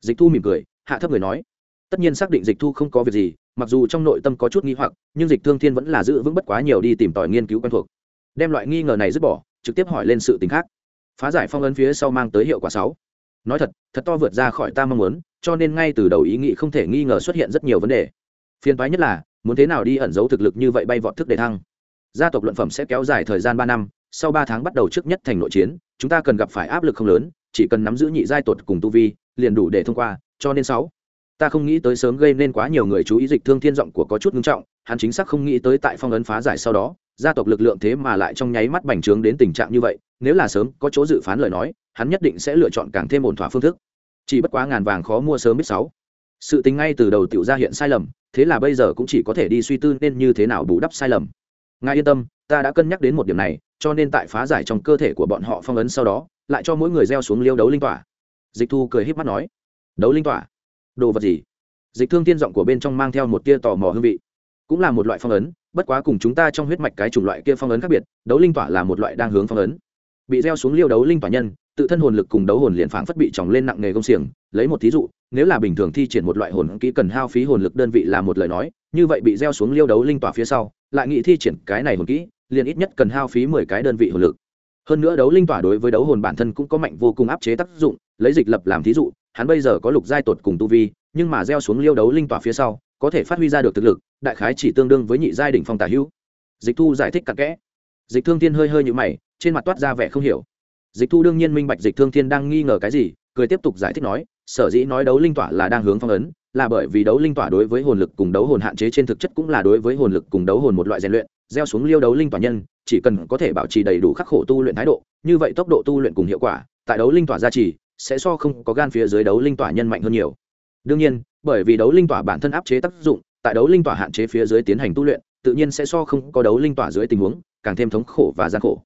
Dịch thu mỉm cười, hạ thấp người nói. Tất nhiên xác định dịch thu không có việc gì, mặc dù trong nội tâm có chút nghi hoặc, nhưng dịch thương thiên vẫn là giữ vững bất quá nhiều đi tìm tòi nghiên cứu quen thuộc. Đem loại nghi ngờ này dứt bỏ, trực tiếp hỏi lên sự tình khác. Phá giải phong ấn phía sau mang tới hiệu quả sáu nói thật thật to vượt ra khỏi ta mong muốn, cho nên ngay từ đầu ý nghĩ không thể nghi ngờ xuất hiện rất nhiều vấn đề. Phiền toái nhất là, muốn thế nào đi ẩn giấu thực lực như vậy bay vọt thức để thăng. Gia tộc luận phẩm sẽ kéo dài thời gian ba năm, sau ba tháng bắt đầu trước nhất thành nội chiến, chúng ta cần gặp phải áp lực không lớn, chỉ cần nắm giữ nhị giai tuột cùng tu vi, liền đủ để thông qua, cho nên sáu. Ta không nghĩ tới sớm gây nên quá nhiều người chú ý dịch thương thiên giọng của có chút ngưng trọng, hắn chính xác không nghĩ tới tại phong ấn phá giải sau đó, gia tộc lực lượng thế mà lại trong nháy mắt bành trướng đến tình trạng như vậy, nếu là sớm có chỗ dự phán lời nói hắn nhất định sẽ lựa chọn càng thêm ổn thỏa phương thức. Chỉ bất quá ngàn vàng khó mua sớm biết sáu. Sự tính ngay từ đầu tiểu ra hiện sai lầm, thế là bây giờ cũng chỉ có thể đi suy tư nên như thế nào bù đắp sai lầm. Ngài yên tâm, ta đã cân nhắc đến một điểm này, cho nên tại phá giải trong cơ thể của bọn họ phong ấn sau đó, lại cho mỗi người gieo xuống liêu đấu linh tỏa. Dịch thu cười híp mắt nói, đấu linh tỏa? Đồ vật gì? Dịch thương tiên giọng của bên trong mang theo một tia tò mò hương vị. Cũng là một loại phong ấn, bất quá cùng chúng ta trong huyết mạch cái chủng loại kia phong ấn khác biệt, đấu linh tỏa là một loại đang hướng phong ấn. Bị gieo xuống liêu đấu linh tỏa nhân tự thân hồn lực cùng đấu hồn liền phảng phất bị tròng lên nặng nghề công xiềng. Lấy một thí dụ, nếu là bình thường thi triển một loại hồn kỹ cần hao phí hồn lực đơn vị là một lời nói, như vậy bị gieo xuống liêu đấu linh tỏa phía sau, lại nghĩ thi triển cái này hồn kỹ, liền ít nhất cần hao phí mười cái đơn vị hồn lực. Hơn nữa đấu linh tỏa đối với đấu hồn bản thân cũng có mạnh vô cùng áp chế tác dụng, lấy dịch lập làm thí dụ, hắn bây giờ có lục giai tột cùng tu vi, nhưng mà gieo xuống liêu đấu linh tỏa phía sau, có thể phát huy ra được thực lực, đại khái chỉ tương đương với nhị giai đỉnh phong tả hữu. Dịch thu giải thích cặn kẽ. Dịch thương thiên hơi hơi như mày, trên mặt toát ra vẻ không hiểu dịch thu đương nhiên minh bạch dịch thương thiên đang nghi ngờ cái gì, cười tiếp tục giải thích nói, sở dĩ nói đấu linh tỏa là đang hướng phong ấn, là bởi vì đấu linh tỏa đối với hồn lực cùng đấu hồn hạn chế trên thực chất cũng là đối với hồn lực cùng đấu hồn một loại rèn luyện, gieo xuống liêu đấu linh tỏa nhân, chỉ cần có thể bảo trì đầy đủ khắc khổ tu luyện thái độ, như vậy tốc độ tu luyện cùng hiệu quả, tại đấu linh tỏa gia trì, sẽ so không có gan phía dưới đấu linh tỏa nhân mạnh hơn nhiều. Đương nhiên, bởi vì đấu linh tỏa bản thân áp chế tác dụng, tại đấu linh tỏa hạn chế phía dưới tiến hành tu luyện, tự nhiên sẽ so không có đấu linh tỏa dưới tình huống, càng thêm thống khổ và gian khổ.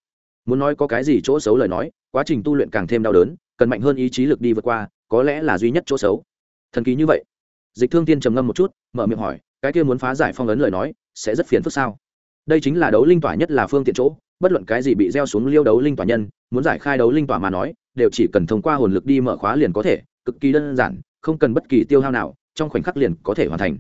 Muốn nói có cái gì chỗ xấu lời nói quá trình tu luyện càng thêm đau đớn, cần mạnh hơn ý chí lực đi vượt qua, có lẽ là duy nhất chỗ xấu. Thần kỳ như vậy. Dịch thương tiên trầm ngâm một chút, mở miệng hỏi, cái kia muốn phá giải phong ấn lời nói, sẽ rất phiền phức sao? Đây chính là đấu linh tỏa nhất là phương tiện chỗ, bất luận cái gì bị gieo xuống liêu đấu linh tỏa nhân, muốn giải khai đấu linh tỏa mà nói, đều chỉ cần thông qua hồn lực đi mở khóa liền có thể, cực kỳ đơn giản, không cần bất kỳ tiêu hao nào, trong khoảnh khắc liền có thể hoàn thành.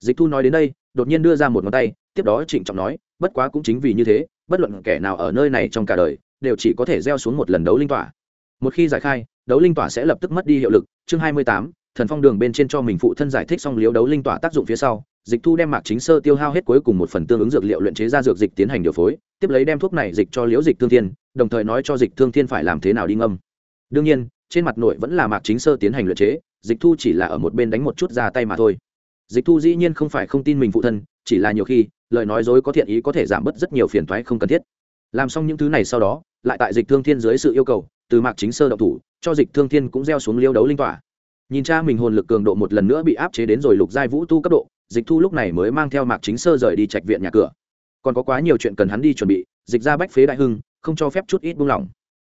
Dịch thu nói đến đây, đột nhiên đưa ra một ngón tay, tiếp đó trịnh trọng nói, bất quá cũng chính vì như thế, bất luận kẻ nào ở nơi này trong cả đời đều chỉ có thể gieo xuống một lần đấu linh tỏa. Một khi giải khai, đấu linh tỏa sẽ lập tức mất đi hiệu lực. Chương hai mươi tám, thần phong đường bên trên cho mình phụ thân giải thích xong liếu đấu linh tỏa tác dụng phía sau, dịch thu đem mạc chính sơ tiêu hao hết cuối cùng một phần tương ứng dược liệu luyện chế ra dược dịch tiến hành điều phối, tiếp lấy đem thuốc này dịch cho liễu dịch thương thiên, đồng thời nói cho dịch thương thiên phải làm thế nào đi ngâm. Đương nhiên, trên mặt nội vẫn là mạc chính sơ tiến hành luyện chế, dịch thu chỉ là ở một bên đánh một chút ra tay mà thôi. Dịch thu dĩ nhiên không phải không tin mình phụ thân, chỉ là nhiều khi, lời nói dối có thiện ý có thể giảm bớt rất nhiều phiền thoái không cần thiết làm xong những thứ này sau đó, lại tại dịch thương thiên dưới sự yêu cầu, từ mạc chính sơ động thủ, cho dịch thương thiên cũng gieo xuống liêu đấu linh tỏa. Nhìn cha mình hồn lực cường độ một lần nữa bị áp chế đến rồi lục giai vũ tu cấp độ, dịch thu lúc này mới mang theo mạc chính sơ rời đi trạch viện nhà cửa. Còn có quá nhiều chuyện cần hắn đi chuẩn bị, dịch ra bách phế đại hưng, không cho phép chút ít buông lỏng.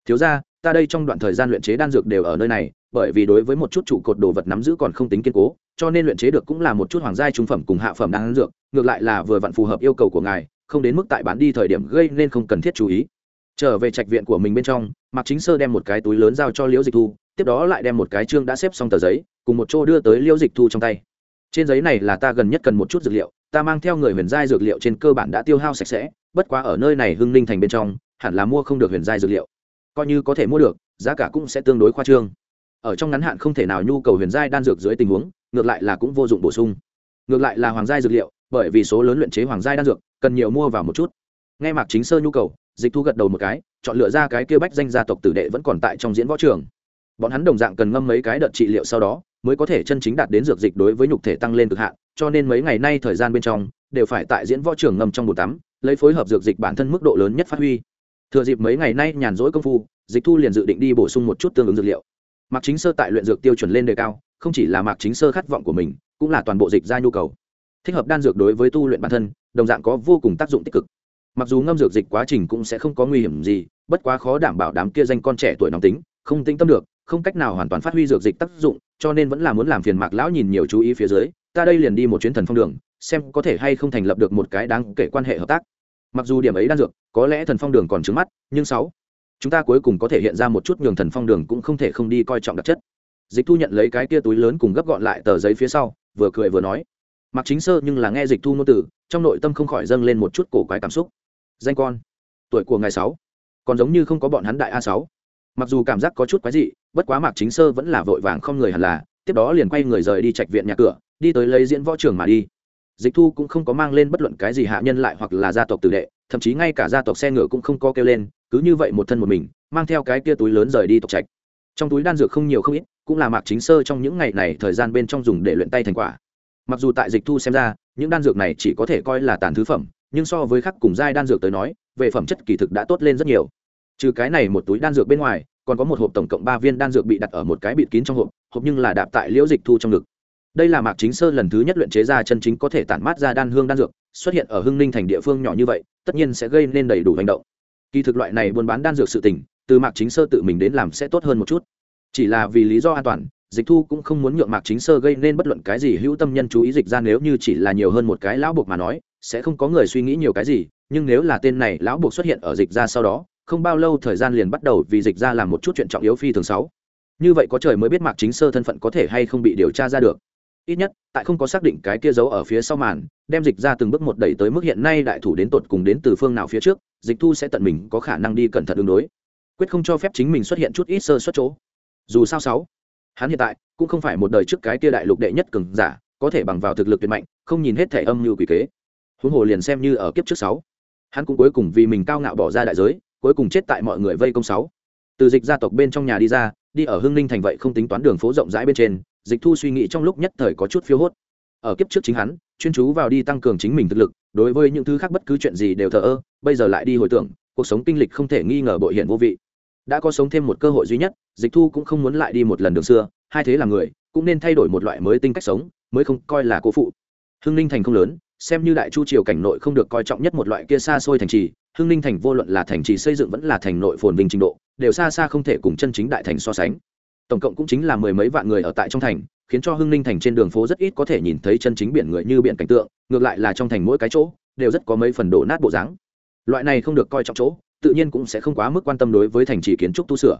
Thiếu ra ta đây trong đoạn thời gian luyện chế đan dược đều ở nơi này, bởi vì đối với một chút trụ cột đồ vật nắm giữ còn không tính kiên cố, cho nên luyện chế được cũng là một chút hoàng giai trung phẩm cùng hạ phẩm đan dược, ngược lại là vừa vặn phù hợp yêu cầu của ngài không đến mức tại bán đi thời điểm gây nên không cần thiết chú ý. Trở về trạch viện của mình bên trong, mạc chính sơ đem một cái túi lớn giao cho liễu dịch thu, tiếp đó lại đem một cái chương đã xếp xong tờ giấy, cùng một chỗ đưa tới liễu dịch thu trong tay. Trên giấy này là ta gần nhất cần một chút dược liệu, ta mang theo người huyền giai dược liệu trên cơ bản đã tiêu hao sạch sẽ, bất quá ở nơi này hưng ninh thành bên trong, hẳn là mua không được huyền giai dược liệu. Coi như có thể mua được, giá cả cũng sẽ tương đối khoa trương. Ở trong ngắn hạn không thể nào nhu cầu huyền giai đan dược dưới tình huống, ngược lại là cũng vô dụng bổ sung. Ngược lại là hoàng giai dược liệu bởi vì số lớn luyện chế hoàng giai đan dược, cần nhiều mua vào một chút. Nghe mạc chính sơ nhu cầu, dịch thu gật đầu một cái, chọn lựa ra cái kia bách danh gia tộc tử đệ vẫn còn tại trong diễn võ trường. Bọn hắn đồng dạng cần ngâm mấy cái đợt trị liệu sau đó, mới có thể chân chính đạt đến dược dịch đối với nhục thể tăng lên cực hạn, cho nên mấy ngày nay thời gian bên trong, đều phải tại diễn võ trường ngâm trong bồn tắm, lấy phối hợp dược dịch bản thân mức độ lớn nhất phát huy. Thừa dịp mấy ngày nay nhàn rỗi công phu, dịch thu liền dự định đi bổ sung một chút tương ứng dược liệu. Mạc chính sơ tại luyện dược tiêu chuẩn lên đề cao, không chỉ là mạc chính sơ khát vọng của mình, cũng là toàn bộ dịch ra nhu cầu thích hợp đan dược đối với tu luyện bản thân, đồng dạng có vô cùng tác dụng tích cực. Mặc dù ngâm dược dịch quá trình cũng sẽ không có nguy hiểm gì, bất quá khó đảm bảo đám kia danh con trẻ tuổi nóng tính, không tinh tâm được, không cách nào hoàn toàn phát huy dược dịch tác dụng, cho nên vẫn là muốn làm phiền mạc lão nhìn nhiều chú ý phía dưới, ta đây liền đi một chuyến thần phong đường, xem có thể hay không thành lập được một cái đáng kể quan hệ hợp tác. Mặc dù điểm ấy đan dược, có lẽ thần phong đường còn trứng mắt, nhưng sáu, chúng ta cuối cùng có thể hiện ra một chút nhường thần phong đường cũng không thể không đi coi trọng đặc chất. Dịch thu nhận lấy cái kia túi lớn cùng gấp gọn lại tờ giấy phía sau, vừa cười vừa nói mặc chính sơ nhưng là nghe dịch thu ngôn từ, trong nội tâm không khỏi dâng lên một chút cổ quái cảm xúc. Danh con, tuổi của ngài sáu, còn giống như không có bọn hắn đại a sáu. Mặc dù cảm giác có chút quái dị, bất quá mạc chính sơ vẫn là vội vàng không người hẳn là, tiếp đó liền quay người rời đi trạch viện nhà cửa, đi tới lấy diễn võ trường mà đi. Dịch thu cũng không có mang lên bất luận cái gì hạ nhân lại hoặc là gia tộc tử đệ, thậm chí ngay cả gia tộc xe ngựa cũng không có kêu lên, cứ như vậy một thân một mình, mang theo cái kia túi lớn rời đi tộc trạch. Trong túi đan dược không nhiều không ít, cũng là mạc chính sơ trong những ngày này thời gian bên trong dùng để luyện tay thành quả mặc dù tại dịch thu xem ra, những đan dược này chỉ có thể coi là tàn thứ phẩm, nhưng so với khắc cùng giai đan dược tới nói, về phẩm chất kỳ thực đã tốt lên rất nhiều. Trừ cái này một túi đan dược bên ngoài, còn có một hộp tổng cộng ba viên đan dược bị đặt ở một cái bịt kín trong hộp hộp nhưng là đạp tại liễu dịch thu trong ngực. Đây là mạc chính sơ lần thứ nhất luyện chế ra chân chính có thể tản mát ra đan hương đan dược, xuất hiện ở hưng ninh thành địa phương nhỏ như vậy, tất nhiên sẽ gây nên đầy đủ hành động. Kỳ thực loại này buôn bán đan dược sự tình, từ mạc chính sơ tự mình đến làm sẽ tốt hơn một chút. Chỉ là vì lý do an toàn dịch thu cũng không muốn nhượng mạc chính sơ gây nên bất luận cái gì hữu tâm nhân chú ý dịch ra nếu như chỉ là nhiều hơn một cái lão buộc mà nói, sẽ không có người suy nghĩ nhiều cái gì, nhưng nếu là tên này lão buộc xuất hiện ở dịch ra sau đó, không bao lâu thời gian liền bắt đầu vì dịch ra làm một chút chuyện trọng yếu phi thường sáu. Như vậy có trời mới biết mạc chính sơ thân phận có thể hay không bị điều tra ra được. Ít nhất, tại không có xác định cái kia giấu ở phía sau màn, đem dịch ra từng bước một đẩy tới mức hiện nay đại thủ đến tột cùng đến từ phương nào phía trước, dịch thu sẽ tận mình có khả năng đi cẩn thận ứng đối. Quyết không cho phép chính mình xuất hiện chút ít sơ xuất chỗ. Dù sao sáu hắn hiện tại cũng không phải một đời trước cái kia đại lục đệ nhất cường giả, có thể bằng vào thực lực tuyệt mạnh, không nhìn hết thể âm như quỷ kế. Huống hồ liền xem như ở kiếp trước sáu. Hắn cũng cuối cùng vì mình cao ngạo bỏ ra đại giới, cuối cùng chết tại mọi người vây công sáu. Từ dịch gia tộc bên trong nhà đi ra, đi ở hưng ninh thành vậy không tính toán đường phố rộng rãi bên trên, dịch thu suy nghĩ trong lúc nhất thời có chút phiêu hốt. Ở kiếp trước chính hắn, chuyên chú vào đi tăng cường chính mình thực lực, đối với những thứ khác bất cứ chuyện gì đều thờ ơ, bây giờ lại đi hồi tưởng, cuộc sống kinh lịch không thể nghi ngờ bội hiện vô vị đã có sống thêm một cơ hội duy nhất, dịch thu cũng không muốn lại đi một lần đường xưa, hai thế là người, cũng nên thay đổi một loại mới tinh cách sống, mới không coi là cố phụ. Hưng ninh thành không lớn, xem như đại chu triều cảnh nội không được coi trọng nhất một loại kia xa xôi thành trì, hưng ninh thành vô luận là thành trì xây dựng vẫn là thành nội phồn vinh trình độ, đều xa xa không thể cùng chân chính đại thành so sánh. Tổng cộng cũng chính là mười mấy vạn người ở tại trong thành, khiến cho hưng ninh thành trên đường phố rất ít có thể nhìn thấy chân chính biển người như biển cảnh tượng, ngược lại là trong thành mỗi cái chỗ, đều rất có mấy phần đổ nát bộ dáng. Loại này không được coi trọng chỗ tự nhiên cũng sẽ không quá mức quan tâm đối với thành trì kiến trúc tu sửa.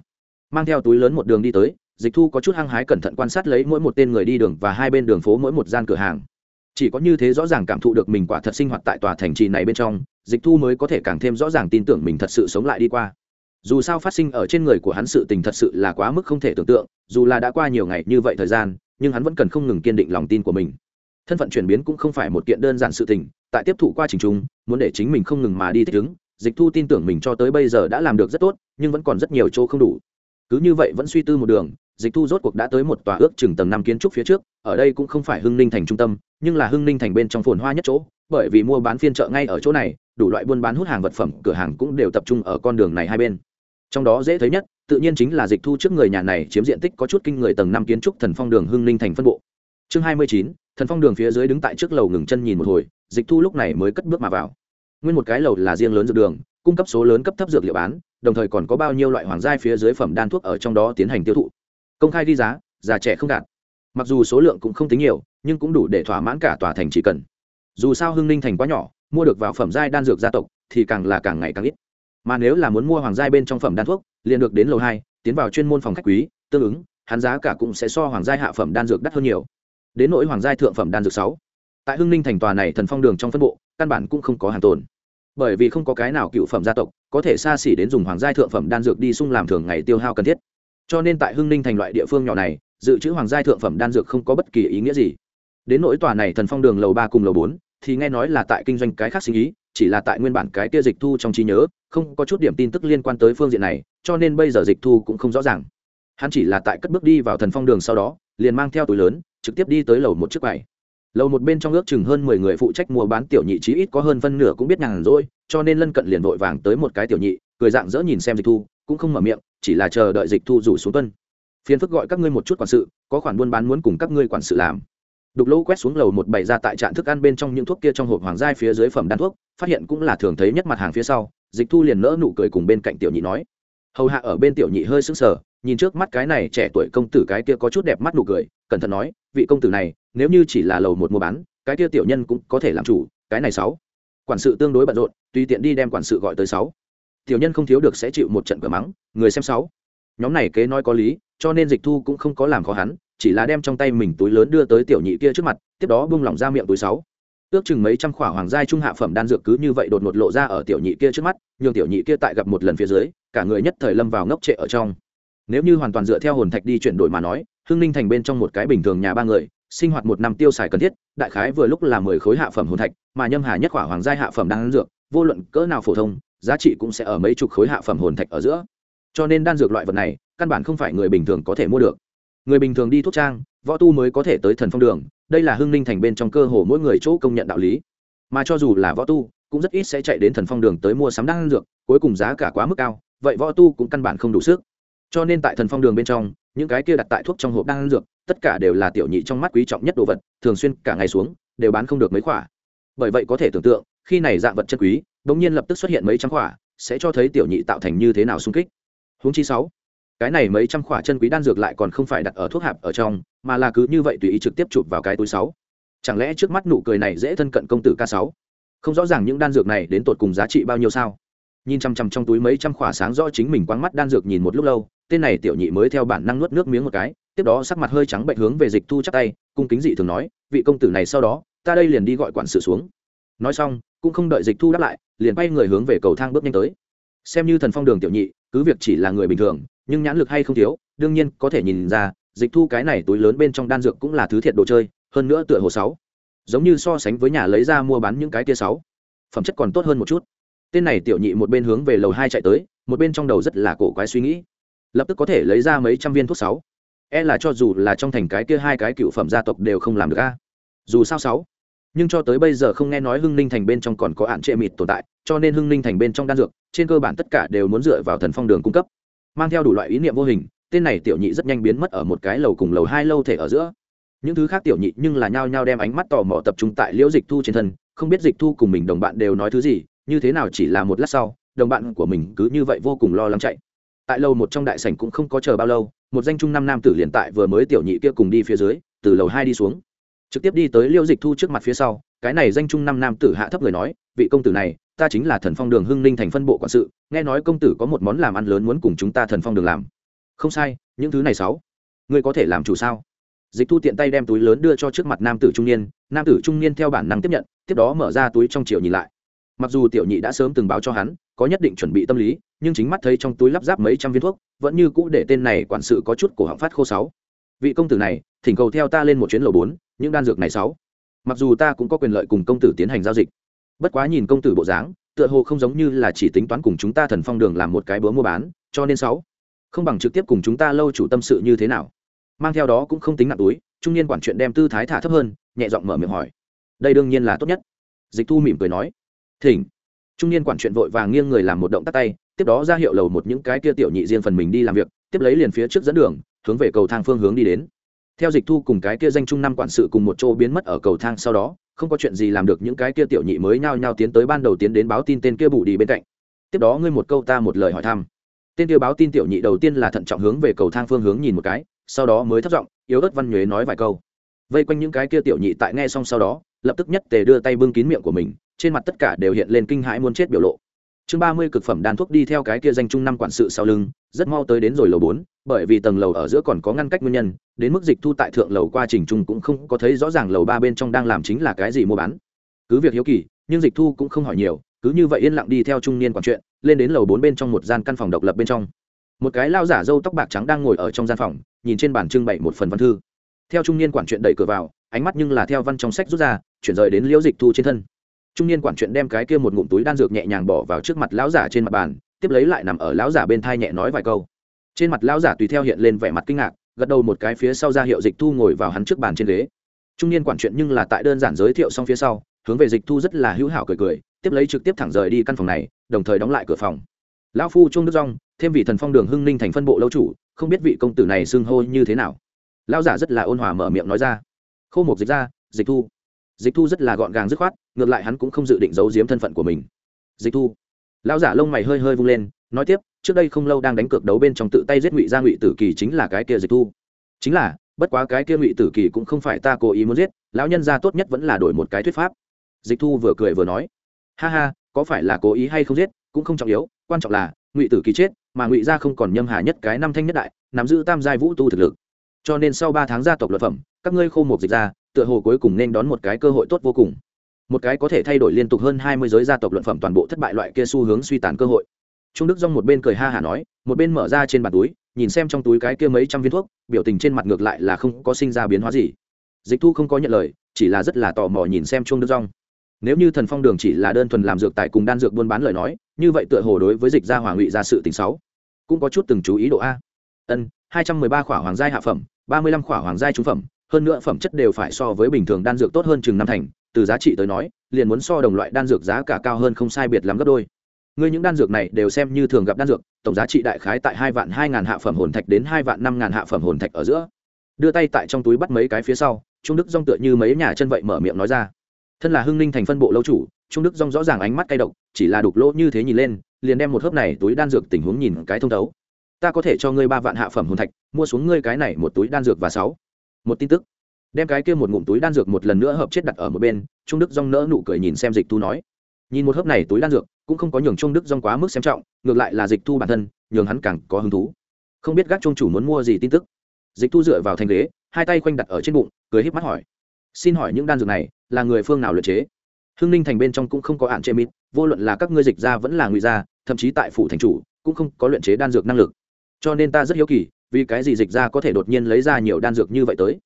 Mang theo túi lớn một đường đi tới, dịch thu có chút hăng hái cẩn thận quan sát lấy mỗi một tên người đi đường và hai bên đường phố mỗi một gian cửa hàng. Chỉ có như thế rõ ràng cảm thụ được mình quả thật sinh hoạt tại tòa thành trì này bên trong, dịch thu mới có thể càng thêm rõ ràng tin tưởng mình thật sự sống lại đi qua. Dù sao phát sinh ở trên người của hắn sự tình thật sự là quá mức không thể tưởng tượng, dù là đã qua nhiều ngày như vậy thời gian, nhưng hắn vẫn cần không ngừng kiên định lòng tin của mình. Thân phận chuyển biến cũng không phải một kiện đơn giản sự tình, tại tiếp thụ qua trình trung muốn để chính mình không ngừng mà đi thích ứng dịch thu tin tưởng mình cho tới bây giờ đã làm được rất tốt, nhưng vẫn còn rất nhiều chỗ không đủ. Cứ như vậy vẫn suy tư một đường, dịch thu rốt cuộc đã tới một tòa ước chừng tầng năm kiến trúc phía trước, ở đây cũng không phải hưng ninh thành trung tâm, nhưng là hưng ninh thành bên trong phồn hoa nhất chỗ, bởi vì mua bán phiên chợ ngay ở chỗ này, đủ loại buôn bán hút hàng vật phẩm, cửa hàng cũng đều tập trung ở con đường này hai bên. Trong đó dễ thấy nhất, tự nhiên chính là dịch thu trước người nhà này chiếm diện tích có chút kinh người tầng năm kiến trúc thần phong đường hưng ninh thành phân bộ. Chương hai mươi chín, thần phong đường phía dưới đứng tại trước lầu ngừng chân nhìn một hồi, dịch thu lúc này mới cất bước mà vào nguyên một cái lầu là riêng lớn dược đường, cung cấp số lớn cấp thấp dược liệu bán, đồng thời còn có bao nhiêu loại hoàng giai phía dưới phẩm đan thuốc ở trong đó tiến hành tiêu thụ. Công khai ghi giá, già trẻ không đạt. Mặc dù số lượng cũng không tính nhiều, nhưng cũng đủ để thỏa mãn cả tòa thành chỉ cần. Dù sao hưng ninh thành quá nhỏ, mua được vào phẩm giai đan dược gia tộc thì càng là càng ngày càng ít. Mà nếu là muốn mua hoàng giai bên trong phẩm đan thuốc, liền được đến lầu hai, tiến vào chuyên môn phòng khách quý, tương ứng, hắn giá cả cũng sẽ so hoàng giai hạ phẩm đan dược đắt hơn nhiều. Đến nỗi hoàng giai thượng phẩm đan dược sáu tại hưng ninh thành tòa này thần phong đường trong phân bộ, căn bản cũng không có hàng tồn. Bởi vì không có cái nào cựu phẩm gia tộc, có thể xa xỉ đến dùng hoàng giai thượng phẩm đan dược đi sung làm thường ngày tiêu hao cần thiết. Cho nên tại hưng ninh thành loại địa phương nhỏ này, dự trữ hoàng giai thượng phẩm đan dược không có bất kỳ ý nghĩa gì. Đến nỗi tòa này thần phong đường lầu ba cùng lầu bốn, thì nghe nói là tại kinh doanh cái khác sinh ý, chỉ là tại nguyên bản cái kia dịch thu trong trí nhớ, không có chút điểm tin tức liên quan tới phương diện này, cho nên bây giờ dịch thu cũng không rõ ràng. Hắn chỉ là tại cất bước đi vào thần phong đường sau đó, liền mang theo túi lớn, trực tiếp đi tới lầu một chiếc quầy lầu một bên trong ước chừng hơn mười người phụ trách mua bán tiểu nhị chí ít có hơn phân nửa cũng biết nhàn rỗi, cho nên lân cận liền vội vàng tới một cái tiểu nhị, cười dạng dỡ nhìn xem dịch thu, cũng không mở miệng, chỉ là chờ đợi dịch thu rủ xuống tuân. Phiền phức gọi các ngươi một chút quản sự, có khoản buôn bán muốn cùng các ngươi quản sự làm. Đục lỗ quét xuống lầu một bảy ra tại trạm thức ăn bên trong những thuốc kia trong hộp hoàng giai phía dưới phẩm đan thuốc, phát hiện cũng là thường thấy nhất mặt hàng phía sau, dịch thu liền nỡ nụ cười cùng bên cạnh tiểu nhị nói. Hầu hạ ở bên tiểu nhị hơi sững sờ nhìn trước mắt cái này trẻ tuổi công tử cái kia có chút đẹp mắt nụ cười, cẩn thận nói, vị công tử này, nếu như chỉ là lầu một mua bán, cái kia tiểu nhân cũng có thể làm chủ, cái này sáu. Quản sự tương đối bận rộn, tùy tiện đi đem quản sự gọi tới sáu. Tiểu nhân không thiếu được sẽ chịu một trận cửa mắng, người xem sáu. Nhóm này kế nói có lý, cho nên dịch thu cũng không có làm khó hắn, chỉ là đem trong tay mình túi lớn đưa tới tiểu nhị kia trước mặt, tiếp đó bung lỏng ra miệng túi sáu. Ước chừng mấy trăm khỏa hoàng gia trung hạ phẩm đan dược cứ như vậy đột ngột lộ ra ở tiểu nhị kia trước mắt nhưng tiểu nhị kia tại gặp một lần phía dưới, cả người nhất thời lâm vào ngốc trệ ở trong nếu như hoàn toàn dựa theo hồn thạch đi chuyển đổi mà nói, hưng ninh thành bên trong một cái bình thường nhà ba người, sinh hoạt một năm tiêu xài cần thiết, đại khái vừa lúc là mười khối hạ phẩm hồn thạch, mà nhâm hà nhất khỏa hoàng giai hạ phẩm đan dược, vô luận cỡ nào phổ thông, giá trị cũng sẽ ở mấy chục khối hạ phẩm hồn thạch ở giữa. Cho nên đan dược loại vật này, căn bản không phải người bình thường có thể mua được. Người bình thường đi thuốc trang, võ tu mới có thể tới thần phong đường, đây là hưng ninh thành bên trong cơ hồ mỗi người chỗ công nhận đạo lý. Mà cho dù là võ tu, cũng rất ít sẽ chạy đến thần phong đường tới mua sắm đan dược, cuối cùng giá cả quá mức cao, vậy võ tu cũng căn bản không đủ sức cho nên tại thần phong đường bên trong, những cái kia đặt tại thuốc trong hộp đan dược, tất cả đều là tiểu nhị trong mắt quý trọng nhất đồ vật, thường xuyên cả ngày xuống, đều bán không được mấy khỏa. Bởi vậy có thể tưởng tượng, khi này dạng vật chân quý, bỗng nhiên lập tức xuất hiện mấy trăm khỏa, sẽ cho thấy tiểu nhị tạo thành như thế nào sung kích. Huống chi sáu, cái này mấy trăm khỏa chân quý đan dược lại còn không phải đặt ở thuốc hạp ở trong, mà là cứ như vậy tùy ý trực tiếp chụp vào cái túi sáu. Chẳng lẽ trước mắt nụ cười này dễ thân cận công tử k sáu? Không rõ ràng những đan dược này đến tột cùng giá trị bao nhiêu sao? Nhìn chăm chăm trong túi mấy trăm khỏa sáng rõ chính mình quăng mắt đan dược nhìn một lúc lâu, tên này tiểu nhị mới theo bản năng nuốt nước miếng một cái, tiếp đó sắc mặt hơi trắng bệnh hướng về dịch thu chắc tay, cung kính dị thường nói, vị công tử này sau đó, ta đây liền đi gọi quản sự xuống. Nói xong, cũng không đợi dịch thu đáp lại, liền bay người hướng về cầu thang bước nhanh tới. Xem như thần phong đường tiểu nhị, cứ việc chỉ là người bình thường, nhưng nhãn lực hay không thiếu, đương nhiên có thể nhìn ra, dịch thu cái này túi lớn bên trong đan dược cũng là thứ thiệt đồ chơi, hơn nữa tựa hồ sáu. Giống như so sánh với nhà lấy ra mua bán những cái tia sáu, phẩm chất còn tốt hơn một chút tên này tiểu nhị một bên hướng về lầu hai chạy tới, một bên trong đầu rất là cổ quái suy nghĩ. Lập tức có thể lấy ra mấy trăm viên thuốc sáu. E là cho dù là trong thành cái kia hai cái cựu phẩm gia tộc đều không làm được a. Dù sao sáu. Nhưng cho tới bây giờ không nghe nói hưng ninh thành bên trong còn có ạn trệ mịt tồn tại, cho nên hưng ninh thành bên trong đan dược, trên cơ bản tất cả đều muốn dựa vào thần phong đường cung cấp. Mang theo đủ loại ý niệm vô hình, tên này tiểu nhị rất nhanh biến mất ở một cái lầu cùng lầu hai lâu thể ở giữa. Những thứ khác tiểu nhị nhưng là nhao nhao đem ánh mắt tò mò tập trung tại liễu dịch thu trên thân, không biết dịch thu cùng mình đồng bạn đều nói thứ gì như thế nào chỉ là một lát sau, đồng bạn của mình cứ như vậy vô cùng lo lắng chạy. Tại lầu một trong đại sảnh cũng không có chờ bao lâu, một danh trung năm nam tử liền tại vừa mới tiểu nhị kia cùng đi phía dưới, từ lầu hai đi xuống. Trực tiếp đi tới liêu dịch thu trước mặt phía sau, cái này danh trung năm nam tử hạ thấp người nói, vị công tử này, ta chính là thần phong đường hưng ninh thành phân bộ quản sự, nghe nói công tử có một món làm ăn lớn muốn cùng chúng ta thần phong đường làm. Không sai, những thứ này sáu, ngươi có thể làm chủ sao? Dịch thu tiện tay đem túi lớn đưa cho trước mặt nam tử trung niên, nam tử trung niên theo bản năng tiếp nhận, tiếp đó mở ra túi trong triệu nhìn lại mặc dù tiểu nhị đã sớm từng báo cho hắn, có nhất định chuẩn bị tâm lý, nhưng chính mắt thấy trong túi lắp ráp mấy trăm viên thuốc, vẫn như cũ để tên này quản sự có chút cổ họng phát khô sáu. Vị công tử này, thỉnh cầu theo ta lên một chuyến lầu bốn, những đan dược này sáu. Mặc dù ta cũng có quyền lợi cùng công tử tiến hành giao dịch, bất quá nhìn công tử bộ dáng, tựa hồ không giống như là chỉ tính toán cùng chúng ta thần phong đường làm một cái búa mua bán, cho nên sáu. Không bằng trực tiếp cùng chúng ta lâu chủ tâm sự như thế nào. Mang theo đó cũng không tính nặng túi, trung niên quản chuyện đem tư thái thả thấp hơn, nhẹ giọng mở miệng hỏi. Đây đương nhiên là tốt nhất. Dịch thu mỉm cười nói thỉnh. Trung niên quản chuyện vội vàng nghiêng người làm một động tắt tay, tiếp đó ra hiệu lầu một những cái kia tiểu nhị riêng phần mình đi làm việc, tiếp lấy liền phía trước dẫn đường, hướng về cầu thang phương hướng đi đến. Theo dịch thu cùng cái kia danh trung năm quản sự cùng một chỗ biến mất ở cầu thang sau đó, không có chuyện gì làm được những cái kia tiểu nhị mới nhao nhao tiến tới ban đầu tiến đến báo tin tên kia bù đi bên cạnh. Tiếp đó ngươi một câu ta một lời hỏi thăm. Tên kia báo tin tiểu nhị đầu tiên là thận trọng hướng về cầu thang phương hướng nhìn một cái, sau đó mới thất giọng, yếu ớt văn nhuế nói vài câu. Vây quanh những cái kia tiểu nhị tại nghe xong sau đó, lập tức nhất tề đưa tay bưng kín miệng của mình trên mặt tất cả đều hiện lên kinh hãi muốn chết biểu lộ. Chương ba mươi cực phẩm đan thuốc đi theo cái kia danh trung năm quản sự sau lưng, rất mau tới đến rồi lầu bốn, bởi vì tầng lầu ở giữa còn có ngăn cách nguyên nhân, đến mức dịch thu tại thượng lầu qua trình trung cũng không có thấy rõ ràng lầu ba bên trong đang làm chính là cái gì mua bán. Cứ việc hiếu kỳ, nhưng dịch thu cũng không hỏi nhiều, cứ như vậy yên lặng đi theo trung niên quản chuyện, lên đến lầu bốn bên trong một gian căn phòng độc lập bên trong. Một cái lao giả râu tóc bạc trắng đang ngồi ở trong gian phòng, nhìn trên bàn trưng bày một phần văn thư. Theo trung niên quản chuyện đẩy cửa vào, ánh mắt nhưng là theo văn trong sách rút ra, chuyển rời đến liễu dịch thu trên thân trung niên quản chuyện đem cái kia một ngụm túi đan dược nhẹ nhàng bỏ vào trước mặt lão giả trên mặt bàn, tiếp lấy lại nằm ở lão giả bên thai nhẹ nói vài câu. Trên mặt lão giả tùy theo hiện lên vẻ mặt kinh ngạc, gật đầu một cái phía sau ra hiệu dịch thu ngồi vào hắn trước bàn trên ghế. Trung niên quản chuyện nhưng là tại đơn giản giới thiệu xong phía sau, hướng về dịch thu rất là hữu hảo cười cười, tiếp lấy trực tiếp thẳng rời đi căn phòng này, đồng thời đóng lại cửa phòng. Lão phu trung đức rong thêm vị thần phong đường hưng ninh thành phân bộ lâu chủ, không biết vị công tử này xưng hô như thế nào. Lão giả rất là ôn hòa mở miệng nói ra. Khô một dịch ra, dịch thu dịch thu rất là gọn gàng dứt khoát, ngược lại hắn cũng không dự định giấu giếm thân phận của mình. Dịch thu, lão giả lông mày hơi hơi vung lên, nói tiếp, trước đây không lâu đang đánh cược đấu bên trong tự tay giết ngụy gia ngụy tử kỳ chính là cái kia dịch thu. Chính là, bất quá cái kia ngụy tử kỳ cũng không phải ta cố ý muốn giết, lão nhân gia tốt nhất vẫn là đổi một cái thuyết pháp. Dịch thu vừa cười vừa nói, ha ha, có phải là cố ý hay không giết, cũng không trọng yếu, quan trọng là, ngụy tử kỳ chết, mà ngụy gia không còn nhâm hà nhất cái năm thanh nhất đại, nắm giữ tam giai vũ tu thực lực. Cho nên sau ba tháng gia tộc luật phẩm, các ngươi khô một dịch ra tựa hồ cuối cùng nên đón một cái cơ hội tốt vô cùng. Một cái có thể thay đổi liên tục hơn hai mươi giới gia tộc luận phẩm toàn bộ thất bại loại kia xu hướng suy tàn cơ hội. Trung đức dong một bên cười ha hả nói, một bên mở ra trên bàn túi, nhìn xem trong túi cái kia mấy trăm viên thuốc, biểu tình trên mặt ngược lại là không có sinh ra biến hóa gì. Dịch thu không có nhận lời, chỉ là rất là tò mò nhìn xem trung đức dong nếu như thần phong đường chỉ là đơn thuần làm dược tại cùng đan dược buôn bán lời nói, như vậy tựa hồ đối với dịch gia hoàng ngụy ra sự tình sáu cũng có chút từng chú ý độ a. Ân, hai trăm mười ba khỏa hoàng giai hạ phẩm, ba mươi lăm khỏa hoàng giai trung phẩm hơn nữa phẩm chất đều phải so với bình thường đan dược tốt hơn chừng năm thành, từ giá trị tới nói, liền muốn so đồng loại đan dược giá cả cao hơn không sai biệt lắm gấp đôi. Ngươi những đan dược này đều xem như thường gặp đan dược, tổng giá trị đại khái tại hai vạn hai ngàn hạ phẩm hồn thạch đến hai vạn năm ngàn hạ phẩm hồn thạch ở giữa. Đưa tay tại trong túi bắt mấy cái phía sau, trung đức dong tựa như mấy nhà chân vậy mở miệng nói ra. Thân là hưng ninh thành phân bộ lâu chủ, trung đức dong rõ ràng ánh mắt cay độc, chỉ là đục lỗ như thế nhìn lên, liền đem một hớp này túi đan dược tình huống nhìn cái thông thấu. Ta có thể cho ngươi ba vạn hạ phẩm hồn thạch, mua xuống ngươi cái này một túi đan dược và sáu một tin tức. Đem cái kia một ngụm túi đan dược một lần nữa hợp chết đặt ở một bên, trung đức dong nỡ nụ cười nhìn xem dịch thu nói. Nhìn một hớp này túi đan dược, cũng không có nhường trung đức dong quá mức xem trọng, ngược lại là dịch thu bản thân, nhường hắn càng có hứng thú. Không biết gác trung chủ muốn mua gì tin tức. Dịch thu dựa vào thành ghế, hai tay khoanh đặt ở trên bụng, cười híp mắt hỏi. Xin hỏi những đan dược này, là người phương nào luyện chế? Hưng ninh thành bên trong cũng không có ạn chế mít vô luận là các ngươi dịch ra vẫn là ngụy gia, thậm chí tại phủ thành chủ, cũng không có luyện chế đan dược năng lực. Cho nên ta rất hiếu kỳ vì cái gì dịch ra có thể đột nhiên lấy ra nhiều đan dược như vậy tới?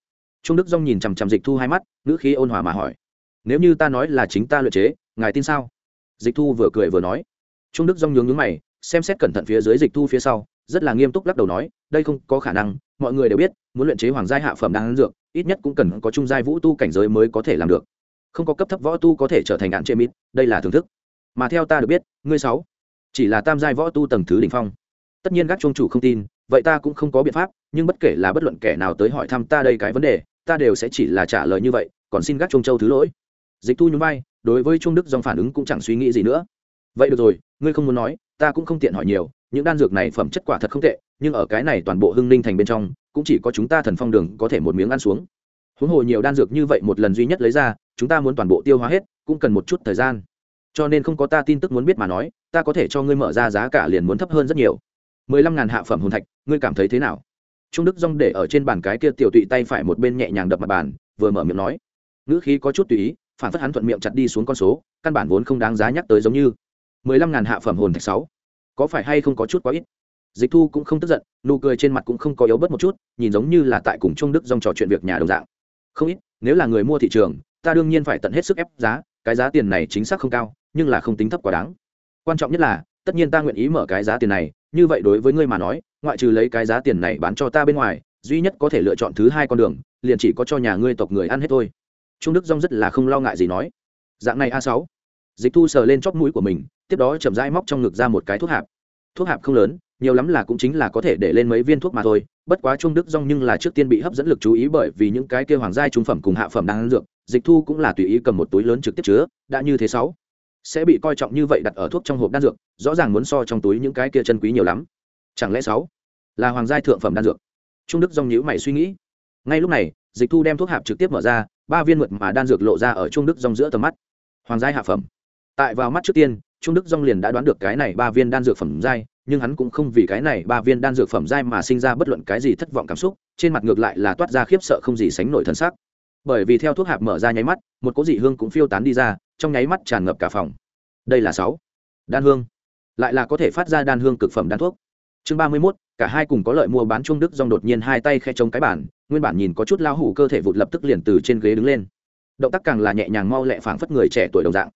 Trung đức dong nhìn chằm chằm dịch thu hai mắt, ngữ khí ôn hòa mà hỏi. Nếu như ta nói là chính ta luyện chế, ngài tin sao? Dịch thu vừa cười vừa nói. Trung đức dong nhướng nhướng mày, xem xét cẩn thận phía dưới dịch thu phía sau, rất là nghiêm túc lắc đầu nói, đây không có khả năng, mọi người đều biết, muốn luyện chế hoàng giai hạ phẩm đan dược, ít nhất cũng cần có trung giai vũ tu cảnh giới mới có thể làm được. Không có cấp thấp võ tu có thể trở thành ngạn chế mít đây là thưởng thức. Mà theo ta được biết, ngươi sáu, chỉ là tam giai võ tu tầng thứ đỉnh phong. Tất nhiên các trung chủ không tin vậy ta cũng không có biện pháp, nhưng bất kể là bất luận kẻ nào tới hỏi thăm ta đây cái vấn đề, ta đều sẽ chỉ là trả lời như vậy, còn xin gác trung châu thứ lỗi. Dịch thu nhún vai, đối với trung đức dòng phản ứng cũng chẳng suy nghĩ gì nữa. Vậy được rồi, ngươi không muốn nói, ta cũng không tiện hỏi nhiều, những đan dược này phẩm chất quả thật không tệ, nhưng ở cái này toàn bộ hưng ninh thành bên trong, cũng chỉ có chúng ta thần phong đường có thể một miếng ăn xuống. Huống hồ nhiều đan dược như vậy một lần duy nhất lấy ra, chúng ta muốn toàn bộ tiêu hóa hết, cũng cần một chút thời gian. Cho nên không có ta tin tức muốn biết mà nói, ta có thể cho ngươi mở ra giá cả liền muốn thấp hơn rất nhiều mười lăm ngàn hạ phẩm hồn thạch, ngươi cảm thấy thế nào? Trung đức rong để ở trên bàn cái kia tiểu tụy tay phải một bên nhẹ nhàng đập mặt bàn, vừa mở miệng nói. Ngữ khí có chút tùy ý, phản phất hắn thuận miệng chặt đi xuống con số, căn bản vốn không đáng giá nhắc tới giống như. mười lăm ngàn hạ phẩm hồn thạch sáu. Có phải hay không có chút quá ít? Dịch thu cũng không tức giận, nụ cười trên mặt cũng không có yếu bớt một chút, nhìn giống như là tại cùng trung đức dòng trò chuyện việc nhà đồng dạng. Không ít, nếu là người mua thị trường, ta đương nhiên phải tận hết sức ép giá, cái giá tiền này chính xác không cao, nhưng là không tính thấp quá đáng. Quan trọng nhất là tất nhiên ta nguyện ý mở cái giá tiền này, như vậy đối với ngươi mà nói, ngoại trừ lấy cái giá tiền này bán cho ta bên ngoài, duy nhất có thể lựa chọn thứ hai con đường, liền chỉ có cho nhà ngươi tộc người ăn hết thôi. Trung đức dong rất là không lo ngại gì nói. Dạng này a sáu. Dịch thu sờ lên chóp mũi của mình, tiếp đó chậm rãi móc trong ngực ra một cái thuốc hạp. Thuốc hạp không lớn, nhiều lắm là cũng chính là có thể để lên mấy viên thuốc mà thôi, bất quá trung đức dong nhưng là trước tiên bị hấp dẫn lực chú ý bởi vì những cái kêu hoàng giai trung phẩm cùng hạ phẩm đang ăn dược, dịch thu cũng là tùy ý cầm một túi lớn trực tiếp chứa, đã như thế sáu sẽ bị coi trọng như vậy đặt ở thuốc trong hộp đan dược, rõ ràng muốn so trong túi những cái kia chân quý nhiều lắm. Chẳng lẽ sáu là hoàng gia thượng phẩm đan dược? Trung đức dòng nhíu mày suy nghĩ. Ngay lúc này, dịch thu đem thuốc hạp trực tiếp mở ra, ba viên mượt mà đan dược lộ ra ở trung đức dòng giữa tầm mắt. Hoàng gia hạ phẩm. Tại vào mắt trước tiên, trung đức dòng liền đã đoán được cái này ba viên đan dược phẩm giai, nhưng hắn cũng không vì cái này ba viên đan dược phẩm giai mà sinh ra bất luận cái gì thất vọng cảm xúc, trên mặt ngược lại là toát ra khiếp sợ không gì sánh nổi thân sắc. Bởi vì theo thuốc hạp mở ra nháy mắt, một cỗ dị hương cũng phiêu tán đi ra trong nháy mắt tràn ngập cả phòng. Đây là sáu. Đan hương. Lại là có thể phát ra đan hương cực phẩm đan thuốc. Chương ba mươi mốt, cả hai cùng có lợi mua bán trung đức dòng đột nhiên hai tay khe chống cái bản nguyên bản nhìn có chút lao hủ cơ thể vụt lập tức liền từ trên ghế đứng lên. Động tác càng là nhẹ nhàng mau lẹ phảng phất người trẻ tuổi đồng dạng.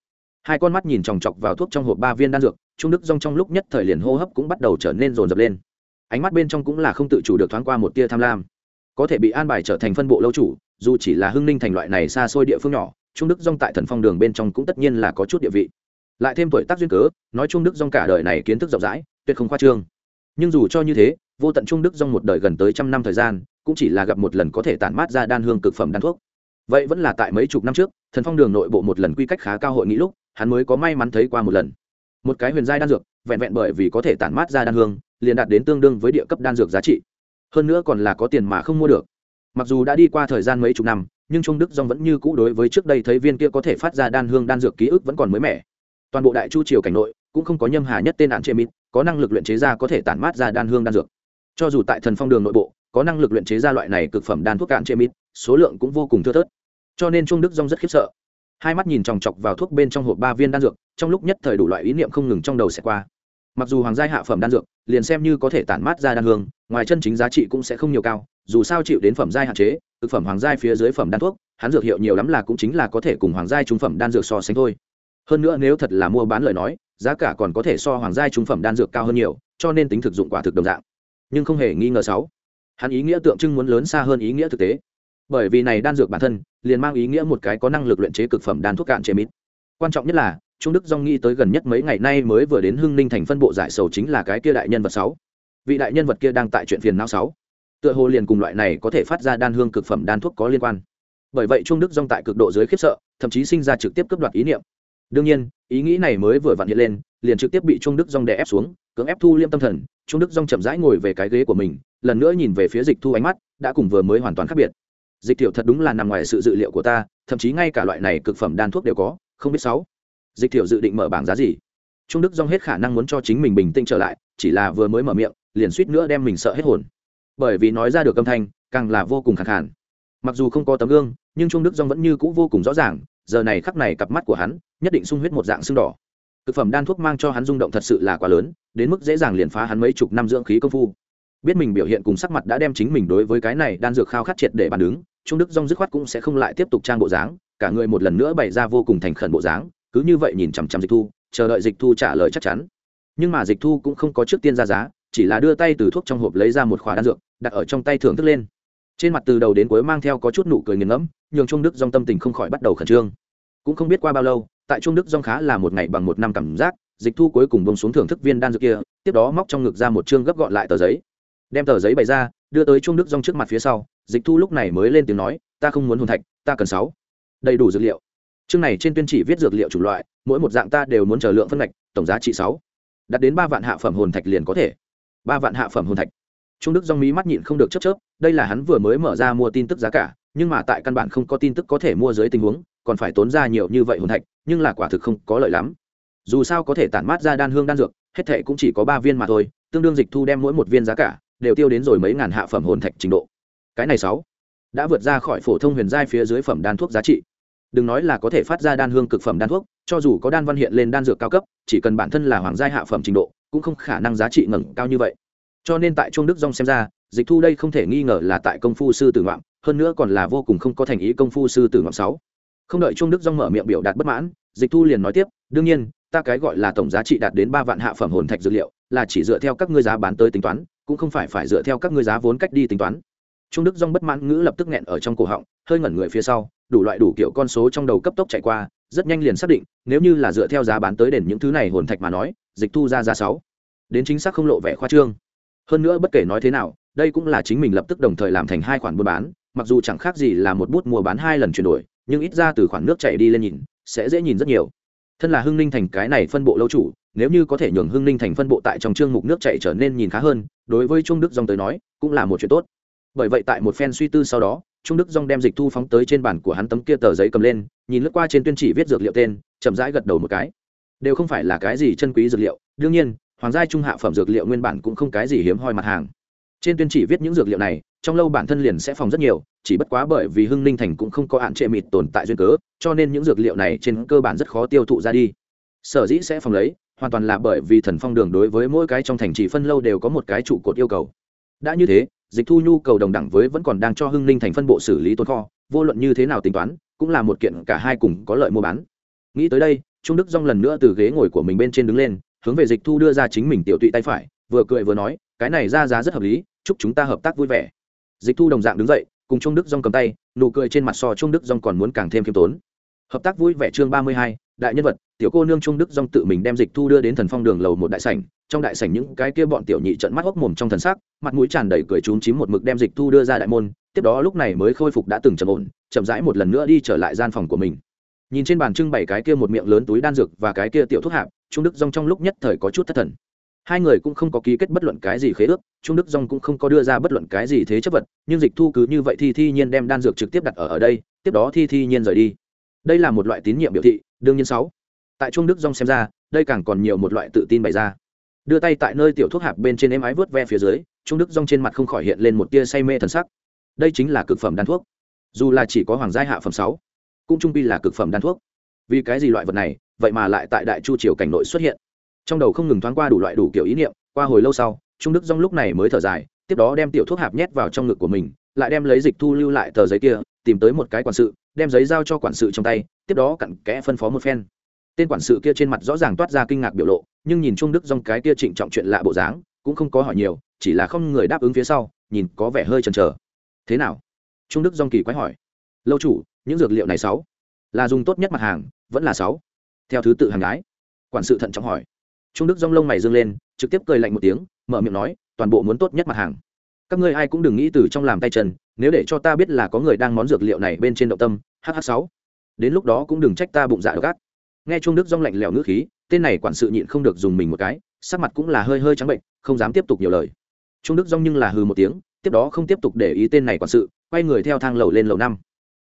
Hai con mắt nhìn chòng chọc vào thuốc trong hộp ba viên đan dược trung đức dòng trong lúc nhất thời liền hô hấp cũng bắt đầu trở nên rồn rập lên. Ánh mắt bên trong cũng là không tự chủ được thoáng qua một tia tham lam. Có thể bị an bài trở thành phân bộ lâu chủ, dù chỉ là hưng ninh thành loại này xa xôi địa phương nhỏ trung đức dong tại thần phong đường bên trong cũng tất nhiên là có chút địa vị. Lại thêm tuổi tác duyên cớ, nói trung đức dong cả đời này kiến thức rộng rãi, tuyệt không khoa trương. Nhưng dù cho như thế, vô tận trung đức dong một đời gần tới trăm năm thời gian, cũng chỉ là gặp một lần có thể tản mát ra đan hương cực phẩm đan thuốc. Vậy vẫn là tại mấy chục năm trước, thần phong đường nội bộ một lần quy cách khá cao hội nghị lúc, hắn mới có may mắn thấy qua một lần. Một cái huyền giai đan dược, vẹn vẹn bởi vì có thể tản mát ra đan hương, liền đạt đến tương đương với địa cấp đan dược giá trị. Hơn nữa còn là có tiền mà không mua được mặc dù đã đi qua thời gian mấy chục năm, nhưng trung đức dong vẫn như cũ đối với trước đây thấy viên kia có thể phát ra đan hương đan dược ký ức vẫn còn mới mẻ. Toàn bộ đại chu triều cảnh nội, cũng không có nhâm hà nhất tên nạn chế mít có năng lực luyện chế ra có thể tản mát ra đan hương đan dược. Cho dù tại thần phong đường nội bộ, có năng lực luyện chế ra loại này cực phẩm đan thuốc cạn chế mít số lượng cũng vô cùng thưa thớt. Cho nên trung đức dong rất khiếp sợ. Hai mắt nhìn chòng chọc vào thuốc bên trong hộp ba viên đan dược, trong lúc nhất thời đủ loại ý niệm không ngừng trong đầu sẽ qua mặc dù hoàng gia hạ phẩm đan dược, liền xem như có thể tản mát ra đan hương, ngoài chân chính giá trị cũng sẽ không nhiều cao, dù sao chịu đến phẩm giai hạn chế, thực phẩm hoàng giai phía dưới phẩm đan thuốc, hắn dược hiệu nhiều lắm là cũng chính là có thể cùng hoàng giai trung phẩm đan dược so sánh thôi. Hơn nữa nếu thật là mua bán lời nói, giá cả còn có thể so hoàng giai trung phẩm đan dược cao hơn nhiều, cho nên tính thực dụng quả thực đồng dạng. Nhưng không hề nghi ngờ sáu, hắn ý nghĩa tượng trưng muốn lớn xa hơn ý nghĩa thực tế. Bởi vì này đan dược bản thân, liền mang ý nghĩa một cái có năng lực luyện chế cực phẩm đan thuốc cạn chế mít. Quan trọng nhất là trung đức dong nghĩ tới gần nhất mấy ngày nay mới vừa đến hưng ninh thành phân bộ giải sầu chính là cái kia đại nhân vật sáu. Vị đại nhân vật kia đang tại chuyện phiền não sáu. Tựa hồ liền cùng loại này có thể phát ra đan hương cực phẩm đan thuốc có liên quan. Bởi vậy trung đức dong tại cực độ dưới khiếp sợ, thậm chí sinh ra trực tiếp cướp đoạt ý niệm. Đương nhiên, ý nghĩ này mới vừa vặn hiện lên, liền trực tiếp bị trung đức dong đè ép xuống, cưỡng ép thu liêm tâm thần. Trung đức dong chậm rãi ngồi về cái ghế của mình, lần nữa nhìn về phía dịch thu ánh mắt, đã cùng vừa mới hoàn toàn khác biệt. Dịch tiểu thật đúng là nằm ngoài sự dự liệu của ta, thậm chí ngay cả loại này cực phẩm đan thuốc đều có, không biết sáu dịch tiểu dự định mở bảng giá gì? Trung đức dong hết khả năng muốn cho chính mình bình tĩnh trở lại, chỉ là vừa mới mở miệng, liền suýt nữa đem mình sợ hết hồn. Bởi vì nói ra được âm thanh, càng là vô cùng khẳng khản mặc dù không có tấm gương, nhưng trung đức dong vẫn như cũ vô cùng rõ ràng, giờ này khắc này cặp mắt của hắn, nhất định sung huyết một dạng sưng đỏ. Thực phẩm đan thuốc mang cho hắn rung động thật sự là quá lớn, đến mức dễ dàng liền phá hắn mấy chục năm dưỡng khí công phu. Biết mình biểu hiện cùng sắc mặt đã đem chính mình đối với cái này đan dược khao khát triệt để bàn đứng, trung đức dong dứt khoát cũng sẽ không lại tiếp tục trang bộ dáng, cả người một lần nữa bày ra vô cùng thành khẩn bộ dáng cứ như vậy nhìn chằm chằm dịch thu, chờ đợi dịch thu trả lời chắc chắn. Nhưng mà dịch thu cũng không có trước tiên ra giá, chỉ là đưa tay từ thuốc trong hộp lấy ra một khóa đan dược, đặt ở trong tay thưởng thức lên. Trên mặt từ đầu đến cuối mang theo có chút nụ cười nghiền ngẫm, nhường trung đức dòng tâm tình không khỏi bắt đầu khẩn trương. Cũng không biết qua bao lâu, tại trung đức dòng khá là một ngày bằng một năm cảm giác, dịch thu cuối cùng bông xuống thưởng thức viên đan dược kia, tiếp đó móc trong ngực ra một chương gấp gọn lại tờ giấy. Đem tờ giấy bày ra, đưa tới trung đức dòng trước mặt phía sau, dịch thu lúc này mới lên tiếng nói, ta không muốn hồn thạch, ta cần sáu. Đầy đủ dược liệu chương này trên tuyên chỉ viết dược liệu chủng loại, mỗi một dạng ta đều muốn chờ lượng phân ngạch, tổng giá trị sáu. Đặt đến ba vạn hạ phẩm hồn thạch liền có thể. Ba vạn hạ phẩm hồn thạch. Trung đức dong mí mắt nhịn không được chấp chớp, đây là hắn vừa mới mở ra mua tin tức giá cả, nhưng mà tại căn bản không có tin tức có thể mua dưới tình huống, còn phải tốn ra nhiều như vậy hồn thạch, nhưng là quả thực không có lợi lắm. Dù sao có thể tản mát ra đan hương đan dược, hết thệ cũng chỉ có ba viên mà thôi, tương đương dịch thu đem mỗi một viên giá cả, đều tiêu đến rồi mấy ngàn hạ phẩm hồn thạch trình độ. Cái này sáu đã vượt ra khỏi phổ thông huyền giai phía dưới phẩm đan thuốc giá trị đừng nói là có thể phát ra đan hương cực phẩm đan thuốc, cho dù có đan văn hiện lên đan dược cao cấp, chỉ cần bản thân là hoàng gia hạ phẩm trình độ, cũng không khả năng giá trị ngẩng cao như vậy. Cho nên tại trung đức dong xem ra, dịch thu đây không thể nghi ngờ là tại công phu sư tử ngoạm, hơn nữa còn là vô cùng không có thành ý công phu sư tử ngoạm sáu. Không đợi trung đức dong mở miệng biểu đạt bất mãn, dịch thu liền nói tiếp, đương nhiên, ta cái gọi là tổng giá trị đạt đến ba vạn hạ phẩm hồn thạch dược liệu, là chỉ dựa theo các ngươi giá bán tới tính toán, cũng không phải phải dựa theo các ngươi giá vốn cách đi tính toán. Trung đức dong bất mãn ngữ lập tức nghẹn ở trong cổ họng, hơi ngẩn người phía sau đủ loại đủ kiểu con số trong đầu cấp tốc chạy qua, rất nhanh liền xác định, nếu như là dựa theo giá bán tới đền những thứ này hồn thạch mà nói, dịch thu ra giá sáu. Đến chính xác không lộ vẻ khoa trương. Hơn nữa bất kể nói thế nào, đây cũng là chính mình lập tức đồng thời làm thành hai khoản buôn bán, mặc dù chẳng khác gì là một bút mua bán hai lần chuyển đổi, nhưng ít ra từ khoản nước chảy đi lên nhìn, sẽ dễ nhìn rất nhiều. Thân là hưng ninh thành cái này phân bộ lâu chủ, nếu như có thể nhường hưng ninh thành phân bộ tại trong chương mục nước chảy trở nên nhìn khá hơn, đối với trung đức dòng tới nói, cũng là một chuyện tốt. Bởi vậy tại một phen suy tư sau đó trung đức dong đem dịch thu phóng tới trên bản của hắn tấm kia tờ giấy cầm lên, nhìn lướt qua trên tuyên chỉ viết dược liệu tên, chậm rãi gật đầu một cái. Đều không phải là cái gì chân quý dược liệu, đương nhiên, hoàng gia trung hạ phẩm dược liệu nguyên bản cũng không cái gì hiếm hoi mặt hàng. Trên tuyên chỉ viết những dược liệu này, trong lâu bản thân liền sẽ phòng rất nhiều, chỉ bất quá bởi vì hưng ninh thành cũng không có hạn trệ mịt tồn tại duyên cớ, cho nên những dược liệu này trên cơ bản rất khó tiêu thụ ra đi. Sở dĩ sẽ phòng lấy, hoàn toàn là bởi vì thần phong đường đối với mỗi cái trong thành trì phân lâu đều có một cái trụ cột yêu cầu. Đã như thế dịch thu nhu cầu đồng đẳng với vẫn còn đang cho hưng ninh thành phân bộ xử lý tồn kho, vô luận như thế nào tính toán, cũng là một kiện cả hai cùng có lợi mua bán. Nghĩ tới đây, trung đức dong lần nữa từ ghế ngồi của mình bên trên đứng lên, hướng về dịch thu đưa ra chính mình tiểu tụy tay phải, vừa cười vừa nói, cái này ra giá rất hợp lý, chúc chúng ta hợp tác vui vẻ. Dịch thu đồng dạng đứng dậy, cùng trung đức dong cầm tay, nụ cười trên mặt so trung đức dong còn muốn càng thêm khiêm tốn. Hợp tác vui vẻ chương ba mươi hai, đại nhân vật tiểu cô nương trung đức dong tự mình đem dịch thu đưa đến thần phong đường lầu một đại sảnh, trong đại sảnh những cái kia bọn tiểu nhị trận mắt hốc mồm trong thần sắc, mặt mũi tràn đầy cười trúng chím một mực đem dịch thu đưa ra đại môn, tiếp đó lúc này mới khôi phục đã từng trầm ổn, chậm rãi một lần nữa đi trở lại gian phòng của mình. Nhìn trên bàn trưng bày cái kia một miệng lớn túi đan dược và cái kia tiểu thuốc hạp, trung đức dong trong lúc nhất thời có chút thất thần. Hai người cũng không có ký kết bất luận cái gì khế ước, trung đức dong cũng không có đưa ra bất luận cái gì thế chấp vật, nhưng dịch thu cứ như vậy thì thi nhiên đem đan dược trực tiếp đặt ở ở đây, tiếp đó thi thi nhiên rời đi. Đây là một loại tín nhiệm biểu thị, đương nhiên sáu tại trung đức dong xem ra, đây càng còn nhiều một loại tự tin bày ra. Đưa tay tại nơi tiểu thuốc hạp bên trên êm ái vớt ve phía dưới trung đức dong trên mặt không khỏi hiện lên một tia say mê thần sắc. Đây chính là cực phẩm đan thuốc. Dù là chỉ có hoàng gia hạ phẩm sáu, cũng trung pi là cực phẩm đan thuốc. Vì cái gì loại vật này, vậy mà lại tại đại chu triều cảnh nội xuất hiện. Trong đầu không ngừng thoáng qua đủ loại đủ kiểu ý niệm, qua hồi lâu sau trung đức dong lúc này mới thở dài, tiếp đó đem tiểu thuốc hạp nhét vào trong ngực của mình, lại đem lấy dịch thu lưu lại tờ giấy kia, tìm tới một cái quản sự, đem giấy giao cho quản sự trong tay, tiếp đó cặn kẽ phân phó một phen tên quản sự kia trên mặt rõ ràng toát ra kinh ngạc biểu lộ, nhưng nhìn trung đức dòng cái kia trịnh trọng chuyện lạ bộ dáng, cũng không có hỏi nhiều, chỉ là không người đáp ứng phía sau, nhìn có vẻ hơi chần chờ. Thế nào? Trung đức dòng kỳ quái hỏi. Lâu chủ, những dược liệu này sáu? Là dùng tốt nhất mặt hàng, vẫn là sáu? Theo thứ tự hàng gái, quản sự thận trọng hỏi. Trung đức dòng lông mày dương lên, trực tiếp cười lạnh một tiếng, mở miệng nói, toàn bộ muốn tốt nhất mặt hàng. Các ngươi ai cũng đừng nghĩ từ trong làm tay chân, nếu để cho ta biết là có người đang món dược liệu này bên trên động tâm hh sáu. Đến lúc đó cũng đừng trách ta bụng dạ gắt nghe trung đức rong lạnh lẽo ngữ khí, tên này quản sự nhịn không được dùng mình một cái, sắc mặt cũng là hơi hơi trắng bệnh, không dám tiếp tục nhiều lời. Trung đức rong nhưng là hừ một tiếng, tiếp đó không tiếp tục để ý tên này quản sự, quay người theo thang lầu lên lầu năm.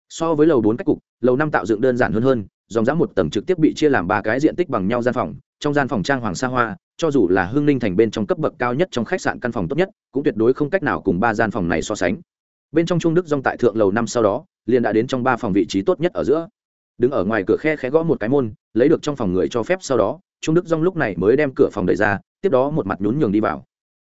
So với lầu bốn cách cục, lầu năm tạo dựng đơn giản hơn hơn, dòng dã một tầng trực tiếp bị chia làm ba cái diện tích bằng nhau gian phòng, trong gian phòng trang hoàng sa hoa, cho dù là hương ninh thành bên trong cấp bậc cao nhất trong khách sạn căn phòng tốt nhất, cũng tuyệt đối không cách nào cùng ba gian phòng này so sánh. Bên trong trung đức dong tại thượng lầu năm sau đó, liền đã đến trong ba phòng vị trí tốt nhất ở giữa đứng ở ngoài cửa khe khẽ gõ một cái môn, lấy được trong phòng người cho phép sau đó, trung đức dong lúc này mới đem cửa phòng đẩy ra, tiếp đó một mặt nhún nhường đi vào.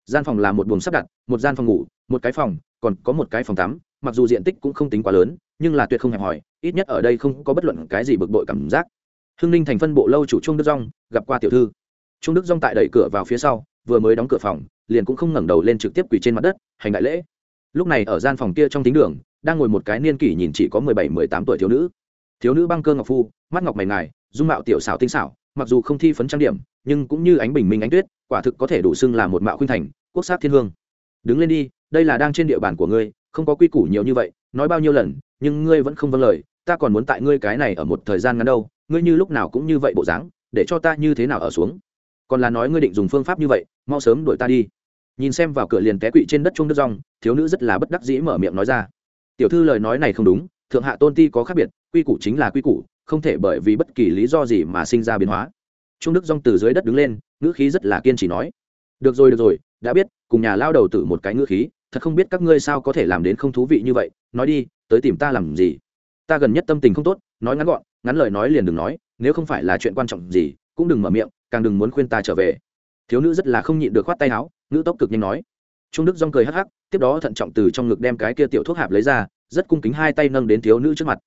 Gian phòng là một buồng sắp đặt, một gian phòng ngủ, một cái phòng, còn có một cái phòng tắm, mặc dù diện tích cũng không tính quá lớn, nhưng là tuyệt không hẹp hòi, ít nhất ở đây không có bất luận cái gì bực bội cảm giác. Hưng ninh thành phân bộ lâu chủ trung đức dong gặp qua tiểu thư. Trung đức dong tại đẩy cửa vào phía sau, vừa mới đóng cửa phòng, liền cũng không ngẩng đầu lên trực tiếp quỳ trên mặt đất, hành đại lễ. Lúc này ở gian phòng kia trong tính đường, đang ngồi một cái niên kỷ nhìn chỉ có mười bảy, mười tám tuổi thiếu nữ thiếu nữ băng cơ ngọc phu, mắt ngọc mày ngài, dung mạo tiểu xảo tinh xảo, mặc dù không thi phấn trang điểm, nhưng cũng như ánh bình minh ánh tuyết, quả thực có thể đủ xưng là một mạo khuynh thành, quốc sát thiên hương. Đứng lên đi, đây là đang trên địa bàn của ngươi, không có quy củ nhiều như vậy, nói bao nhiêu lần, nhưng ngươi vẫn không vâng lời, ta còn muốn tại ngươi cái này ở một thời gian ngắn đâu, ngươi như lúc nào cũng như vậy bộ dáng, để cho ta như thế nào ở xuống? Còn là nói ngươi định dùng phương pháp như vậy, mau sớm đuổi ta đi. Nhìn xem vào cửa liền té quỵ trên đất trung đất rong, thiếu nữ rất là bất đắc dĩ mở miệng nói ra. Tiểu thư lời nói này không đúng, thượng hạ tôn ti có khác biệt quy củ chính là quy củ, không thể bởi vì bất kỳ lý do gì mà sinh ra biến hóa. Trung đức rong từ dưới đất đứng lên, ngữ khí rất là kiên trì nói, được rồi được rồi, đã biết, cùng nhà lao đầu tử một cái ngữ khí, thật không biết các ngươi sao có thể làm đến không thú vị như vậy, nói đi, tới tìm ta làm gì? Ta gần nhất tâm tình không tốt, nói ngắn gọn, ngắn lời nói liền đừng nói, nếu không phải là chuyện quan trọng gì, cũng đừng mở miệng, càng đừng muốn khuyên ta trở về. Thiếu nữ rất là không nhịn được khoát tay áo nữ tốc cực nhanh nói. Trung đức dong cười hắc hắc, tiếp đó thận trọng từ trong ngực đem cái kia tiểu thuốc hạp lấy ra, rất cung kính hai tay nâng đến thiếu nữ trước mặt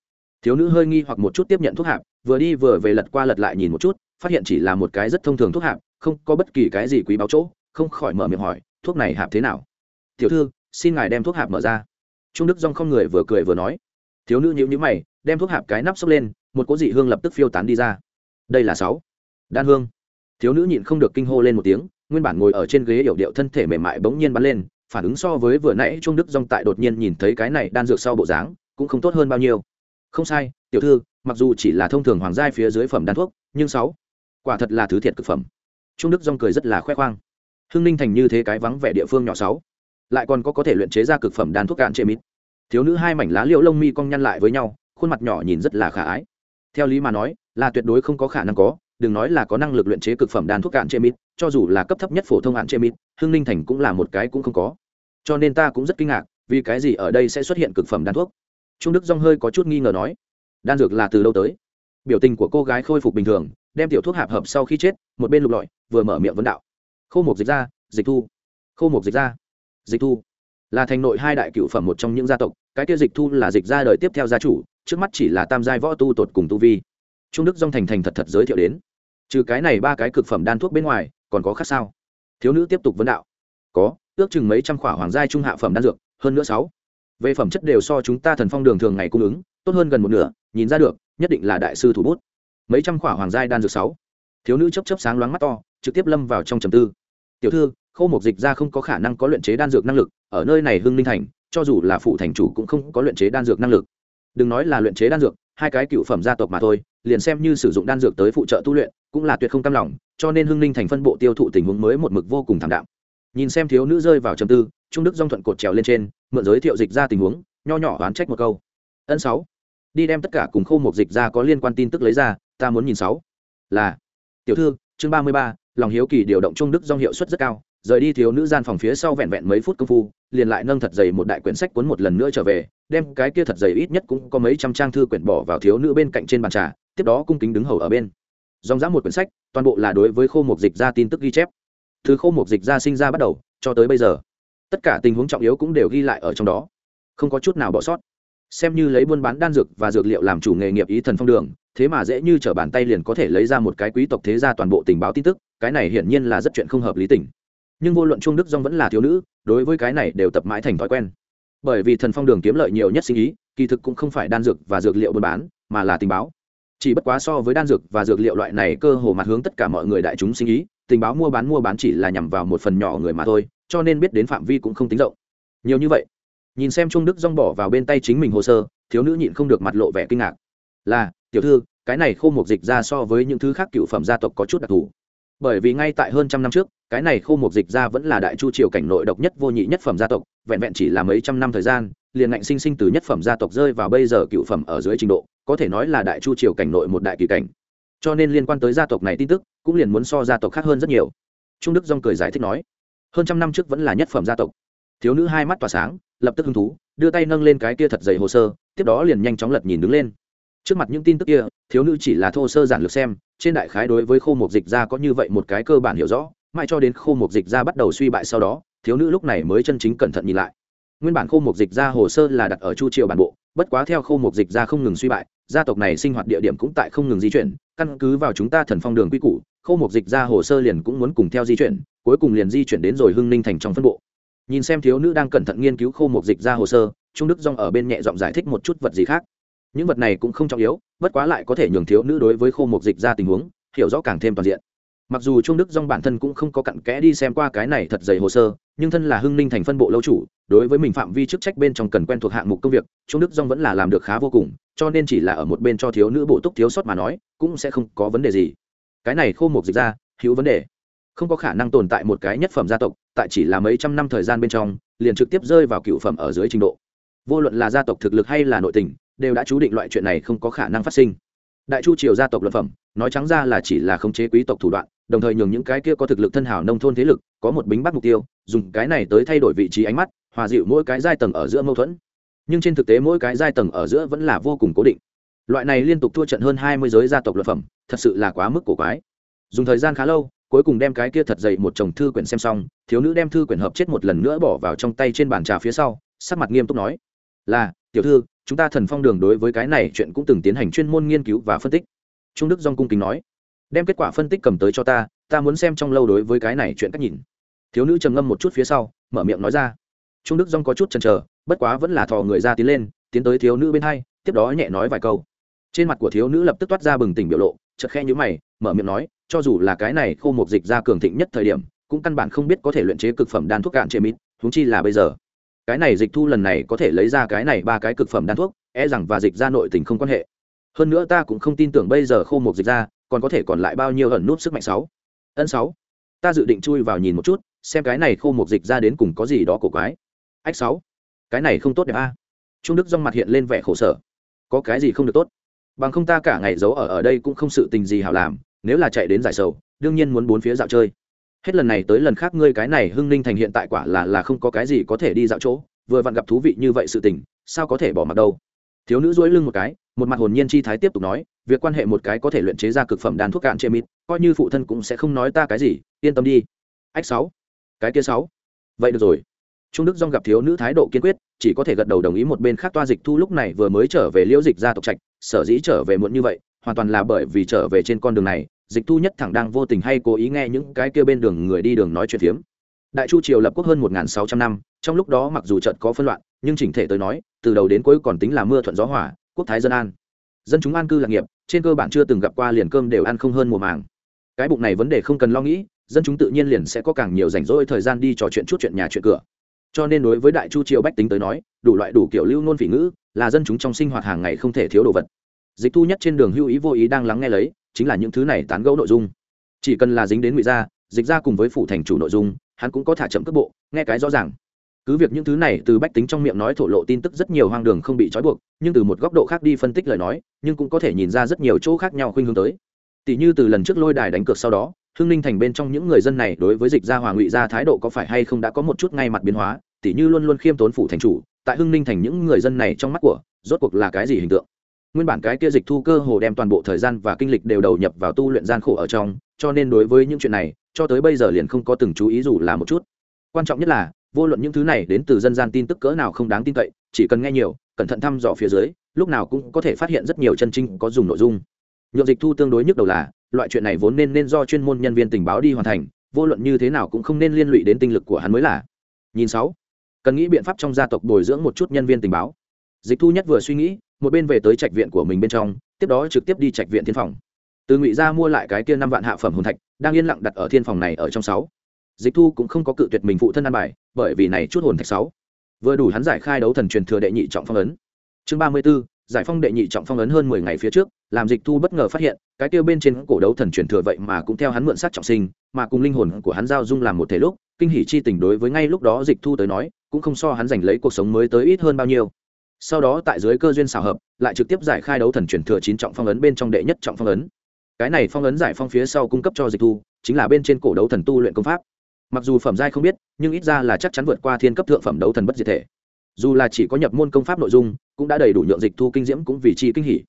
thiếu nữ hơi nghi hoặc một chút tiếp nhận thuốc hạp, vừa đi vừa về lật qua lật lại nhìn một chút, phát hiện chỉ là một cái rất thông thường thuốc hạp, không có bất kỳ cái gì quý báo chỗ, không khỏi mở miệng hỏi, thuốc này hạp thế nào? Tiểu thư, xin ngài đem thuốc hạp mở ra. Trung đức dong không người vừa cười vừa nói. Thiếu nữ nhíu nhíu mày, đem thuốc hạp cái nắp xốc lên, một cỗ dị hương lập tức phiêu tán đi ra. Đây là sáu. Đan hương. Thiếu nữ nhịn không được kinh hô lên một tiếng, nguyên bản ngồi ở trên ghế yểu điệu thân thể mềm mại bỗng nhiên bắn lên, phản ứng so với vừa nãy trung đức dong tại đột nhiên nhìn thấy cái này đan dược sau bộ dáng, cũng không tốt hơn bao nhiêu không sai, tiểu thư, mặc dù chỉ là thông thường hoàng giai phía dưới phẩm đan thuốc, nhưng sáu, quả thật là thứ thiệt cực phẩm. Trung đức dong cười rất là khoe khoang. Hưng ninh thành như thế cái vắng vẻ địa phương nhỏ sáu, lại còn có có thể luyện chế ra cực phẩm đan thuốc cạn chế mít thiếu nữ hai mảnh lá liễu lông mi cong nhăn lại với nhau, khuôn mặt nhỏ nhìn rất là khả ái. Theo lý mà nói, là tuyệt đối không có khả năng có, đừng nói là có năng lực luyện chế cực phẩm đan thuốc cạn chế mít cho dù là cấp thấp nhất phổ thông hạn chế mít hưng ninh thành cũng là một cái cũng không có. Cho nên ta cũng rất kinh ngạc, vì cái gì ở đây sẽ xuất hiện cực phẩm đan thuốc? Trung đức dong hơi có chút nghi ngờ nói, đan dược là từ lâu tới? Biểu tình của cô gái khôi phục bình thường, đem tiểu thuốc hạp hợp sau khi chết, một bên lục lọi, vừa mở miệng vấn đạo, khô mục dịch ra dịch thu. Khô mục dịch ra dịch thu. Là thành nội hai đại cựu phẩm một trong những gia tộc, cái kia dịch thu là dịch ra đời tiếp theo gia chủ, trước mắt chỉ là tam giai võ tu tột cùng tu vi. Trung đức dong thành thành thật thật giới thiệu đến, trừ cái này ba cái cực phẩm đan thuốc bên ngoài, còn có khác sao? Thiếu nữ tiếp tục vấn đạo, có, ước chừng mấy trăm khỏa hoàng giai trung hạ phẩm đan dược, hơn nữa sáu về phẩm chất đều so chúng ta thần phong đường thường ngày cung ứng, tốt hơn gần một nửa, nhìn ra được, nhất định là đại sư thủ bút. Mấy trăm khỏa hoàng giai đan dược sáu. Thiếu nữ chấp chấp sáng loáng mắt to, trực tiếp lâm vào trong trầm tư. Tiểu thư, khâu một dịch ra không có khả năng có luyện chế đan dược năng lực, ở nơi này hưng ninh thành, cho dù là phụ thành chủ cũng không có luyện chế đan dược năng lực. Đừng nói là luyện chế đan dược, hai cái cựu phẩm gia tộc mà thôi, liền xem như sử dụng đan dược tới phụ trợ tu luyện, cũng là tuyệt không cam lòng, cho nên hưng ninh thành phân bộ tiêu thụ tình huống mới một mực vô cùng thảm đạm nhìn xem thiếu nữ rơi vào trầm tư, trung đức dong thuận cột trèo lên trên, mượn giới thiệu dịch ra tình huống, nho nhỏ oán trách một câu. Ân sáu, đi đem tất cả cùng khâu một dịch ra có liên quan tin tức lấy ra, ta muốn nhìn sáu. Là, tiểu thư, chương ba mươi ba, lòng hiếu kỳ điều động trung đức dong hiệu suất rất cao, rời đi thiếu nữ gian phòng phía sau vẹn vẹn mấy phút công phu, liền lại nâng thật dày một đại quyển sách cuốn một lần nữa trở về, đem cái kia thật dày ít nhất cũng có mấy trăm trang thư quyển bỏ vào thiếu nữ bên cạnh trên bàn trà, tiếp đó cung kính đứng hầu ở bên. Dòng dã một quyển sách, toàn bộ là đối với khô mục dịch ra tin tức ghi chép từ khô mục dịch ra sinh ra bắt đầu, cho tới bây giờ, tất cả tình huống trọng yếu cũng đều ghi lại ở trong đó. Không có chút nào bỏ sót. Xem như lấy buôn bán đan dược và dược liệu làm chủ nghề nghiệp ý thần phong đường, thế mà dễ như t r ở bàn tay liền có thể lấy ra một cái quý tộc thế gia toàn bộ tình báo tin tức, cái này hiển nhiên là rất chuyện không hợp lý tình. Nhưng vô luận trung đức dong vẫn là thiếu nữ, đối với cái này đều tập mãi thành thói quen. Bởi vì thần phong đường kiếm lợi nhiều nhất sinh ý, kỳ thực cũng không phải đan dược và dược liệu buôn bán, mà là tình báo. Chỉ bất quá so với đan dược và dược liệu loại này cơ hồ mặt hướng tất cả mọi người đại chúng sinh ý tình báo mua bán mua bán chỉ là nhằm vào một phần nhỏ người mà thôi, cho nên biết đến phạm vi cũng không tính rộng. Nhiều như vậy, nhìn xem trung đức rong bỏ vào bên tay chính mình hồ sơ, thiếu nữ nhịn không được mặt lộ vẻ kinh ngạc. Là, tiểu thư, cái này khô mục dịch ra so với những thứ khác cựu phẩm gia tộc có chút đặc thù. Bởi vì ngay tại hơn trăm năm trước, cái này khô mục dịch ra vẫn là đại chu triều cảnh nội độc nhất vô nhị nhất phẩm gia tộc, vẹn vẹn chỉ là mấy trăm năm thời gian, liền ngạnh sinh sinh từ nhất phẩm gia tộc rơi vào bây giờ cựu phẩm ở dưới trình độ, có thể nói là đại chu triều cảnh nội một đại kỳ cảnh. Cho nên liên quan tới gia tộc này tin tức cũng liền muốn so gia tộc khác hơn rất nhiều. Trung đức dong cười giải thích nói, hơn trăm năm trước vẫn là nhất phẩm gia tộc. Thiếu nữ hai mắt tỏa sáng, lập tức hứng thú, đưa tay nâng lên cái kia thật dày hồ sơ, tiếp đó liền nhanh chóng lật nhìn đứng lên. Trước mặt những tin tức kia, thiếu nữ chỉ là thô sơ giản lược xem, trên đại khái đối với khô mục dịch ra có như vậy một cái cơ bản hiểu rõ, mãi cho đến khô mục dịch ra bắt đầu suy bại sau đó, thiếu nữ lúc này mới chân chính cẩn thận nhìn lại. Nguyên bản khô mục dịch ra hồ sơ là đặt ở chu triều bản bộ, bất quá theo khô mục dịch ra không ngừng suy bại, gia tộc này sinh hoạt địa điểm cũng tại không ngừng di chuyển, căn cứ vào chúng ta thần phong đường quy củ khô mục dịch ra hồ sơ liền cũng muốn cùng theo di chuyển, cuối cùng liền di chuyển đến rồi hưng ninh thành trong phân bộ. Nhìn xem thiếu nữ đang cẩn thận nghiên cứu khô mục dịch ra hồ sơ, trung đức dong ở bên nhẹ giọng giải thích một chút vật gì khác. Những vật này cũng không trọng yếu, bất quá lại có thể nhường thiếu nữ đối với khô mục dịch ra tình huống, hiểu rõ càng thêm toàn diện. Mặc dù trung đức dong bản thân cũng không có cặn kẽ đi xem qua cái này thật dày hồ sơ, nhưng thân là hưng ninh thành phân bộ lâu chủ, đối với mình phạm vi chức trách bên trong cần quen thuộc hạng mục công việc, trung đức dong vẫn là làm được khá vô cùng, cho nên chỉ là ở một bên cho thiếu nữ bộ túc thiếu sót mà nói, cũng sẽ không có vấn đề gì cái này khô mục dịch ra, hữu vấn đề. Không có khả năng tồn tại một cái nhất phẩm gia tộc, tại chỉ là mấy trăm năm thời gian bên trong, liền trực tiếp rơi vào cựu phẩm ở dưới trình độ. Vô luận là gia tộc thực lực hay là nội tình, đều đã chú định loại chuyện này không có khả năng phát sinh. Đại chu triều gia tộc luật phẩm, nói trắng ra là chỉ là khống chế quý tộc thủ đoạn, đồng thời nhường những cái kia có thực lực thân hảo nông thôn thế lực, có một bính bắt mục tiêu, dùng cái này tới thay đổi vị trí ánh mắt, hòa dịu mỗi cái giai tầng ở giữa mâu thuẫn. Nhưng trên thực tế mỗi cái giai tầng ở giữa vẫn là vô cùng cố định loại này liên tục thua trận hơn hai mươi giới gia tộc luật phẩm, thật sự là quá mức cổ quái. Dùng thời gian khá lâu, cuối cùng đem cái kia thật dày một chồng thư quyển xem xong, thiếu nữ đem thư quyển hợp chết một lần nữa bỏ vào trong tay trên bàn trà phía sau, sắc mặt nghiêm túc nói, là, tiểu thư, chúng ta thần phong đường đối với cái này chuyện cũng từng tiến hành chuyên môn nghiên cứu và phân tích. Trung đức dong cung kính nói, đem kết quả phân tích cầm tới cho ta ta muốn xem trong lâu đối với cái này chuyện cách nhìn. Thiếu nữ trầm ngâm một chút phía sau, mở miệng nói ra, trung đức dong có chút chần chờ, bất quá vẫn là thò người ra tiến lên, tiến tới thiếu nữ bên hai, tiếp đó nhẹ nói vài câu trên mặt của thiếu nữ lập tức toát ra bừng tỉnh biểu lộ chật khe nhữ mày, mở miệng nói, cho dù là cái này khô một dịch ra cường thịnh nhất thời điểm, cũng căn bản không biết có thể luyện chế cực phẩm đan thuốc cạn chế mít húng chi là bây giờ. Cái này dịch thu lần này có thể lấy ra cái này ba cái cực phẩm đan thuốc e rằng và dịch ra nội tình không quan hệ. Hơn nữa ta cũng không tin tưởng bây giờ khô một dịch ra còn có thể còn lại bao nhiêu ẩn nút sức mạnh sáu. Ân sáu. Ta dự định chui vào nhìn một chút, xem cái này khô một dịch ra đến cùng có gì đó cổ quái. Ách sáu. Cái này không tốt đẹp a. Trung đức rong mặt hiện lên vẻ khổ sở. Có cái gì không được tốt? Bằng không ta cả ngày giấu ở ở đây cũng không sự tình gì hảo làm, nếu là chạy đến giải sầu, đương nhiên muốn bốn phía dạo chơi. Hết lần này tới lần khác ngươi cái này hưng ninh thành hiện tại quả là là không có cái gì có thể đi dạo chỗ, vừa vặn gặp thú vị như vậy sự tình, sao có thể bỏ mặc đâu. Thiếu nữ dỗi lưng một cái, một mặt hồn nhiên chi thái tiếp tục nói, việc quan hệ một cái có thể luyện chế ra cực phẩm đan thuốc cạn chê mít, coi như phụ thân cũng sẽ không nói ta cái gì, yên tâm đi. Ách sáu, cái kia sáu. Vậy được rồi trung đức dong gặp thiếu nữ thái độ kiên quyết, chỉ có thể gật đầu đồng ý một bên khác toa dịch thu lúc này vừa mới trở về liễu dịch ra tộc trạch, sở dĩ trở về muộn như vậy, hoàn toàn là bởi vì trở về trên con đường này, dịch thu nhất thẳng đang vô tình hay cố ý nghe những cái kia bên đường người đi đường nói chuyện phiếm. Đại chu triều lập quốc hơn một sáu trăm năm, trong lúc đó mặc dù trận có phân loạn, nhưng chỉnh thể tới nói, từ đầu đến cuối còn tính là mưa thuận gió hỏa quốc thái dân an. Dân chúng an cư lạc nghiệp, trên cơ bản chưa từng gặp qua liền cơm đều ăn không hơn mùa màng. Cái bụng này vấn đề không cần lo nghĩ, dân chúng tự nhiên liền sẽ có càng nhiều rảnh rỗi thời gian đi trò chuyện chút chuyện nhà chuyện cửa cho nên đối với đại chu triều bách tính tới nói, đủ loại đủ kiểu lưu nôn phỉ ngữ, là dân chúng trong sinh hoạt hàng ngày không thể thiếu đồ vật. Dịch thu nhất trên đường hưu ý vô ý đang lắng nghe lấy, chính là những thứ này tán gẫu nội dung. Chỉ cần là dính đến ngụy gia, dịch ra cùng với phủ thành chủ nội dung, hắn cũng có thả chậm cước bộ, nghe cái rõ ràng. Cứ việc những thứ này từ bách tính trong miệng nói thổ lộ tin tức rất nhiều hoang đường không bị trói buộc, nhưng từ một góc độ khác đi phân tích lời nói, nhưng cũng có thể nhìn ra rất nhiều chỗ khác nhau khuynh hướng tới. Tỷ như từ lần trước lôi đài đánh cược sau đó Hương ninh thành bên trong những người dân này đối với dịch gia hòa ngụy gia thái độ có phải hay không đã có một chút ngay mặt biến hóa tỷ như luôn luôn khiêm tốn phủ thành chủ, tại hưng ninh thành những người dân này trong mắt của, rốt cuộc là cái gì hình tượng? Nguyên bản cái kia dịch thu cơ hồ đem toàn bộ thời gian và kinh lịch đều đầu nhập vào tu luyện gian khổ ở trong, cho nên đối với những chuyện này, cho tới bây giờ liền không có từng chú ý dù là một chút. Quan trọng nhất là, vô luận những thứ này đến từ dân gian tin tức cỡ nào không đáng tin cậy, chỉ cần nghe nhiều, cẩn thận thăm dò phía dưới, lúc nào cũng có thể phát hiện rất nhiều chân trinh có dùng nội dung. Nhượng dịch thu tương đối nhức đầu là loại chuyện này vốn nên nên do chuyên môn nhân viên tình báo đi hoàn thành vô luận như thế nào cũng không nên liên lụy đến tinh lực của hắn mới là. Nhìn sáu cần nghĩ biện pháp trong gia tộc bồi dưỡng một chút nhân viên tình báo. Dịch thu nhất vừa suy nghĩ một bên về tới trạch viện của mình bên trong tiếp đó trực tiếp đi trạch viện thiên phòng. Từ ngụy ra mua lại cái kia năm vạn hạ phẩm hồn thạch đang yên lặng đặt ở thiên phòng này ở trong sáu. Dịch thu cũng không có cự tuyệt mình phụ thân ăn bài bởi vì này chút hồn thạch sáu. Vừa đủ hắn giải khai đấu thần truyền thừa đệ nhị trọng phong ấn. Chương ba mươi 34, giải phong đệ nhị trọng phong ấn hơn mười ngày phía trước, làm dịch thu bất ngờ phát hiện, cái kia bên trên cổ đấu thần truyền thừa vậy mà cũng theo hắn mượn sát trọng sinh, mà cùng linh hồn của hắn giao dung làm một thể lúc, kinh hỉ chi tình đối với ngay lúc đó dịch thu tới nói, cũng không so hắn giành lấy cuộc sống mới tới ít hơn bao nhiêu. Sau đó tại dưới cơ duyên xảo hợp, lại trực tiếp giải khai đấu thần truyền thừa chín trọng phong ấn bên trong đệ nhất trọng phong ấn. Cái này phong ấn giải phong phía sau cung cấp cho dịch thu, chính là bên trên cổ đấu thần tu luyện công pháp. Mặc dù phẩm giai không biết, nhưng ít ra là chắc chắn vượt qua thiên cấp thượng phẩm đấu thần bất diệt thể. Dù là chỉ có nhập môn công pháp nội dung cũng đã đầy đủ nhượng dịch thu kinh diễm cũng vì chi kinh hỉ.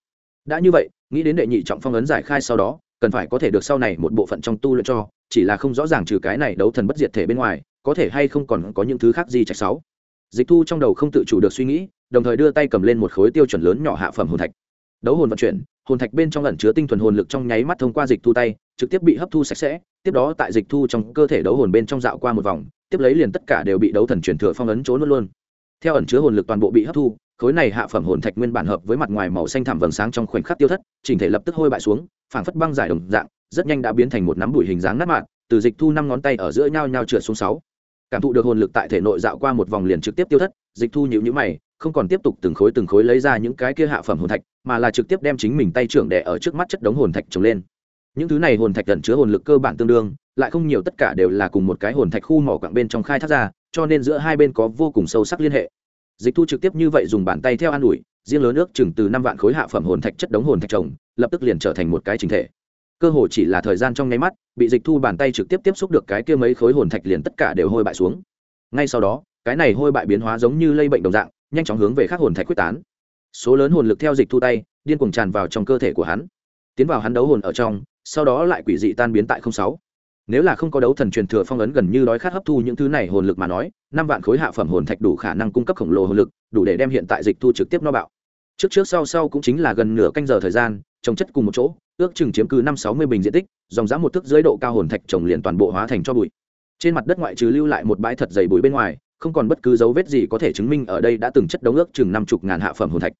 Đã như vậy, nghĩ đến đệ nhị trọng phong ấn giải khai sau đó, cần phải có thể được sau này một bộ phận trong tu luyện cho, chỉ là không rõ ràng trừ cái này đấu thần bất diệt thể bên ngoài, có thể hay không còn có những thứ khác gì trạch sáu. Dịch thu trong đầu không tự chủ được suy nghĩ, đồng thời đưa tay cầm lên một khối tiêu chuẩn lớn nhỏ hạ phẩm hồn thạch. Đấu hồn vận chuyển, hồn thạch bên trong ẩn chứa tinh thuần hồn lực trong nháy mắt thông qua dịch thu tay, trực tiếp bị hấp thu sạch sẽ, tiếp đó tại dịch thu trong cơ thể đấu hồn bên trong dạo qua một vòng, tiếp lấy liền tất cả đều bị đấu thần chuyển thừa phong ấn trốn luôn luôn. Theo ẩn chứa hồn lực toàn bộ bị hấp thu khối này hạ phẩm hồn thạch nguyên bản hợp với mặt ngoài màu xanh thảm vầng sáng trong khoảnh khắc tiêu thất, chỉnh thể lập tức hôi bại xuống, phảng phất băng giải đồng dạng, rất nhanh đã biến thành một nắm bụi hình dáng nát mạn, từ dịch thu năm ngón tay ở giữa nhau nhau trượt xuống sáu. Cảm thụ được hồn lực tại thể nội dạo qua một vòng liền trực tiếp tiêu thất, dịch thu nhịu nhữ mày, không còn tiếp tục từng khối từng khối lấy ra những cái kia hạ phẩm hồn thạch, mà là trực tiếp đem chính mình tay trưởng đẻ ở trước mắt chất đống hồn thạch trồng lên. Những thứ này hồn thạch gần chứa hồn lực cơ bản tương đương, lại không nhiều tất cả đều là cùng một cái hồn thạch khu mỏ quặng bên trong khai thác ra, cho nên giữa hai bên có vô cùng sâu sắc liên hệ dịch thu trực tiếp như vậy dùng bàn tay theo an ủi, riêng lớn nước chừng từ năm vạn khối hạ phẩm hồn thạch chất đống hồn thạch trồng, lập tức liền trở thành một cái chính thể. Cơ hồ chỉ là thời gian trong nháy mắt, bị dịch thu bàn tay trực tiếp tiếp xúc được cái kia mấy khối hồn thạch liền tất cả đều hôi bại xuống. Ngay sau đó, cái này hôi bại biến hóa giống như lây bệnh đồng dạng, nhanh chóng hướng về các hồn thạch quyết tán. Số lớn hồn lực theo dịch thu tay, điên cuồng tràn vào trong cơ thể của hắn. Tiến vào hắn đấu hồn ở trong, sau đó lại quỷ dị tan biến tại không sáu nếu là không có đấu thần truyền thừa phong ấn gần như đói khát hấp thu những thứ này hồn lực mà nói, năm vạn khối hạ phẩm hồn thạch đủ khả năng cung cấp khổng lồ hồn lực, đủ để đem hiện tại dịch thu trực tiếp no bạo. Trước trước sau sau cũng chính là gần nửa canh giờ thời gian, trồng chất cùng một chỗ, ước chừng chiếm cứ năm sáu mươi bình diện tích, dòng dã một thước dưới độ cao hồn thạch trồng liền toàn bộ hóa thành cho bụi. Trên mặt đất ngoại trừ lưu lại một bãi thật dày bụi bên ngoài, không còn bất cứ dấu vết gì có thể chứng minh ở đây đã từng chất đống ước chừng năm chục ngàn hạ phẩm hồn thạch.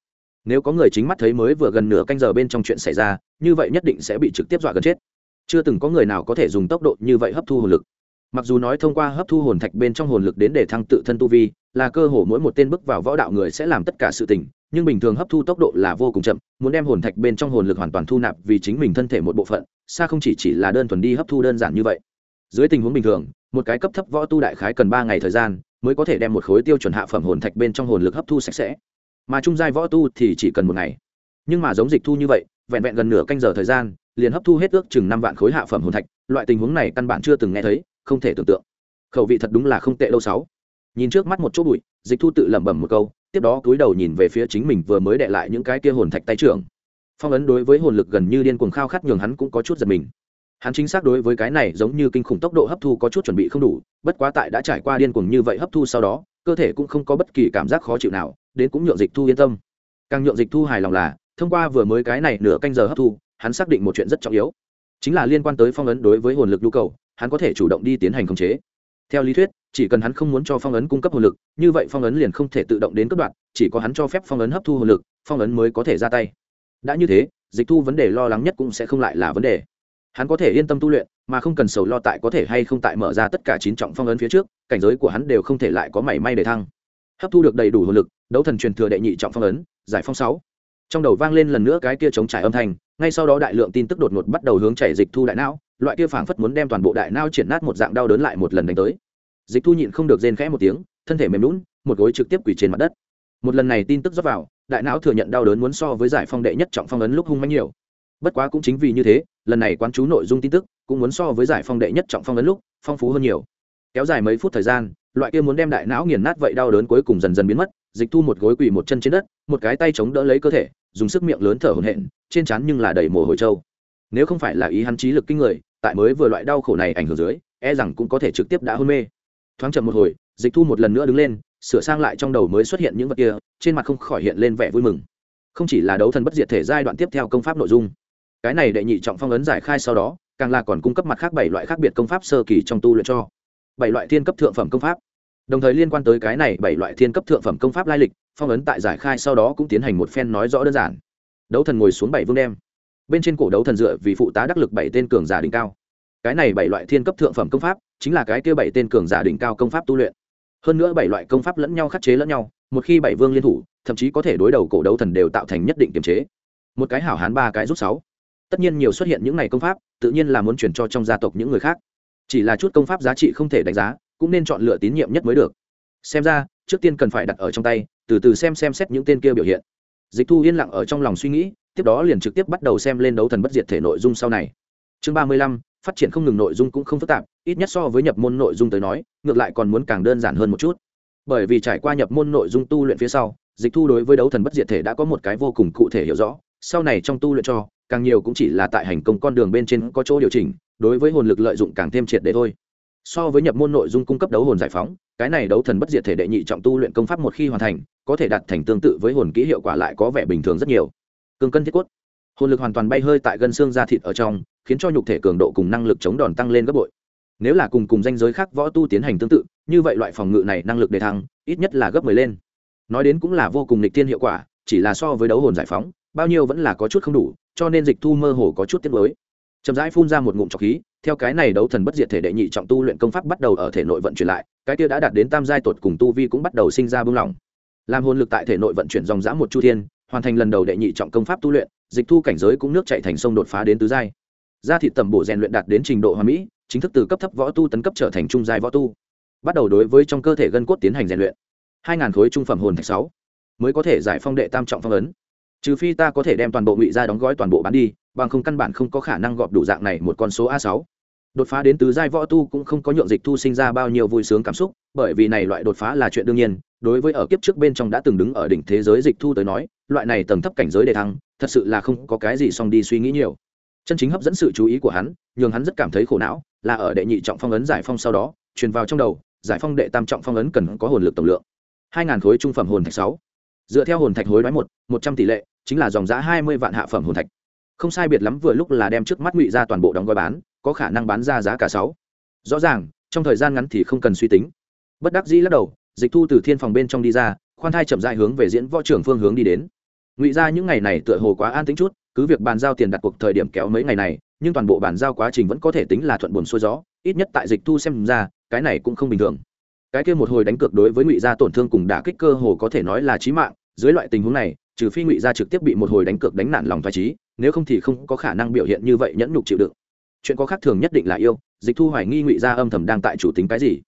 Nếu có người chính mắt thấy mới vừa gần nửa canh giờ bên trong chuyện xảy ra, như vậy nhất định sẽ bị trực tiếp dọa gần chết chưa từng có người nào có thể dùng tốc độ như vậy hấp thu hồn lực. Mặc dù nói thông qua hấp thu hồn thạch bên trong hồn lực đến để thăng tự thân tu vi, là cơ hồ mỗi một tên bước vào võ đạo người sẽ làm tất cả sự tình, nhưng bình thường hấp thu tốc độ là vô cùng chậm, muốn đem hồn thạch bên trong hồn lực hoàn toàn thu nạp vì chính mình thân thể một bộ phận, xa không chỉ chỉ là đơn thuần đi hấp thu đơn giản như vậy. Dưới tình huống bình thường, một cái cấp thấp võ tu đại khái cần ba ngày thời gian mới có thể đem một khối tiêu chuẩn hạ phẩm hồn thạch bên trong hồn lực hấp thu sạch sẽ. Mà trung giai võ tu thì chỉ cần một ngày. Nhưng mà giống dịch thu như vậy, vẹn vẹn gần nửa canh giờ thời gian liền hấp thu hết ước chừng năm vạn khối hạ phẩm hồn thạch, loại tình huống này căn bản chưa từng nghe thấy, không thể tưởng tượng. Khẩu vị thật đúng là không tệ lâu sáu. Nhìn trước mắt một chỗ bụi, dịch thu tự lẩm bẩm một câu, tiếp đó cúi đầu nhìn về phía chính mình vừa mới đệ lại những cái kia hồn thạch tay trưởng. Phong ấn đối với hồn lực gần như điên cuồng khao khát nhường hắn cũng có chút giật mình. Hắn chính xác đối với cái này giống như kinh khủng tốc độ hấp thu có chút chuẩn bị không đủ, bất quá tại đã trải qua điên cuồng như vậy hấp thu sau đó, cơ thể cũng không có bất kỳ cảm giác khó chịu nào, đến cũng nhượng dịch thu yên tâm. Càng nhượng dịch thu hài lòng là, thông qua vừa mới cái này nửa canh giờ hấp thu hắn xác định một chuyện rất trọng yếu. Chính là liên quan tới phong ấn đối với hồn lực nhu cầu, hắn có thể chủ động đi tiến hành khống chế. Theo lý thuyết, chỉ cần hắn không muốn cho phong ấn cung cấp hồn lực, như vậy phong ấn liền không thể tự động đến cấp đoạn, chỉ có hắn cho phép phong ấn hấp thu hồn lực, phong ấn mới có thể ra tay. Đã như thế, dịch thu vấn đề lo lắng nhất cũng sẽ không lại là vấn đề. Hắn có thể yên tâm tu luyện, mà không cần sầu lo tại có thể hay không tại mở ra tất cả chín trọng phong ấn phía trước, cảnh giới của hắn đều không thể lại có mảy may để thăng. Hấp thu được đầy đủ hồn lực, đấu thần truyền thừa đệ nhị trọng phong ấn, giải phong sáu trong đầu vang lên lần nữa cái kia chống trải âm thanh, ngay sau đó đại lượng tin tức đột ngột bắt đầu hướng chảy dịch thu đại não, loại kia phảng phất muốn đem toàn bộ đại não triển nát một dạng đau đớn lại một lần đánh tới. Dịch thu nhịn không được rên khẽ một tiếng, thân thể mềm lún một gối trực tiếp quỳ trên mặt đất. Một lần này tin tức rót vào, đại não thừa nhận đau đớn muốn so với giải phong đệ nhất trọng phong ấn lúc hung manh nhiều. Bất quá cũng chính vì như thế, lần này quán chú nội dung tin tức cũng muốn so với giải phong đệ nhất trọng phong ấn lúc phong phú hơn nhiều. Kéo dài mấy phút thời gian, loại kia muốn đem đại não nghiền nát vậy đau đớn cuối cùng dần dần biến mất dịch thu một gối quỳ một chân trên đất, một cái tay chống đỡ lấy cơ thể, dùng sức miệng lớn thở hổn hển, trên trán nhưng là đầy mồ hôi trâu. Nếu không phải là ý hắn trí lực kinh người, tại mới vừa loại đau khổ này ảnh hưởng dưới e rằng cũng có thể trực tiếp đã hôn mê. Thoáng chậm một hồi, dịch thu một lần nữa đứng lên, sửa sang lại trong đầu mới xuất hiện những vật kia, trên mặt không khỏi hiện lên vẻ vui mừng. Không chỉ là đấu thần bất diệt thể giai đoạn tiếp theo công pháp nội dung, cái này đệ nhị trọng phong ấn giải khai sau đó, càng là còn cung cấp mặt khác bảy loại khác biệt công pháp sơ kỳ trong tu luyện cho. Bảy loại thiên cấp thượng phẩm công pháp đồng thời liên quan tới cái này bảy loại thiên cấp thượng phẩm công pháp lai lịch, phong ấn tại giải khai sau đó cũng tiến hành một phen nói rõ đơn giản. Đấu thần ngồi xuống bảy vương đem. Bên trên cổ đấu thần dựa vì phụ tá đắc lực bảy tên cường giả đỉnh cao. Cái này bảy loại thiên cấp thượng phẩm công pháp, chính là cái kia bảy tên cường giả đỉnh cao công pháp tu luyện. Hơn nữa bảy loại công pháp lẫn nhau khắc chế lẫn nhau, một khi bảy vương liên thủ, thậm chí có thể đối đầu cổ đấu thần đều tạo thành nhất định kiềm chế. Một cái hảo hán ba cái rút sáu. Tất nhiên nhiều xuất hiện những này công pháp, tự nhiên là muốn chuyển cho trong gia tộc những người khác. Chỉ là chút công pháp giá trị không thể đánh giá cũng nên chọn lựa tín nhiệm nhất mới được. Xem ra, trước tiên cần phải đặt ở trong tay, từ từ xem xem xét những tên kia biểu hiện. Dịch thu yên lặng ở trong lòng suy nghĩ, tiếp đó liền trực tiếp bắt đầu xem lên đấu thần bất diệt thể nội dung sau này. Chương ba mươi lăm, phát triển không ngừng nội dung cũng không phức tạp, ít nhất so với nhập môn nội dung tới nói, ngược lại còn muốn càng đơn giản hơn một chút. Bởi vì trải qua nhập môn nội dung tu luyện phía sau, dịch thu đối với đấu thần bất diệt thể đã có một cái vô cùng cụ thể hiểu rõ, sau này trong tu luyện cho, càng nhiều cũng chỉ là tại hành công con đường bên trên có chỗ điều chỉnh, đối với hồn lực lợi dụng càng thêm triệt để thôi so với nhập môn nội dung cung cấp đấu hồn giải phóng, cái này đấu thần bất diệt thể đệ nhị trọng tu luyện công pháp một khi hoàn thành, có thể đạt thành tương tự với hồn kỹ hiệu quả lại có vẻ bình thường rất nhiều. Cương cân thiết quất hồn lực hoàn toàn bay hơi tại gân xương da thịt ở trong, khiến cho nhục thể cường độ cùng năng lực chống đòn tăng lên gấp bội. Nếu là cùng cùng danh giới khác võ tu tiến hành tương tự, như vậy loại phòng ngự này năng lực đề thăng, ít nhất là gấp mười lên. Nói đến cũng là vô cùng lịch tiên hiệu quả, chỉ là so với đấu hồn giải phóng, bao nhiêu vẫn là có chút không đủ, cho nên dịch thu mơ hồ có chút tiết mới chậm rãi phun ra một ngụm trọc khí, theo cái này đấu thần bất diệt thể đệ nhị trọng tu luyện công pháp bắt đầu ở thể nội vận chuyển lại, cái kia đã đạt đến tam giai tột cùng tu vi cũng bắt đầu sinh ra bưng lỏng làm hồn lực tại thể nội vận chuyển dòng dã một chu thiên, hoàn thành lần đầu đệ nhị trọng công pháp tu luyện, dịch thu cảnh giới cũng nước chạy thành sông đột phá đến tứ giai. Gia thị tầm bổ rèn luyện đạt đến trình độ hoàn mỹ, chính thức từ cấp thấp võ tu tấn cấp trở thành trung giai võ tu. Bắt đầu đối với trong cơ thể gân cốt tiến hành rèn luyện. Hai ngàn khối trung phẩm hồn thạch sáu mới có thể giải phong đệ tam trọng phong ấn. Trừ phi ta có thể đem toàn bộ ngụy ra đóng gói toàn bộ bán đi bằng không căn bản không có khả năng gọp đủ dạng này một con số a sáu. Đột phá đến tứ giai võ tu cũng không có nhượng dịch thu sinh ra bao nhiêu vui sướng cảm xúc, bởi vì này loại đột phá là chuyện đương nhiên, đối với ở kiếp trước bên trong đã từng đứng ở đỉnh thế giới dịch thu tới nói, loại này tầng thấp cảnh giới đề thăng, thật sự là không có cái gì xong đi suy nghĩ nhiều. Chân chính hấp dẫn sự chú ý của hắn, nhường hắn rất cảm thấy khổ não, là ở đệ nhị trọng phong ấn giải phong sau đó, truyền vào trong đầu, giải phong đệ tam trọng phong ấn cần có hồn lực tổng lượng. Hai ngàn khối trung phẩm hồn thạch sáu. Dựa theo hồn thạch hối đoái một một trăm tỷ lệ, chính là dòng giá hai mươi vạn hạ phẩm hồn thạch không sai biệt lắm vừa lúc là đem trước mắt ngụy ra toàn bộ đóng gói bán, có khả năng bán ra giá cả sáu. Rõ ràng, trong thời gian ngắn thì không cần suy tính. Bất đắc dĩ lắc đầu, dịch thu từ thiên phòng bên trong đi ra, khoan thai chậm dại hướng về diễn võ trưởng phương hướng đi đến. Ngụy ra những ngày này tựa hồ quá an tính chút, cứ việc bàn giao tiền đặt cuộc thời điểm kéo mấy ngày này, nhưng toàn bộ bàn giao quá trình vẫn có thể tính là thuận buồn xuôi gió, ít nhất tại dịch thu xem ra, cái này cũng không bình thường. Cái kia một hồi đánh cược đối với ngụy gia tổn thương cùng đả kích cơ hồ có thể nói là chí mạng, dưới loại tình huống này, trừ phi ngụy gia trực tiếp bị một hồi đánh cược đánh nản lòng thoải trí nếu không thì không có khả năng biểu hiện như vậy nhẫn nhục chịu đựng. Chuyện có khác thường nhất định là yêu, dịch thu hoài nghi ngụy gia âm thầm đang tại chủ tính cái gì.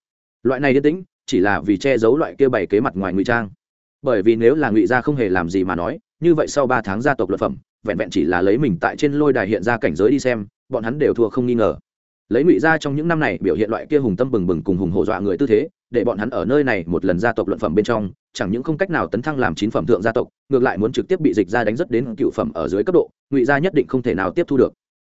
Loại này yên tĩnh, chỉ là vì che giấu loại kia bày kế mặt ngoài ngụy trang. Bởi vì nếu là ngụy gia không hề làm gì mà nói, như vậy sau ba tháng gia tộc luật phẩm, vẹn vẹn chỉ là lấy mình tại trên lôi đài hiện ra cảnh giới đi xem, bọn hắn đều thua không nghi ngờ. Lấy ngụy gia trong những năm này biểu hiện loại kia hùng tâm bừng bừng cùng hùng hổ dọa người tư thế để bọn hắn ở nơi này một lần gia tộc luận phẩm bên trong, chẳng những không cách nào tấn thăng làm chín phẩm thượng gia tộc, ngược lại muốn trực tiếp bị dịch ra đánh rất đến cựu phẩm ở dưới cấp độ, ngụy gia nhất định không thể nào tiếp thu được.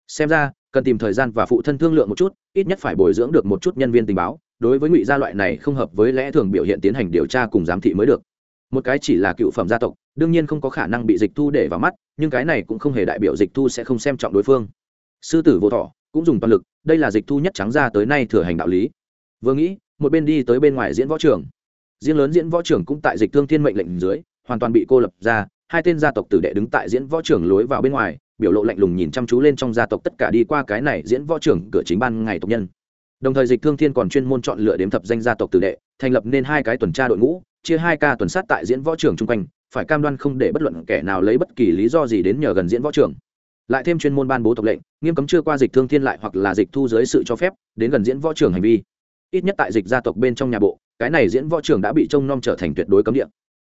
Xem ra, cần tìm thời gian và phụ thân thương lượng một chút, ít nhất phải bồi dưỡng được một chút nhân viên tình báo, đối với ngụy gia loại này không hợp với lẽ thường biểu hiện tiến hành điều tra cùng giám thị mới được. Một cái chỉ là cựu phẩm gia tộc, đương nhiên không có khả năng bị dịch thu để vào mắt, nhưng cái này cũng không hề đại biểu dịch thu sẽ không xem trọng đối phương. Sư tử vô thọ cũng dùng toàn lực, đây là dịch thu nhất trắng ra tới nay thừa hành đạo lý. Vừa nghĩ một bên đi tới bên ngoài diễn võ trường. Diễn lớn diễn võ trường cũng tại dịch thương thiên mệnh lệnh dưới, hoàn toàn bị cô lập ra, hai tên gia tộc tử đệ đứng tại diễn võ trường lối vào bên ngoài, biểu lộ lạnh lùng nhìn chăm chú lên trong gia tộc tất cả đi qua cái này diễn võ trường cửa chính ban ngày tộc nhân. Đồng thời dịch thương thiên còn chuyên môn chọn lựa đếm thập danh gia tộc tử đệ, thành lập nên hai cái tuần tra đội ngũ, chia hai ca tuần sát tại diễn võ trường chung quanh, phải cam đoan không để bất luận kẻ nào lấy bất kỳ lý do gì đến nhờ gần diễn võ trường. Lại thêm chuyên môn ban bố tộc lệnh, nghiêm cấm chưa qua dịch thương thiên lại hoặc là dịch thu dưới sự cho phép, đến gần diễn võ trường hành vi ít nhất tại dịch gia tộc bên trong nhà bộ, cái này diễn võ trường đã bị trông nom trở thành tuyệt đối cấm địa.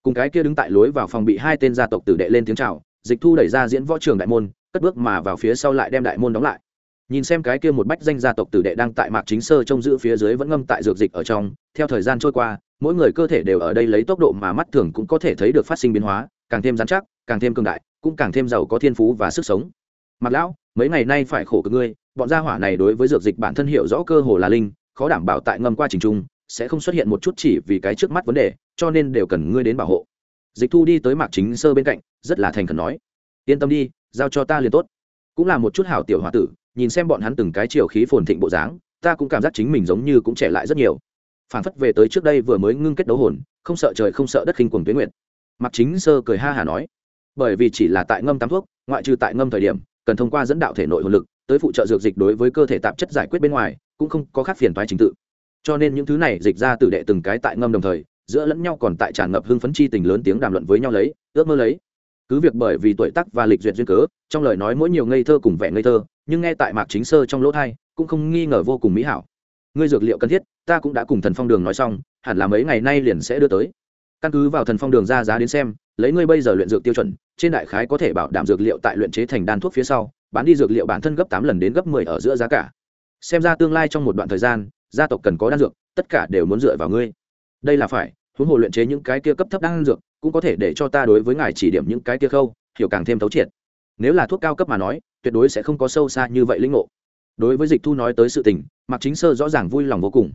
Cùng cái kia đứng tại lối vào phòng bị hai tên gia tộc tử đệ lên tiếng chào, dịch thu đẩy ra diễn võ trường đại môn, cất bước mà vào phía sau lại đem đại môn đóng lại. Nhìn xem cái kia một bách danh gia tộc tử đệ đang tại mạc chính sơ trông giữ phía dưới vẫn ngâm tại dược dịch ở trong, theo thời gian trôi qua, mỗi người cơ thể đều ở đây lấy tốc độ mà mắt thường cũng có thể thấy được phát sinh biến hóa, càng thêm dán chắc, càng thêm cường đại, cũng càng thêm giàu có thiên phú và sức sống. Mặt lão, mấy ngày nay phải khổ cực ngươi, bọn gia hỏa này đối với dược dịch bản thân hiểu rõ cơ hồ là linh khó đảm bảo tại ngâm qua trình trung, sẽ không xuất hiện một chút chỉ vì cái trước mắt vấn đề, cho nên đều cần ngươi đến bảo hộ. Dịch thu đi tới mạc chính sơ bên cạnh, rất là thành khẩn nói, yên tâm đi, giao cho ta liền tốt. Cũng là một chút hảo tiểu h tử, nhìn xem bọn hắn từng cái chiều khí phồn thịnh bộ dáng, ta cũng cảm giác chính mình giống như cũng trẻ lại rất nhiều. Phản phất về tới trước đây vừa mới ngưng kết đấu hồn, không sợ trời không sợ đất khinh quần tuyến nguyện mạc chính sơ cười ha hà nói, bởi vì chỉ là tại ngâm tắm thuốc, ngoại trừ tại ngâm thời điểm, cần thông qua dẫn đạo thể nội hồn lực, tới phụ trợ dược dịch đối với cơ thể tạp chất giải quyết bên ngoài cũng không có khác phiền toái trình tự. Cho nên những thứ này dịch ra tử đệ từng cái tại ngâm đồng thời, giữa lẫn nhau còn tại tràn ngập hưng phấn chi tình lớn tiếng đàm luận với nhau lấy, ước mơ lấy. Cứ việc bởi vì tuổi tác và lịch duyệt duyên cớ, trong lời nói mỗi nhiều ngây thơ cùng vẻ ngây thơ, nhưng nghe tại mạc chính sơ trong lỗ thai, cũng không nghi ngờ vô cùng mỹ hảo. Ngươi dược liệu cần thiết, ta cũng đã cùng thần phong đường nói xong, hẳn là mấy ngày nay liền sẽ đưa tới. Căn cứ vào thần phong đường ra giá đến xem, lấy ngươi bây giờ luyện dược tiêu chuẩn, trên đại khái có thể bảo đảm dược liệu tại luyện chế thành đan thuốc phía sau, bán đi dược liệu bản thân gấp tám lần đến gấp mười ở giữa giá cả xem ra tương lai trong một đoạn thời gian, gia tộc cần có đan dược, tất cả đều muốn dựa vào ngươi. Đây là phải, huống hồ luyện chế những cái kia cấp thấp đan dược, cũng có thể để cho ta đối với ngài chỉ điểm những cái kia khâu, hiểu càng thêm thấu triệt. Nếu là thuốc cao cấp mà nói, tuyệt đối sẽ không có sâu xa như vậy linh ngộ. Đối với dịch thu nói tới sự tình, mạc chính sơ rõ ràng vui lòng vô cùng.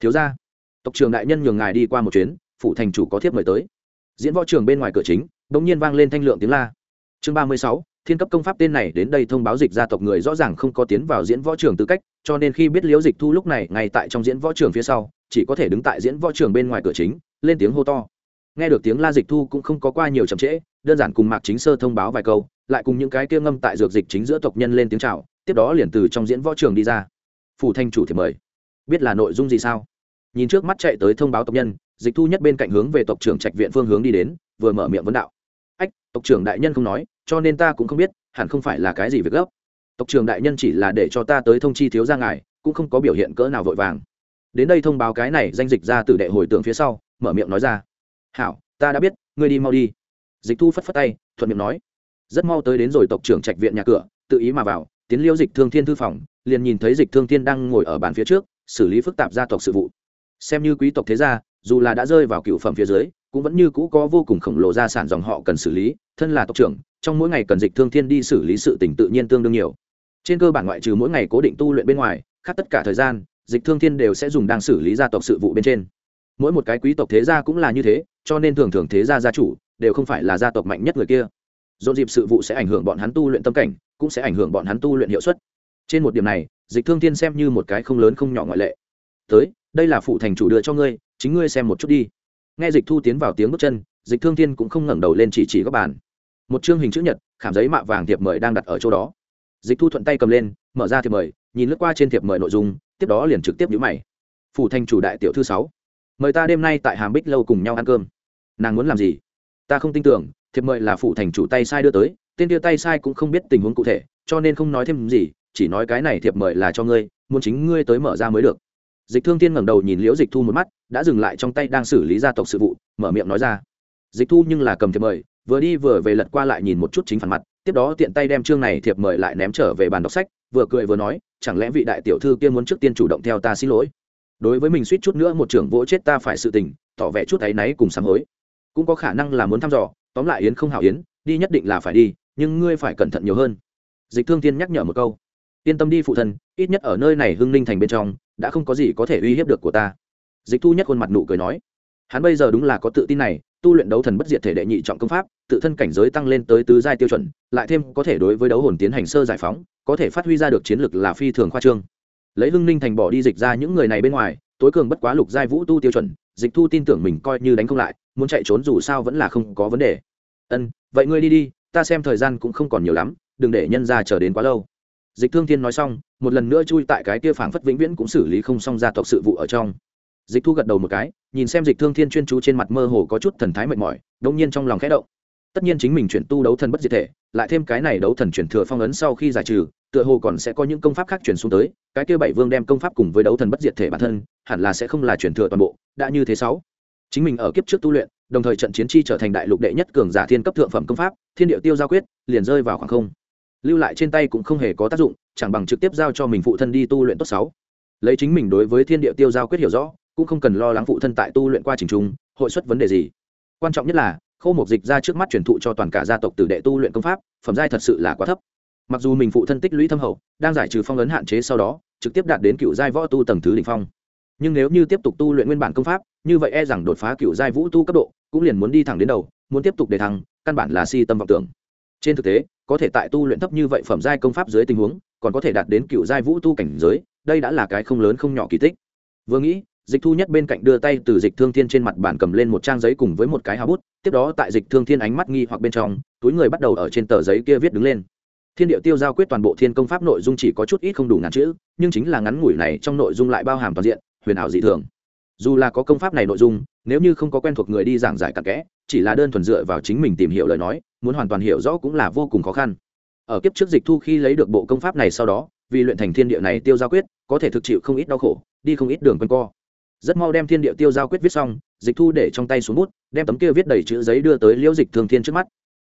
Thiếu ra tộc trường đại nhân nhường ngài đi qua một chuyến, phủ thành chủ có thiếp mời tới. Diễn võ trường bên ngoài cửa chính đ ỗ n g nhiên vang lên thanh lượng tiếng la. Chương ba mươi sáu thiên cấp công pháp tên này đến đây thông báo dịch gia tộc người rõ ràng không có tiến vào diễn võ trường tư cách, cho nên khi biết liễu dịch thu lúc này ngay tại trong diễn võ trường phía sau, chỉ có thể đứng tại diễn võ trường bên ngoài cửa chính, lên tiếng hô to. Nghe được tiếng la dịch thu cũng không có qua nhiều chậm trễ, đơn giản cùng mạc chính sơ thông báo vài câu, lại cùng những cái kia ngâm tại dược dịch chính giữa tộc nhân lên tiếng chào. tiếp đó liền từ trong diễn võ trường đi ra. Phủ thanh chủ thì mời. Biết là nội dung gì sao? Nhìn trước mắt chạy tới thông báo tộc nhân, dịch thu nhất bên cạnh hướng về tộc trưởng trạch viện phương hướng đi đến, vừa mở miệng vấn đạo tộc trưởng đại nhân không nói, cho nên ta cũng không biết, hẳn không phải là cái gì việc gấp. Tộc trưởng đại nhân chỉ là để cho ta tới thông chi thiếu ra ngài, cũng không có biểu hiện cỡ nào vội vàng. Đến đây thông báo cái này danh dịch ra từ đệ hồi tưởng phía sau, mở miệng nói ra. Hảo, ta đã biết, ngươi đi mau đi. Dịch thu phất phất tay, thuận miệng nói. Rất mau tới đến rồi tộc trưởng trạch viện nhà cửa, tự ý mà vào, tiến liêu dịch thương thiên thư phòng, liền nhìn thấy dịch thương thiên đang ngồi ở bàn phía trước, xử lý phức tạp gia tộc sự vụ. Xem như quý tộc thế gia, dù là đã rơi vào cựu phẩm phía dưới cũng vẫn như cũ có vô cùng khổng lồ gia sản dòng họ cần xử lý, thân là tộc trưởng, trong mỗi ngày cần dịch thương thiên đi xử lý sự tỉnh tự nhiên tương đương nhiều. Trên cơ bản ngoại trừ mỗi ngày cố định tu luyện bên ngoài, khác tất cả thời gian, dịch thương thiên đều sẽ dùng đang xử lý gia tộc sự vụ bên trên. Mỗi một cái quý tộc thế gia cũng là như thế, cho nên thường thường thế gia gia chủ đều không phải là gia tộc mạnh nhất người kia. Dồn dịp sự vụ sẽ ảnh hưởng bọn hắn tu luyện tâm cảnh, cũng sẽ ảnh hưởng bọn hắn tu luyện hiệu suất. Trên một điểm này, dịch thương thiên xem như một cái không lớn không nhỏ ngoại lệ. Tới, đây là phụ thành chủ đưa cho ngươi, chính ngươi xem một chút đi nghe dịch thu tiến vào tiếng bước chân, dịch thương thiên cũng không ngẩng đầu lên chỉ chỉ các bàn. Một chương hình chữ nhật, khảm giấy mạ vàng thiệp mời đang đặt ở chỗ đó. Dịch thu thuận tay cầm lên, mở ra thiệp mời, nhìn lướt qua trên thiệp mời nội dung, tiếp đó liền trực tiếp nhữ mày. Phủ thành chủ đại tiểu thư sáu, mời ta đêm nay tại hàm bích lâu cùng nhau ăn cơm. Nàng muốn làm gì? Ta không tin tưởng, thiệp mời là phủ thành chủ tay sai đưa tới, tên kia tay sai cũng không biết tình huống cụ thể, cho nên không nói thêm gì, chỉ nói cái này thiệp mời là cho ngươi, muốn chính ngươi tới mở ra mới được dịch thương tiên ngẩng đầu nhìn liễu dịch thu một mắt, đã dừng lại trong tay đang xử lý gia tộc sự vụ, mở miệng nói ra. Dịch thu nhưng là cầm thiệp mời, vừa đi vừa về lật qua lại nhìn một chút chính phản mặt, tiếp đó tiện tay đem chương này thiệp mời lại ném trở về bàn đọc sách, vừa cười vừa nói, chẳng lẽ vị đại tiểu thư kia muốn trước tiên chủ động theo ta xin lỗi? Đối với mình suýt chút nữa một trưởng vỗ chết ta phải sự tình, tỏ vẻ chút áy náy cùng sám hối. Cũng có khả năng là muốn thăm dò, tóm lại yến không hảo yến, đi nhất định là phải đi, nhưng ngươi phải cẩn thận nhiều hơn. Dịch thương thiên nhắc nhở một câu yên tâm đi phụ thân, ít nhất ở nơi này hưng ninh thành bên trong, đã không có gì có thể uy hiếp được của ta. Dịch thu nhất khuôn mặt nụ cười nói, hắn bây giờ đúng là có tự tin này, tu luyện đấu thần bất diệt thể đệ nhị trọng công pháp, tự thân cảnh giới tăng lên tới tứ giai tiêu chuẩn, lại thêm có thể đối với đấu hồn tiến hành sơ giải phóng, có thể phát huy ra được chiến lực là phi thường khoa trương. Lấy hưng ninh thành bỏ đi dịch ra những người này bên ngoài, tối cường bất quá lục giai vũ tu tiêu chuẩn, dịch thu tin tưởng mình coi như đánh không lại, muốn chạy trốn dù sao vẫn là không có vấn đề. Ân, vậy ngươi đi đi, ta xem thời gian cũng không còn nhiều lắm, đừng để nhân ra chờ đến quá lâu dịch thương thiên nói xong, một lần nữa chui tại cái kia phảng phất vĩnh viễn cũng xử lý không xong gia tộc sự vụ ở trong. Dịch thu gật đầu một cái, nhìn xem dịch thương thiên chuyên chú trên mặt mơ hồ có chút thần thái mệt mỏi đông nhiên trong lòng khẽ động. Tất nhiên chính mình chuyển tu đấu thần bất diệt thể, lại thêm cái này đấu thần chuyển thừa phong ấn sau khi giải trừ, tựa hồ còn sẽ có những công pháp khác chuyển xuống tới, cái kia bảy vương đem công pháp cùng với đấu thần bất diệt thể bản thân, hẳn là sẽ không là chuyển thừa toàn bộ, đã như thế sáu. Chính mình ở kiếp trước tu luyện, đồng thời trận chiến chi trở thành đại lục đệ nhất cường giả thiên cấp thượng phẩm công pháp, thiên điệu tiêu giao quyết, liền rơi vào khoảng không lưu lại trên tay cũng không hề có tác dụng, chẳng bằng trực tiếp giao cho mình phụ thân đi tu luyện tốt sáu. Lấy chính mình đối với thiên địa tiêu giao quyết hiểu rõ, cũng không cần lo lắng phụ thân tại tu luyện qua trình trung hội xuất vấn đề gì. Quan trọng nhất là, khâu một dịch ra trước mắt truyền thụ cho toàn cả gia tộc tử đệ tu luyện công pháp, phẩm giai thật sự là quá thấp. Mặc dù mình phụ thân tích lũy thâm hậu, đang giải trừ phong ấn hạn chế sau đó, trực tiếp đạt đến cựu giai võ tu tầng thứ đỉnh phong. Nhưng nếu như tiếp tục tu luyện nguyên bản công pháp, như vậy e rằng đột phá cựu giai vũ tu cấp độ, cũng liền muốn đi thẳng đến đầu, muốn tiếp tục đề thăng, căn bản là si tâm vọng tưởng trên thực tế, có thể tại tu luyện thấp như vậy phẩm giai công pháp dưới tình huống, còn có thể đạt đến cựu giai vũ tu cảnh giới, đây đã là cái không lớn không nhỏ kỳ tích. Vừa nghĩ, dịch thu nhất bên cạnh đưa tay từ dịch thương thiên trên mặt bàn cầm lên một trang giấy cùng với một cái hào bút, tiếp đó tại dịch thương thiên ánh mắt nghi hoặc bên trong, túi người bắt đầu ở trên tờ giấy kia viết đứng lên. Thiên điệu tiêu giao quyết toàn bộ thiên công pháp nội dung chỉ có chút ít không đủ ngàn chữ, nhưng chính là ngắn ngủi này trong nội dung lại bao hàm toàn diện, huyền ảo dị thường. Dù là có công pháp này nội dung, nếu như không có quen thuộc người đi giảng giải cặn kẽ, chỉ là đơn thuần dựa vào chính mình tìm hiểu lời nói muốn hoàn toàn hiểu rõ cũng là vô cùng khó khăn. Ở kiếp trước dịch thu khi lấy được bộ công pháp này sau đó, vì luyện thành thiên địa này tiêu giao quyết, có thể thực chịu không ít đau khổ, đi không ít đường quanh co. Rất mau đem thiên địa tiêu giao quyết viết xong, dịch thu để trong tay xuống bút, đem tấm kia viết đầy chữ giấy đưa tới liễu dịch thương thiên trước mắt.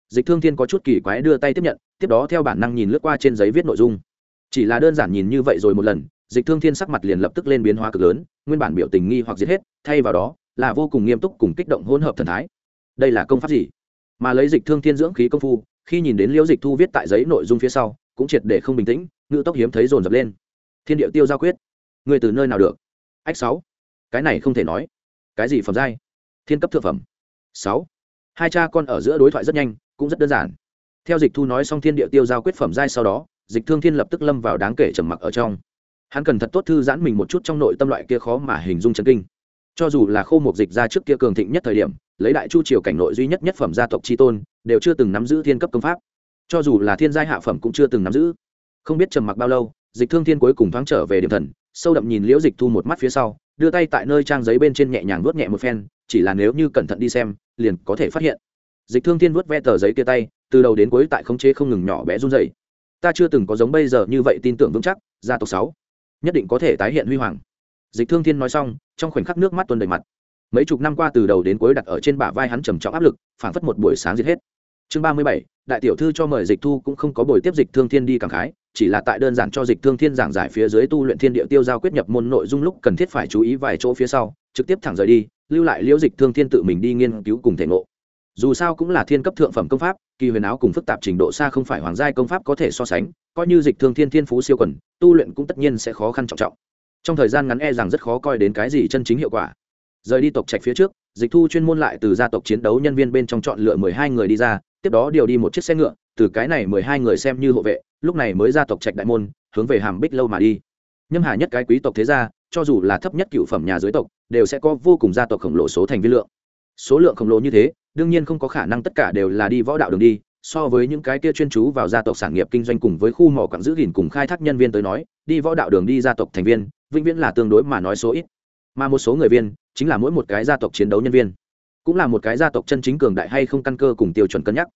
Dịch thương thiên có chút kỳ quái đưa tay tiếp nhận, tiếp đó theo bản năng nhìn lướt qua trên giấy viết nội dung. Chỉ là đơn giản nhìn như vậy rồi một lần, dịch thương thiên sắc mặt liền lập tức lên biến hóa cực lớn, nguyên bản biểu tình nghi hoặc giết hết, thay vào đó là vô cùng nghiêm túc cùng kích động hỗn hợp thần thái. Đây là công pháp gì? Mà lấy dịch thương thiên dưỡng khí công phu, khi nhìn đến liễu dịch thu viết tại giấy nội dung phía sau, cũng triệt để không bình tĩnh, ngự tốc hiếm thấy dồn dập lên. Thiên điệu tiêu giao quyết. Người từ nơi nào được? Ách sáu. Cái này không thể nói. Cái gì phẩm giai? Thiên cấp thượng phẩm. Sáu. Hai cha con ở giữa đối thoại rất nhanh, cũng rất đơn giản. Theo dịch thu nói xong thiên địa tiêu giao quyết phẩm giai sau đó, dịch thương thiên lập tức lâm vào đáng kể trầm mặc ở trong. Hắn cần thật tốt thư giãn mình một chút trong nội tâm loại kia khó mà hình dung chân kinh. Cho dù là khô một dịch ra trước kia cường thịnh nhất thời điểm lấy đại chu triều cảnh nội duy nhất nhất phẩm gia tộc tri tôn, đều chưa từng nắm giữ thiên cấp công pháp. Cho dù là thiên giai hạ phẩm cũng chưa từng nắm giữ. Không biết trầm mặc bao lâu, dịch thương thiên cuối cùng thoáng trở về điểm thần, sâu đậm nhìn liễu dịch thu một mắt phía sau, đưa tay tại nơi trang giấy bên trên nhẹ nhàng vuốt nhẹ một phen, chỉ là nếu như cẩn thận đi xem, liền có thể phát hiện. Dịch thương thiên vuốt ve tờ giấy kia tay, từ đầu đến cuối tại khống chế không ngừng nhỏ bé run dày ta chưa từng có giống bây giờ như vậy tin tưởng vững chắc, gia tộc sáu nhất định có thể tái hiện huy hoàng. Dịch thương thiên nói xong, trong khoảnh khắc nước mắt tuôn đầy mặt mấy chục năm qua từ đầu đến cuối đặt ở trên bả vai hắn trầm trọng áp lực, phảng phất một buổi sáng giết hết. Chương ba mươi bảy, đại tiểu thư cho mời dịch thu cũng không có buổi tiếp dịch thương thiên đi cảm khái, chỉ là tại đơn giản cho dịch thương thiên giảng giải phía dưới tu luyện thiên địa tiêu giao quyết nhập môn nội dung lúc cần thiết phải chú ý vài chỗ phía sau, trực tiếp thẳng rời đi, lưu lại liễu dịch thương thiên tự mình đi nghiên cứu cùng thể ngộ. Dù sao cũng là thiên cấp thượng phẩm công pháp, kỳ huyền áo cùng phức tạp trình độ xa không phải hoàng giai công pháp có thể so sánh, coi như dịch thương thiên thiên phú siêu quần, tu luyện cũng tất nhiên sẽ khó khăn trọng trọng. Trong thời gian ngắn e rằng rất khó coi đến cái gì chân chính hiệu quả rời đi tộc trạch phía trước, dịch thu chuyên môn lại từ gia tộc chiến đấu nhân viên bên trong chọn lựa mười hai người đi ra, tiếp đó điều đi một chiếc xe ngựa, từ cái này mười hai người xem như hộ vệ, lúc này mới ra tộc trạch đại môn, hướng về hàm bích lâu mà đi. Nhâm hà nhất cái quý tộc thế gia, cho dù là thấp nhất cựu phẩm nhà dưới tộc, đều sẽ có vô cùng gia tộc khổng lồ số thành viên lượng. Số lượng khổng lồ như thế, đương nhiên không có khả năng tất cả đều là đi võ đạo đường đi, so với những cái kia chuyên chú vào gia tộc sản nghiệp kinh doanh cùng với khu mỏ quặng giữ gìn cùng khai thác nhân viên tới nói, đi võ đạo đường đi gia tộc thành viên, vĩnh viễn là tương đối mà nói số ít. Mà một số người viên chính là mỗi một cái gia tộc chiến đấu nhân viên, cũng là một cái gia tộc chân chính cường đại hay không căn cơ cùng tiêu chuẩn cân nhắc.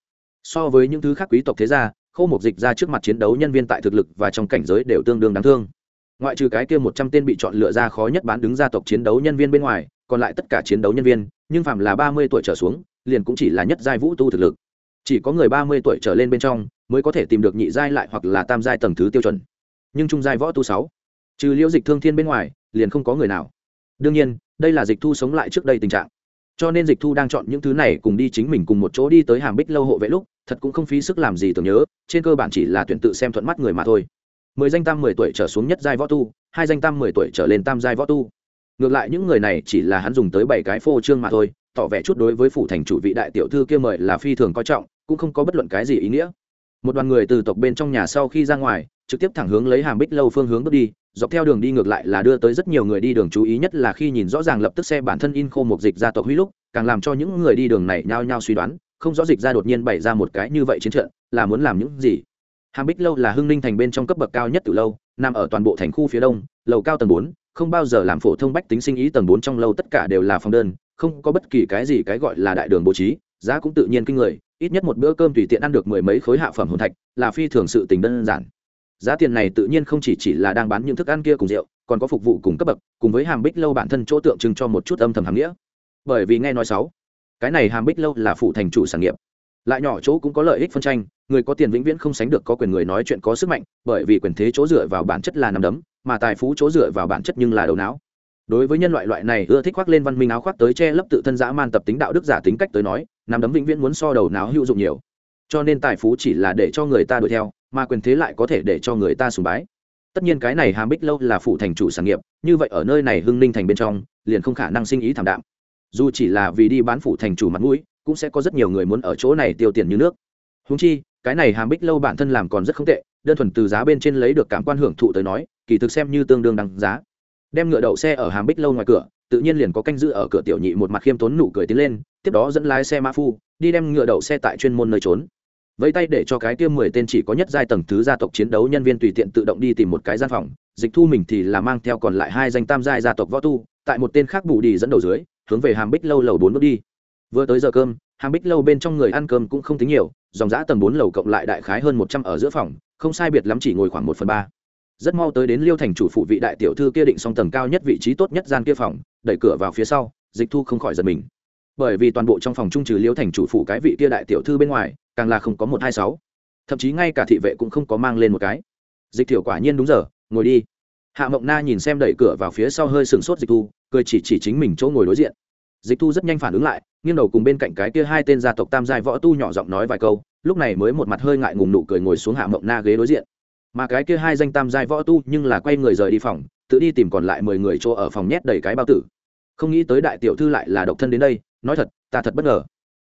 So với những thứ khác quý tộc thế gia, khô một dịch ra trước mặt chiến đấu nhân viên tại thực lực và trong cảnh giới đều tương đương đáng thương. Ngoại trừ cái kia một trăm tên bị chọn lựa ra khó nhất bán đứng gia tộc chiến đấu nhân viên bên ngoài, còn lại tất cả chiến đấu nhân viên, nhưng phạm là ba mươi tuổi trở xuống, liền cũng chỉ là nhất giai vũ tu thực lực. Chỉ có người ba mươi tuổi trở lên bên trong mới có thể tìm được nhị giai lại hoặc là tam giai tầng thứ tiêu chuẩn. Nhưng trung giai võ tu sáu, trừ liễu dịch thương thiên bên ngoài, liền không có người nào. Đương nhiên đây là dịch thu sống lại trước đây tình trạng. Cho nên dịch thu đang chọn những thứ này cùng đi chính mình cùng một chỗ đi tới hàm bích lâu hộ vệ lúc, thật cũng không phí sức làm gì tưởng nhớ, trên cơ bản chỉ là tuyển tự xem thuận mắt người mà thôi. Mười danh tam mười tuổi trở xuống nhất giai võ tu, hai danh tam mười tuổi trở lên tam giai võ tu. Ngược lại những người này chỉ là hắn dùng tới bảy cái phô trương mà thôi, tỏ vẻ chút đối với phủ thành chủ vị đại tiểu thư kia mời là phi thường coi trọng, cũng không có bất luận cái gì ý nghĩa. Một đoàn người từ tộc bên trong nhà sau khi ra ngoài trực tiếp thẳng hướng lấy hàm bích lâu phương hướng bước đi, dọc theo đường đi ngược lại là đưa tới rất nhiều người đi đường chú ý, nhất là khi nhìn rõ ràng lập tức xe bản thân in khô một dịch ra tộc huy lúc, càng làm cho những người đi đường này nhao nhao suy đoán, không rõ dịch ra đột nhiên bày ra một cái như vậy chiến trận, là muốn làm những gì. Hàm bích lâu là hưng ninh thành bên trong cấp bậc cao nhất từ lâu, nằm ở toàn bộ thành khu phía đông, lầu cao tầng bốn, không bao giờ làm phổ thông bách tính sinh ý tầng bốn trong lâu tất cả đều là phòng đơn, không có bất kỳ cái gì cái gọi là đại đường bố trí, giá cũng tự nhiên kinh người, ít nhất một bữa cơm tùy tiện ăn được mười mấy khối hạ phẩm hồn thạch, là phi thường sự tình đơn giản giá tiền này tự nhiên không chỉ chỉ là đang bán những thức ăn kia cùng rượu, còn có phục vụ cùng cấp bậc, cùng với hàm bích lâu bản thân chỗ tượng trưng cho một chút âm thầm hàm nghĩa. Bởi vì nghe nói sáu, cái này hàm bích lâu là phụ thành chủ sản nghiệp. Lại nhỏ chỗ cũng có lợi ích phân tranh, người có tiền vĩnh viễn không sánh được có quyền người nói chuyện có sức mạnh, bởi vì quyền thế chỗ dựa vào bản chất là nằm đấm, mà tài phú chỗ dựa vào bản chất nhưng là đầu não. Đối với nhân loại loại này ưa thích khoác lên văn minh áo khoác tới che lấp tự thân dã man tập tính đạo đức giả tính cách tới nói, nằm đấm vĩnh viễn muốn so đầu não hữu dụng nhiều cho nên tài phú chỉ là để cho người ta đuổi theo, mà quyền thế lại có thể để cho người ta sùng bái. Tất nhiên cái này hàm bích lâu là phụ thành chủ sản nghiệp, như vậy ở nơi này hưng ninh thành bên trong, liền không khả năng sinh ý thảm đạm. Dù chỉ là vì đi bán phụ thành chủ mặt mũi, cũng sẽ có rất nhiều người muốn ở chỗ này tiêu tiền như nước. Húng chi, cái này hàm bích lâu bản thân làm còn rất không tệ, đơn thuần từ giá bên trên lấy được cảm quan hưởng thụ tới nói, kỳ thực xem như tương đương đăng giá. Đem ngựa đậu xe ở hàm bích lâu ngoài cửa, tự nhiên liền có canh giữ ở cửa tiểu nhị một mặt khiêm tốn nụ cười tiến lên, tiếp đó dẫn lái xe mã phu, đi đem ngựa đậu xe tại chuyên môn nơi trốn vẫy tay để cho cái kia mười tên chỉ có nhất giai tầng thứ gia tộc chiến đấu nhân viên tùy tiện tự động đi tìm một cái gian phòng, dịch thu mình thì là mang theo còn lại hai danh tam giai gia tộc võ tu, tại một tên khác bù đi dẫn đầu dưới, hướng về hàm bích lâu lầu bốn bước đi. Vừa tới giờ cơm, hàm bích lâu bên trong người ăn cơm cũng không tính nhiều, dòng giã tầng bốn lầu cộng lại đại khái hơn một trăm ở giữa phòng, không sai biệt lắm chỉ ngồi khoảng một phần ba. Rất mau tới đến liêu thành chủ phụ vị đại tiểu thư kia định xong tầng cao nhất vị trí tốt nhất gian kia phòng, đẩy cửa vào phía sau, dịch thu không khỏi giật mình bởi vì toàn bộ trong phòng trung trừ liêu thành chủ phụ cái vị kia đại tiểu thư bên ngoài, càng là không có một hai sáu. Thậm chí ngay cả thị vệ cũng không có mang lên một cái. Dịch thiểu quả nhiên đúng giờ, ngồi đi. Hạ mộng na nhìn xem đẩy cửa vào phía sau hơi sừng sốt dịch thu, cười chỉ chỉ chính mình chỗ ngồi đối diện. Dịch thu rất nhanh phản ứng lại, nghiêng đầu cùng bên cạnh cái kia hai tên gia tộc tam giai võ tu nhỏ giọng nói vài câu, lúc này mới một mặt hơi ngại ngùng nụ cười ngồi xuống hạ mộng na ghế đối diện. Mà cái kia hai danh tam giai võ tu nhưng là quay người rời đi phòng, tự đi tìm còn lại mười người chỗ ở phòng nhét đầy cái bao tử không nghĩ tới đại tiểu thư lại là độc thân đến đây, nói thật, ta thật bất ngờ.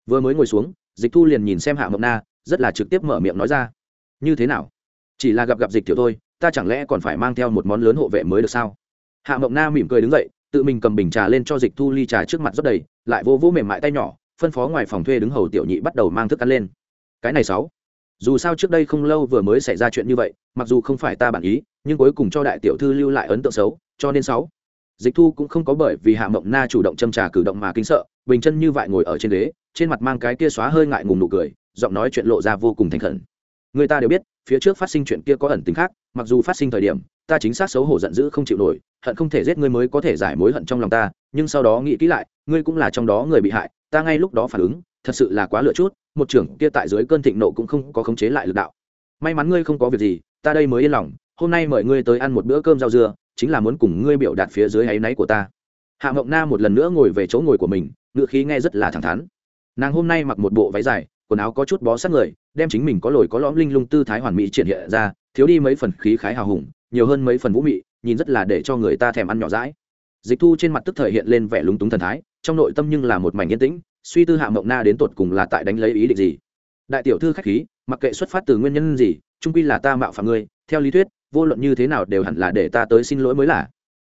Vừa mới ngồi xuống, dịch thu liền nhìn xem hạ mộng na, rất là trực tiếp mở miệng nói ra. Như thế nào? Chỉ là gặp gặp dịch tiểu thôi, ta chẳng lẽ còn phải mang theo một món lớn hộ vệ mới được sao? Hạ mộng na mỉm cười đứng dậy, tự mình cầm bình trà lên cho dịch thu ly trà trước mặt rất đầy, lại vô vô mềm mại tay nhỏ, phân phó ngoài phòng thuê đứng hầu tiểu nhị bắt đầu mang thức ăn lên. Cái này sáu. Dù sao trước đây không lâu vừa mới xảy ra chuyện như vậy, mặc dù không phải ta bản ý, nhưng cuối cùng cho đại tiểu thư lưu lại ấn tượng xấu, cho nên sáu dịch thu cũng không có bởi vì hạ mộng na chủ động châm trà cử động mà kinh sợ, bình chân như vại ngồi ở trên ghế, trên mặt mang cái kia xóa hơi ngại ngùng nụ cười, giọng nói chuyện lộ ra vô cùng thành khẩn. Người ta đều biết, phía trước phát sinh chuyện kia có ẩn tính khác, mặc dù phát sinh thời điểm, ta chính xác xấu hổ giận dữ không chịu nổi, hận không thể giết ngươi mới có thể giải mối hận trong lòng ta, nhưng sau đó nghĩ kỹ lại, ngươi cũng là trong đó người bị hại, ta ngay lúc đó phản ứng, thật sự là quá lựa chút, một trưởng kia tại dưới cơn thịnh nộ cũng không có khống chế lại lực đạo. May mắn ngươi không có việc gì, ta đây mới yên lòng, hôm nay mời ngươi tới ăn một bữa cơm rau dưa chính là muốn cùng ngươi biểu đạt phía dưới áy náy của ta. Hạ mộng na một lần nữa ngồi về chỗ ngồi của mình ngựa khí nghe rất là thẳng thắn. Nàng hôm nay mặc một bộ váy dài, quần áo có chút bó sát người, đem chính mình có lồi có lõm linh lung tư thái hoàn mỹ triển hiện ra, thiếu đi mấy phần khí khái hào hùng, nhiều hơn mấy phần vũ mị, nhìn rất là để cho người ta thèm ăn nhỏ rãi dịch thu trên mặt tức thời hiện lên vẻ lúng túng thần thái, trong nội tâm nhưng là một mảnh yên tĩnh, suy tư hạ mộng na đến tột cùng là tại đánh lấy ý định gì. Đại tiểu thư khách khí, mặc kệ xuất phát từ nguyên nhân gì, trung quy là ta mạo phạm ngươi, theo lý thuyết vô luận như thế nào đều hẳn là để ta tới xin lỗi mới là.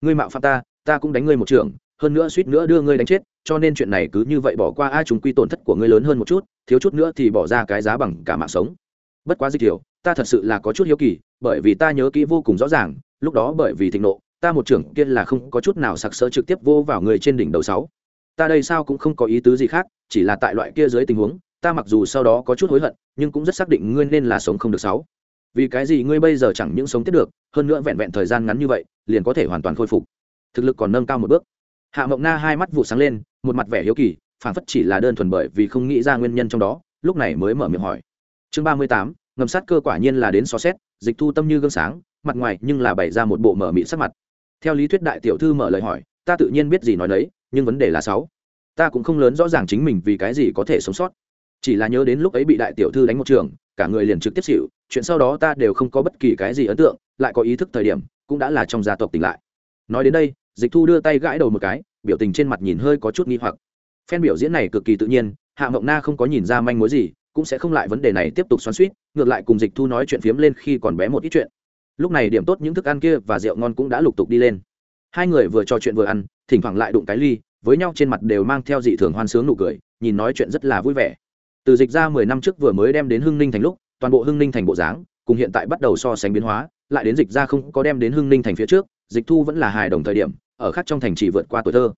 Ngươi mạo phạm ta ta cũng đánh ngươi một trường, hơn nữa suýt nữa đưa ngươi đánh chết, cho nên chuyện này cứ như vậy bỏ qua ai chúng quy tổn thất của ngươi lớn hơn một chút, thiếu chút nữa thì bỏ ra cái giá bằng cả mạng sống. Bất quá dịch thiểu ta thật sự là có chút hiếu kỳ, bởi vì ta nhớ kỹ vô cùng rõ ràng, lúc đó bởi vì thịnh nộ, ta một trưởng kia là không có chút nào sặc sỡ trực tiếp vô vào người trên đỉnh đầu sáu. Ta đây sao cũng không có ý tứ gì khác, chỉ là tại loại kia dưới tình huống, ta mặc dù sau đó có chút hối hận, nhưng cũng rất xác định ngươi nên là sống không được sáu vì cái gì ngươi bây giờ chẳng những sống tiếp được, hơn nữa vẹn vẹn thời gian ngắn như vậy, liền có thể hoàn toàn khôi phục. Thực lực còn nâng cao một bước. Hạ mộng na hai mắt vụ sáng lên, một mặt vẻ hiếu kỳ, phản phất chỉ là đơn thuần bởi vì không nghĩ ra nguyên nhân trong đó, lúc này mới mở miệng hỏi. Chương ba mươi tám, ngầm sát cơ quả nhiên là đến xó xét, dịch thu tâm như gương sáng, mặt ngoài nhưng là bày ra một bộ mở mịn sắc mặt. Theo lý thuyết đại tiểu thư mở lời hỏi, ta tự nhiên biết gì nói đấy nhưng vấn đề là sáu. Ta cũng không lớn rõ ràng chính mình vì cái gì có thể sống sót chỉ là nhớ đến lúc ấy bị đại tiểu thư đánh một trường, cả người liền trực tiếp xịu chuyện sau đó ta đều không có bất kỳ cái gì ấn tượng, lại có ý thức thời điểm, cũng đã là trong gia tộc tỉnh lại. Nói đến đây, dịch thu đưa tay gãi đầu một cái, biểu tình trên mặt nhìn hơi có chút nghi hoặc. Phen biểu diễn này cực kỳ tự nhiên, hạ mộng na không có nhìn ra manh mối gì, cũng sẽ không lại vấn đề này tiếp tục xoắn suýt ngược lại cùng dịch thu nói chuyện phiếm lên khi còn bé một ít chuyện. Lúc này điểm tốt những thức ăn kia và rượu ngon cũng đã lục tục đi lên. Hai người vừa trò chuyện vừa ăn, thỉnh thoảng lại đụng cái ly, với nhau trên mặt đều mang theo dị thường hoan sướng nụ cười, nhìn nói chuyện rất là vui vẻ từ dịch ra mười năm trước vừa mới đem đến hưng ninh thành lúc, toàn bộ hưng ninh thành bộ dáng, cùng hiện tại bắt đầu so sánh biến hóa, lại đến dịch ra không có đem đến hưng ninh thành phía trước, dịch thu vẫn là hài đồng thời điểm, ở khác trong thành chỉ vượt qua tuổi thơ.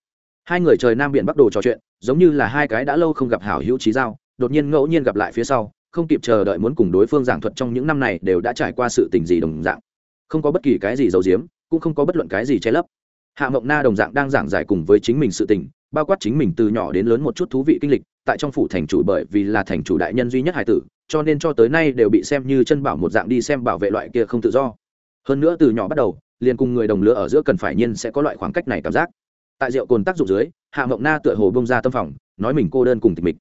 Hai người trời nam biển bắc đồ trò chuyện, giống như là hai cái đã lâu không gặp hảo hữu trí giao, đột nhiên ngẫu nhiên gặp lại phía sau, không kịp chờ đợi muốn cùng đối phương giảng thuật trong những năm này đều đã trải qua sự tình gì đồng dạng. Không có bất kỳ cái gì giấu giếm, cũng không có bất luận cái gì che lấp. Hạ mộng na đồng dạng đang giảng giải cùng với chính mình sự tình, bao quát chính mình từ nhỏ đến lớn một chút thú vị kinh lịch tại trong phủ thành chủ bởi vì là thành chủ đại nhân duy nhất hải tử, cho nên cho tới nay đều bị xem như chân bảo một dạng đi xem bảo vệ loại kia không tự do. Hơn nữa từ nhỏ bắt đầu, liền cùng người đồng lứa ở giữa cần phải nhiên sẽ có loại khoảng cách này cảm giác. Tại rượu cồn tác dụng dưới, hạ mộng na tựa hồ bông ra tâm phòng, nói mình cô đơn cùng tịch mịch.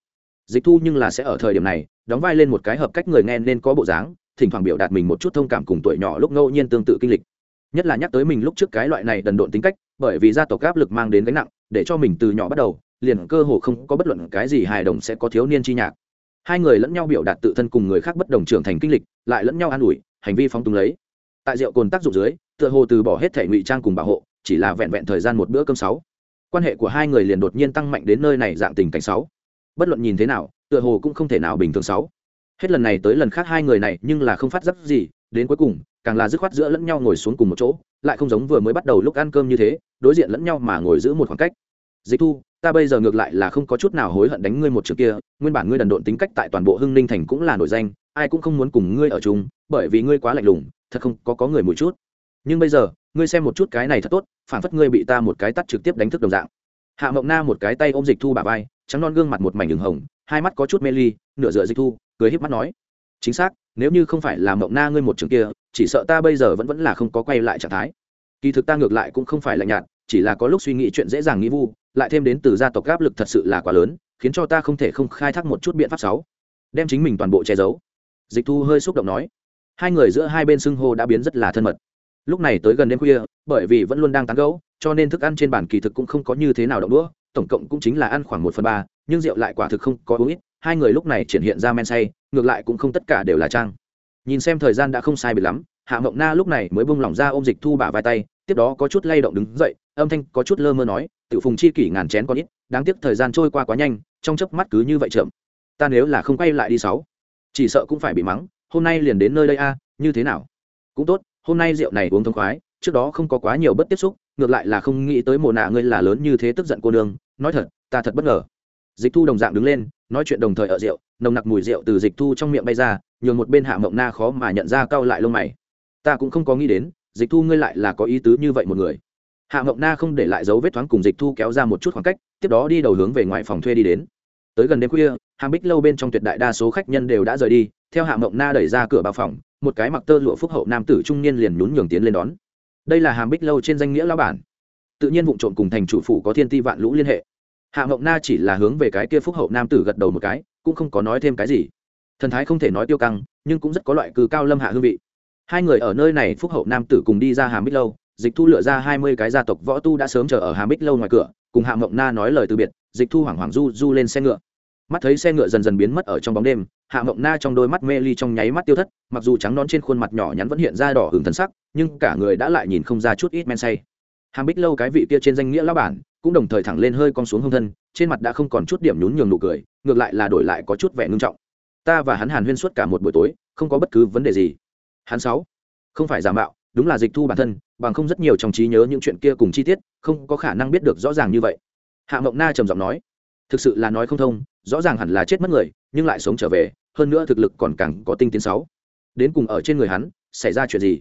Dịch thu nhưng là sẽ ở thời điểm này, đóng vai lên một cái hợp cách người nghe nên có bộ dáng, thỉnh thoảng biểu đạt mình một chút thông cảm cùng tuổi nhỏ lúc ngẫu nhiên tương tự kinh lịch. Nhất là nhắc tới mình lúc trước cái loại này đần độn tính cách, bởi vì gia tộc áp lực mang đến gánh nặng, để cho mình từ nhỏ bắt đầu liền cơ hồ không có bất luận cái gì hài đồng sẽ có thiếu niên chi nhạc. Hai người lẫn nhau biểu đạt tự thân cùng người khác bất đồng trưởng thành kinh lịch, lại lẫn nhau an ủi, hành vi phóng túng lấy. Tại rượu cồn tác dụng dưới, tựa hồ từ bỏ hết thể ngụy trang cùng bảo hộ, chỉ là vẹn vẹn thời gian một bữa cơm sáu. Quan hệ của hai người liền đột nhiên tăng mạnh đến nơi này dạng tình cảnh sáu. Bất luận nhìn thế nào, tựa hồ cũng không thể nào bình thường sáu. Hết lần này tới lần khác hai người này nhưng là không phát giác gì, đến cuối cùng, càng là dứt khoát giữa lẫn nhau ngồi xuống cùng một chỗ, lại không giống vừa mới bắt đầu lúc ăn cơm như thế, đối diện lẫn nhau mà ngồi giữ một khoảng cách dịch thu, ta bây giờ ngược lại là không có chút nào hối hận đánh ngươi một trường kia, nguyên bản ngươi đần độn tính cách tại toàn bộ hưng ninh thành cũng là nổi danh, ai cũng không muốn cùng ngươi ở chung, bởi vì ngươi quá lạnh lùng, thật không có có người một chút. Nhưng bây giờ, ngươi xem một chút cái này thật tốt, phản phất ngươi bị ta một cái tắt trực tiếp đánh thức đồng dạng. Hạ mộng na một cái tay ôm dịch thu bà vai, trắng non gương mặt một mảnh đường hồng, hai mắt có chút mê ly, nửa dựa dịch thu, cười híp mắt nói. Chính xác, nếu như không phải là mộng na ngươi một trường kia, chỉ sợ ta bây giờ vẫn vẫn là không có quay lại trạng thái. Kỳ thực ta ngược lại cũng không phải lạnh nhạt chỉ là có lúc suy nghĩ chuyện dễ dàng nghĩ vu, lại thêm đến từ gia tộc áp lực thật sự là quá lớn, khiến cho ta không thể không khai thác một chút biện pháp sáu. Đem chính mình toàn bộ che giấu. Dịch thu hơi xúc động nói. Hai người giữa hai bên xưng hô đã biến rất là thân mật. Lúc này tới gần đêm khuya, bởi vì vẫn luôn đang tán gẫu, cho nên thức ăn trên bàn kỳ thực cũng không có như thế nào động đũa, tổng cộng cũng chính là ăn khoảng một phần ba, nhưng rượu lại quả thực không có uống ít, hai người lúc này triển hiện ra men say, ngược lại cũng không tất cả đều là trang. Nhìn xem thời gian đã không sai biệt lắm, hạ mộng na lúc này mới bung lỏng ra ôm dịch thu bả vai tay tiếp đó có chút lay động đứng dậy, âm thanh có chút lơ mơ nói tự phùng chi kỷ ngàn chén con ít, đáng tiếc thời gian trôi qua quá nhanh, trong chớp mắt cứ như vậy chậm. Ta nếu là không quay lại đi sáu, chỉ sợ cũng phải bị mắng, hôm nay liền đến nơi đây a, như thế nào? Cũng tốt, hôm nay rượu này uống thông khoái, trước đó không có quá nhiều bất tiếp xúc, ngược lại là không nghĩ tới mồ nạ ngươi là lớn như thế tức giận cô nương, nói thật, ta thật bất ngờ. Dịch thu đồng dạng đứng lên, nói chuyện đồng thời ở rượu, nồng nặc mùi rượu từ dịch thu trong miệng bay ra, nhường một bên hạ mộng na khó mà nhận ra cau lại lông mày. Ta cũng không có nghĩ đến dịch thu ngươi lại là có ý tứ như vậy một người. Hạ mộng na không để lại dấu vết thoáng cùng dịch thu kéo ra một chút khoảng cách, tiếp đó đi đầu hướng về ngoài phòng thuê đi đến. Tới gần đêm khuya hàng bích lâu bên trong tuyệt đại đa số khách nhân đều đã rời đi, theo hạ mộng na đẩy ra cửa bao phòng, một cái mặc tơ lụa phúc hậu nam tử trung niên liền nhún nhường tiến lên đón. Đây là hàm bích lâu trên danh nghĩa lao bản. Tự nhiên vụ trộm cùng thành chủ phủ có thiên ti vạn lũ liên hệ. Hạ mộng na chỉ là hướng về cái kia phúc hậu nam tử gật đầu một cái, cũng không có nói thêm cái gì. Thần thái không thể nói tiêu căng, nhưng cũng rất có loại cừ cao lâm hạ hương vị hai người ở nơi này phúc hậu nam tử cùng đi ra hàm bích lâu, dịch thu lựa ra hai mươi cái gia tộc võ tu đã sớm chờ ở hàm bích lâu ngoài cửa, cùng hạ mộng na nói lời từ biệt, dịch thu hoảng hoảng du du lên xe ngựa. Mắt thấy xe ngựa dần dần biến mất ở trong bóng đêm, hạ mộng na trong đôi mắt mê ly trong nháy mắt tiêu thất, mặc dù trắng nón trên khuôn mặt nhỏ nhắn vẫn hiện ra đỏ hừng thần sắc, nhưng cả người đã lại nhìn không ra chút ít men say. Hàm bích lâu cái vị kia trên danh nghĩa lão bản, cũng đồng thời thẳng lên hơi con xuống hông thân, trên mặt đã không còn chút điểm nhún nhường nụ cười, ngược lại là đổi lại có chút vẻ ngưng trọng. Ta và hắn hàn huyên suốt cả một buổi tối, không có bất cứ vấn đề gì hắn sáu. Không phải giả mạo, đúng là dịch thu bản thân, bằng không rất nhiều trong trí nhớ những chuyện kia cùng chi tiết, không có khả năng biết được rõ ràng như vậy. Hạ mộng na trầm giọng nói, thực sự là nói không thông, rõ ràng hẳn là chết mất người, nhưng lại sống trở về, hơn nữa thực lực còn càng có tinh tiến sáu. Đến cùng ở trên người hắn, xảy ra chuyện gì?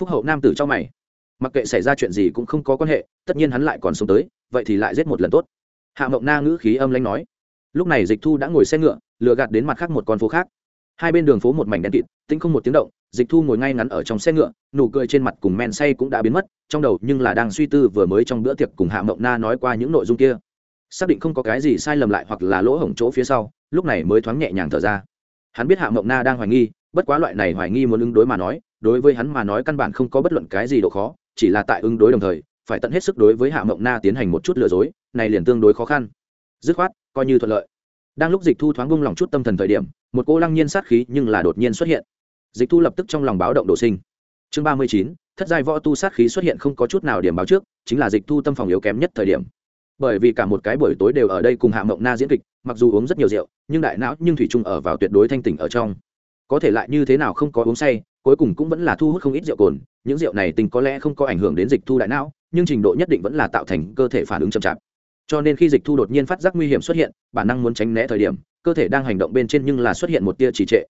Phúc hậu nam tử trong mày. Mặc kệ xảy ra chuyện gì cũng không có quan hệ, tất nhiên hắn lại còn sống tới, vậy thì lại giết một lần tốt. Hạ mộng na ngữ khí âm lãnh nói, lúc này dịch thu đã ngồi xe ngựa, lừa gạt đến mặt khác một con phố khác. Hai bên đường phố một mảnh đen kịt, tĩnh không một tiếng động dịch thu ngồi ngay ngắn ở trong xe ngựa, nụ cười trên mặt cùng men say cũng đã biến mất, trong đầu nhưng là đang suy tư vừa mới trong bữa tiệc cùng hạ mộng na nói qua những nội dung kia. Xác định không có cái gì sai lầm lại hoặc là lỗ hổng chỗ phía sau, lúc này mới thoáng nhẹ nhàng thở ra. Hắn biết hạ mộng na đang hoài nghi, bất quá loại này hoài nghi muốn ứng đối mà nói, đối với hắn mà nói căn bản không có bất luận cái gì độ khó, chỉ là tại ứng đối đồng thời, phải tận hết sức đối với hạ mộng na tiến hành một chút lừa dối, này liền tương đối khó khăn. Dứt khoát, coi như thuận lợi. Đang lúc dịch thu thoáng bung lòng chút tâm thần thời điểm, một cô lăng nhiên sát khí nhưng là đột nhiên xuất hiện dịch thu lập tức trong lòng báo động đổ sinh. Chương ba mươi chín, thất giai võ tu sát khí xuất hiện không có chút nào điểm báo trước, chính là dịch thu tâm phòng yếu kém nhất thời điểm. Bởi vì cả một cái buổi tối đều ở đây cùng hạ mộng na diễn kịch, mặc dù uống rất nhiều rượu, nhưng đại não nhưng thủy trung ở vào tuyệt đối thanh tỉnh ở trong. Có thể lại như thế nào không có uống say, cuối cùng cũng vẫn là thu hút không ít rượu cồn, những rượu này tình có lẽ không có ảnh hưởng đến dịch thu đại não, nhưng trình độ nhất định vẫn là tạo thành cơ thể phản ứng chậm chạp. Cho nên khi dịch thu đột nhiên phát giác nguy hiểm xuất hiện, bản năng muốn tránh né thời điểm, cơ thể đang hành động bên trên nhưng là xuất hiện một tia trì trệ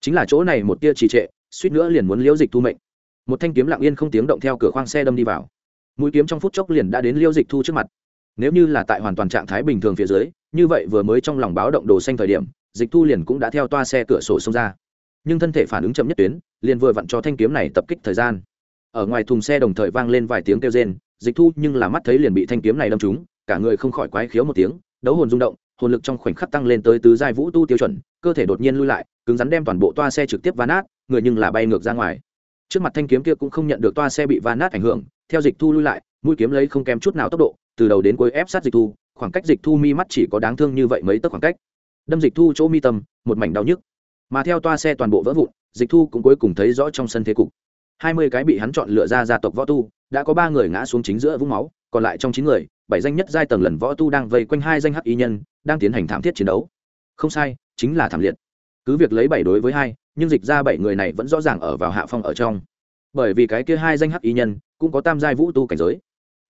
chính là chỗ này một tia trì trệ, suýt nữa liền muốn liễu dịch thu mệnh. Một thanh kiếm lặng yên không tiếng động theo cửa khoang xe đâm đi vào. Mũi kiếm trong phút chốc liền đã đến liễu dịch thu trước mặt. Nếu như là tại hoàn toàn trạng thái bình thường phía dưới, như vậy vừa mới trong lòng báo động đồ xanh thời điểm, dịch thu liền cũng đã theo toa xe cửa sổ xông ra. Nhưng thân thể phản ứng chậm nhất tuyến, liền vừa vặn cho thanh kiếm này tập kích thời gian. Ở ngoài thùng xe đồng thời vang lên vài tiếng kêu rên, dịch thu nhưng là mắt thấy liền bị thanh kiếm này đâm trúng, cả người không khỏi quái khiếu một tiếng, đấu hồn rung động hồn lực trong khoảnh khắc tăng lên tới tứ giai vũ tu tiêu chuẩn, cơ thể đột nhiên lui lại, cứng rắn đem toàn bộ toa xe trực tiếp ván nát, người nhưng là bay ngược ra ngoài. Trước mặt thanh kiếm kia cũng không nhận được toa xe bị ván nát ảnh hưởng, theo dịch thu lui lại, mũi kiếm lấy không kém chút nào tốc độ, từ đầu đến cuối ép sát dịch thu, khoảng cách dịch thu mi mắt chỉ có đáng thương như vậy mấy tấc khoảng cách. Đâm dịch thu chỗ mi tâm, một mảnh đau nhức. Mà theo toa xe toàn bộ vỡ vụn, dịch thu cũng cuối cùng thấy rõ trong sân thế cục. Hai mươi cái bị hắn chọn lựa ra gia tộc võ tu, đã có ba người ngã xuống chính giữa vũng máu, còn lại trong chín người bảy danh nhất giai tầng lần võ tu đang vây quanh hai danh hắc y nhân, đang tiến hành thảm thiết chiến đấu. Không sai, chính là thảm liệt. Cứ việc lấy bảy đối với hai, nhưng dịch ra bảy người này vẫn rõ ràng ở vào hạ phong ở trong. Bởi vì cái kia hai danh hắc y nhân cũng có tam giai vũ tu cảnh giới.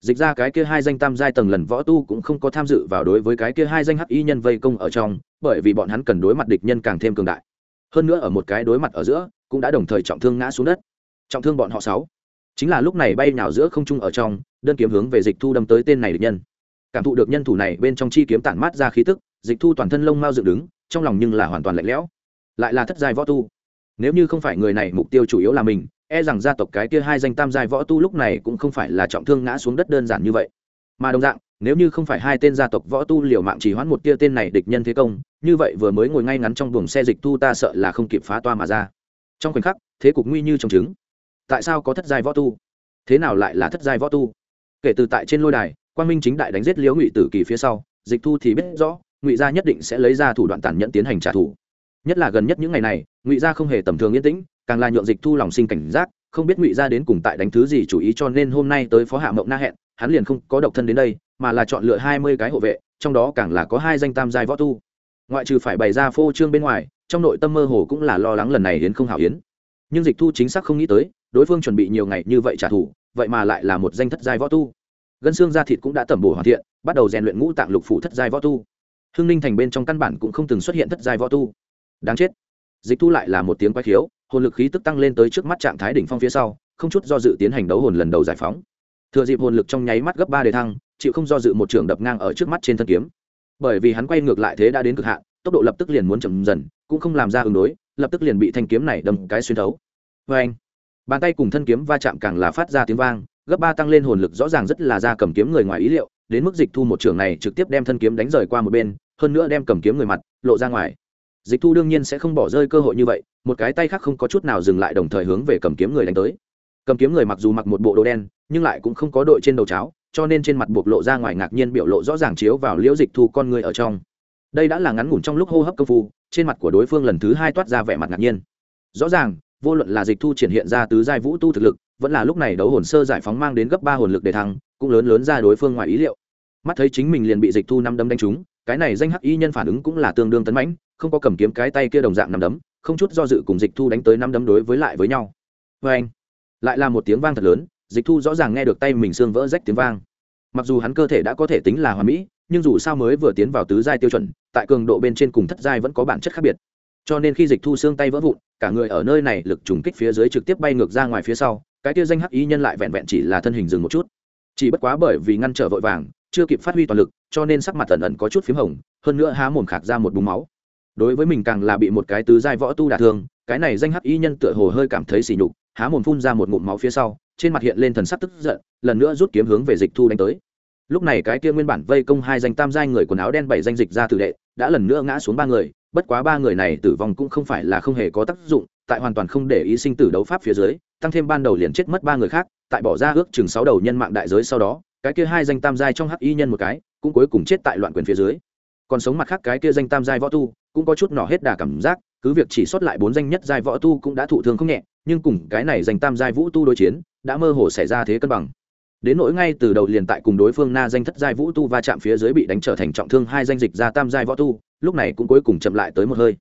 Dịch ra cái kia hai danh tam giai tầng lần võ tu cũng không có tham dự vào đối với cái kia hai danh hắc y nhân vây công ở trong, bởi vì bọn hắn cần đối mặt địch nhân càng thêm cường đại. Hơn nữa ở một cái đối mặt ở giữa, cũng đã đồng thời trọng thương ngã xuống đất. Trọng thương bọn họ sáu chính là lúc này bay nào giữa không trung ở trong, đơn kiếm hướng về dịch thu đâm tới tên này địch nhân. Cảm thụ được nhân thủ này bên trong chi kiếm tản mát ra khí tức, dịch thu toàn thân lông mau dựng đứng, trong lòng nhưng là hoàn toàn lạnh lẽo. Lại là thất giai võ tu. Nếu như không phải người này mục tiêu chủ yếu là mình e rằng gia tộc cái kia hai danh tam giai võ tu lúc này cũng không phải là trọng thương ngã xuống đất đơn giản như vậy. Mà đồng dạng, nếu như không phải hai tên gia tộc võ tu liều mạng chỉ hoãn một tia tên này địch nhân thế công, như vậy vừa mới ngồi ngay ngắn trong buồng xe dịch thu ta sợ là không kịp phá toa mà ra. Trong khoảnh khắc, thế cục nguy như trong trứng tại sao có thất giai võ tu? Thế nào lại là thất giai võ tu? Kể từ tại trên lôi đài quan minh chính đại đánh giết liễu ngụy tử kỳ phía sau, dịch thu thì biết rõ, ngụy gia nhất định sẽ lấy ra thủ đoạn tàn nhẫn tiến hành trả thù. Nhất là gần nhất những ngày này, ngụy gia không hề tầm thường yên tĩnh, càng là nhượng dịch thu lòng sinh cảnh giác, không biết ngụy gia đến cùng tại đánh thứ gì chủ ý cho nên hôm nay tới phó hạ mộng na hẹn, hắn liền không có độc thân đến đây, mà là chọn lựa hai mươi cái hộ vệ, trong đó càng là có hai danh tam giai võ tu. Ngoại trừ phải bày ra phô trương bên ngoài, trong nội tâm mơ hồ cũng là lo lắng lần này hiến không hảo hiến nhưng dịch thu chính xác không nghĩ tới đối phương chuẩn bị nhiều ngày như vậy trả thù, vậy mà lại là một danh thất giai võ tu. Gân xương da thịt cũng đã tẩm bổ hoàn thiện, bắt đầu rèn luyện ngũ tạng lục phủ thất giai võ tu. Hưng ninh thành bên trong căn bản cũng không từng xuất hiện thất giai võ tu. Đáng chết. Dịch thu lại là một tiếng quay khiếu, hồn lực khí tức tăng lên tới trước mắt trạng thái đỉnh phong phía sau, không chút do dự tiến hành đấu hồn lần đầu giải phóng. Thừa dịp hồn lực trong nháy mắt gấp ba đề thăng, chịu không do dự một trường đập ngang ở trước mắt trên thân kiếm. Bởi vì hắn quay ngược lại thế đã đến cực hạn, tốc độ lập tức liền muốn chậm dần, cũng không làm ra ứng đối, lập tức liền bị thanh kiếm này đâm cái xuyên thấu. Vê anh bàn tay cùng thân kiếm va chạm càng là phát ra tiếng vang, gấp ba tăng lên hồn lực rõ ràng rất là ra cầm kiếm người ngoài ý liệu, đến mức dịch thu một trường này trực tiếp đem thân kiếm đánh rời qua một bên, hơn nữa đem cầm kiếm người mặt lộ ra ngoài. Dịch thu đương nhiên sẽ không bỏ rơi cơ hội như vậy, một cái tay khác không có chút nào dừng lại đồng thời hướng về cầm kiếm người đánh tới. Cầm kiếm người mặc dù mặc một bộ đồ đen, nhưng lại cũng không có đội trên đầu cháo, cho nên trên mặt buộc lộ ra ngoài ngạc nhiên biểu lộ rõ ràng chiếu vào liễu dịch thu con người ở trong. Đây đã là ngắn ngủn trong lúc hô hấp công phu, trên mặt của đối phương lần thứ hai toát ra vẻ mặt ngạc nhiên. Rõ ràng vô luận là dịch thu triển hiện ra tứ giai vũ tu thực lực, vẫn là lúc này đấu hồn sơ giải phóng mang đến gấp ba hồn lực để thăng, cũng lớn lớn ra đối phương ngoài ý liệu. Mắt thấy chính mình liền bị dịch thu năm đấm đánh trúng, cái này danh hắc y nhân phản ứng cũng là tương đương tấn mãnh, không có cầm kiếm cái tay kia đồng dạng năm đấm, không chút do dự cùng dịch thu đánh tới năm đấm đối với lại với nhau. Vê anh, lại là một tiếng vang thật lớn, dịch thu rõ ràng nghe được tay mình xương vỡ rách tiếng vang. Mặc dù hắn cơ thể đã có thể tính là hoàn mỹ, nhưng dù sao mới vừa tiến vào tứ giai tiêu chuẩn, tại cường độ bên trên cùng thất giai vẫn có bản chất khác biệt cho nên khi dịch thu xương tay vỡ vụn, cả người ở nơi này lực trùng kích phía dưới trực tiếp bay ngược ra ngoài phía sau, cái kia danh hắc ý nhân lại vẹn vẹn chỉ là thân hình dừng một chút. Chỉ bất quá bởi vì ngăn trở vội vàng, chưa kịp phát huy toàn lực, cho nên sắc mặt tần ẩn có chút p h í m hồng, hơn nữa há mồm khạc ra một búng máu. Đối với mình càng là bị một cái tứ giai võ tu đả thương, cái này danh hắc y nhân tựa hồ hơi cảm thấy xỉ nhục, há mồm phun ra một ngụm máu phía sau, trên mặt hiện lên thần sắc tức giận, lần nữa rút kiếm hướng về dịch thu đánh tới. Lúc này cái kia nguyên bản vây công hai danh tam giai người quần áo đen bảy danh dịch ra tử đệ, đã lần nữa ngã xuống ba người bất quá ba người này tử vong cũng không phải là không hề có tác dụng, tại hoàn toàn không để ý sinh tử đấu pháp phía dưới, tăng thêm ban đầu liền chết mất ba người khác, tại bỏ ra ước chừng sáu đầu nhân mạng đại giới sau đó, cái kia hai danh tam giai trong hắc y nhân một cái, cũng cuối cùng chết tại loạn quyền phía dưới. Còn sống mặt khác cái kia danh tam giai võ tu, cũng có chút nỏ hết đà cảm giác, cứ việc chỉ sót lại bốn danh nhất giai võ tu cũng đã thụ thương không nhẹ, nhưng cùng cái này danh tam giai vũ tu đối chiến, đã mơ hồ xảy ra thế cân bằng. Đến nỗi ngay từ đầu liền tại cùng đối phương na danh thất giai vũ tu va chạm phía dưới bị đánh trở thành trọng thương hai danh dịch ra tam giai võ tu lúc này cũng cuối cùng chậm lại tới một hơi.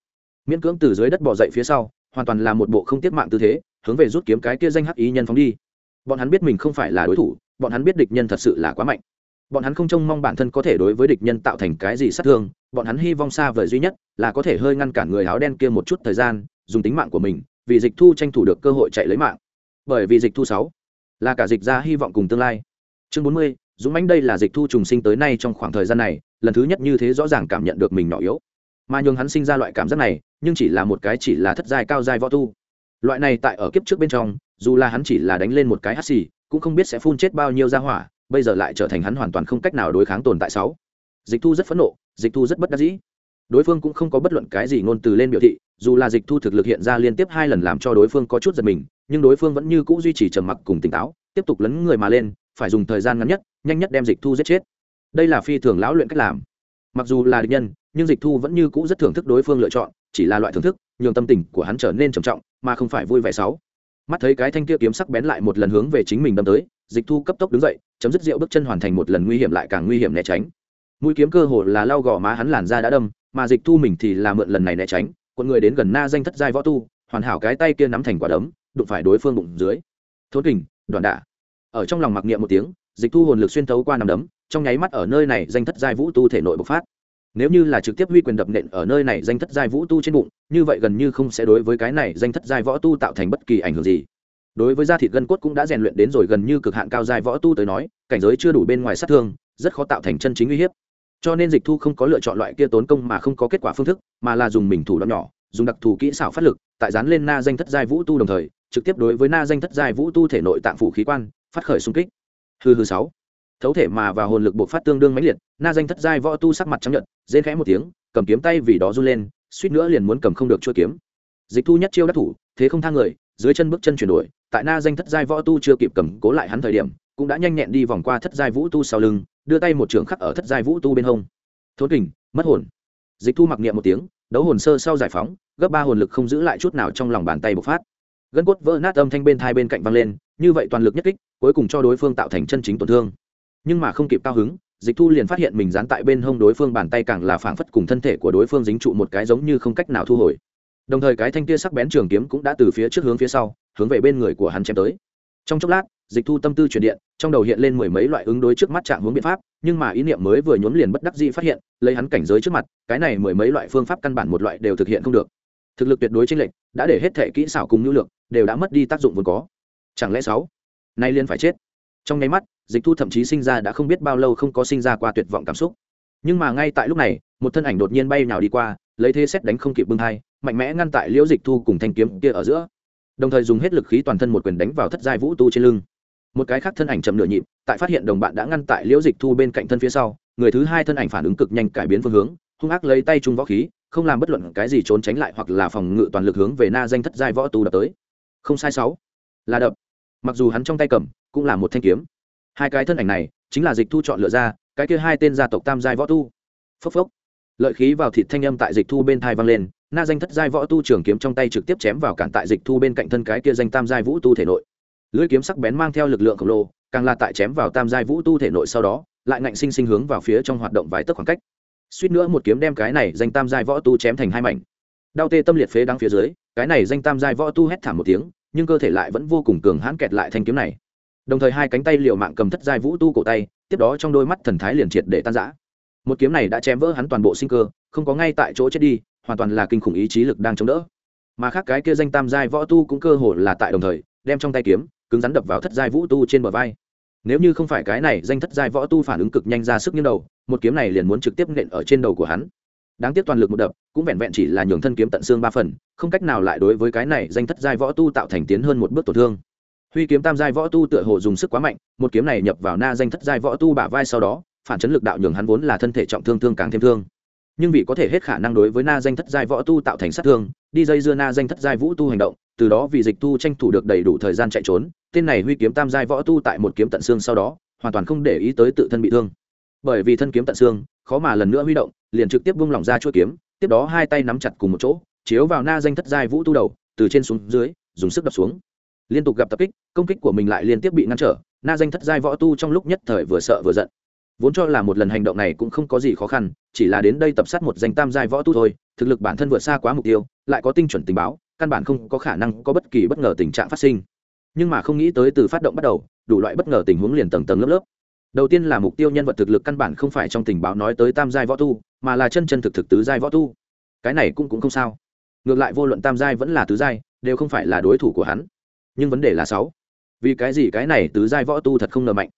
Miễn cưỡng từ dưới đất bỏ dậy phía sau, hoàn toàn là một bộ không tiết mạng tư thế, hướng về rút kiếm cái kia danh hắc ý nhân phóng đi. Bọn hắn biết mình không phải là đối thủ, bọn hắn biết địch nhân thật sự là quá mạnh. Bọn hắn không trông mong bản thân có thể đối với địch nhân tạo thành cái gì sát thương, bọn hắn hy vọng xa vời duy nhất là có thể hơi ngăn cản người áo đen kia một chút thời gian, dùng tính mạng của mình, vì dịch thu tranh thủ được cơ hội chạy lấy mạng. Bởi vì dịch thu sáu là cả dịch ra hy vọng cùng tương lai. Chương bốn mươi dũng mãnh đây là dịch thu trùng sinh tới nay trong khoảng thời gian này, lần thứ nhất như thế rõ ràng cảm nhận được mình nhỏ yếu. Mà nhường hắn sinh ra loại cảm giác này, nhưng chỉ là một cái chỉ là thất giai cao giai võ tu. Loại này tại ở kiếp trước bên trong, dù là hắn chỉ là đánh lên một cái hắt xì, cũng không biết sẽ phun chết bao nhiêu ra hỏa, bây giờ lại trở thành hắn hoàn toàn không cách nào đối kháng tồn tại sáu. Dịch thu rất phẫn nộ, dịch thu rất bất đắc dĩ. Đối phương cũng không có bất luận cái gì ngôn từ lên biểu thị, dù là dịch thu thực lực hiện ra liên tiếp hai lần làm cho đối phương có chút giật mình, nhưng đối phương vẫn như cũ duy trì trầm mặc cùng tỉnh táo, tiếp tục lấn người mà lên, phải dùng thời gian ngắn nhất nhanh nhất đem dịch thu giết chết. Đây là phi thường lão luyện cách làm. Mặc dù là địch nhân, nhưng dịch thu vẫn như cũ rất thưởng thức đối phương lựa chọn, chỉ là loại thưởng thức, nhường tâm tình của hắn trở nên trầm trọng, mà không phải vui vẻ sáu mắt thấy cái thanh kia kiếm sắc bén lại một lần hướng về chính mình đâm tới, dịch thu cấp tốc đứng dậy, chấm dứt rượu bước chân hoàn thành một lần nguy hiểm lại càng nguy hiểm né tránh. Mũi kiếm cơ hồ là lao gò má hắn làn ra đã đâm, mà dịch thu mình thì là mượn lần này né tránh quận người đến gần na danh thất giai võ tu, hoàn hảo cái tay kia nắm thành quả đấm, đụng phải đối phương bụng dưới. Thốn kình, đoạn đả. Ở trong lòng mặc niệm một tiếng dịch thu hồn lực xuyên thấu qua nằm đấm, trong nháy mắt ở nơi này danh thất giai vũ tu thể nội bộc phát. Nếu như là trực tiếp huy quyền đập nện ở nơi này danh thất giai vũ tu trên bụng, như vậy gần như không sẽ đối với cái này danh thất giai võ tu tạo thành bất kỳ ảnh hưởng gì. Đối với da thịt gân cốt cũng đã rèn luyện đến rồi gần như cực hạn cao giai võ tu tới nói, cảnh giới chưa đủ bên ngoài sát thương, rất khó tạo thành chân chính uy hiếp. Cho nên dịch thu không có lựa chọn loại kia tốn công mà không có kết quả phương thức, mà là dùng mình thủ đoạn nhỏ, dùng đặc thù kỹ xảo phát lực, tại dán lên na danh thất giai vũ tu đồng thời, trực tiếp đối với na danh thất giai vũ tu thể nội tạng phủ khí quan, phát khởi xung kích hư hư sáu. Thấu thể mà và hồn lực bộc phát tương đương mãnh liệt, na danh thất giai võ tu sắc mặt trắng nhợt, rên khẽ một tiếng, cầm kiếm tay vì đó run lên, suýt nữa liền muốn cầm không được chua kiếm. Dịch thu nhất chiêu đắc thủ, thế không thang người, dưới chân bước chân chuyển đổi, tại na danh thất giai võ tu chưa kịp cầm cố lại hắn thời điểm, cũng đã nhanh nhẹn đi vòng qua thất giai vũ tu sau lưng, đưa tay một trường khắc ở thất giai vũ tu bên hông. Thốn kình, mất hồn. Dịch thu mặc niệm một tiếng, đấu hồn sơ sau giải phóng, gấp ba hồn lực không giữ lại chút nào trong lòng bàn tay bộc phát. Gân cốt vỡ nát âm thanh bên thai bên cạnh văng lên như vậy toàn lực nhất kích, cuối cùng cho đối phương tạo thành chân chính tổn thương. Nhưng mà không kịp cao hứng, dịch thu liền phát hiện mình dán tại bên hông đối phương bàn tay càng là phảng phất cùng thân thể của đối phương dính trụ một cái giống như không cách nào thu hồi. Đồng thời cái thanh kia sắc bén trường kiếm cũng đã từ phía trước hướng phía sau, hướng về bên người của hắn chém tới. Trong chốc lát, dịch thu tâm tư chuyển điện, trong đầu hiện lên mười mấy loại ứng đối trước mắt trạng hướng biện pháp, nhưng mà ý niệm mới vừa nhuốm liền bất đắc dĩ phát hiện, lấy hắn cảnh giới trước mặt, cái này mười mấy loại phương pháp căn bản một loại đều thực hiện không được. Thực lực tuyệt đối chênh lệch, đã để hết thể kỹ xảo cùng nhu lượng, đều đã mất đi tác dụng vốn có chẳng lẽ sáu? Nay liên phải chết. Trong nháy mắt, dịch thu thậm chí sinh ra đã không biết bao lâu không có sinh ra qua tuyệt vọng cảm xúc. Nhưng mà ngay tại lúc này, một thân ảnh đột nhiên bay nào đi qua, lấy thế xét đánh không kịp bưng hai, mạnh mẽ ngăn tại liễu dịch thu cùng thanh kiếm kia ở giữa. Đồng thời dùng hết lực khí toàn thân một quyền đánh vào thất giai vũ tu trên lưng. Một cái khác thân ảnh chậm nửa nhịp, tại phát hiện đồng bạn đã ngăn tại liễu dịch thu bên cạnh thân phía sau, người thứ hai thân ảnh phản ứng cực nhanh cải biến phương hướng, hung ác lấy tay trung võ khí, không làm bất luận cái gì trốn tránh lại hoặc là phòng ngự toàn lực hướng về na danh thất giai võ tu đập tới. Không sai sáu là đập. Mặc dù hắn trong tay cầm cũng là một thanh kiếm. Hai cái thân ảnh này chính là dịch thu chọn lựa ra, cái kia hai tên gia tộc tam giai võ tu. Phốc phốc. Lợi khí vào thịt thanh âm tại dịch thu bên thai vang lên, na danh thất giai võ tu trường kiếm trong tay trực tiếp chém vào cản tại dịch thu bên cạnh thân cái kia danh tam giai vũ tu thể nội. Lưỡi kiếm sắc bén mang theo lực lượng khổng lồ, càng là tại chém vào tam giai vũ tu thể nội sau đó, lại ngạnh sinh sinh hướng vào phía trong hoạt động vài tấc khoảng cách. Suýt nữa một kiếm đem cái này danh tam giai võ tu chém thành hai mảnh. Đau tê tâm liệt phế đắng phía dưới, cái này danh tam giai võ tu hét thảm một tiếng nhưng cơ thể lại vẫn vô cùng cường hãn kẹt lại thanh kiếm này. Đồng thời hai cánh tay liều mạng cầm thất giai vũ tu cổ tay, tiếp đó trong đôi mắt thần thái liền triệt để tan rã. Một kiếm này đã chém vỡ hắn toàn bộ sinh cơ, không có ngay tại chỗ chết đi, hoàn toàn là kinh khủng ý chí lực đang chống đỡ. Mà khác cái kia danh tam giai võ tu cũng cơ hồ là tại đồng thời, đem trong tay kiếm, cứng rắn đập vào thất giai vũ tu trên bờ vai. Nếu như không phải cái này danh thất giai võ tu phản ứng cực nhanh ra sức như đầu, một kiếm này liền muốn trực tiếp nện ở trên đầu của hắn đáng tiếc toàn lực một đập, cũng vẹn vẹn chỉ là nhường thân kiếm tận xương ba phần, không cách nào lại đối với cái này danh thất giai võ tu tạo thành tiến hơn một bước tổn thương. Huy kiếm tam giai võ tu tựa hồ dùng sức quá mạnh, một kiếm này nhập vào na danh thất giai võ tu bả vai sau đó, phản chấn lực đạo nhường hắn vốn là thân thể trọng thương thương càng thêm thương. Nhưng vì có thể hết khả năng đối với na danh thất giai võ tu tạo thành sát thương, đi dây dưa na danh thất giai vũ tu hành động, từ đó vì dịch tu tranh thủ được đầy đủ thời gian chạy trốn, tên này huy kiếm tam giai võ tu tại một kiếm tận xương sau đó, hoàn toàn không để ý tới tự thân bị thương bởi vì thân kiếm tận xương, khó mà lần nữa huy động, liền trực tiếp bung lỏng ra chuỗi kiếm, tiếp đó hai tay nắm chặt cùng một chỗ, chiếu vào na danh thất giai vũ tu đầu, từ trên xuống dưới, dùng sức đập xuống. Liên tục gặp tập kích, công kích của mình lại liên tiếp bị ngăn trở, na danh thất giai võ tu trong lúc nhất thời vừa sợ vừa giận. Vốn cho là một lần hành động này cũng không có gì khó khăn, chỉ là đến đây tập sát một danh tam giai võ tu thôi, thực lực bản thân vượt xa quá mục tiêu, lại có tinh chuẩn tình báo, căn bản không có khả năng có bất kỳ bất ngờ tình trạng phát sinh. Nhưng mà không nghĩ tới từ phát động bắt đầu, đủ loại bất ngờ tình huống liền tầng tầng lớp lớp đầu tiên là mục tiêu nhân vật thực lực căn bản không phải trong tình báo nói tới tam giai võ tu, mà là chân chân thực thực tứ giai võ tu. Cái này cũng cũng không sao. Ngược lại vô luận tam giai vẫn là tứ giai, đều không phải là đối thủ của hắn. Nhưng vấn đề là sáu. Vì cái gì cái này tứ giai võ tu thật không ngờ mạnh?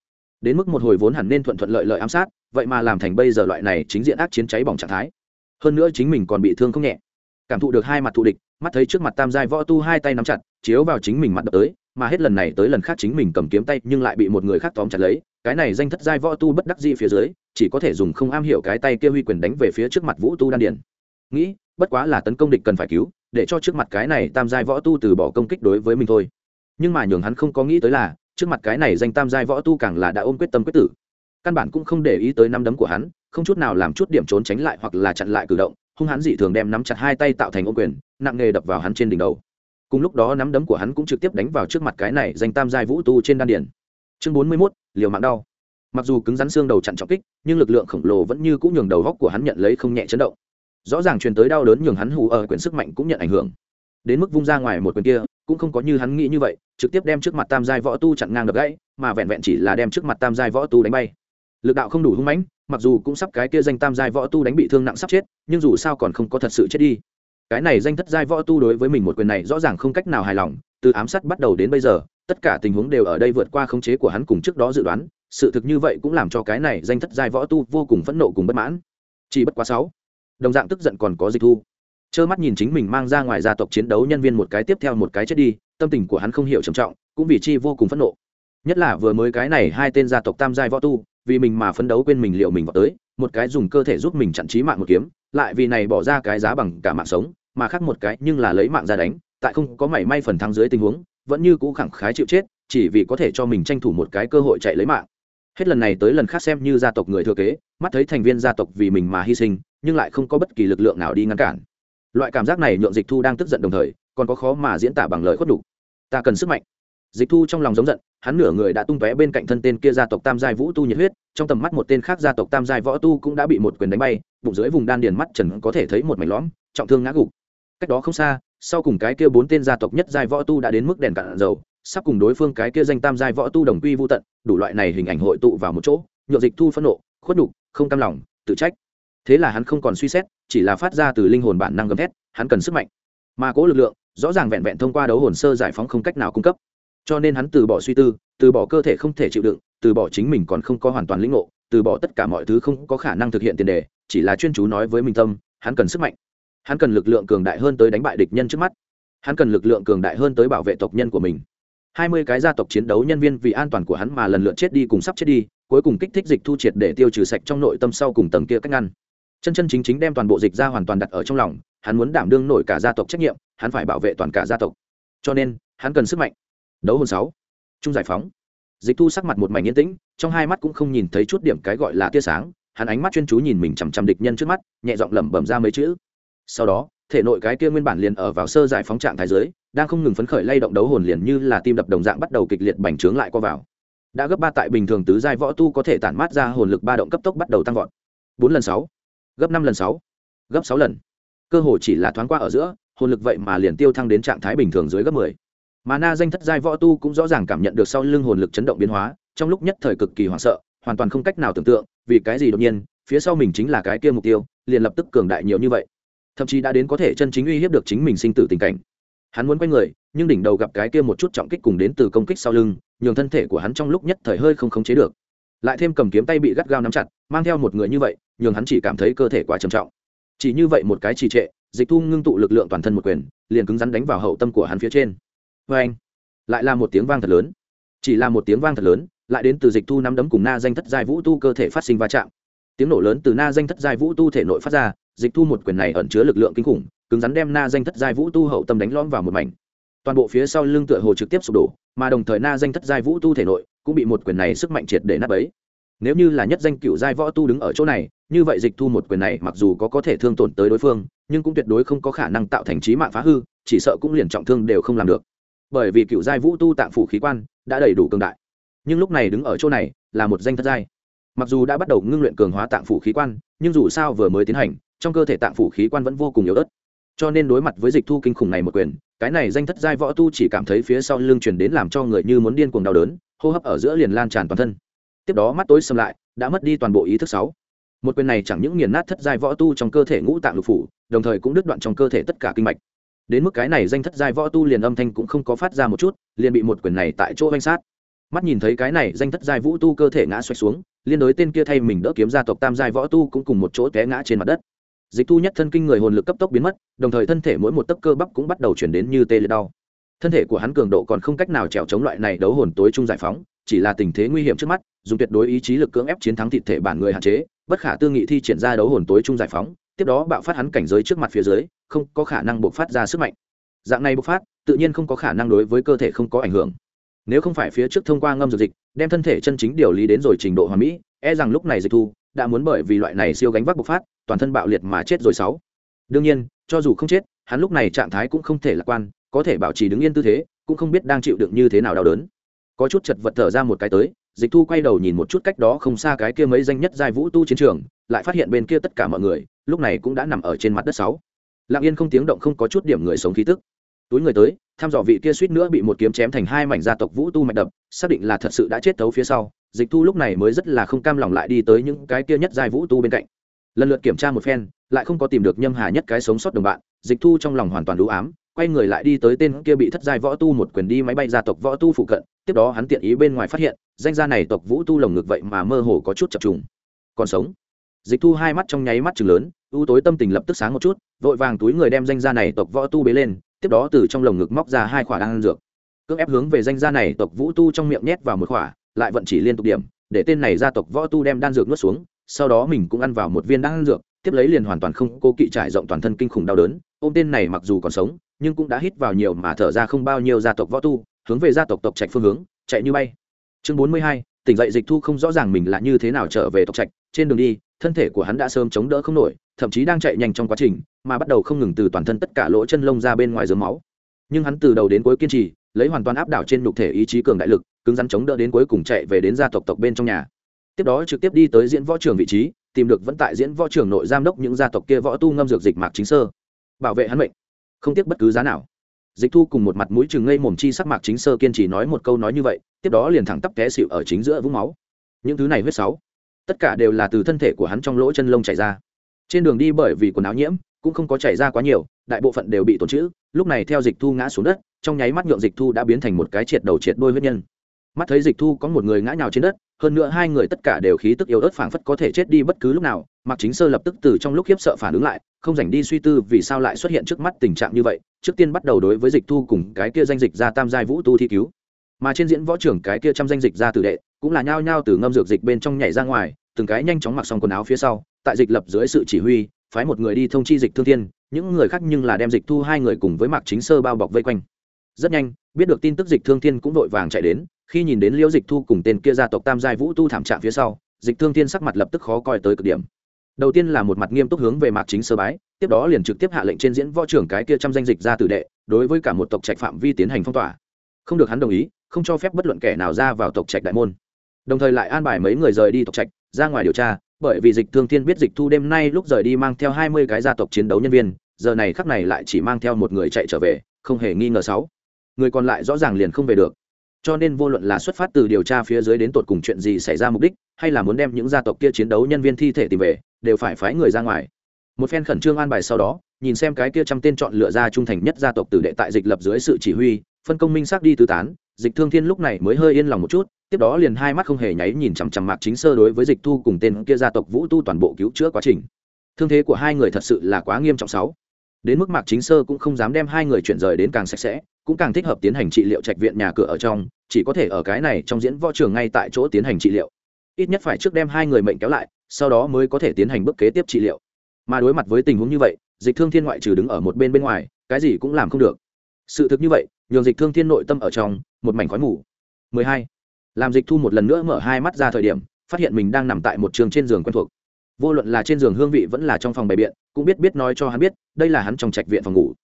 Đến mức một hồi vốn hẳn nên thuận thuận lợi lợi ám sát, vậy mà làm thành bây giờ loại này chính diện ác chiến cháy bỏng trạng thái. Hơn nữa chính mình còn bị thương không nhẹ. Cảm thụ được hai mặt thù địch, mắt thấy trước mặt tam giai võ tu hai tay nắm chặt, chiếu vào chính mình mặt đập tới, mà hết lần này tới lần khác chính mình cầm kiếm tay nhưng lại bị một người khác tóm chặt lấy cái này danh thất giai võ tu bất đắc dĩ phía dưới, chỉ có thể dùng không am hiểu cái tay kia huy quyền đánh về phía trước mặt vũ tu đan điền. Nghĩ, bất quá là tấn công địch cần phải cứu, để cho trước mặt cái này tam giai võ tu từ bỏ công kích đối với mình thôi. Nhưng mà nhường hắn không có nghĩ tới là, trước mặt cái này danh tam giai võ tu càng là đã ôm quyết tâm quyết tử. Căn bản cũng không để ý tới năm đấm của hắn, không chút nào làm chút điểm trốn tránh lại hoặc là chặn lại cử động, hung hắn dị thường đem nắm chặt hai tay tạo thành ôm quyền, nặng nghề đập vào hắn trên đỉnh đầu. Cùng lúc đó nắm đấm của hắn cũng trực tiếp đánh vào trước mặt cái này danh tam giai vũ tu trên đan điển chương bốn mươi mốt liều mạng đau. Mặc dù cứng rắn xương đầu chặn trọng kích, nhưng lực lượng khổng lồ vẫn như cũng nhường đầu góc của hắn nhận lấy không nhẹ chấn động. Rõ ràng truyền tới đau đớn nhường hắn hù ở, quyền sức mạnh cũng nhận ảnh hưởng. Đến mức vung ra ngoài một quyền kia, cũng không có như hắn nghĩ như vậy, trực tiếp đem trước mặt tam giai võ tu chặn ngang đập gãy, mà vẹn vẹn chỉ là đem trước mặt tam giai võ tu đánh bay. Lực đạo không đủ hung mãnh, mặc dù cũng sắp cái kia danh tam giai võ tu đánh bị thương nặng sắp chết, nhưng dù sao còn không có thật sự chết đi. Cái này danh thất giai võ tu đối với mình một quyền này rõ ràng không cách nào hài lòng, từ ám sát bắt đầu đến bây giờ tất cả tình huống đều ở đây vượt qua khống chế của hắn cùng trước đó dự đoán, sự thực như vậy cũng làm cho cái này danh thất giai võ tu vô cùng phẫn nộ cùng bất mãn. Chỉ bất quá sáu, đồng dạng tức giận còn có dịch thu. Trơ mắt nhìn chính mình mang ra ngoài gia tộc chiến đấu nhân viên một cái tiếp theo một cái chết đi, tâm tình của hắn không hiểu trầm trọng, cũng vì chi vô cùng phẫn nộ. Nhất là vừa mới cái này hai tên gia tộc tam giai võ tu, vì mình mà phấn đấu quên mình liệu mình vào tới, một cái dùng cơ thể giúp mình chặn trí mạng một kiếm, lại vì này bỏ ra cái giá bằng cả mạng sống, mà khác một cái nhưng là lấy mạng ra đánh, tại không có mảy may phần thắng dưới tình huống vẫn như cũ khẳng khái chịu chết, chỉ vì có thể cho mình tranh thủ một cái cơ hội chạy lấy mạng. Hết lần này tới lần khác xem như gia tộc người thừa kế, mắt thấy thành viên gia tộc vì mình mà hy sinh, nhưng lại không có bất kỳ lực lượng nào đi ngăn cản. Loại cảm giác này nhượng dịch thu đang tức giận đồng thời, còn có khó mà diễn tả bằng lời khuất đủ. Ta cần sức mạnh. Dịch thu trong lòng giống giận, hắn nửa người đã tung tóe bên cạnh thân tên kia gia tộc tam giai vũ tu nhiệt huyết, trong tầm mắt một tên khác gia tộc tam giai võ tu cũng đã bị một quyền đánh bay, bụng dưới vùng đan điền mắt trần có thể thấy một mảnh lõm, trọng thương ngã gục. Cách đó không xa sau cùng cái kia bốn tên gia tộc nhất giai võ tu đã đến mức đèn cạn dầu, sắp cùng đối phương cái kia danh tam giai võ tu đồng quy vô tận, đủ loại này hình ảnh hội tụ vào một chỗ, nhộn dịch thu phẫn nộ, khuất đục không cam lòng, tự trách. Thế là hắn không còn suy xét, chỉ là phát ra từ linh hồn bản năng gầm thét, hắn cần sức mạnh. Mà cố lực lượng, rõ ràng vẹn vẹn thông qua đấu hồn sơ giải phóng không cách nào cung cấp. Cho nên hắn từ bỏ suy tư, từ bỏ cơ thể không thể chịu đựng, từ bỏ chính mình còn không có hoàn toàn lĩnh ngộ, từ bỏ tất cả mọi thứ không có khả năng thực hiện tiền đề, chỉ là chuyên chú nói với minh tâm, hắn cần sức mạnh hắn cần lực lượng cường đại hơn tới đánh bại địch nhân trước mắt. Hắn cần lực lượng cường đại hơn tới bảo vệ tộc nhân của mình. Hai mươi cái gia tộc chiến đấu nhân viên vì an toàn của hắn mà lần lượt chết đi cùng sắp chết đi, cuối cùng kích thích dịch thu triệt để tiêu trừ sạch trong nội tâm sau cùng tầng kia cách ngăn. Chân chân chính chính đem toàn bộ dịch ra hoàn toàn đặt ở trong lòng, hắn muốn đảm đương nổi cả gia tộc trách nhiệm, hắn phải bảo vệ toàn cả gia tộc. Cho nên, hắn cần sức mạnh. Đấu hồn sáu. Trung giải phóng. Dịch thu sắc mặt một mảnh yên tĩnh, trong hai mắt cũng không nhìn thấy chút điểm cái gọi là tia sáng, hắn ánh mắt chuyên chú nhìn mình chằm chằm địch nhân trước mắt, nhẹ giọng lẩm bẩm ra mấy chữ sau đó, thể nội cái kia nguyên bản liền ở vào sơ giải phóng trạng thái giới đang không ngừng phấn khởi lay động đấu hồn liền như là tim đập đồng dạng bắt đầu kịch liệt bành trướng lại qua vào. Đã gấp ba tại bình thường tứ giai võ tu có thể tản mát ra hồn lực ba động cấp tốc bắt đầu tăng vọt. Bốn lần sáu, gấp năm lần sáu, gấp sáu lần. Cơ hồ chỉ là thoáng qua ở giữa, hồn lực vậy mà liền tiêu thăng đến trạng thái bình thường dưới gấp mười. Mà na danh thất giai võ tu cũng rõ ràng cảm nhận được sau lưng hồn lực chấn động biến hóa, trong lúc nhất thời cực kỳ hoảng sợ, hoàn toàn không cách nào tưởng tượng, vì cái gì đột nhiên, phía sau mình chính là cái kia mục tiêu, liền lập tức cường đại nhiều như vậy thậm chí đã đến có thể chân chính uy hiếp được chính mình sinh tử tình cảnh. Hắn muốn quay người, nhưng đỉnh đầu gặp cái kia một chút trọng kích cùng đến từ công kích sau lưng, nhường thân thể của hắn trong lúc nhất thời hơi không khống chế được. Lại thêm cầm kiếm tay bị gắt gao nắm chặt, mang theo một người như vậy, nhường hắn chỉ cảm thấy cơ thể quá trầm trọng. Chỉ như vậy một cái trì trệ, dịch thu ngưng tụ lực lượng toàn thân một quyền, liền cứng rắn đánh vào hậu tâm của hắn phía trên. Vê anh, lại là một tiếng vang thật lớn. Chỉ là một tiếng vang thật lớn, lại đến từ dịch thu nắm đấm cùng na danh thất giai vũ tu cơ thể phát sinh va chạm. Tiếng nổ lớn từ na danh thất giai vũ tu thể nội phát ra dịch thu một quyền này ẩn chứa lực lượng kinh khủng, cứng rắn đem na danh thất giai vũ tu hậu tâm đánh lõm vào một mảnh. Toàn bộ phía sau lưng tựa hồ trực tiếp sụp đổ, mà đồng thời na danh thất giai vũ tu thể nội cũng bị một quyền này sức mạnh triệt để nắp ấy nếu như là nhất danh cựu giai võ tu đứng ở chỗ này, như vậy dịch thu một quyền này mặc dù có có thể thương tổn tới đối phương, nhưng cũng tuyệt đối không có khả năng tạo thành trí mạng phá hư, chỉ sợ cũng liền trọng thương đều không làm được. Bởi vì cựu giai vũ tu tạng phủ khí quan đã đầy đủ cường đại. Nhưng lúc này đứng ở chỗ này là một danh thất giai mặc dù đã bắt đầu ngưng luyện cường hóa tạng phủ khí quan, nhưng dù sao vừa mới tiến hành, trong cơ thể tạng phủ khí quan vẫn vô cùng yếu ớt. Cho nên đối mặt với dịch thu kinh khủng này một quyền, cái này danh thất giai võ tu chỉ cảm thấy phía sau lưng chuyển đến làm cho người như muốn điên cuồng đau đớn, hô hấp ở giữa liền lan tràn toàn thân. Tiếp đó mắt tối xâm lại, đã mất đi toàn bộ ý thức sáu. Một quyền này chẳng những nghiền nát thất giai võ tu trong cơ thể ngũ tạng lục phủ, đồng thời cũng đứt đoạn trong cơ thể tất cả kinh mạch. Đến mức cái này danh thất giai võ tu liền âm thanh cũng không có phát ra một chút, liền bị một quyền này tại chỗ oanh sát. Mắt nhìn thấy cái này danh thất giai vũ tu cơ thể ngã xoay xuống liên đối tên kia thay mình đỡ kiếm gia tộc tam giai võ tu cũng cùng một chỗ té ngã trên mặt đất. Dịch thu nhất thân kinh người hồn lực cấp tốc biến mất, đồng thời thân thể mỗi một tấc cơ bắp cũng bắt đầu chuyển đến như tê liệt đau. Thân thể của hắn cường độ còn không cách nào trèo chống loại này đấu hồn tối trung giải phóng, chỉ là tình thế nguy hiểm trước mắt, dùng tuyệt đối ý chí lực cưỡng ép chiến thắng thịt thể bản người hạn chế, bất khả tư nghị thi triển ra đấu hồn tối trung giải phóng, tiếp đó bạo phát hắn cảnh giới trước mặt phía dưới, không có khả năng bộc phát ra sức mạnh. Dạng này bộc phát, tự nhiên không có khả năng đối với cơ thể không có ảnh hưởng nếu không phải phía trước thông qua ngâm dược dịch, đem thân thể chân chính điều lý đến rồi trình độ hoàn mỹ e rằng lúc này dịch thu đã muốn bởi vì loại này siêu gánh vác bộc phát, toàn thân bạo liệt mà chết rồi sáu. Đương nhiên, cho dù không chết, hắn lúc này trạng thái cũng không thể lạc quan, có thể bảo trì đứng yên tư thế, cũng không biết đang chịu đựng như thế nào đau đớn. Có chút chật vật thở ra một cái tới, dịch thu quay đầu nhìn một chút cách đó không xa cái kia mấy danh nhất giai vũ tu chiến trường, lại phát hiện bên kia tất cả mọi người, lúc này cũng đã nằm ở trên mặt đất sáu. Lặng yên không tiếng động không có chút điểm người sống khí tức túi người tới, thăm dò vị kia suýt nữa bị một kiếm chém thành hai mảnh gia tộc vũ tu mạch đập, xác định là thật sự đã chết tấu phía sau. Dịch thu lúc này mới rất là không cam lòng lại đi tới những cái kia nhất giai vũ tu bên cạnh. Lần lượt kiểm tra một phen, lại không có tìm được nhâm hà nhất cái sống sót đồng bạn, dịch thu trong lòng hoàn toàn đủ ám, quay người lại đi tới tên kia bị thất giai võ tu một quyền đi máy bay gia tộc võ tu phụ cận, tiếp đó hắn tiện ý bên ngoài phát hiện, danh gia này tộc vũ tu lồng ngực vậy mà mơ hồ có chút chập trùng. Còn sống. Dịch thu hai mắt trong nháy mắt chừng lớn ưu tối tâm tình lập tức sáng một chút, vội vàng túi người đem danh gia này tộc võ tu bế lên tiếp đó từ trong lồng ngực móc ra hai khỏa đan dược. Cưỡng ép hướng về danh gia này tộc vũ tu trong miệng nhét vào một khỏa, lại vận chỉ liên tục điểm, để tên này gia tộc võ tu đem đan dược nuốt xuống, sau đó mình cũng ăn vào một viên đan dược, tiếp lấy liền hoàn toàn không cố kỵ trải rộng toàn thân kinh khủng đau đớn. Ôm tên này mặc dù còn sống, nhưng cũng đã hít vào nhiều mà thở ra không bao nhiêu gia tộc võ tu, hướng về gia tộc tộc trạch phương hướng, chạy như bay. Chương bốn mươi hai, tỉnh dậy dịch thu không rõ ràng mình là như thế nào trở về tộc trạch, trên đường đi thân thể của hắn đã sớm chống đỡ không nổi, thậm chí đang chạy nhanh trong quá trình, mà bắt đầu không ngừng từ toàn thân tất cả lỗ chân lông ra bên ngoài dớm máu. Nhưng hắn từ đầu đến cuối kiên trì, lấy hoàn toàn áp đảo trên nhục thể ý chí cường đại lực, cứng rắn chống đỡ đến cuối cùng chạy về đến gia tộc tộc bên trong nhà. Tiếp đó trực tiếp đi tới diễn võ trường vị trí, tìm được vẫn tại diễn võ trường nội giám đốc những gia tộc kia võ tu ngâm dược dịch mạc chính sơ, bảo vệ hắn mệnh. Không tiếc bất cứ giá nào. Dịch thu cùng một mặt mũi chừng ngây mồm chi sắc mạc chính sơ kiên trì nói một câu nói như vậy, tiếp đó liền thẳng tắp té xịu ở chính giữa vũng máu. Những thứ này huyết sáu tất cả đều là từ thân thể của hắn trong lỗ chân lông chảy ra. Trên đường đi bởi vì quần áo nhiễm, cũng không có chảy ra quá nhiều, đại bộ phận đều bị tổn chữ lúc này theo dịch thu ngã xuống đất, trong nháy mắt nhượng dịch thu đã biến thành một cái triệt đầu triệt đôi huyết nhân. Mắt thấy dịch thu có một người ngã nhào trên đất, hơn nữa hai người tất cả đều khí tức yếu ớt phảng phất có thể chết đi bất cứ lúc nào, mạc chính sơ lập tức từ trong lúc khiếp sợ phản ứng lại, không dành đi suy tư vì sao lại xuất hiện trước mắt tình trạng như vậy. Trước tiên bắt đầu đối với dịch thu cùng cái kia danh dịch ra tam giai vũ tu thi cứu mà trên diễn võ trưởng cái kia trăm danh dịch ra tử đệ cũng là nhao nhao từ ngâm dược dịch bên trong nhảy ra ngoài, từng cái nhanh chóng mặc xong quần áo phía sau, tại dịch lập dưới sự chỉ huy, phái một người đi thông chi dịch thương thiên, những người khác nhưng là đem dịch thu hai người cùng với mạc chính sơ bao bọc vây quanh. Rất nhanh, biết được tin tức dịch thương thiên cũng vội vàng chạy đến, khi nhìn đến liễu dịch thu cùng tên kia gia tộc tam giai vũ tu thảm trạng phía sau, dịch thương thiên sắc mặt lập tức khó coi tới cực điểm. Đầu tiên là một mặt nghiêm túc hướng về mạc chính sơ bái, tiếp đó liền trực tiếp hạ lệnh trên diễn võ trưởng cái kia trăm danh dịch ra tử đệ, đối với cả một tộc trạch phạm vi tiến hành phong tỏa. Không được hắn đồng ý không cho phép bất luận kẻ nào ra vào tộc trạch đại môn. Đồng thời lại an bài mấy người rời đi tộc trạch, ra ngoài điều tra, bởi vì dịch thương thiên biết dịch thu đêm nay lúc rời đi mang theo hai mươi cái gia tộc chiến đấu nhân viên, giờ này khắc này lại chỉ mang theo một người chạy trở về, không hề nghi ngờ sáu. Người còn lại rõ ràng liền không về được. Cho nên vô luận là xuất phát từ điều tra phía dưới đến tột cùng chuyện gì xảy ra mục đích, hay là muốn đem những gia tộc kia chiến đấu nhân viên thi thể tìm về, đều phải phái người ra ngoài. Một phen khẩn trương an bài sau đó, nhìn xem cái kia trăm tên chọn lựa ra trung thành nhất gia tộc tử đệ tại dịch lập dưới sự chỉ huy, phân công minh xác đi tứ tán dịch thương thiên lúc này mới hơi yên lòng một chút, tiếp đó liền hai mắt không hề nháy nhìn chằm chằm mạc chính sơ đối với dịch thu cùng tên kia gia tộc vũ tu toàn bộ cứu chữa quá trình. Thương thế của hai người thật sự là quá nghiêm trọng sáu. Đến mức mạc chính sơ cũng không dám đem hai người chuyển rời đến càng sạch sẽ, cũng càng thích hợp tiến hành trị liệu trạch viện nhà cửa ở trong, chỉ có thể ở cái này trong diễn võ trường ngay tại chỗ tiến hành trị liệu. Ít nhất phải trước đem hai người mệnh kéo lại, sau đó mới có thể tiến hành bước kế tiếp trị liệu. Mà đối mặt với tình huống như vậy, dịch thương thiên ngoại trừ đứng ở một bên bên ngoài, cái gì cũng làm không được. Sự thực như vậy nhường dịch thương thiên nội tâm ở trong, một mảnh khói mù. 12. làm dịch thu một lần nữa mở hai mắt ra thời điểm, phát hiện mình đang nằm tại một trường trên giường quen thuộc. Vô luận là trên giường hương vị vẫn là trong phòng bày biện, cũng biết biết nói cho hắn biết, đây là hắn trong trạch viện phòng ngủ.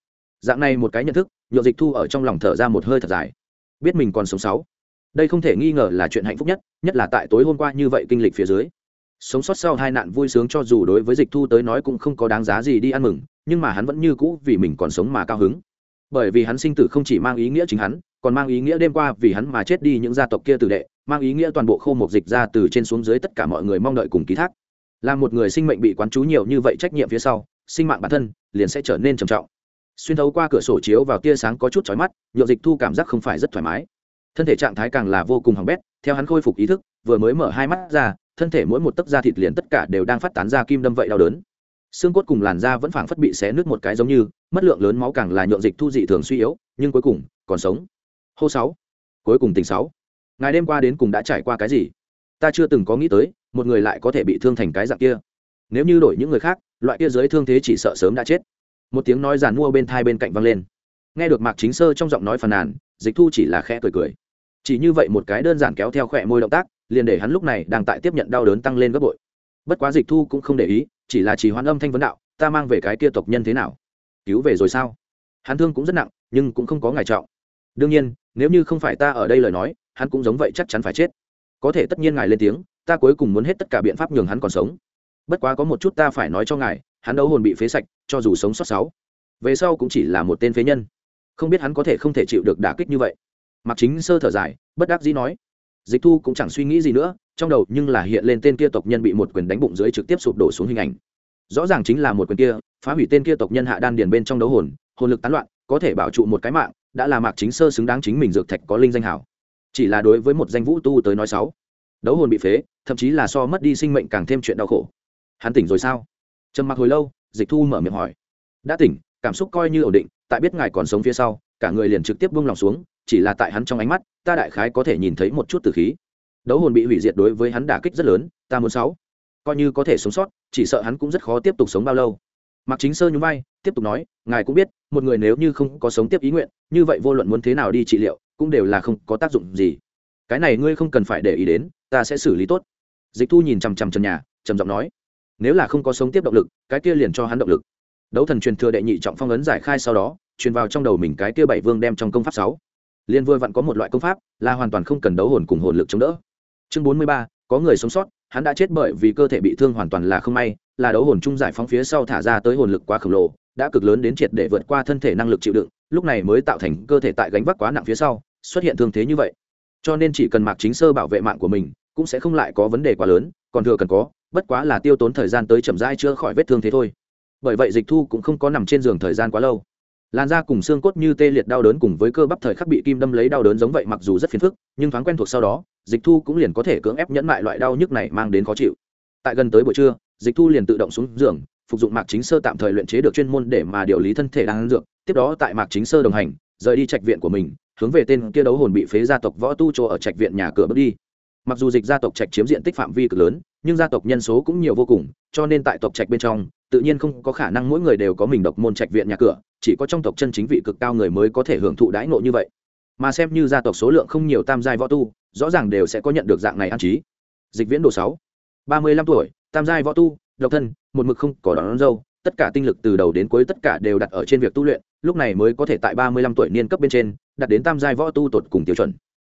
Dạng này một cái nhận thức nhộn dịch thu ở trong lòng thở ra một hơi thật dài. Biết mình còn sống sáu đây không thể nghi ngờ là chuyện hạnh phúc nhất nhất là tại tối hôm qua như vậy kinh lịch phía dưới. Sống sót sau hai nạn vui sướng cho dù đối với dịch thu tới nói cũng không có đáng giá gì đi ăn mừng, nhưng mà hắn vẫn như cũ vì mình còn sống mà cao hứng bởi vì hắn sinh tử không chỉ mang ý nghĩa chính hắn, còn mang ý nghĩa đêm qua vì hắn mà chết đi những gia tộc kia tử đệ, mang ý nghĩa toàn bộ khâu mục dịch ra từ trên xuống dưới tất cả mọi người mong đợi cùng ký thác. Là một người sinh mệnh bị quán chú nhiều như vậy trách nhiệm phía sau, sinh mạng bản thân liền sẽ trở nên trầm trọng. Xuyên thấu qua cửa sổ chiếu vào tia sáng có chút chói mắt nhựa dịch thu cảm giác không phải rất thoải mái. Thân thể trạng thái càng là vô cùng hỏng bét, theo hắn khôi phục ý thức, vừa mới mở hai mắt ra, thân thể mỗi một tấc da thịt liền tất cả đều đang phát tán ra kim đâm vậy đau đớn. Xương cốt cùng làn da vẫn phảng phất bị xé nước một cái giống như mất lượng lớn máu càng là nhượng dịch thu dị thường suy yếu, nhưng cuối cùng còn sống. Hô sáu, cuối cùng tình sáu. Ngày đêm qua đến cùng đã trải qua cái gì? Ta chưa từng có nghĩ tới, một người lại có thể bị thương thành cái dạng kia. Nếu như đổi những người khác, loại kia dưới thương thế chỉ sợ sớm đã chết. Một tiếng nói giàn mua bên thai bên cạnh vang lên. Nghe được mạc chính sơ trong giọng nói phàn nàn, dịch thu chỉ là khẽ cười cười. Chỉ như vậy một cái đơn giản kéo theo khỏe môi động tác, liền để hắn lúc này đang tại tiếp nhận đau đớn tăng lên gấp bội. Bất quá dịch thu cũng không để ý, chỉ là chỉ hoán âm thanh vấn đạo, ta mang về cái kia tộc nhân thế nào? Cứu về rồi sao? Hắn thương cũng rất nặng, nhưng cũng không có ngài trọng. Đương nhiên, nếu như không phải ta ở đây lời nói, hắn cũng giống vậy chắc chắn phải chết. Có thể tất nhiên ngài lên tiếng, ta cuối cùng muốn hết tất cả biện pháp nhường hắn còn sống. Bất quá có một chút ta phải nói cho ngài, hắn đấu hồn bị phế sạch, cho dù sống sót sáu, về sau cũng chỉ là một tên phế nhân. Không biết hắn có thể không thể chịu được đả kích như vậy. Mặc chính sơ thở dài, bất đắc dĩ nói. Dịch thu cũng chẳng suy nghĩ gì nữa, trong đầu nhưng là hiện lên tên kia tộc nhân bị một quyền đánh bụng dưới trực tiếp sụp đổ xuống hình ảnh rõ ràng chính là một quyền kia, phá hủy tên kia tộc nhân hạ đan điền bên trong đấu hồn hồn lực tán loạn, có thể bảo trụ một cái mạng, đã là mạc chính sơ xứng đáng chính mình dược thạch có linh danh hảo. Chỉ là đối với một danh vũ tu tới nói sáu, đấu hồn bị phế, thậm chí là so mất đi sinh mệnh càng thêm chuyện đau khổ. Hắn tỉnh rồi sao? Trầm mặc hồi lâu, dịch thu mở miệng hỏi. Đã tỉnh, cảm xúc coi như ổn định, tại biết ngài còn sống phía sau, cả người liền trực tiếp buông lòng xuống, chỉ là tại hắn trong ánh mắt, ta đại khái có thể nhìn thấy một chút từ khí. Đấu hồn bị hủy diệt đối với hắn đả kích rất lớn, ta muốn sáu coi như có thể sống sót, chỉ sợ hắn cũng rất khó tiếp tục sống bao lâu. Mặc chính sơ nhún vai, tiếp tục nói, ngài cũng biết, một người nếu như không có sống tiếp ý nguyện, như vậy vô luận muốn thế nào đi trị liệu, cũng đều là không có tác dụng gì. Cái này ngươi không cần phải để ý đến, ta sẽ xử lý tốt. Dịch thu nhìn chằm chằm trần nhà, trầm giọng nói, nếu là không có sống tiếp động lực, cái kia liền cho hắn động lực. Đấu thần truyền thừa đệ nhị trọng phong ấn giải khai sau đó, truyền vào trong đầu mình cái kia bảy vương đem trong công pháp sáu. Liên vừa vặn có một loại công pháp, là hoàn toàn không cần đấu hồn cùng hồn lực chống đỡ. Chương bốn mươi ba, có người sống sót hắn đã chết bởi vì cơ thể bị thương hoàn toàn là không may, là đấu hồn chung giải phóng phía sau thả ra tới hồn lực quá khổng lồ, đã cực lớn đến triệt để vượt qua thân thể năng lực chịu đựng, lúc này mới tạo thành cơ thể tại gánh vác quá nặng phía sau, xuất hiện thương thế như vậy. Cho nên chỉ cần mạc chính sơ bảo vệ mạng của mình, cũng sẽ không lại có vấn đề quá lớn, còn thừa cần có, bất quá là tiêu tốn thời gian tới chậm rãi chữa khỏi vết thương thế thôi. Bởi vậy dịch thu cũng không có nằm trên giường thời gian quá lâu. Làn da cùng xương cốt như tê liệt đau đớn cùng với cơ bắp thời khắc bị kim đâm lấy đau đớn giống vậy mặc dù rất phiền phức, nhưng thoáng quen thuộc sau đó dịch thu cũng liền có thể cưỡng ép nhẫn mại loại đau nhức này mang đến khó chịu. Tại gần tới buổi trưa, dịch thu liền tự động xuống giường, phục dụng mạc chính sơ tạm thời luyện chế được chuyên môn để mà điều lý thân thể đang dược. Tiếp đó tại mạc chính sơ đồng hành, rời đi trạch viện của mình, hướng về tên kia đấu hồn bị phế gia tộc võ tu chỗ ở trạch viện nhà cửa bước đi. Mặc dù dịch gia tộc trạch chiếm diện tích phạm vi cực lớn, nhưng gia tộc nhân số cũng nhiều vô cùng, cho nên tại tộc trạch bên trong, tự nhiên không có khả năng mỗi người đều có mình độc môn trạch viện nhà cửa, chỉ có trong tộc chân chính vị cực cao người mới có thể hưởng thụ đãi ngộ như vậy. Mà xem như gia tộc số lượng không nhiều tam giai võ tu rõ ràng đều sẽ có nhận được dạng này an trí. Dịch viễn đồ sáu ba mươi lăm tuổi tam giai võ tu độc thân một mực không có đón, đón dâu tất cả tinh lực từ đầu đến cuối tất cả đều đặt ở trên việc tu luyện lúc này mới có thể tại ba mươi lăm tuổi niên cấp bên trên đặt đến tam giai võ tu tột cùng tiêu chuẩn.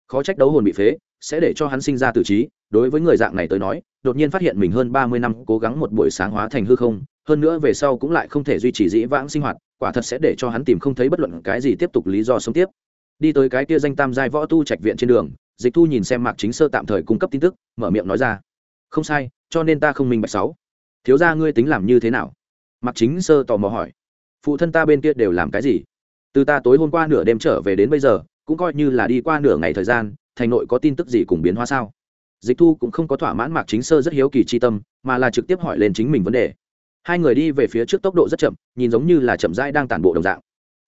Khó trách đấu hồn bị phế sẽ để cho hắn sinh ra tự trí đối với người dạng này tới nói đột nhiên phát hiện mình hơn ba mươi năm cố gắng một buổi sáng hóa thành hư không hơn nữa về sau cũng lại không thể duy trì dĩ vãng sinh hoạt quả thật sẽ để cho hắn tìm không thấy bất luận cái gì tiếp tục lý do sống tiếp. Đi tới cái kia danh tam giai võ tu trạch viện trên đường dịch thu nhìn xem mạc chính sơ tạm thời cung cấp tin tức, mở miệng nói ra. Không sai, cho nên ta không minh bạch sáu. Thiếu ra ngươi tính làm như thế nào? Mạc chính sơ tò mò hỏi. Phụ thân ta bên kia đều làm cái gì? Từ ta tối hôm qua nửa đêm trở về đến bây giờ, cũng coi như là đi qua nửa ngày thời gian, thành nội có tin tức gì cùng biến hóa sao? Dịch thu cũng không có thỏa mãn mạc chính sơ rất hiếu kỳ chi tâm, mà là trực tiếp hỏi lên chính mình vấn đề. Hai người đi về phía trước tốc độ rất chậm, nhìn giống như là chậm rãi đang tản bộ đồng dạng.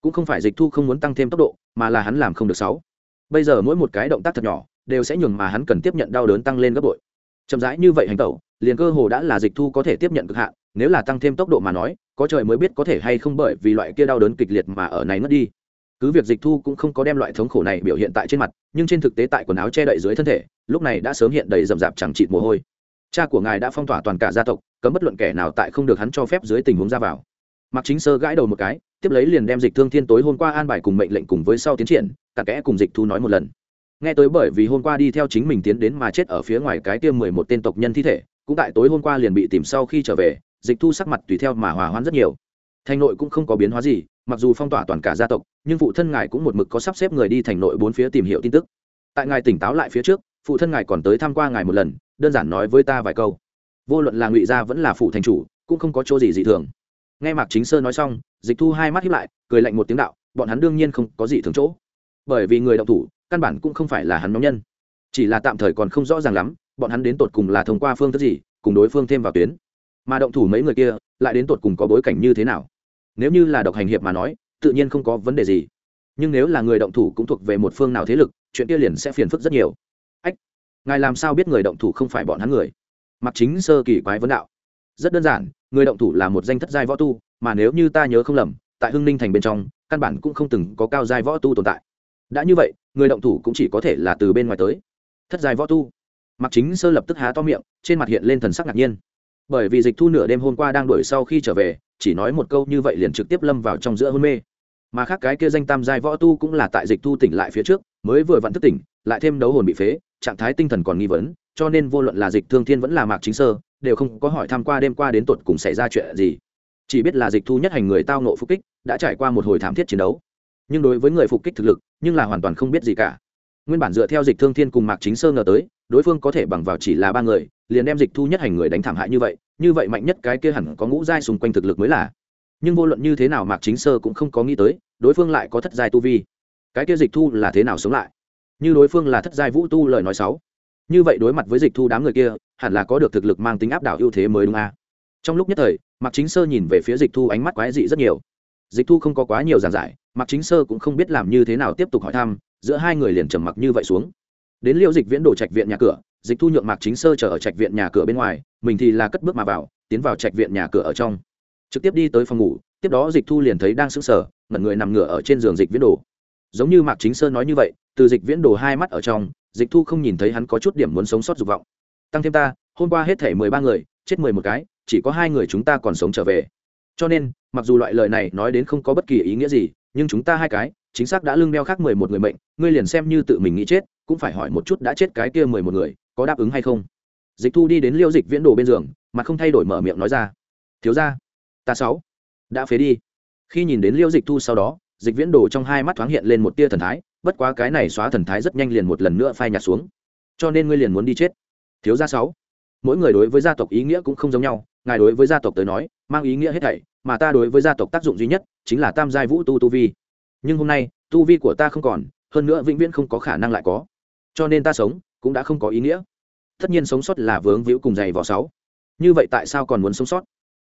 Cũng không phải dịch thu không muốn tăng thêm tốc độ, mà là hắn làm không được sáu bây giờ mỗi một cái động tác thật nhỏ, đều sẽ nhường mà hắn cần tiếp nhận đau đớn tăng lên gấp bội. Chậm rãi như vậy hành tẩu, liền cơ hồ đã là dịch thu có thể tiếp nhận cực hạn, nếu là tăng thêm tốc độ mà nói, có trời mới biết có thể hay không bởi vì loại kia đau đớn kịch liệt mà ở này mất đi. Cứ việc dịch thu cũng không có đem loại thống khổ này biểu hiện tại trên mặt, nhưng trên thực tế tại quần áo che đậy dưới thân thể, lúc này đã sớm hiện đầy rậm rạp chẳng chịt mồ hôi. Cha của ngài đã phong tỏa toàn cả gia tộc, cấm bất luận kẻ nào tại không được hắn cho phép dưới tình huống ra vào. Mặc chính sơ gãi đầu một cái, tiếp lấy liền đem dịch thương thiên tối hôm qua an bài cùng mệnh lệnh cùng với sau tiến triển cả kẽ cùng dịch thu nói một lần. Nghe tới bởi vì hôm qua đi theo chính mình tiến đến mà chết ở phía ngoài cái tiêm mười một tên tộc nhân thi thể, cũng tại tối hôm qua liền bị tìm sau khi trở về, dịch thu sắc mặt tùy theo mà hòa hoãn rất nhiều. Thành nội cũng không có biến hóa gì, mặc dù phong tỏa toàn cả gia tộc, nhưng phụ thân ngài cũng một mực có sắp xếp người đi thành nội bốn phía tìm hiểu tin tức. Tại ngài tỉnh táo lại phía trước, phụ thân ngài còn tới tham q u a ngài một lần, đơn giản nói với ta vài câu. Vô luận là ngụy gia vẫn là phụ thành chủ, cũng không có chỗ gì dị thường. Nghe mạc chính sơ nói xong, dịch thu hai mắt hiếp lại, cười lạnh một tiếng đạo, bọn hắn đương nhiên không có gì thường chỗ bởi vì người động thủ, căn bản cũng không phải là hắn nhóm nhân. Chỉ là tạm thời còn không rõ ràng lắm, bọn hắn đến tột cùng là thông qua phương thức gì, cùng đối phương thêm vào tuyến. Mà động thủ mấy người kia, lại đến tột cùng có bối cảnh như thế nào? Nếu như là độc hành hiệp mà nói, tự nhiên không có vấn đề gì. Nhưng nếu là người động thủ cũng thuộc về một phương nào thế lực, chuyện kia liền sẽ phiền phức rất nhiều. Ách, ngài làm sao biết người động thủ không phải bọn hắn người? Mặc chính sơ kỳ quái vấn đạo. Rất đơn giản, người động thủ là một danh thất giai võ tu, mà nếu như ta nhớ không lầm, tại hưng ninh thành bên trong, căn bản cũng không từng có cao giai võ tu tồn tại đã như vậy, người động thủ cũng chỉ có thể là từ bên ngoài tới. Thất giai võ tu. Mặc chính sơ lập tức há to miệng, trên mặt hiện lên thần sắc ngạc nhiên. Bởi vì dịch thu nửa đêm hôm qua đang đuổi sau khi trở về, chỉ nói một câu như vậy liền trực tiếp lâm vào trong giữa hôn mê. Mà khác cái kia danh tam giai võ tu cũng là tại dịch thu tỉnh lại phía trước, mới vừa vặn thức tỉnh, lại thêm đấu hồn bị phế, trạng thái tinh thần còn nghi vấn, cho nên vô luận là dịch thương thiên vẫn là mạc chính sơ, đều không có hỏi tham q u a đêm qua đến tột cùng xảy ra chuyện gì. Chỉ biết là dịch thu nhất hành người tao nộ phục kích, đã trải qua một hồi thảm thiết chiến đấu nhưng đối với người phục kích thực lực, nhưng là hoàn toàn không biết gì cả. Nguyên bản dựa theo dịch thương thiên cùng mạc chính sơ ngờ tới, đối phương có thể bằng vào chỉ là ba người, liền đem dịch thu nhất hành người đánh thảm hại như vậy như vậy mạnh nhất cái kia hẳn có ngũ giai xung quanh thực lực mới là. Nhưng vô luận như thế nào mạc chính sơ cũng không có nghĩ tới, đối phương lại có thất giai tu vi. Cái kia dịch thu là thế nào sống lại? Như đối phương là thất giai vũ tu lời nói sáu như vậy đối mặt với dịch thu đám người kia, hẳn là có được thực lực mang tính áp đảo ưu thế mới đúng a. Trong lúc nhất thời, mạc chính sơ nhìn về phía dịch thu ánh mắt quái dị rất nhiều. Dịch thu không có quá nhiều giảng giải mạc chính sơ cũng không biết làm như thế nào tiếp tục hỏi thăm, giữa hai người liền trầm mặc như vậy xuống. Đến liêu dịch viễn đổ trạch viện nhà cửa, dịch thu nhượng mạc chính sơ chờ ở trạch viện nhà cửa bên ngoài, mình thì là cất bước mà vào, tiến vào trạch viện nhà cửa ở trong. Trực tiếp đi tới phòng ngủ, tiếp đó dịch thu liền thấy đang sững sờ, ngẩn người nằm ngửa ở trên giường dịch viễn đồ giống như mạc chính Sơ nói như vậy, từ dịch viễn đồ hai mắt ở trong, dịch thu không nhìn thấy hắn có chút điểm muốn sống sót dục vọng. Tăng thêm ta, hôm qua hết thể mười ba người, chết mười một cái, chỉ có hai người chúng ta còn sống trở về. Cho nên, mặc dù loại lời này nói đến không có bất kỳ ý nghĩa gì nhưng chúng ta hai cái, chính xác đã lưng đeo khác mười một người mệnh, ngươi liền xem như tự mình nghĩ chết, cũng phải hỏi một chút đã chết cái kia mười một người, có đáp ứng hay không? Dịch thu đi đến liêu dịch viễn đồ bên giường mà không thay đổi mở miệng nói ra. Thiếu ra ta sáu, đã phế đi. Khi nhìn đến liêu dịch thu sau đó, dịch viễn đồ trong hai mắt thoáng hiện lên một tia thần thái, bất quá cái này xóa thần thái rất nhanh liền một lần nữa phai nhạt xuống. Cho nên ngươi liền muốn đi chết. Thiếu gia sáu, mỗi người đối với gia tộc ý nghĩa cũng không giống nhau, ngài đối với gia tộc tới nói, mang ý nghĩa hết thảy mà ta đối với gia tộc tác dụng duy nhất chính là tam giai vũ tu tu vi. Nhưng hôm nay tu vi của ta không còn hơn nữa vĩnh viễn không có khả năng lại có. Cho nên ta sống cũng đã không có ý nghĩa. Tất nhiên sống sót là vướng víu cùng dày vỏ sáu. Như vậy tại sao còn muốn sống sót?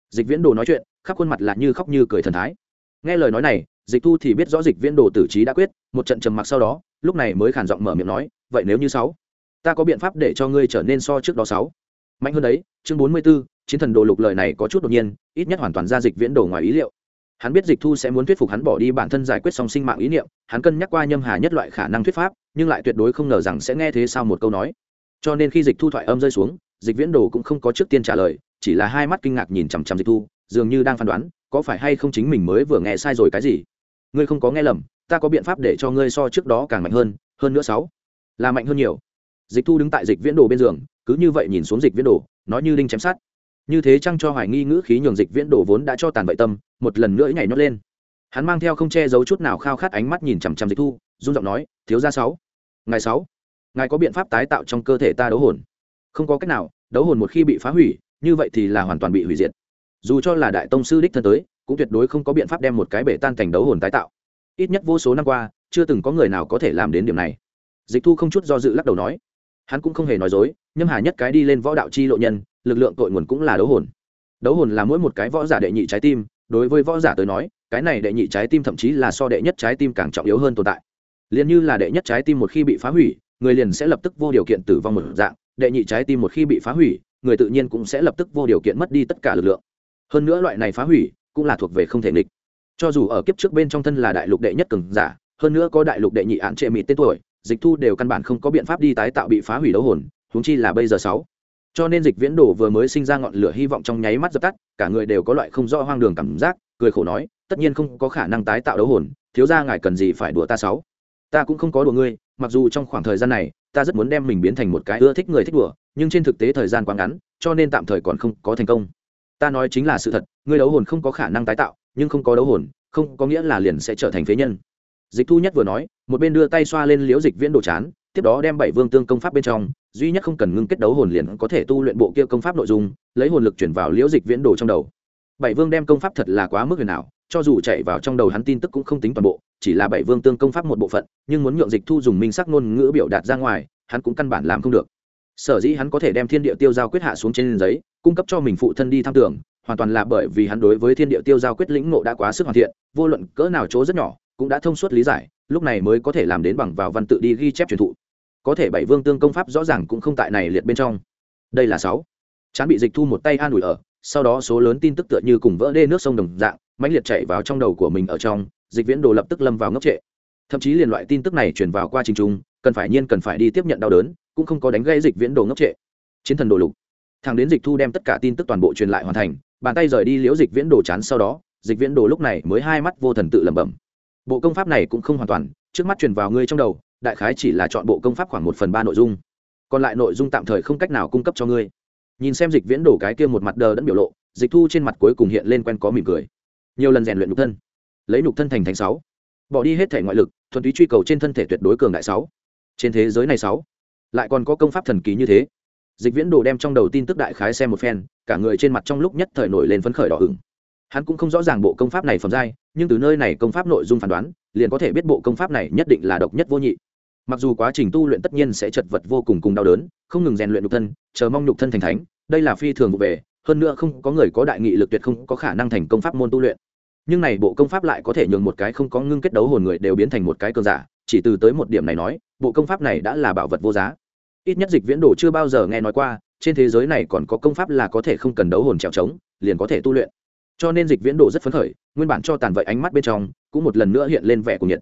Dịch viễn đồ nói chuyện khắp khuôn mặt là như khóc như cười thần thái. Nghe lời nói này dịch thu thì biết rõ dịch viễn đồ tử trí đã quyết một trận trầm mặc sau đó lúc này mới khản giọng mở miệng nói vậy nếu như sáu ta có biện pháp để cho ngươi trở nên so trước đó sáu? Mạnh hơn đấy chương bốn mươi 44, chiến thần đồ lục lời này có chút đột nhiên, ít nhất hoàn toàn ra dịch viễn đồ ngoài ý liệu. Hắn biết dịch thu sẽ muốn thuyết phục hắn bỏ đi bản thân giải quyết song sinh mạng ý niệm, hắn cân nhắc qua nhâm hà nhất loại khả năng thuyết pháp, nhưng lại tuyệt đối không ngờ rằng sẽ nghe thế sao một câu nói. Cho nên khi dịch thu thoại âm rơi xuống, dịch viễn đồ cũng không có trước tiên trả lời, chỉ là hai mắt kinh ngạc nhìn chằm chằm dịch thu, dường như đang phán đoán, có phải hay không chính mình mới vừa nghe sai rồi cái gì? Ngươi không có nghe lầm, ta có biện pháp để cho ngươi so trước đó càng mạnh hơn hơn nữa sáu, là mạnh hơn nhiều. Dịch thu đứng tại dịch viễn đồ bên giường, cứ như vậy nhìn xuống dịch viễn đồ, nói như đinh chém sát như thế chăng cho hoài nghi ngữ khí nhường dịch viễn đổ vốn đã cho tàn bậy tâm, một lần nữa nhảy nhót lên. Hắn mang theo không che giấu chút nào khao khát ánh mắt nhìn chằm chằm dịch thu, run giọng nói, thiếu gia sáu ngày sáu, ngài có biện pháp tái tạo trong cơ thể ta đấu hồn? Không có cách nào, đấu hồn một khi bị phá hủy, như vậy thì là hoàn toàn bị hủy diệt. Dù cho là đại tông sư đích thân tới, cũng tuyệt đối không có biện pháp đem một cái bể tan thành đấu hồn tái tạo. Ít nhất vô số năm qua, chưa từng có người nào có thể làm đến điểm này. Dịch thu không chút do dự lắc đầu nói. Hắn cũng không hề nói dối, nhâm hà nhất cái đi lên võ đạo chi lộ nhân lực lượng tội nguồn cũng là đấu hồn. Đấu hồn là mỗi một cái võ giả đệ nhị trái tim, đối với võ giả tới nói, cái này đệ nhị trái tim thậm chí là so đệ nhất trái tim càng trọng yếu hơn tồn tại. Liền như là đệ nhất trái tim một khi bị phá hủy, người liền sẽ lập tức vô điều kiện tử vong một dạng. Đệ nhị trái tim một khi bị phá hủy, người tự nhiên cũng sẽ lập tức vô điều kiện mất đi tất cả lực lượng. Hơn nữa loại này phá hủy cũng là thuộc về không thể nghịch. Cho dù ở kiếp trước bên trong thân là đại lục đệ nhất cường giả, hơn nữa có đại lục đệ nhị án trệ mịt tên tuổi, dịch thu đều căn bản không có biện pháp đi tái tạo bị phá hủy đấu hồn, huống chi là bây giờ sáu cho nên dịch viễn đồ vừa mới sinh ra ngọn lửa hy vọng trong nháy mắt dập tắt, cả người đều có loại không rõ hoang đường cảm giác, cười khổ nói, tất nhiên không có khả năng tái tạo đấu hồn, thiếu ra ngài cần gì phải đùa ta sáu? Ta cũng không có đùa ngươi, mặc dù trong khoảng thời gian này, ta rất muốn đem mình biến thành một cái ưa thích người thích đùa, nhưng trên thực tế thời gian quá ngắn, cho nên tạm thời còn không có thành công. Ta nói chính là sự thật, ngươi đấu hồn không có khả năng tái tạo, nhưng không có đấu hồn, không có nghĩa là liền sẽ trở thành phế nhân. Dịch thu nhất vừa nói, một bên đưa tay xoa lên liễu dịch viễn đồ chán tiếp đó đem bảy vương tương công pháp bên trong, duy nhất không cần ngưng kết đấu hồn liền có thể tu luyện bộ kia công pháp nội dung, lấy hồn lực chuyển vào liễu dịch viễn đồ trong đầu. Bảy vương đem công pháp thật là quá mức huyền ảo, cho dù chạy vào trong đầu hắn tin tức cũng không tính toàn bộ, chỉ là bảy vương tương công pháp một bộ phận, nhưng muốn nhượng dịch thu dùng minh sắc ngôn ngữ biểu đạt ra ngoài, hắn cũng căn bản làm không được. Sở dĩ hắn có thể đem thiên địa tiêu giao quyết hạ xuống trên giấy, cung cấp cho mình phụ thân đi tham tưởng, hoàn toàn là bởi vì hắn đối với thiên địa tiêu giao quyết lĩnh ngộ đã quá sức hoàn thiện, vô luận cỡ nào chỗ rất nhỏ, cũng đã thông suốt lý giải, lúc này mới có thể làm đến bằng vào văn tự đi ghi chép truyền thụ có thể bảy vương tương công pháp rõ ràng cũng không tại này liệt bên trong. Đây là sáu. Chán bị dịch thu một tay an ủi ở, sau đó số lớn tin tức tựa như cùng vỡ đê nước sông đồng dạng, mãnh liệt chạy vào trong đầu của mình ở trong, dịch viễn đồ lập tức lâm vào ngốc trệ. Thậm chí liền loại tin tức này truyền vào qua trình trung, cần phải nhiên cần phải đi tiếp nhận đau đớn, cũng không có đánh gây dịch viễn đồ ngốc trệ. Chiến thần đồ lục. Thằng đến dịch thu đem tất cả tin tức toàn bộ truyền lại hoàn thành, bàn tay rời đi liễu dịch viễn đồ chán sau đó, dịch viễn đồ lúc này mới hai mắt vô thần tự lẩm bẩm. Bộ công pháp này cũng không hoàn toàn, trước mắt truyền vào ngươi trong đầu đại khái chỉ là chọn bộ công pháp khoảng một phần ba nội dung. Còn lại nội dung tạm thời không cách nào cung cấp cho ngươi. Nhìn xem dịch viễn đổ cái kia một mặt đờ đẫn biểu lộ, dịch thu trên mặt cuối cùng hiện lên quen có mỉm cười. Nhiều lần rèn luyện nhục thân. Lấy nhục thân thành thành sáu. Bỏ đi hết thể ngoại lực, thuần túy truy cầu trên thân thể tuyệt đối cường đại sáu. Trên thế giới này sáu. Lại còn có công pháp thần kỳ như thế. Dịch viễn đồ đem trong đầu tin tức đại khái xem một phen, cả người trên mặt trong lúc nhất thời nổi lên phấn khởi đỏ hửng. hắn cũng không rõ ràng bộ công pháp này phẩm giai, nhưng từ nơi này công pháp nội dung phán đoán, liền có thể biết bộ công pháp này nhất định là độc nhất vô nhị mặc dù quá trình tu luyện tất nhiên sẽ chật vật vô cùng cùng đau đớn, không ngừng rèn luyện nhục thân, chờ mong nhục thân thành thánh, đây là phi thường vụ về, hơn nữa không có người có đại nghị lực tuyệt không có khả năng thành công pháp môn tu luyện. Nhưng này bộ công pháp lại có thể nhường một cái không có ngưng kết đấu hồn người đều biến thành một cái cơn giả, chỉ từ tới một điểm này nói, bộ công pháp này đã là bảo vật vô giá. Ít nhất dịch viễn đồ chưa bao giờ nghe nói qua, trên thế giới này còn có công pháp là có thể không cần đấu hồn trèo trống, liền có thể tu luyện. Cho nên dịch viễn đồ rất phấn khởi, nguyên bản cho tàn vậy ánh mắt bên trong cũng một lần nữa hiện lên vẻ của nhiệt.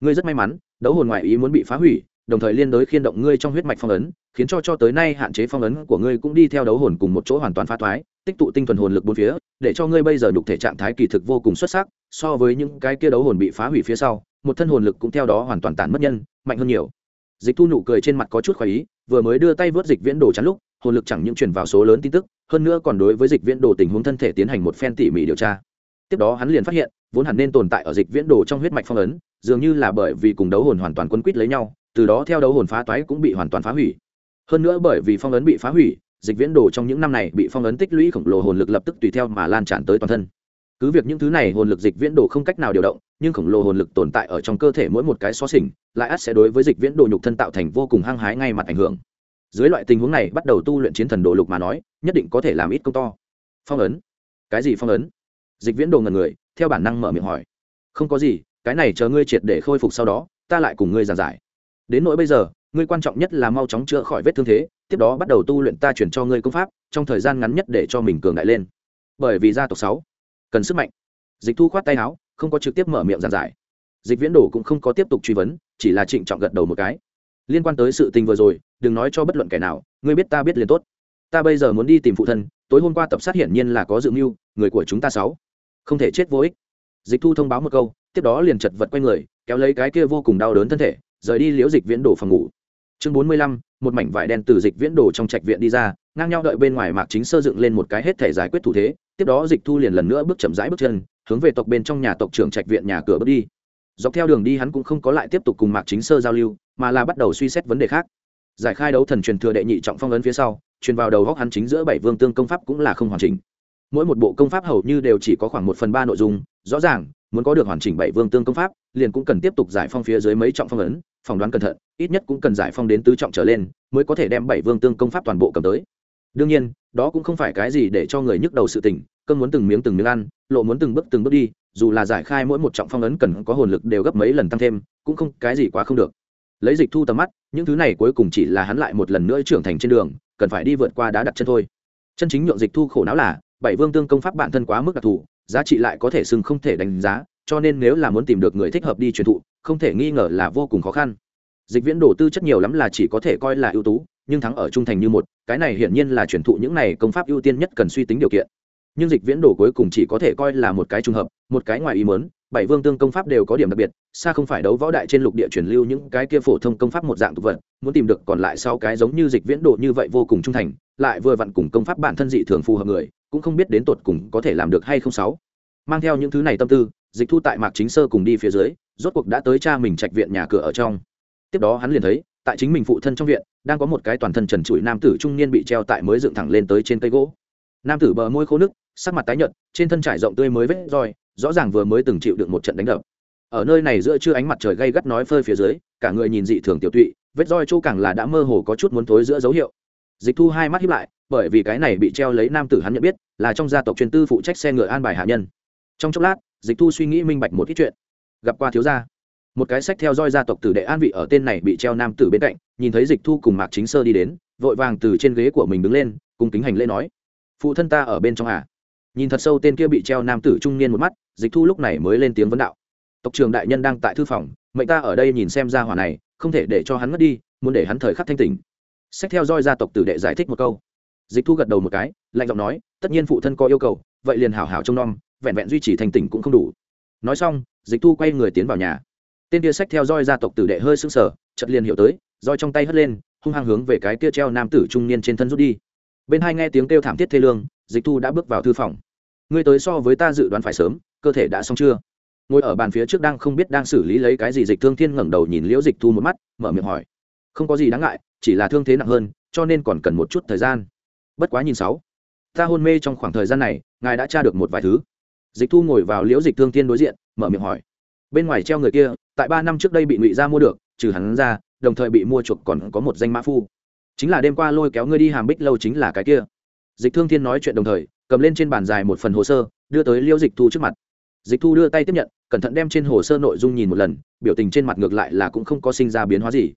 Ngươi rất may mắn đấu hồn ngoại ý muốn bị phá hủy, đồng thời liên đối khiên động ngươi trong huyết mạch phong ấn, khiến cho cho tới nay hạn chế phong ấn của ngươi cũng đi theo đấu hồn cùng một chỗ hoàn toàn phá thoái, tích tụ tinh thuần hồn lực bốn phía, để cho ngươi bây giờ đục thể trạng thái kỳ thực vô cùng xuất sắc, so với những cái kia đấu hồn bị phá hủy phía sau, một thân hồn lực cũng theo đó hoàn toàn tàn mất nhân, mạnh hơn nhiều. Dịch thu nụ cười trên mặt có chút khoái ý, vừa mới đưa tay vớt dịch viễn đồ chắn lúc, hồn lực chẳng những truyền vào số lớn tin tức, hơn nữa còn đối với dịch viễn đồ tình huống thân thể tiến hành một phen tỉ mỉ điều tra tiếp đó hắn liền phát hiện, vốn hẳn nên tồn tại ở dịch viễn đồ trong huyết mạch phong ấn, dường như là bởi vì cùng đấu hồn hoàn toàn quân quýt lấy nhau, từ đó theo đấu hồn phá toái cũng bị hoàn toàn phá hủy. Hơn nữa bởi vì phong ấn bị phá hủy, dịch viễn đồ trong những năm này bị phong ấn tích lũy khổng lồ hồn lực lập tức tùy theo mà lan tràn tới toàn thân. Cứ việc những thứ này hồn lực dịch viễn đồ không cách nào điều động, nhưng khổng lồ hồn lực tồn tại ở trong cơ thể mỗi một cái xó xỉnh, lại ắt sẽ đối với dịch viễn đồ nhục thân tạo thành vô cùng hăng hái ngay mặt ảnh hưởng. Dưới loại tình huống này bắt đầu tu luyện chiến thần đồ lục mà nói, nhất định có thể làm ít công to. Phong ấn. Cái gì phong ấn? Dịch viễn đồ ngần người, theo bản năng mở miệng hỏi. Không có gì, cái này chờ ngươi triệt để khôi phục sau đó, ta lại cùng ngươi giàn giải. Đến nỗi bây giờ, ngươi quan trọng nhất là mau chóng chữa khỏi vết thương thế, tiếp đó bắt đầu tu luyện ta chuyển cho ngươi công pháp, trong thời gian ngắn nhất để cho mình cường đại lên. Bởi vì gia tộc sáu, cần sức mạnh. Dịch thu khoát tay áo, không có trực tiếp mở miệng giàn giải. Dịch viễn đồ cũng không có tiếp tục truy vấn, chỉ là trịnh trọng gật đầu một cái. Liên quan tới sự tình vừa rồi, đừng nói cho bất luận kẻ nào, ngươi biết ta biết liền tốt. Ta bây giờ muốn đi tìm phụ thân, tối hôm qua tập sát hiển nhiên là có dự mưu, người của chúng ta sáu không thể chết vô ích. Dịch thu thông báo một câu, tiếp đó liền chật vật quay người, kéo lấy cái kia vô cùng đau đớn thân thể, rời đi liễu dịch viễn đổ phòng ngủ. Chương bốn mươi lăm, một mảnh vải đen từ dịch viễn đổ trong trạch viện đi ra, ngang nhau đợi bên ngoài mạc chính sơ dựng lên một cái hết thể giải quyết thủ thế, tiếp đó dịch thu liền lần nữa bước chậm rãi bước chân, hướng về tộc bên trong nhà tộc trưởng trạch viện nhà cửa bước đi. Dọc theo đường đi hắn cũng không có lại tiếp tục cùng mạc chính sơ giao lưu, mà là bắt đầu suy xét vấn đề khác. Giải khai đấu thần truyền thừa đệ nhị trọng phong ấn phía sau, truyền vào đầu góc hắn chính giữa bảy vương tương công pháp cũng là không hoàn chỉnh mỗi một bộ công pháp hầu như đều chỉ có khoảng một phần ba nội dung, rõ ràng, muốn có được hoàn chỉnh bảy vương tương công pháp, liền cũng cần tiếp tục giải phong phía dưới mấy trọng phong ấn, phỏng đoán cẩn thận, ít nhất cũng cần giải phong đến tứ trọng trở lên, mới có thể đem bảy vương tương công pháp toàn bộ cầm tới đương nhiên, đó cũng không phải cái gì để cho người nhức đầu sự tỉnh. cơn muốn từng miếng từng miếng ăn, lộ muốn từng bước từng bước đi, dù là giải khai mỗi một trọng phong ấn cần có hồn lực đều gấp mấy lần tăng thêm, cũng không, cái gì quá không được lấy dịch thu tầm mắt, những thứ này cuối cùng chỉ là hắn lại một lần nữa trưởng thành trên đường, cần phải đi vượt qua đá đặt chân thôi chân chính nhượng dịch thu khổ não là bảy vương tương công pháp bản thân quá mức đặc thù, giá trị lại có thể sừng không thể đánh giá, cho nên nếu là muốn tìm được người thích hợp đi truyền thụ, không thể nghi ngờ là vô cùng khó khăn. Dịch viễn đổ tư chất nhiều lắm là chỉ có thể coi là ưu tú, nhưng thắng ở trung thành như một, cái này hiển nhiên là truyền thụ những này công pháp ưu tiên nhất cần suy tính điều kiện. Nhưng dịch viễn đổ cuối cùng chỉ có thể coi là một cái trùng hợp, một cái ngoài ý mớn bảy vương tương công pháp đều có điểm đặc biệt, xa không phải đấu võ đại trên lục địa truyền lưu những cái kia phổ thông công pháp một dạng tục vật, muốn tìm được còn lại sau cái giống như dịch viễn độ như vậy vô cùng trung thành, lại vừa vặn cùng công pháp bản thân dị thường phù hợp người, cũng không biết đến tột cùng có thể làm được hay không sáu. Mang theo những thứ này tâm tư, dịch thu tại mạc chính sơ cùng đi phía dưới, rốt cuộc đã tới cha mình trạch viện nhà cửa ở trong. Tiếp đó hắn liền thấy, tại chính mình phụ thân trong viện, đang có một cái toàn thân trần trụi nam tử trung niên bị treo tại mới dựng thẳng lên tới trên cây gỗ. Nam tử bờ môi khô nước sắc mặt tái nhợt, trên thân trải rộng tươi mới vết roi rõ ràng vừa mới từng chịu được một trận đánh đập. Ở nơi này giữa trưa ánh mặt trời gay gắt nói phơi phía dưới, cả người nhìn dị thường tiểu tụy, vết roi chỗ càng là đã mơ hồ có chút muốn thối giữa dấu hiệu. Dịch thu hai mắt hiếp lại, bởi vì cái này bị treo lấy nam tử hắn nhận biết, là trong gia tộc truyền tư phụ trách xe ngựa an bài hạ nhân. Trong chốc lát, dịch thu suy nghĩ minh bạch một ít chuyện. Gặp qua thiếu gia. Một cái sách theo roi gia tộc tử đệ an vị ở tên này bị treo nam tử bên cạnh, nhìn thấy dịch thu cùng mạc chính sơ đi đến, vội vàng từ trên ghế của mình đứng lên cùng kính hành lễ nói, phụ thân ta ở bên trong à? Nhìn thật sâu tên kia bị treo nam tử trung niên một mắt dịch thu lúc này mới lên tiếng vấn đạo. Tộc trường đại nhân đang tại thư phòng, mệnh ta ở đây nhìn xem ra hỏa này, không thể để cho hắn mất đi, muốn để hắn thời khắc thanh tỉnh. Sách theo roi gia tộc tử đệ giải thích một câu. Dịch thu gật đầu một cái, lạnh giọng nói, tất nhiên phụ thân có yêu cầu, vậy liền hảo hảo trông nom, vẹn vẹn duy trì thanh tỉnh cũng không đủ. Nói xong, dịch thu quay người tiến vào nhà. Tên kia sách theo roi gia tộc tử đệ hơi sưng sờ chật liền hiểu tới roi trong tay hất lên, hung hăng hướng về cái kia treo nam tử trung niên trên thân rút đi. Bên hai nghe tiếng kêu thảm thiết thê lương, dịch thu đã bước vào thư phòng. Ngươi tới so với ta dự đoán phải sớm cơ thể đã xong chưa? Ngồi ở bàn phía trước đang không biết đang xử lý lấy cái gì, dịch thương thiên ngẩng đầu nhìn liễu dịch thu một mắt, mở miệng hỏi. Không có gì đáng ngại, chỉ là thương thế nặng hơn, cho nên còn cần một chút thời gian. Bất quá nhìn sáu. Ta hôn mê trong khoảng thời gian này, ngài đã tra được một vài thứ. Dịch thu ngồi vào liễu dịch thương thiên đối diện, mở miệng hỏi. Bên ngoài treo người kia, tại ba năm trước đây bị ngụy gia mua được, trừ hắn ra, đồng thời bị mua chuộc còn có một danh mã phu. Chính là đêm qua lôi kéo ngươi đi hàm bích lâu chính là cái kia. Dịch thương thiên nói chuyện đồng thời, cầm lên trên bàn dài một phần hồ sơ, đưa tới liễu dịch thu trước mặt dịch thu đưa tay tiếp nhận, cẩn thận đem trên hồ sơ nội dung nhìn một lần, biểu tình trên mặt ngược lại là cũng không có sinh ra biến hóa gì.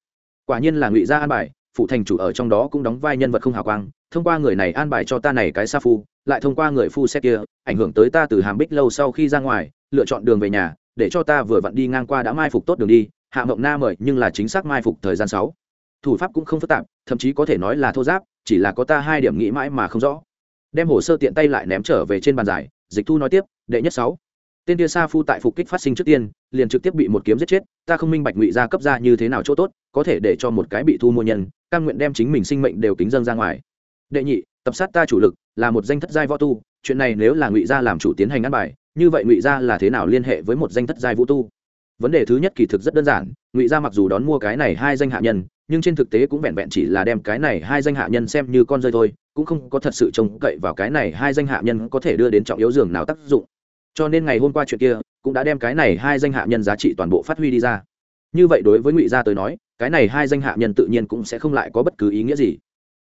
Quả nhiên là ngụy gia an bài, phụ thành chủ ở trong đó cũng đóng vai nhân vật không hào quang, thông qua người này an bài cho ta này cái sa phu, lại thông qua người phu xe kia, ảnh hưởng tới ta từ hàm bích lâu sau khi ra ngoài, lựa chọn đường về nhà, để cho ta vừa vặn đi ngang qua đã mai phục tốt đường đi, hạ mộng na mời, nhưng là chính xác mai phục thời gian sáu. Thủ pháp cũng không phức tạp, thậm chí có thể nói là thô giáp, chỉ là có ta hai điểm nghĩ mãi mà không rõ. Đem hồ sơ tiện tay lại ném trở về trên bàn giải, dịch thu nói tiếp, đệ nhất sáu tên kia sa phu tại phục kích phát sinh trước tiên, liền trực tiếp bị một kiếm giết chết, ta không minh bạch ngụy gia cấp ra như thế nào chỗ tốt, có thể để cho một cái bị thu mua nhân căn nguyện đem chính mình sinh mệnh đều kính dâng ra ngoài. Đệ nhị, tập sát ta chủ lực, là một danh thất giai võ tu, chuyện này nếu là ngụy gia làm chủ tiến hành ăn bài, như vậy ngụy gia là thế nào liên hệ với một danh thất giai vũ tu? Vấn đề thứ nhất kỳ thực rất đơn giản, ngụy gia mặc dù đón mua cái này hai danh hạ nhân, nhưng trên thực tế cũng vẹn vẹn chỉ là đem cái này hai danh hạ nhân xem như con rơi thôi, cũng không có thật sự trông cậy vào cái này hai danh hạ nhân có thể đưa đến trọng yếu giường nào tác dụng cho nên ngày hôm qua chuyện kia cũng đã đem cái này hai danh hạ nhân giá trị toàn bộ phát huy đi ra. Như vậy đối với ngụy gia tới nói, cái này hai danh hạ nhân tự nhiên cũng sẽ không lại có bất cứ ý nghĩa gì.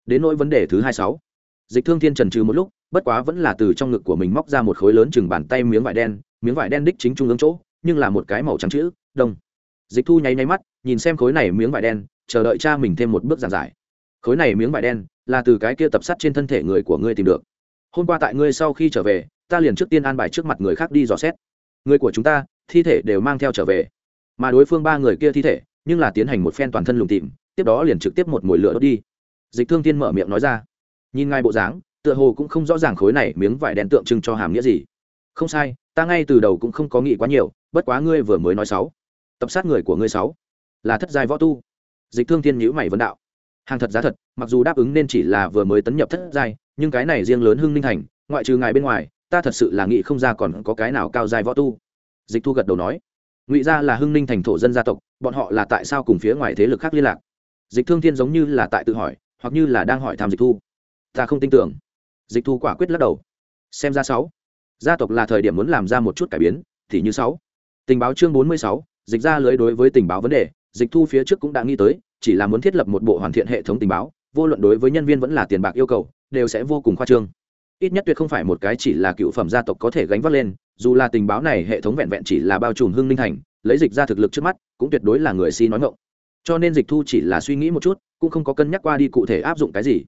Đến nỗi vấn đề thứ hai sáu, dịch thương thiên trần trừ một lúc, bất quá vẫn là từ trong ngực của mình móc ra một khối lớn chừng bàn tay miếng vải đen, miếng vải đen đích chính trung ương chỗ, nhưng là một cái màu trắng chữ, đông. Dịch thu nháy nháy mắt, nhìn xem khối này miếng vải đen, chờ đợi cha mình thêm một bước giảng giải. Khối này miếng vải đen là từ cái kia tập sắt trên thân thể người của ngươi tìm được. Hôm qua tại ngươi sau khi trở về ta liền trước tiên an bài trước mặt người khác đi dò xét. Người của chúng ta, thi thể đều mang theo trở về. Mà đối phương ba người kia thi thể, nhưng là tiến hành một phen toàn thân lùng tìm tiếp đó liền trực tiếp một mồi lửa đốt đi. Dịch thương tiên mở miệng nói ra. Nhìn ngay bộ dáng, tựa hồ cũng không rõ ràng khối này miếng vải đen tượng trưng cho hàm nghĩa gì. Không sai, ta ngay từ đầu cũng không có nghĩ quá nhiều, bất quá ngươi vừa mới nói sáu. Tập sát người của ngươi sáu. Là thất giai võ tu. Dịch thương thiên nhữ mày vấn đạo. Hàng thật giá thật, mặc dù đáp ứng nên chỉ là vừa mới tấn nhập thất giai, nhưng cái này riêng lớn hưng ninh thành, ngoại trừ ngài bên ngoài ta thật sự là nghĩ không ra còn có cái nào cao giai võ tu. Dịch thu gật đầu nói, ngụy gia là hưng ninh thành thổ dân gia tộc, bọn họ là tại sao cùng phía ngoài thế lực khác liên lạc? Dịch thương thiên giống như là tại tự hỏi, hoặc như là đang hỏi tham dịch thu. Ta không tin tưởng. Dịch thu quả quyết lắc đầu. Xem ra sáu. Gia tộc là thời điểm muốn làm ra một chút cải biến, thì như sáu. Tình báo chương bốn mươi sáu, dịch ra lưới đối với tình báo vấn đề, dịch thu phía trước cũng đã nghĩ tới, chỉ là muốn thiết lập một bộ hoàn thiện hệ thống tình báo, vô luận đối với nhân viên vẫn là tiền bạc yêu cầu, đều sẽ vô cùng khoa trương ít nhất tuyệt không phải một cái chỉ là cựu phẩm gia tộc có thể gánh vác lên, dù là tình báo này hệ thống vẹn vẹn chỉ là bao trùm hưng ninh thành, lấy dịch ra thực lực trước mắt, cũng tuyệt đối là người si nói ngộng cho nên dịch thu chỉ là suy nghĩ một chút, cũng không có cân nhắc qua đi cụ thể áp dụng cái gì.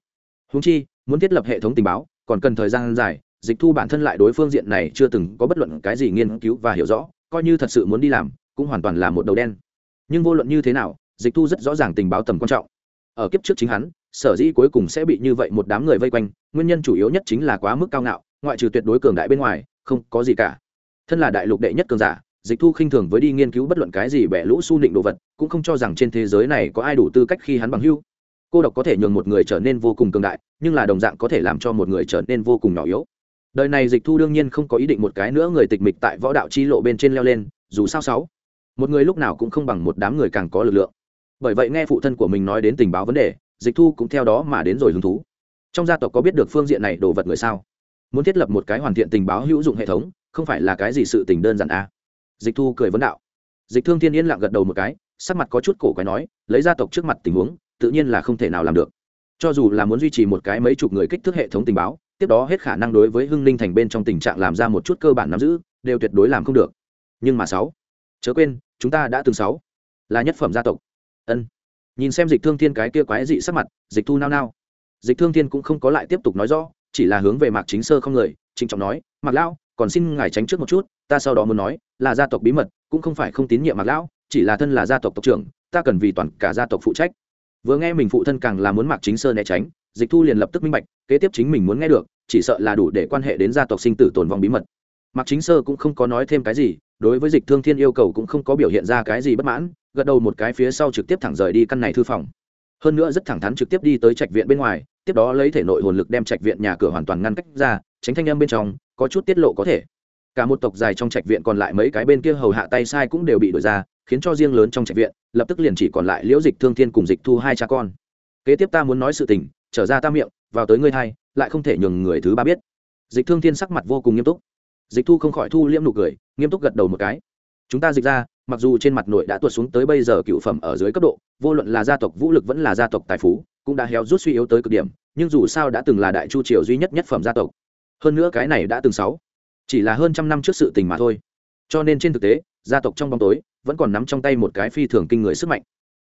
Húng chi, muốn thiết lập hệ thống tình báo, còn cần thời gian dài, dịch thu bản thân lại đối phương diện này chưa từng có bất luận cái gì nghiên cứu và hiểu rõ, coi như thật sự muốn đi làm, cũng hoàn toàn là một đầu đen. Nhưng vô luận như thế nào, dịch thu rất rõ ràng tình báo tầm quan trọng. Ở kiếp trước chính hắn sở dĩ cuối cùng sẽ bị như vậy một đám người vây quanh, nguyên nhân chủ yếu nhất chính là quá mức cao ngạo, ngoại trừ tuyệt đối cường đại bên ngoài, không có gì cả. Thân là đại lục đệ nhất cường giả, dịch thu khinh thường với đi nghiên cứu bất luận cái gì bẻ lũ su nịnh đồ vật, cũng không cho rằng trên thế giới này có ai đủ tư cách khi hắn bằng hưu. Cô độc có thể nhường một người trở nên vô cùng cường đại, nhưng là đồng dạng có thể làm cho một người trở nên vô cùng nhỏ yếu. Đời này dịch thu đương nhiên không có ý định một cái nữa người tịch mịch tại võ đạo chi lộ bên trên leo lên, dù sao sáu. Một người lúc nào cũng không bằng một đám người càng có lực lượng. Bởi vậy nghe phụ thân của mình nói đến tình báo vấn đề dịch thu cũng theo đó mà đến rồi hứng thú. Trong gia tộc có biết được phương diện này đồ vật người sao? Muốn thiết lập một cái hoàn thiện tình báo hữu dụng hệ thống, không phải là cái gì sự tình đơn giản à. dịch thu cười vấn đạo. Dịch thương thiên yên lặng gật đầu một cái, sắc mặt có chút cổ quái nói, lấy gia tộc trước mặt tình huống, tự nhiên là không thể nào làm được. Cho dù là muốn duy trì một cái mấy chục người kích thước hệ thống tình báo, tiếp đó hết khả năng đối với hưng ninh thành bên trong tình trạng làm ra một chút cơ bản nắm giữ, đều tuyệt đối làm không được. Nhưng mà sáu, chớ quên, chúng ta đã từng sáu, là nhất phẩm gia tộc. Ân nhìn xem dịch thương thiên cái kia quái dị sắc mặt, dịch thu nao nao. Dịch thương thiên cũng không có lại tiếp tục nói rõ, chỉ là hướng về mạc chính sơ không người, trịnh trọng nói, mạc lão, còn xin ngài tránh trước một chút, ta sau đó muốn nói, là gia tộc bí mật, cũng không phải không tín nhiệm mạc lão, chỉ là thân là gia tộc tộc trưởng, ta cần vì toàn cả gia tộc phụ trách. Vừa nghe mình phụ thân càng là muốn mạc chính sơ né tránh, dịch thu liền lập tức minh bạch, kế tiếp chính mình muốn nghe được, chỉ sợ là đủ để quan hệ đến gia tộc sinh tử tồn vong bí mật. Mạc chính sơ cũng không có nói thêm cái gì, đối với dịch thương thiên yêu cầu cũng không có biểu hiện ra cái gì bất mãn gật đầu một cái phía sau trực tiếp thẳng rời đi căn này thư phòng. Hơn nữa rất thẳng thắn trực tiếp đi tới trạch viện bên ngoài, tiếp đó lấy thể nội hồn lực đem trạch viện nhà cửa hoàn toàn ngăn cách ra, tránh thanh âm bên trong, có chút tiết lộ có thể. Cả một tộc dài trong trạch viện còn lại mấy cái bên kia hầu hạ tay sai cũng đều bị đổi ra, khiến cho riêng lớn trong trạch viện, lập tức liền chỉ còn lại liễu dịch thương thiên cùng dịch thu hai cha con. Kế tiếp ta muốn nói sự tình, trở ra ta miệng, vào tới ngươi hai, lại không thể nhường người thứ ba biết. Dịch thương thiên sắc mặt vô cùng nghiêm túc. Dịch thu không khỏi thu liễm nụ cười, nghiêm túc gật đầu một cái. Chúng ta dịch ra mặc dù trên mặt nội đã tuột xuống tới bây giờ cựu phẩm ở dưới cấp độ, vô luận là gia tộc vũ lực vẫn là gia tộc tài phú, cũng đã héo rút suy yếu tới cực điểm, nhưng dù sao đã từng là đại chu triều duy nhất nhất phẩm gia tộc. Hơn nữa cái này đã từng sáu, chỉ là hơn trăm năm trước sự tình mà thôi. Cho nên trên thực tế, gia tộc trong bóng tối vẫn còn nắm trong tay một cái phi thường kinh người sức mạnh.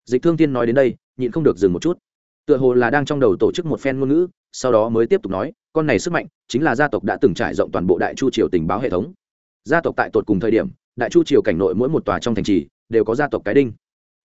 Dịch thương tiên nói đến đây, nhịn không được dừng một chút. Tựa hồ là đang trong đầu tổ chức một phen ngôn ngữ, sau đó mới tiếp tục nói, con này sức mạnh chính là gia tộc đã từng trải rộng toàn bộ đại chu triều tình báo hệ thống. Gia tộc tại tột cùng thời điểm đại chu triều cảnh nội mỗi một tòa trong thành trì đều có gia tộc cái đinh.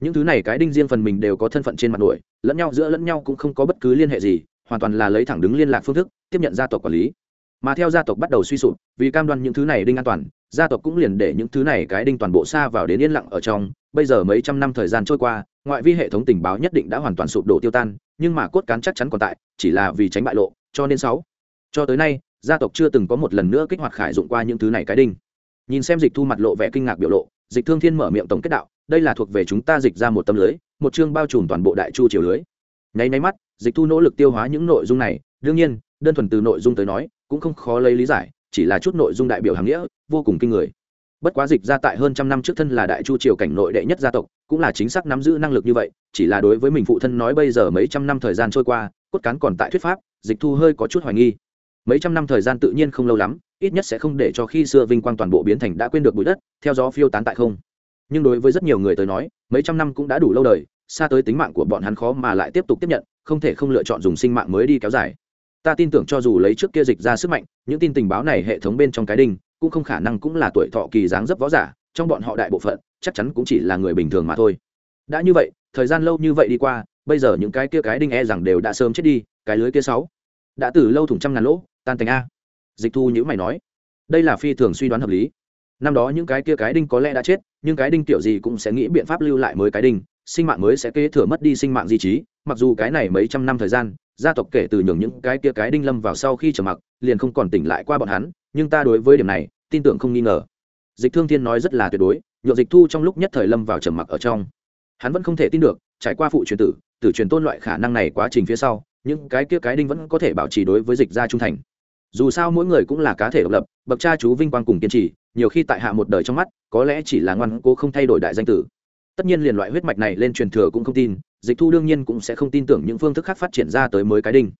Những thứ này cái đinh riêng phần mình đều có thân phận trên mặt nội, lẫn nhau giữa lẫn nhau cũng không có bất cứ liên hệ gì, hoàn toàn là lấy thẳng đứng liên lạc phương thức, tiếp nhận gia tộc quản lý. Mà theo gia tộc bắt đầu suy sụp, vì cam đoan những thứ này đinh an toàn, gia tộc cũng liền để những thứ này cái đinh toàn bộ xa vào đến yên lặng ở trong. Bây giờ mấy trăm năm thời gian trôi qua, ngoại vi hệ thống tình báo nhất định đã hoàn toàn sụp đổ tiêu tan, nhưng mà cốt cán chắc chắn còn tại, chỉ là vì tránh bại lộ, cho nên sáu. Cho tới nay, gia tộc chưa từng có một lần nữa kích hoạt khải dụng qua những thứ này cái đinh nhìn xem dịch thu mặt lộ vẻ kinh ngạc biểu lộ, dịch thương thiên mở miệng tổng kết đạo, đây là thuộc về chúng ta dịch ra một tấm lưới, một chương bao trùm toàn bộ đại chu triều lưới. Nháy nháy mắt, dịch thu nỗ lực tiêu hóa những nội dung này, đương nhiên, đơn thuần từ nội dung tới nói, cũng không khó lấy lý giải, chỉ là chút nội dung đại biểu hàng nghĩa, vô cùng kinh người. Bất quá dịch ra tại hơn trăm năm trước thân là đại chu triều cảnh nội đệ nhất gia tộc, cũng là chính xác nắm giữ năng lực như vậy, chỉ là đối với mình phụ thân nói bây giờ mấy trăm năm thời gian trôi qua, cốt cán còn tại thuyết pháp, dịch thu hơi có chút hoài nghi. Mấy trăm năm thời gian tự nhiên không lâu lắm ít nhất sẽ không để cho khi xưa vinh quang toàn bộ biến thành đã quên được bụi đất, theo gió phiêu tán tại không. Nhưng đối với rất nhiều người tới nói, mấy trăm năm cũng đã đủ lâu đời, xa tới tính mạng của bọn hắn khó mà lại tiếp tục tiếp nhận, không thể không lựa chọn dùng sinh mạng mới đi kéo dài. Ta tin tưởng cho dù lấy trước kia dịch ra sức mạnh, những tin tình báo này hệ thống bên trong cái đinh, cũng không khả năng cũng là tuổi thọ kỳ dáng dấp võ giả, trong bọn họ đại bộ phận, chắc chắn cũng chỉ là người bình thường mà thôi. Đã như vậy, thời gian lâu như vậy đi qua, bây giờ những cái kia cái đinh e rằng đều đã sớm chết đi, cái lưới kia sáu, đã từ lâu thủng trăm ngàn lỗ, tan thành a dịch thu nhữ mày nói, đây là phi thường suy đoán hợp lý. Năm đó những cái kia cái đinh có lẽ đã chết, nhưng cái đinh tiểu gì cũng sẽ nghĩ biện pháp lưu lại mới cái đinh, sinh mạng mới sẽ kế thừa mất đi sinh mạng di trí. Mặc dù cái này mấy trăm năm thời gian, gia tộc kể từ nhường những cái kia cái đinh lâm vào sau khi trở mặc, liền không còn tỉnh lại qua bọn hắn, nhưng ta đối với điểm này, tin tưởng không nghi ngờ. Dịch thương thiên nói rất là tuyệt đối nhộn dịch thu trong lúc nhất thời lâm vào trầm mặc ở trong. Hắn vẫn không thể tin được, trải qua phụ truyền tử tử truyền tôn loại khả năng này quá trình phía sau, những cái kia cái đinh vẫn có thể bảo trì đối với dịch gia trung thành dù sao mỗi người cũng là cá thể độc lập, bậc cha chú vinh quang cùng kiên trì, nhiều khi tại hạ một đời trong mắt, có lẽ chỉ là ngoan cố không thay đổi đại danh tử. Tất nhiên liền loại huyết mạch này lên truyền thừa cũng không tin, dịch thu đương nhiên cũng sẽ không tin tưởng những phương thức khác phát triển ra tới mới cái đinh.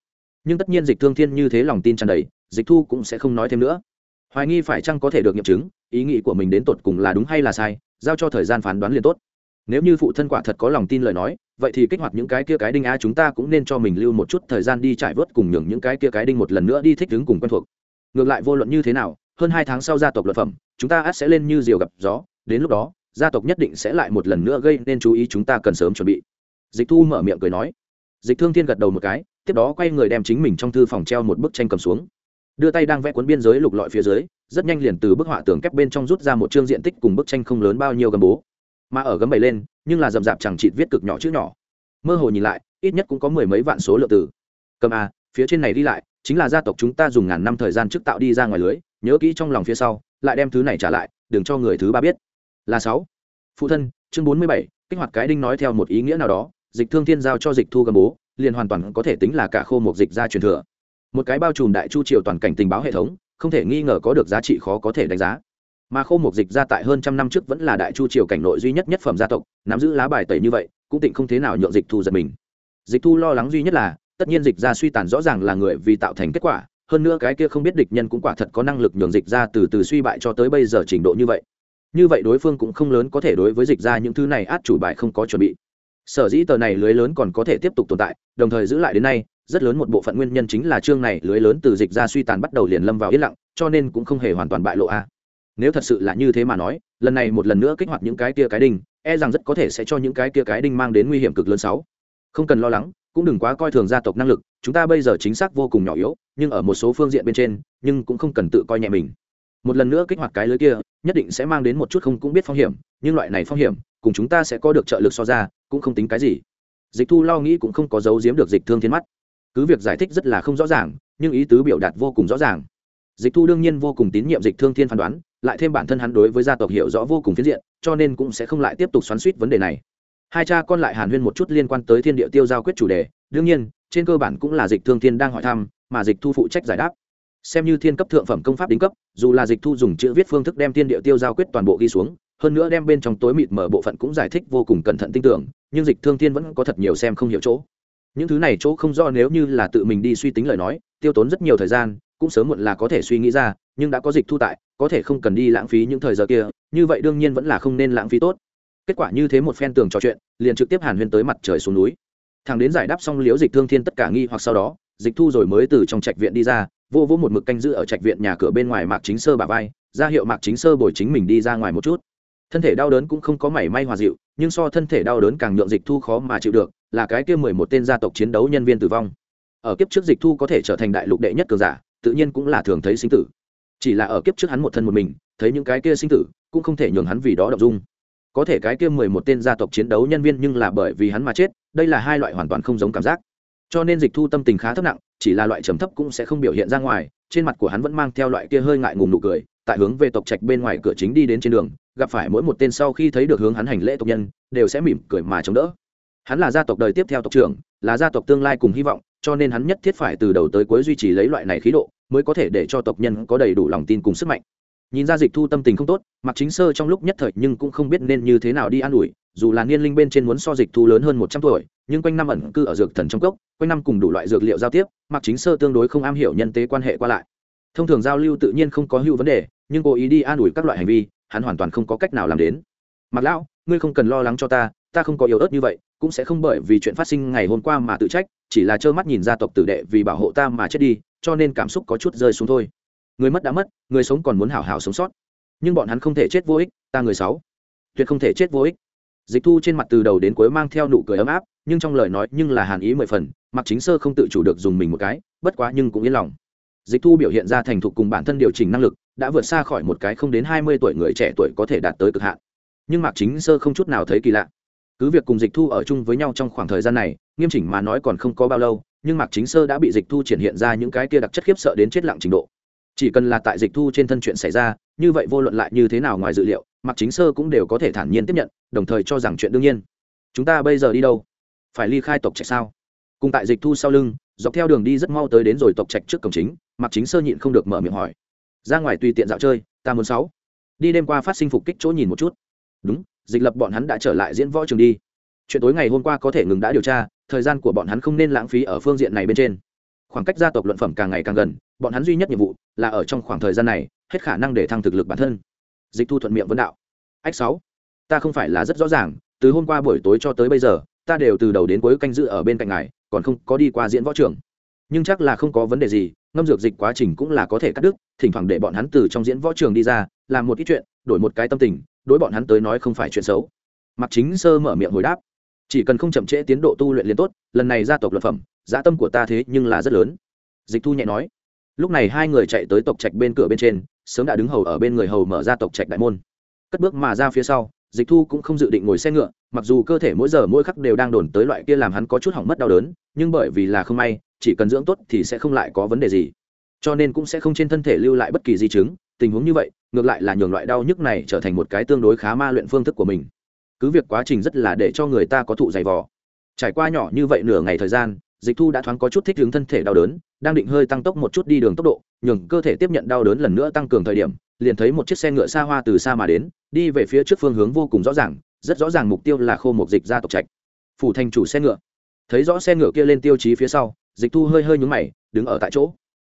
Nhưng tất nhiên dịch thương thiên như thế lòng tin tràn đầy, dịch thu cũng sẽ không nói thêm nữa. Hoài nghi phải chăng có thể được nghiệm chứng, ý nghĩ của mình đến tột cùng là đúng hay là sai, giao cho thời gian phán đoán liền tốt nếu như phụ thân quả thật có lòng tin lời nói, vậy thì kích hoạt những cái kia cái đinh a chúng ta cũng nên cho mình lưu một chút thời gian đi trải vớt cùng nhường những cái kia cái đinh một lần nữa đi thích ứng cùng quen thuộc. Ngược lại vô luận như thế nào, hơn hai tháng sau gia tộc luật phẩm, chúng ta ắt sẽ lên như diều gặp gió, đến lúc đó, gia tộc nhất định sẽ lại một lần nữa gây nên chú ý chúng ta cần sớm chuẩn bị. Dịch thu mở miệng cười nói. Dịch thương thiên gật đầu một cái, tiếp đó quay người đem chính mình trong thư phòng treo một bức tranh cầm xuống. Đưa tay đang vẽ cuốn biên giới lục lọi phía dưới, rất nhanh liền từ bức họa tường kép bên trong rút ra một chương diện tích cùng bức tranh không lớn bao nhiêu gầm bố mà ở gấm bày lên, nhưng là rậm rạp chẳng chịt viết cực nhỏ chữ nhỏ. Mơ hồ nhìn lại, ít nhất cũng có mười mấy vạn số lượng từ. Cầm a, phía trên này đi lại, chính là gia tộc chúng ta dùng ngàn năm thời gian trước tạo đi ra ngoài lưới, nhớ kỹ trong lòng phía sau, lại đem thứ này trả lại, đừng cho người thứ ba biết. Là sáu. Phụ thân, chương bốn mươi bảy, kích hoạt cái đinh nói theo một ý nghĩa nào đó, dịch thương thiên giao cho dịch thu gầm bố, liền hoàn toàn có thể tính là cả khô một dịch ra truyền thừa. Một cái bao trùm đại chu triều toàn cảnh tình báo hệ thống, không thể nghi ngờ có được giá trị khó có thể đánh giá mà khô mục dịch ra tại hơn trăm năm trước vẫn là đại chu triều cảnh nội duy nhất nhất phẩm gia tộc, nắm giữ lá bài tẩy như vậy, cũng tịnh không thế nào nhượng dịch thu giật mình. Dịch thu lo lắng duy nhất là, tất nhiên dịch ra suy tàn rõ ràng là người vì tạo thành kết quả, hơn nữa cái kia không biết địch nhân cũng quả thật có năng lực nhường dịch ra từ từ suy bại cho tới bây giờ trình độ như vậy. Như vậy đối phương cũng không lớn có thể đối với dịch ra những thứ này át chủ bài không có chuẩn bị. Sở dĩ tờ này lưới lớn còn có thể tiếp tục tồn tại, đồng thời giữ lại đến nay, rất lớn một bộ phận nguyên nhân chính là chương này lưới lớn từ dịch ra suy tàn bắt đầu liền lâm vào yên lặng, cho nên cũng không hề hoàn toàn bại lộ a nếu thật sự là như thế mà nói, lần này một lần nữa kích hoạt những cái kia cái đinh e rằng rất có thể sẽ cho những cái kia cái đinh mang đến nguy hiểm cực lớn sáu. Không cần lo lắng, cũng đừng quá coi thường gia tộc năng lực, chúng ta bây giờ chính xác vô cùng nhỏ yếu, nhưng ở một số phương diện bên trên, nhưng cũng không cần tự coi nhẹ mình. Một lần nữa kích hoạt cái lưới kia, nhất định sẽ mang đến một chút không cũng biết phong hiểm, nhưng loại này phong hiểm, cùng chúng ta sẽ có được trợ lực so ra, cũng không tính cái gì. Dịch thu lo nghĩ cũng không có giấu giếm được dịch thương thiên mắt. Cứ việc giải thích rất là không rõ ràng, nhưng ý tứ biểu đạt vô cùng rõ ràng dịch thu đương nhiên vô cùng tín nhiệm dịch thương thiên phán đoán, lại thêm bản thân hắn đối với gia tộc hiểu rõ vô cùng phiến diện, cho nên cũng sẽ không lại tiếp tục xoắn suýt vấn đề này. Hai cha con lại hàn huyên một chút liên quan tới thiên địa tiêu giao quyết chủ đề, đương nhiên, trên cơ bản cũng là dịch thương thiên đang hỏi thăm, mà dịch thu phụ trách giải đáp. Xem như thiên cấp thượng phẩm công pháp đính cấp, dù là dịch thu dùng chữ viết phương thức đem thiên địa tiêu giao quyết toàn bộ ghi xuống, hơn nữa đem bên trong tối mịt mở bộ phận cũng giải thích vô cùng cẩn thận tin tưởng, nhưng dịch thương thiên vẫn có thật nhiều xem không hiểu chỗ. Những thứ này chỗ không do nếu như là tự mình đi suy tính lời nói, tiêu tốn rất nhiều thời gian cũng sớm muộn là có thể suy nghĩ ra, nhưng đã có dịch thu tại, có thể không cần đi lãng phí những thời giờ kia, như vậy đương nhiên vẫn là không nên lãng phí tốt. Kết quả như thế một phen tường trò chuyện, liền trực tiếp hàn huyên tới mặt trời xuống núi. Thằng đến giải đáp xong liễu dịch thương thiên tất cả nghi hoặc sau đó, dịch thu rồi mới từ trong trạch viện đi ra, vô vô một mực canh giữ ở trạch viện nhà cửa bên ngoài mạc chính sơ bà vai, ra hiệu mạc chính sơ bồi chính mình đi ra ngoài một chút. Thân thể đau đớn cũng không có mảy may hòa dịu, nhưng so thân thể đau đớn càng nhượng dịch thu khó mà chịu được, là cái kia mười một tên gia tộc chiến đấu nhân viên tử vong. Ở kiếp trước dịch thu có thể trở thành đại lục đệ nhất cường giả tự nhiên cũng là thường thấy sinh tử. Chỉ là ở kiếp trước hắn một thân một mình, thấy những cái kia sinh tử, cũng không thể nhường hắn vì đó đọc dung. Có thể cái kia mười một tên gia tộc chiến đấu nhân viên nhưng là bởi vì hắn mà chết, đây là hai loại hoàn toàn không giống cảm giác. Cho nên dịch thu tâm tình khá thấp nặng, chỉ là loại trầm thấp cũng sẽ không biểu hiện ra ngoài, trên mặt của hắn vẫn mang theo loại kia hơi ngại ngùng nụ cười, tại hướng về tộc trạch bên ngoài cửa chính đi đến trên đường, gặp phải mỗi một tên sau khi thấy được hướng hắn hành lễ tộc nhân, đều sẽ mỉm cười mà chống đỡ. Hắn là gia tộc đời tiếp theo tộc trưởng, là gia tộc tương lai cùng hy vọng cho nên hắn nhất thiết phải từ đầu tới cuối duy trì lấy loại này khí độ, mới có thể để cho tộc nhân có đầy đủ lòng tin cùng sức mạnh. Nhìn ra dịch thu tâm tình không tốt mặc chính sơ trong lúc nhất thời nhưng cũng không biết nên như thế nào đi an ủi, dù là niên linh bên trên muốn so dịch thu lớn hơn một trăm tuổi, nhưng quanh năm ẩn cư ở dược thần trong cốc, quanh năm cùng đủ loại dược liệu giao tiếp mặc chính sơ tương đối không am hiểu nhân tế quan hệ qua lại. Thông thường giao lưu tự nhiên không có hữu vấn đề, nhưng cố ý đi an ủi các loại hành vi, hắn hoàn toàn không có cách nào làm đến. Mặc lão, ngươi không cần lo lắng cho ta ta không có yếu ớt như vậy cũng sẽ không bởi vì chuyện phát sinh ngày hôm qua mà tự trách, chỉ là trơ mắt nhìn gia tộc tử đệ vì bảo hộ ta mà chết đi, cho nên cảm xúc có chút rơi xuống thôi. Người mất đã mất, người sống còn muốn hảo hảo sống sót. Nhưng bọn hắn không thể chết vô ích, ta người sáu. Tuyệt không thể chết vô ích. Dịch thu trên mặt từ đầu đến cuối mang theo nụ cười ấm áp, nhưng trong lời nói nhưng là hàn ý mười phần, mặc chính sơ không tự chủ được dùng mình một cái, bất quá nhưng cũng yên lòng. Dịch thu biểu hiện ra thành thục cùng bản thân điều chỉnh năng lực, đã vượt xa khỏi một cái không đến hai mươi tuổi người trẻ tuổi có thể đạt tới cực hạn. Nhưng mạc chính sơ không chút nào thấy kỳ lạ cứ việc cùng dịch thu ở chung với nhau trong khoảng thời gian này, nghiêm chỉnh mà nói còn không có bao lâu, nhưng mạc chính sơ đã bị dịch thu triển hiện ra những cái kia đặc chất khiếp sợ đến chết lặng trình độ. Chỉ cần là tại dịch thu trên thân chuyện xảy ra, như vậy vô luận lại như thế nào ngoài dự liệu, mạc chính sơ cũng đều có thể thản nhiên tiếp nhận, đồng thời cho rằng chuyện đương nhiên. Chúng ta bây giờ đi đâu? Phải ly khai tộc trạch sao? Cùng tại dịch thu sau lưng, dọc theo đường đi rất mau tới đến rồi tộc trạch trước cổng chính, mạc chính sơ nhịn không được mở miệng hỏi. Ra ngoài tùy tiện dạo chơi, ta muốn sáu. Đi đêm qua phát sinh phục kích chỗ nhìn một chút. Đúng dịch lập bọn hắn đã trở lại diễn võ trường đi. Chuyện tối ngày hôm qua có thể ngừng đã điều tra, thời gian của bọn hắn không nên lãng phí ở phương diện này bên trên. Khoảng cách gia tộc luận phẩm càng ngày càng gần, bọn hắn duy nhất nhiệm vụ là ở trong khoảng thời gian này, hết khả năng để thăng thực lực bản thân. Dịch thu thuận miệng vấn đạo. Ách sáu, ta không phải là rất rõ ràng, từ hôm qua buổi tối cho tới bây giờ, ta đều từ đầu đến cuối canh giữ ở bên cạnh ngài, còn không có đi qua diễn võ trường. Nhưng chắc là không có vấn đề gì, ngâm dược dịch quá trình cũng là có thể cắt đứt, thỉnh thoảng để bọn hắn từ trong diễn võ trường đi ra, làm một ít chuyện, đổi một cái tâm tình đối bọn hắn tới nói không phải chuyện xấu. Mặc chính sơ mở miệng hồi đáp, chỉ cần không chậm trễ tiến độ tu luyện liền tốt, lần này gia tộc luật phẩm, dã tâm của ta thế nhưng là rất lớn. Dịch thu nhẹ nói, lúc này hai người chạy tới tộc trạch bên cửa bên trên, sớm đã đứng hầu ở bên người hầu mở ra tộc trạch đại môn. Cất bước mà ra phía sau, dịch thu cũng không dự định ngồi xe ngựa, mặc dù cơ thể mỗi giờ mỗi khắc đều đang đồn tới loại kia làm hắn có chút hỏng mất đau đớn, nhưng bởi vì là không may, chỉ cần dưỡng tốt thì sẽ không lại có vấn đề gì. Cho nên cũng sẽ không trên thân thể lưu lại bất kỳ di chứng, tình huống như vậy ngược lại là nhường loại đau nhức này trở thành một cái tương đối khá ma luyện phương thức của mình. Cứ việc quá trình rất là để cho người ta có thụ dày vò. Trải qua nhỏ như vậy nửa ngày thời gian, dịch thu đã thoáng có chút thích ứng thân thể đau đớn, đang định hơi tăng tốc một chút đi đường tốc độ, nhường cơ thể tiếp nhận đau đớn lần nữa tăng cường thời điểm, liền thấy một chiếc xe ngựa xa hoa từ xa mà đến, đi về phía trước phương hướng vô cùng rõ ràng, rất rõ ràng mục tiêu là khô một dịch gia tộc trạch. Phủ thành chủ xe ngựa. Thấy rõ xe ngựa kia lên tiêu chí phía sau, dịch thu hơi hơi nhúng mày, đứng ở tại chỗ.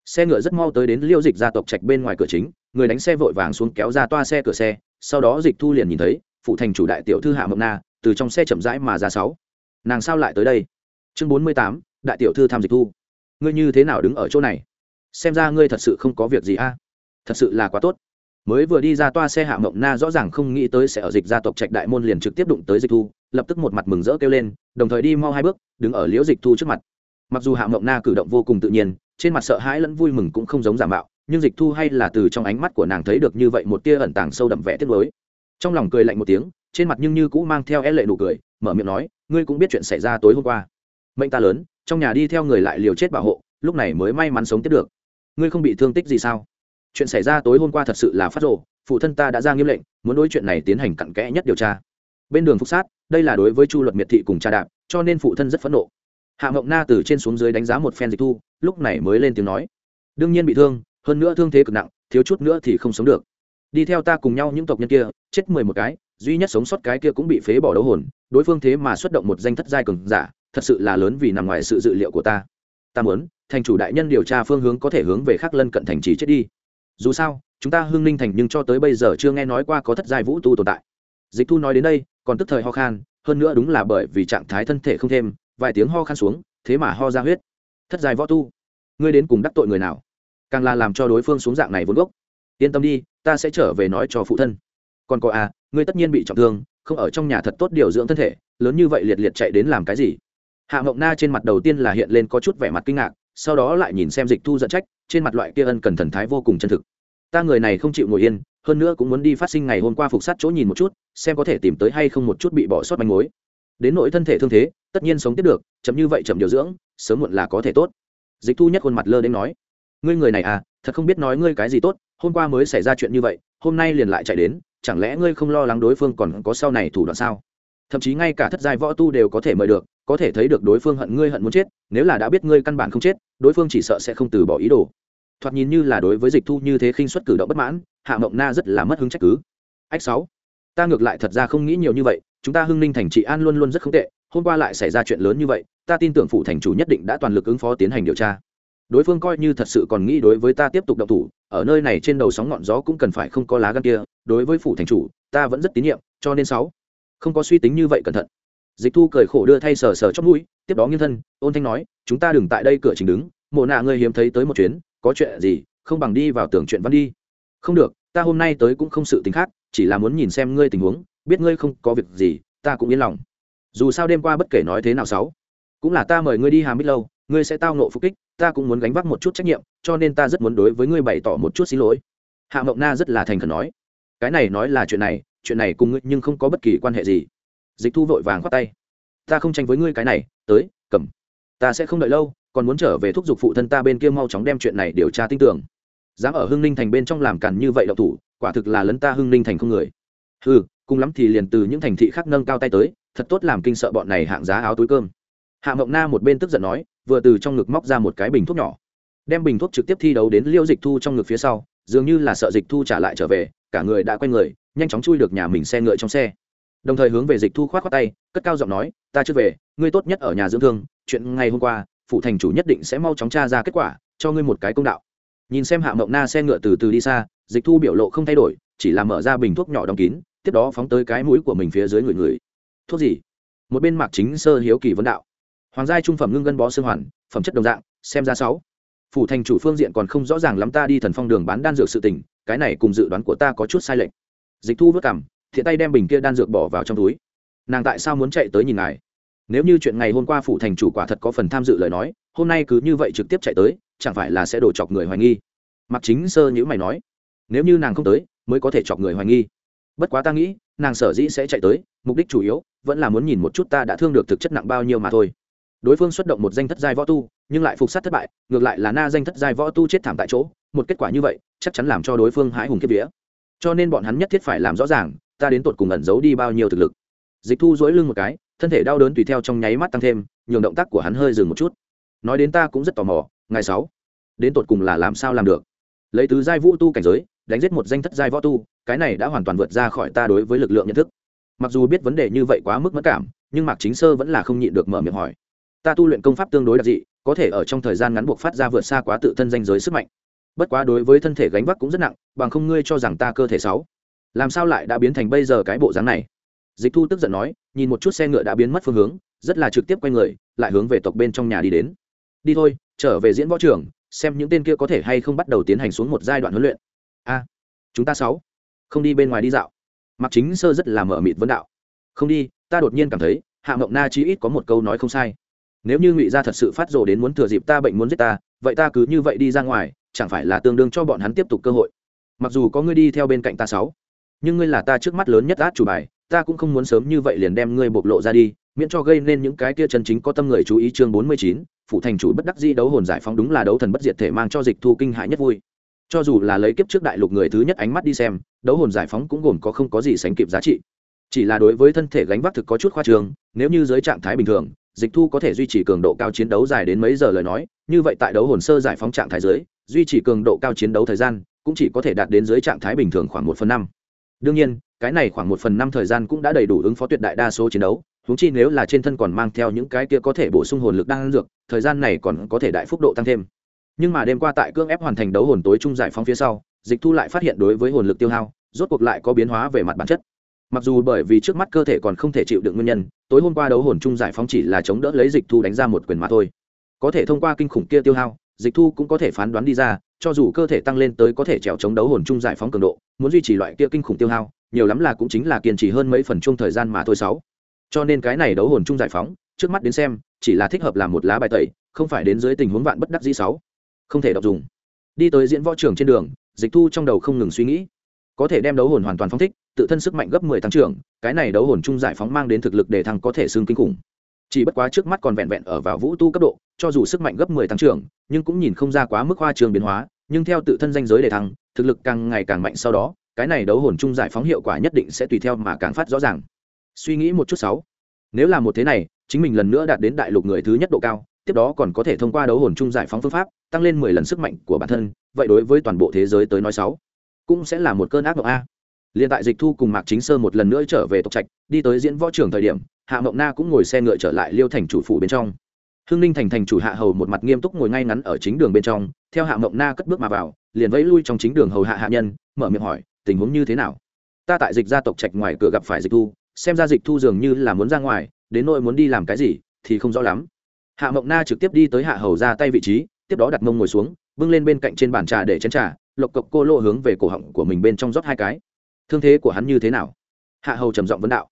Xe ngựa rất mau tới đến liêu dịch gia tộc trạch bên ngoài cửa chính người đánh xe vội vàng xuống kéo ra toa xe cửa xe, sau đó dịch thu liền nhìn thấy, phụ thành chủ đại tiểu thư hạ mộng na, từ trong xe chậm rãi mà ra sáu. Nàng sao lại tới đây? Chương bốn mươi tám, đại tiểu thư tham dịch thu. Ngươi như thế nào đứng ở chỗ này? Xem ra ngươi thật sự không có việc gì a. Thật sự là quá tốt. Mới vừa đi ra toa xe hạ mộng na rõ ràng không nghĩ tới sẽ ở dịch gia tộc trạch đại môn liền trực tiếp đụng tới dịch thu, lập tức một mặt mừng rỡ kêu lên, đồng thời đi mau hai bước, đứng ở liễu dịch thu trước mặt. Mặc dù hạ mộng na cử động vô cùng tự nhiên, trên mặt sợ hãi lẫn vui mừng cũng không giống giả mạo nhưng dịch thu hay là từ trong ánh mắt của nàng thấy được như vậy một tia ẩn tàng sâu đậm vẽ tiết mới trong lòng cười lạnh một tiếng, trên mặt nhưng như cũ mang theo e lệ nụ cười, mở miệng nói, ngươi cũng biết chuyện xảy ra tối hôm qua. Mệnh ta lớn, trong nhà đi theo người lại liều chết bảo hộ, lúc này mới may mắn sống tiếp được. Ngươi không bị thương tích gì sao? Chuyện xảy ra tối hôm qua thật sự là phát rộ phụ thân ta đã ra nghiêm lệnh, muốn đối chuyện này tiến hành cặn kẽ nhất điều tra. Bên đường phúc sát, đây là đối với chu luật miệt thị cùng cha đạp, cho nên phụ thân rất phẫn nộ. Hạ mộng na từ trên xuống dưới đánh giá một phen dịch thu, lúc này mới lên tiếng nói, đương nhiên bị thương hơn nữa thương thế cực nặng, thiếu chút nữa thì không sống được. Đi theo ta cùng nhau những tộc nhân kia, chết mười một cái, duy nhất sống sót cái kia cũng bị phế bỏ đấu hồn, đối phương thế mà xuất động một danh thất giai cường giả, thật sự là lớn vì nằm ngoài sự dự liệu của ta. Ta muốn, thành chủ đại nhân điều tra phương hướng có thể hướng về khắc lân cận thành trì chết đi. Dù sao, chúng ta hưng ninh thành nhưng cho tới bây giờ chưa nghe nói qua có thất giai vũ tu tồn tại. Dịch thu nói đến đây, còn tức thời ho khan, hơn nữa đúng là bởi vì trạng thái thân thể không thêm, vài tiếng ho khan xuống, thế mà ho ra huyết. Thất giai võ tu, ngươi đến cùng đắc tội người nào? Càng là làm cho đối phương xuống dạng này vốn gốc. Yên tâm đi, ta sẽ trở về nói cho phụ thân. Còn có à ngươi tất nhiên bị trọng thương, không ở trong nhà thật tốt điều dưỡng thân thể, lớn như vậy liệt liệt chạy đến làm cái gì? Hạ mộng na trên mặt đầu tiên là hiện lên có chút vẻ mặt kinh ngạc, sau đó lại nhìn xem dịch thu dẫn trách, trên mặt loại kia ân cần thần thái vô cùng chân thực. Ta người này không chịu ngồi yên, hơn nữa cũng muốn đi phát sinh ngày hôm qua phục sát chỗ nhìn một chút, xem có thể tìm tới hay không một chút bị bỏ sót manh mối. Đến nỗi thân thể thương thế, tất nhiên sống tiếp được, chậm như vậy chậm điều dưỡng, sớm muộn là có thể tốt. Dịch thu nhất khuôn mặt lơ đến nói ngươi người này à thật không biết nói ngươi cái gì tốt, hôm qua mới xảy ra chuyện như vậy, hôm nay liền lại chạy đến, chẳng lẽ ngươi không lo lắng đối phương còn có sau này thủ đoạn sao? Thậm chí ngay cả thất giai võ tu đều có thể mời được, có thể thấy được đối phương hận ngươi hận muốn chết, nếu là đã biết ngươi căn bản không chết, đối phương chỉ sợ sẽ không từ bỏ ý đồ. Thoạt nhìn như là đối với dịch thu như thế khinh suất cử động bất mãn, hạ mộng na rất là mất hứng trách cứ. Ách sáu, ta ngược lại thật ra không nghĩ nhiều như vậy, chúng ta hưng ninh thành trị an luôn luôn rất không tệ, hôm qua lại xảy ra chuyện lớn như vậy, ta tin tưởng phụ thành chủ nhất định đã toàn lực ứng phó tiến hành điều tra đối phương coi như thật sự còn nghĩ đối với ta tiếp tục động thủ, ở nơi này trên đầu sóng ngọn gió cũng cần phải không có lá gan kia, đối với phủ thành chủ, ta vẫn rất tín nhiệm, cho nên sáu. Không có suy tính như vậy cẩn thận. Dịch thu cười khổ đưa thay sờ sờ chót mũi, tiếp đó nghiêng thân, ôn thanh nói, chúng ta đừng tại đây cửa trình đứng, mộ nạ ngươi hiếm thấy tới một chuyến, có chuyện gì, không bằng đi vào tưởng chuyện văn đi. Không được, ta hôm nay tới cũng không sự tính khác, chỉ là muốn nhìn xem ngươi tình huống, biết ngươi không có việc gì, ta cũng yên lòng. Dù sao đêm qua bất kể nói thế nào sáu, cũng là ta mời ngươi đi hàm ít lâu, ngươi sẽ tao nộ phục kích ta cũng muốn gánh vác một chút trách nhiệm, cho nên ta rất muốn đối với ngươi bày tỏ một chút xin lỗi. Hạ mộng na rất là thành khẩn nói. Cái này nói là chuyện này chuyện này cùng ngươi nhưng không có bất kỳ quan hệ gì. Dịch thu vội vàng khoát tay. Ta không tranh với ngươi cái này, tới, cầm. Ta sẽ không đợi lâu, còn muốn trở về thúc giục phụ thân ta bên kia mau chóng đem chuyện này điều tra tin tưởng. Dám ở hưng ninh thành bên trong làm càn như vậy đậu thủ, quả thực là lấn ta hưng ninh thành không người. Ừ cùng lắm thì liền từ những thành thị khác nâng cao tay tới, thật tốt làm kinh sợ bọn này hạng giá áo túi cơm. Hạ mộng na một bên tức giận nói vừa từ trong ngực móc ra một cái bình thuốc nhỏ. Đem bình thuốc trực tiếp thi đấu đến liêu dịch thu trong ngực phía sau, dường như là sợ dịch thu trả lại trở về, cả người đã quay người, nhanh chóng chui được nhà mình xe ngựa trong xe. Đồng thời hướng về dịch thu khoát khoát tay, cất cao giọng nói, ta chưa về, ngươi tốt nhất ở nhà dưỡng thương, chuyện ngày hôm qua phụ thành chủ nhất định sẽ mau chóng tra ra kết quả, cho ngươi một cái công đạo. Nhìn xem hạ mộng na xe ngựa từ từ đi xa, dịch thu biểu lộ không thay đổi, chỉ là mở ra bình thuốc nhỏ đóng kín, tiếp đó phóng tới cái mũi của mình phía dưới người người. Thuốc gì? Một bên mạc chính sơ hiếu kỳ vấn đạo hoàng gia trung phẩm ngưng gân bó xương hoàn, phẩm chất đồng dạng, xem ra sáu. Phủ thành chủ phương diện còn không rõ ràng lắm ta đi thần phong đường bán đan dược sự tình, cái này cùng dự đoán của ta có chút sai lệch. Dịch thu vất cảm thiện tay đem bình kia đan dược bỏ vào trong túi. Nàng tại sao muốn chạy tới nhìn ngài? Nếu như chuyện ngày hôm qua phủ thành chủ quả thật có phần tham dự lời nói, hôm nay cứ như vậy trực tiếp chạy tới, chẳng phải là sẽ đổ chọc người hoài nghi? Mặc chính sơ nhữ mày nói, nếu như nàng không tới, mới có thể chọc người hoài nghi. Bất quá ta nghĩ, nàng sở dĩ sẽ chạy tới, mục đích chủ yếu vẫn là muốn nhìn một chút ta đã thương được thực chất nặng bao nhiêu mà thôi đối phương xuất động một danh thất giai võ tu, nhưng lại phục sát thất bại, ngược lại là na danh thất giai võ tu chết thảm tại chỗ, một kết quả như vậy, chắc chắn làm cho đối phương hãi hùng kiếp vía. Cho nên bọn hắn nhất thiết phải làm rõ ràng, ta đến tột cùng ẩn giấu đi bao nhiêu thực lực. Dịch thu dối lưng một cái, thân thể đau đớn tùy theo trong nháy mắt tăng thêm, nhường động tác của hắn hơi dừng một chút. Nói đến ta cũng rất tò mò ngày sáu, đến tột cùng là làm sao làm được? Lấy tứ giai vũ tu cảnh giới, đánh giết một danh thất giai võ tu, cái này đã hoàn toàn vượt ra khỏi ta đối với lực lượng nhận thức. Mặc dù biết vấn đề như vậy quá mức mất cảm, nhưng mạc chính sơ vẫn là không nhịn được mở miệng hỏi ta tu luyện công pháp tương đối đặc dị, có thể ở trong thời gian ngắn buộc phát ra vượt xa quá tự thân danh giới sức mạnh. Bất quá đối với thân thể gánh vác cũng rất nặng, bằng không ngươi cho rằng ta cơ thể sáu. Làm sao lại đã biến thành bây giờ cái bộ dáng này? Dịch thu tức giận nói, nhìn một chút xe ngựa đã biến mất phương hướng, rất là trực tiếp quay người, lại hướng về tộc bên trong nhà đi đến. Đi thôi, trở về diễn võ trường, xem những tên kia có thể hay không bắt đầu tiến hành xuống một giai đoạn huấn luyện. A, chúng ta sáu. Không đi bên ngoài đi dạo. Mặc chính sơ rất là mở mịt vấn đạo. Không đi, ta đột nhiên cảm thấy, hạ mộng na chí ít có một câu nói không sai nếu như ngụy gia thật sự phát rồ đến muốn thừa dịp ta bệnh muốn giết ta, vậy ta cứ như vậy đi ra ngoài, chẳng phải là tương đương cho bọn hắn tiếp tục cơ hội. Mặc dù có ngươi đi theo bên cạnh ta sáu, nhưng ngươi là ta trước mắt lớn nhất át chủ bài, ta cũng không muốn sớm như vậy liền đem ngươi bộc lộ ra đi, miễn cho gây nên những cái kia chân chính có tâm người chú ý chương bốn mươi chín, phụ thành chủ bất đắc di đấu hồn giải phóng đúng là đấu thần bất diệt thể mang cho dịch thu kinh hại nhất vui. Cho dù là lấy kiếp trước đại lục người thứ nhất ánh mắt đi xem, đấu hồn giải phóng cũng gồm có không có gì sánh kịp giá trị. Chỉ là đối với thân thể gánh vác thực có chút khoa trường nếu như dưới trạng thái bình thường dịch thu có thể duy trì cường độ cao chiến đấu dài đến mấy giờ lời nói, như vậy tại đấu hồn sơ giải phóng trạng thái dưới, duy trì cường độ cao chiến đấu thời gian cũng chỉ có thể đạt đến dưới trạng thái bình thường khoảng một phần năm. Đương nhiên, cái này khoảng một phần năm thời gian cũng đã đầy đủ ứng phó tuyệt đại đa số chiến đấu húng chi nếu là trên thân còn mang theo những cái kia có thể bổ sung hồn lực đang dược, thời gian này còn có thể đại phúc độ tăng thêm. Nhưng mà đêm qua tại cương ép hoàn thành đấu hồn tối trung giải phóng phía sau, dịch thu lại phát hiện đối với hồn lực tiêu hao, rốt cuộc lại có biến hóa về mặt bản chất mặc dù bởi vì trước mắt cơ thể còn không thể chịu được nguyên nhân, tối hôm qua đấu hồn chung giải phóng chỉ là chống đỡ lấy dịch thu đánh ra một quyền mà thôi. Có thể thông qua kinh khủng kia tiêu hao, dịch thu cũng có thể phán đoán đi ra, cho dù cơ thể tăng lên tới có thể trèo chống đấu hồn chung giải phóng cường độ, muốn duy trì loại kia kinh khủng tiêu hao, nhiều lắm là cũng chính là kiên trì hơn mấy phần chung thời gian mà thôi sáu. Cho nên cái này đấu hồn chung giải phóng, trước mắt đến xem, chỉ là thích hợp làm một lá bài tẩy, không phải đến dưới tình huống vạn bất đắc dĩ sáu. Không thể đọc dùng. Đi tới diễn võ trường trên đường, dịch thu trong đầu không ngừng suy nghĩ. Có thể đem đấu hồn hoàn toàn phóng thích tự thân sức mạnh gấp mười tăng trưởng, cái này đấu hồn trung giải phóng mang đến thực lực để thăng có thể xương kinh khủng. Chỉ bất quá trước mắt còn vẹn vẹn ở vào vũ tu cấp độ, cho dù sức mạnh gấp mười tăng trưởng, nhưng cũng nhìn không ra quá mức hoa trường biến hóa, nhưng theo tự thân danh giới để thăng, thực lực càng ngày càng mạnh sau đó, cái này đấu hồn trung giải phóng hiệu quả nhất định sẽ tùy theo mà càng phát rõ ràng. Suy nghĩ một chút sáu. Nếu là một thế này, chính mình lần nữa đạt đến đại lục người thứ nhất độ cao, tiếp đó còn có thể thông qua đấu hồn trung giải phóng phương pháp, tăng lên mười lần sức mạnh của bản thân, vậy đối với toàn bộ thế giới tới nói sáu cũng sẽ là một cơn ác độc a liên tại dịch thu cùng mạc chính sơ một lần nữa trở về tộc trạch, đi tới diễn võ trường thời điểm, hạ mộng na cũng ngồi xe ngựa trở lại liêu thành chủ phủ bên trong. Hưng ninh thành thành chủ hạ hầu một mặt nghiêm túc ngồi ngay ngắn ở chính đường bên trong, theo hạ mộng na cất bước mà vào, liền vẫy lui trong chính đường hầu hạ hạ nhân, mở miệng hỏi, tình huống như thế nào? Ta tại dịch gia tộc trạch ngoài cửa gặp phải dịch thu, xem ra dịch thu dường như là muốn ra ngoài, đến nỗi muốn đi làm cái gì thì không rõ lắm. Hạ mộng na trực tiếp đi tới hạ hầu ra tay vị trí, tiếp đó đặt mông ngồi xuống, bưng lên bên cạnh trên bàn trà để chén trà, lộc cộc cô lô hướng về cổ họng của mình bên trong rót hai cái thương thế của hắn như thế nào? Hạ hầu trầm giọng vấn đạo.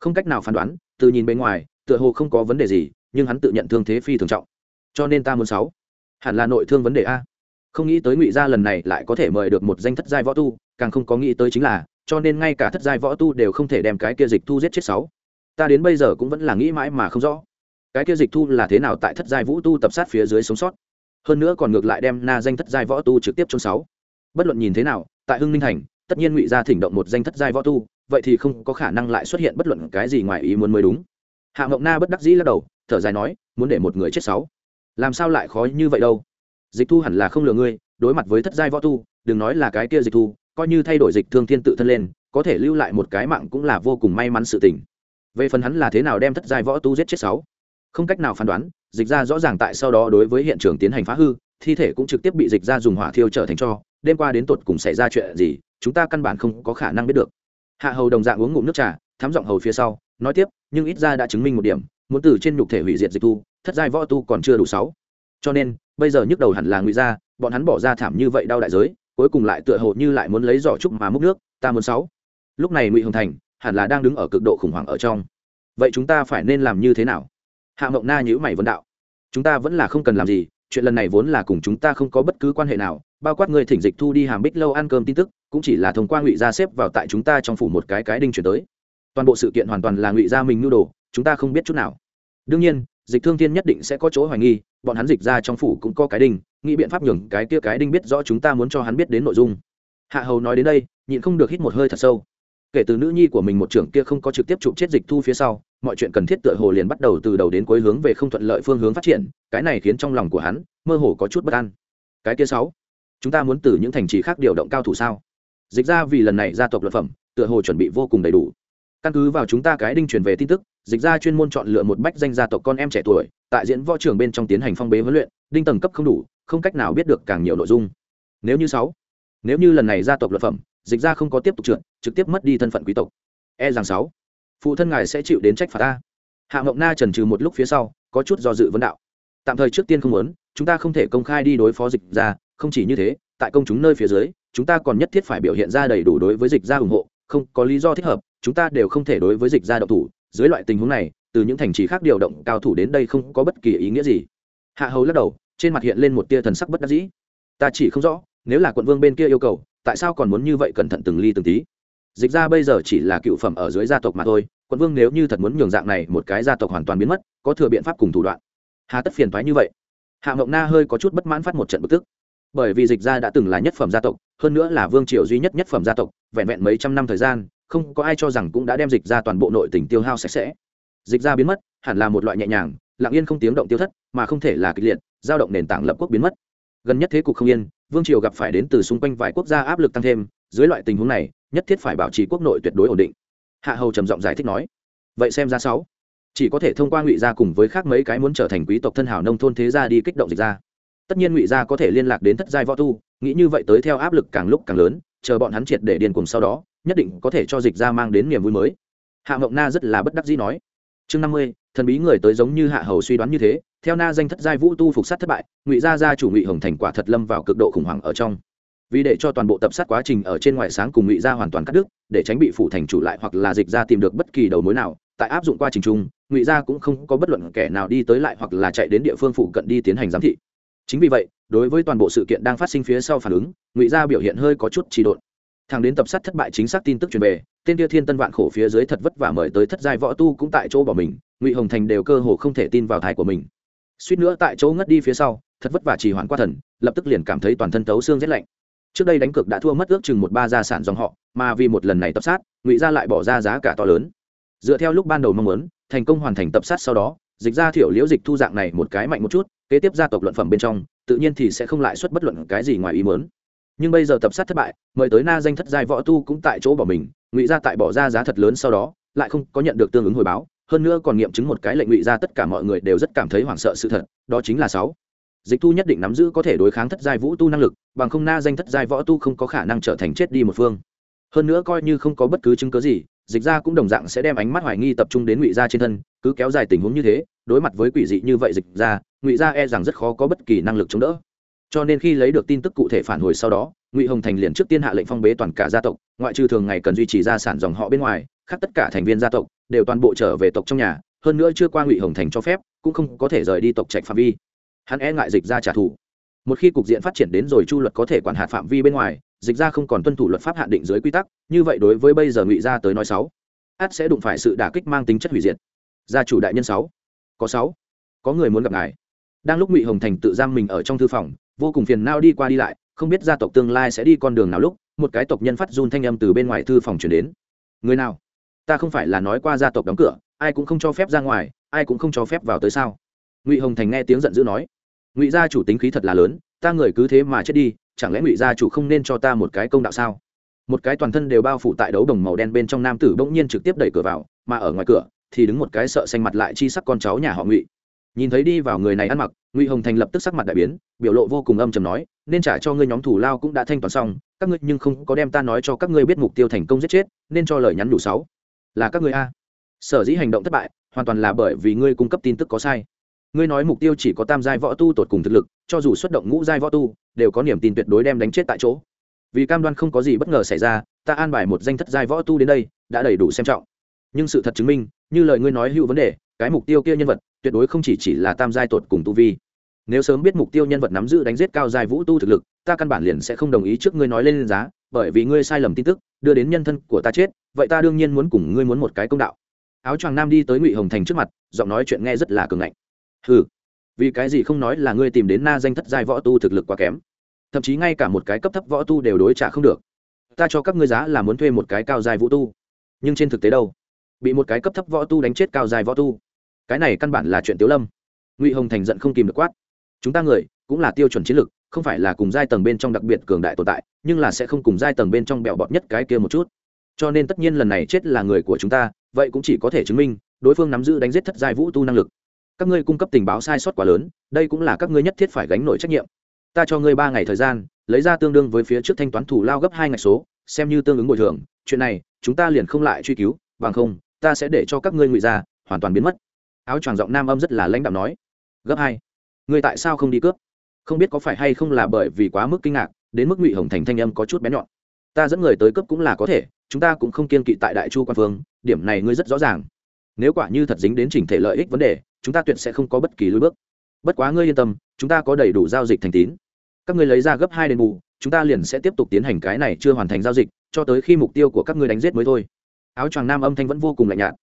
Không cách nào phán đoán, từ nhìn bên ngoài, tựa hồ không có vấn đề gì, nhưng hắn tự nhận thương thế phi thường trọng. Cho nên ta muốn sáu. Hẳn là nội thương vấn đề a. Không nghĩ tới ngụy gia lần này lại có thể mời được một danh thất giai võ tu, càng không có nghĩ tới chính là, cho nên ngay cả thất giai võ tu đều không thể đem cái kia dịch thu giết chết sáu. Ta đến bây giờ cũng vẫn là nghĩ mãi mà không rõ, cái kia dịch thu là thế nào tại thất giai vũ tu tập sát phía dưới sống sót. Hơn nữa còn ngược lại đem na danh thất giai võ tu trực tiếp trong sáu. Bất luận nhìn thế nào, tại hưng ninh thành tất nhiên ngụy gia thỉnh động một danh thất giai võ tu, vậy thì không có khả năng lại xuất hiện bất luận cái gì ngoài ý muốn mới đúng. Hạ ngọc na bất đắc dĩ lắc đầu, thở dài nói, muốn để một người chết sáu. Làm sao lại khó như vậy đâu? Dịch thu hẳn là không lừa ngươi, đối mặt với thất giai võ tu, đừng nói là cái kia dịch thu, coi như thay đổi dịch thương thiên tự thân lên, có thể lưu lại một cái mạng cũng là vô cùng may mắn sự tình. Về phần hắn là thế nào đem thất giai võ tu giết chết sáu? Không cách nào phán đoán, dịch ra rõ ràng tại sau đó đối với hiện trường tiến hành phá hư, thi thể cũng trực tiếp bị dịch ra dùng hỏa thiêu trở thành cho, đêm qua đến tột cùng xảy ra chuyện gì chúng ta căn bản không có khả năng biết được. Hạ hầu đồng dạng uống ngụm nước trà thám giọng hầu phía sau, nói tiếp, nhưng ít ra đã chứng minh một điểm, muốn từ trên nhục thể hủy diệt dịch tu thất giai võ tu còn chưa đủ sáu. Cho nên, bây giờ nhức đầu hẳn là ngụy gia, bọn hắn bỏ ra thảm như vậy đau đại giới, cuối cùng lại tựa hồ như lại muốn lấy giỏ trúc mà múc nước, ta muốn sáu. Lúc này ngụy hồng thành hẳn là đang đứng ở cực độ khủng hoảng ở trong. Vậy chúng ta phải nên làm như thế nào? Hạ mộng na nhữ mày vấn đạo. Chúng ta vẫn là không cần làm gì, chuyện lần này vốn là cùng chúng ta không có bất cứ quan hệ nào bao quát người thỉnh dịch thu đi hàm bích lâu ăn cơm tin tức, cũng chỉ là thông qua ngụy gia xếp vào tại chúng ta trong phủ một cái cái đinh chuyển tới. Toàn bộ sự kiện hoàn toàn là ngụy gia mình nhu đồ, chúng ta không biết chút nào. Đương nhiên, dịch thương thiên nhất định sẽ có chỗ hoài nghi, bọn hắn dịch ra trong phủ cũng có cái đinh, nghĩ biện pháp nhường cái kia cái đinh biết rõ chúng ta muốn cho hắn biết đến nội dung. Hạ hầu nói đến đây, nhịn không được hít một hơi thật sâu. Kể từ nữ nhi của mình một trưởng kia không có trực tiếp chụp chết dịch thu phía sau, mọi chuyện cần thiết tựa hồ liền bắt đầu từ đầu đến cuối hướng về không thuận lợi phương hướng phát triển, cái này khiến trong lòng của hắn mơ hồ có chút bất an. Cái kia sáu chúng ta muốn từ những thành trì khác điều động cao thủ sao? Dịch ra vì lần này gia tộc luật phẩm, tựa hồ chuẩn bị vô cùng đầy đủ. Căn cứ vào chúng ta cái đinh truyền về tin tức, dịch ra chuyên môn chọn lựa một bách danh gia tộc con em trẻ tuổi, tại diễn võ trường bên trong tiến hành phong bế huấn luyện, đinh tầng cấp không đủ, không cách nào biết được càng nhiều nội dung. Nếu như sáu, nếu như lần này gia tộc luật phẩm, dịch ra không có tiếp tục trượt, trực tiếp mất đi thân phận quý tộc. E rằng sáu, phụ thân ngài sẽ chịu đến trách phạt ta. Hạ Mộng na trần trừ một lúc phía sau, có chút do dự vấn đạo. Tạm thời trước tiên không muốn chúng ta không thể công khai đi đối phó dịch ra, không chỉ như thế, tại công chúng nơi phía dưới, chúng ta còn nhất thiết phải biểu hiện ra đầy đủ đối với dịch ra ủng hộ, không có lý do thích hợp, chúng ta đều không thể đối với dịch ra độc thủ. Dưới loại tình huống này, từ những thành trì khác điều động cao thủ đến đây không có bất kỳ ý nghĩa gì. Hạ hầu lắc đầu, trên mặt hiện lên một tia thần sắc bất đắc dĩ. Ta chỉ không rõ, nếu là quận vương bên kia yêu cầu, tại sao còn muốn như vậy cẩn thận từng ly từng tí? Dịch ra bây giờ chỉ là cựu phẩm ở dưới gia tộc mà thôi, quận vương nếu như thật muốn nhường dạng này một cái gia tộc hoàn toàn biến mất, có thừa biện pháp cùng thủ đoạn. Hà tất phiền thoái như vậy hạ ngọc na hơi có chút bất mãn phát một trận bực tức. Bởi vì dịch Gia đã từng là nhất phẩm gia tộc, hơn nữa là vương triều duy nhất nhất phẩm gia tộc, vẹn vẹn mấy trăm năm thời gian, không có ai cho rằng cũng đã đem dịch ra toàn bộ nội tỉnh tiêu hao sạch sẽ. Dịch ra biến mất, hẳn là một loại nhẹ nhàng, lặng yên không tiếng động tiêu thất, mà không thể là kịch liệt giao động nền tảng lập quốc biến mất. Gần nhất thế cục không yên, vương triều gặp phải đến từ xung quanh vài quốc gia áp lực tăng thêm, dưới loại tình huống này, nhất thiết phải bảo trì quốc nội tuyệt đối ổn định. Hạ hầu trầm giọng giải thích nói. Vậy xem ra sáu chỉ có thể thông qua ngụy gia cùng với khác mấy cái muốn trở thành quý tộc thân hảo nông thôn thế gia đi kích động dịch ra tất nhiên ngụy gia có thể liên lạc đến thất giai võ tu, nghĩ như vậy tới theo áp lực càng lúc càng lớn, chờ bọn hắn triệt để điền cùng sau đó, nhất định có thể cho dịch ra mang đến niềm vui mới. Hạ mộng na rất là bất đắc dĩ nói. Chương năm mươi, thần bí người tới giống như hạ hầu suy đoán như thế, theo na danh thất giai vũ tu phục sát thất bại, ngụy gia gia chủ ngụy hồng thành quả thật lâm vào cực độ khủng hoảng ở trong. Vì để cho toàn bộ tập sát quá trình ở trên ngoài sáng cùng ngụy gia hoàn toàn cắt đứt, để tránh bị phủ thành chủ lại hoặc là dịch ra tìm được bất kỳ đầu mối nào tại áp dụng qua trình chung ngụy gia cũng không có bất luận kẻ nào đi tới lại hoặc là chạy đến địa phương phụ cận đi tiến hành giám thị. Chính vì vậy, đối với toàn bộ sự kiện đang phát sinh phía sau phản ứng, ngụy gia biểu hiện hơi có chút trì độn. Thằng đến tập sát thất bại chính xác tin tức truyền về, tên kia thiên tân vạn khổ phía dưới thật vất vả mời tới thất giai võ tu cũng tại chỗ bỏ mình, ngụy hồng thành đều cơ hồ không thể tin vào thái của mình. Suýt nữa tại chỗ ngất đi phía sau, thật vất vả trì hoãn qua thần, lập tức liền cảm thấy toàn thân tấu xương rét lạnh. Trước đây đánh cược đã thua mất ước chừng một ba gia sản dòng họ, mà vì một lần này tập sát, ngụy gia lại bỏ ra giá cả to lớn dựa theo lúc ban đầu mong muốn, thành công hoàn thành tập sát sau đó, dịch ra thiểu liễu dịch thu dạng này một cái mạnh một chút, kế tiếp gia tộc luận phẩm bên trong, tự nhiên thì sẽ không lại xuất bất luận cái gì ngoài ý muốn. nhưng bây giờ tập sát thất bại, mời tới na danh thất giai võ tu cũng tại chỗ bỏ mình, ngụy gia tại bỏ ra giá thật lớn sau đó, lại không có nhận được tương ứng hồi báo, hơn nữa còn nghiệm chứng một cái lệnh ngụy gia tất cả mọi người đều rất cảm thấy hoảng sợ sự thật, đó chính là sáu dịch thu nhất định nắm giữ có thể đối kháng thất giai vũ tu năng lực, bằng không na danh thất giai võ tu không có khả năng trở thành chết đi một phương hơn nữa coi như không có bất cứ chứng cớ gì dịch ra cũng đồng dạng sẽ đem ánh mắt hoài nghi tập trung đến ngụy gia trên thân, cứ kéo dài tình huống như thế, đối mặt với quỷ dị như vậy dịch ra, ngụy gia e rằng rất khó có bất kỳ năng lực chống đỡ. Cho nên khi lấy được tin tức cụ thể phản hồi sau đó, ngụy hồng thành liền trước tiên hạ lệnh phong bế toàn cả gia tộc, ngoại trừ thường ngày cần duy trì gia sản dòng họ bên ngoài, khác tất cả thành viên gia tộc đều toàn bộ trở về tộc trong nhà, hơn nữa chưa qua ngụy hồng thành cho phép, cũng không có thể rời đi tộc trạch phạm vi. Hắn e ngại dịch ra trả thù. Một khi cục diện phát triển đến rồi chu luật có thể quản hạt phạm vi bên ngoài dịch ra không còn tuân thủ luật pháp hạn định dưới quy tắc, như vậy đối với bây giờ ngụy gia tới nói sáu át sẽ đụng phải sự đả kích mang tính chất hủy diệt. Gia chủ đại nhân sáu, có sáu, có người muốn gặp ngài. Đang lúc ngụy hồng thành tự giam mình ở trong thư phòng, vô cùng phiền nao đi qua đi lại, không biết gia tộc tương lai sẽ đi con đường nào lúc, một cái tộc nhân phát run thanh âm từ bên ngoài thư phòng chuyển đến. Người nào? Ta không phải là nói qua gia tộc đóng cửa, ai cũng không cho phép ra ngoài, ai cũng không cho phép vào tới sao? Ngụy hồng thành nghe tiếng giận dữ nói. Ngụy gia chủ tính khí thật là lớn, ta người cứ thế mà chết đi chẳng lẽ ngụy gia chủ không nên cho ta một cái công đạo sao? Một cái toàn thân đều bao phủ tại đấu đồng màu đen bên trong nam tử bỗng nhiên trực tiếp đẩy cửa vào, mà ở ngoài cửa thì đứng một cái sợ xanh mặt lại chi sắc con cháu nhà họ ngụy. Nhìn thấy đi vào người này ăn mặc, ngụy hồng thành lập tức sắc mặt đại biến, biểu lộ vô cùng âm chầm nói, nên trả cho ngươi nhóm thủ lao cũng đã thanh toán xong, các ngươi nhưng không có đem ta nói cho các ngươi biết mục tiêu thành công giết chết, nên cho lời nhắn đủ sáu. Là các ngươi a. Sở dĩ hành động thất bại, hoàn toàn là bởi vì ngươi cung cấp tin tức có sai. Ngươi nói mục tiêu chỉ có tam giai võ tu tột cùng thực lực, cho dù xuất động ngũ giai võ tu đều có niềm tin tuyệt đối đem đánh chết tại chỗ. Vì cam đoan không có gì bất ngờ xảy ra, ta an bài một danh thất giai võ tu đến đây, đã đầy đủ xem trọng. Nhưng sự thật chứng minh, như lời ngươi nói hữu vấn đề, cái mục tiêu kia nhân vật, tuyệt đối không chỉ chỉ là tam giai tột cùng tu vi. Nếu sớm biết mục tiêu nhân vật nắm giữ đánh giết cao giai vũ tu thực lực, ta căn bản liền sẽ không đồng ý trước ngươi nói lên giá, bởi vì ngươi sai lầm tin tức, đưa đến nhân thân của ta chết, vậy ta đương nhiên muốn cùng ngươi muốn một cái công đạo. Áo choàng nam đi tới ngụy hồng thành trước mặt, giọng nói chuyện nghe rất là cường ngạnh. Hừ vì cái gì không nói là ngươi tìm đến na danh thất giai võ tu thực lực quá kém. Thậm chí ngay cả một cái cấp thấp võ tu đều đối trả không được. Ta cho các ngươi giá là muốn thuê một cái cao giai vũ tu. Nhưng trên thực tế đâu? Bị một cái cấp thấp võ tu đánh chết cao giai võ tu. Cái này căn bản là chuyện tiếu lâm. Ngụy hồng thành giận không kìm được quát. Chúng ta người, cũng là tiêu chuẩn chiến lược không phải là cùng giai tầng bên trong đặc biệt cường đại tồn tại, nhưng là sẽ không cùng giai tầng bên trong bẹo bọt nhất cái kia một chút. Cho nên tất nhiên lần này chết là người của chúng ta, vậy cũng chỉ có thể chứng minh, đối phương nắm giữ đánh giết thất giai vũ tu năng lực các ngươi cung cấp tình báo sai sót quá lớn, đây cũng là các ngươi nhất thiết phải gánh nổi trách nhiệm. Ta cho ngươi ba ngày thời gian, lấy ra tương đương với phía trước thanh toán thủ lao gấp hai ngày số, xem như tương ứng bồi thường. Chuyện này, chúng ta liền không lại truy cứu, bằng không, ta sẽ để cho các ngươi ngụy ra, hoàn toàn biến mất. Áo choàng giọng nam âm rất là lãnh đạo nói. Gấp hai? Ngươi tại sao không đi cướp? Không biết có phải hay không là bởi vì quá mức kinh ngạc, đến mức ngụy hồng thành thanh âm có chút bé nhọn. Ta dẫn người tới cướp cũng là có thể, chúng ta cũng không kiên kỵ tại đại chu quan phương, điểm này ngươi rất rõ ràng. Nếu quả như thật dính đến chỉnh thể lợi ích vấn đề chúng ta tuyệt sẽ không có bất kỳ lối bước. Bất quá ngươi yên tâm, chúng ta có đầy đủ giao dịch thành tín. Các ngươi lấy ra gấp hai đền bù, chúng ta liền sẽ tiếp tục tiến hành cái này chưa hoàn thành giao dịch, cho tới khi mục tiêu của các ngươi đánh giết mới thôi. Áo choàng nam âm thanh vẫn vô cùng lạnh nhạt.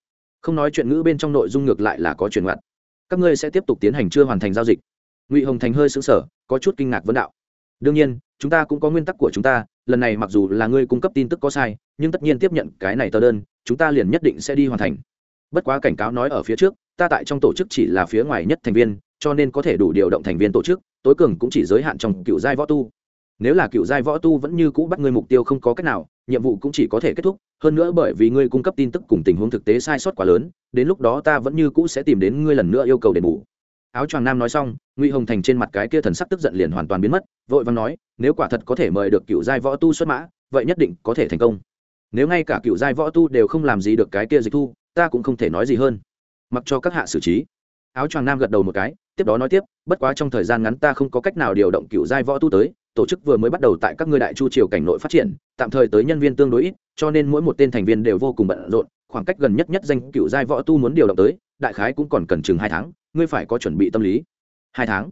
Không nói chuyện ngữ bên trong nội dung ngược lại là có chuyện ngặt các ngươi sẽ tiếp tục tiến hành chưa hoàn thành giao dịch. Ngụy hồng thành hơi xứng sở có chút kinh ngạc vấn đạo. Đương nhiên, chúng ta cũng có nguyên tắc của chúng ta, lần này mặc dù là ngươi cung cấp tin tức có sai, nhưng tất nhiên tiếp nhận cái này tờ đơn, chúng ta liền nhất định sẽ đi hoàn thành. Bất quá cảnh cáo nói ở phía trước ta tại trong tổ chức chỉ là phía ngoài nhất thành viên, cho nên có thể đủ điều động thành viên tổ chức, tối cường cũng chỉ giới hạn trong cựu giai võ tu. Nếu là cựu giai võ tu vẫn như cũ bắt ngươi mục tiêu không có cách nào, nhiệm vụ cũng chỉ có thể kết thúc, hơn nữa bởi vì ngươi cung cấp tin tức cùng tình huống thực tế sai sót quá lớn, đến lúc đó ta vẫn như cũ sẽ tìm đến ngươi lần nữa yêu cầu đền bù. Áo choàng nam nói xong, ngụy hồng thành trên mặt cái kia thần sắc tức giận liền hoàn toàn biến mất, vội vàng nói, nếu quả thật có thể mời được cựu giai võ tu xuất mã, vậy nhất định có thể thành công. Nếu ngay cả cựu giai võ tu đều không làm gì được cái kia dịch thu, ta cũng không thể nói gì hơn mặc cho các hạ xử trí. Áo choàng nam gật đầu một cái, tiếp đó nói tiếp, bất quá trong thời gian ngắn ta không có cách nào điều động cựu giai võ tu tới, tổ chức vừa mới bắt đầu tại các ngươi đại chu triều cảnh nội phát triển, tạm thời tới nhân viên tương đối ít, cho nên mỗi một tên thành viên đều vô cùng bận rộn, khoảng cách gần nhất nhất danh cựu giai võ tu muốn điều động tới, đại khái cũng còn cần chừng hai tháng, ngươi phải có chuẩn bị tâm lý. Hai tháng?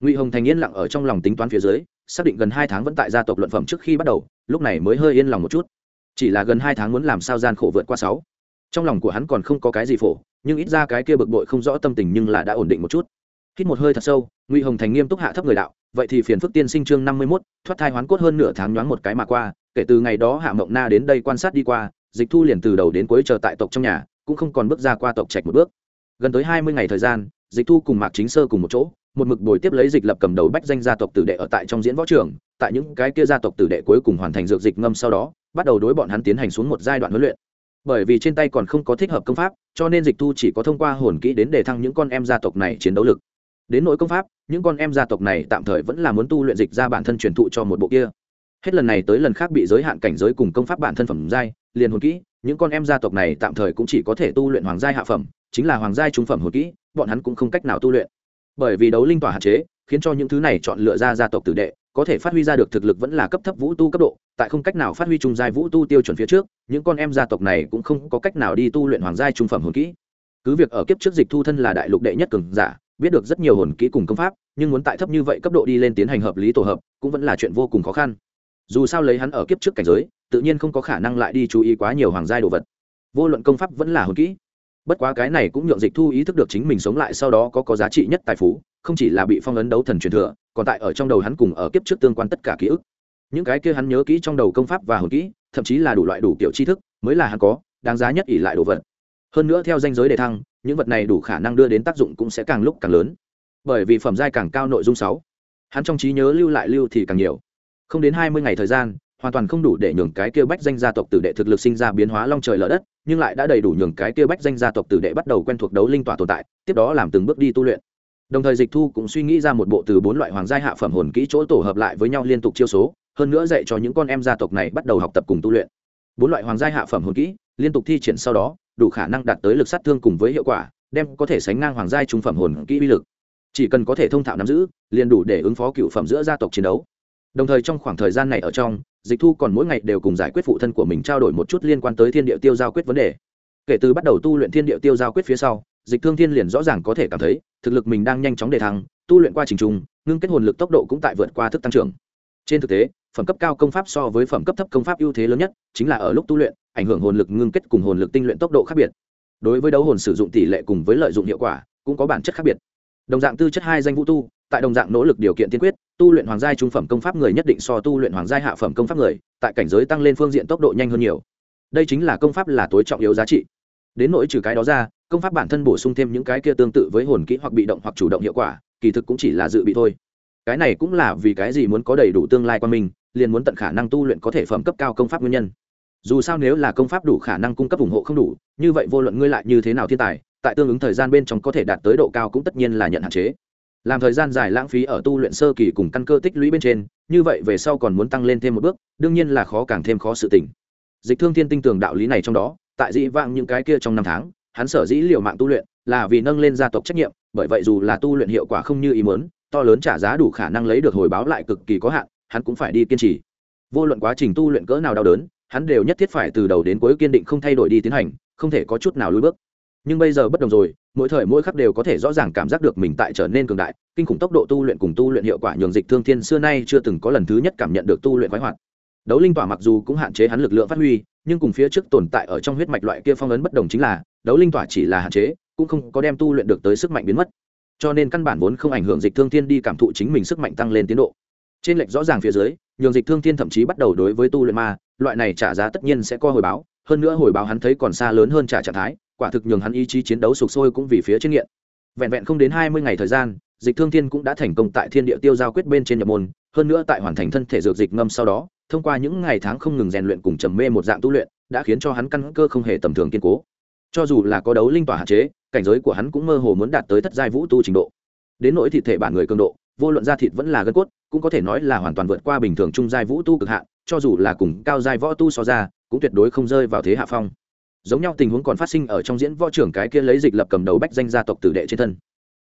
Ngụy hồng thành yên lặng ở trong lòng tính toán phía dưới, xác định gần hai tháng vẫn tại gia tộc luận phẩm trước khi bắt đầu, lúc này mới hơi yên lòng một chút. Chỉ là gần hai tháng muốn làm sao gian khổ vượt qua sáu trong lòng của hắn còn không có cái gì phổ, nhưng ít ra cái kia bực bội không rõ tâm tình nhưng là đã ổn định một chút. Hít một hơi thật sâu, ngụy hồng thành nghiêm túc hạ thấp người đạo, vậy thì phiền phức tiên sinh chương năm mươi mốt, thoát thai hoán cốt hơn nửa tháng nhoáng một cái mà qua, kể từ ngày đó hạ mộng na đến đây quan sát đi qua, dịch thu liền từ đầu đến cuối chờ tại tộc trong nhà, cũng không còn bước ra qua tộc trạch một bước. Gần tới hai mươi ngày thời gian, dịch thu cùng mạc chính sơ cùng một chỗ, một mực bồi tiếp lấy dịch lập cầm đầu bách danh gia tộc tử đệ ở tại trong diễn võ trường, tại những cái kia gia tộc tử đệ cuối cùng hoàn thành dược dịch ngâm sau đó, bắt đầu đối bọn hắn tiến hành xuống một giai đoạn huấn luyện bởi vì trên tay còn không có thích hợp công pháp, cho nên dịch thu chỉ có thông qua hồn kỹ đến để thăng những con em gia tộc này chiến đấu lực. Đến nỗi công pháp, những con em gia tộc này tạm thời vẫn là muốn tu luyện dịch ra bản thân truyền thụ cho một bộ kia. Hết lần này tới lần khác bị giới hạn cảnh giới cùng công pháp bản thân phẩm giai, liền hồn kỹ, những con em gia tộc này tạm thời cũng chỉ có thể tu luyện hoàng giai hạ phẩm, chính là hoàng giai trung phẩm hồn kỹ, bọn hắn cũng không cách nào tu luyện. Bởi vì đấu linh tỏa hạn chế, khiến cho những thứ này chọn lựa ra gia tộc tử đệ có thể phát huy ra được thực lực vẫn là cấp thấp vũ tu cấp độ, tại không cách nào phát huy trung giai vũ tu tiêu chuẩn phía trước, những con em gia tộc này cũng không có cách nào đi tu luyện hoàng giai trung phẩm hồn kỹ. Cứ việc ở kiếp trước dịch thu thân là đại lục đệ nhất cường giả, biết được rất nhiều hồn kỹ cùng công pháp, nhưng muốn tại thấp như vậy cấp độ đi lên tiến hành hợp lý tổ hợp, cũng vẫn là chuyện vô cùng khó khăn. Dù sao lấy hắn ở kiếp trước cảnh giới, tự nhiên không có khả năng lại đi chú ý quá nhiều hoàng giai đồ vật. Vô luận công pháp vẫn là hồn kỹ. Bất quá cái này cũng nhượng dịch thu ý thức được chính mình sống lại sau đó có có giá trị nhất tài phú, không chỉ là bị phong ấn đấu thần truyền thừa còn tại ở trong đầu hắn cùng ở kiếp trước tương quan tất cả ký ức. Những cái kia hắn nhớ kỹ trong đầu công pháp và hồn kỹ, thậm chí là đủ loại đủ kiểu tri thức, mới là hắn có, đáng giá nhất ỷ lại đồ vật. Hơn nữa theo danh giới đề thăng, những vật này đủ khả năng đưa đến tác dụng cũng sẽ càng lúc càng lớn. Bởi vì phẩm giai càng cao nội dung sáu, hắn trong trí nhớ lưu lại lưu thì càng nhiều. Không đến hai mươi ngày thời gian, hoàn toàn không đủ để nhường cái kia bách danh gia tộc tử đệ thực lực sinh ra biến hóa long trời lở đất, nhưng lại đã đầy đủ nhường cái kia bách danh gia tộc tử đệ bắt đầu quen thuộc đấu linh tỏa tồn tại, tiếp đó làm từng bước đi tu luyện đồng thời dịch thu cũng suy nghĩ ra một bộ từ bốn loại hoàng gia hạ phẩm hồn kỹ chỗ tổ hợp lại với nhau liên tục chiêu số, hơn nữa dạy cho những con em gia tộc này bắt đầu học tập cùng tu luyện. Bốn loại hoàng gia hạ phẩm hồn kỹ liên tục thi triển sau đó, đủ khả năng đạt tới lực sát thương cùng với hiệu quả, đem có thể sánh ngang hoàng gia trung phẩm hồn kỹ uy lực. Chỉ cần có thể thông thạo nắm giữ, liền đủ để ứng phó cựu phẩm giữa gia tộc chiến đấu. Đồng thời trong khoảng thời gian này ở trong, dịch thu còn mỗi ngày đều cùng giải quyết phụ thân của mình trao đổi một chút liên quan tới thiên địa tiêu giao quyết vấn đề. Kể từ bắt đầu tu luyện thiên địa tiêu giao quyết phía sau dịch thương thiên liền rõ ràng có thể cảm thấy, thực lực mình đang nhanh chóng đề thăng, tu luyện qua trình trung ngưng kết hồn lực tốc độ cũng tại vượt qua thức tăng trưởng. Trên thực tế, phẩm cấp cao công pháp so với phẩm cấp thấp công pháp ưu thế lớn nhất chính là ở lúc tu luyện, ảnh hưởng hồn lực ngưng kết cùng hồn lực tinh luyện tốc độ khác biệt. Đối với đấu hồn sử dụng tỷ lệ cùng với lợi dụng hiệu quả cũng có bản chất khác biệt. Đồng dạng tư chất hai danh vũ tu, tại đồng dạng nỗ lực điều kiện tiên quyết, tu luyện hoàng gia trung phẩm công pháp người nhất định so tu luyện hoàng gia hạ phẩm công pháp người, tại cảnh giới tăng lên phương diện tốc độ nhanh hơn nhiều. Đây chính là công pháp là tối trọng yếu giá trị đến nỗi trừ cái đó ra công pháp bản thân bổ sung thêm những cái kia tương tự với hồn kỹ hoặc bị động hoặc chủ động hiệu quả kỳ thực cũng chỉ là dự bị thôi. Cái này cũng là vì cái gì muốn có đầy đủ tương lai quan mình, liền muốn tận khả năng tu luyện có thể phẩm cấp cao công pháp nguyên nhân. Dù sao nếu là công pháp đủ khả năng cung cấp ủng hộ không đủ như vậy vô luận ngươi lại như thế nào thiên tài tại tương ứng thời gian bên trong có thể đạt tới độ cao cũng tất nhiên là nhận hạn chế. Làm thời gian dài lãng phí ở tu luyện sơ kỳ cùng căn cơ tích lũy bên trên như vậy về sau còn muốn tăng lên thêm một bước đương nhiên là khó càng thêm khó sự tỉnh dịch thương thiên tinh tường đạo lý này trong đó tại dĩ vãng những cái kia trong năm tháng, hắn sở dĩ liều mạng tu luyện là vì nâng lên gia tộc trách nhiệm, bởi vậy dù là tu luyện hiệu quả không như ý muốn, to lớn trả giá đủ khả năng lấy được hồi báo lại cực kỳ có hạn, hắn cũng phải đi kiên trì. Vô luận quá trình tu luyện cỡ nào đau đớn, hắn đều nhất thiết phải từ đầu đến cuối kiên định không thay đổi đi tiến hành, không thể có chút nào lùi bước. Nhưng bây giờ bất đồng rồi, mỗi thời mỗi khắc đều có thể rõ ràng cảm giác được mình tại trở nên cường đại, kinh khủng tốc độ tu luyện cùng tu luyện hiệu quả nhường dịch thương thiên xưa nay chưa từng có lần thứ nhất cảm nhận được tu luyện khoái hoạt. Đấu linh tỏa mặc dù cũng hạn chế hắn lực lượng phát huy nhưng cùng phía trước tồn tại ở trong huyết mạch loại kia phong ấn bất đồng chính là, đấu linh tỏa chỉ là hạn chế, cũng không có đem tu luyện được tới sức mạnh biến mất. Cho nên căn bản vốn không ảnh hưởng dịch thương thiên đi cảm thụ chính mình sức mạnh tăng lên tiến độ. Trên lệch rõ ràng phía dưới, nhường dịch thương thiên thậm chí bắt đầu đối với tu luyện ma, loại này trả giá tất nhiên sẽ có hồi báo, hơn nữa hồi báo hắn thấy còn xa lớn hơn trả trạng thái, quả thực nhường hắn ý chí chiến đấu sục sôi cũng vì phía trên nghiện. Vẹn vẹn không đến hai mươi ngày thời gian, dịch thương thiên cũng đã thành công tại thiên địa tiêu giao quyết bên trên nhập môn, hơn nữa tại hoàn thành thân thể dược dịch ngâm sau đó thông qua những ngày tháng không ngừng rèn luyện cùng trầm mê một dạng tu luyện, đã khiến cho hắn căn cơ không hề tầm thường kiên cố. Cho dù là có đấu linh tỏa hạn chế, cảnh giới của hắn cũng mơ hồ muốn đạt tới thất giai vũ tu trình độ. Đến nỗi thịt thể bản người cường độ, vô luận da thịt vẫn là gân cốt, cũng có thể nói là hoàn toàn vượt qua bình thường trung giai vũ tu cực hạn, cho dù là cùng cao giai võ tu so ra, cũng tuyệt đối không rơi vào thế hạ phong. Giống nhau tình huống còn phát sinh ở trong diễn võ trưởng cái kia lấy dịch lập cầm đầu bách danh gia tộc tử đệ trên thân.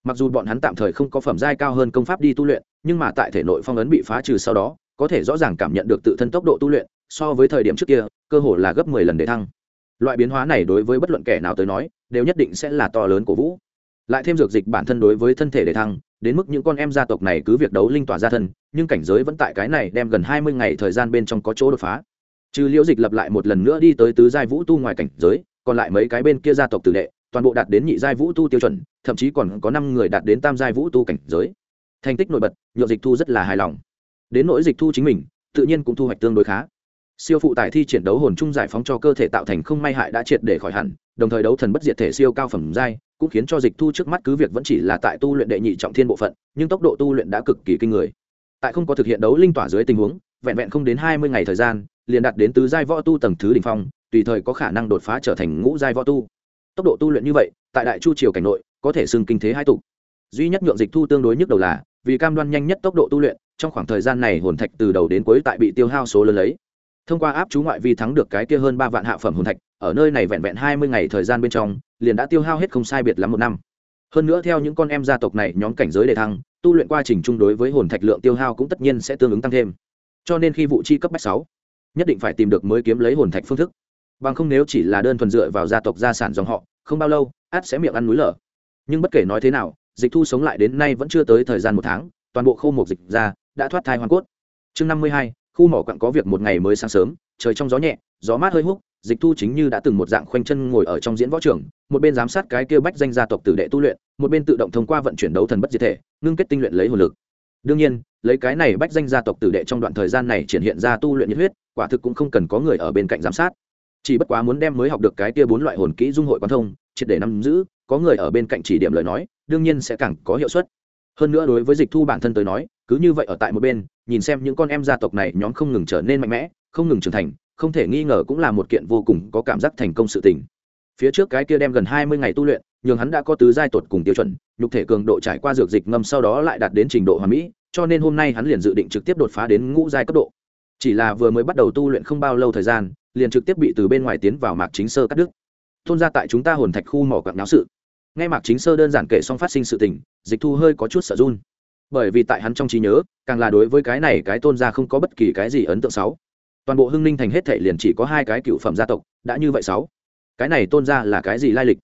Mặc dù bọn hắn tạm thời không có phẩm giai cao hơn công pháp đi tu luyện, nhưng mà tại thể nội phong ấn bị phá trừ sau đó có thể rõ ràng cảm nhận được tự thân tốc độ tu luyện, so với thời điểm trước kia, cơ hồ là gấp mười lần để thăng. Loại biến hóa này đối với bất luận kẻ nào tới nói, đều nhất định sẽ là to lớn của vũ. Lại thêm dược dịch bản thân đối với thân thể để thăng, đến mức những con em gia tộc này cứ việc đấu linh tỏa ra thân, nhưng cảnh giới vẫn tại cái này đem gần hai mươi ngày thời gian bên trong có chỗ đột phá. Trừ liễu dịch lập lại một lần nữa đi tới tứ giai vũ tu ngoài cảnh giới, còn lại mấy cái bên kia gia tộc tử đệ, toàn bộ đạt đến nhị giai vũ tu tiêu chuẩn, thậm chí còn có năm người đạt đến tam giai vũ tu cảnh giới. Thành tích nổi bật nhựa dịch thu rất là hài lòng đến nỗi dịch thu chính mình, tự nhiên cũng thu hoạch tương đối khá. Siêu phụ tải thi triển đấu hồn chung giải phóng cho cơ thể tạo thành không may hại đã triệt để khỏi hẳn, đồng thời đấu thần bất diệt thể siêu cao phẩm giai, cũng khiến cho dịch thu trước mắt cứ việc vẫn chỉ là tại tu luyện đệ nhị trọng thiên bộ phận, nhưng tốc độ tu luyện đã cực kỳ kinh người. Tại không có thực hiện đấu linh tỏa dưới tình huống, vẹn vẹn không đến hai mươi ngày thời gian, liền đạt đến tứ giai võ tu tầng thứ đ ỉ n h phong, tùy thời có khả năng đột phá trở thành ngũ giai võ tu. Tốc độ tu luyện như vậy, tại đại chu triều cảnh nội, có thể xưng kinh thế hai tục duy nhất nhượng dịch thu tương đối nhức đầu là, vì cam đoan nhanh nhất tốc độ tu luyện trong khoảng thời gian này hồn thạch từ đầu đến cuối tại bị tiêu hao số lớn lấy. Thông qua áp chú ngoại vi thắng được cái kia hơn ba vạn hạ phẩm hồn thạch, ở nơi này vẹn vẹn hai mươi ngày thời gian bên trong, liền đã tiêu hao hết không sai biệt lắm một năm. Hơn nữa theo những con em gia tộc này nhóm cảnh giới đề thăng, tu luyện quá trình chung đối với hồn thạch lượng tiêu hao cũng tất nhiên sẽ tương ứng tăng thêm. Cho nên khi vụ chi cấp bách sáu, nhất định phải tìm được mới kiếm lấy hồn thạch phương thức. Bằng không nếu chỉ là đơn thuần dựa vào gia tộc gia sản dòng họ, không bao lâu, át sẽ miệng ăn núi lở. Nhưng bất kể nói thế nào, dịch thu sống lại đến nay vẫn chưa tới thời gian một tháng, toàn bộ khâu một dịch ra đã thoát thai hoàn cốt. Chương năm mươi hai, khu mỏ quặng có việc một ngày mới sáng sớm, trời trong gió nhẹ, gió mát hơi húc, dịch thu chính như đã từng một dạng khoanh chân ngồi ở trong diễn võ trường, một bên giám sát cái kia bách danh gia tộc tử đệ tu luyện, một bên tự động thông qua vận chuyển đấu thần bất diệt thể, ngưng kết tinh luyện lấy hồn lực. Đương nhiên, lấy cái này bách danh gia tộc tử đệ trong đoạn thời gian này triển hiện ra tu luyện nhiệt huyết, quả thực cũng không cần có người ở bên cạnh giám sát. Chỉ bất quá muốn đem mới học được cái kia bốn loại hồn kỹ dung hội quan thông, triệt để nắm giữ, có người ở bên cạnh chỉ điểm lời nói, đương nhiên sẽ càng có hiệu suất. Hơn nữa đối với dịch thu bản thân tới nói cứ như vậy ở tại một bên, nhìn xem những con em gia tộc này nhóm không ngừng trở nên mạnh mẽ, không ngừng trưởng thành, không thể nghi ngờ cũng là một kiện vô cùng có cảm giác thành công sự tình. Phía trước cái kia đem gần hai mươi ngày tu luyện, nhường hắn đã có tứ giai tột cùng tiêu chuẩn, nhục thể cường độ trải qua dược dịch ngâm sau đó lại đạt đến trình độ hòa mỹ, cho nên hôm nay hắn liền dự định trực tiếp đột phá đến ngũ giai cấp độ. Chỉ là vừa mới bắt đầu tu luyện không bao lâu thời gian, liền trực tiếp bị từ bên ngoài tiến vào mạc chính sơ cắt đứt. Thôn ra tại chúng ta hồn thạch khu mỏ quặng náo sự. Ngay mạc chính sơ đơn giản kể xong phát sinh sự tình, dịch thu hơi có chút sợ run bởi vì tại hắn trong trí nhớ, càng là đối với cái này cái tôn gia không có bất kỳ cái gì ấn tượng xấu. Toàn bộ hưng ninh thành hết thể liền chỉ có hai cái cựu phẩm gia tộc, đã như vậy sáu cái này tôn gia là cái gì lai lịch?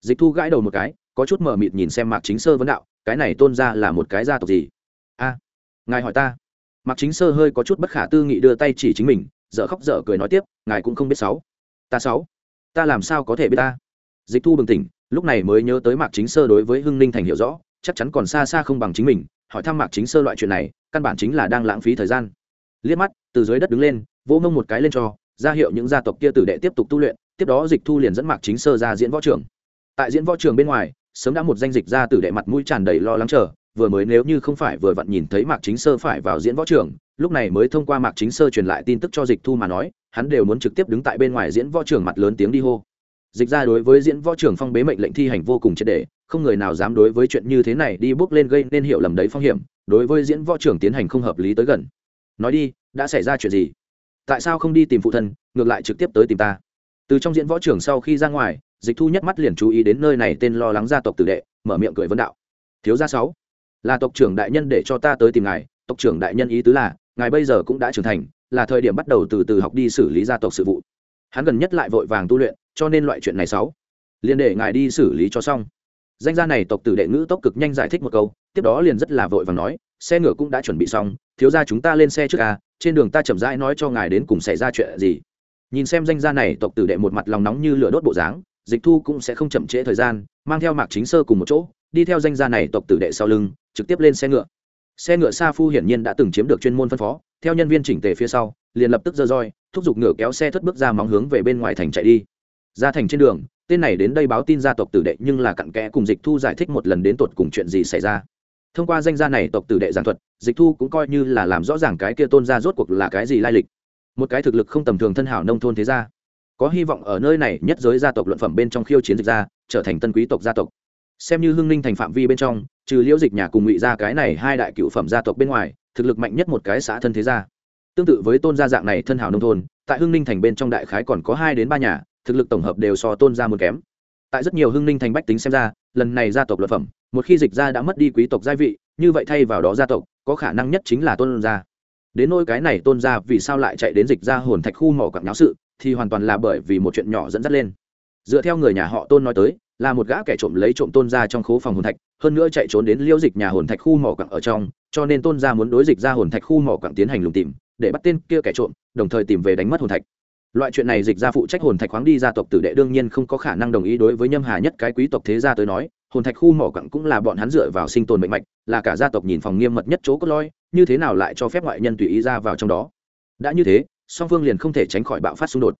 Dịch thu gãi đầu một cái, có chút mờ mịt nhìn xem mạc chính sơ vấn đạo, cái này tôn gia là một cái gia tộc gì? A, ngài hỏi ta. Mạc chính sơ hơi có chút bất khả tư nghị đưa tay chỉ chính mình, dở khóc dở cười nói tiếp, ngài cũng không biết sáu ta sáu ta làm sao có thể biết ta? Dịch thu bừng tỉnh, lúc này mới nhớ tới mạc chính sơ đối với hưng ninh thành hiểu rõ, chắc chắn còn xa xa không bằng chính mình hỏi thăm mạc chính sơ loại chuyện này, căn bản chính là đang lãng phí thời gian. Liếc mắt, từ dưới đất đứng lên, vỗ mông một cái lên cho, ra hiệu những gia tộc kia tử đệ tiếp tục tu luyện, tiếp đó dịch thu liền dẫn mạc chính sơ ra diễn võ trường. Tại diễn võ trường bên ngoài, sớm đã một danh dịch ra tử đệ mặt mũi tràn đầy lo lắng chờ, vừa mới nếu như không phải vừa vặn nhìn thấy mạc chính sơ phải vào diễn võ trường, lúc này mới thông qua mạc chính sơ truyền lại tin tức cho dịch thu mà nói, hắn đều muốn trực tiếp đứng tại bên ngoài diễn võ trường mặt lớn tiếng đi hô dịch ra đối với diễn võ trường phong bế mệnh lệnh thi hành vô cùng triệt đề không người nào dám đối với chuyện như thế này đi bước lên gây nên hiểu lầm đấy phong hiểm, đối với diễn võ trường tiến hành không hợp lý tới gần. Nói đi, đã xảy ra chuyện gì? Tại sao không đi tìm phụ thân, ngược lại trực tiếp tới tìm ta? Từ trong diễn võ trường sau khi ra ngoài, dịch thu nhất mắt liền chú ý đến nơi này tên lo lắng gia tộc tử đệ, mở miệng cười vấn đạo. Thiếu gia sáu, là tộc trưởng đại nhân để cho ta tới tìm ngài, tộc trưởng đại nhân ý tứ là, ngài bây giờ cũng đã trưởng thành, là thời điểm bắt đầu từ từ học đi xử lý gia tộc sự vụ. Hắn gần nhất lại vội vàng tu luyện cho nên loại chuyện này sáu. Liền để ngài đi xử lý cho xong. Danh gia này tộc tử đệ ngữ tốc cực nhanh giải thích một câu, tiếp đó liền rất là vội vàng nói, xe ngựa cũng đã chuẩn bị xong, thiếu gia chúng ta lên xe trước à trên đường ta chậm rãi nói cho ngài đến cùng xảy ra chuyện gì. Nhìn xem danh gia này tộc tử đệ một mặt lòng nóng như lửa đốt bộ dáng, dịch thu cũng sẽ không chậm trễ thời gian, mang theo mạc chính sơ cùng một chỗ, đi theo danh gia này tộc tử đệ sau lưng, trực tiếp lên xe ngựa. Xe ngựa sa phu hiển nhiên đã từng chiếm được chuyên môn phân phó, theo nhân viên chỉnh tề phía sau, liền lập tức dơ roi, thúc giục ngựa kéo xe thất bước ra móng hướng về bên ngoài thành chạy đi ra thành trên đường, tên này đến đây báo tin gia tộc tử đệ nhưng là cặn kẽ cùng dịch thu giải thích một lần đến tột cùng chuyện gì xảy ra. Thông qua danh gia này tộc tử đệ giảng thuật, dịch thu cũng coi như là làm rõ ràng cái kia tôn gia rốt cuộc là cái gì lai lịch. Một cái thực lực không tầm thường thân hảo nông thôn thế gia. Có hy vọng ở nơi này nhất giới gia tộc luận phẩm bên trong khiêu chiến dịch gia, trở thành tân quý tộc gia tộc. Xem như hưng ninh thành phạm vi bên trong, trừ liễu dịch nhà cùng ngụy gia cái này hai đại cựu phẩm gia tộc bên ngoài, thực lực mạnh nhất một cái xã thân thế gia. Tương tự với tôn gia dạng này thân hảo nông thôn, tại hưng ninh thành bên trong đại khái còn có hai đến ba nhà thực lực tổng hợp đều so tôn gia một kém. Tại rất nhiều hưng ninh thành bách tính xem ra, lần này gia tộc luật phẩm, một khi dịch gia đã mất đi quý tộc gia vị, như vậy thay vào đó gia tộc, có khả năng nhất chính là tôn gia. Đến nỗi cái này tôn gia vì sao lại chạy đến dịch gia hồn thạch khu mỏ quặng nháo sự, thì hoàn toàn là bởi vì một chuyện nhỏ dẫn dắt lên. Dựa theo người nhà họ tôn nói tới, là một gã kẻ trộm lấy trộm tôn gia trong khố phòng hồn thạch, hơn nữa chạy trốn đến liễu dịch nhà hồn thạch khu mỏ quặng ở trong, cho nên tôn gia muốn đối dịch ra hồn thạch khu mỏ quặng tiến hành lùng tìm, để bắt tên kia kẻ trộm, đồng thời tìm về đánh mất hồn thạch loại chuyện này dịch ra phụ trách hồn thạch khoáng đi gia tộc tử đệ đương nhiên không có khả năng đồng ý đối với nhâm hà nhất cái quý tộc thế gia tới nói, hồn thạch khu mỏ quặng cũng là bọn hắn dựa vào sinh tồn mạnh mạch, là cả gia tộc nhìn phòng nghiêm mật nhất chỗ cốt lõi, như thế nào lại cho phép ngoại nhân tùy ý ra vào trong đó? Đã như thế, song phương liền không thể tránh khỏi bạo phát xung đột.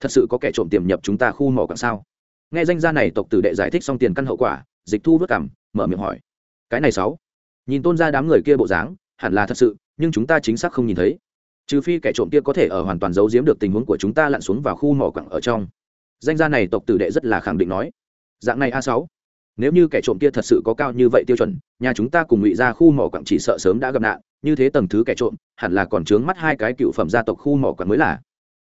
Thật sự có kẻ trộm tiềm nhập chúng ta khu mỏ quặng sao? Nghe danh gia này tộc tử đệ giải thích xong tiền căn hậu quả, dịch thu vớt cảm mở miệng hỏi. Cái này sáu. Nhìn tôn ra đám người kia bộ dáng, hẳn là thật sự, nhưng chúng ta chính xác không nhìn thấy trừ phi kẻ trộm kia có thể ở hoàn toàn giấu giếm được tình huống của chúng ta lặn xuống vào khu mỏ quặng ở trong. Danh gia này tộc tử đệ rất là khẳng định nói. Dạng này a sáu, nếu như kẻ trộm kia thật sự có cao như vậy tiêu chuẩn, nhà chúng ta cùng ngụy ra khu mỏ quặng chỉ sợ sớm đã gặp nạn. Như thế tầng thứ kẻ trộm, hẳn là còn chướng mắt hai cái cựu phẩm gia tộc khu mỏ quặng mới là.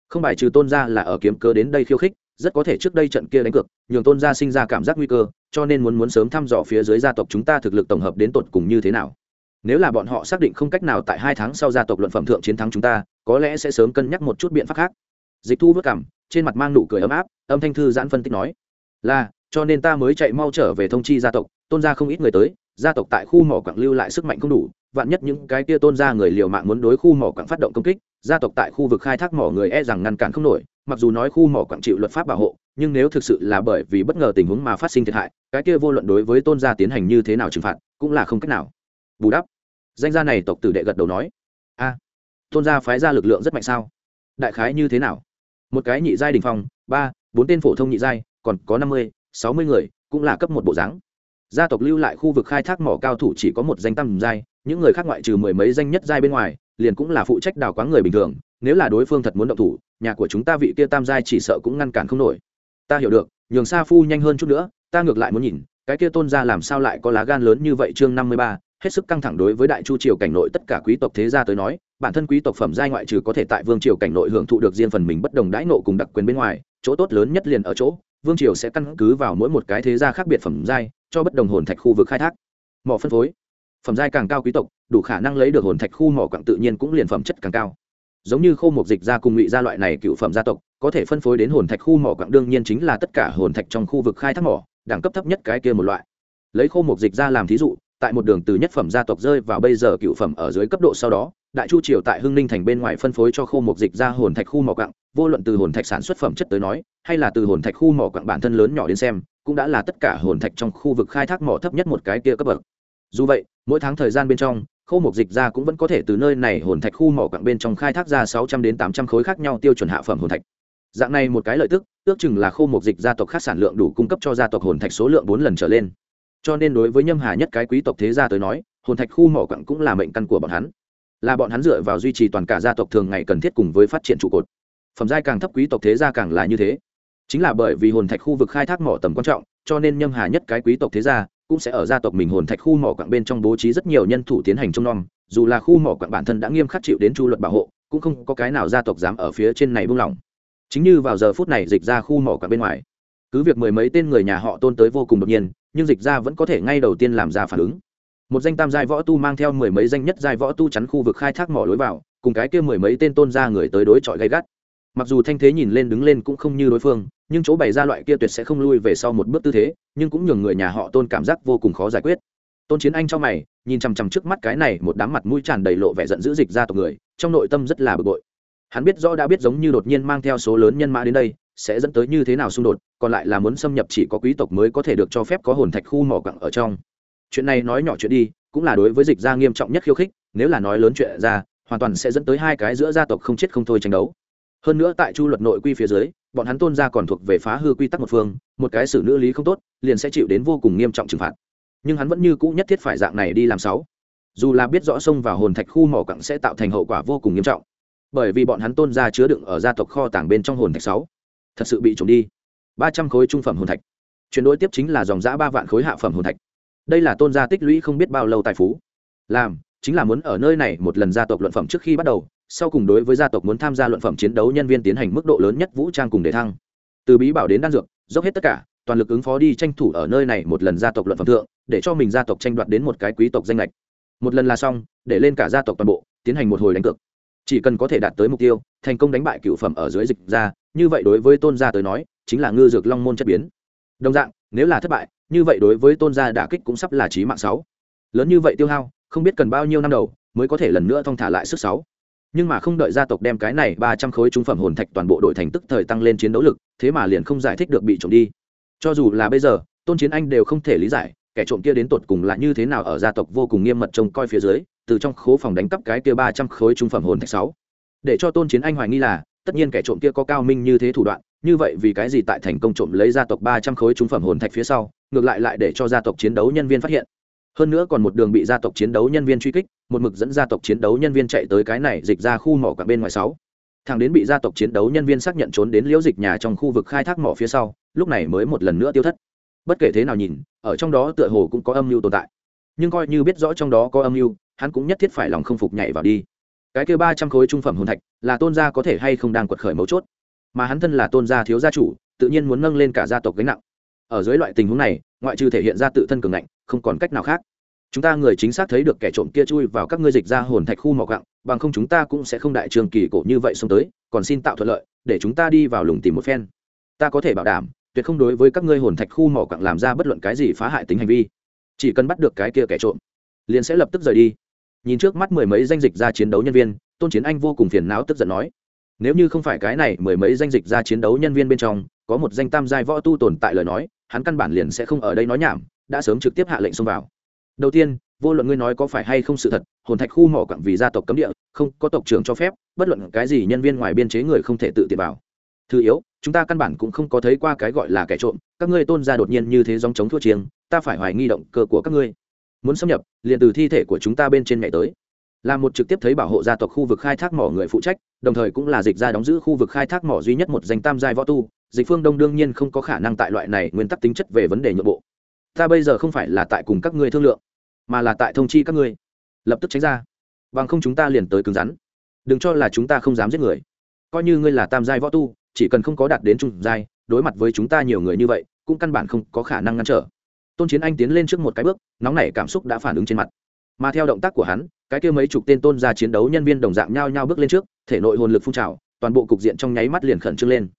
Không bài trừ tôn gia là ở kiếm cơ đến đây khiêu khích, rất có thể trước đây trận kia đánh cược, nhường tôn gia sinh ra cảm giác nguy cơ, cho nên muốn muốn sớm thăm dò phía dưới gia tộc chúng ta thực lực tổng hợp đến tột cùng như thế nào nếu là bọn họ xác định không cách nào tại hai tháng sau gia tộc luận phẩm thượng chiến thắng chúng ta, có lẽ sẽ sớm cân nhắc một chút biện pháp khác. Dịch thu vất cảm, trên mặt mang nụ cười ấm áp, âm thanh thư giãn phân tích nói, là, cho nên ta mới chạy mau trở về thông chi gia tộc, tôn gia không ít người tới, gia tộc tại khu mỏ quặng lưu lại sức mạnh không đủ, vạn nhất những cái kia tôn gia người liều mạng muốn đối khu mỏ quặng phát động công kích, gia tộc tại khu vực khai thác mỏ người e rằng ngăn cản không nổi, mặc dù nói khu mỏ quặng chịu luật pháp bảo hộ, nhưng nếu thực sự là bởi vì bất ngờ tình huống mà phát sinh thiệt hại, cái kia vô luận đối với tôn gia tiến hành như thế nào trừng phạt, cũng là không cách nào. Bù đắp danh gia này tộc tử đệ gật đầu nói, a, tôn gia phái ra lực lượng rất mạnh sao? Đại khái như thế nào? Một cái nhị giai đình phong, ba, bốn tên phổ thông nhị giai, còn có năm mươi, sáu mươi người, cũng là cấp một bộ dáng. Gia tộc lưu lại khu vực khai thác mỏ cao thủ chỉ có một danh tam giai, những người khác ngoại trừ mười mấy danh nhất giai bên ngoài, liền cũng là phụ trách đào quáng người bình thường, nếu là đối phương thật muốn động thủ, nhà của chúng ta vị kia tam giai chỉ sợ cũng ngăn cản không nổi. Ta hiểu được, nhường sa phu nhanh hơn chút nữa, ta ngược lại muốn nhìn, cái kia tôn gia làm sao lại có lá gan lớn như vậy chương năm mươi ba hết sức căng thẳng đối với đại chu triều cảnh nội tất cả quý tộc thế gia tới nói, bản thân quý tộc phẩm giai ngoại trừ có thể tại vương triều cảnh nội hưởng thụ được riêng phần mình bất đồng đãi nộ cùng đặc quyền bên ngoài, chỗ tốt lớn nhất liền ở chỗ, vương triều sẽ căn cứ vào mỗi một cái thế gia khác biệt phẩm giai, cho bất đồng hồn thạch khu vực khai thác. Mỏ phân phối. Phẩm giai càng cao quý tộc, đủ khả năng lấy được hồn thạch khu mỏ quặng tự nhiên cũng liền phẩm chất càng cao. Giống như khô mục dịch gia cùng ngụy gia loại này cựu phẩm gia tộc, có thể phân phối đến hồn thạch khu mỏ quặng đương nhiên chính là tất cả hồn thạch trong khu vực khai thác mỏ, đẳng cấp thấp nhất cái kia một loại. Lấy khô mục dịch gia làm thí dụ tại một đường từ nhất phẩm gia tộc rơi vào bây giờ cựu phẩm ở dưới cấp độ sau đó, đại chu triều tại hưng ninh thành bên ngoài phân phối cho khô mục dịch ra hồn thạch khu mỏ quặng, vô luận từ hồn thạch sản xuất phẩm chất tới nói, hay là từ hồn thạch khu mỏ quặng bản thân lớn nhỏ đến xem, cũng đã là tất cả hồn thạch trong khu vực khai thác mỏ thấp nhất một cái kia cấp bậc. Dù vậy, mỗi tháng thời gian bên trong, khô mục dịch ra cũng vẫn có thể từ nơi này hồn thạch khu mỏ quặng bên trong khai thác ra sáu trăm đến tám trăm khối khác nhau tiêu chuẩn hạ phẩm hồn thạch. Dạng này một cái lợi tức, ước chừng là khô mục dịch gia tộc khác sản lượng đủ cung cấp cho gia tộc hồn thạch số lượng bốn lần trở lên cho nên đối với nhâm hà nhất cái quý tộc thế gia tới nói, hồn thạch khu mỏ quặng cũng là mệnh căn của bọn hắn. Là bọn hắn dựa vào duy trì toàn cả gia tộc thường ngày cần thiết cùng với phát triển trụ cột. Phẩm giai càng thấp quý tộc thế gia càng là như thế. Chính là bởi vì hồn thạch khu vực khai thác mỏ tầm quan trọng, cho nên nhâm hà nhất cái quý tộc thế gia cũng sẽ ở gia tộc mình hồn thạch khu mỏ quặng bên trong bố trí rất nhiều nhân thủ tiến hành trông nom. Dù là khu mỏ quặng bản thân đã nghiêm khắc chịu đến chu luật bảo hộ, cũng không có cái nào gia tộc dám ở phía trên này buông lỏng. Chính như vào giờ phút này dịch ra khu mỏ quặng bên ngoài cứ việc mười mấy tên người nhà họ tôn tới vô cùng đột nhiên, nhưng dịch ra vẫn có thể ngay đầu tiên làm ra phản ứng. Một danh tam giai võ tu mang theo mười mấy danh nhất giai võ tu chắn khu vực khai thác mỏ lối vào, cùng cái kia mười mấy tên tôn ra người tới đối chọi gay gắt. Mặc dù thanh thế nhìn lên đứng lên cũng không như đối phương, nhưng chỗ bày ra loại kia tuyệt sẽ không lui về sau một bước tư thế, nhưng cũng nhường người nhà họ tôn cảm giác vô cùng khó giải quyết. Tôn chiến anh cho mày, nhìn chằm chằm trước mắt cái này một đám mặt mũi tràn đầy lộ vẻ giận dữ dịch ra tộc người, trong nội tâm rất là bực bội. Hắn biết rõ đã biết giống như đột nhiên mang theo số lớn nhân mã đến đây sẽ dẫn tới như thế nào xung đột, còn lại là muốn xâm nhập chỉ có quý tộc mới có thể được cho phép có hồn thạch khu mỏ quặng ở trong. Chuyện này nói nhỏ chuyện đi, cũng là đối với dịch gia nghiêm trọng nhất khiêu khích, nếu là nói lớn chuyện ra, hoàn toàn sẽ dẫn tới hai cái giữa gia tộc không chết không thôi tranh đấu. Hơn nữa tại chu luật nội quy phía dưới, bọn hắn tôn gia còn thuộc về phá hư quy tắc một phương, một cái xử nữ lý không tốt, liền sẽ chịu đến vô cùng nghiêm trọng trừng phạt. Nhưng hắn vẫn như cũ nhất thiết phải dạng này đi làm sáu. Dù là biết rõ xông vào hồn thạch khu mỏ quặng sẽ tạo thành hậu quả vô cùng nghiêm trọng. Bởi vì bọn hắn tôn gia chứa đựng ở gia tộc kho tàng bên trong hồn thạch sáu thật sự bị trộm đi. Ba trăm khối trung phẩm hồn thạch. Chuyển đổi tiếp chính là dòng giã ba vạn khối hạ phẩm hồn thạch. Đây là tôn gia tích lũy không biết bao lâu tài phú. Làm, chính là muốn ở nơi này một lần gia tộc luận phẩm trước khi bắt đầu, sau cùng đối với gia tộc muốn tham gia luận phẩm chiến đấu nhân viên tiến hành mức độ lớn nhất vũ trang cùng đề thăng. Từ bí bảo đến đan dược, dốc hết tất cả, toàn lực ứng phó đi tranh thủ ở nơi này một lần gia tộc luận phẩm thượng, để cho mình gia tộc tranh đoạt đến một cái quý tộc danh lệch. Một lần là xong, để lên cả gia tộc toàn bộ, tiến hành một hồi đánh cược chỉ cần có thể đạt tới mục tiêu, thành công đánh bại cựu phẩm ở dưới dịch ra, như vậy đối với tôn gia tới nói, chính là ngư dược long môn chất biến. Đồng dạng, nếu là thất bại, như vậy đối với tôn gia đả kích cũng sắp là trí mạng sáu. Lớn như vậy tiêu hao, không biết cần bao nhiêu năm đầu mới có thể lần nữa thong thả lại sức sáu. Nhưng mà không đợi gia tộc đem cái này ba trăm khối trung phẩm hồn thạch toàn bộ đội thành tức thời tăng lên chiến đấu lực, thế mà liền không giải thích được bị trộm đi. Cho dù là bây giờ, tôn chiến anh đều không thể lý giải kẻ trộm kia đến tột cùng là như thế nào ở gia tộc vô cùng nghiêm mật trông coi phía dưới, từ trong khố phòng đánh cắp cái kia ba trăm khối trung phẩm hồn thạch sáu. Để cho tôn chiến anh hoài nghi là, tất nhiên kẻ trộm kia có cao minh như thế thủ đoạn, như vậy vì cái gì tại thành công trộm lấy gia tộc ba trăm khối trung phẩm hồn thạch phía sau, ngược lại lại để cho gia tộc chiến đấu nhân viên phát hiện. Hơn nữa còn một đường bị gia tộc chiến đấu nhân viên truy kích, một mực dẫn gia tộc chiến đấu nhân viên chạy tới cái này dịch ra khu mỏ cả bên ngoài sáu. Thằng đến bị gia tộc chiến đấu nhân viên xác nhận trốn đến liễu dịch nhà trong khu vực khai thác mỏ phía sau, lúc này mới một lần nữa tiêu thất bất kể thế nào nhìn, ở trong đó tựa hồ cũng có âm mưu tồn tại. Nhưng coi như biết rõ trong đó có âm mưu, hắn cũng nhất thiết phải lòng không phục nhảy vào đi. Cái kêu ba trăm khối trung phẩm hồn thạch, là tôn gia có thể hay không đang quật khởi mấu chốt? Mà hắn thân là tôn gia thiếu gia chủ, tự nhiên muốn nâng lên cả gia tộc gánh nặng. Ở dưới loại tình huống này, ngoại trừ thể hiện ra tự thân cường ngạnh, không còn cách nào khác. Chúng ta người chính xác thấy được kẻ trộm kia chui vào các ngươi dịch ra hồn thạch khu mỏ gặng bằng không chúng ta cũng sẽ không đại trường kỳ cổ như vậy xông tới, còn xin tạo thuận lợi, để chúng ta đi vào lùng tìm một phen. Ta có thể bảo đảm tuyệt không đối với các ngươi hồn thạch khu mỏ quặng làm ra bất luận cái gì phá hại tính hành vi. Chỉ cần bắt được cái kia kẻ trộm, liền sẽ lập tức rời đi. Nhìn trước mắt mười mấy danh dịch ra chiến đấu nhân viên, tôn chiến anh vô cùng phiền não tức giận nói, nếu như không phải cái này mười mấy danh dịch ra chiến đấu nhân viên bên trong, có một danh tam giai võ tu tồn tại lời nói, hắn căn bản liền sẽ không ở đây nói nhảm, đã sớm trực tiếp hạ lệnh xông vào. Đầu tiên, vô luận ngươi nói có phải hay không sự thật, hồn thạch khu mỏ quặng vì gia tộc cấm địa, không có tộc trưởng cho phép, bất luận cái gì nhân viên ngoài biên chế người không thể tự tiện vào. Thứ yếu chúng ta căn bản cũng không có thấy qua cái gọi là kẻ trộm, các ngươi tôn ra đột nhiên như thế dòng chống thua chiêng, ta phải hoài nghi động cơ của các ngươi. Muốn xâm nhập, liền từ thi thể của chúng ta bên trên nhảy tới. Là một trực tiếp thấy bảo hộ gia tộc khu vực khai thác mỏ người phụ trách, đồng thời cũng là dịch ra đóng giữ khu vực khai thác mỏ duy nhất một danh tam giai võ tu, dịch phương đông đương nhiên không có khả năng tại loại này nguyên tắc tính chất về vấn đề nhượng bộ. Ta bây giờ không phải là tại cùng các ngươi thương lượng, mà là tại thông chi các ngươi. Lập tức tránh ra. Bằng không chúng ta liền tới cứng rắn. Đừng cho là chúng ta không dám giết người. Coi như ngươi là tam giai võ tu chỉ cần không có đạt đến trung giai, đối mặt với chúng ta nhiều người như vậy, cũng căn bản không có khả năng ngăn trở. Tôn chiến anh tiến lên trước một cái bước, nóng nảy cảm xúc đã phản ứng trên mặt. Mà theo động tác của hắn, cái kia mấy chục tên tôn ra chiến đấu nhân viên đồng dạng nhao nhao bước lên trước, thể nội hồn lực phun trào, toàn bộ cục diện trong nháy mắt liền khẩn trương lên.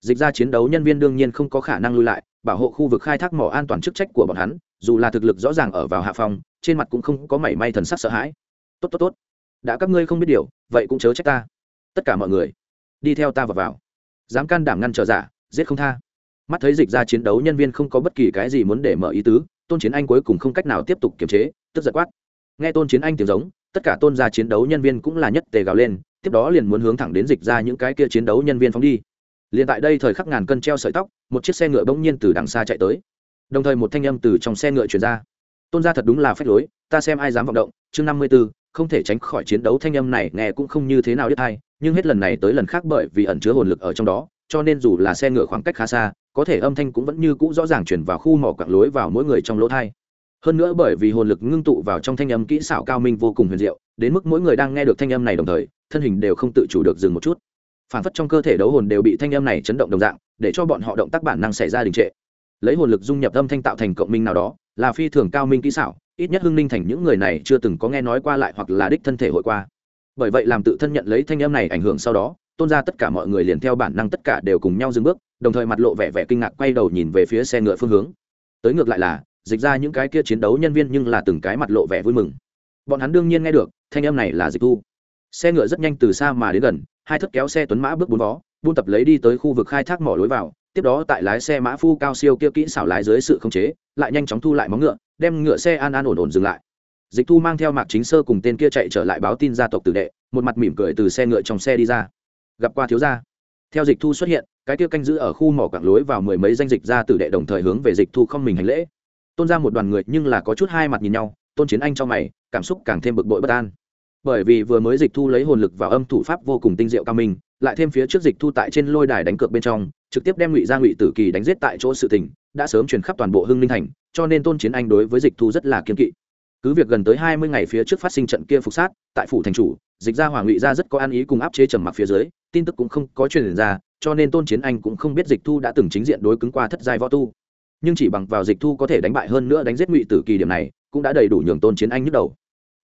Dịch ra chiến đấu nhân viên đương nhiên không có khả năng lui lại, bảo hộ khu vực khai thác mỏ an toàn chức trách của bọn hắn, dù là thực lực rõ ràng ở vào hạ phòng trên mặt cũng không có mảy may thần sắc sợ hãi. Tốt tốt tốt. Đã các ngươi không biết điều, vậy cũng chớ trách ta. Tất cả mọi người, đi theo ta vào vào dám can đảm ngăn trở giả, giết không tha. Mắt thấy dịch ra chiến đấu nhân viên không có bất kỳ cái gì muốn để mở ý tứ, tôn chiến anh cuối cùng không cách nào tiếp tục kiềm chế, tức giật quát. Nghe tôn chiến anh tiếng giống, tất cả tôn gia chiến đấu nhân viên cũng là nhất tề gào lên, tiếp đó liền muốn hướng thẳng đến dịch ra những cái kia chiến đấu nhân viên phóng đi. Liền tại đây thời khắc ngàn cân treo sợi tóc, một chiếc xe ngựa bỗng nhiên từ đằng xa chạy tới. Đồng thời một thanh âm từ trong xe ngựa chuyển ra. Tôn gia thật đúng là phép lối, ta xem ai dám vọng động, chương năm mươi b ố không thể tránh khỏi chiến đấu, thanh âm này nghe cũng không như thế nào biết hay nhưng hết lần này tới lần khác bởi vì ẩn chứa hồn lực ở trong đó, cho nên dù là xe ngựa khoảng cách khá xa, có thể âm thanh cũng vẫn như cũ rõ ràng chuyển vào khu mỏ quặng lối vào mỗi người trong lỗ thai. Hơn nữa bởi vì hồn lực ngưng tụ vào trong thanh âm kỹ xảo cao minh vô cùng huyền diệu, đến mức mỗi người đang nghe được thanh âm này đồng thời, thân hình đều không tự chủ được dừng một chút. Phản phất trong cơ thể đấu hồn đều bị thanh âm này chấn động đồng dạng, để cho bọn họ động tác bản năng xảy ra đình trệ. Lấy hồn lực dung nhập âm thanh tạo thành cộng minh nào đó, là phi thường cao minh kỹ xảo, ít nhất hưng ninh thành những người này chưa từng có nghe nói qua lại hoặc là đích thân thể hội qua bởi vậy làm tự thân nhận lấy thanh âm này ảnh hưởng sau đó, tôn ra tất cả mọi người liền theo bản năng tất cả đều cùng nhau dừng bước, đồng thời mặt lộ vẻ vẻ kinh ngạc quay đầu nhìn về phía xe ngựa phương hướng. Tới ngược lại là, dịch ra những cái kia chiến đấu nhân viên nhưng là từng cái mặt lộ vẻ vui mừng. Bọn hắn đương nhiên nghe được, thanh âm này là dịch thu. Xe ngựa rất nhanh từ xa mà đến gần, hai thất kéo xe tuấn mã bước bốn vó, buôn tập lấy đi tới khu vực khai thác mỏ lối vào, tiếp đó tại lái xe mã phu cao siêu kia kỹ xảo lái dưới sự khống chế, lại nhanh chóng thu lại móng ngựa, đem ngựa xe an an ổn ổn dừng lại dịch thu mang theo mạc chính sơ cùng tên kia chạy trở lại báo tin gia tộc tử đệ, một mặt mỉm cười từ xe ngựa trong xe đi ra. Gặp qua thiếu gia. Theo dịch thu xuất hiện, cái kia canh giữ ở khu mỏ quảng lối vào mười mấy danh dịch ra tử đệ đồng thời hướng về dịch thu không mình hành lễ. Tôn ra một đoàn người nhưng là có chút hai mặt nhìn nhau, tôn chiến anh cho mày, cảm xúc càng thêm bực bội bất an. Bởi vì vừa mới dịch thu lấy hồn lực vào âm thủ pháp vô cùng tinh diệu cao minh, lại thêm phía trước dịch thu tại trên lôi đài đánh cược bên trong, trực tiếp đem ngụy gia ngụy tử kỳ đánh giết tại chỗ sự tình, đã sớm truyền khắp toàn bộ hưng ninh thành, cho nên tôn chiến anh đối với dịch thu rất là kiên kỵ cứ việc gần tới hai mươi ngày phía trước phát sinh trận kia phục sát, tại phủ thành chủ, dịch gia hoàng ngụy gia rất có ăn ý cùng áp chế trầm mặc phía dưới, tin tức cũng không có truyền ra, cho nên tôn chiến anh cũng không biết dịch thu đã từng chính diện đối cứng qua thất giai võ tu. Nhưng chỉ bằng vào dịch thu có thể đánh bại hơn nữa đánh giết ngụy tử kỳ điểm này, cũng đã đầy đủ nhường tôn chiến anh nhức đầu.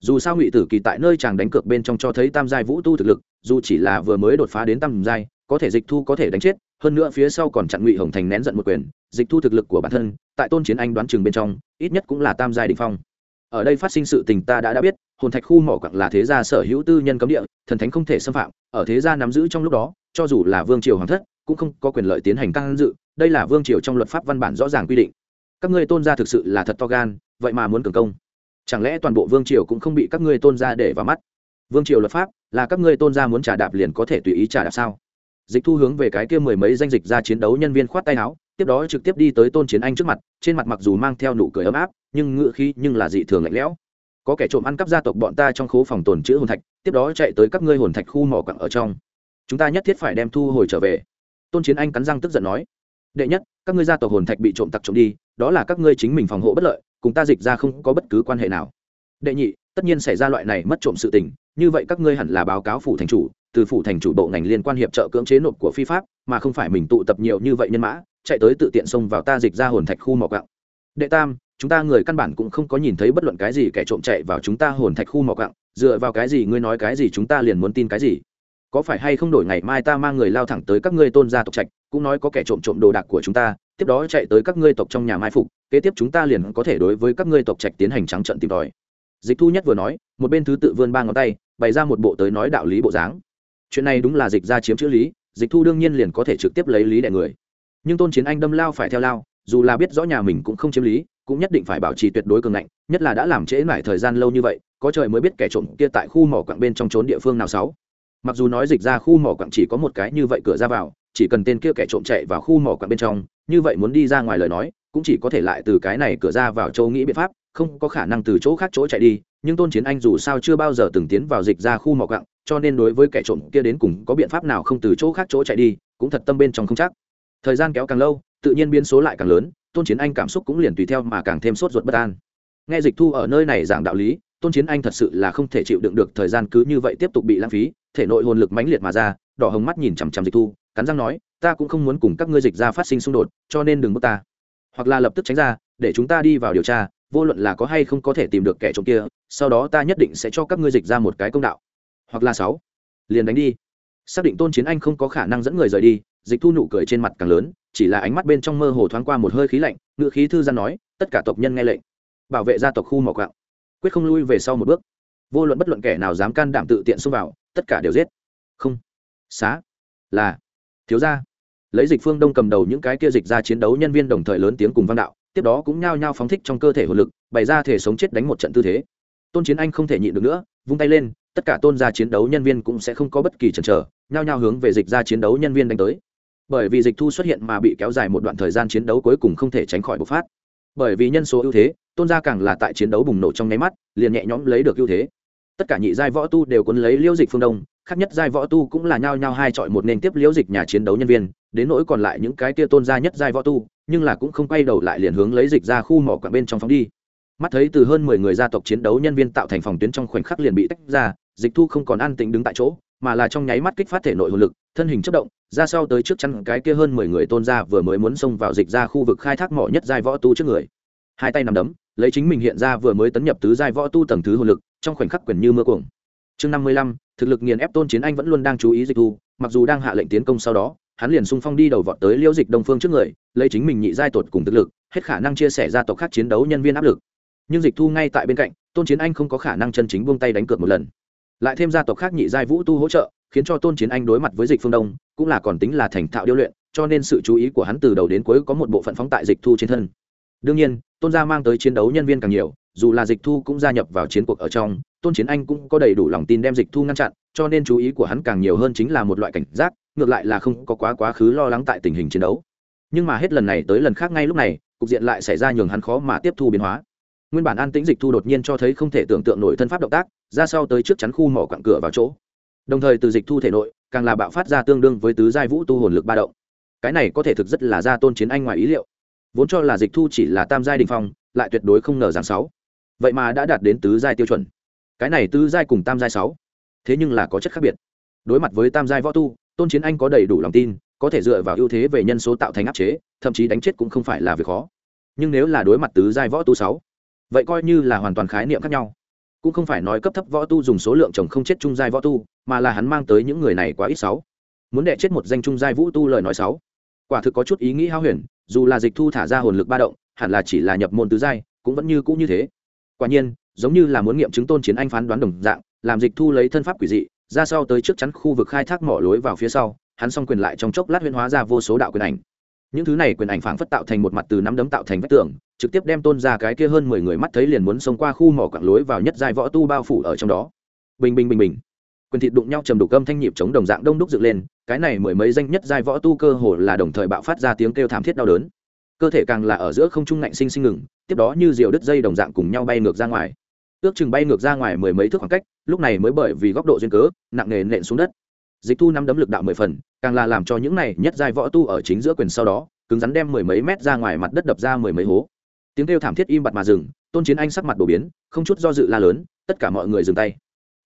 Dù sao ngụy tử kỳ tại nơi chàng đánh cược bên trong cho thấy tam giai vũ tu thực lực, dù chỉ là vừa mới đột phá đến tam giai, có thể dịch thu có thể đánh chết, hơn nữa phía sau còn chặn ngụy hồng thành nén giận một quyền, dịch thu thực lực của bản thân, tại tôn chiến anh đoán chừng bên trong, ít nhất cũng là tam giai đình phong ở đây phát sinh sự tình ta đã đã biết, hồn thạch khu mỏ quặng là thế gia sở hữu tư nhân cấm địa, thần thánh không thể xâm phạm, ở thế gia nắm giữ trong lúc đó, cho dù là vương triều hoàng thất, cũng không có quyền lợi tiến hành can dự, đây là vương triều trong luật pháp văn bản rõ ràng quy định. Các ngươi tôn gia thực sự là thật to gan, vậy mà muốn cường công. Chẳng lẽ toàn bộ vương triều cũng không bị các ngươi tôn gia để vào mắt? Vương triều luật pháp là các ngươi tôn gia muốn trả đạp liền có thể tùy ý trả đạp sao? Dịch thu hướng về cái kia mười mấy danh dịch ra chiến đấu nhân viên khoát tay áo tiếp đó trực tiếp đi tới tôn chiến anh trước mặt, trên mặt mặc dù mang theo nụ cười ấm áp, nhưng ngựa khí nhưng là dị thường lạnh lẽo. Có kẻ trộm ăn cắp gia tộc bọn ta trong khố phòng tồn chữ hồn thạch, tiếp đó chạy tới các ngươi hồn thạch khu mỏ quặng ở trong. Chúng ta nhất thiết phải đem thu hồi trở về. Tôn chiến anh cắn răng tức giận nói. Đệ nhất, các ngươi gia tộc hồn thạch bị trộm tặc trộm đi, đó là các ngươi chính mình phòng hộ bất lợi, cùng ta dịch ra không có bất cứ quan hệ nào. Đệ nhị, tất nhiên xảy ra loại này mất trộm sự tình, như vậy các ngươi hẳn là báo cáo phủ thành chủ, từ phủ thành chủ bộ ngành liên quan hiệp trợ cưỡng chế nộp của phi pháp, mà không phải mình tụ tập nhiều như vậy nhân mã chạy tới tự tiện xông vào ta dịch ra hồn thạch khu mỏ quặng đệ tam, chúng ta người căn bản cũng không có nhìn thấy bất luận cái gì kẻ trộm chạy vào chúng ta hồn thạch khu mỏ quặng dựa vào cái gì ngươi nói cái gì chúng ta liền muốn tin cái gì? Có phải hay không đổi ngày mai ta mang người lao thẳng tới các ngươi tôn gia tộc trạch, cũng nói có kẻ trộm trộm đồ đạc của chúng ta, tiếp đó chạy tới các ngươi tộc trong nhà mai phục, kế tiếp chúng ta liền có thể đối với các ngươi tộc trạch tiến hành trắng trận tìm tòi. Dịch thu nhất vừa nói, một bên thứ tự vươn ba ngón tay, bày ra một bộ tới nói đạo lý bộ dáng. Chuyện này đúng là dịch ra chiếm chữ lý, dịch thu đương nhiên liền có thể trực tiếp lấy lý đẻ người nhưng tôn chiến anh đâm lao phải theo lao, dù là biết rõ nhà mình cũng không chiếm lý, cũng nhất định phải bảo trì tuyệt đối cường ngạnh, nhất là đã làm trễ mãi thời gian lâu như vậy, có trời mới biết kẻ trộm kia tại khu mỏ quặng bên trong trốn địa phương nào sáu. Mặc dù nói dịch ra khu mỏ quặng chỉ có một cái như vậy cửa ra vào, chỉ cần tên kia kẻ trộm chạy vào khu mỏ quặng bên trong, như vậy muốn đi ra ngoài lời nói, cũng chỉ có thể lại từ cái này cửa ra vào châu nghĩ biện pháp, không có khả năng từ chỗ khác chỗ chạy đi, nhưng tôn chiến anh dù sao chưa bao giờ từng tiến vào dịch ra khu mỏ quặng, cho nên đối với kẻ trộm kia đến cùng có biện pháp nào không từ chỗ khác chỗ chạy đi, cũng thật tâm bên trong không chắc thời gian kéo càng lâu, tự nhiên biến số lại càng lớn, tôn chiến anh cảm xúc cũng liền tùy theo mà càng thêm sốt ruột bất an. Nghe dịch thu ở nơi này giảng đạo lý, tôn chiến anh thật sự là không thể chịu đựng được thời gian cứ như vậy tiếp tục bị lãng phí, thể nội hồn lực mãnh liệt mà ra, đỏ hồng mắt nhìn chằm chằm dịch thu, cắn răng nói, ta cũng không muốn cùng các ngươi dịch ra phát sinh xung đột, cho nên đừng bước ta. Hoặc là lập tức tránh ra, để chúng ta đi vào điều tra, vô luận là có hay không có thể tìm được kẻ trộm kia, sau đó ta nhất định sẽ cho các ngươi dịch ra một cái công đạo. Hoặc là sáu, liền đánh đi. Xác định tôn chiến anh không có khả năng dẫn người rời đi dịch thu nụ cười trên mặt càng lớn, chỉ là ánh mắt bên trong mơ hồ thoáng qua một hơi khí lạnh ngự khí thư gian nói, tất cả tộc nhân nghe lệnh, bảo vệ gia tộc khu mỏ quạng. Quyết không lui về sau một bước. Vô luận bất luận kẻ nào dám can đảm tự tiện xông vào, tất cả đều giết. Không. Xá. Là. Thiếu gia. Lấy dịch phương đông cầm đầu những cái kia dịch ra chiến đấu nhân viên đồng thời lớn tiếng cùng văn đạo, tiếp đó cũng nhao nhao phóng thích trong cơ thể hồn lực, bày ra thể sống chết đánh một trận tư thế. Tôn chiến anh không thể nhịn được nữa, vung tay lên, tất cả tôn gia chiến đấu nhân viên cũng sẽ không có bất kỳ chần chờ, nhao nhao hướng về dịch ra chiến đấu nhân viên đánh tới bởi vì dịch thu xuất hiện mà bị kéo dài một đoạn thời gian chiến đấu cuối cùng không thể tránh khỏi bộc phát. Bởi vì nhân số ưu thế, tôn gia càng là tại chiến đấu bùng nổ trong nháy mắt, liền nhẹ nhõm lấy được ưu thế. Tất cả nhị giai võ tu đều cuốn lấy liễu dịch phương đông, khác nhất giai võ tu cũng là nhao nhao hai chọi một nên tiếp liễu dịch nhà chiến đấu nhân viên, đến nỗi còn lại những cái tia tôn gia nhất giai võ tu, nhưng là cũng không quay đầu lại liền hướng lấy dịch ra khu mỏ quặng bên trong phóng đi. Mắt thấy từ hơn mười người gia tộc chiến đấu nhân viên tạo thành phòng tuyến trong khoảnh khắc liền bị tách ra, dịch thu không còn an tĩnh đứng tại chỗ mà là trong nháy mắt kích phát thể nội hồn lực, thân hình chất động, ra sau tới trước chăn cái kia hơn mười người tôn gia vừa mới muốn xông vào dịch ra khu vực khai thác mỏ nhất giai võ tu trước người. Hai tay nằm đấm, lấy chính mình hiện ra vừa mới tấn nhập tứ giai võ tu tầng thứ hồn lực, trong khoảnh khắc quyền như mưa cuồng. Chương năm mươi lăm, thực lực nghiền ép tôn chiến anh vẫn luôn đang chú ý dịch thu, mặc dù đang hạ lệnh tiến công sau đó, hắn liền xung phong đi đầu vọt tới liễu dịch đông phương trước người, lấy chính mình nhị giai tột cùng thực lực, hết khả năng chia sẻ gia tộc khác chiến đấu nhân viên áp lực. Nhưng dịch thu ngay tại bên cạnh, tôn chiến anh không có khả năng chân chính buông tay đánh cược một lần lại thêm gia tộc khác nhị giai vũ tu hỗ trợ, khiến cho tôn chiến anh đối mặt với dịch phương đông, cũng là còn tính là thành thạo điêu luyện, cho nên sự chú ý của hắn từ đầu đến cuối có một bộ phận phóng tại dịch thu trên thân. Đương nhiên, tôn gia mang tới chiến đấu nhân viên càng nhiều, dù là dịch thu cũng gia nhập vào chiến cuộc ở trong, tôn chiến anh cũng có đầy đủ lòng tin đem dịch thu ngăn chặn, cho nên chú ý của hắn càng nhiều hơn chính là một loại cảnh giác, ngược lại là không có quá quá khứ lo lắng tại tình hình chiến đấu. Nhưng mà hết lần này tới lần khác ngay lúc này, cục diện lại xảy ra nhường hắn khó mà tiếp thu biến hóa nguyên bản an tĩnh dịch thu đột nhiên cho thấy không thể tưởng tượng nổi thân pháp động tác, ra sau tới trước chắn khu mỏ quặng cửa vào chỗ. Đồng thời từ dịch thu thể nội, càng là bạo phát ra tương đương với tứ giai vũ tu hồn lực ba động. Cái này có thể thực rất là ra tôn chiến anh ngoài ý liệu. Vốn cho là dịch thu chỉ là tam giai đình phong, lại tuyệt đối không ngờ rằng sáu. Vậy mà đã đạt đến tứ giai tiêu chuẩn. Cái này tứ giai cùng tam giai sáu, thế nhưng là có chất khác biệt. Đối mặt với tam giai võ tu, tôn chiến anh có đầy đủ lòng tin, có thể dựa vào ưu thế về nhân số tạo thành áp chế, thậm chí đánh chết cũng không phải là việc khó. Nhưng nếu là đối mặt tứ giai võ tu sáu vậy coi như là hoàn toàn khái niệm khác nhau. Cũng không phải nói cấp thấp võ tu dùng số lượng chồng không chết trung giai võ tu, mà là hắn mang tới những người này quá ít sáu. Muốn đệ chết một danh trung giai vũ tu lời nói sáu. Quả thực có chút ý nghĩ hao huyền, dù là dịch thu thả ra hồn lực ba động, hẳn là chỉ là nhập môn tứ giai, cũng vẫn như cũ như thế. Quả nhiên, giống như là muốn nghiệm chứng tôn chiến anh phán đoán đồng dạng, làm dịch thu lấy thân pháp quỷ dị, ra sau tới trước chắn khu vực khai thác mỏ lối vào phía sau, hắn xong quyền lại trong chốc lát huyên hóa ra vô số đạo quyền ảnh. Những thứ này quyền ảnh phảng phất tạo thành một mặt từ nắm đấm tạo thành vách tường trực tiếp đem tôn ra cái kia hơn mười người mắt thấy liền muốn xông qua khu mỏ quặng lối vào nhất giai võ tu bao phủ ở trong đó. Bình bình bình bình. Quyền thịt đụng nhau trầm đục âm thanh nhịp chống đồng dạng đông đúc dựng lên, cái này mười mấy danh nhất giai võ tu cơ hồ là đồng thời bạo phát ra tiếng kêu thảm thiết đau đớn. Cơ thể càng là ở giữa không trung ngạnh sinh sinh ngừng, tiếp đó như diều đứt dây đồng dạng cùng nhau bay ngược ra ngoài. Ước chừng bay ngược ra ngoài mười mấy thước khoảng cách, lúc này mới bởi vì góc độ duyên cớ, nặng nề nện xuống đất. Dịch thu năm đấm lực đạo mười phần, càng là làm cho những này nhất giai võ tu ở chính giữa quyền sau đó, cứng rắn đem mười mấy mét ra ngoài mặt đất đập ra mười mấy hố tiếng kêu thảm thiết im bặt mà dừng, tôn chiến anh sắc mặt đổ biến, không chút do dự la lớn, tất cả mọi người dừng tay.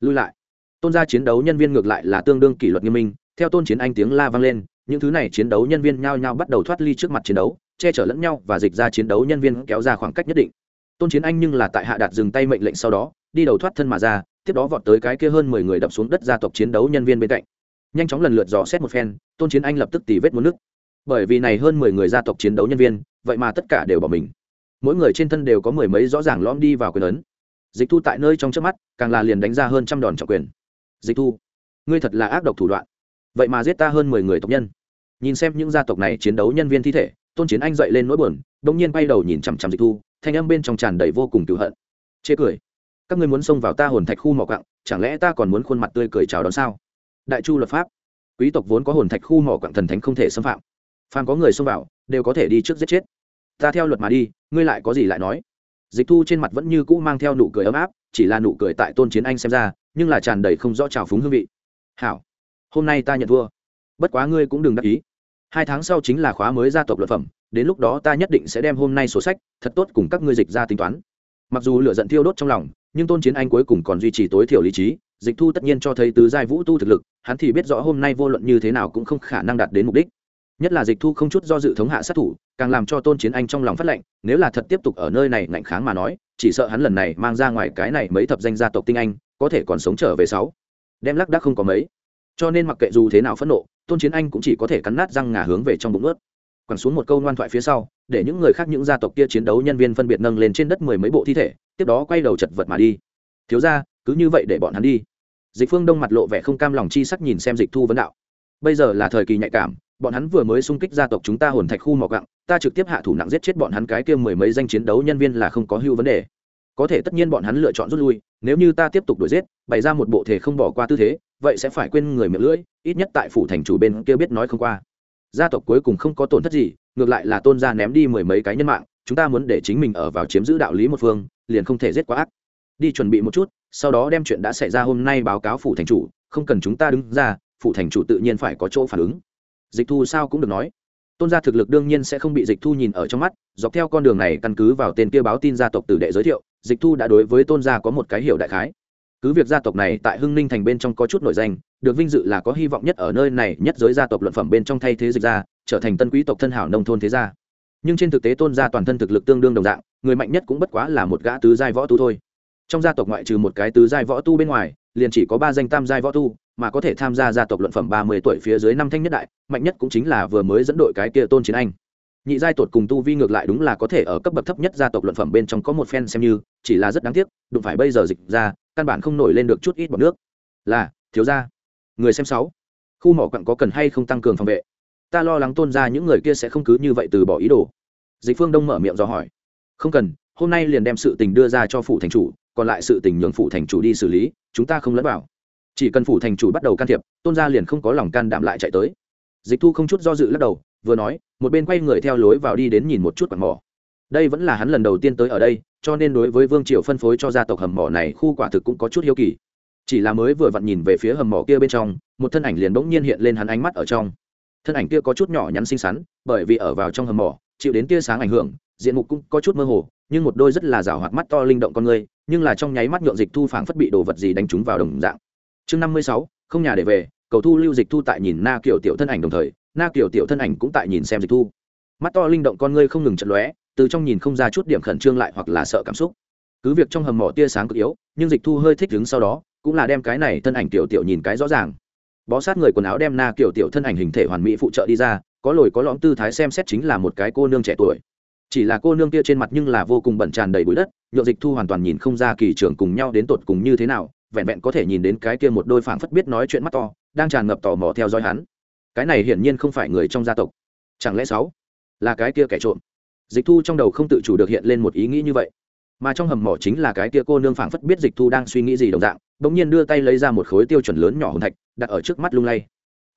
Lui lại. Tôn gia chiến đấu nhân viên ngược lại là tương đương kỷ luật nghiêm minh, theo tôn chiến anh tiếng la vang lên, những thứ này chiến đấu nhân viên nhao nhao bắt đầu thoát ly trước mặt chiến đấu, che chở lẫn nhau và dịch ra chiến đấu nhân viên kéo ra khoảng cách nhất định. Tôn chiến anh nhưng là tại hạ đạt dừng tay mệnh lệnh sau đó, đi đầu thoát thân mà ra, tiếp đó vọt tới cái kia hơn mười người đập xuống đất gia tộc chiến đấu nhân viên bên cạnh. Nhanh chóng lần lượt dò xét một phen, tôn chiến anh lập tức tì vết muốn nước. Bởi vì này hơn mười người gia tộc chiến đấu nhân viên, vậy mà tất cả đều bỏ mình mỗi người trên thân đều có mười mấy rõ ràng lõm đi vào quyền ấn. Dịch thu tại nơi trong trước mắt, càng là liền đánh ra hơn trăm đòn trọng quyền. Dịch thu, ngươi thật là ác độc thủ đoạn. Vậy mà giết ta hơn mười người tộc nhân. Nhìn xem những gia tộc này chiến đấu nhân viên thi thể, tôn chiến anh dậy lên nỗi buồn đ ỗ n g nhiên bay đầu nhìn chằm chằm dịch thu, thanh âm bên trong tràn đầy vô cùng cựu hận. Chê cười. Các ngươi muốn xông vào ta hồn thạch khu mỏ quặng, chẳng lẽ ta còn muốn khuôn mặt tươi cười chào đón sao? Đại chu luật pháp. Quý tộc vốn có hồn thạch khu mỏ quặng thần thánh không thể xâm phạm. Phàm có người xông vào, đều có thể đi trước giết chết. Ta theo luật mà đi ngươi lại có gì lại nói? Dịch thu trên mặt vẫn như cũ mang theo nụ cười ấm áp, chỉ là nụ cười tại tôn chiến anh xem ra, nhưng là tràn đầy không rõ trào phúng hương vị. Hảo, hôm nay ta nhận thua. Bất quá ngươi cũng đừng đắc ý. Hai tháng sau chính là khóa mới gia tộc luật phẩm, đến lúc đó ta nhất định sẽ đem hôm nay sổ sách, thật tốt cùng các ngươi dịch ra tính toán. Mặc dù lửa giận thiêu đốt trong lòng, nhưng tôn chiến anh cuối cùng còn duy trì tối thiểu lý trí, dịch thu tất nhiên cho thấy tứ giai vũ tu thực lực, hắn thì biết rõ hôm nay vô luận như thế nào cũng không khả năng đạt đến mục đích. Nhất là dịch thu không chút do dự thống hạ sát thủ càng làm cho tôn chiến anh trong lòng phát lệnh, nếu là thật tiếp tục ở nơi này ngạnh kháng mà nói, chỉ sợ hắn lần này mang ra ngoài cái này mấy thập danh gia tộc tinh anh, có thể còn sống trở về sáu. Đem lắc đắc không có mấy. Cho nên mặc kệ dù thế nào phẫn nộ, tôn chiến anh cũng chỉ có thể cắn nát răng ngà hướng về trong bụng ướt. Quẳng xuống một câu ngoan thoại phía sau, để những người khác những gia tộc kia chiến đấu nhân viên phân biệt nâng lên trên đất mười mấy bộ thi thể, tiếp đó quay đầu chật vật mà đi. Thiếu ra cứ như vậy để bọn hắn đi. Dịch phương đông mặt lộ vẻ không cam lòng chi sắc nhìn xem dịch thu vấn đạo. Bây giờ là thời kỳ nhạy cảm bọn hắn vừa mới xung kích gia tộc chúng ta hồn thạch khu mỏ gặng, ta trực tiếp hạ thủ nặng giết chết bọn hắn cái kia mười mấy danh chiến đấu nhân viên là không có hưu vấn đề. Có thể tất nhiên bọn hắn lựa chọn rút lui, nếu như ta tiếp tục đuổi giết, bày ra một bộ thể không bỏ qua tư thế, vậy sẽ phải quên người miệng lưỡi, ít nhất tại phủ thành chủ bên kia biết nói không qua. Gia tộc cuối cùng không có tổn thất gì, ngược lại là tôn gia ném đi mười mấy cái nhân mạng, chúng ta muốn để chính mình ở vào chiếm giữ đạo lý một phương, liền không thể giết quá ác. Đi chuẩn bị một chút, sau đó đem chuyện đã xảy ra hôm nay báo cáo phủ thành chủ, không cần chúng ta đứng ra, phủ thành chủ tự nhiên phải có chỗ phản ứng dịch thu sao cũng được nói. Tôn gia thực lực đương nhiên sẽ không bị dịch thu nhìn ở trong mắt, dọc theo con đường này căn cứ vào tên kia báo tin gia tộc tử đệ giới thiệu, dịch thu đã đối với tôn gia có một cái hiểu đại khái. Cứ việc gia tộc này tại hưng ninh thành bên trong có chút nổi danh, được vinh dự là có hy vọng nhất ở nơi này nhất giới gia tộc luận phẩm bên trong thay thế dịch gia, trở thành tân quý tộc thân hảo nông thôn thế gia. Nhưng trên thực tế tôn gia toàn thân thực lực tương đương đồng dạng, người mạnh nhất cũng bất quá là một gã tứ giai võ tu thôi. Trong gia tộc ngoại trừ một cái tứ giai võ tu bên ngoài, liền chỉ có ba danh tam giai võ tu mà có thể tham gia gia tộc luận phẩm ba mươi tuổi phía dưới năm thanh nhất đại, mạnh nhất cũng chính là vừa mới dẫn đội cái kia tôn chiến anh. Nhị giai tột cùng tu vi ngược lại đúng là có thể ở cấp bậc thấp nhất gia tộc luận phẩm bên trong có một phen xem như, chỉ là rất đáng tiếc, đụng phải bây giờ dịch ra, căn bản không nổi lên được chút ít bọt nước. Là, thiếu gia, người xem sáu. Khu mỏ quặng có cần hay không tăng cường phòng vệ? Ta lo lắng tôn ra những người kia sẽ không cứ như vậy từ bỏ ý đồ. Dịch phương đông mở miệng do hỏi. Không cần, hôm nay liền đem sự tình đưa ra cho phủ thành chủ, còn lại sự tình nhường phủ thành chủ đi xử lý, chúng ta không lẫn vào chỉ cần phủ thành chủ bắt đầu can thiệp, tôn gia liền không có lòng can đảm lại chạy tới. Dịch thu không chút do dự lắc đầu, vừa nói, một bên quay người theo lối vào đi đến nhìn một chút quạt mỏ. Đây vẫn là hắn lần đầu tiên tới ở đây, cho nên đối với vương triều phân phối cho gia tộc hầm mỏ này khu quả thực cũng có chút hiếu kỳ. Chỉ là mới vừa vặn nhìn về phía hầm mỏ kia bên trong, một thân ảnh liền bỗng nhiên hiện lên hắn ánh mắt ở trong. Thân ảnh kia có chút nhỏ nhắn xinh xắn, bởi vì ở vào trong hầm mỏ, chịu đến tia sáng ảnh hưởng, diện mục cũng có chút mơ hồ, nhưng một đôi rất là rào hoạt mắt to linh động con người, nhưng là trong nháy mắt nhượng dịch thu phảng phất bị đồ vật gì đánh trúng vào đồng dạng chương năm mươi sáu, không nhà để về, cầu thu lưu dịch thu tại nhìn na kiểu tiểu thân ảnh đồng thời, na kiểu tiểu thân ảnh cũng tại nhìn xem dịch thu. Mắt to linh động con ngươi không ngừng chật lóe, từ trong nhìn không ra chút điểm khẩn trương lại hoặc là sợ cảm xúc. Cứ việc trong hầm mỏ tia sáng cực yếu, nhưng dịch thu hơi thích đứng sau đó, cũng là đem cái này thân ảnh tiểu tiểu nhìn cái rõ ràng. Bó sát người quần áo đem na kiểu tiểu thân ảnh hình thể hoàn mỹ phụ trợ đi ra, có lồi có lõm tư thái xem xét chính là một cái cô nương trẻ tuổi. Chỉ là cô nương kia trên mặt nhưng là vô cùng bẩn tràn đầy bụi đất nhộn dịch thu hoàn toàn nhìn không ra kỳ trường cùng nhau đến tột cùng như thế nào vẹn vẹn có thể nhìn đến cái kia một đôi phảng phất biết nói chuyện mắt to, đang tràn ngập tò mò theo dõi hắn. Cái này hiển nhiên không phải người trong gia tộc. Chẳng lẽ sáu là cái kia kẻ trộm? Dịch thu trong đầu không tự chủ được hiện lên một ý nghĩ như vậy. Mà trong hầm mỏ chính là cái kia cô nương phảng phất biết dịch thu đang suy nghĩ gì đồng dạng, bỗng nhiên đưa tay lấy ra một khối tiêu chuẩn lớn nhỏ hồn thạch, đặt ở trước mắt lung lay.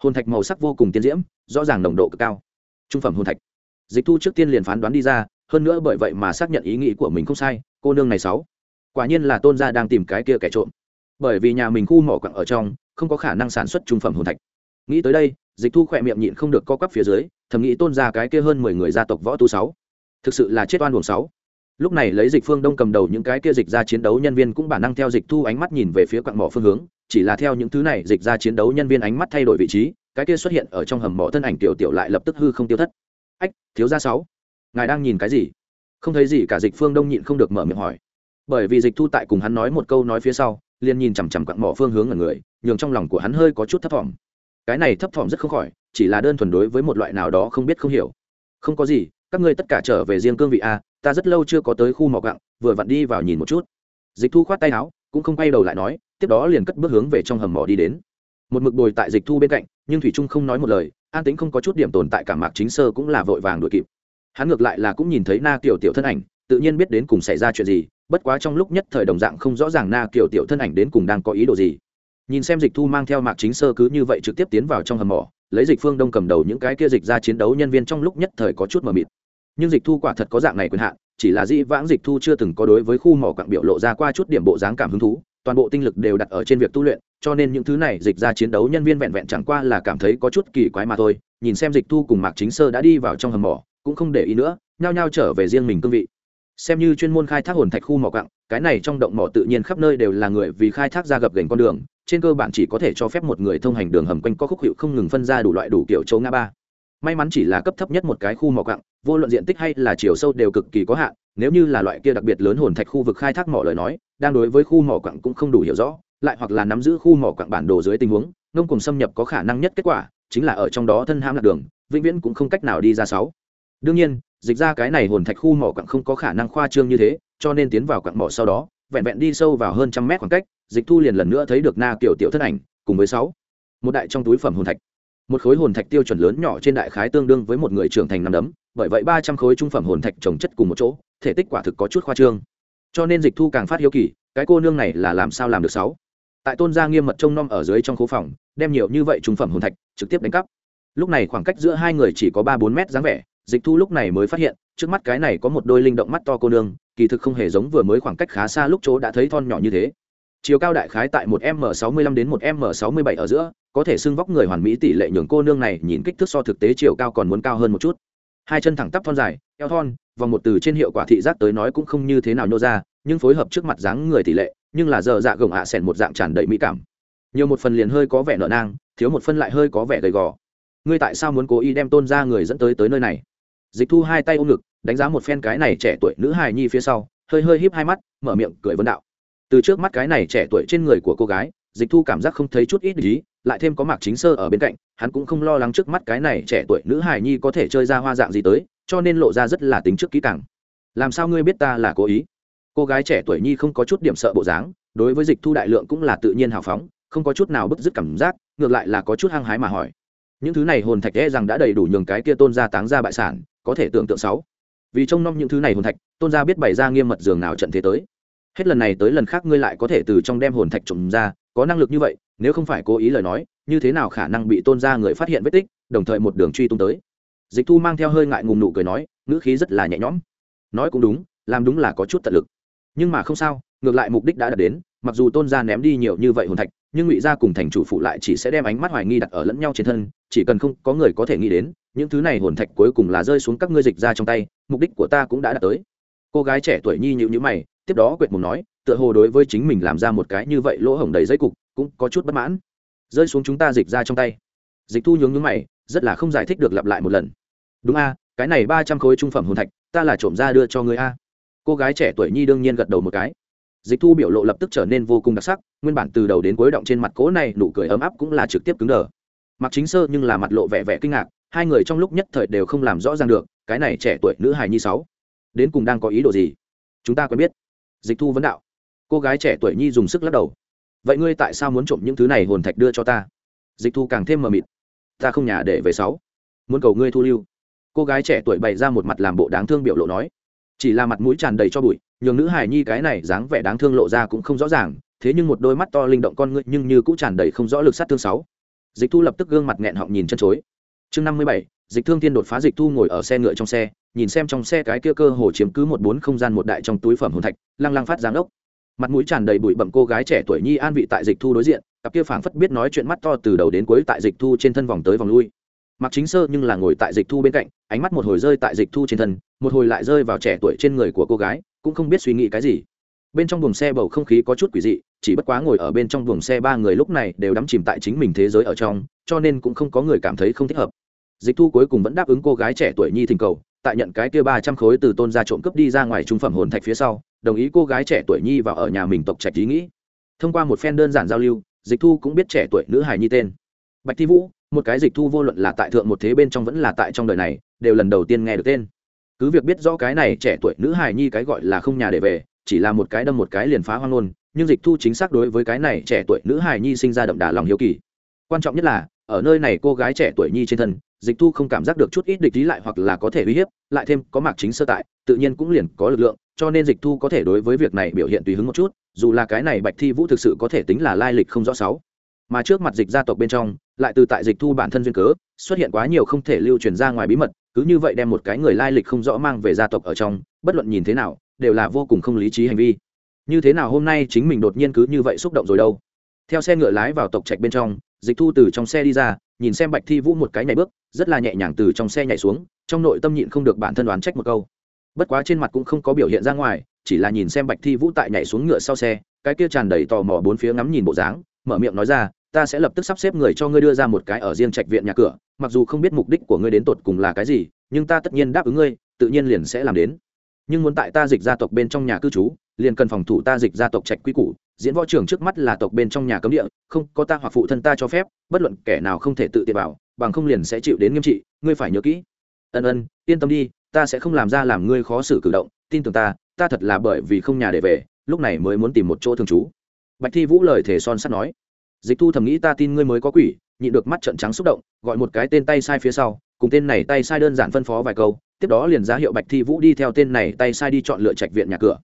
Hồn thạch màu sắc vô cùng tiến diễm, rõ ràng nồng độ cực cao. Trung phẩm hồn thạch. Dịch thu trước tiên liền phán đoán đi ra, hơn nữa bởi vậy mà xác nhận ý nghĩ của mình không sai, cô nương này sáu quả nhiên là tôn gia đang tìm cái kia kẻ trộm bởi vì nhà mình khu mỏ quặng ở trong, không có khả năng sản xuất trung phẩm hồn thạch. Nghĩ tới đây, dịch thu khỏe miệng nhịn không được co quắp phía dưới, thầm nghĩ tôn ra cái kia hơn mười người gia tộc võ tu sáu. Thực sự là chết oan buồng sáu. Lúc này lấy dịch phương đông cầm đầu những cái kia dịch ra chiến đấu nhân viên cũng bản năng theo dịch thu ánh mắt nhìn về phía quặng mỏ phương hướng, chỉ là theo những thứ này dịch ra chiến đấu nhân viên ánh mắt thay đổi vị trí, cái kia xuất hiện ở trong hầm mỏ thân ảnh tiểu tiểu lại lập tức hư không tiêu thất. Ách, thiếu gia sáu. Ngài đang nhìn cái gì? Không thấy gì cả, dịch phương đông nhịn không được mở miệng hỏi. Bởi vì dịch thu tại cùng hắn nói một câu nói phía sau liền nhìn chằm chằm quặng mỏ phương hướng ở người nhường trong lòng của hắn hơi có chút thấp thỏm. Cái này thấp thỏm rất không khỏi chỉ là đơn thuần đối với một loại nào đó không biết không hiểu. Không có gì các ngươi tất cả trở về riêng cương vị a ta rất lâu chưa có tới khu mỏ quặng, vừa vặn đi vào nhìn một chút. Dịch thu khoát tay áo cũng không quay đầu lại nói tiếp đó liền cất bước hướng về trong hầm mỏ đi đến. Một mực bồi tại dịch thu bên cạnh nhưng thủy trung không nói một lời an tính không có chút điểm tồn tại cả mạc chính sơ cũng là vội vàng đuổi kịp. Hắn ngược lại là cũng nhìn thấy na tiểu tiểu thân ảnh tự nhiên biết đến cùng xảy ra chuyện gì bất quá trong lúc nhất thời đồng dạng không rõ ràng na kiểu tiểu thân ảnh đến cùng đang có ý đồ gì. Nhìn xem dịch thu mang theo mạc chính sơ cứ như vậy trực tiếp tiến vào trong hầm mỏ, lấy dịch phương đông cầm đầu những cái kia dịch ra chiến đấu nhân viên trong lúc nhất thời có chút mờ mịt. Nhưng dịch thu quả thật có dạng này quyền hạn, chỉ là dĩ vãng dịch thu chưa từng có đối với khu mỏ quặng biểu lộ ra qua chút điểm bộ dáng cảm hứng thú, toàn bộ tinh lực đều đặt ở trên việc tu luyện, cho nên những thứ này dịch ra chiến đấu nhân viên vẹn vẹn chẳng qua là cảm thấy có chút kỳ quái mà thôi. Nhìn xem dịch thu cùng mạc chính sơ đã đi vào trong hầm mỏ, cũng không để ý nữa, nhao nhao trở về riêng mình cương vị xem như chuyên môn khai thác hồn thạch khu mỏ quặng, cái này trong động mỏ tự nhiên khắp nơi đều là người vì khai thác ra gập gành con đường, trên cơ bản chỉ có thể cho phép một người thông hành đường hầm quanh có khúc hiệu không ngừng phân ra đủ loại đủ kiểu châu ngã ba. May mắn chỉ là cấp thấp nhất một cái khu mỏ quặng, vô luận diện tích hay là chiều sâu đều cực kỳ có hạn, nếu như là loại kia đặc biệt lớn hồn thạch khu vực khai thác mỏ lời nói, đang đối với khu mỏ quặng cũng không đủ hiểu rõ, lại hoặc là nắm giữ khu mỏ quặng bản đồ dưới tình huống, ngông cùng xâm nhập có khả năng nhất kết quả, chính là ở trong đó thân hãm lạc đường, vĩnh viễn cũng không cách nào đi ra sáu. Đương nhiên dịch ra cái này hồn thạch khu mỏ quặng không có khả năng khoa trương như thế, cho nên tiến vào quặng mỏ sau đó, vẹn vẹn đi sâu vào hơn trăm mét khoảng cách, dịch thu liền lần nữa thấy được na kiểu tiểu thân ảnh, cùng với sáu. Một đại trong túi phẩm hồn thạch. Một khối hồn thạch tiêu chuẩn lớn nhỏ trên đại khái tương đương với một người trưởng thành năm đấm, bởi vậy ba trăm khối trung phẩm hồn thạch trồng chất cùng một chỗ, thể tích quả thực có chút khoa trương. Cho nên dịch thu càng phát hiếu kỳ, cái cô nương này là làm sao làm được sáu? Tại tôn gia nghiêm mật trông nom ở dưới trong khố phòng, đem nhiều như vậy trung phẩm hồn thạch trực tiếp đánh cắp. Lúc này khoảng cách giữa hai người chỉ có ba bốn mét dáng vẻ dịch thu lúc này mới phát hiện, trước mắt cái này có một đôi linh động mắt to cô nương, kỳ thực không hề giống vừa mới khoảng cách khá xa lúc chỗ đã thấy thon nhỏ như thế. Chiều cao đại khái tại một m sáu mươi lăm đến một m sáu mươi bảy ở giữa, có thể xưng vóc người hoàn mỹ tỷ lệ nhường cô nương này nhìn kích thước so thực tế chiều cao còn muốn cao hơn một chút. Hai chân thẳng tắp thon dài, eo thon, vòng một từ trên hiệu quả thị giác tới nói cũng không như thế nào nhô ra, nhưng phối hợp trước mặt dáng người tỷ lệ, nhưng là giờ dạ gồng ạ à một dạng tràn đầy mỹ cảm. Nhiều một phần liền hơi có vẻ nợ nang, thiếu một phân lại hơi có vẻ gầy gò. Ngươi tại sao muốn cố ý đem tôn ra người dẫn tới tới nơi này? Dịch thu hai tay ôm ngực, đánh giá một phen cái này trẻ tuổi nữ hài nhi phía sau, hơi hơi híp hai mắt, mở miệng cười vấn đạo. Từ trước mắt cái này trẻ tuổi trên người của cô gái, dịch thu cảm giác không thấy chút ít ý, lại thêm có mạc chính sơ ở bên cạnh, hắn cũng không lo lắng trước mắt cái này trẻ tuổi nữ hài nhi có thể chơi ra hoa dạng gì tới, cho nên lộ ra rất là tính trước kỹ càng. Làm sao ngươi biết ta là cố ý? Cô gái trẻ tuổi nhi không có chút điểm sợ bộ dáng, đối với dịch thu đại lượng cũng là tự nhiên hào phóng, không có chút nào bứt dứt cảm giác, ngược lại là có chút hăng hái mà hỏi. Những thứ này hồn thạch e rằng đã đầy đủ nhường cái kia tôn gia táng ra bại sản có thể tưởng tượng sáu. Vì trông nom những thứ này hồn thạch, tôn gia biết bày ra nghiêm mật giường nào trận thế tới. Hết lần này tới lần khác ngươi lại có thể từ trong đem hồn thạch trộm ra, có năng lực như vậy, nếu không phải cố ý lời nói, như thế nào khả năng bị tôn gia người phát hiện vết tích, đồng thời một đường truy tung tới. Dịch thu mang theo hơi ngại ngùng nụ cười nói, ngữ khí rất là nhẹ nhõm. Nói cũng đúng, làm đúng là có chút tận lực. Nhưng mà không sao, ngược lại mục đích đã đạt đến, mặc dù tôn gia ném đi nhiều như vậy hồn thạch, nhưng ngụy gia cùng thành chủ phụ lại chỉ sẽ đem ánh mắt hoài nghi đặt ở lẫn nhau trên thân, chỉ cần không có người có thể nghĩ đến những thứ này hồn thạch cuối cùng là rơi xuống các ngươi dịch ra trong tay, mục đích của ta cũng đã đạt tới. Cô gái trẻ tuổi nhi nhịu nhữ mày, tiếp đó quệt mùng nói, tựa hồ đối với chính mình làm ra một cái như vậy lỗ hổng đầy dây cục, cũng có chút bất mãn. Rơi xuống chúng ta dịch ra trong tay. Dịch thu nhướng nhướng mày, rất là không giải thích được lặp lại một lần. Đúng a, cái này ba trăm khối trung phẩm hồn thạch, ta là trộm ra đưa cho người a. Cô gái trẻ tuổi nhi đương nhiên gật đầu một cái. Dịch thu biểu lộ lập tức trở nên vô cùng đặc sắc, nguyên bản từ đầu đến cuối động trên mặt cố này nụ cười ấm áp cũng là trực tiếp cứng đờ. Mặc chính sơ nhưng là mặt lộ vẻ vẻ kinh ngạc hai người trong lúc nhất thời đều không làm rõ ràng được, cái này trẻ tuổi nữ hài nhi sáu, đến cùng đang có ý đồ gì? Chúng ta quen biết. Dịch thu vấn đạo. Cô gái trẻ tuổi nhi dùng sức lắc đầu. Vậy ngươi tại sao muốn trộm những thứ này hồn thạch đưa cho ta? Dịch thu càng thêm mờ mịt. Ta không nhà để về sáu. Muốn cầu ngươi thu lưu. Cô gái trẻ tuổi bày ra một mặt làm bộ đáng thương biểu lộ nói. Chỉ là mặt mũi tràn đầy cho bụi, nhường nữ hài nhi cái này dáng vẻ đáng thương lộ ra cũng không rõ ràng, thế nhưng một đôi mắt to linh động con ngươi nhưng như cũng tràn đầy không rõ lực sát thương sáu. Dịch thu lập tức gương mặt nghẹn họng nhìn chân chối chương năm mươi bảy, dịch thương thiên đột phá dịch thu ngồi ở xe ngựa trong xe, nhìn xem trong xe cái kia cơ hồ chiếm cứ một bốn không gian một đại trong túi phẩm hồn thạch, lăng lăng phát giáng ốc. Mặt mũi tràn đầy bụi bậm cô gái trẻ tuổi nhi an vị tại dịch thu đối diện, cặp kia phảng phất biết nói chuyện mắt to từ đầu đến cuối tại dịch thu trên thân vòng tới vòng lui. Mặc chính sơ nhưng là ngồi tại dịch thu bên cạnh, ánh mắt một hồi rơi tại dịch thu trên thân, một hồi lại rơi vào trẻ tuổi trên người của cô gái, cũng không biết suy nghĩ cái gì. Bên trong buồng xe bầu không khí có chút quỷ dị, chỉ bất quá ngồi ở bên trong buồng xe ba người lúc này đều đắm chìm tại chính mình thế giới ở trong, cho nên cũng không có người cảm thấy không thích hợp dịch thu cuối cùng vẫn đáp ứng cô gái trẻ tuổi nhi thỉnh cầu, tại nhận cái kia ba trăm khối từ tôn gia trộm cướp đi ra ngoài trung phẩm hồn thạch phía sau, đồng ý cô gái trẻ tuổi nhi vào ở nhà mình tộc trạch ý nghĩ. Thông qua một phen đơn giản giao lưu, dịch thu cũng biết trẻ tuổi nữ hài nhi tên. Bạch thi vũ, một cái dịch thu vô luận là tại thượng một thế bên trong vẫn là tại trong đời này, đều lần đầu tiên nghe được tên. Cứ việc biết rõ cái này trẻ tuổi nữ hài nhi cái gọi là không nhà để về, chỉ là một cái đâm một cái liền phá hoang luôn, nhưng dịch thu chính xác đối với cái này trẻ tuổi nữ hài nhi sinh ra đậm đà lòng hiếu kỳ. Quan trọng nhất là, ở nơi này cô gái trẻ tuổi nhi trên thân dịch thu không cảm giác được chút ít địch ý lại hoặc là có thể uy hiếp, lại thêm có mạc chính sơ tại, tự nhiên cũng liền có lực lượng, cho nên dịch thu có thể đối với việc này biểu hiện tùy hứng một chút, dù là cái này bạch thi vũ thực sự có thể tính là lai lịch không rõ sáu. Mà trước mặt dịch gia tộc bên trong, lại từ tại dịch thu bản thân duyên cớ, xuất hiện quá nhiều không thể lưu truyền ra ngoài bí mật, cứ như vậy đem một cái người lai lịch không rõ mang về gia tộc ở trong, bất luận nhìn thế nào, đều là vô cùng không lý trí hành vi. Như thế nào hôm nay chính mình đột nhiên cứ như vậy xúc động rồi đâu? Theo xe ngựa lái vào tộc trạch bên trong dịch thu từ trong xe đi ra, nhìn xem bạch thi vũ một cái nhảy bước, rất là nhẹ nhàng từ trong xe nhảy xuống, trong nội tâm nhịn không được bản thân đoán trách một câu. Bất quá trên mặt cũng không có biểu hiện ra ngoài, chỉ là nhìn xem bạch thi vũ tại nhảy xuống ngựa sau xe, cái kia tràn đầy tò mò bốn phía ngắm nhìn bộ dáng, mở miệng nói ra, ta sẽ lập tức sắp xếp người cho ngươi đưa ra một cái ở riêng trạch viện nhà cửa, mặc dù không biết mục đích của ngươi đến tột cùng là cái gì, nhưng ta tất nhiên đáp ứng ngươi, tự nhiên liền sẽ làm đến. Nhưng muốn tại ta dịch gia tộc bên trong nhà cư trú, liền cần phòng thủ ta dịch gia tộc trạch quy củ diễn võ trưởng trước mắt là tộc bên trong nhà cấm địa, không có ta hoặc phụ thân ta cho phép, bất luận kẻ nào không thể tự tiện vào, bằng không liền sẽ chịu đến nghiêm trị, ngươi phải nhớ kỹ. Ân ân, yên tâm đi, ta sẽ không làm ra làm ngươi khó xử cử động, tin tưởng ta ta thật là bởi vì không nhà để về, lúc này mới muốn tìm một chỗ thường trú. Bạch thi vũ lời thể son sắt nói. Dịch thu thầm nghĩ ta tin ngươi mới có quỷ, nhịn được mắt trận trắng xúc động, gọi một cái tên tay sai phía sau, cùng tên này tay sai đơn giản phân phó vài câu, tiếp đó liền ra hiệu bạch thi vũ đi theo tên này tay sai đi chọn lựa trạch viện nhà cửa.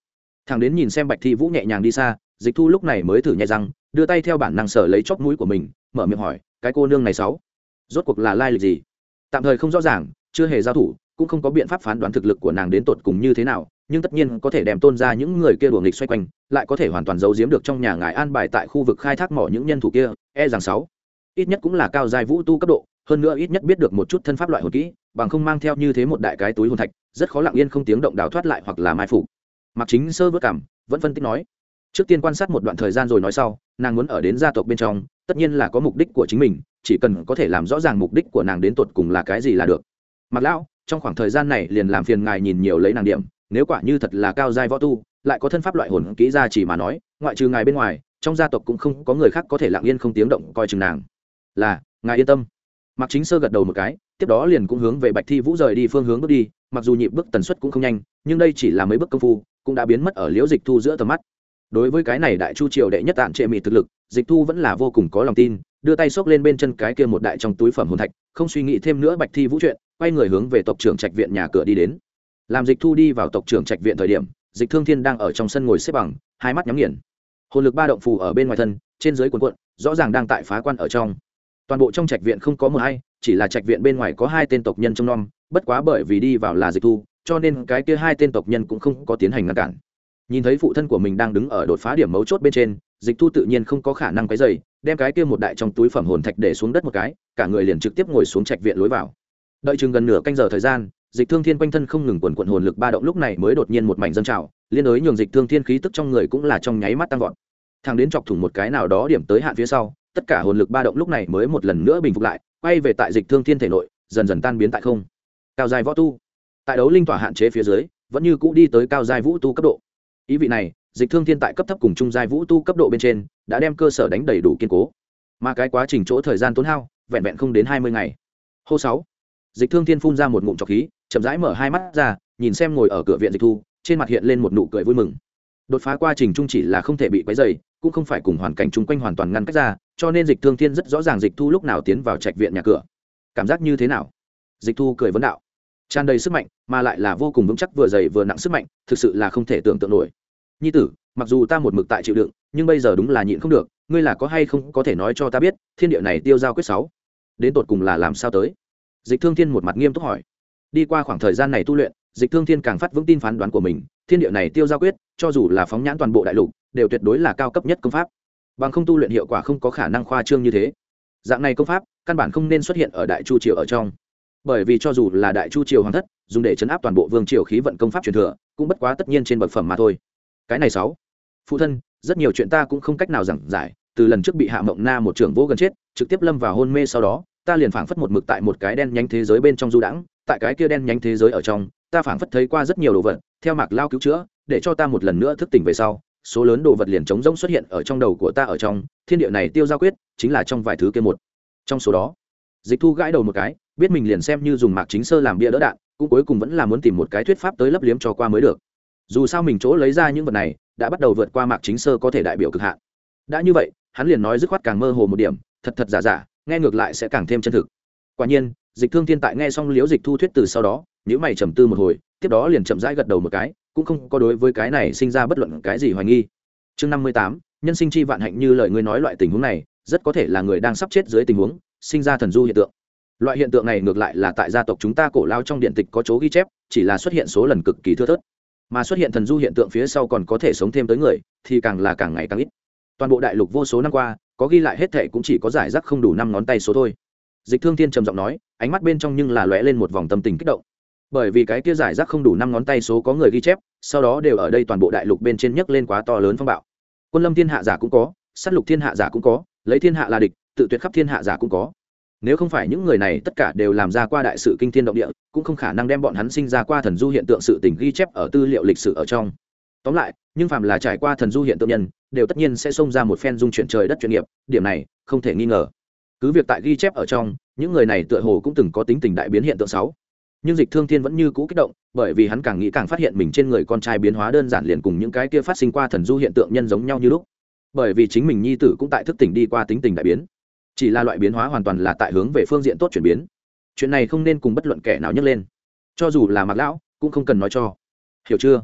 Thằng đến nhìn xem bạch thi vũ nhẹ nhàng đi xa dịch thu lúc này mới thử nhẹ răng, đưa tay theo bản năng sở lấy chóp mũi của mình, mở miệng hỏi, cái cô nương này sáu, rốt cuộc là lai lịch gì? Tạm thời không rõ ràng, chưa hề giao thủ, cũng không có biện pháp phán đoán thực lực của nàng đến tột cùng như thế nào, nhưng tất nhiên có thể đem tôn ra những người kia đuổi nghịch xoay quanh, lại có thể hoàn toàn giấu giếm được trong nhà ngài an bài tại khu vực khai thác mỏ những nhân thủ kia e rằng sáu, ít nhất cũng là cao giai vũ tu cấp độ, hơn nữa ít nhất biết được một chút thân pháp loại hồn kỹ, bằng không mang theo như thế một đại cái túi hồn thạch, rất khó lặng yên không tiếng động đào thoát lại hoặc là mai phục. Mặc chính sơ vớt cảm, vẫn phân tích nói trước tiên quan sát một đoạn thời gian rồi nói sau, nàng muốn ở đến gia tộc bên trong, tất nhiên là có mục đích của chính mình, chỉ cần có thể làm rõ ràng mục đích của nàng đến tột cùng là cái gì là được. Mặc lão, trong khoảng thời gian này liền làm phiền ngài nhìn nhiều lấy nàng điểm, nếu quả như thật là cao giai võ tu, lại có thân pháp loại hồn kỹ ra chỉ mà nói, ngoại trừ ngài bên ngoài, trong gia tộc cũng không có người khác có thể lặng yên không tiếng động coi chừng nàng. Là, ngài yên tâm. Mặc chính sơ gật đầu một cái, tiếp đó liền cũng hướng về bạch thi vũ rời đi phương hướng bước đi, mặc dù nhịp bước tần suất cũng không nhanh, nhưng đây chỉ là mấy bước công phu, cũng đã biến mất ở liễu dịch thu giữa tầm mắt đối với cái này đại chu triều đệ nhất tạn trệ mị thực lực, dịch thu vẫn là vô cùng có lòng tin, đưa tay xốc lên bên chân cái kia một đại trong túi phẩm hồn thạch, không suy nghĩ thêm nữa bạch thi vũ chuyện, quay người hướng về tộc trưởng trạch viện nhà cửa đi đến. Làm dịch thu đi vào tộc trưởng trạch viện thời điểm, dịch thương thiên đang ở trong sân ngồi xếp bằng, hai mắt nhắm nghiền. Hồn lực ba động phù ở bên ngoài thân, trên dưới cuộn cuộn, rõ ràng đang tại phá quan ở trong. Toàn bộ trong trạch viện không có một hay, chỉ là trạch viện bên ngoài có hai tên tộc nhân trong nom, bất quá bởi vì đi vào là dịch thu, cho nên cái kia hai tên tộc nhân cũng không có tiến hành ngăn cản nhìn thấy phụ thân của mình đang đứng ở đột phá điểm mấu chốt bên trên, dịch thu tự nhiên không có khả năng cái dày đem cái kia một đại trong túi phẩm hồn thạch để xuống đất một cái, cả người liền trực tiếp ngồi xuống trạch viện lối vào. Đợi chừng gần nửa canh giờ thời gian, dịch thương thiên quanh thân không ngừng quần quận hồn lực ba động lúc này mới đột nhiên một mảnh dân trào, liên đối nhường dịch thương thiên khí tức trong người cũng là trong nháy mắt tăng vọt. Thằng đến chọc thủng một cái nào đó điểm tới hạn phía sau, tất cả hồn lực ba động lúc này mới một lần nữa bình phục lại, quay về tại dịch thương thiên thể nội, dần dần tan biến tại không. Cao dài võ tu. Tại đấu linh tỏa hạn chế phía dưới, vẫn như cũ đi tới cao dài vũ tu cấp độ ý vị này, dịch thương thiên tại cấp thấp cùng trung giai vũ tu cấp độ bên trên, đã đem cơ sở đánh đầy đủ kiên cố. Mà cái quá trình chỗ thời gian tốn hao, vẹn vẹn không đến hai mươi ngày. Hô sáu, dịch thương thiên phun ra một ngụm trọc khí, chậm rãi mở hai mắt ra, nhìn xem ngồi ở cửa viện dịch thu, trên mặt hiện lên một nụ cười vui mừng. Đột phá quá trình trung chỉ là không thể bị quấy dày cũng không phải cùng hoàn cảnh chung quanh hoàn toàn ngăn cách ra, cho nên dịch thương thiên rất rõ ràng dịch thu lúc nào tiến vào trạch viện nhà cửa. Cảm giác như thế nào? Dịch thu cười vấn đạo tràn đầy sức mạnh, mà lại là vô cùng vững chắc vừa dày vừa nặng sức mạnh, thực sự là không thể tưởng tượng nổi. Nhi tử, mặc dù ta một mực tại chịu đựng, nhưng bây giờ đúng là nhịn không được, ngươi là có hay không có thể nói cho ta biết, thiên địa này tiêu giao quyết sáu. Đến tột cùng là làm sao tới? Dịch thương thiên một mặt nghiêm túc hỏi. Đi qua khoảng thời gian này tu luyện, dịch thương thiên càng phát vững tin phán đoán của mình, thiên địa này tiêu giao quyết, cho dù là phóng nhãn toàn bộ đại lục, đều tuyệt đối là cao cấp nhất công pháp. Bằng không tu luyện hiệu quả không có khả năng khoa trương như thế. Dạng này công pháp, căn bản không nên xuất hiện ở đại chu triều ở trong bởi vì cho dù là đại chu triều hoàng thất, dùng để chấn áp toàn bộ vương triều khí vận công pháp truyền thừa, cũng bất quá tất nhiên trên bậc phẩm mà thôi. Cái này sáu. Phụ thân, rất nhiều chuyện ta cũng không cách nào giảng giải, từ lần trước bị hạ mộng na một trưởng vô gần chết, trực tiếp lâm vào hôn mê sau đó, ta liền phảng phất một mực tại một cái đen nhánh thế giới bên trong du đãng, tại cái kia đen nhánh thế giới ở trong, ta phảng phất thấy qua rất nhiều đồ vật, theo mạc lao cứu chữa, để cho ta một lần nữa thức tỉnh về sau, số lớn đồ vật liền trống rỗng xuất hiện ở trong đầu của ta ở trong, thiên địa này tiêu giao quyết, chính là trong vài thứ kia một. Trong số đó dịch thu gãi đầu một cái, biết mình liền xem như dùng mạc chính sơ làm bia đỡ đạn, cũng cuối cùng vẫn là muốn tìm một cái thuyết pháp tới lấp liếm cho qua mới được. Dù sao mình chỗ lấy ra những vật này, đã bắt đầu vượt qua mạc chính sơ có thể đại biểu cực hạn. Đã như vậy, hắn liền nói dứt khoát càng mơ hồ một điểm, thật thật giả giả, nghe ngược lại sẽ càng thêm chân thực. Quả nhiên, dịch thương thiên tại nghe xong liễu dịch thu thuyết từ sau đó nếu mày trầm tư một hồi, tiếp đó liền chậm rãi gật đầu một cái, cũng không có đối với cái này sinh ra bất luận cái gì hoài nghi. Chương năm mươi tám, nhân sinh chi vạn hạnh như lời ngươi nói loại tình huống này, rất có thể là người đang sắp chết dưới tình huống sinh ra thần du hiện tượng. Loại hiện tượng này ngược lại là tại gia tộc chúng ta cổ lao trong điện tịch có chỗ ghi chép, chỉ là xuất hiện số lần cực kỳ thưa thớt. Mà xuất hiện thần du hiện tượng phía sau còn có thể sống thêm tới người, thì càng là càng ngày càng ít. Toàn bộ đại lục vô số năm qua, có ghi lại hết thệ cũng chỉ có giải rác không đủ năm ngón tay số thôi. Dịch thương thiên trầm giọng nói, ánh mắt bên trong nhưng là lóe lên một vòng tâm tình kích động. Bởi vì cái kia giải rác không đủ năm ngón tay số có người ghi chép, sau đó đều ở đây toàn bộ đại lục bên trên nhấc lên quá to lớn phong bạo. Quân lâm thiên hạ giả cũng có s á t lục thiên hạ giả cũng có, lấy thiên hạ là địch tự tuyệt khắp thiên hạ giả cũng có. Nếu không phải những người này tất cả đều làm ra qua đại sự kinh thiên động địa, cũng không khả năng đem bọn hắn sinh ra qua thần du hiện tượng sự tình ghi chép ở tư liệu lịch sử ở trong. Tóm lại, nhưng phàm là trải qua thần du hiện tượng nhân, đều tất nhiên sẽ xông ra một phen dung chuyển trời đất chuyên nghiệp, điểm này, không thể nghi ngờ. Cứ việc tại ghi chép ở trong, những người này tựa hồ cũng từng có tính tình đại biến hiện tượng sáu. Nhưng dịch thương thiên vẫn như cũ kích động, bởi vì hắn càng nghĩ càng phát hiện mình trên người con trai biến hóa đơn giản liền cùng những cái kia phát sinh qua thần du hiện tượng nhân giống nhau như lúc. Bởi vì chính mình nhi tử cũng tại thức tỉnh đi qua tính tình đại biến chỉ là loại biến hóa hoàn toàn là tại hướng về phương diện tốt chuyển biến. Chuyện này không nên cùng bất luận kẻ nào nhấc lên. Cho dù là mạc lão, cũng không cần nói cho. Hiểu chưa?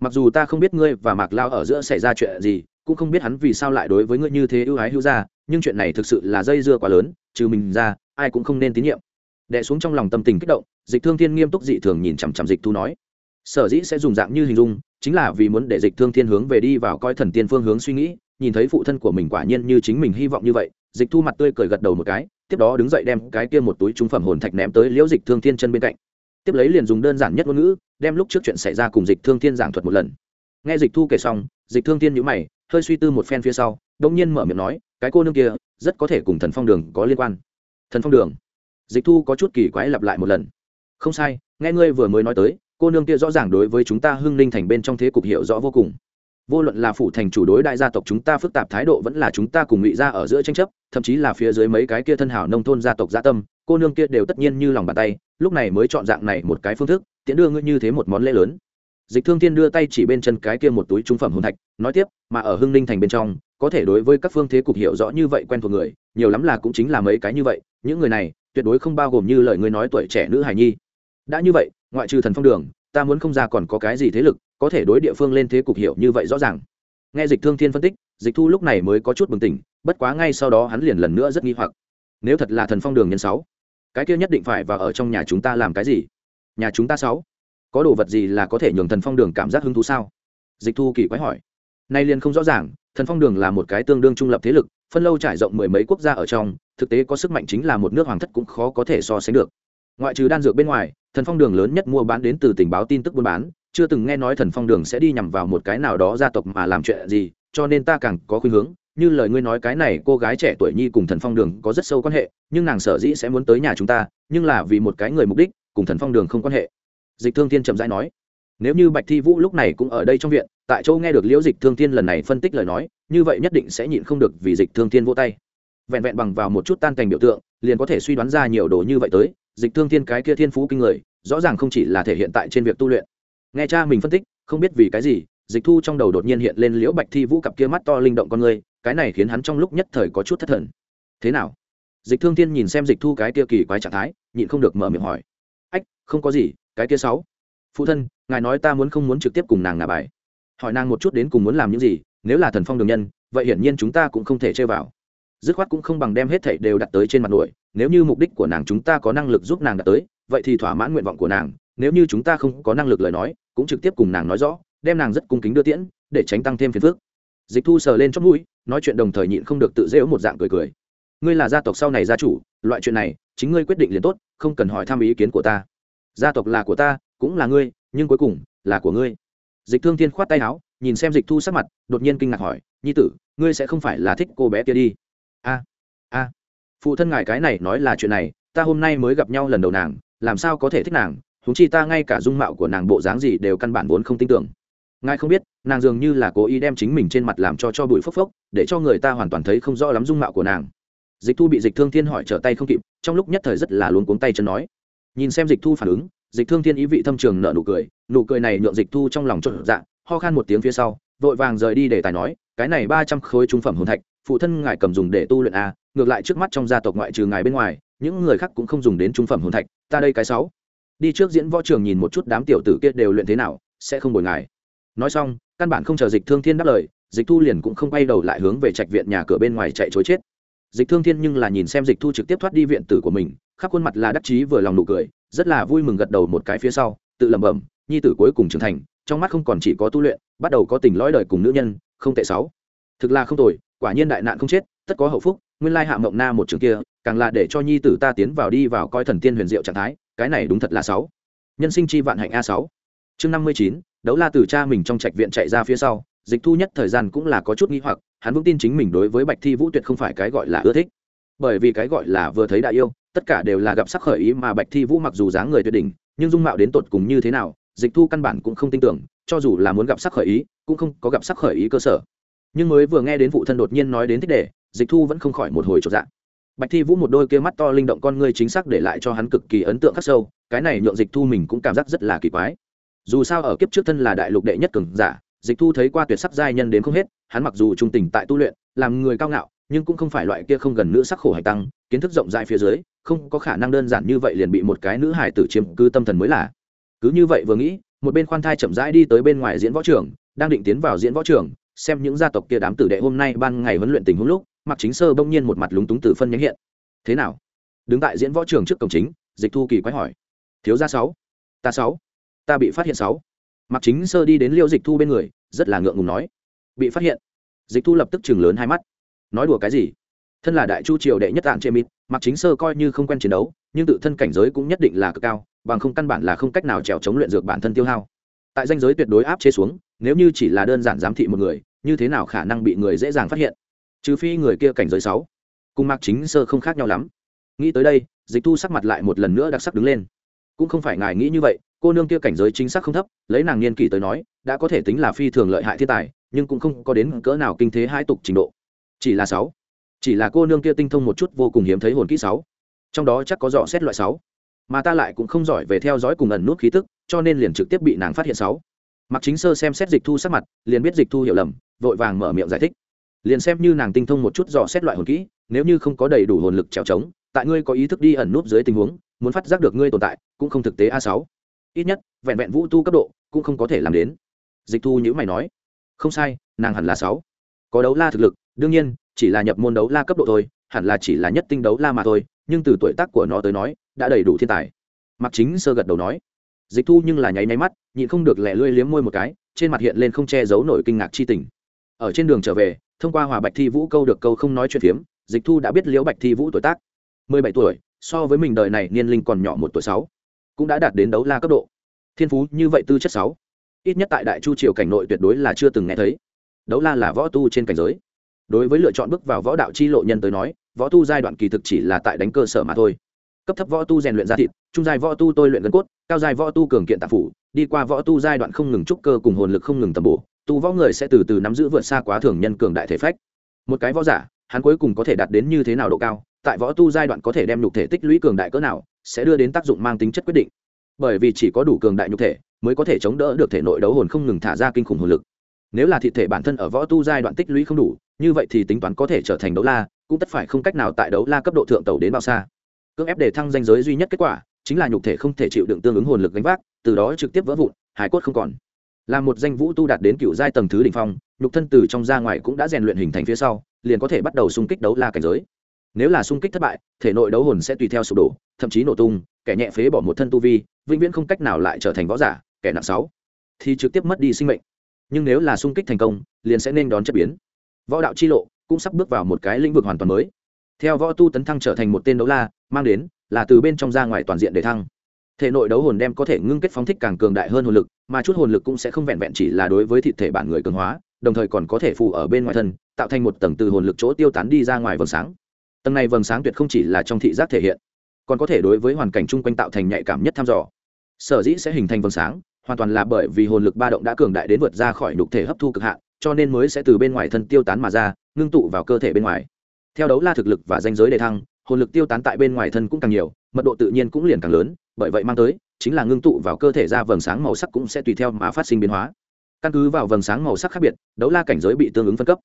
Mặc dù ta không biết ngươi và mạc lao ở giữa xảy ra chuyện gì, cũng không biết hắn vì sao lại đối với ngươi như thế ưu ái hữu ra nhưng chuyện này thực sự là dây dưa quá lớn, trừ mình ra, ai cũng không nên tín nhiệm. Đẻ xuống trong lòng tâm tình kích động, dịch thương thiên nghiêm túc dị thường nhìn chằm chằm dịch thu nói. Sở dĩ sẽ dùng dạng như hình dung, chính là vì muốn để dịch thương thiên hướng về đi vào coi thần tiên phương hướng suy nghĩ, nhìn thấy phụ thân của mình quả nhiên như chính mình hy vọng như vậy dịch thu mặt tươi cười gật đầu một cái, tiếp đó đứng dậy đem cái kia một túi trung phẩm hồn thạch ném tới liễu dịch thương thiên chân bên cạnh. Tiếp lấy liền dùng đơn giản nhất ngôn ngữ, đem lúc trước chuyện xảy ra cùng dịch thương thiên giảng thuật một lần. Nghe dịch thu kể xong, dịch thương thiên nhữ mày, hơi suy tư một phen phía sau đông nhiên mở miệng nói, cái cô nương kia, rất có thể cùng thần phong đường có liên quan. Thần phong đường? Dịch thu có chút kỳ quái lặp lại một lần. Không sai, nghe ngươi vừa mới nói tới, cô nương kia rõ ràng đối với chúng ta hưng ninh thành bên trong thế cục hiểu rõ vô cùng vô luận là phủ thành chủ đối đại gia tộc chúng ta phức tạp thái độ vẫn là chúng ta cùng ngụy ra ở giữa tranh chấp, thậm chí là phía dưới mấy cái kia thân hảo nông thôn gia tộc gia tâm, cô nương kia đều tất nhiên như lòng bàn tay, lúc này mới chọn dạng này một cái phương thức tiễn đưa ngươi như thế một món lễ lớn. Dịch thương thiên đưa tay chỉ bên chân cái kia một túi trung phẩm hồn thạch, nói tiếp, mà ở hưng ninh thành bên trong, có thể đối với các phương thế cục hiểu rõ như vậy quen thuộc người, nhiều lắm là cũng chính là mấy cái như vậy, những người này tuyệt đối không bao gồm như lời ngươi nói tuổi trẻ nữ hài nhi. Đã như vậy, ngoại trừ thần phong đường, ta muốn không ra còn có cái gì thế lực có thể đối địa phương lên thế cục hiểu như vậy rõ ràng. Nghe dịch thương thiên phân tích, dịch thu lúc này mới có chút bừng tỉnh, bất quá ngay sau đó hắn liền lần nữa rất nghi hoặc. Nếu thật là thần phong đường nhân sáu, cái kia nhất định phải vào ở trong nhà chúng ta làm cái gì? Nhà chúng ta sáu, có đồ vật gì là có thể nhường thần phong đường cảm giác hứng thú sao? Dịch thu kỳ quái hỏi. Nay liền không rõ ràng, thần phong đường là một cái tương đương trung lập thế lực, phân lâu trải rộng mười mấy quốc gia ở trong, thực tế có sức mạnh chính là một nước hoàng thất cũng khó có thể so sánh được. Ngoại trừ đan dược bên ngoài, thần phong đường lớn nhất mua bán đến từ tình báo tin tức buôn bán chưa từng nghe nói thần phong đường sẽ đi nhằm vào một cái nào đó gia tộc mà làm chuyện gì, cho nên ta càng có khuynh hướng. Như lời ngươi nói cái này, cô gái trẻ tuổi nhi cùng thần phong đường có rất sâu quan hệ, nhưng nàng sở dĩ sẽ muốn tới nhà chúng ta, nhưng là vì một cái người mục đích, cùng thần phong đường không quan hệ. Dịch thương thiên chậm rãi nói, nếu như bạch thi vũ lúc này cũng ở đây trong viện, tại châu nghe được liễu dịch thương thiên lần này phân tích lời nói, như vậy nhất định sẽ nhịn không được vì dịch thương thiên vô tay. Vẹn vẹn bằng vào một chút tan cành biểu tượng, liền có thể suy đoán ra nhiều đồ như vậy tới. Dịch thương thiên cái kia thiên phú kinh người, rõ ràng không chỉ là thể hiện tại trên việc tu luyện nghe cha mình phân tích, không biết vì cái gì, dịch thu trong đầu đột nhiên hiện lên liễu bạch thi vũ cặp kia mắt to linh động con người, cái này khiến hắn trong lúc nhất thời có chút thất thần. Thế nào? Dịch thương thiên nhìn xem dịch thu cái kia kỳ quái trạng thái, nhịn không được mở miệng hỏi. Ách, không có gì, cái kia sáu. Phụ thân, ngài nói ta muốn không muốn trực tiếp cùng nàng ngả bài. Hỏi nàng một chút đến cùng muốn làm những gì, nếu là thần phong đường nhân, vậy hiển nhiên chúng ta cũng không thể chơi vào. Dứt khoát cũng không bằng đem hết thảy đều đặt tới trên mặt nổi, nếu như mục đích của nàng chúng ta có năng lực giúp nàng đạt tới, vậy thì thỏa mãn nguyện vọng của nàng nếu như chúng ta không có năng lực lời nói, cũng trực tiếp cùng nàng nói rõ, đem nàng rất cung kính đưa tiễn, để tránh tăng thêm phiền phức. Dịch thu sờ lên chót mũi, nói chuyện đồng thời nhịn không được tự dễu một dạng cười cười. Ngươi là gia tộc sau này gia chủ, loại chuyện này, chính ngươi quyết định liền tốt, không cần hỏi thăm ý kiến của ta. Gia tộc là của ta, cũng là ngươi, nhưng cuối cùng, là của ngươi. Dịch thương thiên khoát tay áo, nhìn xem dịch thu sắc mặt, đột nhiên kinh ngạc hỏi, nhi tử, ngươi sẽ không phải là thích cô bé kia đi? A a. Phụ thân ngài cái này nói là chuyện này, ta hôm nay mới gặp nhau lần đầu nàng, làm sao có thể thích nàng? Huống chi ta ngay cả dung mạo của nàng bộ dáng gì đều căn bản vốn không tin tưởng. Ngài không biết, nàng dường như là cố ý đem chính mình trên mặt làm cho cho bụi phốc phốc, để cho người ta hoàn toàn thấy không rõ lắm dung mạo của nàng. Dịch thu bị dịch thương thiên hỏi trở tay không kịp, trong lúc nhất thời rất là luống cuống tay chân nói. Nhìn xem dịch thu phản ứng, dịch thương thiên ý vị thâm trường nợ nụ cười nụ cười này nhượng dịch thu trong lòng trộn dạ ho khan một tiếng phía sau, vội vàng rời đi để tài nói, cái này ba trăm khối trung phẩm hồn thạch, phụ thân ngài cầm dùng để tu luyện a ngược lại trước mắt trong gia tộc ngoại trừ ngài bên ngoài, những người khác cũng không dùng đến trung phẩm hồn thạch, ta đây cái sáu đi trước diễn võ trường nhìn một chút đám tiểu tử kia đều luyện thế nào, sẽ không bồi ngài nói xong, căn bản không chờ dịch thương thiên đáp lời, dịch thu liền cũng không quay đầu lại hướng về trạch viện nhà cửa bên ngoài chạy chối chết. Dịch thương thiên nhưng là nhìn xem dịch thu trực tiếp thoát đi viện tử của mình, khắp khuôn mặt là đắc chí vừa lòng nụ cười, rất là vui mừng gật đầu một cái phía sau, tự lẩm bẩm, nhi tử cuối cùng trưởng thành, trong mắt không còn chỉ có tu luyện, bắt đầu có tình lõi đời cùng nữ nhân, không tệ sáu. Thực là không tồi, quả nhiên đại nạn không chết, tất có hậu phúc, nguyên lai hạ mộng na một trường kia, càng là để cho nhi tử ta tiến vào đi vào coi thần tiên huyền diệu trạng thái cái này đúng thật là sáu. Nhân sinh chi vạn hạnh a sáu. Chương năm mươi chín, đấu la từ cha mình trong trạch viện chạy ra phía sau, dịch thu nhất thời gian cũng là có chút nghi hoặc, hắn vững tin chính mình đối với bạch thi vũ tuyệt không phải cái gọi là ưa thích. Bởi vì cái gọi là vừa thấy đại yêu, tất cả đều là gặp sắc khởi ý mà bạch thi vũ mặc dù dáng người tuyệt đỉnh, nhưng dung mạo đến tột cùng như thế nào, dịch thu căn bản cũng không tin tưởng, cho dù là muốn gặp sắc khởi ý, cũng không có gặp sắc khởi ý cơ sở. Nhưng mới vừa nghe đến vụ thân đột nhiên nói đến thích đề, dịch thu vẫn không khỏi một hồi trọn dạng bạch thi vũ một đôi kia mắt to linh động con ngươi chính xác để lại cho hắn cực kỳ ấn tượng khắc sâu, cái này nhượng dịch thu mình cũng cảm giác rất là kỳ quái. Dù sao ở kiếp trước thân là đại lục đệ nhất cường giả, dịch thu thấy qua tuyệt sắc giai nhân đến không hết, hắn mặc dù trung tình tại tu luyện, làm người cao ngạo, nhưng cũng không phải loại kia không gần nữ sắc khổ hải tăng, kiến thức rộng rãi phía dưới, không có khả năng đơn giản như vậy liền bị một cái nữ hải tử chiếm cư tâm thần mới là. Cứ như vậy vừa nghĩ, một bên khoan thai chậm rãi đi tới bên ngoài diễn võ trường, đang định tiến vào diễn võ trường, xem những gia tộc kia đám tử đệ hôm nay ban ngày huấn luyện tình huống lúc mặc chính sơ bỗng nhiên một mặt lúng túng từ phân nhánh hiện. Thế nào? Đứng tại diễn võ trường trước cổng chính, dịch thu kỳ quái hỏi. Thiếu gia sáu, ta sáu, ta bị phát hiện sáu. Mặc chính sơ đi đến liêu dịch thu bên người, rất là ngượng ngùng nói. Bị phát hiện? Dịch thu lập tức chừng lớn hai mắt. Nói đùa cái gì? Thân là đại chu triều đệ nhất tạng chê mít mặc chính sơ coi như không quen chiến đấu, nhưng tự thân cảnh giới cũng nhất định là cực cao, bằng không căn bản là không cách nào trèo chống luyện dược bản thân tiêu hao. Tại danh giới tuyệt đối áp chế xuống, nếu như chỉ là đơn giản giám thị một người, như thế nào khả năng bị người dễ dàng phát hiện? Trừ phi người kia cảnh giới sáu. Cùng mặc chính sơ không khác nhau lắm. Nghĩ tới đây, dịch thu sắc mặt lại một lần nữa đặc sắc đứng lên. Cũng không phải ngài nghĩ như vậy, cô nương kia cảnh giới chính xác không thấp, lấy nàng niên kỷ tới nói, đã có thể tính là phi thường lợi hại thiên tài, nhưng cũng không có đến cỡ nào kinh thế hai tục trình độ. Chỉ là sáu. Chỉ là cô nương kia tinh thông một chút vô cùng hiếm thấy hồn kỹ sáu. Trong đó chắc có dò xét loại sáu. Mà ta lại cũng không giỏi về theo dõi cùng ẩn nút khí tức, cho nên liền trực tiếp bị nàng phát hiện sáu. Mặc chính sơ xem xét dịch thu sắc mặt, liền biết dịch thu hiểu lầm, vội vàng mở miệng giải thích liền xem như nàng tinh thông một chút dò xét loại hồn kỹ, nếu như không có đầy đủ hồn lực trèo trống, tại ngươi có ý thức đi ẩn núp dưới tình huống, muốn phát giác được ngươi tồn tại, cũng không thực tế a sáu. Ít nhất, vẹn vẹn vũ tu cấp độ, cũng không có thể làm đến. Dịch thu nhữ mày nói, không sai, nàng hẳn là sáu. Có đấu la thực lực, đương nhiên, chỉ là nhập môn đấu la cấp độ thôi, hẳn là chỉ là nhất tinh đấu la mà thôi, nhưng từ tuổi tác của nó tới nói, đã đầy đủ thiên tài. Mặc chính sơ gật đầu nói. Dịch thu nhưng là nháy nháy mắt, nhịn không được lẻ lươi liếm môi một cái, trên mặt hiện lên không che giấu nổi kinh ngạc chi tình ở trên đường trở về, thông qua hòa bạch thi vũ câu được câu không nói chuyện phiếm, dịch thu đã biết liễu bạch thi vũ tuổi tác. Mười bảy tuổi, so với mình đời này niên linh còn nhỏ một tuổi sáu, cũng đã đạt đến đấu la cấp độ. Thiên phú như vậy tư chất sáu, ít nhất tại đại chu triều cảnh nội tuyệt đối là chưa từng nghe thấy. Đấu la là võ tu trên cảnh giới. Đối với lựa chọn bước vào võ đạo chi lộ nhân tới nói, võ tu giai đoạn kỳ thực chỉ là tại đánh cơ sở mà thôi. Cấp thấp võ tu rèn luyện ra thịt, trung giai võ tu tôi luyện gân cốt, cao giai võ tu cường kiện tạp phủ, đi qua võ tu giai đoạn không ngừng trúc cơ cùng hồn lực không ngừng tầm bổ tu võ người sẽ từ từ nắm giữ vượt xa quá thường nhân cường đại thể phách. Một cái võ giả, hắn cuối cùng có thể đạt đến như thế nào độ cao, tại võ tu giai đoạn có thể đem nhục thể tích lũy cường đại cỡ nào, sẽ đưa đến tác dụng mang tính chất quyết định. Bởi vì chỉ có đủ cường đại nhục thể, mới có thể chống đỡ được thể nội đấu hồn không ngừng thả ra kinh khủng hồn lực. Nếu là thị thể bản thân ở võ tu giai đoạn tích lũy không đủ, như vậy thì tính toán có thể trở thành đấu la, cũng tất phải không cách nào tại đấu la cấp độ thượng tàu đến bao xa. Cưỡng ép để thăng danh giới duy nhất kết quả, chính là nhục thể không thể chịu đựng tương ứng hồn lực gánh vác, từ đó trực tiếp vỡ vụn hải cốt không còn là một danh vũ tu đạt đến cựu giai tầng thứ đỉnh phong, nhục thân từ trong ra ngoài cũng đã rèn luyện hình thành phía sau, liền có thể bắt đầu xung kích đấu la cảnh giới. Nếu là xung kích thất bại, thể nội đấu hồn sẽ tùy theo sụp đổ, thậm chí nổ tung, kẻ nhẹ phế bỏ một thân tu vi, vĩnh viễn không cách nào lại trở thành võ giả, kẻ nặng sáu, thì trực tiếp mất đi sinh mệnh. Nhưng nếu là xung kích thành công, liền sẽ nên đón chất biến. Võ đạo chi lộ cũng sắp bước vào một cái lĩnh vực hoàn toàn mới. Theo võ tu tấn thăng trở thành một tên đấu la, mang đến là từ bên trong ra ngoài toàn diện để thăng thể nội đấu hồn đem có thể ngưng kết phóng thích càng cường đại hơn hồn lực, mà chút hồn lực cũng sẽ không vẹn vẹn chỉ là đối với thị thể bản người cường hóa, đồng thời còn có thể phù ở bên ngoài thân, tạo thành một tầng từ hồn lực chỗ tiêu tán đi ra ngoài vầng sáng. Tầng này vầng sáng tuyệt không chỉ là trong thị giác thể hiện, còn có thể đối với hoàn cảnh chung quanh tạo thành nhạy cảm nhất thăm dò. Sở dĩ sẽ hình thành vầng sáng, hoàn toàn là bởi vì hồn lực ba động đã cường đại đến vượt ra khỏi đục thể hấp thu cực hạn, cho nên mới sẽ từ bên ngoài thân tiêu tán mà ra, ngưng tụ vào cơ thể bên ngoài. Theo đấu la thực lực và danh giới đề thăng, hồn lực tiêu tán tại bên ngoài thân cũng càng nhiều, mật độ tự nhiên cũng liền càng lớn bởi vậy mang tới, chính là ngưng tụ vào cơ thể ra vầng sáng màu sắc cũng sẽ tùy theo mà phát sinh biến hóa. Căn cứ vào vầng sáng màu sắc khác biệt, đấu la cảnh giới bị tương ứng phân cấp.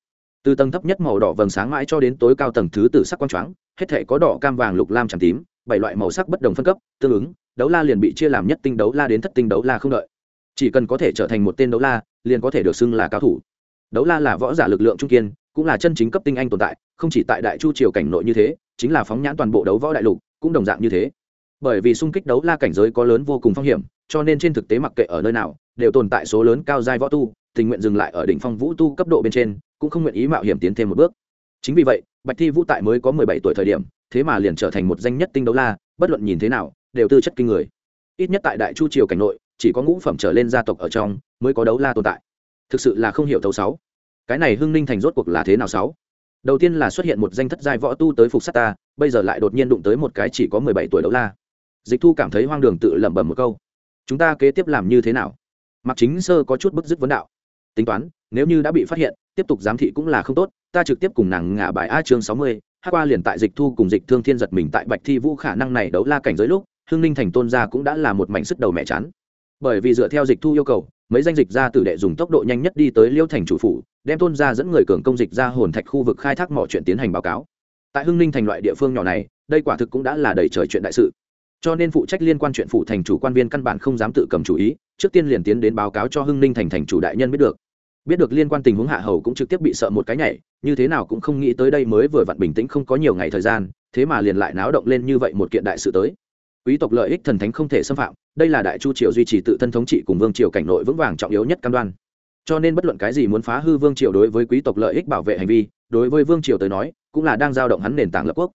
Từ tầng thấp nhất màu đỏ vầng sáng mãi cho đến tối cao tầng thứ tử sắc quang choáng, hết thể có đỏ, cam, vàng, lục, lam tràm tím, bảy loại màu sắc bất đồng phân cấp, tương ứng, đấu la liền bị chia làm nhất tinh đấu la đến thất tinh đấu la không đợi. Chỉ cần có thể trở thành một tên đấu la, liền có thể được xưng là cao thủ. Đấu la là võ giả lực lượng trung kiên, cũng là chân chính cấp tinh anh tồn tại, không chỉ tại đại chu triều cảnh nội như thế, chính là phóng nhãn toàn bộ đấu võ đại lục, cũng đồng dạng như thế bởi vì xung kích đấu la cảnh giới có lớn vô cùng phong hiểm, cho nên trên thực tế mặc kệ ở nơi nào, đều tồn tại số lớn cao giai võ tu, tình nguyện dừng lại ở đỉnh phong vũ tu cấp độ bên trên, cũng không nguyện ý mạo hiểm tiến thêm một bước. Chính vì vậy, bạch thi vũ tại mới có mười bảy tuổi thời điểm, thế mà liền trở thành một danh nhất tinh đấu la, bất luận nhìn thế nào, đều tư chất kinh người. Ít nhất tại đại chu triều cảnh nội, chỉ có ngũ phẩm trở lên gia tộc ở trong, mới có đấu la tồn tại. Thực sự là không hiểu thấu sáu. Cái này hưng ninh thành rốt cuộc là thế nào sáu? Đầu tiên là xuất hiện một danh thất giai võ tu tới phục sát ta, bây giờ lại đột nhiên đụng tới một cái chỉ có mười bảy tuổi đấu la dịch thu cảm thấy hoang đường tự lẩm bẩm một câu. Chúng ta kế tiếp làm như thế nào? Mặc chính sơ có chút bức dứt vấn đạo. Tính toán, nếu như đã bị phát hiện, tiếp tục giám thị cũng là không tốt, ta trực tiếp cùng nàng ngả bài a chương sáu mươi, hát qua liền tại dịch thu cùng dịch thương thiên giật mình tại bạch thi vũ khả năng này đấu la cảnh giới lúc, hương ninh thành tôn gia cũng đã là một mảnh sức đầu mẹ chán. Bởi vì dựa theo dịch thu yêu cầu, mấy danh dịch ra tử đệ dùng tốc độ nhanh nhất đi tới liêu thành chủ phủ, đem tôn gia dẫn người cường công dịch ra hồn thạch khu vực khai thác mọi chuyện tiến hành báo cáo. Tại hưng ninh thành loại địa phương nhỏ này, đây quả thực cũng đã là đầy trời chuyện đại sự cho nên phụ trách liên quan chuyện phụ thành chủ quan viên căn bản không dám tự cầm chủ ý, trước tiên liền tiến đến báo cáo cho hưng ninh thành thành chủ đại nhân biết được. Biết được liên quan tình huống hạ hầu cũng trực tiếp bị sợ một cái nhảy, như thế nào cũng không nghĩ tới đây mới vừa vặn bình tĩnh không có nhiều ngày thời gian, thế mà liền lại náo động lên như vậy một kiện đại sự tới. Quý tộc lợi ích thần thánh không thể xâm phạm, đây là đại chu triều duy trì tự thân thống trị cùng vương triều cảnh nội vững vàng trọng yếu nhất cam đoan. Cho nên bất luận cái gì muốn phá hư vương triều đối với quý tộc lợi ích bảo vệ hành vi, đối với vương triều tới nói, cũng là đang giao động hắn nền tảng lập quốc.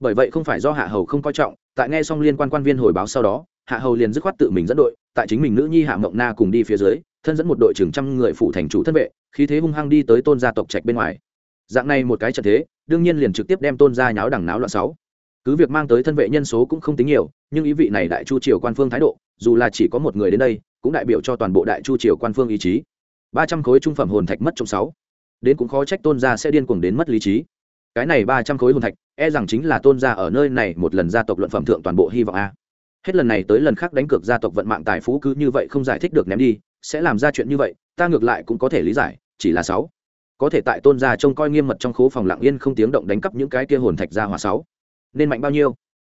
Bởi vậy không phải do hạ hầu không coi trọng tại nghe xong liên quan quan viên hồi báo sau đó, hạ hầu liền dứt khoát tự mình dẫn đội, tại chính mình nữ nhi hạ mộng na cùng đi phía dưới, thân dẫn một đội chừng trăm người phụ thành chủ thân vệ, khí thế hung hăng đi tới tôn gia tộc trạch bên ngoài. Dạng này một cái trận thế, đương nhiên liền trực tiếp đem tôn gia nháo đằng náo loạn sáu. Cứ việc mang tới thân vệ nhân số cũng không tính nhiều, nhưng ý vị này đại chu triều quan phương thái độ, dù là chỉ có một người đến đây, cũng đại biểu cho toàn bộ đại chu triều quan phương ý chí. Ba trăm khối trung phẩm hồn thạch mất trong sáu. Đến cũng khó trách tôn gia sẽ điên cuồng đến mất lý trí cái này ba trăm khối hồn thạch e rằng chính là tôn gia ở nơi này một lần gia tộc luận phẩm thượng toàn bộ hy vọng a. Hết lần này tới lần khác đánh cược gia tộc vận mạng tài phú cứ như vậy không giải thích được ném đi, sẽ làm ra chuyện như vậy, ta ngược lại cũng có thể lý giải, chỉ là sáu. Có thể tại tôn gia trông coi nghiêm mật trong khố phòng lặng yên không tiếng động đánh cắp những cái kia hồn thạch ra hòa sáu. Nên mạnh bao nhiêu?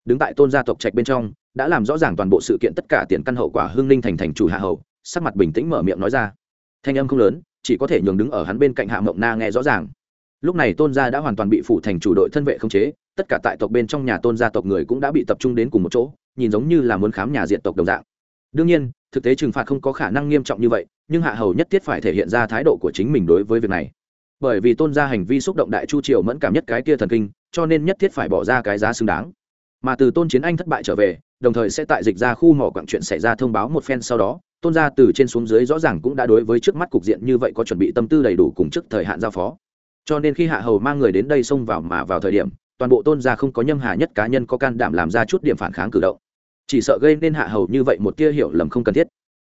Đứng tại tôn gia tộc trạch bên trong, đã làm rõ ràng toàn bộ sự kiện tất cả tiền căn hậu quả hương ninh thành thành chủ hạ hậu sắc mặt bình tĩnh mở miệng nói ra. Thanh âm không lớn, chỉ có thể nhường đứng ở hắn bên cạnh hạ mộng na nghe rõ ràng lúc này tôn gia đã hoàn toàn bị phủ thành chủ đội thân vệ khống chế, tất cả tại tộc bên trong nhà tôn gia tộc người cũng đã bị tập trung đến cùng một chỗ, nhìn giống như là muốn khám nhà diện tộc đồng dạng. Đương nhiên, thực tế trừng phạt không có khả năng nghiêm trọng như vậy, nhưng hạ hầu nhất thiết phải thể hiện ra thái độ của chính mình đối với việc này. Bởi vì tôn gia hành vi xúc động đại chu triều mẫn cảm nhất cái kia thần kinh, cho nên nhất thiết phải bỏ ra cái giá xứng đáng. Mà từ tôn chiến anh thất bại trở về, đồng thời sẽ tại dịch ra khu mỏ quảng chuyện xảy ra thông báo một phen sau đó, tôn gia từ trên xuống dưới rõ ràng cũng đã đối với trước mắt cục diện như vậy có chuẩn bị tâm tư đầy đủ cùng trước thời hạn giao phó cho nên khi hạ hầu mang người đến đây xông vào mà vào thời điểm, toàn bộ tôn gia không có nhâm hà nhất cá nhân có can đảm làm ra chút điểm phản kháng cử động. Chỉ sợ gây nên hạ hầu như vậy một tia hiểu lầm không cần thiết.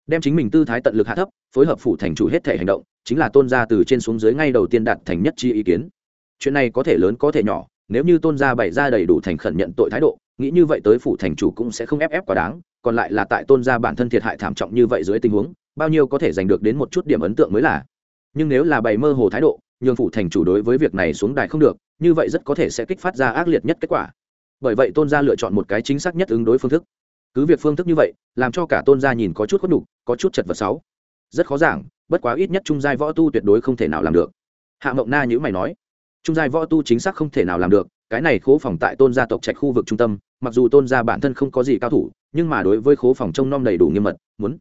Đem chính mình tư thái tận lực hạ thấp, phối hợp phủ thành chủ hết thể hành động, chính là tôn gia từ trên xuống dưới ngay đầu tiên đạt thành nhất chi ý kiến. Chuyện này có thể lớn có thể nhỏ, nếu như tôn gia bày ra đầy đủ thành khẩn nhận tội thái độ, nghĩ như vậy tới phủ thành chủ cũng sẽ không ép ép quá đáng, còn lại là tại tôn gia bản thân thiệt hại thảm trọng như vậy dưới tình huống, bao nhiêu có thể giành được đến một chút điểm ấn tượng mới là. Nhưng nếu là bày mơ hồ thái độ nhường phụ thành chủ đối với việc này xuống đài không được, như vậy rất có thể sẽ kích phát ra ác liệt nhất kết quả. Bởi vậy tôn gia lựa chọn một cái chính xác nhất ứng đối phương thức. Cứ việc phương thức như vậy, làm cho cả tôn gia nhìn có chút khuất đủ có chút chật vật sáu rất khó giảng, bất quá ít nhất trung giai võ tu tuyệt đối không thể nào làm được. Hạ mộng na nhữ mày nói, trung giai võ tu chính xác không thể nào làm được, cái này khố phòng tại tôn gia tộc trạch khu vực trung tâm, mặc dù tôn gia bản thân không có gì cao thủ, nhưng mà đối với khố phòng trông nom đầy đủ nghiêm mật, muốn